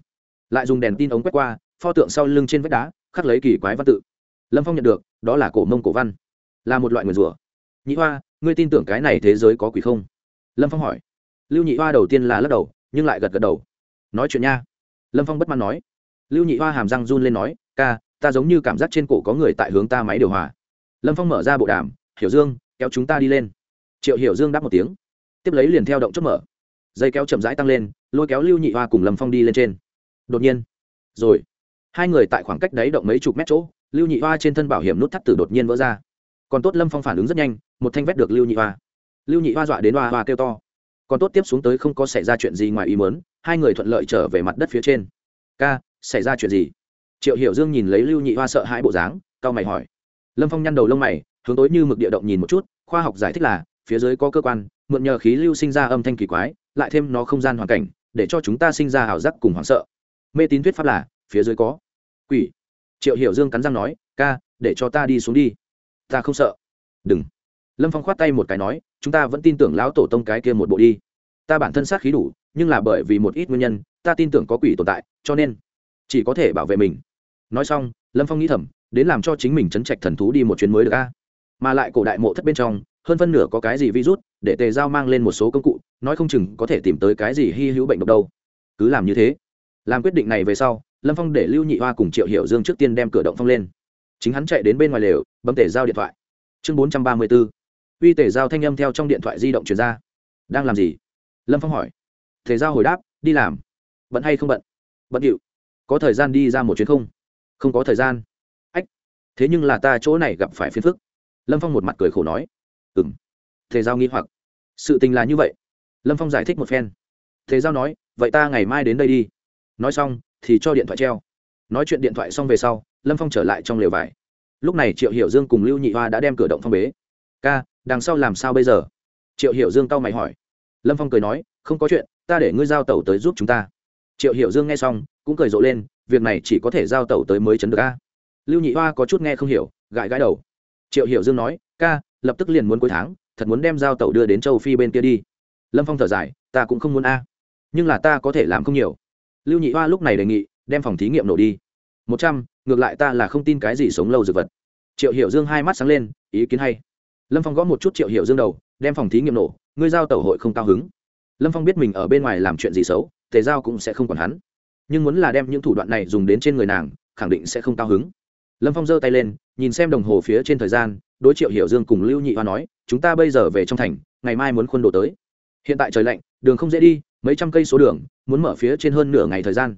Lại dùng đèn tin ống quét qua, pho tượng sau lưng trên vách đá, khắc lấy kỳ quái văn tự. Lâm phong nhận được, đó là cổ mông cổ văn là một loại nguyền rủa. Nhị hoa, ngươi tin tưởng cái này thế giới có quỷ không? Lâm phong hỏi. Lưu nhị hoa đầu tiên là lắc đầu, nhưng lại gật gật đầu. Nói chuyện nha. Lâm phong bất mãn nói. Lưu nhị hoa hàm răng run lên nói, ca, ta giống như cảm giác trên cổ có người tại hướng ta máy điều hòa. Lâm phong mở ra bộ đàm, hiểu dương, kéo chúng ta đi lên. Triệu hiểu dương đáp một tiếng. Tiếp lấy liền theo động chốt mở. Dây kéo chậm rãi tăng lên, lôi kéo lưu nhị hoa cùng lâm phong đi lên trên. Đột nhiên, rồi, hai người tại khoảng cách đấy động mấy chục mét chỗ, lưu nhị hoa trên thân bảo hiểm nút thắt tử đột nhiên vỡ ra còn tốt lâm phong phản ứng rất nhanh một thanh vét được lưu nhị hoa lưu nhị hoa dọa đến hoa hoa kêu to còn tốt tiếp xuống tới không có xảy ra chuyện gì ngoài ý mớn hai người thuận lợi trở về mặt đất phía trên. Ca, xảy ra chuyện gì? Triệu hiểu dương nhìn lấy lưu nhị hoa sợ hãi bộ dáng cao mày hỏi. Lâm phong nhăn đầu lông mày, hướng tối như mực địa động nhìn một chút, khoa học giải thích là, phía dưới có cơ quan, mượn nhờ khí lưu sinh ra âm thanh kỳ quái, lại thêm nó không gian hoàn cảnh, để cho chúng ta sinh ra ảo giác cùng hoảng sợ. Mê tín thuyết pháp là, phía dưới có. Quỷ. Triệu hiểu dương cắn răng nói, ca, để cho ta đi xuống đi ta không sợ. Đừng. Lâm phong khoát tay một cái nói, chúng ta vẫn tin tưởng lão tổ tông cái kia một bộ đi. Ta bản thân sát khí đủ, nhưng là bởi vì một ít nguyên nhân, ta tin tưởng có quỷ tồn tại, cho nên chỉ có thể bảo vệ mình. Nói xong, lâm phong nghĩ thầm, đến làm cho chính mình chấn trạch thần thú đi một chuyến mới được a. Mà lại cổ đại mộ thất bên trong, hơn phân nửa có cái gì virus, để tề giao mang lên một số công cụ, nói không chừng có thể tìm tới cái gì hy hữu bệnh độc đâu. Cứ làm như thế. Làm quyết định này về sau, lâm phong để lưu nhị hoa cùng triệu hiểu dương trước tiên đem cửa động phong lên chính hắn chạy đến bên ngoài lều, bấm tể giao điện thoại. Chương bốn trăm ba mươi b ố uy tể giao thanh âm theo trong điện thoại di động truyền ra. Đang làm gì? Lâm phong hỏi. Thể giao hồi đáp, đi làm. Bận hay không bận? Bận điệu. Có thời gian đi ra một chuyến không? Không có thời gian. Ách, thế nhưng là ta chỗ này gặp phải phiền phức. Lâm phong một mặt cười khổ nói. Ừ m thể giao nghi hoặc. Sự tình là như vậy. Lâm phong giải thích một phen. Tề giao nói, vậy ta ngày mai đến đây đi. Nói xong, thì cho điện thoại treo nói chuyện điện thoại xong về sau, lâm phong trở lại trong lều vải. Lúc này triệu hiểu dương cùng lưu nhị hoa đã đem cửa động phong bế. Ca, đằng sau làm sao bây giờ? Triệu hiểu dương cau mày hỏi. Lâm phong cười nói, không có chuyện, ta để ngươi giao tàu tới giúp chúng ta. Triệu hiểu dương nghe xong, cũng cười rộ lên, việc này chỉ có thể giao tàu tới mới chấn được ca lưu nhị hoa có chút nghe không hiểu, gãi gãi đầu. Triệu hiểu dương nói, ca, lập tức liền muốn cuối tháng, thật muốn đem giao tàu đưa đến châu phi bên kia đi. Lâm phong thở dài, ta cũng không muốn a, nhưng là ta có thể làm không nhiều. Lưu nhị hoa lúc này đề nghị đem phòng thí nghiệm nổ đi. Một trăm, ngược lại ta là không tin cái gì sống lâu dược vật. Triệu hiểu dương hai mắt sáng lên, ý kiến hay. Lâm phong gõ một chút triệu hiểu dương đầu, đem phòng thí nghiệm nổ, ngươi giao tẩu hội không cao hứng. Lâm phong biết mình ở bên ngoài làm chuyện gì xấu, tề giao cũng sẽ không còn hắn. Nhưng muốn là đem những thủ đoạn này dùng đến trên người nàng, khẳng định sẽ không cao hứng. Lâm phong giơ tay lên, nhìn xem đồng hồ phía trên thời gian, đối triệu hiểu dương cùng lưu nhị hoa nói, chúng ta bây giờ về trong thành, ngày mai muốn khuôn đồ tới. Hiện tại trời lạnh, đường không dễ đi, mấy trăm cây số đường, muốn mở phía trên hơn nửa ngày thời gian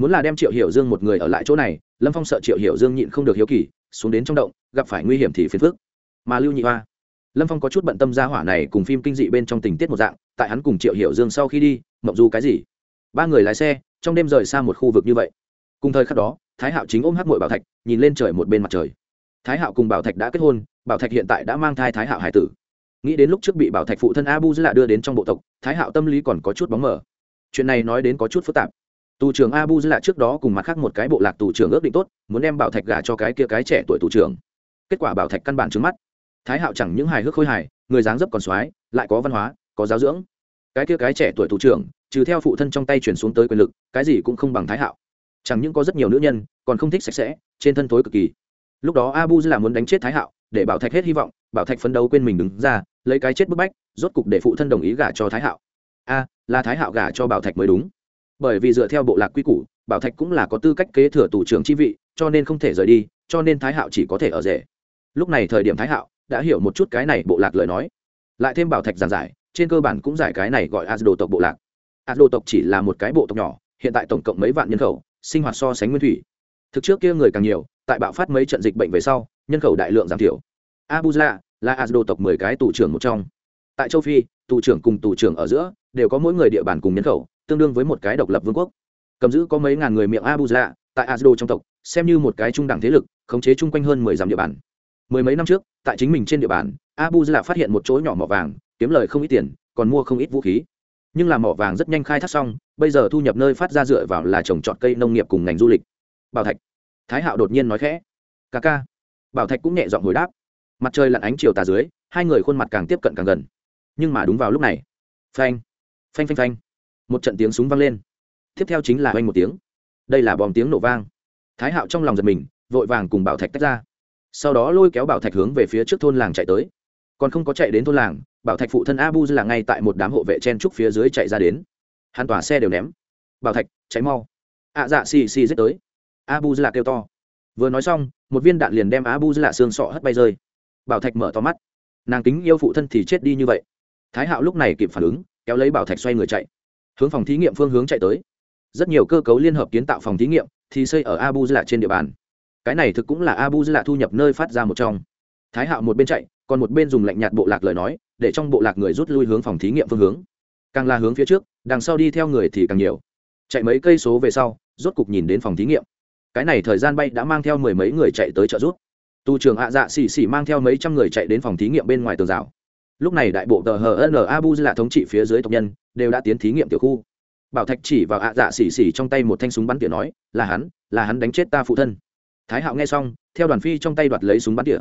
muốn là đem triệu hiểu dương một người ở lại chỗ này, lâm phong sợ triệu hiểu dương nhịn không được hiếu kỳ, xuống đến trong động, gặp phải nguy hiểm thì phiền phức. Mà lưu nhị hoa, lâm phong có chút bận tâm gia hỏa này cùng phim kinh dị bên trong tình tiết một dạng, tại hắn cùng triệu hiểu dương sau khi đi, mộng du cái gì? Ba người lái xe, trong đêm rời xa một khu vực như vậy. Cùng thời khắc đó, thái hạo chính ôm hát mội bảo thạch, nhìn lên trời một bên mặt trời. Thái hạo cùng bảo thạch đã kết hôn, bảo thạch hiện tại đã mang thai thái hạo hải tử. Nghĩ đến lúc trước bị bảo thạch phụ thân abu dư lạ đưa đến trong bộ tộc, thái hạo tâm lý còn có chút bóng mờ. Chuyện này nói đến có chút phức tạp tù trưởng abu dư lạ trước đó cùng mặt khác một cái bộ lạc tù trưởng ước định tốt, muốn đem bảo thạch gả cho cái kia cái trẻ tuổi tù trưởng. Kết quả bảo thạch căn bản trứng mắt. Thái hạo chẳng những hài hước khôi hài, người dáng dấp còn soái, lại có văn hóa, có giáo dưỡng. Cái kia cái trẻ tuổi tù trưởng, trừ theo phụ thân trong tay chuyển xuống tới quyền lực, cái gì cũng không bằng thái hạo. Chẳng những có rất nhiều nữ nhân, còn không thích sạch sẽ, trên thân thối cực kỳ. Lúc đó abu là muốn đánh chết thái hạo, để bảo thạch hết hy vọng, bảo thạch phấn đấu quên mình đứng ra, lấy cái chết bức bách, rốt cục để phụ thân đồng ý gả cho thái hạo. A, là thái hạo gả cho bảo thạch mới đúng bởi vì dựa theo bộ lạc quy củ, bảo thạch cũng là có tư cách kế thừa tù trưởng chi vị, cho nên không thể rời đi, cho nên thái hạo chỉ có thể ở rể. Lúc này thời điểm thái hạo đã hiểu một chút cái này bộ lạc lời nói. Lại thêm bảo thạch giảng giải, trên cơ bản cũng giải cái này gọi asdo tộc bộ lạc. Asdo tộc chỉ là một cái bộ tộc nhỏ, hiện tại tổng cộng mấy vạn nhân khẩu, sinh hoạt so sánh nguyên thủy. Thực trước kia người càng nhiều, tại bạo phát mấy trận dịch bệnh về sau, nhân khẩu đại lượng giảm thiểu. Abuzla là asdo tộc mười cái tù trưởng một trong. Tại châu phi, tù trưởng cùng tù trưởng ở giữa đều có mỗi người địa bàn cùng nhân khẩu tương đương với một cái độc lập vương quốc. Cầm giữ có mấy ngàn người miệng abu dạ tại asdo trong tộc, xem như một cái trung đẳng thế lực, khống chế chung quanh hơn mười dặm địa bàn. Mười mấy năm trước, tại chính mình trên địa bàn, abu dạ phát hiện một chỗ nhỏ mỏ vàng, kiếm lời không ít tiền, còn mua không ít vũ khí. Nhưng làm mỏ vàng rất nhanh khai thác xong, bây giờ thu nhập nơi phát ra dựa vào là trồng trọt cây nông nghiệp cùng ngành du lịch. Bảo thạch. Thái hạo đột nhiên nói khẽ. Ca ca. Bảo thạch cũng nhẹ giọng hồi đáp. Mặt trời lặn ánh chiều tà dưới, hai người khuôn mặt càng tiếp cận càng gần. Nhưng mà đúng vào lúc này. Phanh. Phanh phanh phanh một trận tiếng súng vang lên. Tiếp theo chính là oanh một tiếng. Đây là bom tiếng nổ vang. Thái hạo trong lòng giật mình, vội vàng cùng bảo thạch tách ra. Sau đó lôi kéo bảo thạch hướng về phía trước thôn làng chạy tới. Còn không có chạy đến thôn làng, bảo thạch phụ thân abu là ngay tại một đám hộ vệ chen trúc phía dưới chạy ra đến. Hắn tỏa xe đều ném. Bảo thạch cháy mau. Ạ dạ xì xì dứt tới. Abu là kêu to. Vừa nói xong, một viên đạn liền đem abu là xương sọ hất bay rơi. Bảo thạch mở to mắt. Nàng kính yêu phụ thân thì chết đi như vậy. Thái hạo lúc này kịp phản ứng, kéo lấy bảo thạch xoay người chạy hướng phòng thí nghiệm phương hướng chạy tới. Rất nhiều cơ cấu liên hợp kiến tạo phòng thí nghiệm thì xây ở abu là trên địa bàn. Cái này thực cũng là abu là thu nhập nơi phát ra một trong. Thái hạo một bên chạy, còn một bên dùng lạnh nhạt bộ lạc lời nói, để trong bộ lạc người rút lui hướng phòng thí nghiệm phương hướng. Càng là hướng phía trước, đằng sau đi theo người thì càng nhiều. Chạy mấy cây số về sau, rốt cục nhìn đến phòng thí nghiệm. Cái này thời gian bay đã mang theo mười mấy người chạy tới trợ rút tu trường ạ dạ xì xì mang theo mấy trăm người chạy đến phòng thí nghiệm bên ngoài tường rào lúc này đại bộ tờ hn abu là thống trị phía dưới tộc nhân, đều đã tiến thí nghiệm tiểu khu. Bảo thạch chỉ vào ạ dạ xì xì trong tay một thanh súng bắn tỉa nói, là hắn là hắn đánh chết ta phụ thân. Thái hạo nghe xong, theo đoàn phi trong tay đoạt lấy súng bắn tỉa.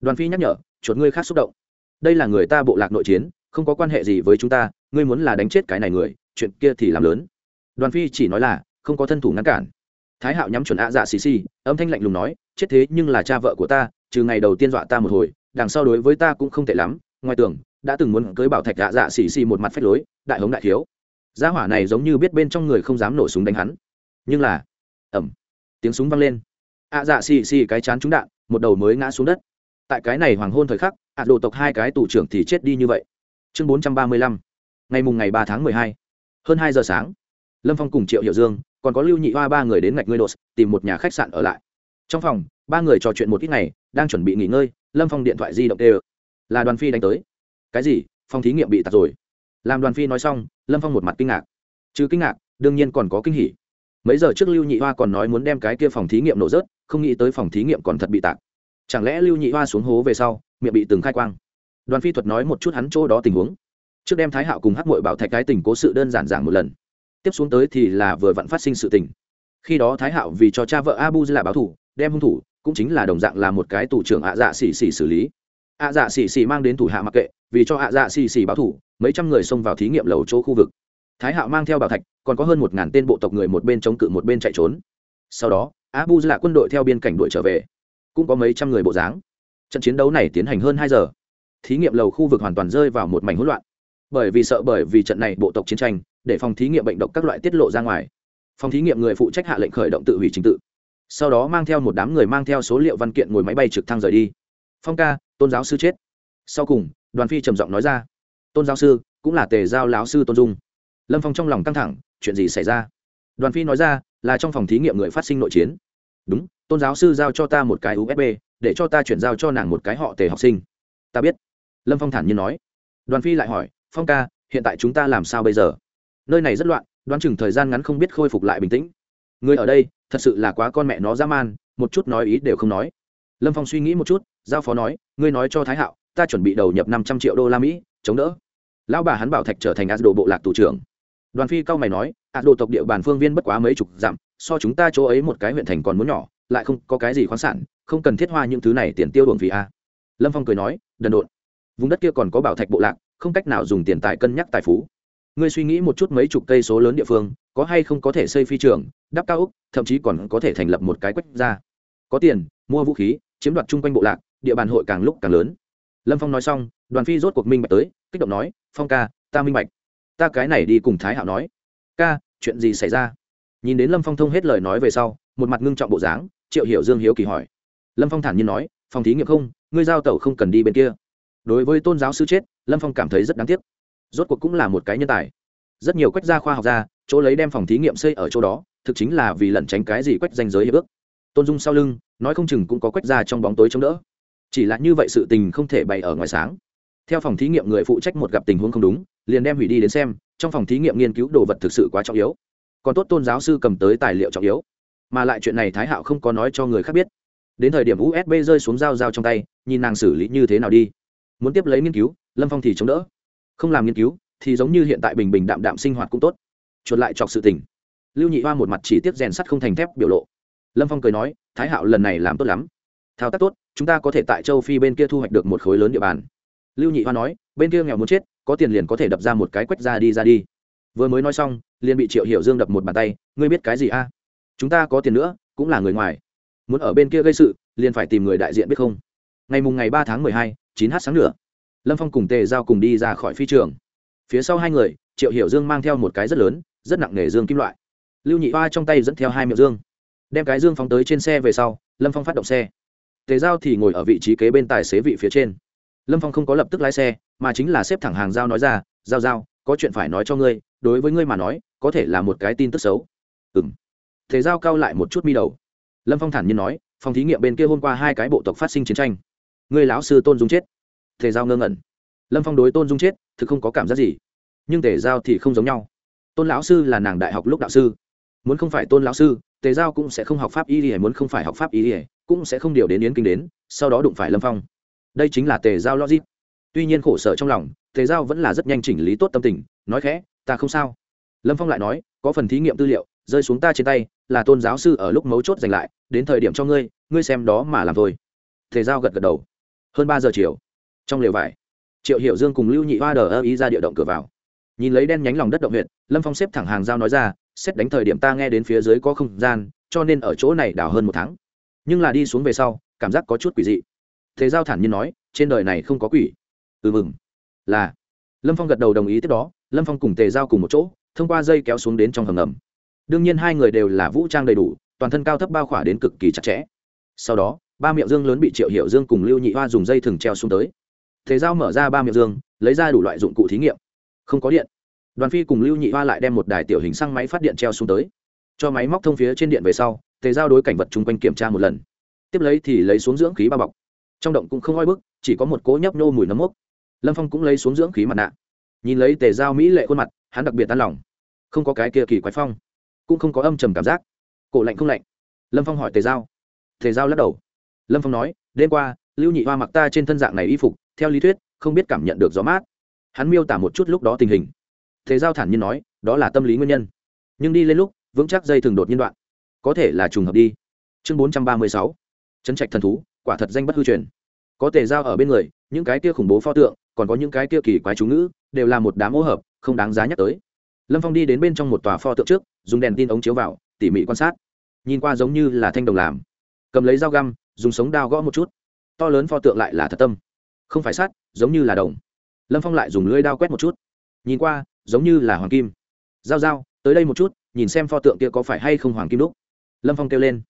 Đoàn phi nhắc nhở, chuột ngươi khác xúc động. Đây là người ta bộ lạc nội chiến, không có quan hệ gì với chúng ta, ngươi muốn là đánh chết cái này người, chuyện kia thì làm lớn. Đoàn phi chỉ nói là, không có thân thủ ngăn cản. Thái hạo nhắm chuẩn ạ dạ xì xì âm thanh lạnh lùng nói, chết thế nhưng là cha vợ của ta, trừ ngày đầu tiên dọa ta một hồi, đằng sau đối với ta cũng không tệ lắm ngoài tường, đã từng muốn cưới bảo thạch dạ dạ xì xì một mặt phách lối, đại hống đại thiếu. Gia hỏa này giống như biết bên trong người không dám nổ súng đánh hắn. Nhưng là ẩm tiếng súng vang lên. Ạ dạ xì xì cái chán trúng đạn, một đầu mới ngã xuống đất. Tại cái này hoàng hôn thời khắc, ạ đồ tộc hai cái tù trưởng thì chết đi như vậy. Chương bốn trăm ba mươi lăm, ngày mùng ngày ba tháng mười hai, hơn hai giờ sáng. Lâm phong cùng triệu hiệu dương, còn có lưu nhị hoa ba người đến ngạch ngươi đột, tìm một nhà khách sạn ở lại. Trong phòng, ba người trò chuyện một ít ngày, đang chuẩn bị nghỉ ngơi, lâm phong điện thoại di động tê là đoàn phi đánh tới. Cái gì? Phòng thí nghiệm bị tạt rồi. Làm đoàn phi nói xong, lâm phong một mặt kinh ngạc. Chứ kinh ngạc, đương nhiên còn có kinh hỉ. Mấy giờ trước lưu nhị hoa còn nói muốn đem cái kia phòng thí nghiệm nổ rớt, không nghĩ tới phòng thí nghiệm còn thật bị tạc chẳng lẽ lưu nhị hoa xuống hố về sau, miệng bị từng khai quang? Đoàn phi thuật nói một chút hắn chỗ đó tình huống. Trước đem thái hạo cùng hắc mội bảo thạch cái tình cố sự đơn giản giảng một lần. Tiếp xuống tới thì là vừa vặn phát sinh sự tình. Khi đó thái hạo vì cho cha vợ abu là báo thủ, đem hung thủ, cũng chính là đồng dạng là một cái tù trưởng ạ dạ xỉ xỉ xử lý ạ dạ xì xì mang đến thủ hạ mặc kệ, vì cho ạ dạ xì xì báo thủ, mấy trăm người xông vào thí nghiệm lầu chỗ khu vực. Thái hạo mang theo bảo thạch, còn có hơn một ngàn tên bộ tộc người một bên chống cự một bên chạy trốn. Sau đó, abu là quân đội theo biên cảnh đội trở về. Cũng có mấy trăm người bộ dáng. Trận chiến đấu này tiến hành hơn hai giờ. Thí nghiệm lầu khu vực hoàn toàn rơi vào một mảnh hỗn loạn. Bởi vì sợ bởi vì trận này bộ tộc chiến tranh, để phòng thí nghiệm bệnh độc các loại tiết lộ ra ngoài. Phòng thí nghiệm người phụ trách hạ lệnh khởi động tự hủy trình tự. Sau đó mang theo một đám người mang theo số liệu văn kiện ngồi máy bay trực thăng rời đi. Phong ca tôn giáo sư chết. Sau cùng, đoàn phi trầm giọng nói ra, tôn giáo sư, cũng là tề giao láo sư tôn dung. Lâm phong trong lòng căng thẳng, chuyện gì xảy ra? Đoàn phi nói ra, là trong phòng thí nghiệm người phát sinh nội chiến. Đúng, tôn giáo sư giao cho ta một cái usb để cho ta chuyển giao cho nàng một cái họ tề học sinh. Ta biết. Lâm phong thản nhiên nói. Đoàn phi lại hỏi, phong ca, hiện tại chúng ta làm sao bây giờ? Nơi này rất loạn, đoán chừng thời gian ngắn không biết khôi phục lại bình tĩnh. Người ở đây, thật sự là quá con mẹ nó dã man, một chút nói ý đều không nói. Lâm phong suy nghĩ một chút giao phó nói, ngươi nói cho thái hạo, ta chuẩn bị đầu nhập năm trăm triệu đô la mỹ, chống đỡ. Lão bà hắn bảo thạch trở thành ạt đồ bộ lạc tù trưởng. Đoàn phi cao mày nói ạt đồ tộc địa bàn phương viên bất quá mấy chục dặm, so chúng ta chỗ ấy một cái huyện thành còn muốn nhỏ, lại không có cái gì khoáng sản, không cần thiết hoa những thứ này tiền tiêu đồn vì a. Lâm phong cười nói, đần độn, vùng đất kia còn có bảo thạch bộ lạc, không cách nào dùng tiền tài cân nhắc tài phú. Ngươi suy nghĩ một chút mấy chục cây số lớn địa phương, có hay không có thể xây phi trường, đắp cao úc thậm chí còn có thể thành lập một cái quách ra có tiền, mua vũ khí, chiếm đoạt chung quanh bộ lạc địa bàn hội càng lúc càng lớn. Lâm phong nói xong, đoàn phi rốt cuộc minh bạch tới, kích động nói, phong ca, ta minh bạch. Ta cái này đi cùng thái hạo nói. Ca, chuyện gì xảy ra? Nhìn đến lâm phong thông hết lời nói về sau, một mặt ngưng trọng bộ dáng, triệu hiểu dương hiếu kỳ hỏi. Lâm phong thản nhiên nói phòng thí nghiệm không, ngươi giao tẩu không cần đi bên kia. Đối với tôn giáo sư chết, lâm phong cảm thấy rất đáng tiếc. Rốt cuộc cũng là một cái nhân tài. Rất nhiều quách gia khoa học gia, chỗ lấy đem phòng thí nghiệm xây ở chỗ đó, thực chính là vì lẩn tránh cái gì quách danh giới hiệp ước. Tôn dung sau lưng, nói không chừng cũng có quách gia trong bóng tối chống đỡ chỉ là như vậy sự tình không thể bày ở ngoài sáng. Theo phòng thí nghiệm người phụ trách một gặp tình huống không đúng, liền đem hủy đi đến xem, trong phòng thí nghiệm nghiên cứu đồ vật thực sự quá trọng yếu. Còn tốt tôn giáo sư cầm tới tài liệu trọng yếu. Mà lại chuyện này thái hạo không có nói cho người khác biết. Đến thời điểm usb rơi xuống dao dao trong tay, nhìn nàng xử lý như thế nào đi. Muốn tiếp lấy nghiên cứu, lâm phong thì chống đỡ. Không làm nghiên cứu, thì giống như hiện tại bình bình đạm đạm sinh hoạt cũng tốt. Chuột lại chọc sự tình. Lưu nhị hoa một mặt chỉ tiếp rèn sắt không thành thép biểu lộ. Lâm phong cười nói, thái hạo lần này làm tốt lắm thao tác tốt, chúng ta có thể tại châu phi bên kia thu hoạch được một khối lớn địa bàn. Lưu nhị hoa nói, bên kia nghèo muốn chết, có tiền liền có thể đập ra một cái quách ra đi ra đi. Vừa mới nói xong, liền bị triệu hiểu dương đập một bàn tay, ngươi biết cái gì a? Chúng ta có tiền nữa, cũng là người ngoài. Muốn ở bên kia gây sự, liền phải tìm người đại diện biết không? Ngày mùng ngày ba tháng mười hai, chín h sáng nữa lâm phong cùng tề giao cùng đi ra khỏi phi trường. Phía sau hai người, triệu hiểu dương mang theo một cái rất lớn, rất nặng nề dương kim loại. Lưu nhị hoa trong tay dẫn theo hai miệng dương. Đem cái dương phóng tới trên xe về sau, lâm phong phát động xe tề giao thì ngồi ở vị trí kế bên tài xế vị phía trên. Lâm phong không có lập tức lái xe, mà chính là xếp thẳng hàng giao nói ra, giao giao, có chuyện phải nói cho ngươi, đối với ngươi mà nói, có thể là một cái tin tức xấu. Ừ m thế giao cao lại một chút mi đầu. Lâm phong thản nhiên nói, phòng thí nghiệm bên kia hôm qua hai cái bộ tộc phát sinh chiến tranh. Ngươi lão sư tôn dung chết. Tề giao ngơ ngẩn. Lâm phong đối tôn dung chết, thực không có cảm giác gì. Nhưng tề giao thì không giống nhau. Tôn lão sư là nàng đại học lúc đạo sư. Muốn không phải tôn lão sư, tề giao cũng sẽ không học pháp y ỉa muốn không phải học pháp y ỉa cũng sẽ không điều đến yến kinh đến, sau đó đụng phải lâm phong. Đây chính là tề giao logic. Tuy nhiên khổ sở trong lòng, tề giao vẫn là rất nhanh chỉnh lý tốt tâm tình, nói khẽ, ta không sao. Lâm phong lại nói, có phần thí nghiệm tư liệu, rơi xuống ta trên tay, là tôn giáo sư ở lúc mấu chốt giành lại, đến thời điểm cho ngươi ngươi xem đó mà làm thôi. Tề giao gật gật đầu. Hơn ba giờ chiều, trong lều vải, triệu hiểu dương cùng lưu nhị hoa đờ ơ ý ra địa động cửa vào. Nhìn lấy đen nhánh lòng đất động huyện lâm phong xếp thẳng hàng giao nói ra, xét đánh thời điểm ta nghe đến phía dưới có không gian, cho nên ở chỗ này đào hơn một tháng nhưng là đi xuống về sau, cảm giác có chút quỷ dị. Thế giao thản nhiên nói, trên đời này không có quỷ. Ừ mừng. Là. Lâm phong gật đầu đồng ý tiếp đó, lâm phong cùng tề giao cùng một chỗ, thông qua dây kéo xuống đến trong hầm ngầm. Đương nhiên hai người đều là vũ trang đầy đủ, toàn thân cao thấp bao khỏa đến cực kỳ chặt chẽ. Sau đó, ba miệng dương lớn bị triệu hiệu dương cùng lưu nhị hoa dùng dây thừng treo xuống tới. Thế giao mở ra ba miệng dương, lấy ra đủ loại dụng cụ thí nghiệm. Không có điện. Đoàn phi cùng lưu nhị hoa lại đem một đài tiểu hình xăng máy phát điện treo xuống tới. Cho máy móc thông phía trên điện về sau tề giao đối cảnh vật chung quanh kiểm tra một lần. Tiếp lấy thì lấy xuống dưỡng khí bao bọc. Trong động cũng không oi bức, chỉ có một cỗ nhấp nô mùi nấm mốc. Lâm phong cũng lấy xuống dưỡng khí mặt nạ. Nhìn lấy tề giao mỹ lệ khuôn mặt, hắn đặc biệt tan lòng. Không có cái kia kỳ quái phong, cũng không có âm trầm cảm giác. Cổ lạnh không lạnh? Lâm phong hỏi tề giao. Tề giao lắc đầu. Lâm phong nói, đêm qua, lưu nhị hoa mặc ta trên thân dạng này y phục, theo lý thuyết, không biết cảm nhận được gió mát. Hắn miêu tả một chút lúc đó tình hình. Tề giao thản nhiên nói, đó là tâm lý nguyên nhân. Nhưng đi lên lúc, vững chắc dây thường đột nhiên đoạn có thể là trùng hợp đi. Chương bốn trăm ba mươi sáu. Trấn trạch thần thú, quả thật danh bất hư truyền. Có tề giao ở bên người, những cái kia khủng bố pho tượng, còn có những cái kia kỳ quái chú ngữ, đều là một đám ô hợp, không đáng giá nhắc tới. Lâm phong đi đến bên trong một tòa pho tượng trước, dùng đèn tin ống chiếu vào, tỉ mỉ quan sát. Nhìn qua giống như là thanh đồng làm. Cầm lấy dao găm, dùng sống đao gõ một chút. To lớn pho tượng lại là thật tâm. Không phải sắt, giống như là đồng. Lâm phong lại dùng lưỡi đao quét một chút. Nhìn qua, giống như là hoàng kim. Giao giao, tới đây một chút, nhìn xem pho tượng kia có phải hay không hoàng kim đúc lâm phong kêu lên.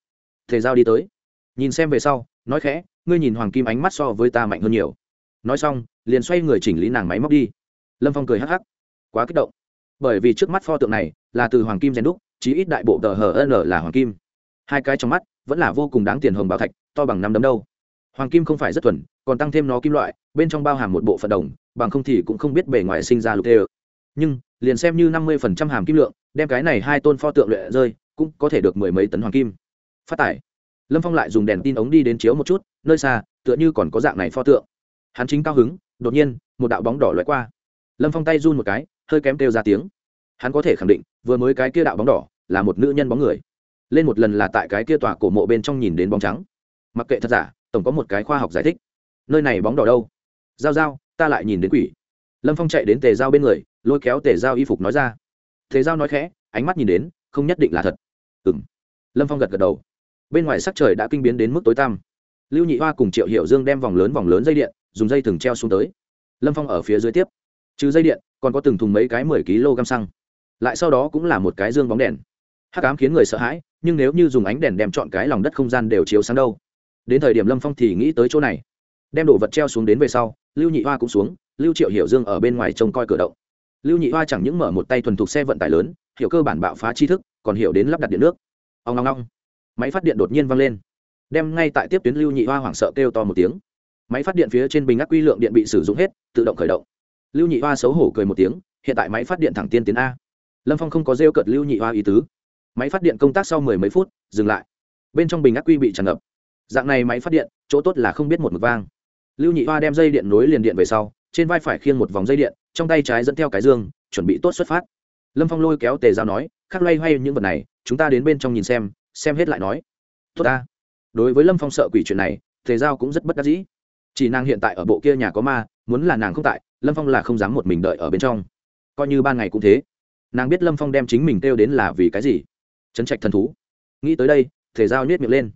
Thể giao đi tới. Nhìn xem về sau, nói khẽ, ngươi nhìn hoàng kim ánh mắt so với ta mạnh hơn nhiều. Nói xong, liền xoay người chỉnh lý nàng máy móc đi. Lâm phong cười hắc hắc. Quá kích động. Bởi vì trước mắt pho tượng này là từ hoàng kim rèn đúc, chí ít đại bộ tờ hn là hoàng kim. Hai cái trong mắt vẫn là vô cùng đáng tiền hồng bảo thạch, to bằng năm đấm đâu. Hoàng kim không phải rất thuần, còn tăng thêm nó kim loại, bên trong bao hàm một bộ phận đồng, bằng không thì cũng không biết bề ngoài sinh ra lục tê nhưng, liền xem như năm mươi phần trăm hàm kim lượng, đem cái này hai tôn pho tượng lệ rơi cũng có thể được mười mấy tấn hoàng kim. Phát tải. Lâm phong lại dùng đèn tin ống đi đến chiếu một chút, nơi xa, tựa như còn có dạng này pho tượng. Hắn chính cao hứng, đột nhiên, một đạo bóng đỏ loại qua. Lâm phong tay run một cái, hơi kém kêu ra tiếng. Hắn có thể khẳng định, vừa mới cái kia đạo bóng đỏ là một nữ nhân bóng người. Lên một lần là tại cái kia tòa cổ mộ bên trong nhìn đến bóng trắng. Mặc kệ thật giả, tổng có một cái khoa học giải thích. Nơi này bóng đỏ đâu? Giao giao, ta lại nhìn đến quỷ. Lâm phong chạy đến tề giao bên người, lôi kéo tề giao y phục nói ra. Tề giao nói khẽ, ánh mắt nhìn đến, không nhất định là thật ừng lâm phong gật gật đầu. Bên ngoài sắc trời đã kinh biến đến mức tối tăm. Lưu nhị hoa cùng triệu hiểu dương đem vòng lớn vòng lớn dây điện, dùng dây thừng treo xuống tới. Lâm phong ở phía dưới tiếp. Trừ dây điện, còn có từng thùng mấy cái mười kg xăng. Lại sau đó cũng là một cái dương bóng đèn. Hát ám khiến người sợ hãi, nhưng nếu như dùng ánh đèn đem chọn cái lòng đất không gian đều chiếu sáng đâu. Đến thời điểm lâm phong thì nghĩ tới chỗ này. Đem đồ vật treo xuống đến về sau, lưu nhị hoa cũng xuống, lưu triệu hiểu dương ở bên ngoài trông coi cửa động. Lưu nhị hoa chẳng những mở một tay thuần thục xe vận tải lớn, hiểu cơ bản bạo phá tri thức còn hiểu đến lắp đặt điện nước. Ông long long máy phát điện đột nhiên văng lên. Đem ngay tại tiếp tuyến lưu nhị hoa hoảng sợ kêu to một tiếng. Máy phát điện phía trên bình ác quy lượng điện bị sử dụng hết, tự động khởi động. Lưu nhị hoa xấu hổ cười một tiếng, hiện tại máy phát điện thẳng tiên tiến a. Lâm phong không có rêu cợt lưu nhị hoa ý tứ. Máy phát điện công tác sau mười mấy phút, dừng lại. Bên trong bình ác quy bị tràn ngập. Dạng này máy phát điện, chỗ tốt là không biết một mực vang. Lưu nhị hoa đem dây điện nối liền điện về sau, trên vai phải khiêng một vòng dây điện, trong tay trái dẫn theo cái dương, chuẩn bị tốt xuất phát. Lâm phong lôi kéo tề giao nói khắc loay hoay những vật này, chúng ta đến bên trong nhìn xem xem hết lại nói. Tốt ta. Đối với lâm phong sợ quỷ chuyện này, tề giao cũng rất bất đắc dĩ. Chỉ nàng hiện tại ở bộ kia nhà có ma, muốn là nàng không tại, lâm phong là không dám một mình đợi ở bên trong. Coi như ban ngày cũng thế. Nàng biết lâm phong đem chính mình kêu đến là vì cái gì. Chấn trạch thần thú. Nghĩ tới đây thể giao nhét miệng lên.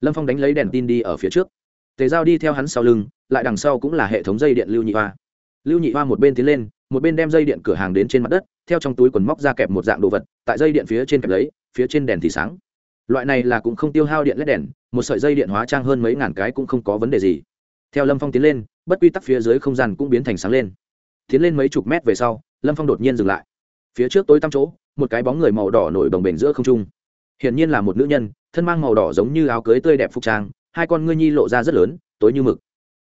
Lâm phong đánh lấy đèn tin đi ở phía trước. Tề giao đi theo hắn sau lưng, lại đằng sau cũng là hệ thống dây điện lưu nhị hoa. Lưu nhị hoa một bên tiến lên một bên đem dây điện cửa hàng đến trên mặt đất, theo trong túi quần móc ra kẹp một dạng đồ vật, tại dây điện phía trên kẹp lấy, phía trên đèn thì sáng. Loại này là cũng không tiêu hao điện led đèn, một sợi dây điện hóa trang hơn mấy ngàn cái cũng không có vấn đề gì. Theo lâm phong tiến lên, bất quy tắc phía dưới không gian cũng biến thành sáng lên. Tiến lên mấy chục mét về sau, lâm phong đột nhiên dừng lại. Phía trước tối tăm chỗ, một cái bóng người màu đỏ nổi đồng bền giữa không trung. Hiển nhiên là một nữ nhân, thân mang màu đỏ giống như áo cưới tươi đẹp phục trang, hai con ngươi nhi lộ ra rất lớn, tối như mực.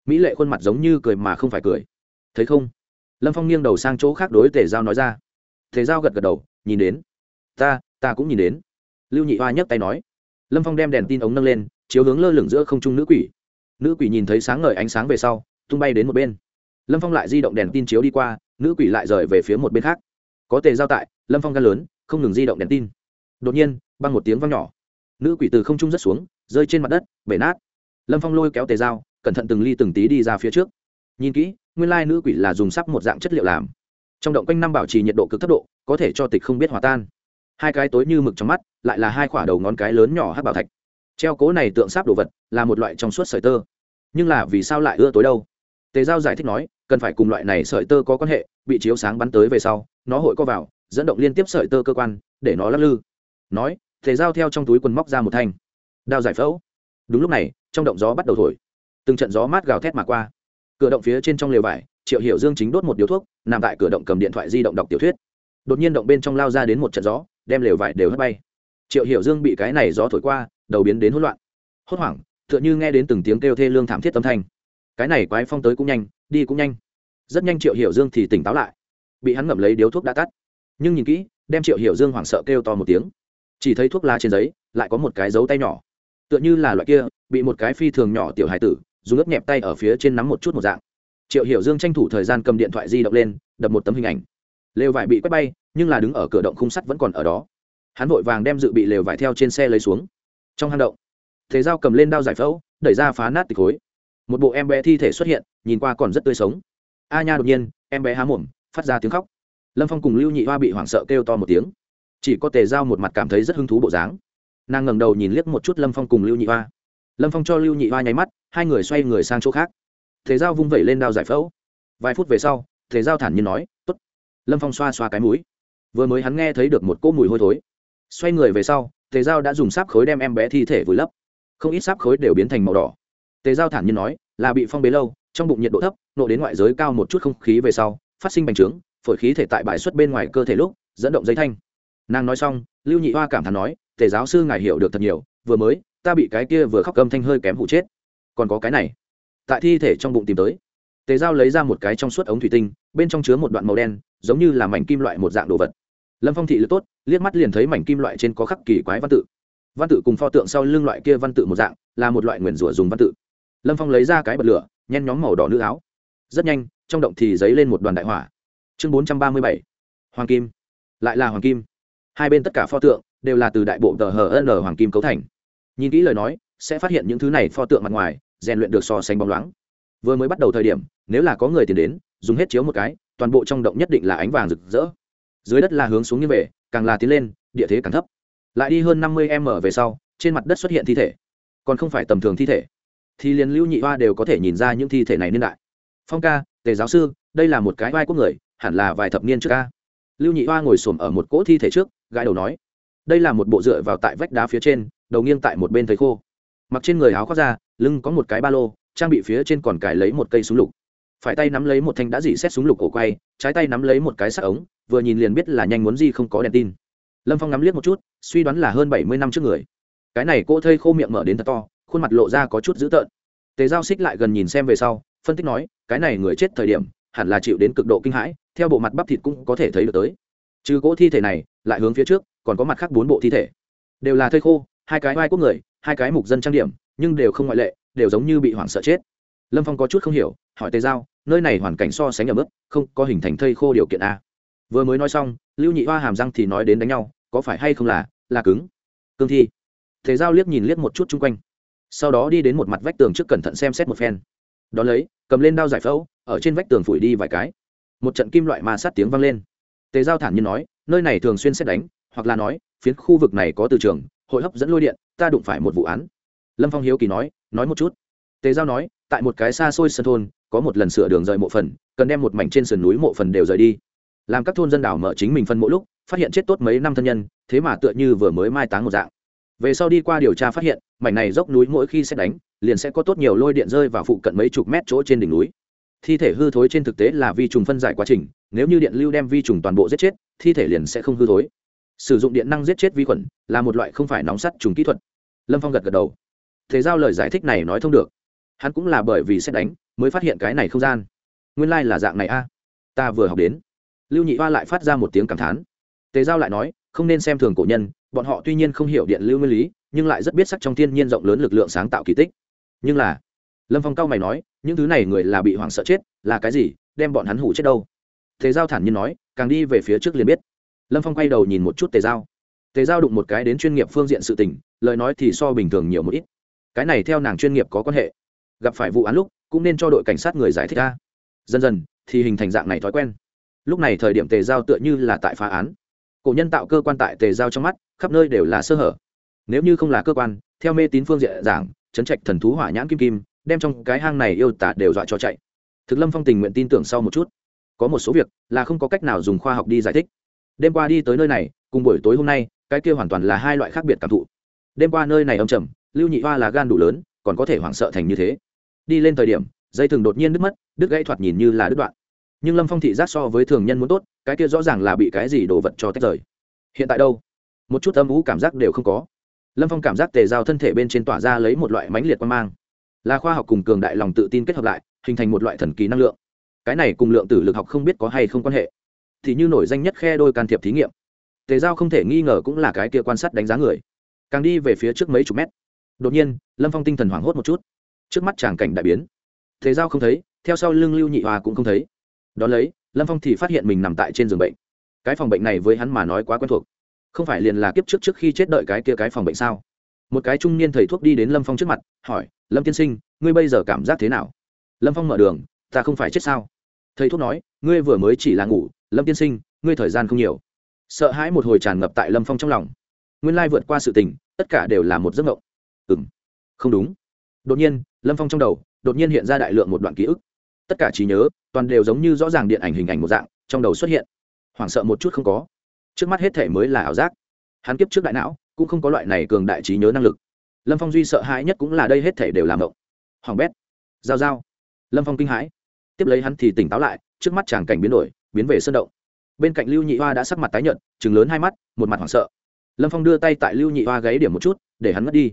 Mỹ lệ khuôn mặt giống như cười mà không phải cười. Thấy không? Lâm phong nghiêng đầu sang chỗ khác đối tề giao nói ra. Tề giao gật gật đầu, nhìn đến. Ta ta cũng nhìn đến. Lưu nhị hoa nhấc tay nói. Lâm phong đem đèn tin ống nâng lên, chiếu hướng lơ lửng giữa không trung nữ quỷ. Nữ quỷ nhìn thấy sáng ngời ánh sáng về sau, tung bay đến một bên. Lâm phong lại di động đèn tin chiếu đi qua, nữ quỷ lại rời về phía một bên khác. Có tề giao tại, lâm phong gan lớn, không ngừng di động đèn tin. Đột nhiên, băng một tiếng văng nhỏ. Nữ quỷ từ không trung rớt xuống, rơi trên mặt đất, bể nát. Lâm phong lôi kéo tề dao cẩn thận từng ly từng tí đi ra phía trước. Nhìn kỹ nguyên lai nữ quỷ là dùng sắp một dạng chất liệu làm. Trong động quanh năm bảo trì nhiệt độ cực thấp độ, có thể cho tịch không biết hòa tan. Hai cái tối như mực trong mắt, lại là hai quả đầu ngón cái lớn nhỏ hát bảo thạch. Treo cố này tượng sáp đồ vật, là một loại trong suốt sợi tơ. Nhưng là vì sao lại ưa tối đâu? Tề giao giải thích nói, cần phải cùng loại này sợi tơ có quan hệ, bị chiếu sáng bắn tới về sau, nó hội co vào, dẫn động liên tiếp sợi tơ cơ quan, để nó lắc lư. Nói, tề giao theo trong túi quần móc ra một thanh. Đao giải phẫu. Đúng lúc này, trong động gió bắt đầu thổi. Từng trận gió mát gào thét mà qua cửa động phía trên trong lều vải, triệu hiểu dương chính đốt một điếu thuốc, nằm tại cửa động cầm điện thoại di động đọc tiểu thuyết. Đột nhiên động bên trong lao ra đến một trận gió, đem lều vải đều hất bay. Triệu hiểu dương bị cái này gió thổi qua, đầu biến đến hỗn loạn. Hốt hoảng, tựa như nghe đến từng tiếng kêu thê lương thảm thiết âm thanh. Cái này quái phong tới cũng nhanh, đi cũng nhanh. Rất nhanh triệu hiểu dương thì tỉnh táo lại. Bị hắn ngậm lấy điếu thuốc đã tắt. Nhưng nhìn kỹ, đem triệu hiểu dương hoảng sợ kêu to một tiếng. Chỉ thấy thuốc lá trên giấy, lại có một cái dấu tay nhỏ. Tựa như là loại kia, bị một cái phi thường nhỏ tiểu hải tử dùng ướp nhẹp tay ở phía trên nắm một chút một dạng. Triệu hiểu dương tranh thủ thời gian cầm điện thoại di động lên, đập một tấm hình ảnh. Lều vải bị quét bay, nhưng là đứng ở cửa động khung sắt vẫn còn ở đó. Hắn vội vàng đem dự bị lều vải theo trên xe lấy xuống. Trong hang động, thế dao cầm lên đao giải phẫu, đẩy ra phá nát tịch khối. Một bộ em bé thi thể xuất hiện, nhìn qua còn rất tươi sống. A nha đột nhiên, em bé há mồm, phát ra tiếng khóc. Lâm phong cùng lưu nhị hoa bị hoảng sợ kêu to một tiếng. Chỉ có tề giao một mặt cảm thấy rất hứng thú bộ dáng. Nàng ngẩng đầu nhìn liếc một chút lâm phong cùng lưu nhị hoa lâm phong cho lưu nhị hoa nháy mắt hai người xoay người sang chỗ khác thế giao vung vẩy lên đao giải phẫu vài phút về sau thế giao thản nhiên nói t ố t lâm phong xoa xoa cái mũi vừa mới hắn nghe thấy được một cỗ mùi hôi thối xoay người về sau tề giao đã dùng sáp khối đem em bé thi thể vùi lấp không ít sáp khối đều biến thành màu đỏ tề giao thản nhiên nói là bị phong bế lâu, trong bụng nhiệt độ thấp, nộ đến ngoại giới cao một chút không khí về sau, phát sinh bành trướng, phổi khí thể tại bãi xuất bên ngoài cơ thể lúc, dẫn động dây thanh. Nàng nói xong, lưu nhị hoa cảm thán nói, tề giáo sư ngài hiểu được thật nhiều, vừa mới ta bị cái kia vừa khóc cầm thanh hơi kém hụ chết. Còn có cái này. Tại thi thể trong bụng tìm tới. Tề giao lấy ra một cái trong suốt ống thủy tinh, bên trong chứa một đoạn màu đen, giống như là mảnh kim loại một dạng đồ vật. Lâm phong thị lực tốt, liếc mắt liền thấy mảnh kim loại trên có khắc kỳ quái văn tự. Văn tự cùng pho tượng sau lưng loại kia văn tự một dạng, là một loại nguyền rủa dùng văn tự. Lâm phong lấy ra cái bật lửa, nhen nhóm màu đỏ nữ áo. Rất nhanh, trong động thì dấy lên một đoàn đại hỏa. Chương bốn trăm ba mươi bảy. Hoàng kim. Lại là hoàng kim. Hai bên tất cả pho tượng đều là từ đại bộ tờ hn hoàng kim cấu thành nhìn kỹ lời nói, sẽ phát hiện những thứ này pho tượng mặt ngoài, rèn luyện được so sánh bóng loáng. Vừa mới bắt đầu thời điểm, nếu là có người tìm đến, dùng hết chiếu một cái, toàn bộ trong động nhất định là ánh vàng rực rỡ. Dưới đất là hướng xuống như về càng là tiến lên, địa thế càng thấp. Lại đi hơn năm mươi m về sau, trên mặt đất xuất hiện thi thể. Còn không phải tầm thường thi thể. Thì liền lưu nhị hoa đều có thể nhìn ra những thi thể này niên đại. Phong ca, tề giáo sư, đây là một cái vai quốc người, hẳn là vài thập niên trước ca. Lưu nhị hoa ngồi xổm ở một cỗ thi thể trước, gãi đầu nói. Đây là một bộ dựa vào tại vách đá phía trên đầu nghiêng tại một bên thấy khô. Mặc trên người áo khoác ra lưng có một cái ba lô, trang bị phía trên còn cài lấy một cây súng lục. Phải tay nắm lấy một thanh đã dỉ xét súng lục cổ quay, trái tay nắm lấy một cái sắc ống, vừa nhìn liền biết là nhanh muốn gì không có đèn tin. Lâm phong nắm liếc một chút, suy đoán là hơn bảy mươi năm trước người. Cái này cô thây khô miệng mở đến thật to, khuôn mặt lộ ra có chút dữ tợn. Tề giao xích lại gần nhìn xem về sau, phân tích nói, cái này người chết thời điểm, hẳn là chịu đến cực độ kinh hãi, theo bộ mặt bắp thịt cũng có thể thấy được tới. Trừ cỗ thi thể này, lại hướng phía trước, còn có mặt khác bốn bộ thi thể. Đều là thây khô hai cái vai quốc người, hai cái mục dân trang điểm, nhưng đều không ngoại lệ, đều giống như bị hoảng sợ chết. Lâm phong có chút không hiểu, hỏi tề giao, nơi này hoàn cảnh so sánh ở mức, không có hình thành thây khô điều kiện a. Vừa mới nói xong, lưu nhị hoa hàm răng thì nói đến đánh nhau, có phải hay không là là cứng? Cương thi. Thế giao liếc nhìn liếc một chút chung quanh. Sau đó đi đến một mặt vách tường trước cẩn thận xem xét một phen. Đón lấy, cầm lên đao giải phẫu, ở trên vách tường phủi đi vài cái. Một trận kim loại ma sát tiếng vang lên. Tề giao thản nhiên nói, nơi này thường xuyên xét đánh hoặc là nói, phiến khu vực này có từ trường, hội hấp dẫn lôi điện, ta đụng phải một vụ án. Lâm phong hiếu kỳ nói nói một chút. Tề giao nói, tại một cái xa xôi sân thôn, có một lần sửa đường rời mộ phần, cần đem một mảnh trên sườn núi mộ phần đều rời đi. Làm các thôn dân đảo mở chính mình phân mỗi lúc, phát hiện chết tốt mấy năm thân nhân, thế mà tựa như vừa mới mai táng một dạng. Về sau đi qua điều tra phát hiện, mảnh này dốc núi mỗi khi xét đánh, liền sẽ có tốt nhiều lôi điện rơi vào phụ cận mấy chục mét chỗ trên đỉnh núi. Thi thể hư thối trên thực tế là vi trùng phân giải quá trình, nếu như điện lưu đem vi trùng toàn bộ giết chết, thi thể liền sẽ không hư thối sử dụng điện năng giết chết vi khuẩn là một loại không phải nóng sắt trùng kỹ thuật. Lâm phong gật gật đầu. Thế giao lời giải thích này nói thông được. Hắn cũng là bởi vì xét đánh mới phát hiện cái này không gian. Nguyên lai、like、là dạng này a. Ta vừa học đến. Lưu nhị hoa lại phát ra một tiếng cảm thán. Tề giao lại nói, không nên xem thường cổ nhân, bọn họ tuy nhiên không hiểu điện lưu nguyên lý, nhưng lại rất biết sắc trong thiên nhiên rộng lớn lực lượng sáng tạo kỳ tích. Nhưng là, lâm phong cao mày nói, những thứ này người là bị hoảng sợ chết, là cái gì, đem bọn hắn hủ chết đâu? Thế giao thản nhiên nói, càng đi về phía trước liền biết lâm phong quay đầu nhìn một chút tề giao. Tề giao đụng một cái đến chuyên nghiệp phương diện sự tình, lời nói thì so bình thường nhiều một ít. Cái này theo nàng chuyên nghiệp có quan hệ. Gặp phải vụ án lúc, cũng nên cho đội cảnh sát người giải thích ra. Dần dần, thì hình thành dạng này thói quen. Lúc này thời điểm tề giao tựa như là tại phá án. Cổ nhân tạo cơ quan tại tề giao trong mắt, khắp nơi đều là sơ hở. Nếu như không là cơ quan, theo mê tín phương diện giảng chấn trạch thần thú hỏa nhãn kim kim, đem trong cái hang này yêu tả đều dọa cho chạy. Thực lâm phong tình nguyện tin tưởng sau một chút. Có một số việc là không có cách nào dùng khoa học đi giải thích đêm qua đi tới nơi này, cùng buổi tối hôm nay, cái kia hoàn toàn là hai loại khác biệt cảm thụ. Đêm qua nơi này âm trầm, lưu nhị hoa là gan đủ lớn, còn có thể hoảng sợ thành như thế. Đi lên thời điểm, dây thừng đột nhiên đứt mất, đứt gãy thoạt nhìn như là đứt đoạn. Nhưng lâm phong thị giác so với thường nhân muốn tốt, cái kia rõ ràng là bị cái gì đổ vật cho tách rời. Hiện tại đâu? Một chút âm ú cảm giác đều không có. Lâm phong cảm giác tề giao thân thể bên trên tỏa ra lấy một loại mãnh liệt quan mang. Là khoa học cùng cường đại lòng tự tin kết hợp lại, hình thành một loại thần kỳ năng lượng. Cái này cùng lượng tử lực học không biết có hay không quan hệ thì như nổi danh nhất khe đôi can thiệp thí nghiệm. Tề giao không thể nghi ngờ cũng là cái kia quan sát đánh giá người. Càng đi về phía trước mấy chục mét, đột nhiên, lâm phong tinh thần hoảng hốt một chút. Trước mắt tràng cảnh đại biến. Tề giao không thấy, theo sau lưng lưu nhị hòa cũng không thấy. Đón lấy, lâm phong thì phát hiện mình nằm tại trên giường bệnh. Cái phòng bệnh này với hắn mà nói quá quen thuộc. Không phải liền là kiếp trước trước khi chết đợi cái kia cái phòng bệnh sao? Một cái trung niên thầy thuốc đi đến lâm phong trước mặt, hỏi, lâm tiên sinh, ngươi bây giờ cảm giác thế nào? Lâm phong mở đường, ta không phải chết sao? Thầy thuốc nói, ngươi vừa mới chỉ là ngủ lâm tiên sinh, ngươi thời gian không nhiều. Sợ hãi một hồi tràn ngập tại lâm phong trong lòng. Nguyên lai vượt qua sự tình, tất cả đều là một giấc mộng. Ừ m không đúng. Đột nhiên, lâm phong trong đầu, đột nhiên hiện ra đại lượng một đoạn ký ức. Tất cả trí nhớ, toàn đều giống như rõ ràng điện ảnh hình ảnh một dạng, trong đầu xuất hiện. Hoảng sợ một chút không có. Trước mắt hết thể mới là ảo giác. Hắn kiếp trước đại não, cũng không có loại này cường đại trí nhớ năng lực. Lâm phong duy sợ hãi nhất cũng là đây hết thể đều làm mộng. Hoàng bét. Giao giao. Lâm phong kinh hãi. Tiếp lấy hắn thì tỉnh táo lại, trước mắt chàng cảnh biến đổi biến về sơn động. Bên cạnh lưu nhị hoa đã sắc mặt tái nhợt chừng lớn hai mắt, một mặt hoảng sợ. Lâm phong đưa tay tại lưu nhị hoa gáy điểm một chút, để hắn mất đi.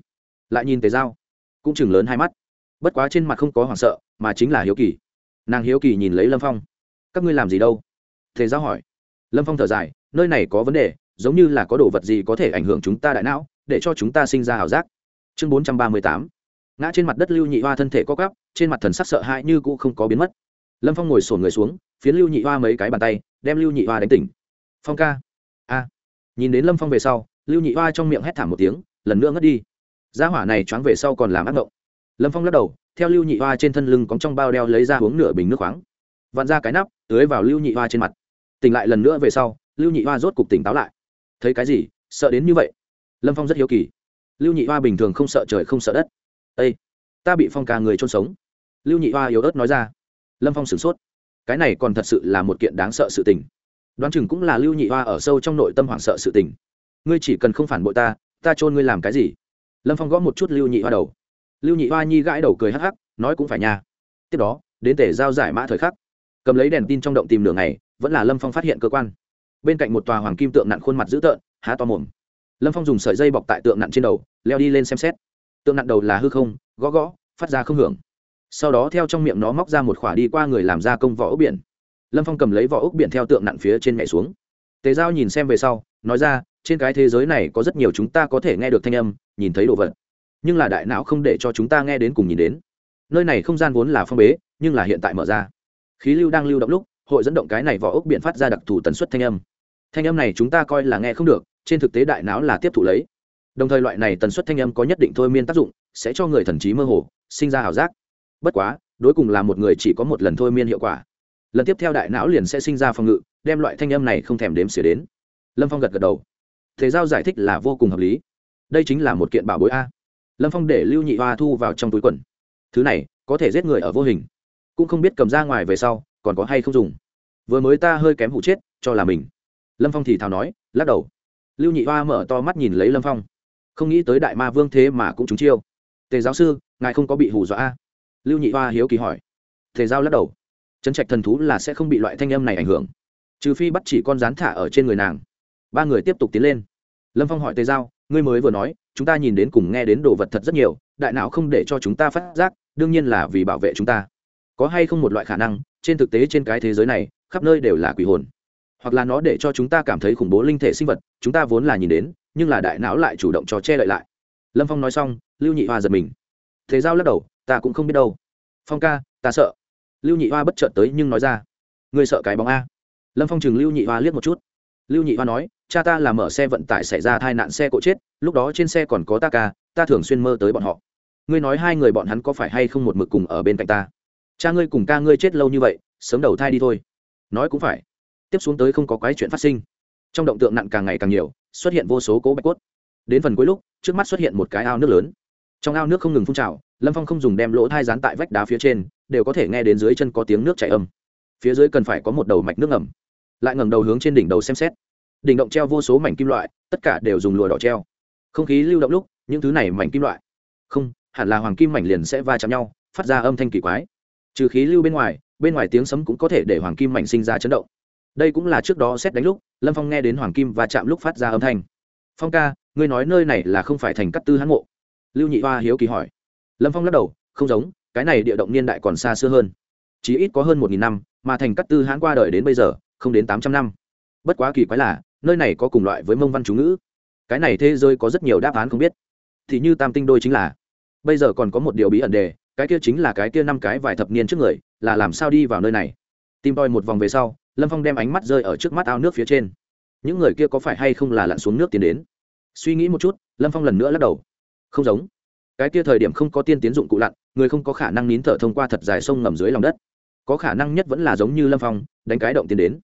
Lại nhìn tề dao cũng chừng lớn hai mắt. Bất quá trên mặt không có hoảng sợ, mà chính là hiếu kỳ. Nàng hiếu kỳ nhìn lấy lâm phong. Các ngươi làm gì đâu? Tề giao hỏi. Lâm phong thở dài, nơi này có vấn đề, giống như là có đồ vật gì có thể ảnh hưởng chúng ta đại não, để cho chúng ta sinh ra ảo giác. Chương bốn trăm ba mươi tám. Ngã trên mặt đất lưu nhị hoa thân thể co cắp trên mặt thần sắc sợ hãi như cũ không có biến mất lâm phong ngồi sổn người xuống, phiến lưu nhị hoa mấy cái bàn tay, đem lưu nhị hoa đánh tỉnh. Phong ca. A. Nhìn đến lâm phong về sau, lưu nhị hoa trong miệng hét thảm một tiếng, lần nữa ngất đi. Gia hỏa này choáng về sau còn làm ác mộng lâm phong lắc đầu, theo lưu nhị hoa trên thân lưng cóng trong bao đeo lấy ra uống nửa bình nước khoáng. Vặn ra cái nắp, tưới vào lưu nhị hoa trên mặt. Tỉnh lại lần nữa về sau, lưu nhị hoa rốt cục tỉnh táo lại. Thấy cái gì? Sợ đến như vậy. Lâm phong rất hiếu kỳ. Lưu nhị hoa bình thường không sợ trời không sợ đất. Â ta bị phong ca người trôn sống. Lưu nhị hoa yếu ớt nói ra lâm phong sửng sốt. Cái này còn thật sự là một kiện đáng sợ sự tình. Đoán chừng cũng là lưu nhị hoa ở sâu trong nội tâm hoảng sợ sự tình. Ngươi chỉ cần không phản bội ta ta trôn ngươi làm cái gì? Lâm phong gõ một chút lưu nhị hoa đầu. Lưu nhị hoa nhi gãi đầu cười hắc hắc, nói cũng phải nha. Tiếp đó, đến tể giao giải mã thời khắc. Cầm lấy đèn tin trong động tìm đường này vẫn là lâm phong phát hiện cơ quan. Bên cạnh một tòa hoàng kim tượng nặn khuôn mặt dữ tợn, há to mồm. Lâm phong dùng sợi dây bọc tại tượng nặn trên đầu, leo đi lên xem xét. Tượng nặn đầu là hư không, gõ gõ, phát ra không hưởng sau đó theo trong miệng nó móc ra một khỏa đi qua người làm ra công vỏ ốc biển. Lâm phong cầm lấy vỏ ốc biển theo tượng nặn phía trên nhảy xuống. Tề giao nhìn xem về sau, nói ra, trên cái thế giới này có rất nhiều chúng ta có thể nghe được thanh âm, nhìn thấy đồ vật. Nhưng là đại não không để cho chúng ta nghe đến cùng nhìn đến. Nơi này không gian vốn là phong bế, nhưng là hiện tại mở ra. Khí lưu đang lưu động lúc, hội dẫn động cái này vỏ ốc biển phát ra đặc thù tần suất thanh âm. Thanh âm này chúng ta coi là nghe không được, trên thực tế đại não là tiếp thụ lấy. Đồng thời loại này tần suất thanh âm có nhất định thôi miên tác dụng, sẽ cho người thần trí mơ hồ, sinh ra ảo giác bất quá, đối cùng là một người chỉ có một lần thôi miên hiệu quả. Lần tiếp theo đại não liền sẽ sinh ra phòng ngự, đem loại thanh âm này không thèm đếm xỉa đến. Lâm phong gật gật đầu. Thế giao giải thích là vô cùng hợp lý. Đây chính là một kiện bảo bối a. Lâm phong để lưu nhị hoa thu vào trong túi quần. Thứ này, có thể giết người ở vô hình. Cũng không biết cầm ra ngoài về sau, còn có hay không dùng. Vừa mới ta hơi kém hụ chết, cho là mình. Lâm phong thì thào nói, lắc đầu. Lưu nhị hoa mở to mắt nhìn lấy lâm phong. Không nghĩ tới đại ma vương thế mà cũng trúng chiêu. Tề giáo sư, ngài không có bị hù dọa a lưu nhị hoa hiếu kỳ hỏi. Tề giao lắc đầu. Trấn trạch thần thú là sẽ không bị loại thanh âm này ảnh hưởng. Trừ phi bắt chỉ con rán thả ở trên người nàng. Ba người tiếp tục tiến lên. Lâm phong hỏi tề giao, ngươi mới vừa nói, chúng ta nhìn đến cùng nghe đến đồ vật thật rất nhiều, đại não không để cho chúng ta phát giác, đương nhiên là vì bảo vệ chúng ta. Có hay không một loại khả năng, trên thực tế trên cái thế giới này, khắp nơi đều là quỷ hồn. Hoặc là nó để cho chúng ta cảm thấy khủng bố linh thể sinh vật, chúng ta vốn là nhìn đến, nhưng là đại não lại chủ động cho che đậy lại. Lâm phong nói xong, lưu nhị hoa giật mình. Thế giao lắc đầu ta cũng không biết đâu. Phong ca, ta sợ. Lưu nhị hoa bất chợt tới nhưng nói ra. Ngươi sợ cái bóng a. Lâm phong chừng lưu nhị hoa liếc một chút. Lưu nhị hoa nói, cha ta là mở xe vận tải xảy ra tai nạn xe cộ chết, lúc đó trên xe còn có ta ca, ta thường xuyên mơ tới bọn họ. Ngươi nói hai người bọn hắn có phải hay không một mực cùng ở bên cạnh ta? Cha ngươi cùng ca ngươi chết lâu như vậy, sớm đầu thai đi thôi. Nói cũng phải. Tiếp xuống tới không có quái chuyện phát sinh. Trong động tượng nặng càng ngày càng nhiều, xuất hiện vô số cố bạch cốt. Đến phần cuối lúc, trước mắt xuất hiện một cái ao nước lớn. Trong ao nước không ngừng phun trào lâm phong không dùng đem lỗ thai dán tại vách đá phía trên, đều có thể nghe đến dưới chân có tiếng nước chảy âm. Phía dưới cần phải có một đầu mạch nước ngầm. Lại ngẩng đầu hướng trên đỉnh đầu xem xét. Đỉnh động treo vô số mảnh kim loại, tất cả đều dùng lụa đỏ treo. Không khí lưu động lúc, những thứ này mảnh kim loại. Không, hẳn là hoàng kim mảnh liền sẽ va chạm nhau, phát ra âm thanh kỳ quái. Trừ khí lưu bên ngoài bên ngoài tiếng sấm cũng có thể để hoàng kim mảnh sinh ra chấn động. Đây cũng là trước đó xét đánh lúc, lâm phong nghe đến hoàng kim va chạm lúc phát ra âm thanh. Phong ca, ngươi nói nơi này là không phải thành cắt tư hãn mộ? Lưu nhị hoa hiếu kỳ hỏi lâm phong lắc đầu, không giống, cái này địa động niên đại còn xa xưa hơn. Chỉ ít có hơn một nghìn năm, mà thành cát tư hãn qua đời đến bây giờ, không đến tám trăm năm. Bất quá kỳ quái là, nơi này có cùng loại với mông văn chú ngữ. Cái này thế giới có rất nhiều đáp án không biết. Thì như tam tinh đôi chính là, bây giờ còn có một điều bí ẩn đề, cái kia chính là cái kia năm cái vài thập niên trước người, là làm sao đi vào nơi này. Tìm tòi một vòng về sau, lâm phong đem ánh mắt rơi ở trước mắt ao nước phía trên. Những người kia có phải hay không là lặn xuống nước tiến đến? Suy nghĩ một chút, lâm phong lần nữa lắc đầu. Không giống cái kia thời điểm không có tiên tiến dụng cụ lặn, người không có khả năng nín thở thông qua thật dài sông ngầm dưới lòng đất. Có khả năng nhất vẫn là giống như lâm phong, đánh cái động tiến đến.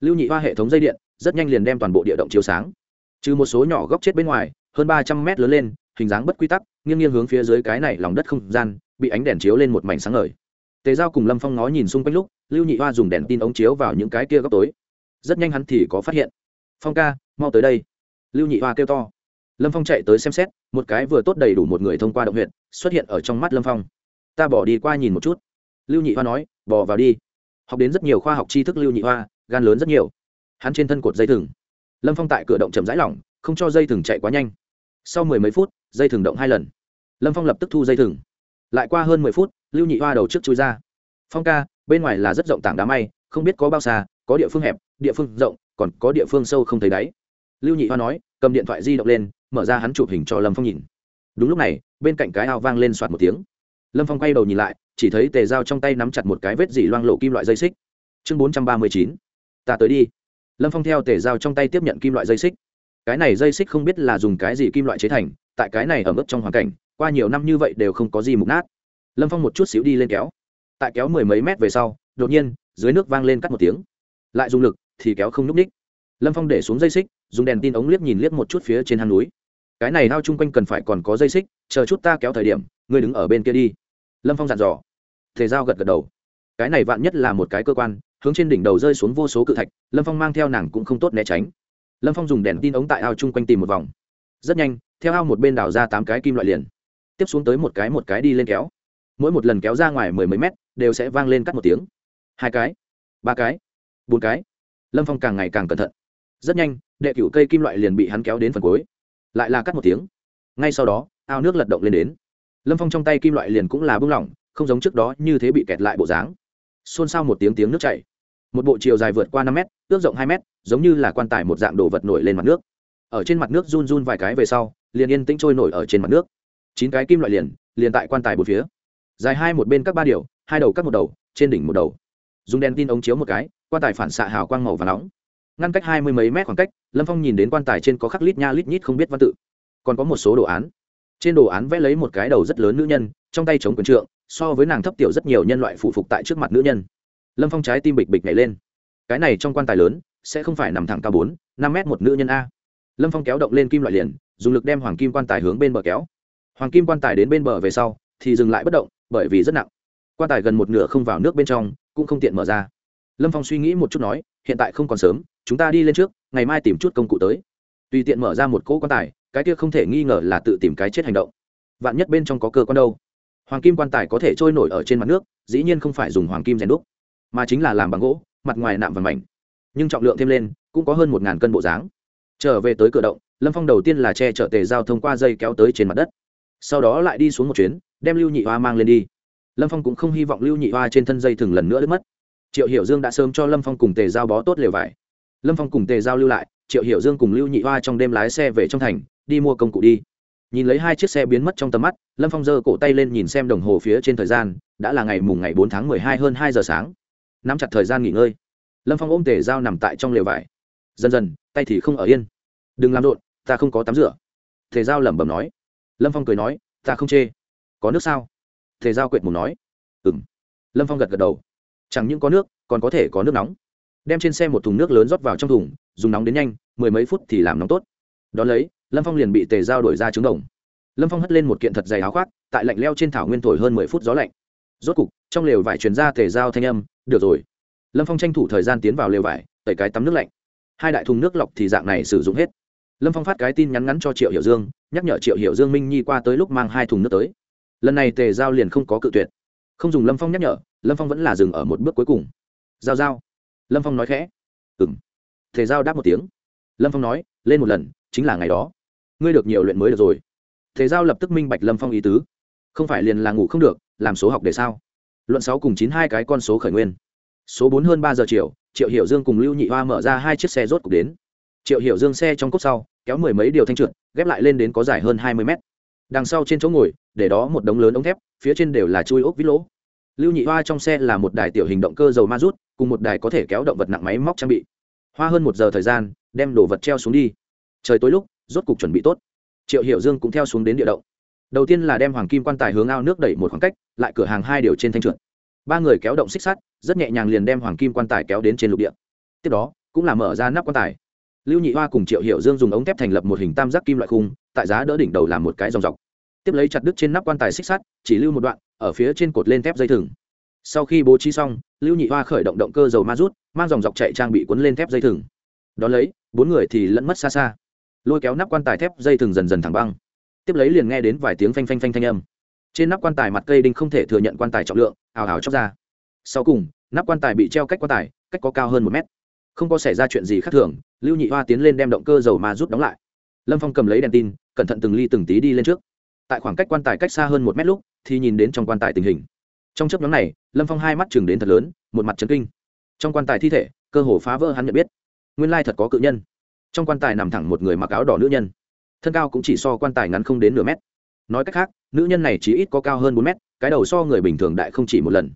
Lưu nhị hoa hệ thống dây điện, rất nhanh liền đem toàn bộ địa động chiếu sáng. Trừ một số nhỏ góc chết bên ngoài, hơn ba trăm mét lớn lên, hình dáng bất quy tắc, nghiêng nghiêng hướng phía dưới cái này lòng đất không gian, bị ánh đèn chiếu lên một mảnh sáng ngời. Tề giao cùng lâm phong ngó nhìn xung quanh lúc, lưu nhị hoa dùng đèn tin ống chiếu vào những cái kia góc tối. Rất nhanh hắn thì có phát hiện. Phong ca, mau tới đây. Lưu nhị hoa kêu to lâm phong chạy tới xem xét, một cái vừa tốt đầy đủ một người thông qua động huyện xuất hiện ở trong mắt lâm phong. Ta bỏ đi qua nhìn một chút. Lưu nhị hoa nói, bỏ vào đi. Học đến rất nhiều khoa học tri thức lưu nhị hoa, gan lớn rất nhiều. Hắn trên thân cột dây thừng. Lâm phong tại cửa động chậm rãi lỏng, không cho dây thừng chạy quá nhanh. Sau mười mấy phút, dây thừng động hai lần. Lâm phong lập tức thu dây thừng. Lại qua hơn mười phút, lưu nhị hoa đầu trước chui ra. Phong ca, bên ngoài là rất rộng tảng đá may không biết có bao xa, có địa phương hẹp, địa phương rộng, còn có địa phương sâu không thấy đáy. Lưu nhị hoa nói, cầm điện thoại di động lên mở ra hắn chụp hình cho lâm phong nhìn. Đúng lúc này, bên cạnh cái ao vang lên soạt một tiếng. Lâm phong quay đầu nhìn lại, chỉ thấy tề dao trong tay nắm chặt một cái vết dỉ loang lộ kim loại dây xích. Chương bốn trăm ba mươi chín, ta tới đi. Lâm phong theo tề dao trong tay tiếp nhận kim loại dây xích. Cái này dây xích không biết là dùng cái gì kim loại chế thành, tại cái này ở mức trong hoàn cảnh, qua nhiều năm như vậy đều không có gì mục nát. Lâm phong một chút xíu đi lên kéo. Tại kéo mười mấy mét về sau, đột nhiên, dưới nước vang lên cắt một tiếng. Lại dùng lực, thì kéo không n ú c ních lâm phong để xuống dây xích, dùng đèn tin ống liếc nhìn liếc một chút phía trên hang núi cái này hao chung quanh cần phải còn có dây xích, chờ chút ta kéo thời điểm, ngươi đứng ở bên kia đi. Lâm phong dặn dò. Thể giao gật gật đầu. Cái này vạn nhất là một cái cơ quan, hướng trên đỉnh đầu rơi xuống vô số cự thạch, lâm phong mang theo nàng cũng không tốt né tránh. Lâm phong dùng đèn tin ống tại ao chung quanh tìm một vòng. Rất nhanh, theo ao một bên đào ra tám cái kim loại liền. Tiếp xuống tới một cái một cái đi lên kéo. Mỗi một lần kéo ra ngoài mười mấy mét, đều sẽ vang lên cắt một tiếng. Hai cái, ba cái, bốn cái. Lâm phong càng ngày càng cẩn thận. Rất nhanh, đệ cựu cây kim loại liền bị hắn kéo đến phần cuối lại là cắt một tiếng. Ngay sau đó, ao nước lật động lên đến. Lâm phong trong tay kim loại liền cũng là bưng lỏng, không giống trước đó như thế bị kẹt lại bộ dáng. Xôn xao một tiếng tiếng nước chảy. Một bộ chiều dài vượt qua năm mét, ước rộng hai mét, giống như là quan tài một dạng đồ vật nổi lên mặt nước. Ở trên mặt nước run run vài cái về sau, liền yên tĩnh trôi nổi ở trên mặt nước. Chín cái kim loại liền liền tại quan tài một phía. Dài hai một bên các ba điều, hai đầu cắt một đầu, trên đỉnh một đầu. Dùng đèn tin ống chiếu một cái, quan tài phản xạ hào quang màu và nóng ngăn cách hai mươi mấy mét khoảng cách, lâm phong nhìn đến quan tài trên có khắc lít nha lít nhít không biết văn tự. Còn có một số đồ án. Trên đồ án vẽ lấy một cái đầu rất lớn nữ nhân, trong tay chống quần trượng, so với nàng thấp tiểu rất nhiều nhân loại phụ phục tại trước mặt nữ nhân. Lâm phong trái tim bịch bịch nhảy lên. Cái này trong quan tài lớn, sẽ không phải nằm thẳng cao bốn, năm mét một nữ nhân a. Lâm phong kéo động lên kim loại liền, dùng lực đem hoàng kim quan tài hướng bên bờ kéo. Hoàng kim quan tài đến bên bờ về sau, thì dừng lại bất động, bởi vì rất nặng. Quan tài gần một nửa không vào nước bên trong, cũng không tiện mở ra. Lâm phong suy nghĩ một chút nói, hiện tại không còn sớm chúng ta đi lên trước, ngày mai tìm chút công cụ tới. Tùy tiện mở ra một cỗ quan tài, cái kia không thể nghi ngờ là tự tìm cái chết hành động. Vạn nhất bên trong có cơ quan đâu? Hoàng kim quan tài có thể trôi nổi ở trên mặt nước, dĩ nhiên không phải dùng hoàng kim rèn đúc, mà chính là làm bằng gỗ, mặt ngoài nạm vàng mảnh. Nhưng trọng lượng thêm lên, cũng có hơn một ngàn cân bộ dáng. Trở về tới cửa động, lâm phong đầu tiên là che chở tề giao thông qua dây kéo tới trên mặt đất. Sau đó lại đi xuống một chuyến, đem lưu nhị hoa mang lên đi. Lâm phong cũng không hy vọng lưu nhị hoa trên thân dây thừng lần nữa đứt mất. Triệu hiểu dương đã sớm cho lâm phong cùng tề giao bó tốt lều vải lâm phong cùng tề giao lưu lại, triệu hiểu dương cùng lưu nhị hoa trong đêm lái xe về trong thành, đi mua công cụ đi. Nhìn lấy hai chiếc xe biến mất trong tầm mắt, lâm phong giơ cổ tay lên nhìn xem đồng hồ phía trên thời gian, đã là ngày mùng ngày bốn tháng mười hai hơn hai giờ sáng. Nắm chặt thời gian nghỉ ngơi. Lâm phong ôm tề dao nằm tại trong lều vải. Dần dần, tay thì không ở yên. Đừng làm rộn, ta không có tắm rửa. Tề dao lẩm bẩm nói. Lâm phong cười nói, ta không chê. Có nước sao? Tề dao quệt mùng nói. Ừ m lâm phong gật gật đầu. Chẳng những có nước, còn có thể có nước nóng đem trên xe một thùng nước lớn rót vào trong thùng, dùng nóng đến nhanh, mười mấy phút thì làm nóng tốt. Đón lấy, lâm phong liền bị tề dao đổi ra trứng đồng. Lâm phong hất lên một kiện thật dày áo khoác, tại lạnh leo trên thảo nguyên thổi hơn mười phút gió lạnh. Rốt cục, trong lều vải truyền ra tề dao thanh âm, được rồi. Lâm phong tranh thủ thời gian tiến vào lều vải, tẩy cái tắm nước lạnh. Hai đại thùng nước lọc thì dạng này sử dụng hết. Lâm phong phát cái tin nhắn ngắn cho triệu hiểu dương, nhắc nhở triệu hiểu dương minh nhi qua tới lúc mang hai thùng nước tới. Lần này tề giao liền không có cự tuyệt. Không dùng lâm phong nhắc nhở, lâm phong vẫn là dừng ở một bước cuối cùng. Giao giao lâm phong nói khẽ. Ừng thể giao đáp một tiếng. Lâm phong nói, lên một lần, chính là ngày đó. Ngươi được nhiều luyện mới được rồi. Thể giao lập tức minh bạch lâm phong ý tứ. Không phải liền là ngủ không được, làm số học để sao? Luận sáu cùng chín hai cái con số khởi nguyên. Số bốn hơn ba giờ chiều, triệu hiểu dương cùng lưu nhị hoa mở ra hai chiếc xe rốt cục đến. Triệu hiểu dương xe trong cốc sau, kéo mười mấy điều thanh trượt, ghép lại lên đến có dài hơn hai mươi mét. Đằng sau trên chỗ ngồi, để đó một đống lớn ống thép, phía trên đều là chui ốc vít lỗ lưu nhị hoa trong xe là một đài tiểu hình động cơ dầu ma rút, cùng một đài có thể kéo động vật nặng máy móc trang bị. Hoa hơn một giờ thời gian, đem đồ vật treo xuống đi. Trời tối lúc, rốt cục chuẩn bị tốt. Triệu hiểu dương cũng theo xuống đến địa động. Đầu tiên là đem hoàng kim quan tài hướng ao nước đẩy một khoảng cách, lại cửa hàng hai điều trên thanh trượt. Ba người kéo động xích sắt, rất nhẹ nhàng liền đem hoàng kim quan tài kéo đến trên lục địa. Tiếp đó, cũng là mở ra nắp quan tài. Lưu nhị hoa cùng triệu hiểu dương dùng ống thép thành lập một hình tam giác kim loại khung, tại giá đỡ đỉnh đầu làm một cái dòng dọc tiếp lấy chặt đứt trên nắp quan tài xích sắt, chỉ lưu một đoạn, ở phía trên cột lên thép dây thừng. Sau khi bố trí xong, lưu nhị hoa khởi động động cơ dầu ma rút, mang dòng dọc chạy trang bị cuốn lên thép dây thừng. Đón lấy, bốn người thì lẫn mất xa xa. Lôi kéo nắp quan tài thép dây thừng dần dần thẳng băng. Tiếp lấy liền nghe đến vài tiếng phanh phanh phanh thanh âm. Trên nắp quan tài mặt cây đinh không thể thừa nhận quan tài trọng lượng, ào ào chóc ra. Sau cùng, nắp quan tài bị treo cách quan tài, cách có cao hơn một mét. Không có xảy ra chuyện gì khác thường, lưu nhị hoa tiến lên đem động cơ dầu ma rút đóng lại. Lâm phong cầm lấy đèn tin, cẩn thận từng ly từng tí đi lên trước tại khoảng cách quan tài cách xa hơn một mét lúc, thì nhìn đến trong quan tài tình hình. Trong chấp nhóm này, lâm phong hai mắt chừng đến thật lớn, một mặt trấn kinh. Trong quan tài thi thể, cơ hồ phá vỡ hắn nhận biết. Nguyên lai thật có cự nhân. Trong quan tài nằm thẳng một người mặc áo đỏ nữ nhân. Thân cao cũng chỉ so quan tài ngắn không đến nửa mét. Nói cách khác, nữ nhân này chỉ ít có cao hơn bốn mét, cái đầu so người bình thường đại không chỉ một lần.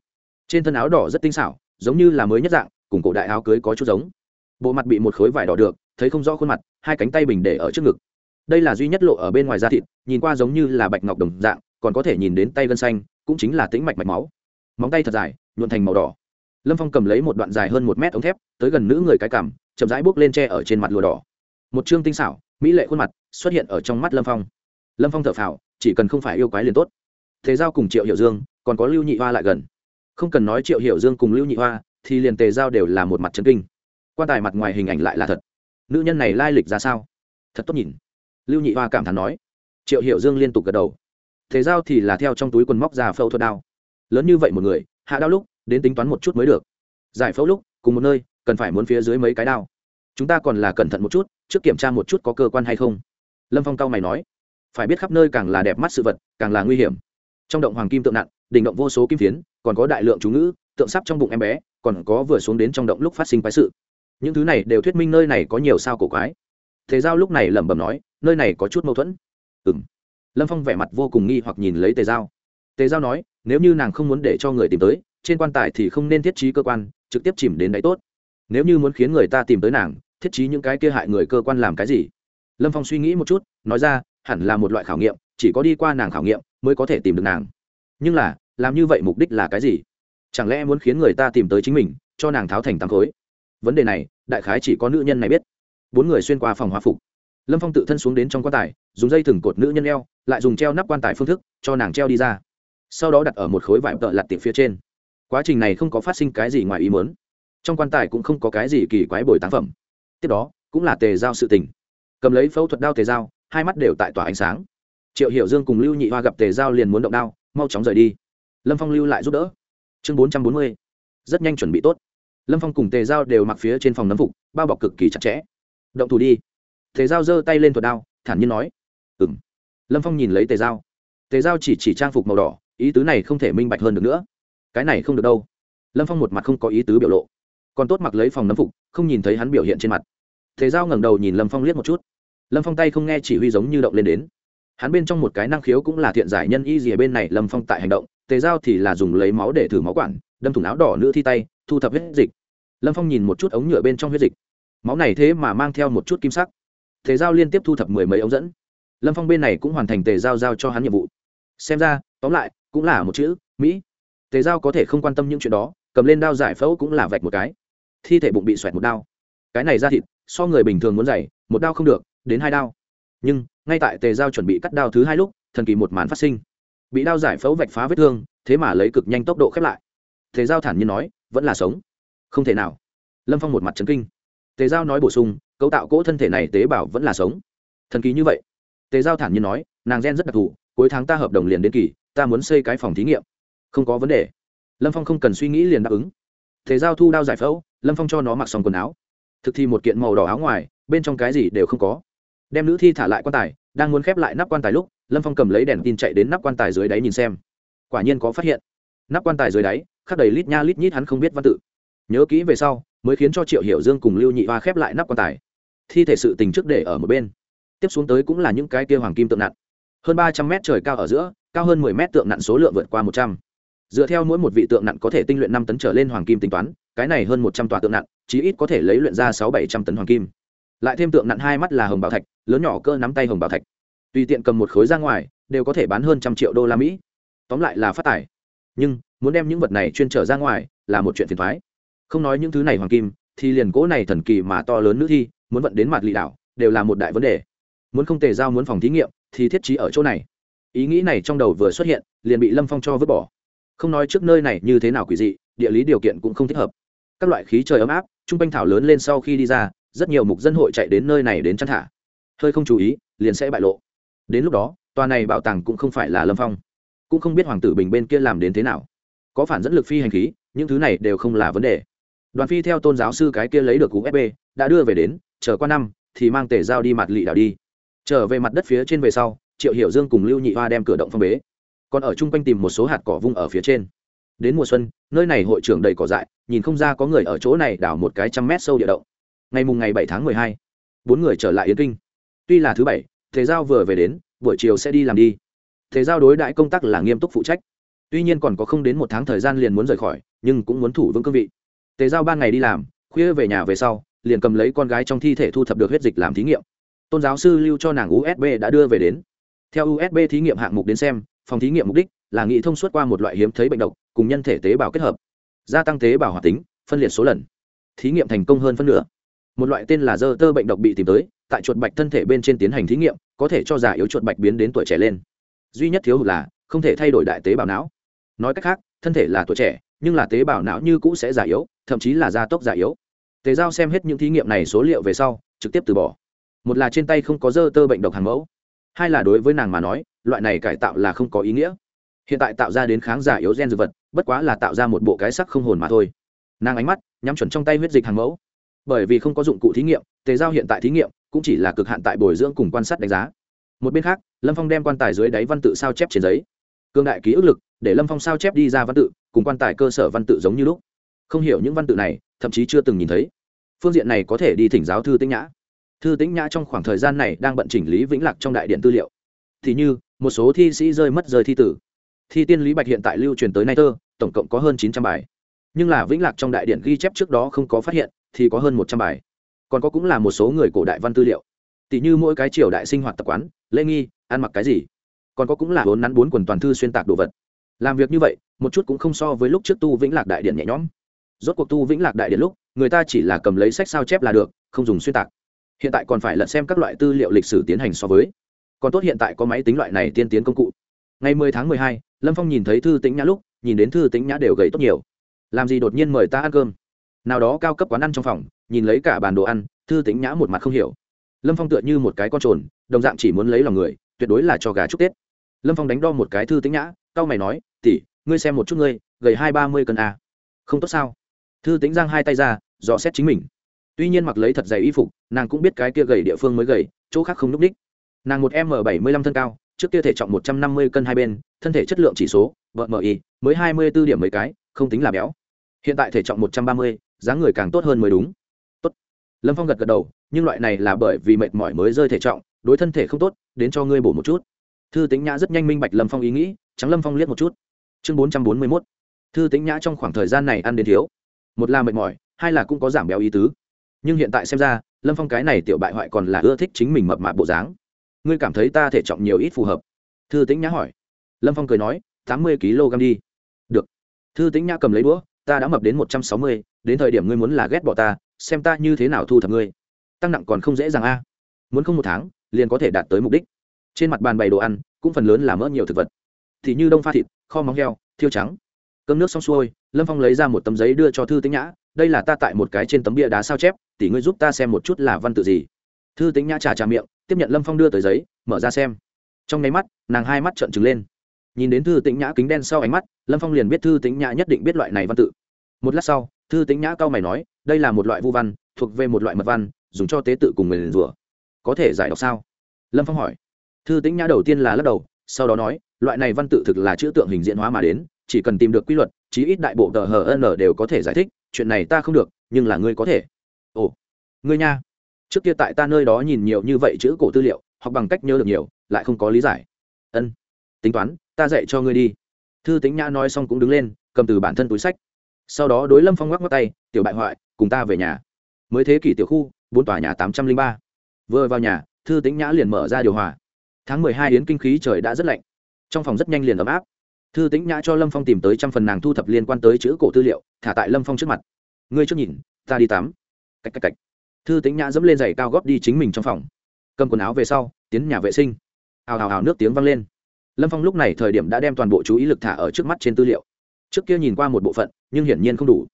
Trên thân áo đỏ rất tinh xảo, giống như là mới nhất dạng, cùng cổ đại áo cưới có chút giống. Bộ mặt bị một khối vải đỏ được, thấy không rõ khuôn mặt, hai cánh tay bình để ở trước ngực đây là duy nhất lộ ở bên ngoài da thịt, nhìn qua giống như là bạch ngọc đồng dạng, còn có thể nhìn đến tay gân xanh, cũng chính là tĩnh mạch mạch máu. Móng tay thật dài, nhuộn thành màu đỏ. Lâm phong cầm lấy một đoạn dài hơn một mét ống thép, tới gần nữ người cái cằm, chậm rãi bước lên tre ở trên mặt lùa đỏ. Một chương tinh xảo, mỹ lệ khuôn mặt xuất hiện ở trong mắt lâm phong. Lâm phong thở phào, chỉ cần không phải yêu quái liền tốt. Thế giao cùng triệu hiệu dương, còn có lưu nhị hoa lại gần. Không cần nói triệu hiểu dương cùng lưu nhị hoa, thì liền tề giao đều là một mặt chân kinh. Quan tài mặt ngoài hình ảnh lại là thật. Nữ nhân này lai lịch ra sao? Thật tốt nhìn lưu nhị hoa cảm thán nói. Triệu hiểu dương liên tục gật đầu. Thế giao thì là theo trong túi quần móc ra phẫu thuật đao. Lớn như vậy một người, hạ đao lúc, đến tính toán một chút mới được. Giải phẫu lúc, cùng một nơi, cần phải muốn phía dưới mấy cái đao. Chúng ta còn là cẩn thận một chút, trước kiểm tra một chút có cơ quan hay không. Lâm phong cao mày nói. Phải biết khắp nơi càng là đẹp mắt sự vật, càng là nguy hiểm. Trong động hoàng kim tượng nặng, đỉnh động vô số kim phiến, còn có đại lượng chú ngữ, tượng sắp trong bụng em bé, còn có vừa xuống đến trong động lúc phát sinh quái sự. Những thứ này đều thuyết minh nơi này có nhiều sao cổ quái thế giao lúc này lẩm bẩm nói, nơi này có chút mâu thuẫn. Ừ m lâm phong vẻ mặt vô cùng nghi hoặc nhìn lấy tề giao. Tề giao nói, nếu như nàng không muốn để cho người tìm tới, trên quan tài thì không nên thiết trí cơ quan, trực tiếp chìm đến đáy tốt. Nếu như muốn khiến người ta tìm tới nàng, thiết trí những cái kia hại người cơ quan làm cái gì? Lâm phong suy nghĩ một chút, nói ra, hẳn là một loại khảo nghiệm, chỉ có đi qua nàng khảo nghiệm mới có thể tìm được nàng. Nhưng là, làm như vậy mục đích là cái gì? Chẳng lẽ muốn khiến người ta tìm tới chính mình, cho nàng tháo thành tám khối? Vấn đề này, đại khái chỉ có nữ nhân này biết bốn người xuyên qua phòng hóa phục. Lâm phong tự thân xuống đến trong quan tài, dùng dây thừng cột nữ nhân eo, lại dùng treo nắp quan tài phương thức, cho nàng treo đi ra. Sau đó đặt ở một khối vải tợ lặt tiệp phía trên. Quá trình này không có phát sinh cái gì ngoài ý muốn. Trong quan tài cũng không có cái gì kỳ quái bồi táng phẩm. Tiếp đó, cũng là tề giao sự tình. Cầm lấy phẫu thuật đao tề giao, hai mắt đều tại tỏa ánh sáng. Triệu hiểu dương cùng lưu nhị hoa gặp tề giao liền muốn động đao, mau chóng rời đi. Lâm phong lưu lại giúp đỡ. Chương bốn trăm bốn mươi. Rất nhanh chuẩn bị tốt. Lâm phong cùng tề giao đều mặc phía trên phòng nấm phục, bao bọc cực kỳ chặt chẽ động thủ đi. Tề giao giơ tay lên thuật đao, thản nhiên nói. Ừ m lâm phong nhìn lấy tề giao. Tề giao chỉ chỉ trang phục màu đỏ, ý tứ này không thể minh bạch hơn được nữa. Cái này không được đâu. Lâm phong một mặt không có ý tứ biểu lộ. Còn tốt mặc lấy phòng nấm phục, không nhìn thấy hắn biểu hiện trên mặt. Thế giao ngẩng đầu nhìn lâm phong liếc một chút. Lâm phong tay không nghe chỉ huy giống như động lên đến. Hắn bên trong một cái năng khiếu cũng là thiện giải nhân y gì ở bên này, lâm phong tại hành động, tề giao thì là dùng lấy máu để thử máu quản, đâm thủng áo đỏ nữ thi tay, thu thập huyết dịch. Lâm phong nhìn một chút ống nhựa bên trong huyết dịch máu này thế mà mang theo một chút kim sắc. Tề giao liên tiếp thu thập mười mấy ống dẫn. Lâm phong bên này cũng hoàn thành tề giao giao cho hắn nhiệm vụ. Xem ra, tóm lại, cũng là một chữ, mỹ. Tề giao có thể không quan tâm những chuyện đó, cầm lên đao giải phẫu cũng là vạch một cái. Thi thể bụng bị xoẹt một đao. Cái này ra thịt, so người bình thường muốn dày, một đao không được, đến hai đao. Nhưng, ngay tại tề giao chuẩn bị cắt đao thứ hai lúc, thần kỳ một màn phát sinh. Bị đao giải phẫu vạch phá vết thương, thế mà lấy cực nhanh tốc độ khép lại. Tề giao thản nhiên nói, vẫn là sống. Không thể nào. Lâm phong một mặt trấn kinh tề giao nói bổ sung, cấu tạo cỗ thân thể này tế bào vẫn là sống. Thần kỳ như vậy. Tề giao thản nhiên nói, nàng gen rất đặc thù, cuối tháng ta hợp đồng liền đến kỳ, ta muốn xây cái phòng thí nghiệm. Không có vấn đề. Lâm phong không cần suy nghĩ liền đáp ứng. Thế giao thu đao giải phẫu, lâm phong cho nó mặc xong quần áo. Thực thi một kiện màu đỏ áo ngoài, bên trong cái gì đều không có. Đem nữ thi thả lại quan tài, đang muốn khép lại nắp quan tài lúc, lâm phong cầm lấy đèn tin chạy đến nắp quan tài dưới đáy nhìn xem. Quả nhiên có phát hiện. Nắp quan tài dưới đáy, khắc đầy lít nha lít nhít hắn không biết văn tự. Nhớ kỹ về sau mới khiến cho triệu hiểu dương cùng lưu nhị hoa khép lại nắp quan tài. Thi thể sự tình trước để ở một bên. Tiếp xuống tới cũng là những cái kia hoàng kim tượng nặn. hơn ba trăm mét trời cao ở giữa cao hơn mười mét tượng nặn số lượng vượt qua một trăm. Dựa theo mỗi một vị tượng nặn có thể tinh luyện năm tấn trở lên hoàng kim tính toán cái này hơn một trăm tòa tượng nặn, chí ít có thể lấy luyện ra sáu bảy trăm tấn hoàng kim. Lại thêm tượng nặn hai mắt là hồng bảo thạch lớn nhỏ cơ nắm tay hồng bảo thạch. Tùy tiện cầm một khối ra ngoài đều có thể bán hơn trăm triệu đô la mỹ. Tóm lại là phát tài. Nhưng muốn đem những vật này chuyên trở ra ngoài là một chuyện phiền thoái không nói những thứ này hoàng kim, thì liền cố này thần kỳ mà to lớn nữ thi, muốn vận đến mặt lị đảo, đều là một đại vấn đề. Muốn không tề giao muốn phòng thí nghiệm, thì thiết trí ở chỗ này. Ý nghĩ này trong đầu vừa xuất hiện, liền bị lâm phong cho vứt bỏ. Không nói trước nơi này như thế nào quỷ dị, địa lý điều kiện cũng không thích hợp. Các loại khí trời ấm áp t r u n g quanh thảo lớn lên sau khi đi ra, rất nhiều mục dân hội chạy đến nơi này đến chăn thả. Hơi không chú ý, liền sẽ bại lộ. Đến lúc đó, tòa này bảo tàng cũng không phải là lâm phong. Cũng không biết hoàng tử bình bên kia làm đến thế nào. Có phản dẫn lực phi hành khí, những thứ này đều không là vấn đề đoàn phi theo tôn giáo sư cái kia lấy được cú FB đã đưa về đến, chờ qua năm, thì mang tể giao đi mặt lị đảo đi. Trở về mặt đất phía trên về sau, triệu hiểu dương cùng lưu nhị hoa đem cửa động phong bế. Còn ở chung quanh tìm một số hạt cỏ vung ở phía trên. Đến mùa xuân, nơi này hội trưởng đầy cỏ dại, nhìn không ra có người ở chỗ này đào một cái trăm mét sâu địa động. Ngày mùng ngày bảy tháng mười hai, bốn người trở lại yến kinh. Tuy là thứ bảy thế giao vừa về đến, buổi chiều sẽ đi làm đi. Thế giao đối đãi công tác là nghiêm túc phụ trách. Tuy nhiên còn có không đến một tháng thời gian liền muốn rời khỏi, nhưng cũng muốn thủ vững cương vị tề giao ban ngày đi làm, khuya về nhà về sau, liền cầm lấy con gái trong thi thể thu thập được huyết dịch làm thí nghiệm. Tôn giáo sư lưu cho nàng usb đã đưa về đến. Theo usb thí nghiệm hạng mục đến xem, phòng thí nghiệm mục đích là nghị thông suốt qua một loại hiếm thấy bệnh độc, cùng nhân thể tế bào kết hợp. Gia tăng tế bào hoạt tính, phân liệt số lần. Thí nghiệm thành công hơn phân nửa. Một loại tên là dơ tơ bệnh độc bị tìm tới, tại chuột bạch thân thể bên trên tiến hành thí nghiệm, có thể cho già yếu chuột bạch biến đến tuổi trẻ lên. Duy nhất thiếu hụt là không thể thay đổi đại tế bào não. Nói cách khác, thân thể là tuổi trẻ nhưng là tế bào não như cũ sẽ già yếu, thậm chí là gia tốc già yếu. Tề giao xem hết những thí nghiệm này số liệu về sau, trực tiếp từ bỏ. Một là trên tay không có dơ tơ bệnh độc hàng mẫu, hai là đối với nàng mà nói, loại này cải tạo là không có ý nghĩa. Hiện tại tạo ra đến kháng giả yếu gen dược vật, bất quá là tạo ra một bộ cái sắc không hồn mà thôi. Nàng ánh mắt nhắm chuẩn trong tay huyết dịch hàng mẫu. Bởi vì không có dụng cụ thí nghiệm, tề giao hiện tại thí nghiệm cũng chỉ là cực hạn tại bồi dưỡng cùng quan sát đánh giá. Một bên khác, lâm phong đem quan tài dưới đáy văn tự sao chép trên giấy. Cương đại ký ức lực, để lâm phong sao chép đi ra văn tự cùng quan tài cơ sở văn tự giống như lúc. Không hiểu những văn tự này, thậm chí chưa từng nhìn thấy. Phương diện này có thể đi thỉnh giáo thư tĩnh nhã. Thư tĩnh nhã trong khoảng thời gian này đang bận chỉnh lý vĩnh lạc trong đại điện tư liệu. Thì như, một số thi sĩ rơi mất rơi thi tử. Thi tiên lý bạch hiện tại lưu truyền tới nay thơ tổng cộng có hơn chín trăm bài. Nhưng là vĩnh lạc trong đại điện ghi chép trước đó không có phát hiện, thì có hơn một trăm bài. Còn có cũng là một số người cổ đại văn tư liệu. Tỷ như mỗi cái triều đại sinh hoạt tập quán, lễ nghi, ăn mặc cái gì. Còn có cũng là bốn nắn bốn quần toàn thư xuyên tạc đồ vật làm việc như vậy một chút cũng không so với lúc trước tu vĩnh lạc đại điện nhẹ nhõm. Rốt cuộc tu vĩnh lạc đại điện lúc người ta chỉ là cầm lấy sách sao chép là được không dùng xuyên tạc. Hiện tại còn phải lận xem các loại tư liệu lịch sử tiến hành so với. Còn tốt hiện tại có máy tính loại này tiên tiến công cụ. Ngày 10 tháng 12, lâm phong nhìn thấy thư tĩnh nhã lúc nhìn đến thư tĩnh nhã đều gầy tốt nhiều. Làm gì đột nhiên mời ta ăn cơm? Nào đó cao cấp quán ăn trong phòng nhìn lấy cả bàn đồ ăn thư tĩnh nhã một mặt không hiểu. Lâm phong tựa như một cái con trồn đồng dạng chỉ muốn lấy lòng người tuyệt đối là cho gà chúc tết lâm phong đánh đo một cái thư tính nhã c mày nói tỉ ngươi xem một chút ngươi, gầy hai ba mươi cân a à. không tốt sao? Thư tĩnh giang hai tay ra, dò xét chính mình. Tuy nhiên mặc lấy thật dày y phục, nàng cũng biết cái kia gầy địa phương mới gầy, chỗ khác không n ú c ních. Nàng một m bảy mươi lăm thân cao, trước kia thể trọng một trăm năm mươi cân hai bên, thân thể chất lượng chỉ số, vợ mờ y, mới hai mươi b ố điểm mấy cái, không tính là béo. Hiện tại thể trọng một trăm ba mươi, dáng người càng tốt hơn mới đúng. Tốt. Lâm phong gật gật đầu, nhưng loại này là bởi vì mệt mỏi mới rơi thể trọng, đối thân thể không tốt, đến cho ngươi bổ một chút thư tính nhã rất nhanh minh bạch lâm phong ý nghĩ trắng lâm phong liếc một chút. Chương bốn trăm bốn mươi mốt. Thư tính nhã trong khoảng thời gian này ăn đến thiếu. Một là mệt mỏi, hai là cũng có giảm béo ý tứ. Nhưng hiện tại xem ra, lâm phong cái này tiểu bại hoại còn là ưa thích chính mình mập mạp bộ dáng. Ngươi cảm thấy ta thể trọng nhiều ít phù hợp? Thư tĩnh nhã hỏi. Lâm phong cười nói, tám mươi kg đi. Được. Thư tĩnh nhã cầm lấy đũa, ta đã mập đến một trăm sáu mươi, đến thời điểm ngươi muốn là ghét bỏ ta, xem ta như thế nào thu thập ngươi. Tăng nặng còn không dễ dàng a. Muốn không một tháng, liền có thể đạt tới mục đích trên mặt bàn bày đồ ăn, cũng phần lớn là mỡ nhiều thực vật. Thì như đông pha thịt, kho móng heo, thiêu trắng. Cơm nước xong xuôi, lâm phong lấy ra một tấm giấy đưa cho thư tĩnh nhã. Đây là ta tại một cái trên tấm bia đá sao chép, tỷ ngươi giúp ta xem một chút là văn tự gì. Thư tính nhã trà trà miệng, tiếp nhận lâm phong đưa tới giấy, mở ra xem. Trong nháy mắt, nàng hai mắt trợn trừng lên. Nhìn đến thư tĩnh nhã kính đen sau ánh mắt, lâm phong liền biết thư tĩnh nhã nhất định biết loại này văn tự. Một lát sau, thư tĩnh nhã cao mày nói, đây là một loại vu văn, thuộc về một loại mật văn, dùng cho tế tự cùng người liền rủa. Có thể giải đọc sao? Lâm phong hỏi thư tĩnh nhã đầu tiên là lắc đầu, sau đó nói, loại này văn tự thực là chữ tượng hình diễn hóa mà đến, chỉ cần tìm được quy luật, chí ít đại bộ tờ hn đều có thể giải thích, chuyện này ta không được, nhưng là ngươi có thể. Ồ, ngươi nha. Trước kia tại ta nơi đó nhìn nhiều như vậy chữ cổ tư liệu hoặc bằng cách nhớ được nhiều, lại không có lý giải. Ân, tính toán, ta dạy cho ngươi đi. Thư tính nhã nói xong cũng đứng lên, cầm từ bản thân túi sách. Sau đó đối lâm phong ngoắc ngoắc tay, tiểu bại hoại, cùng ta về nhà. Mới thế kỷ tiểu khu, bốn tòa nhà tám trăm linh ba. Vừa vào nhà, thư tính nhã liền mở ra điều hòa tháng mười hai yến kinh khí trời đã rất lạnh. Trong phòng rất nhanh liền ấm áp. Thư tĩnh nhã cho lâm phong tìm tới trăm phần nàng thu thập liên quan tới chữ cổ tư liệu, thả tại lâm phong trước mặt. Ngươi trước nhìn, ta đi tắm. Cách cách cách thư tĩnh nhã dẫm lên giày cao góp đi chính mình trong phòng. Cầm quần áo về sau, tiến nhà vệ sinh. Hào hào hào nước tiếng vang lên. Lâm phong lúc này thời điểm đã đem toàn bộ chú ý lực thả ở trước mắt trên tư liệu. Trước kia nhìn qua một bộ phận, nhưng hiển nhiên không đủ.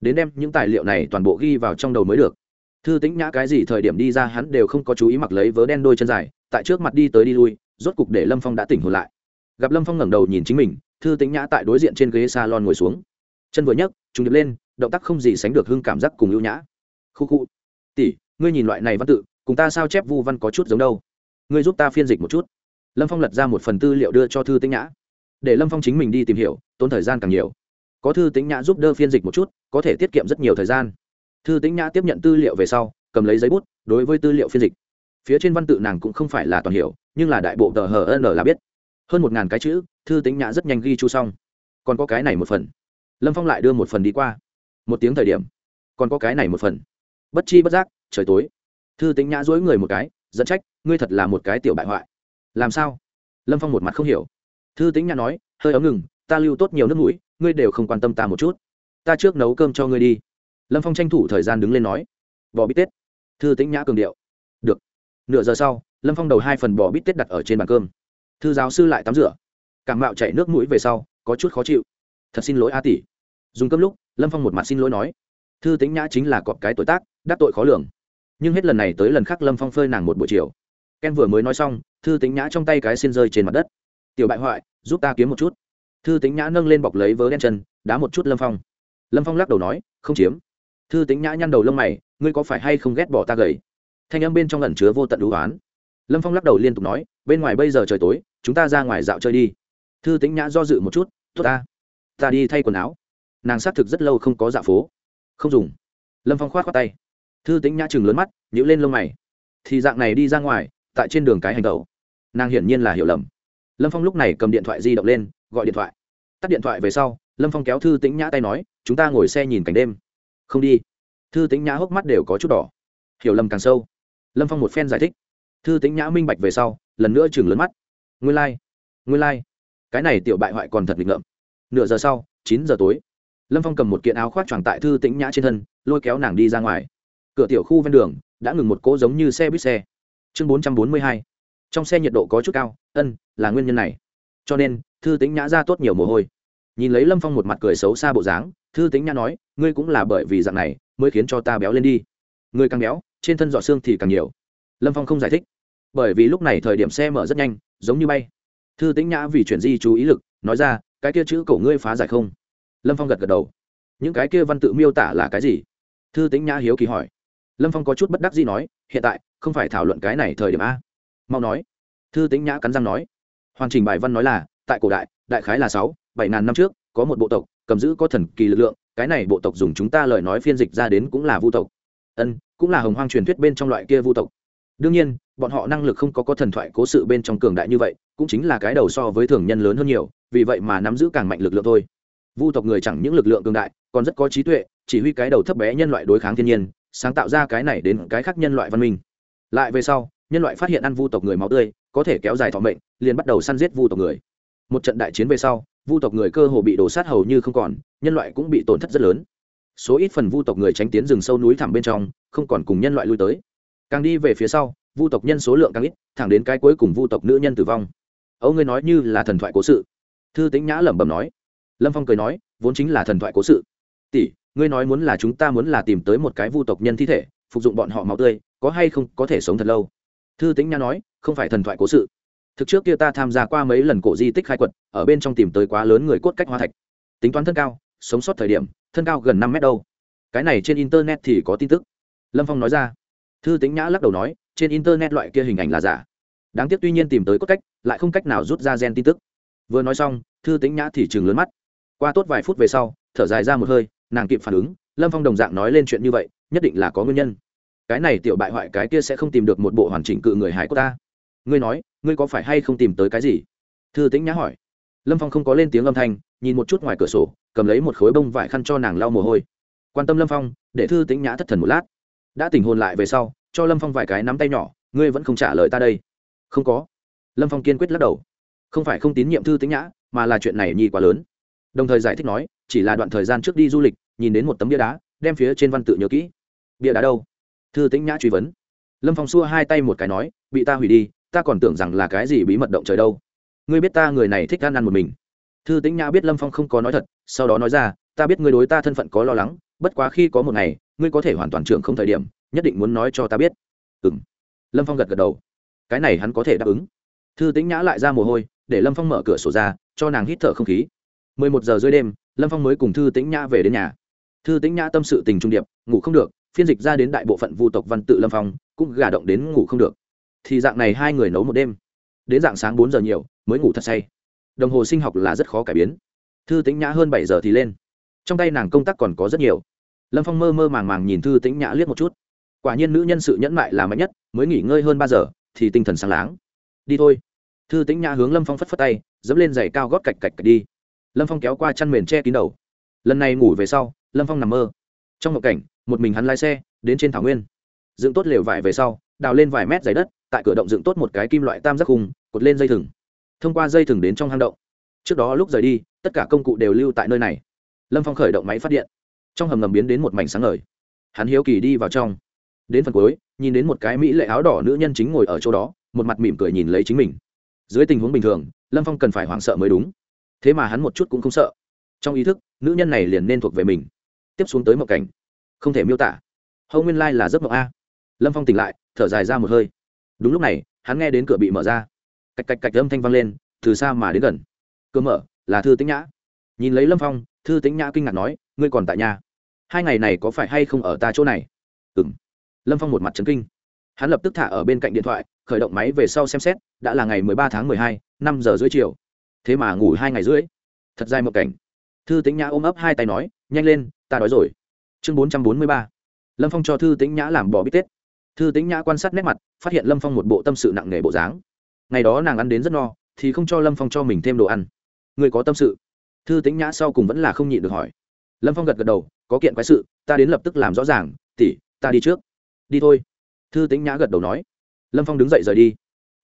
Đến đem những tài liệu này toàn bộ ghi vào trong đầu mới được. Thư tĩnh nhã cái gì thời điểm đi ra hắn đều không có chú ý mặc lấy vớ đen đôi chân dài tại trước mặt đi tới đi lui, rốt cục để lâm phong đã tỉnh hồn lại. Gặp lâm phong ngẩng đầu nhìn chính mình, thư tính nhã tại đối diện trên ghế salon ngồi xuống. Chân vừa nhấc chúng điệp lên, động tác không gì sánh được hưng cảm giác cùng ưu nhã. Khu khu. Tỷ, ngươi nhìn loại này văn tự, cùng ta sao chép vu văn có chút giống đâu? Ngươi giúp ta phiên dịch một chút. Lâm phong lật ra một phần tư liệu đưa cho thư tĩnh nhã. Để lâm phong chính mình đi tìm hiểu, tốn thời gian càng nhiều. Có thư tĩnh nhã giúp đỡ phiên dịch một chút, có thể tiết kiệm rất nhiều thời gian. Thư tĩnh nhã tiếp nhận tư liệu về sau, cầm lấy giấy bút, đối với tư liệu phiên dịch phía trên văn tự nàng cũng không phải là toàn hiểu, nhưng là đại bộ tờ hn là biết. Hơn một ngàn cái chữ, thư tĩnh nhã rất nhanh ghi chu xong. Còn có cái này một phần. Lâm phong lại đưa một phần đi qua. Một tiếng thời điểm. Còn có cái này một phần. Bất chi bất giác, trời tối. Thư tính nhã dối người một cái dẫn trách, ngươi thật là một cái tiểu bại hoại. Làm sao? Lâm phong một mặt không hiểu. Thư tính nhã nói, hơi ấm ngừng, ta lưu tốt nhiều nước mũi, ngươi đều không quan tâm ta một chút. Ta trước nấu cơm cho ngươi đi. Lâm phong tranh thủ thời gian đứng lên nói bò bít tết. Thư tính nhã cường điệu nửa giờ sau, lâm phong đầu hai phần bò bít tết đặt ở trên bàn cơm. Thư giáo sư lại tắm rửa. Cảm mạo chảy nước mũi về sau, có chút khó chịu. Thật xin lỗi a tỷ. Dùng cơm lúc, lâm phong một mặt xin lỗi nói. Thư tính nhã chính là cọp cái tuổi tác, đắc tội khó lường. Nhưng hết lần này tới lần khác lâm phong phơi nàng một buổi chiều. Ken vừa mới nói xong, thư tính nhã trong tay cái xin rơi trên mặt đất. Tiểu bại hoại, giúp ta kiếm một chút. Thư tính nhã nâng lên bọc lấy vớ đen chân, đá một chút lâm phong. Lâm phong lắc đầu nói, không chiếm. Thư tính nhã nhăn đầu lông mày, ngươi có phải hay không ghét bỏ ta gầy? Thanh âm bên trong ẩn chứa vô tận đũ oán. Lâm phong lắc đầu liên tục nói, bên ngoài bây giờ trời tối, chúng ta ra ngoài dạo chơi đi. Thư tính nhã do dự một chút, tốt ta ta đi thay quần áo. Nàng xác thực rất lâu không có dạo phố. Không dùng. Lâm phong k h o á t khoác tay. Thư tính nhã chừng lớn mắt nhữ lên lông mày. Thì dạng này đi ra ngoài, tại trên đường cái hành tẩu. Nàng hiển nhiên là hiểu lầm. Lâm phong lúc này cầm điện thoại di động lên, gọi điện thoại. Tắt điện thoại về sau, lâm phong kéo thư Tĩnh nhã tay nói, chúng ta ngồi xe nhìn cảnh đêm. Không đi. Thư Tĩnh nhã hốc mắt đều có chút đỏ. Hiểu lầm càng sâu lâm phong một phen giải thích. Thư tính nhã minh bạch về sau, lần nữa chừng lớn mắt. Nguyên lai、like. nguyên lai、like. cái này tiểu bại hoại còn thật nghịch ngợm. Nửa giờ sau, chín giờ tối, lâm phong cầm một kiện áo khoác tròn tại thư tĩnh nhã trên thân, lôi kéo nàng đi ra ngoài. Cửa tiểu khu ven đường, đã ngừng một cỗ giống như xe buýt xe. Chương bốn trăm bốn mươi hai, trong xe nhiệt độ có chút cao, ân, là nguyên nhân này. Cho nên, thư tĩnh nhã ra tốt nhiều mồ hôi. Nhìn lấy lâm phong một mặt cười xấu xa bộ dáng, thư tĩnh nhã nói, ngươi cũng là bởi vì dạng này, mới khiến cho ta béo lên đi. Ngươi càng béo trên thân giọt xương thì càng nhiều. Lâm phong không giải thích, bởi vì lúc này thời điểm xe mở rất nhanh, giống như bay. Thư tĩnh nhã vì chuyển di chú ý lực, nói ra, cái kia chữ cổ ngươi phá giải không? Lâm phong gật gật đầu. Những cái kia văn tự miêu tả là cái gì? Thư tĩnh nhã hiếu kỳ hỏi. Lâm phong có chút bất đắc gì nói, hiện tại, không phải thảo luận cái này thời điểm a. Mau nói. Thư tĩnh nhã cắn răng nói. Hoàn chỉnh bài văn nói là, tại cổ đại đại khái là sáu, bảy ngàn năm trước, có một bộ tộc, cầm giữ có thần kỳ lực lượng, cái này bộ tộc dùng chúng ta lời nói phiên dịch ra đến cũng là vu tộc. Ân cũng là hồng hoang truyền thuyết bên trong loại kia vu tộc. Đương nhiên, bọn họ năng lực không có có thần thoại cố sự bên trong cường đại như vậy, cũng chính là cái đầu so với thường nhân lớn hơn nhiều, vì vậy mà nắm giữ càng mạnh lực lượng thôi. Vu tộc người chẳng những lực lượng cường đại, còn rất có trí tuệ, chỉ huy cái đầu thấp bé nhân loại đối kháng thiên nhiên, sáng tạo ra cái này đến cái khác nhân loại văn minh. Lại về sau, nhân loại phát hiện ăn vu tộc người máu tươi, có thể kéo dài thọ mệnh, liền bắt đầu săn giết vu tộc người. Một trận đại chiến về sau, vu tộc người cơ hồ bị đổ sát hầu như không còn, nhân loại cũng bị tổn thất rất lớn số ít phần vu tộc người tránh tiến rừng sâu núi thẳm bên trong, không còn cùng nhân loại lui tới. Càng đi về phía sau, vu tộc nhân số lượng càng ít, thẳng đến cái cuối cùng vu tộc nữ nhân tử vong. Âu ngươi nói như là thần thoại cố sự. Thư tĩnh nhã lẩm bẩm nói. Lâm phong cười nói, vốn chính là thần thoại cố sự. Tỷ, ngươi nói muốn là chúng ta muốn là tìm tới một cái vu tộc nhân thi thể, phục dụng bọn họ máu tươi, có hay không có thể sống thật lâu? Thư tĩnh nhã nói, không phải thần thoại cố sự. Thực trước kia ta tham gia qua mấy lần cổ di tích khai quật, ở bên trong tìm tới quá lớn người cốt cách hoa thạch. Tính toán thân cao sống sót thời điểm, thân cao gần năm mét đâu. Cái này trên internet thì có tin tức. Lâm phong nói ra. Thư tính nhã lắc đầu nói, trên internet loại kia hình ảnh là giả. Đáng tiếc tuy nhiên tìm tới cốt cách, lại không cách nào rút ra gen tin tức. Vừa nói xong, thư tính nhã thì chừng lớn mắt. Qua tốt vài phút về sau, thở dài ra một hơi, nàng kịp phản ứng, lâm phong đồng dạng nói lên chuyện như vậy, nhất định là có nguyên nhân. Cái này tiểu bại hoại cái kia sẽ không tìm được một bộ hoàn chỉnh cự người hải của ta. Ngươi nói, ngươi có phải hay không tìm tới cái gì? Thư tính nhã hỏi. Lâm phong không có lên tiếng âm thanh nhìn một chút ngoài cửa sổ, cầm lấy một khối bông vải khăn cho nàng lau mồ hôi. Quan tâm lâm phong, để thư tính nhã thất thần một lát. Đã tỉnh hồn lại về sau, cho lâm phong vài cái nắm tay nhỏ, ngươi vẫn không trả lời ta đây. Không có. Lâm phong kiên quyết lắc đầu. Không phải không tín nhiệm thư tính nhã, mà là chuyện này nhi quá lớn. Đồng thời giải thích nói, chỉ là đoạn thời gian trước đi du lịch, nhìn đến một tấm bia đá, đem phía trên văn tự nhớ kỹ. Bia đá đâu? Thư tính nhã truy vấn. Lâm phong xua hai tay một cái nói, bị ta hủy đi, ta còn tưởng rằng là cái gì bí mật động trời đâu. Ngươi biết ta người này thích ăn ăn một mình thư Tĩnh nhã biết lâm phong không có nói thật, sau đó nói ra, ta biết ngươi đối ta thân phận có lo lắng, bất quá khi có một ngày, ngươi có thể hoàn toàn trưởng không thời điểm, nhất định muốn nói cho ta biết. Ừ m lâm phong gật gật đầu. Cái này hắn có thể đáp ứng. Thư Tĩnh nhã lại ra mồ hôi, để lâm phong mở cửa sổ ra, cho nàng hít thở không khí. Mười một giờ dưới đêm, lâm phong mới cùng thư Tĩnh nhã về đến nhà. Thư Tĩnh nhã tâm sự tình trung điệp, ngủ không được, phiên dịch ra đến đại bộ phận vu tộc văn tự lâm phong, cũng gà động đến ngủ không được. Thì dạng này hai người nấu một đêm. Đến dạng sáng bốn giờ nhiều, mới ngủ thật say đồng hồ sinh học là rất khó cải biến. Thư tĩnh nhã hơn bảy giờ thì lên. Trong tay nàng công tác còn có rất nhiều. Lâm phong mơ mơ màng màng nhìn thư tĩnh nhã liếc một chút. Quả nhiên nữ nhân sự nhẫn mại là mạnh nhất, mới nghỉ ngơi hơn ba giờ, thì tinh thần sáng láng. Đi thôi. Thư tĩnh nhã hướng lâm phong phất phất tay, dẫm lên giày cao gót cạch cạch cạch đi. Lâm phong kéo qua chăn mền che kín đầu. Lần này ngủ về sau, lâm phong nằm mơ. Trong một cảnh, một mình hắn lái xe, đến trên thảo nguyên. Dựng tốt lều vải về sau, đào lên vài mét dày đất, tại cửa động dựng tốt một cái kim loại tam giác hùng cột lên dây thừng thông qua dây thừng đến trong hang động. Trước đó lúc rời đi, tất cả công cụ đều lưu tại nơi này. Lâm phong khởi động máy phát điện. Trong hầm ngầm biến đến một mảnh sáng ngời. Hắn hiếu kỳ đi vào trong. Đến phần cuối, nhìn đến một cái mỹ lệ áo đỏ nữ nhân chính ngồi ở chỗ đó, một mặt mỉm cười nhìn lấy chính mình. Dưới tình huống bình thường, lâm phong cần phải hoảng sợ mới đúng. Thế mà hắn một chút cũng không sợ. Trong ý thức, nữ nhân này liền nên thuộc về mình. Tiếp xuống tới một cảnh. Không thể miêu tả. Hầu nguyên lai là giấc mộng a. Lâm phong tỉnh lại, thở dài ra một hơi. Đúng lúc này, hắn nghe đến cửa bị mở ra cạch cạch cạch âm thanh vang lên, từ xa mà đến gần. Cơ mở, là thư tĩnh nhã. Nhìn lấy lâm phong, thư tĩnh nhã kinh ngạc nói, ngươi còn tại nhà? Hai ngày này có phải hay không ở ta chỗ này? Ừ m lâm phong một mặt trấn kinh. Hắn lập tức thả ở bên cạnh điện thoại, khởi động máy về sau xem xét, đã là ngày mười ba tháng mười hai, năm giờ rưỡi chiều. Thế mà ngủ hai ngày rưỡi. Thật dài một cảnh. Thư tĩnh nhã ôm ấp hai tay nói, nhanh lên, ta đói rồi. Chương bốn trăm bốn mươi ba. Lâm phong cho thư tĩnh nhã làm bò bít tết. Thư tĩnh nhã quan sát nét mặt, phát hiện lâm phong một bộ tâm sự nặng nề bộ dáng ngày đó nàng ăn đến rất no, thì không cho lâm phong cho mình thêm đồ ăn. Người có tâm sự? Thư tĩnh nhã sau cùng vẫn là không nhịn được hỏi. Lâm phong gật gật đầu, có kiện quái sự, ta đến lập tức làm rõ ràng tỉ ta đi trước. Đi thôi. Thư tĩnh nhã gật đầu nói. Lâm phong đứng dậy rời đi.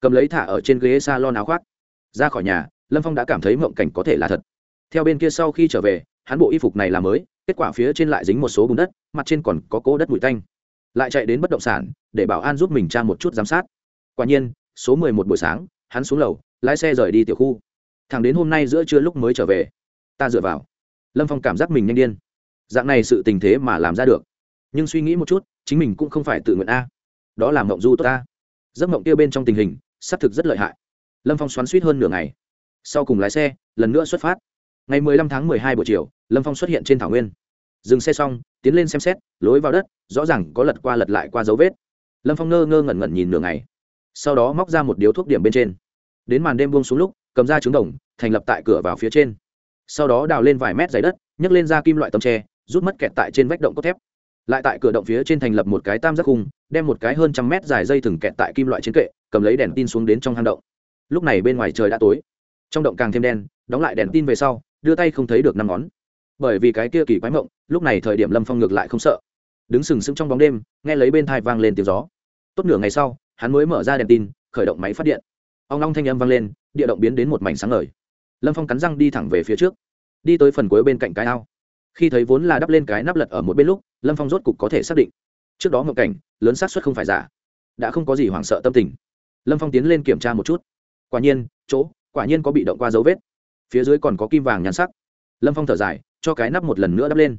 Cầm lấy thả ở trên ghế s a lon áo khoác. Ra khỏi nhà, lâm phong đã cảm thấy mộng cảnh có thể là thật. Theo bên kia sau khi trở về, hắn bộ y phục này là mới, kết quả phía trên lại dính một số bùn đất, mặt trên còn có cỗ đất bụi tanh. Lại chạy đến bất động sản, để bảo an giúp mình tra một chút giám sát. Quả nhiên số mười một buổi sáng, hắn xuống lầu, lái xe rời đi tiểu khu. Thẳng đến hôm nay giữa trưa lúc mới trở về, ta dựa vào. Lâm phong cảm giác mình nhanh điên. Dạng này sự tình thế mà làm ra được. Nhưng suy nghĩ một chút, chính mình cũng không phải tự nguyện a. Đó là mộng du tốt ta giấc mộng kia bên trong tình hình, xác thực rất lợi hại. Lâm phong xoắn suýt hơn nửa ngày. Sau cùng lái xe, lần nữa xuất phát. Ngày mười lăm tháng mười hai buổi chiều, lâm phong xuất hiện trên thảo nguyên. Dừng xe xong, tiến lên xem xét, lối vào đất, rõ ràng có lật qua lật lại qua dấu vết. Lâm phong ngơ ngơ ngẩn ngẩn nhìn nửa ngày sau đó móc ra một điếu thuốc điểm bên trên. Đến màn đêm buông xuống lúc, cầm ra trứng đồng, thành lập tại cửa vào phía trên. Sau đó đào lên vài mét dày đất, nhấc lên ra kim loại tấm tre, rút mất kẹt tại trên vách động cốt thép. Lại tại cửa động phía trên thành lập một cái tam giác khung, đem một cái hơn trăm mét dài dây thừng kẹt tại kim loại trên kệ, cầm lấy đèn tin xuống đến trong hang động. Lúc này bên ngoài trời đã tối. Trong động càng thêm đen, đóng lại đèn tin về sau, đưa tay không thấy được năm ngón. Bởi vì cái kia kỳ quái mộng, lúc này thời điểm lâm phong ngược lại không sợ. Đứng sừng sững trong bóng đêm, nghe lấy bên thai vang lên tiếng gió. Tốt nửa ngày sau hắn mới mở ra đèn tin, khởi động máy phát điện. Ông long thanh âm vang lên, địa động biến đến một mảnh sáng ngời. Lâm phong cắn răng đi thẳng về phía trước, đi tới phần cuối bên cạnh cái ao. Khi thấy vốn là đắp lên cái nắp lật ở một bên lúc, lâm phong rốt cục có thể xác định. Trước đó mộng cảnh, lớn xác suất không phải giả. Đã không có gì hoảng sợ tâm tình. Lâm phong tiến lên kiểm tra một chút. Quả nhiên, chỗ, quả nhiên có bị động qua dấu vết. Phía dưới còn có kim vàng nhắn sắc. Lâm phong thở dài, cho cái nắp một lần nữa đắp lên.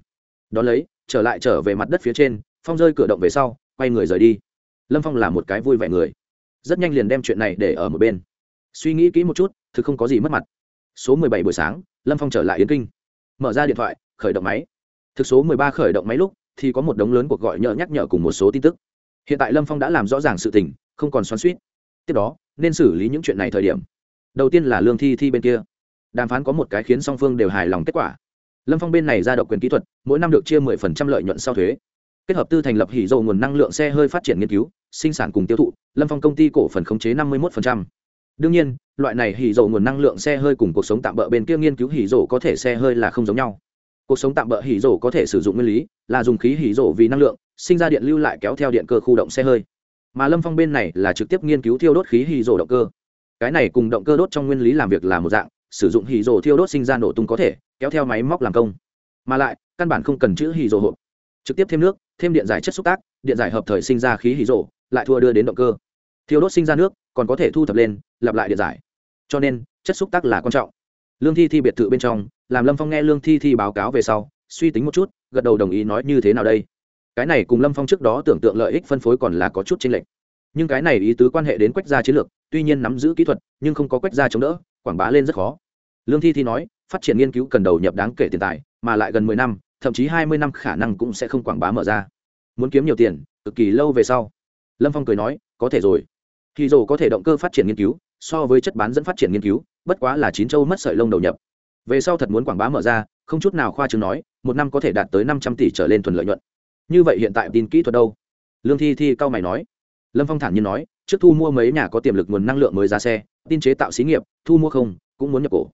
Đón lấy, trở lại trở về mặt đất phía trên, phong rơi cửa động về sau, quay người rời đi lâm phong là một cái vui vẻ người. Rất nhanh liền đem chuyện này để ở một bên. Suy nghĩ kỹ một chút, thực không có gì mất mặt. Số mười bảy buổi sáng, lâm phong trở lại yến kinh. Mở ra điện thoại, khởi động máy. Thực số mười ba khởi động máy lúc, thì có một đống lớn cuộc gọi nhỡ nhắc nhở cùng một số tin tức. Hiện tại lâm phong đã làm rõ ràng sự tình, không còn xoắn suýt tiếp đó, nên xử lý những chuyện này thời điểm. Đầu tiên là lương thi thi bên kia. Đàm phán có một cái khiến song phương đều hài lòng kết quả. Lâm phong bên này ra độc quyền kỹ thuật, mỗi năm được chia mười phần trăm lợi nhuận sau thuế kết hợp tư thành lập hỉ dầu nguồn năng lượng xe hơi phát triển nghiên cứu, sinh sản cùng tiêu thụ, lâm phong công ty cổ phần khống chế năm mươi một đương nhiên, loại này hỉ dầu nguồn năng lượng xe hơi cùng cuộc sống tạm bỡ bên kia nghiên cứu hỉ dầu có thể xe hơi là không giống nhau. Cuộc sống tạm bỡ hỉ dầu có thể sử dụng nguyên lý là dùng khí hỉ dầu vì năng lượng, sinh ra điện lưu lại kéo theo điện cơ khu động xe hơi. Mà lâm phong bên này là trực tiếp nghiên cứu thiêu đốt khí hỉ dầu động cơ. Cái này cùng động cơ đốt trong nguyên lý làm việc là một dạng, sử dụng hỉ dầu thiêu đốt sinh ra nổ tung có thể, kéo theo máy móc làm công. Mà lại, căn bản không cần chữ hỉ dầu hộp trực tiếp thêm nước, thêm điện giải chất xúc tác, điện giải hợp thời sinh ra khí hí rộ, lại thua đưa đến động cơ. Thiêu đốt sinh ra nước, còn có thể thu thập lên, lặp lại điện giải. Cho nên, chất xúc tác là quan trọng. Lương thi thi biệt thự bên trong, làm lâm phong nghe lương thi thi báo cáo về sau, suy tính một chút, gật đầu đồng ý nói như thế nào đây? Cái này cùng lâm phong trước đó tưởng tượng lợi ích phân phối còn là có chút t r ê n lệch. Nhưng cái này ý tứ quan hệ đến quách gia chiến lược, tuy nhiên nắm giữ kỹ thuật, nhưng không có quách gia chống đỡ, quảng bá lên rất khó. Lương thi thi nói, phát triển nghiên cứu cần đầu nhập đáng kể tiền tài, mà lại gần mười năm thậm chí hai mươi năm khả năng cũng sẽ không quảng bá mở ra. Muốn kiếm nhiều tiền, cực kỳ lâu về sau. Lâm phong cười nói, có thể rồi. Thì dồ có thể động cơ phát triển nghiên cứu, so với chất bán dẫn phát triển nghiên cứu, bất quá là chín châu mất sợi lông đầu nhập. Về sau thật muốn quảng bá mở ra, không chút nào khoa chứng nói, một năm có thể đạt tới năm trăm tỷ trở lên thuần lợi nhuận. Như vậy hiện tại tin kỹ thuật đâu? Lương thi thi cao mày nói. Lâm phong thản nhiên nói, trước thu mua mấy nhà có tiềm lực nguồn năng lượng mới ra xe, tin chế tạo xí nghiệp, thu mua không, cũng muốn nhập cổ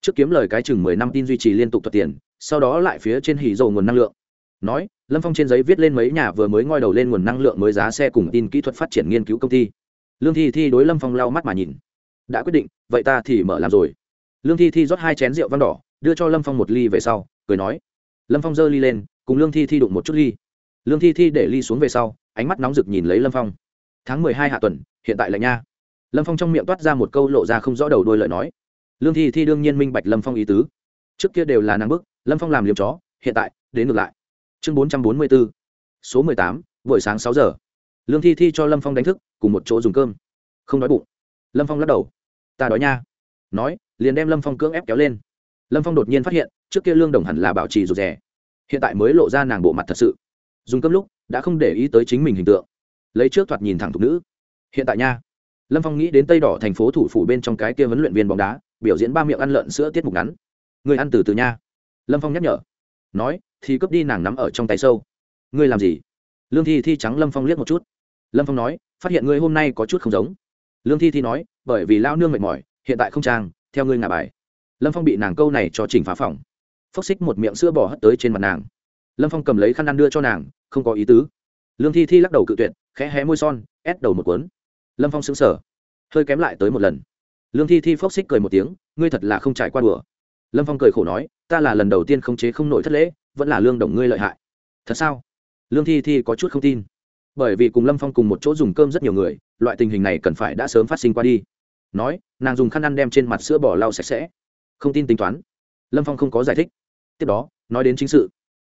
trước kiếm lời cái chừng mười năm tin duy trì liên tục thuật tiền sau đó lại phía trên hỉ dầu nguồn năng lượng. Nói, lâm phong trên giấy viết lên mấy nhà vừa mới ngoi đầu lên nguồn năng lượng mới giá xe cùng tin kỹ thuật phát triển nghiên cứu công ty. Lương thi thi đối lâm phong lau mắt mà nhìn. Đã quyết định, vậy ta thì mở làm rồi. Lương thi thi rót hai chén rượu văn đỏ, đưa cho lâm phong một ly về sau, cười nói. Lâm phong giơ ly lên, cùng lương thi thi đụng một chút ly. Lương thi thi để ly xuống về sau, ánh mắt nóng rực nhìn lấy lâm phong. Tháng mười hai hạ tuần, hiện tại là nha. Lâm phong trong miệng toát ra một câu lộ ra không rõ đầu đôi lời nói lương thi thi đương nhiên minh bạch lâm phong ý tứ. Trước kia đều là nàng bức, lâm phong làm liều chó, hiện tại, đến ngược lại. Chương bốn trăm bốn mươi bốn số mười tám, buổi sáng sáu giờ. Lương thi thi cho lâm phong đánh thức, cùng một chỗ dùng cơm. Không đói bụng. Lâm phong lắc đầu. Ta đói nha. Nói, liền đem lâm phong cưỡng ép kéo lên. Lâm phong đột nhiên phát hiện, trước kia lương đồng hẳn là bảo trì rụt rè. Hiện tại mới lộ ra nàng bộ mặt thật sự. Dùng cơm lúc, đã không để ý tới chính mình hình tượng. Lấy trước thoạt nhìn thẳng thục nữ. Hiện tại nha. Lâm phong nghĩ đến tây đỏ thành phố thủ phủ bên trong cái kia huấn luyện viên bóng đá biểu diễn ba miệng ăn lợn sữa tiết mục ngắn. Người ăn từ từ nha. Lâm phong nhắc nhở. Nói, thì cướp đi nàng nắm ở trong tay sâu. Ngươi làm gì? Lương thi thi trắng lâm phong liếc một chút. Lâm phong nói, phát hiện ngươi hôm nay có chút không giống. Lương thi thi nói, bởi vì lao nương mệt mỏi, hiện tại không trang, theo ngươi ngả bài. Lâm phong bị nàng câu này cho chỉnh phá phòng phốc xích một miệng sữa bỏ hất tới trên mặt nàng. Lâm phong cầm lấy khăn ăn đưa cho nàng, không có ý tứ. Lương thi thi lắc đầu cự tuyệt, khẽ hé môi son, ép đầu một cuốn. Lâm phong xứng sở hơi kém lại tới một lần lương thi thi phốc xích cười một tiếng, ngươi thật là không trải qua đùa. Lâm phong cười khổ nói, ta là lần đầu tiên không chế không nổi thất lễ, vẫn là lương đồng ngươi lợi hại. Thật sao? Lương thi thi có chút không tin. Bởi vì cùng lâm phong cùng một chỗ dùng cơm rất nhiều người, loại tình hình này cần phải đã sớm phát sinh qua đi. Nói, nàng dùng khăn ăn đem trên mặt sữa bỏ lau sạch sẽ. Không tin tính toán. Lâm phong không có giải thích. Tiếp đó, nói đến chính sự.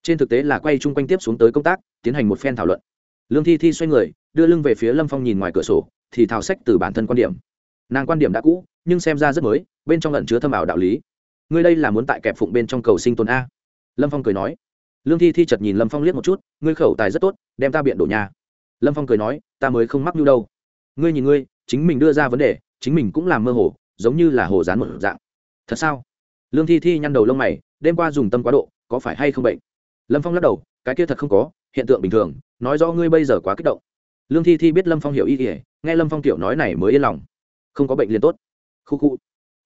Trên thực tế là quay chung quanh tiếp xuống tới công tác, tiến hành một phen thảo luận. Lương thi thi xoay người, đưa lưng về phía lâm phong nhìn ngoài cửa sổ, thì thảo sách từ bản thân quan điểm nàng quan điểm đã cũ, nhưng xem ra rất mới, bên trong lẩn chứa thâm ảo đạo lý. Ngươi đây là muốn tại kẹp phụng bên trong cầu sinh tồn a? Lâm phong cười nói. Lương thi thi chật nhìn lâm phong liếc một chút, ngươi khẩu tài rất tốt, đem ta biện đổ nhà. Lâm phong cười nói, ta mới không mắc nhu đâu. Ngươi nhìn ngươi, chính mình đưa ra vấn đề, chính mình cũng làm mơ hồ, giống như là hồ dán một dạng. Thật sao? Lương thi thi nhăn đầu lông mày, đêm qua dùng tâm quá độ, có phải hay không bệnh? Lâm phong lắc đầu, cái kia thật không có, hiện tượng bình thường, nói rõ ngươi bây giờ quá kích động. Lương thi thi biết lâm phong hiểu ý ỉa nghe lâm phong kiểu nói này mới yên lòng không có bệnh liền tốt. Khu khu.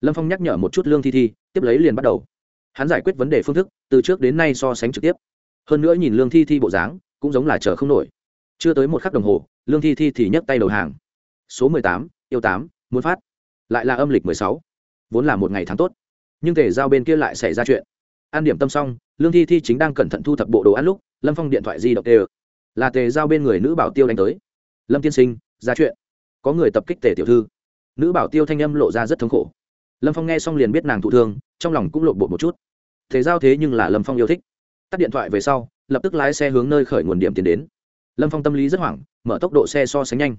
Lâm phong nhắc nhở một chút lương thi thi, tiếp lấy liền bắt đầu. Hắn giải quyết vấn đề phương thức, từ trước đến nay so sánh trực tiếp. Hơn nữa nhìn lương thi thi bộ dáng, cũng giống là chờ không nổi. Chưa tới một khắc đồng hồ, lương thi thi thì nhấc tay đầu hàng. Số mười tám, yêu tám, muốn phát. Lại là âm lịch mười sáu. Vốn là một ngày tháng tốt. Nhưng thể giao bên kia lại xảy ra chuyện. An điểm tâm xong, lương thi thi chính đang cẩn thận thu thập bộ đồ ăn lúc, lâm phong điện thoại di động tê là tề giao bên người nữ bảo tiêu đánh tới. Lâm tiên sinh, ra chuyện. Có người tập kích tề tiểu thư nữ bảo tiêu thanh âm lộ ra rất thống khổ. Lâm phong nghe xong liền biết nàng thụ thương, trong lòng cũng lộn bột một chút. Thế giao thế nhưng là lâm phong yêu thích. Tắt điện thoại về sau, lập tức lái xe hướng nơi khởi nguồn điểm tiến đến. Lâm phong tâm lý rất hoảng, mở tốc độ xe so sánh nhanh.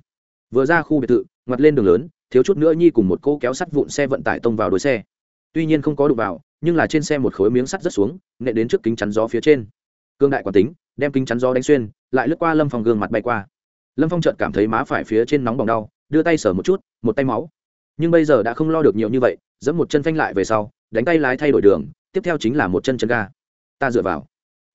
Vừa ra khu biệt thự, ngoặt lên đường lớn, thiếu chút nữa nhi cùng một cô kéo sắt vụn xe vận tải tông vào đuôi xe. Tuy nhiên không có đụng vào, nhưng là trên xe một khối miếng sắt rất xuống nệ đến trước kính chắn gió phía trên. Cương đại quả tính, đem kính chắn gió đánh xuyên, lại lướt qua lâm phong gương mặt bay qua. Lâm phong chợt cảm thấy má phải phía trên nóng bỏng đau đưa tay sờ một chút, một tay máu. Nhưng bây giờ đã không lo được nhiều như vậy dẫm một chân phanh lại về sau, đánh tay lái thay đổi đường, tiếp theo chính là một chân chân ga. Ta dựa vào.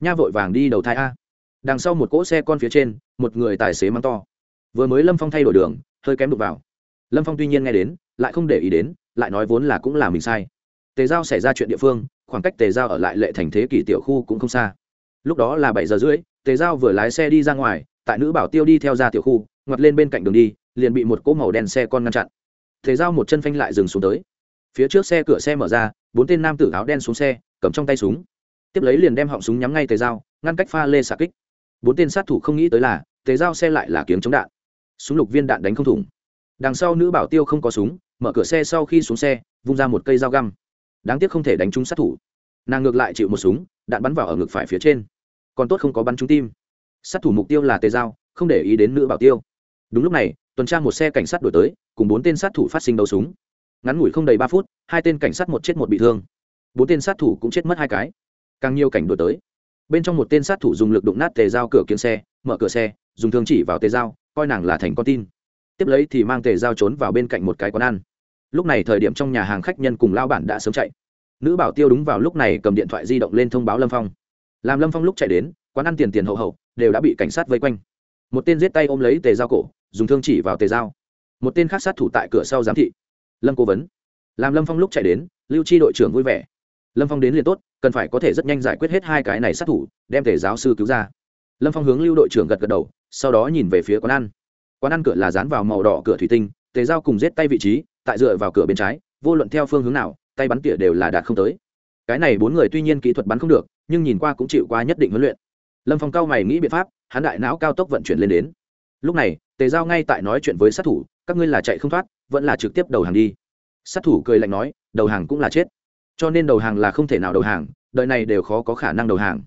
Nha vội vàng đi đầu thai a. Đằng sau một cỗ xe con phía trên, một người tài xế mắng to. Vừa mới lâm phong thay đổi đường, hơi kém đục vào. Lâm phong tuy nhiên nghe đến, lại không để ý đến, lại nói vốn là cũng là mình sai. Tề giao xảy ra chuyện địa phương, khoảng cách tề giao ở lại lệ thành thế kỷ tiểu khu cũng không xa. Lúc đó là bảy giờ rưỡi, tề giao vừa lái xe đi ra ngoài, tại nữ bảo tiêu đi theo ra tiểu khu, ngoặt lên bên cạnh đường đi liền bị một cỗ màu đen xe con ngăn chặn. Tề giao một chân phanh lại dừng xuống tới. Phía trước xe cửa xe mở ra, bốn tên nam tử áo đen xuống xe, cầm trong tay súng. Tiếp lấy liền đem họng súng nhắm ngay tề dao ngăn cách pha lê xạ kích. Bốn tên sát thủ không nghĩ tới là, tề dao xe lại là kiếm chống đạn. Súng lục viên đạn đánh không thủng. Đằng sau nữ bảo tiêu không có súng, mở cửa xe sau khi xuống xe, vung ra một cây dao găm. Đáng tiếc không thể đánh trúng sát thủ. Nàng ngược lại chịu một súng, đạn bắn vào ở ngực phải phía trên. Còn tốt không có bắn trúng tim. Sát thủ mục tiêu là tề dao không để ý đến nữ bảo tiêu. Đúng lúc này tuần tra một xe cảnh sát đổi tới, cùng bốn tên sát thủ phát sinh đấu súng. Ngắn ngủi không đầy ba phút, hai tên cảnh sát một chết một bị thương. Bốn tên sát thủ cũng chết mất hai cái. Càng nhiều cảnh đổi tới. Bên trong một tên sát thủ dùng lực đụng nát tề dao cửa kiếm xe, mở cửa xe, dùng thương chỉ vào tề dao, coi nàng là thành con tin. Tiếp lấy thì mang tề dao trốn vào bên cạnh một cái quán ăn. Lúc này thời điểm trong nhà hàng khách nhân cùng lao bản đã sớm chạy. Nữ bảo tiêu đúng vào lúc này cầm điện thoại di động lên thông báo lâm phong. Làm lâm phong lúc chạy đến, quán ăn tiền tiền hậu hậu, đều đã bị cảnh sát vây quanh. Một tên giết tay ôm lấy tề dao cổ dùng thương chỉ vào tề dao một tên khác sát thủ tại cửa sau giám thị. Lâm cố vấn. Làm lâm phong lúc chạy đến, lưu chi đội trưởng vui vẻ. Lâm phong đến liền tốt, cần phải có thể rất nhanh giải quyết hết hai cái này sát thủ, đem tề giáo sư cứu ra. Lâm phong hướng lưu đội trưởng gật gật đầu, sau đó nhìn về phía quán ăn. Quán ăn cửa là dán vào màu đỏ cửa thủy tinh, tề dao cùng giết tay vị trí, tại dựa vào cửa bên trái, vô luận theo phương hướng nào, tay bắn tỉa đều là đạt không tới. Cái này bốn người tuy nhiên kỹ thuật bắn không được, nhưng nhìn qua cũng chịu qua nhất định huấn luyện. Lâm phong cao mày nghĩ biện pháp, hắn đại não cao tốc vận chuyển lên đến lúc này, tề giao ngay tại nói chuyện với sát thủ, các ngươi là chạy không thoát, vẫn là trực tiếp đầu hàng đi. Sát thủ cười lạnh nói, đầu hàng cũng là chết. Cho nên đầu hàng là không thể nào đầu hàng đợi này đều khó có khả năng đầu hàng.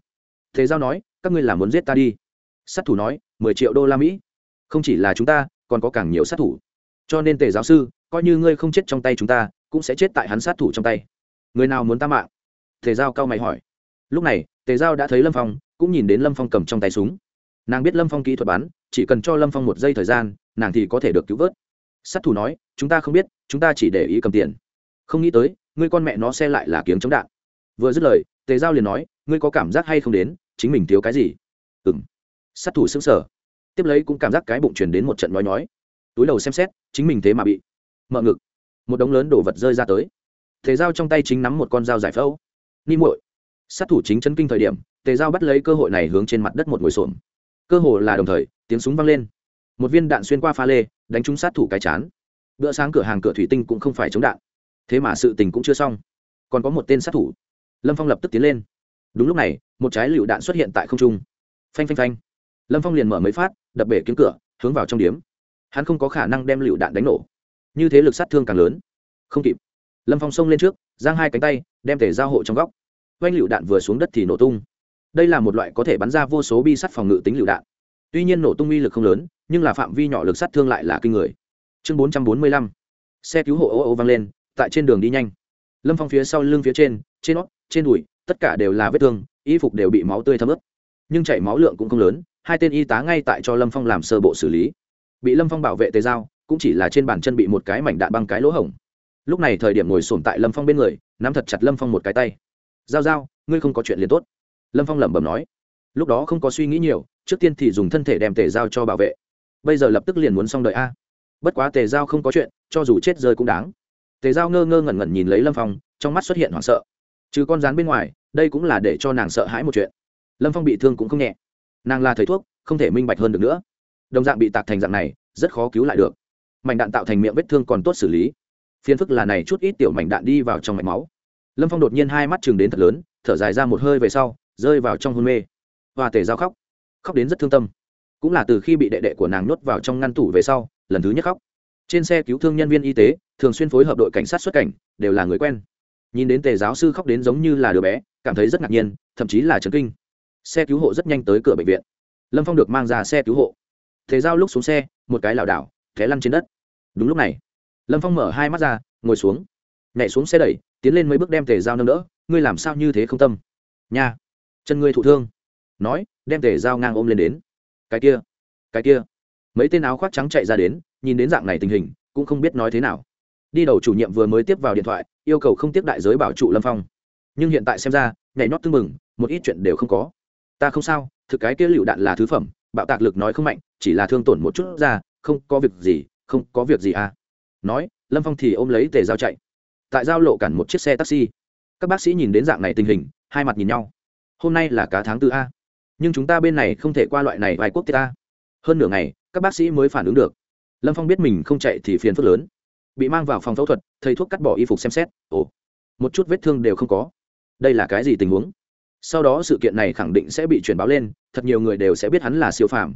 Thế giao nói, các ngươi là muốn giết ta đi. Sát thủ nói, mười triệu đô la mỹ. Không chỉ là chúng ta, còn có càng nhiều sát thủ. Cho nên tề giáo sư, coi như ngươi không chết trong tay chúng ta, cũng sẽ chết tại hắn sát thủ trong tay. Người nào muốn ta mạng? Tề giao cao mày hỏi. Lúc này, tề giao đã thấy lâm phong, cũng nhìn đến lâm phong cầm trong tay súng. Nàng biết lâm phong kỹ thuật bắn chỉ cần cho lâm phong một giây thời gian, nàng thì có thể được cứu vớt. Sát thủ nói, chúng ta không biết, chúng ta chỉ để ý cầm tiền. Không nghĩ tới, ngươi con mẹ nó xe lại là kiếm chống đạn. Vừa dứt lời, tề giao liền nói, ngươi có cảm giác hay không đến, chính mình thiếu cái gì? Ừng sát thủ xứng sở tiếp lấy cũng cảm giác cái bụng chuyển đến một trận nói nói túi đầu xem xét, chính mình thế mà bị mợ ngực. Một đống lớn đồ vật rơi ra tới. Tề dao trong tay chính nắm một con dao giải phẫu. Ni muội. Sát thủ chính chân kinh thời điểm, tề dao bắt lấy cơ hội này hướng trên mặt đất một ngồi xổm. Cơ hồ là đồng thời tiếng súng vang lên. Một viên đạn xuyên qua pha lê, đánh trúng sát thủ cái chán. Bữa sáng cửa hàng cửa thủy tinh cũng không phải chống đạn. Thế mà sự tình cũng chưa xong. Còn có một tên sát thủ. Lâm phong lập tức tiến lên. Đúng lúc này, một trái lựu đạn xuất hiện tại không trung. Phanh phanh phanh. Lâm phong liền mở mấy phát, đập bể kiếm cửa, hướng vào trong điếm. Hắn không có khả năng đem lựu đạn đánh nổ. Như thế lực sát thương càng lớn. Không kịp. Lâm phong xông lên trước, giang hai cánh tay, đem thể giao hộ trong góc. Oanh lựu đạn vừa xuống đất thì nổ tung. Đây là một loại có thể bắn ra vô số bi sắt phòng ngự tính lựu đạn tuy nhiên nổ tung uy lực không lớn, nhưng là phạm vi nhỏ lực sát thương lại là kinh người. Chương bốn trăm bốn mươi lăm, xe cứu hộ ô ô vang lên, tại trên đường đi nhanh. Lâm phong phía sau lưng phía trên trên nót trên đùi, tất cả đều là vết thương, y phục đều bị máu tươi thấm ướt. Nhưng chảy máu lượng cũng không lớn, hai tên y tá ngay tại cho lâm phong làm sơ bộ xử lý. Bị lâm phong bảo vệ tề dao, cũng chỉ là trên bàn chân bị một cái mảnh đạn băng cái lỗ hổng. Lúc này thời điểm ngồi sồn tại lâm phong bên người, nắm thật chặt lâm phong một cái tay. Giao giao, ngươi không có chuyện liền tốt. Lâm phong lẩm bẩm nói lúc đó không có suy nghĩ nhiều, trước tiên thì dùng thân thể đem tề giao cho bảo vệ. Bây giờ lập tức liền muốn xong đợi a. Bất quá tề giao không có chuyện, cho dù chết rơi cũng đáng. Tề giao ngơ ngơ ngẩn ngẩn nhìn lấy lâm phong, trong mắt xuất hiện hoảng sợ. Trừ con rán bên ngoài, đây cũng là để cho nàng sợ hãi một chuyện. Lâm phong bị thương cũng không nhẹ. Nàng là thầy thuốc, không thể minh bạch hơn được nữa. Đồng dạng bị tạc thành dạng này, rất khó cứu lại được. Mảnh đạn tạo thành miệng vết thương còn tốt xử lý. Phiền phức là này chút ít tiểu mảnh đạn đi vào trong mạch máu. Lâm phong đột nhiên hai mắt chừng đến thật lớn, thở dài ra một hơi về sau, rơi vào trong hôn mê và tề giao khóc. Khóc đến rất thương tâm. Cũng là từ khi bị đệ đệ của nàng nhốt vào trong ngăn tủ về sau, lần thứ nhất khóc. Trên xe cứu thương nhân viên y tế, thường xuyên phối hợp đội cảnh sát xuất cảnh, đều là người quen. Nhìn đến tề giáo sư khóc đến giống như là đứa bé, cảm thấy rất ngạc nhiên, thậm chí là chấn kinh. Xe cứu hộ rất nhanh tới cửa bệnh viện. Lâm phong được mang ra xe cứu hộ. Thế giao lúc xuống xe, một cái lảo đảo, té lăn trên đất. Đúng lúc này, lâm phong mở hai mắt ra, ngồi xuống. Nhảy xuống xe đẩy, tiến lên mấy bước đem tề dao nâng đỡ. Ngươi làm sao như thế không tâm? Nha, chân ngươi thụ thương nói, đem tề dao ngang ôm lên đến. Cái kia cái kia. Mấy tên áo khoác trắng chạy ra đến, nhìn đến dạng này tình hình, cũng không biết nói thế nào. Đi đầu chủ nhiệm vừa mới tiếp vào điện thoại, yêu cầu không tiếp đại giới bảo trụ lâm phong. Nhưng hiện tại xem ra, nhảy nhót tưng mừng một ít chuyện đều không có. Ta không sao, thực cái kia lựu đạn là thứ phẩm, bạo tạc lực nói không mạnh, chỉ là thương tổn một chút ra, không có việc gì, không có việc gì à. Nói, lâm phong thì ôm lấy tề giao chạy. Tại giao lộ cản một chiếc xe taxi. Các bác sĩ nhìn đến dạng này tình hình, hai mặt nhìn nhau. Hôm nay là cá tháng tư a nhưng chúng ta bên này không thể qua loại này vài quốc tiết ta. Hơn nửa ngày, các bác sĩ mới phản ứng được. Lâm phong biết mình không chạy thì phiền phức lớn. Bị mang vào phòng phẫu thuật, thầy thuốc cắt bỏ y phục xem xét. Ồ, một chút vết thương đều không có. Đây là cái gì tình huống? Sau đó sự kiện này khẳng định sẽ bị truyền báo lên, thật nhiều người đều sẽ biết hắn là siêu phàm.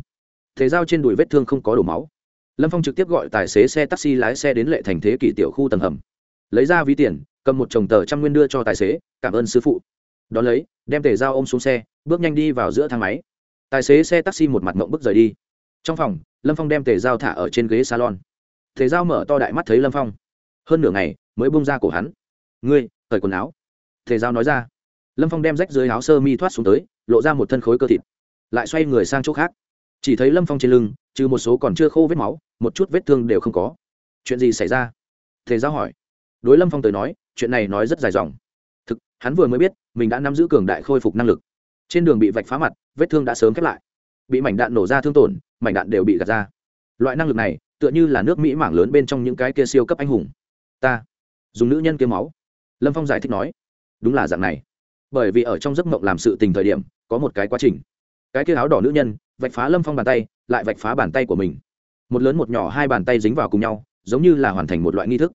Thế giao trên đùi vết thương không có đổ máu. Lâm phong trực tiếp gọi tài xế xe taxi lái xe đến lệ thành thế kỷ tiểu khu tầng hầm. Lấy ra ví tiền, cầm một chồng tờ trăm nguyên đưa cho tài xế, cảm ơn sư phụ đón lấy, đem tề dao ôm xuống xe, bước nhanh đi vào giữa thang máy. Tài xế xe taxi một mặt mộng bước rời đi. Trong phòng, lâm phong đem tề dao thả ở trên ghế salon. Tề dao mở to đại mắt thấy lâm phong. Hơn nửa ngày mới bung ra cổ hắn. Ngươi, cởi quần áo. Tề dao nói ra. Lâm phong đem rách dưới áo sơ mi thoát xuống tới, lộ ra một thân khối cơ thịt. Lại xoay người sang chỗ khác. Chỉ thấy lâm phong trên lưng, trừ một số còn chưa khô vết máu, một chút vết thương đều không có. Chuyện gì xảy ra? Tề giao hỏi. Đối lâm phong tới nói, chuyện này nói rất dài dòng. Thực, hắn vừa mới biết mình đã nắm giữ cường đại khôi phục năng lực. Trên đường bị vạch phá mặt, vết thương đã sớm khép lại. Bị mảnh đạn nổ ra thương tổn, mảnh đạn đều bị gạt ra. Loại năng lực này, tựa như là nước mỹ mảng lớn bên trong những cái kia siêu cấp anh hùng. Ta, dùng nữ nhân kia máu. Lâm phong giải thích nói, đúng là dạng này. Bởi vì ở trong giấc mộng làm sự tình thời điểm, có một cái quá trình. Cái kia áo đỏ nữ nhân, vạch phá lâm phong bàn tay, lại vạch phá bàn tay của mình. Một lớn một nhỏ hai bàn tay dính vào cùng nhau, giống như là hoàn thành một loại nghi thức.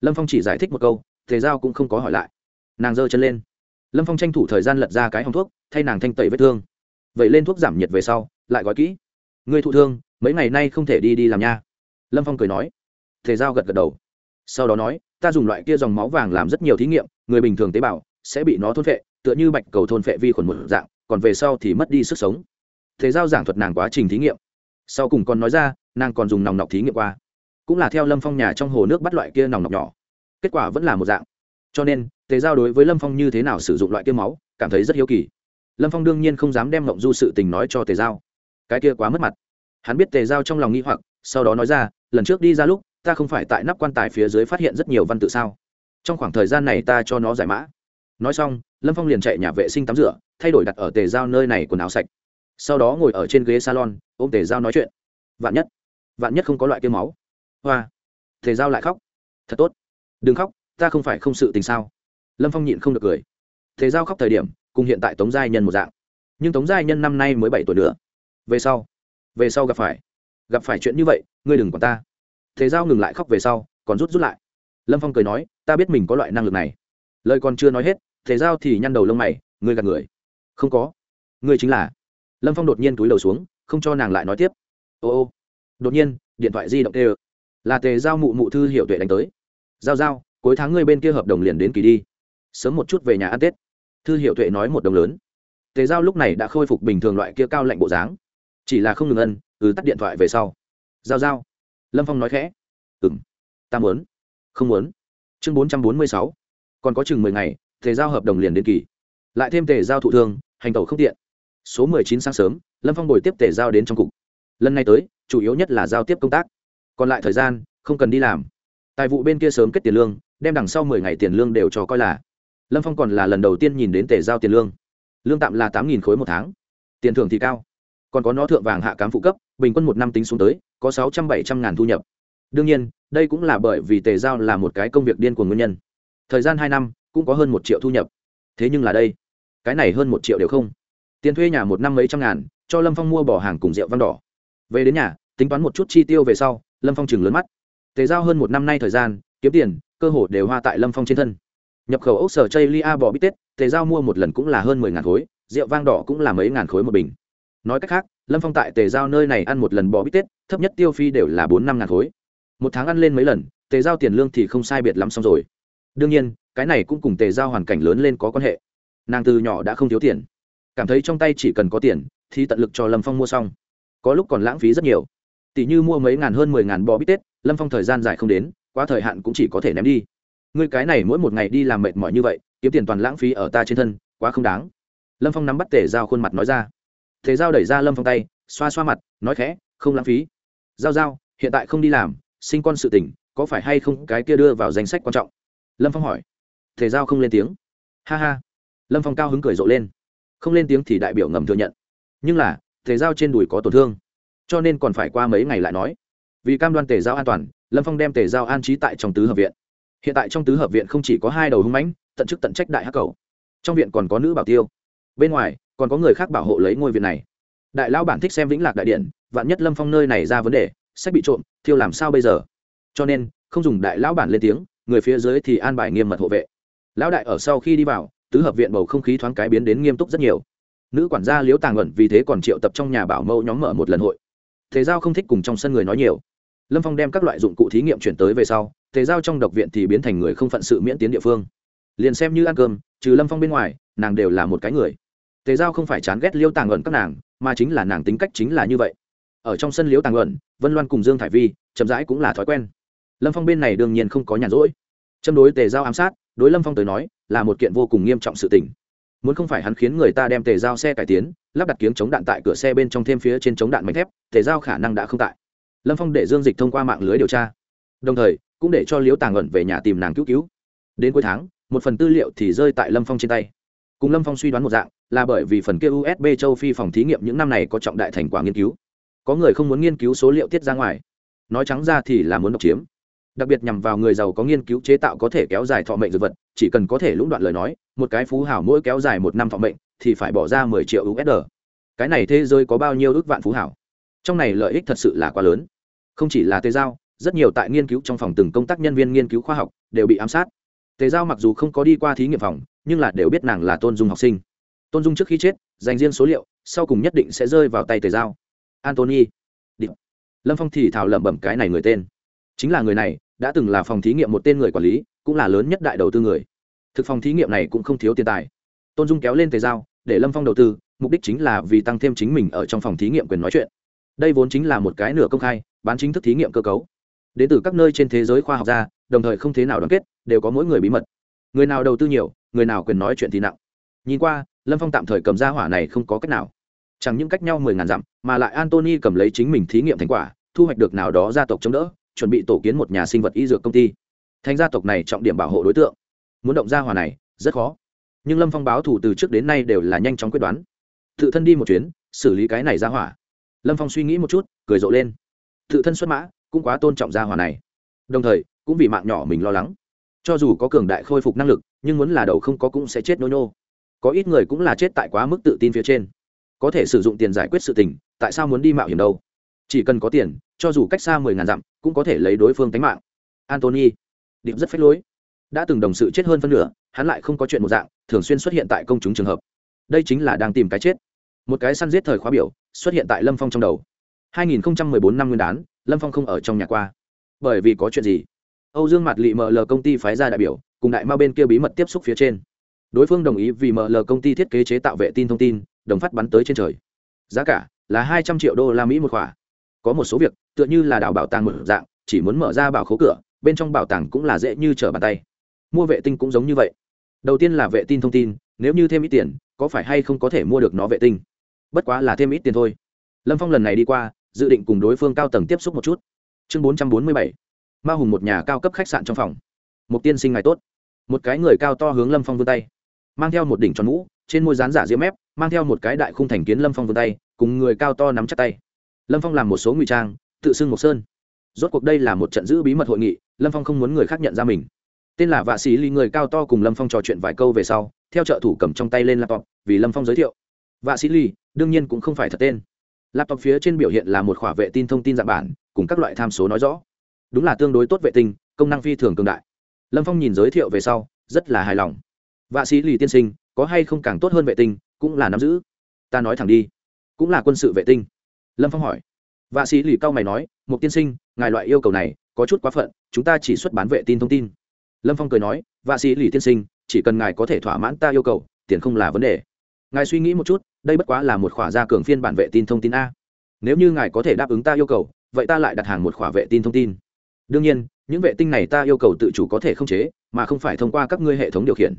Lâm phong chỉ giải thích một câu tề giao cũng không có hỏi lại. Nàng giơ chân lên lâm phong tranh thủ thời gian lật ra cái hòng thuốc, thay nàng thanh tẩy vết thương. Vậy lên thuốc giảm nhiệt về sau, lại gói kỹ. Người thụ thương, mấy ngày nay không thể đi đi làm nha. Lâm phong cười nói. Thể giao gật gật đầu. Sau đó nói, ta dùng loại kia dòng máu vàng làm rất nhiều thí nghiệm, người bình thường tế bào sẽ bị nó thôn phệ, tựa như bạch cầu thôn phệ vi khuẩn một dạng, còn về sau thì mất đi sức sống. Thế giao giảng thuật nàng quá trình thí nghiệm. Sau cùng còn nói ra, nàng còn dùng nòng nọc thí nghiệm qua. Cũng là theo lâm phong nhà trong hồ nước bắt loại kia nòng nọc nhỏ. Kết quả vẫn là một dạng. Cho nên tề giao đối với lâm phong như thế nào sử dụng loại kia máu, cảm thấy rất hiếu kỳ. Lâm phong đương nhiên không dám đem mộng du sự tình nói cho tề giao. Cái kia quá mất mặt. Hắn biết tề giao trong lòng nghi hoặc, sau đó nói ra, lần trước đi ra lúc, ta không phải tại nắp quan tài phía dưới phát hiện rất nhiều văn tự sao? Trong khoảng thời gian này ta cho nó giải mã. Nói xong, lâm phong liền chạy nhà vệ sinh tắm rửa, thay đổi đặt ở tề giao nơi này quần áo sạch. Sau đó ngồi ở trên ghế salon, ôm tề giao nói chuyện. Vạn nhất vạn nhất không có loại kia máu. Hoa. Tề giao lại khóc. Thật tốt. Đừng khóc, ta không phải không sự tình sao? Lâm phong nhịn không được cười. Thế giao khóc thời điểm, cùng hiện tại tống giai nhân một dạng. Nhưng tống giai nhân năm nay mới bảy tuổi nữa. Về sau về sau gặp phải gặp phải chuyện như vậy, ngươi đừng còn ta. Thế giao ngừng lại khóc về sau, còn rút rút lại. Lâm phong cười nói, ta biết mình có loại năng lực này. Lời còn chưa nói hết, thế giao thì nhăn đầu lông mày, ngươi gạt người. Không có. Ngươi chính là. Lâm phong đột nhiên túi đầu xuống, không cho nàng lại nói tiếp. Ô ô. Đột nhiên, điện thoại di động tê là tề giao mụ mụ thư hiệu tuệ đánh tới. Giao giao, cuối tháng ngươi bên kia hợp đồng liền đến kỳ đi sớm một chút về nhà ăn tết. Thư hiệu tuệ nói một đồng lớn. Tề giao lúc này đã khôi phục bình thường loại kia cao lạnh bộ dáng. Chỉ là không ngừng ân ừ tắt điện thoại về sau. Giao giao. Lâm phong nói khẽ. Ừ m ta muốn. Không muốn. Chương bốn trăm bốn mươi sáu. Còn có chừng mười ngày, tề giao hợp đồng liền đến kỳ. Lại thêm tề giao thụ thương, hành tàu không tiện. Số mười chín sáng sớm, lâm phong bồi tiếp tề giao đến trong cục. Lần này tới, chủ yếu nhất là giao tiếp công tác. Còn lại thời gian, không cần đi làm. Tài vụ bên kia sớm kết tiền lương, đem đằng sau mười ngày tiền lương đều cho coi là lâm phong còn là lần đầu tiên nhìn đến tề giao tiền lương. Lương tạm là tám khối một tháng. Tiền thưởng thì cao. Còn có nó thượng vàng hạ cám phụ cấp, bình quân một năm tính xuống tới, có sáu trăm bảy trăm ngàn thu nhập. Đương nhiên, đây cũng là bởi vì tề giao là một cái công việc điên của nguyên nhân. Thời gian hai năm, cũng có hơn một triệu thu nhập. Thế nhưng là đây, cái này hơn một triệu đều không. Tiền thuê nhà một năm mấy trăm ngàn, cho lâm phong mua bỏ hàng cùng rượu văn đỏ. Về đến nhà, tính toán một chút chi tiêu về sau, lâm phong chừng lớn mắt. Tề giao hơn một năm nay thời gian, kiếm tiền, cơ hồ đều hoa tại lâm phong trên thân nhập khẩu ốc sở chây lia bò bít tết, tề giao mua một lần cũng là hơn mười ngàn khối, rượu vang đỏ cũng là mấy ngàn khối một bình. Nói cách khác, lâm phong tại tề giao nơi này ăn một lần bò bít tết, thấp nhất tiêu phi đều là bốn năm ngàn khối. Một tháng ăn lên mấy lần, tề giao tiền lương thì không sai biệt lắm xong rồi. Đương nhiên, cái này cũng cùng tề giao hoàn cảnh lớn lên có quan hệ. Nàng từ nhỏ đã không thiếu tiền. Cảm thấy trong tay chỉ cần có tiền, thì tận lực cho lâm phong mua xong. Có lúc còn lãng phí rất nhiều. Tỷ như mua mấy ngàn hơn mười ngàn bò bít tết, lâm phong thời gian dài không đến, quá thời hạn cũng chỉ có thể ném đi ngươi cái này mỗi một ngày đi làm mệt mỏi như vậy, kiếm tiền toàn lãng phí ở ta trên thân, quá không đáng. Lâm phong nắm bắt tề giao khuôn mặt nói ra. Tề giao đẩy ra lâm phong tay, xoa xoa mặt, nói khẽ, không lãng phí. Giao giao, hiện tại không đi làm, sinh con sự tỉnh có phải hay không cái kia đưa vào danh sách quan trọng? Lâm phong hỏi. Tề giao không lên tiếng. Ha ha. Lâm phong cao hứng cười rộ lên. Không lên tiếng thì đại biểu ngầm thừa nhận. Nhưng là, tề giao trên đùi có tổn thương. Cho nên còn phải qua mấy ngày lại nói. Vì cam đoan tề giao an toàn, lâm phong đem tề giao an trí tại trong tứ hợp viện hiện tại trong tứ hợp viện không chỉ có hai đầu hung mãnh, tận chức tận trách đại hắc cầu. Trong viện còn có nữ bảo tiêu. Bên ngoài, còn có người khác bảo hộ lấy ngôi viện này. Đại lão bản thích xem vĩnh lạc đại điện, vạn nhất lâm phong nơi này ra vấn đề, sách bị trộm, thiêu làm sao bây giờ? Cho nên, không dùng đại lão bản lên tiếng, người phía dưới thì an bài nghiêm mật hộ vệ. Lão đại ở sau khi đi vào, tứ hợp viện bầu không khí thoáng cái biến đến nghiêm túc rất nhiều. Nữ quản gia liễu tàng ẩn vì thế còn triệu tập trong nhà bảo mẫu nhóm mở một lần hội. Thế giao không thích cùng trong sân người nói nhiều lâm phong đem các loại dụng cụ thí nghiệm chuyển tới về sau thế giao trong độc viện thì biến thành người không phận sự miễn tiến địa phương. Liền xem như ăn cơm, trừ lâm phong bên ngoài, nàng đều là một cái người. Tề giao không phải chán ghét liêu tàng ẩn các nàng, mà chính là nàng tính cách chính là như vậy. Ở trong sân liêu tàng ẩn, vân loan cùng dương thải vi, chậm rãi cũng là thói quen. Lâm phong bên này đương nhiên không có nhàn rỗi. Châm đối tề giao ám sát, đối lâm phong tới nói, là một kiện vô cùng nghiêm trọng sự tình. Muốn không phải hắn khiến người ta đem tề giao xe cải tiến, lắp đặt kiếng chống đạn tại cửa xe bên trong thêm phía trên chống đạn mảnh thép, tề giao khả năng đã không tại lâm phong để dương dịch thông qua mạng lưới điều tra đồng thời cũng để cho liễu tàng ẩn về nhà tìm nàng cứu cứu đến cuối tháng một phần tư liệu thì rơi tại lâm phong trên tay cùng lâm phong suy đoán một dạng là bởi vì phần kia usb châu phi phòng thí nghiệm những năm này có trọng đại thành quả nghiên cứu có người không muốn nghiên cứu số liệu tiết ra ngoài nói trắng ra thì là muốn độc chiếm đặc biệt nhằm vào người giàu có nghiên cứu chế tạo có thể kéo dài thọ mệnh dược vật chỉ cần có thể lũng đoạn lời nói một cái phú hảo mỗi kéo dài một năm thọ mệnh thì phải bỏ ra mười triệu usd cái này thế giới có bao nhiêu ước vạn phú hảo trong này lợi ích thật sự là quá lớn không chỉ là Tề giao, rất nhiều tại nghiên cứu trong phòng từng công tác nhân viên nghiên cứu khoa học đều bị ám sát. Tề giao mặc dù không có đi qua thí nghiệm phòng, nhưng là đều biết nàng là tôn dung học sinh. Tôn dung trước khi chết, dành riêng số liệu, sau cùng nhất định sẽ rơi vào tay tề giao. Antony Định. lâm phong thì thảo lẩm bẩm cái này người tên. Chính là người này, đã từng là phòng thí nghiệm một tên người quản lý, cũng là lớn nhất đại đầu tư người. Thực phòng thí nghiệm này cũng không thiếu tiền tài. Tôn dung kéo lên tề giao, để lâm phong đầu tư, mục đích chính là vì tăng thêm chính mình ở trong phòng thí nghiệm quyền nói chuyện đây vốn chính là một cái nửa công khai, bán chính thức thí nghiệm cơ cấu. Đến từ các nơi trên thế giới khoa học ra đồng thời không thế nào đoàn kết, đều có mỗi người bí mật. Người nào đầu tư nhiều, người nào quyền nói chuyện thì nặng. Nhìn qua, lâm phong tạm thời cầm ra hỏa này không có cách nào. Chẳng những cách nhau mười ngàn dặm, mà lại antony cầm lấy chính mình thí nghiệm thành quả, thu hoạch được nào đó gia tộc chống đỡ, chuẩn bị tổ kiến một nhà sinh vật y dược công ty. Thành gia tộc này trọng điểm bảo hộ đối tượng. Muốn động ra hỏa này, rất khó. Nhưng lâm phong báo thủ từ trước đến nay đều là nhanh chóng quyết đoán. Tự thân đi một chuyến, xử lý cái này ra hỏa lâm phong suy nghĩ một chút, cười rộ lên. Tự thân xuất mã, cũng quá tôn trọng gia hỏa này. Đồng thời, cũng vì mạng nhỏ mình lo lắng. Cho dù có cường đại khôi phục năng lực, nhưng muốn là đầu không có cũng sẽ chết nô nhô có ít người cũng là chết tại quá mức tự tin phía trên. Có thể sử dụng tiền giải quyết sự tình, tại sao muốn đi mạo hiểm đâu? Chỉ cần có tiền, cho dù cách xa mười ngàn dặm, cũng có thể lấy đối phương tánh mạng. Antony điệp rất phách lối. Đã từng đồng sự chết hơn phân nửa, hắn lại không có chuyện một dạng, thường xuyên xuất hiện tại công chúng trường hợp. Đây chính là đang tìm cái chết. Một cái săn giết thời khóa biểu xuất hiện tại lâm phong trong đầu. 2014 năm nguyên đán, lâm phong không ở trong nhà qua. Bởi vì có chuyện gì? Âu dương mặt lị L công ty phái ra đại biểu, cùng đại ma bên kia bí mật tiếp xúc phía trên. Đối phương đồng ý vì mở L công ty thiết kế chế tạo vệ tin thông tin, đồng phát bắn tới trên trời. Giá cả là hai trăm triệu đô la mỹ một khỏa. Có một số việc, tựa như là đảo bảo tàng một dạng, chỉ muốn mở ra bảo khố cửa, bên trong bảo tàng cũng là dễ như trở bàn tay. Mua vệ tinh cũng giống như vậy. Đầu tiên là vệ tin thông tin, nếu như thêm ít tiền, có phải hay không có thể mua được nó vệ tinh? Bất quá là thêm ít tiền thôi. Lâm phong lần này đi qua, dự định cùng đối phương cao tầng tiếp xúc một chút. Chương bốn trăm bốn mươi bảy, ma hùng một nhà cao cấp khách sạn trong phòng. Một tiên sinh ngày tốt. Một cái người cao to hướng lâm phong vươn tay, mang theo một đỉnh tròn mũ, trên môi rán giả diễm mép, mang theo một cái đại khung thành kiến lâm phong vươn tay, cùng người cao to nắm chắc tay. Lâm phong làm một số ngụy trang, tự xưng mộc sơn. Rốt cuộc đây là một trận giữ bí mật hội nghị, lâm phong không muốn người khác nhận ra mình. Tên là vạ sĩ ly người cao to cùng lâm phong trò chuyện vài câu về sau, theo trợ thủ cầm trong tay lên laptop, vì lâm phong giới thiệu vạ sĩ ly đương nhiên cũng không phải thật tên. Laptop phía trên biểu hiện là một khỏa vệ tin thông tin dạng bản, cùng các loại tham số nói rõ. Đúng là tương đối tốt vệ tinh, công năng phi thường cường đại. Lâm phong nhìn giới thiệu về sau, rất là hài lòng. Vạ sĩ lì tiên sinh, có hay không càng tốt hơn vệ tinh, cũng là nắm giữ. Ta nói thẳng đi, cũng là quân sự vệ tinh. Lâm phong hỏi. Vạ sĩ lì cao mày nói một tiên sinh, ngài loại yêu cầu này, có chút quá phận, chúng ta chỉ xuất bán vệ tin thông tin. Lâm phong cười nói, vạ sĩ lì tiên sinh, chỉ cần ngài có thể thỏa mãn ta yêu cầu, tiền không là vấn đề ngài suy nghĩ một chút, đây bất quá là một khỏa gia cường phiên bản vệ tin thông tin a. Nếu như ngài có thể đáp ứng ta yêu cầu, vậy ta lại đặt hàng một khỏa vệ tin thông tin. Đương nhiên, những vệ tinh này ta yêu cầu tự chủ có thể khống chế, mà không phải thông qua các ngươi hệ thống điều khiển.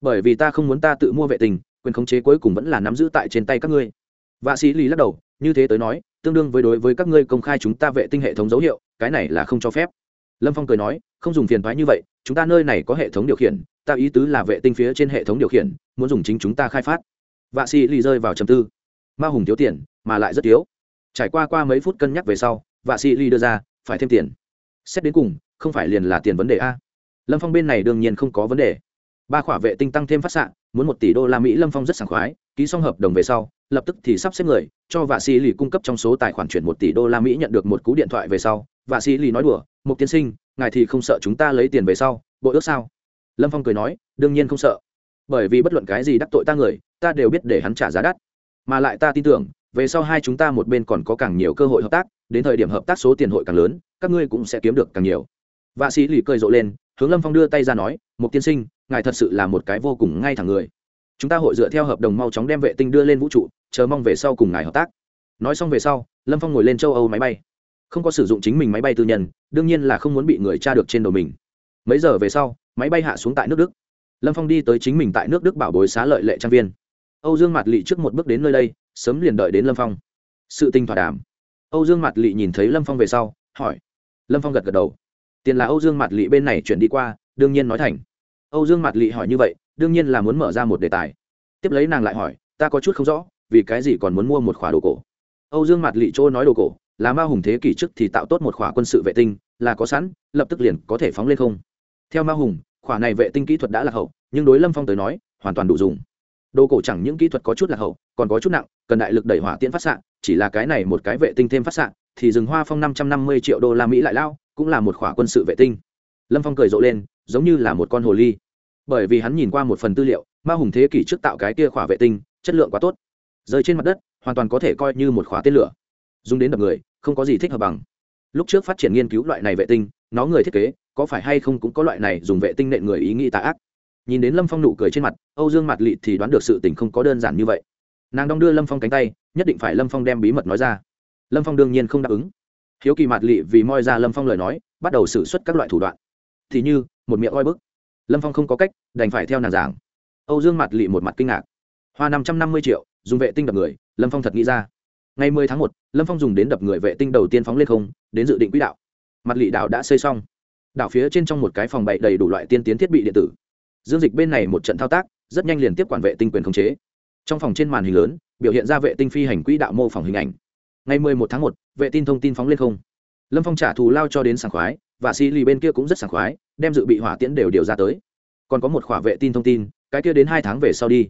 Bởi vì ta không muốn ta tự mua vệ tinh, quyền khống chế cuối cùng vẫn là nắm giữ tại trên tay các ngươi. Vạ sĩ lý lắc đầu, như thế tới nói, tương đương với đối với các ngươi công khai chúng ta vệ tinh hệ thống dấu hiệu, cái này là không cho phép. Lâm phong cười nói, không dùng phiền thoái như vậy, chúng ta nơi này có hệ thống điều khiển, ta ý tứ là vệ tinh phía trên hệ thống điều khiển, muốn dùng chính chúng ta khai phát vạ sĩ lì rơi vào trầm tư. Ma hùng thiếu tiền, mà lại rất thiếu. Trải qua qua mấy phút cân nhắc về sau, vạ sĩ lì đưa ra, phải thêm tiền. Xét đến cùng, không phải liền là tiền vấn đề a. Lâm phong bên này đương nhiên không có vấn đề. Ba khỏa vệ tinh tăng thêm phát xạ, muốn một tỷ đô la mỹ, lâm phong rất sảng khoái, ký xong hợp đồng về sau, lập tức thì sắp xếp người, cho vạ sĩ lì cung cấp trong số tài khoản chuyển một tỷ đô la mỹ nhận được một cú điện thoại về sau, vạ sĩ lì nói đùa một tiên sinh, ngài thì không sợ chúng ta lấy tiền về sau bộ ước sao? Lâm phong cười nói, đương nhiên không sợ bởi vì bất luận cái gì đắc tội ta người, ta đều biết để hắn trả giá đắt. Mà lại ta tin tưởng, về sau hai chúng ta một bên còn có càng nhiều cơ hội hợp tác, đến thời điểm hợp tác số tiền hội càng lớn, các ngươi cũng sẽ kiếm được càng nhiều. Vạ sĩ lì cười rộ lên, hướng lâm phong đưa tay ra nói một tiên sinh, ngài thật sự là một cái vô cùng ngay thẳng người. Chúng ta hội dựa theo hợp đồng mau chóng đem vệ tinh đưa lên vũ trụ, chờ mong về sau cùng ngài hợp tác. Nói xong về sau, lâm phong ngồi lên châu âu máy bay. Không có sử dụng chính mình máy bay tư nhân, đương nhiên là không muốn bị người tra được trên đầu mình. Mấy giờ về sau, máy bay hạ xuống tại nước đức lâm phong đi tới chính mình tại nước đức bảo bối xá lợi lệ trang viên. Âu dương mạt lỵ trước một bước đến nơi đây, sớm liền đợi đến lâm phong. Sự tinh thỏa đàm. Âu dương mạt lỵ nhìn thấy lâm phong về sau, hỏi. Lâm phong gật gật đầu. Tiền là âu dương mạt lỵ bên này chuyển đi qua, đương nhiên nói thành. Âu dương mạt lỵ hỏi như vậy, đương nhiên là muốn mở ra một đề tài. Tiếp lấy nàng lại hỏi, ta có chút không rõ, vì cái gì còn muốn mua một khỏa đồ cổ? Âu dương mạt lỵ chỗ nói đồ cổ, là ma hùng thế kỷ trước thì tạo tốt một khỏa quân sự vệ tinh, là có sẵn, lập tức liền có thể phóng lên không. Theo ma hùng khoả này vệ tinh kỹ thuật đã lạc hậu, nhưng đối lâm phong tới nói, hoàn toàn đủ dùng. Đồ cổ chẳng những kỹ thuật có chút lạc hậu, còn có chút nặng, cần đại lực đẩy hỏa tiễn phát xạ, chỉ là cái này một cái vệ tinh thêm phát xạ, thì rừng hoa phong năm trăm năm mươi triệu đô la mỹ lại lao, cũng là một khỏa quân sự vệ tinh. Lâm phong cười rộ lên, giống như là một con hồ ly. Bởi vì hắn nhìn qua một phần tư liệu, ma hùng thế kỷ trước tạo cái kia khỏa vệ tinh, chất lượng quá tốt. Rơi trên mặt đất, hoàn toàn có thể coi như một khỏa tên lửa. Dùng đến đập người, không có gì thích hợp bằng. Lúc trước phát triển nghiên cứu loại này vệ tinh, nó người thiết kế có phải hay không cũng có loại này dùng vệ tinh nện người ý nghĩ tà ác. Nhìn đến lâm phong nụ cười trên mặt, âu dương mặt lị thì đoán được sự tình không có đơn giản như vậy. Nàng đong đưa lâm phong cánh tay, nhất định phải lâm phong đem bí mật nói ra. Lâm phong đương nhiên không đáp ứng. Hiếu kỳ mặt lị vì moi ra lâm phong lời nói, bắt đầu xử suất các loại thủ đoạn. Thì như, một miệng oi bức. Lâm phong không có cách, đành phải theo nàng giảng. Âu dương mặt lị một mặt kinh ngạc. Hoa năm trăm năm mươi triệu, dùng vệ tinh đập người, lâm phong thật nghĩ ra. Ngày mười tháng một, lâm phong dùng đến đập người vệ tinh đầu tiên phóng lên không, đến dự định quỹ đạo. Mặt lị đạo đã xây xong đảo phía trên trong một cái phòng bậy đầy đủ loại tiên tiến thiết bị điện tử. Dương dịch bên này một trận thao tác, rất nhanh liền tiếp quản vệ tinh quyền khống chế. Trong phòng trên màn hình lớn, biểu hiện ra vệ tinh phi hành quỹ đạo mô phỏng hình ảnh. Ngày mười một tháng một, vệ tinh thông tin phóng lên không. Lâm phong trả thù lao cho đến sảng khoái, và xì lì bên kia cũng rất sảng khoái, đem dự bị hỏa tiễn đều điều ra tới. Còn có một khỏa vệ tin thông tin, cái kia đến hai tháng về sau đi.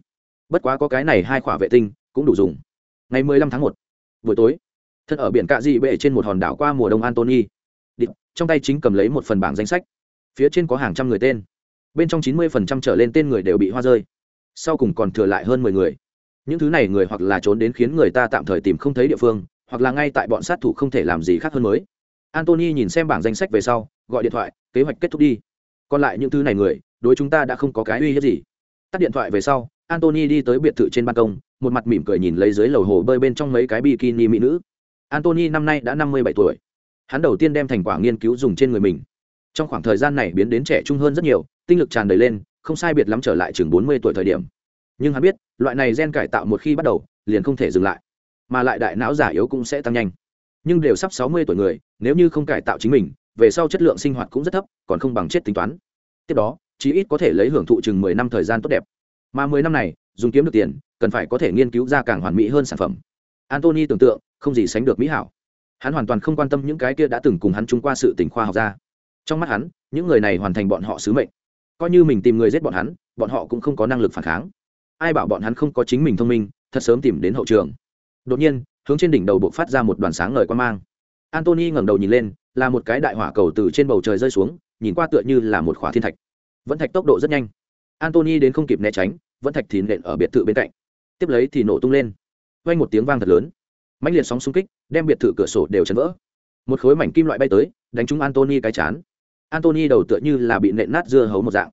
Bất quá có cái này hai khỏa vệ tinh, cũng đủ dùng. Ngày mười lăm tháng một, buổi tối, thân ở biển cạ dị bệ trên một hòn đảo qua mùa đông antony trong tay chính cầm lấy một phần bảng danh sách. Phía trên có hàng trăm người tên. Bên trong chín mươi phần trăm trở lên tên người đều bị hoa rơi. Sau cùng còn thừa lại hơn mười người. Những thứ này người hoặc là trốn đến khiến người ta tạm thời tìm không thấy địa phương, hoặc là ngay tại bọn sát thủ không thể làm gì khác hơn mới. Antony nhìn xem bảng danh sách về sau, gọi điện thoại, kế hoạch kết thúc đi. Còn lại những thứ này người, đối chúng ta đã không có cái uy hiếp gì. Tắt điện thoại về sau antony đi tới biệt thự trên ban công, một mặt mỉm cười nhìn lấy dưới lầu hồ bơi bên trong mấy cái bikini mỹ nữ. Antony năm nay đã năm mươi bảy tuổi hắn đầu tiên đem thành quả nghiên cứu dùng trên người mình. Trong khoảng thời gian này biến đến trẻ trung hơn rất nhiều, tinh lực tràn đầy lên, không sai biệt lắm trở lại chừng bốn mươi tuổi thời điểm. Nhưng hắn biết, loại này gen cải tạo một khi bắt đầu, liền không thể dừng lại, mà lại đại não giả yếu cũng sẽ tăng nhanh. Nhưng đều sắp sáu mươi tuổi người, nếu như không cải tạo chính mình, về sau chất lượng sinh hoạt cũng rất thấp, còn không bằng chết tính toán. Tiếp đó, chí ít có thể lấy hưởng thụ chừng mười năm thời gian tốt đẹp. Mà mười năm này, dùng kiếm được tiền, cần phải có thể nghiên cứu ra càng hoàn mỹ hơn sản phẩm. Antony tưởng tượng, không gì sánh được mỹ hảo hắn hoàn toàn không quan tâm những cái kia đã từng cùng hắn chung qua sự tình khoa học ra. Trong mắt hắn, những người này hoàn thành bọn họ sứ mệnh. Coi như mình tìm người giết bọn hắn, bọn họ cũng không có năng lực phản kháng. Ai bảo bọn hắn không có chính mình thông minh, thật sớm tìm đến hậu trường. Đột nhiên, hướng trên đỉnh đầu buộc phát ra một đoàn sáng ngời quan mang. Antony ngẩng đầu nhìn lên, là một cái đại hỏa cầu từ trên bầu trời rơi xuống, nhìn qua tựa như là một khỏa thiên thạch. Vẫn thạch tốc độ rất nhanh. Antony đến không kịp né tránh, vẫn thạch thì nện ở biệt thự bên cạnh. Tiếp lấy thì nổ tung lên. Vang một tiếng vang thật lớn mạnh liệt sóng xung kích, đem biệt thự cửa sổ đều chấn vỡ. Một khối mảnh kim loại bay tới, đánh trúng antony cái chán. Antony đầu tựa như là bị nện nát dưa hấu một dạng.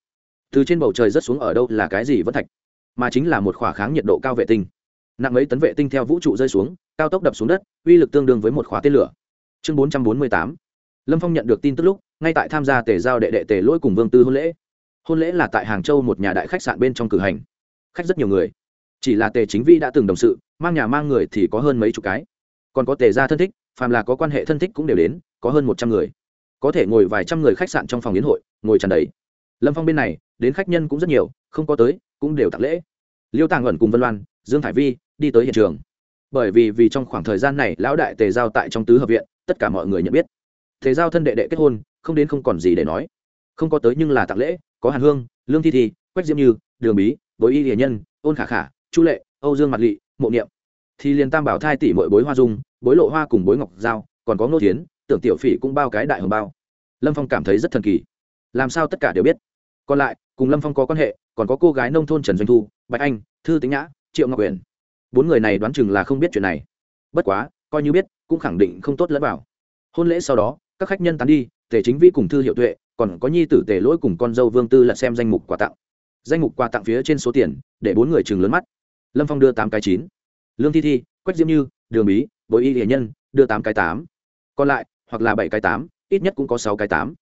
Từ trên bầu trời rớt xuống ở đâu là cái gì vẫn thạch, mà chính là một khỏa kháng nhiệt độ cao vệ tinh. Nặng mấy tấn vệ tinh theo vũ trụ rơi xuống, cao tốc đập xuống đất, uy lực tương đương với một khóa tên lửa. Chương bốn trăm bốn mươi tám. Lâm phong nhận được tin tức lúc, ngay tại tham gia tề giao đệ đệ tề lỗi cùng vương tư hôn lễ. Hôn lễ là tại hàng châu một nhà đại khách sạn bên trong cử hành. Khách rất nhiều người chỉ là tề chính vi đã từng đồng sự, mang nhà mang người thì có hơn mấy chục cái. Còn có tề gia thân thích, phàm là có quan hệ thân thích cũng đều đến, có hơn một trăm người. Có thể ngồi vài trăm người khách sạn trong phòng yến hội, ngồi tràn đầy. Lâm phong bên này, đến khách nhân cũng rất nhiều, không có tới, cũng đều tặng lễ. Liêu tàng ẩn cùng vân loan, dương thải vi, đi tới hiện trường. Bởi vì vì trong khoảng thời gian này, lão đại tề giao tại trong tứ hợp viện, tất cả mọi người nhận biết. Tề giao thân đệ đệ kết hôn, không đến không còn gì để nói. Không có tới nhưng là tặng lễ, có hàn hương, lương thi thi, quách diễm như, đường bí, bối y hiền nhân, ôn khả khả chu lệ, âu dương mặt lỵ mộ niệm. Thì liền tam bảo thai tỷ mọi bối hoa dung, bối lộ hoa cùng bối ngọc giao, còn có ngô tiến tưởng tiểu phỉ cũng bao cái đại hồng bao. Lâm phong cảm thấy rất thần kỳ. Làm sao tất cả đều biết? Còn lại, cùng lâm phong có quan hệ, còn có cô gái nông thôn trần doanh thu, bạch anh, thư tính nhã, triệu ngọc quyền bốn người này đoán chừng là không biết chuyện này. Bất quá, coi như biết, cũng khẳng định không tốt lẫn vào. Hôn lễ sau đó, các khách nhân tán đi, tề chính vi cùng thư hiệu tuệ, còn có nhi tử tề lỗi cùng con dâu vương tư lật xem danh mục quà tặng. Danh mục quà tặng phía trên số tiền, để bốn người chừng lớn mắt lâm phong đưa tám cái chín. Lương thi thi, quách diễm như, đường bí bối y hiền nhân, đưa tám cái tám. Còn lại, hoặc là bảy cái tám, ít nhất cũng có sáu cái tám.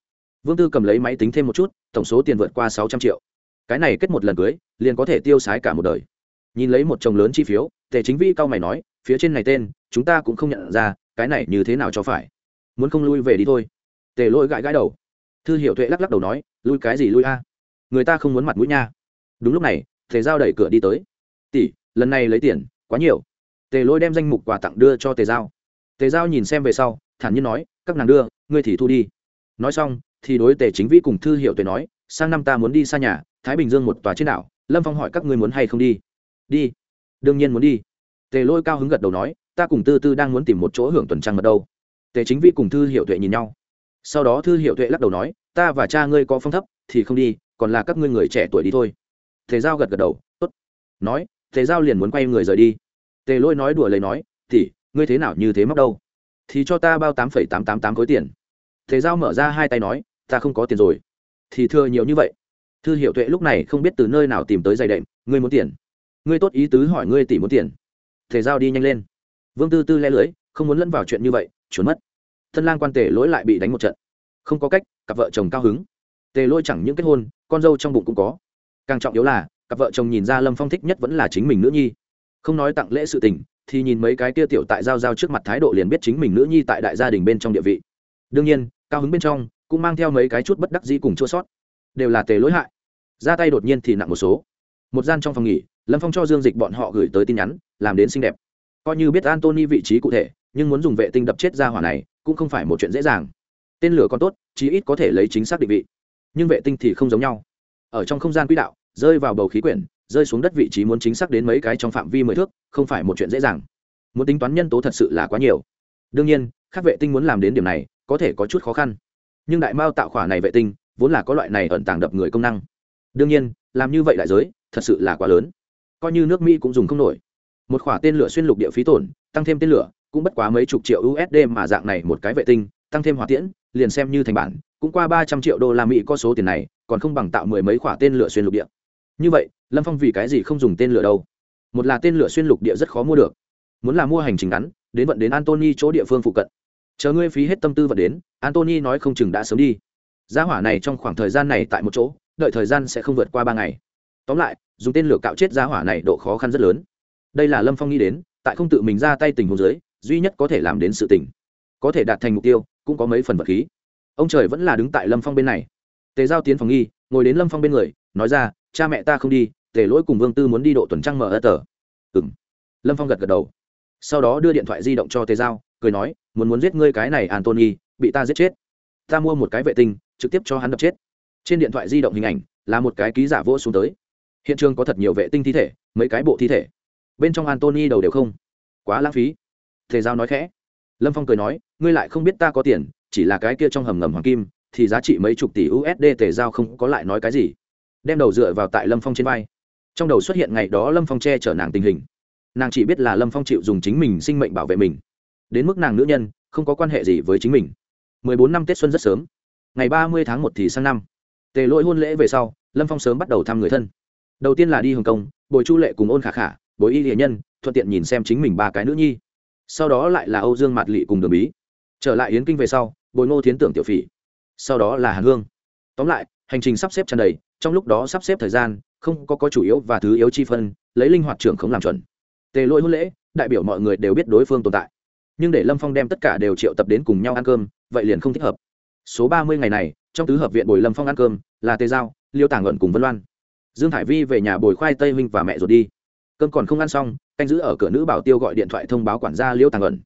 Vương tư cầm lấy máy tính thêm một chút, tổng số tiền vượt qua sáu trăm triệu. Cái này kết một lần cưới, liền có thể tiêu sái cả một đời. Nhìn lấy một chồng lớn chi phiếu, tề chính vi cao mày nói, phía trên này tên, chúng ta cũng không nhận ra, cái này như thế nào cho phải? Muốn không lui về đi thôi. Tề Lôi gãi gãi đầu. Thư hiệu tuệ lắc lắc đầu nói, lui cái gì lui a? Người ta không muốn mặt mũi nha. Đúng lúc này, tề giao đẩy cửa đi tới. Tỷ lần này lấy tiền, quá nhiều. Tề lỗi đem danh mục quà tặng đưa cho tề giao. Tề giao nhìn xem về sau, thản nhiên nói, các nàng đưa, ngươi thì thu đi. Nói xong, thì đối tề chính vĩ cùng thư hiệu tề nói, sang năm ta muốn đi xa nhà, thái bình dương một tòa trên đảo, lâm phong hỏi các ngươi muốn hay không đi. Đi. Đương nhiên muốn đi. Tề lôi cao hứng gật đầu nói, ta cùng tư tư đang muốn tìm một chỗ hưởng tuần trăng mật đâu. Tề chính vi cùng thư hiệu tuệ nhìn nhau. Sau đó thư hiệu tuệ lắc đầu nói, ta và cha ngươi có phong thấp, thì không đi, còn là các ngươi người trẻ tuổi đi thôi. Tề giao gật gật đầu, tốt. Nói tề giao liền muốn quay người rời đi. Tề lôi nói đùa lấy nói tỉ ngươi thế nào như thế móc đâu? Thì cho ta bao tám phẩy tám tám tám khối tiền. Thế giao mở ra hai tay nói, ta không có tiền rồi. Thì thưa nhiều như vậy. Thư hiệu tuệ lúc này không biết từ nơi nào tìm tới giày đệm, ngươi muốn tiền? Ngươi tốt ý tứ hỏi ngươi tỷ muốn tiền. Thế giao đi nhanh lên. Vương tư tư le lưới, không muốn lẫn vào chuyện như vậy, trốn mất. Thân lang quan tề lỗi lại bị đánh một trận. Không có cách, cặp vợ chồng cao hứng. Tề lỗi chẳng những kết hôn, con dâu trong bụng cũng có. Càng trọng yếu là cặp vợ chồng nhìn ra lâm phong thích nhất vẫn là chính mình nữ nhi. Không nói tặng lễ sự tình, thì nhìn mấy cái kia tiểu tại giao giao trước mặt thái độ liền biết chính mình nữ nhi tại đại gia đình bên trong địa vị. Đương nhiên, cao hứng bên trong, cũng mang theo mấy cái chút bất đắc dĩ cùng chua sót. Đều là tề lỗi hại. Ra tay đột nhiên thì nặng một số. Một gian trong phòng nghỉ, lâm phong cho dương dịch bọn họ gửi tới tin nhắn, làm đến xinh đẹp. Coi như biết antony vị trí cụ thể, nhưng muốn dùng vệ tinh đập chết ra hỏa này, cũng không phải một chuyện dễ dàng. Tên lửa còn tốt, chí ít có thể lấy chính xác định vị. Nhưng vệ tinh thì không giống nhau. Ở trong không gian quỹ đạo rơi vào bầu khí quyển, rơi xuống đất vị trí muốn chính xác đến mấy cái trong phạm vi mười thước, không phải một chuyện dễ dàng. Muốn tính toán nhân tố thật sự là quá nhiều. Đương nhiên, các vệ tinh muốn làm đến điểm này, có thể có chút khó khăn. Nhưng đại mao tạo khỏa này vệ tinh, vốn là có loại này ẩn tàng đập người công năng. Đương nhiên, làm như vậy đại giới, thật sự là quá lớn. Coi như nước mỹ cũng dùng không nổi. Một khỏa tên lửa xuyên lục địa phí tổn, tăng thêm tên lửa, cũng bất quá mấy chục triệu usd mà dạng này một cái vệ tinh, tăng thêm hỏa tiễn, liền xem như thành bản, cũng qua ba trăm triệu đô la mỹ có số tiền này, còn không bằng tạo mười mấy khỏa tên lửa xuyên lục địa như vậy, lâm phong vì cái gì không dùng tên lửa đâu? Một là tên lửa xuyên lục địa rất khó mua được. Muốn là mua hành trình ngắn, đến vận đến antony chỗ địa phương phụ cận. Chờ ngươi phí hết tâm tư vận đến, antony nói không chừng đã sớm đi. Gia hỏa này trong khoảng thời gian này tại một chỗ, đợi thời gian sẽ không vượt qua ba ngày. Tóm lại, dùng tên lửa cạo chết gia hỏa này độ khó khăn rất lớn. Đây là lâm phong nghĩ đến, tại không tự mình ra tay tình hồ dưới, duy nhất có thể làm đến sự tình. Có thể đạt thành mục tiêu, cũng có mấy phần vật khí. Ông trời vẫn là đứng tại lâm phong bên này. Tề giao tiến phòng nghi, ngồi đến lâm phong bên người, nói ra cha mẹ ta không đi, tề lỗi cùng vương tư muốn đi độ tuần trăng mở ơ tờ. Ừng lâm phong gật gật đầu. Sau đó đưa điện thoại di động cho tề giao, cười nói, muốn muốn giết ngươi cái này antony bị ta giết chết. Ta mua một cái vệ tinh, trực tiếp cho hắn đập chết. Trên điện thoại di động hình ảnh là một cái ký giả vỗ xuống tới. Hiện trường có thật nhiều vệ tinh thi thể, mấy cái bộ thi thể. Bên trong antony đầu đều không. Quá lãng phí. Tề giao nói khẽ. Lâm phong cười nói, ngươi lại không biết ta có tiền, chỉ là cái kia trong hầm ngầm hoàng kim, thì giá trị mấy chục tỷ usd tề giao không có lại nói cái gì đem đầu dựa vào tại lâm phong trên vai. Trong đầu xuất hiện ngày đó lâm phong che chở nàng tình hình. Nàng chỉ biết là lâm phong chịu dùng chính mình sinh mệnh bảo vệ mình. Đến mức nàng nữ nhân, không có quan hệ gì với chính mình. Mười bốn năm tết xuân rất sớm. Ngày ba mươi tháng một thì sang năm. Tề lỗi hôn lễ về sau, lâm phong sớm bắt đầu thăm người thân. Đầu tiên là đi hồng kông, bồi chu lệ cùng ôn khả khả, bồi y hiền nhân, thuận tiện nhìn xem chính mình ba cái nữ nhi. Sau đó lại là âu dương mạt lị cùng đường bí. Trở lại yến kinh về sau, bồi ngô thiến tưởng tiểu phỉ. Sau đó là hàn hương. Tóm lại, hành trình sắp xếp tràn đầy trong lúc đó sắp xếp thời gian, không có có chủ yếu và thứ yếu chi phân, lấy linh hoạt trưởng không làm chuẩn. Tề lỗi hôn lễ, đại biểu mọi người đều biết đối phương tồn tại. Nhưng để lâm phong đem tất cả đều triệu tập đến cùng nhau ăn cơm, vậy liền không thích hợp. Số ba mươi ngày này, trong tứ hợp viện bồi lâm phong ăn cơm, là tề giao, liêu tàng luận cùng vân loan. Dương thải vi về nhà bồi khoai tây huynh và mẹ rồi đi. Cơm còn không ăn xong, canh giữ ở cửa nữ bảo tiêu gọi điện thoại thông báo quản gia liêu tàng luận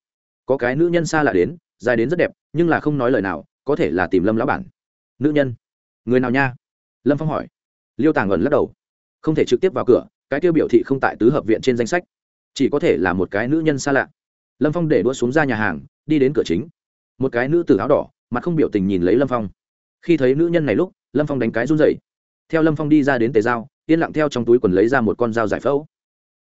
có cái nữ nhân xa lạ đến, dài đến rất đẹp, nhưng là không nói lời nào, có thể là tìm lâm lão bản. Nữ nhân. Người nào nha? Lâm phong hỏi. Liêu tàng ẩn lắc đầu. Không thể trực tiếp vào cửa, cái tiêu biểu thị không tại tứ hợp viện trên danh sách. Chỉ có thể là một cái nữ nhân xa lạ. Lâm phong để đua xuống ra nhà hàng, đi đến cửa chính. Một cái nữ tử áo đỏ, mặt không biểu tình nhìn lấy lâm phong. Khi thấy nữ nhân này lúc, lâm phong đánh cái run dậy theo lâm phong đi ra đến tề dao yên lặng theo trong túi quần lấy ra một con dao giải phẫu.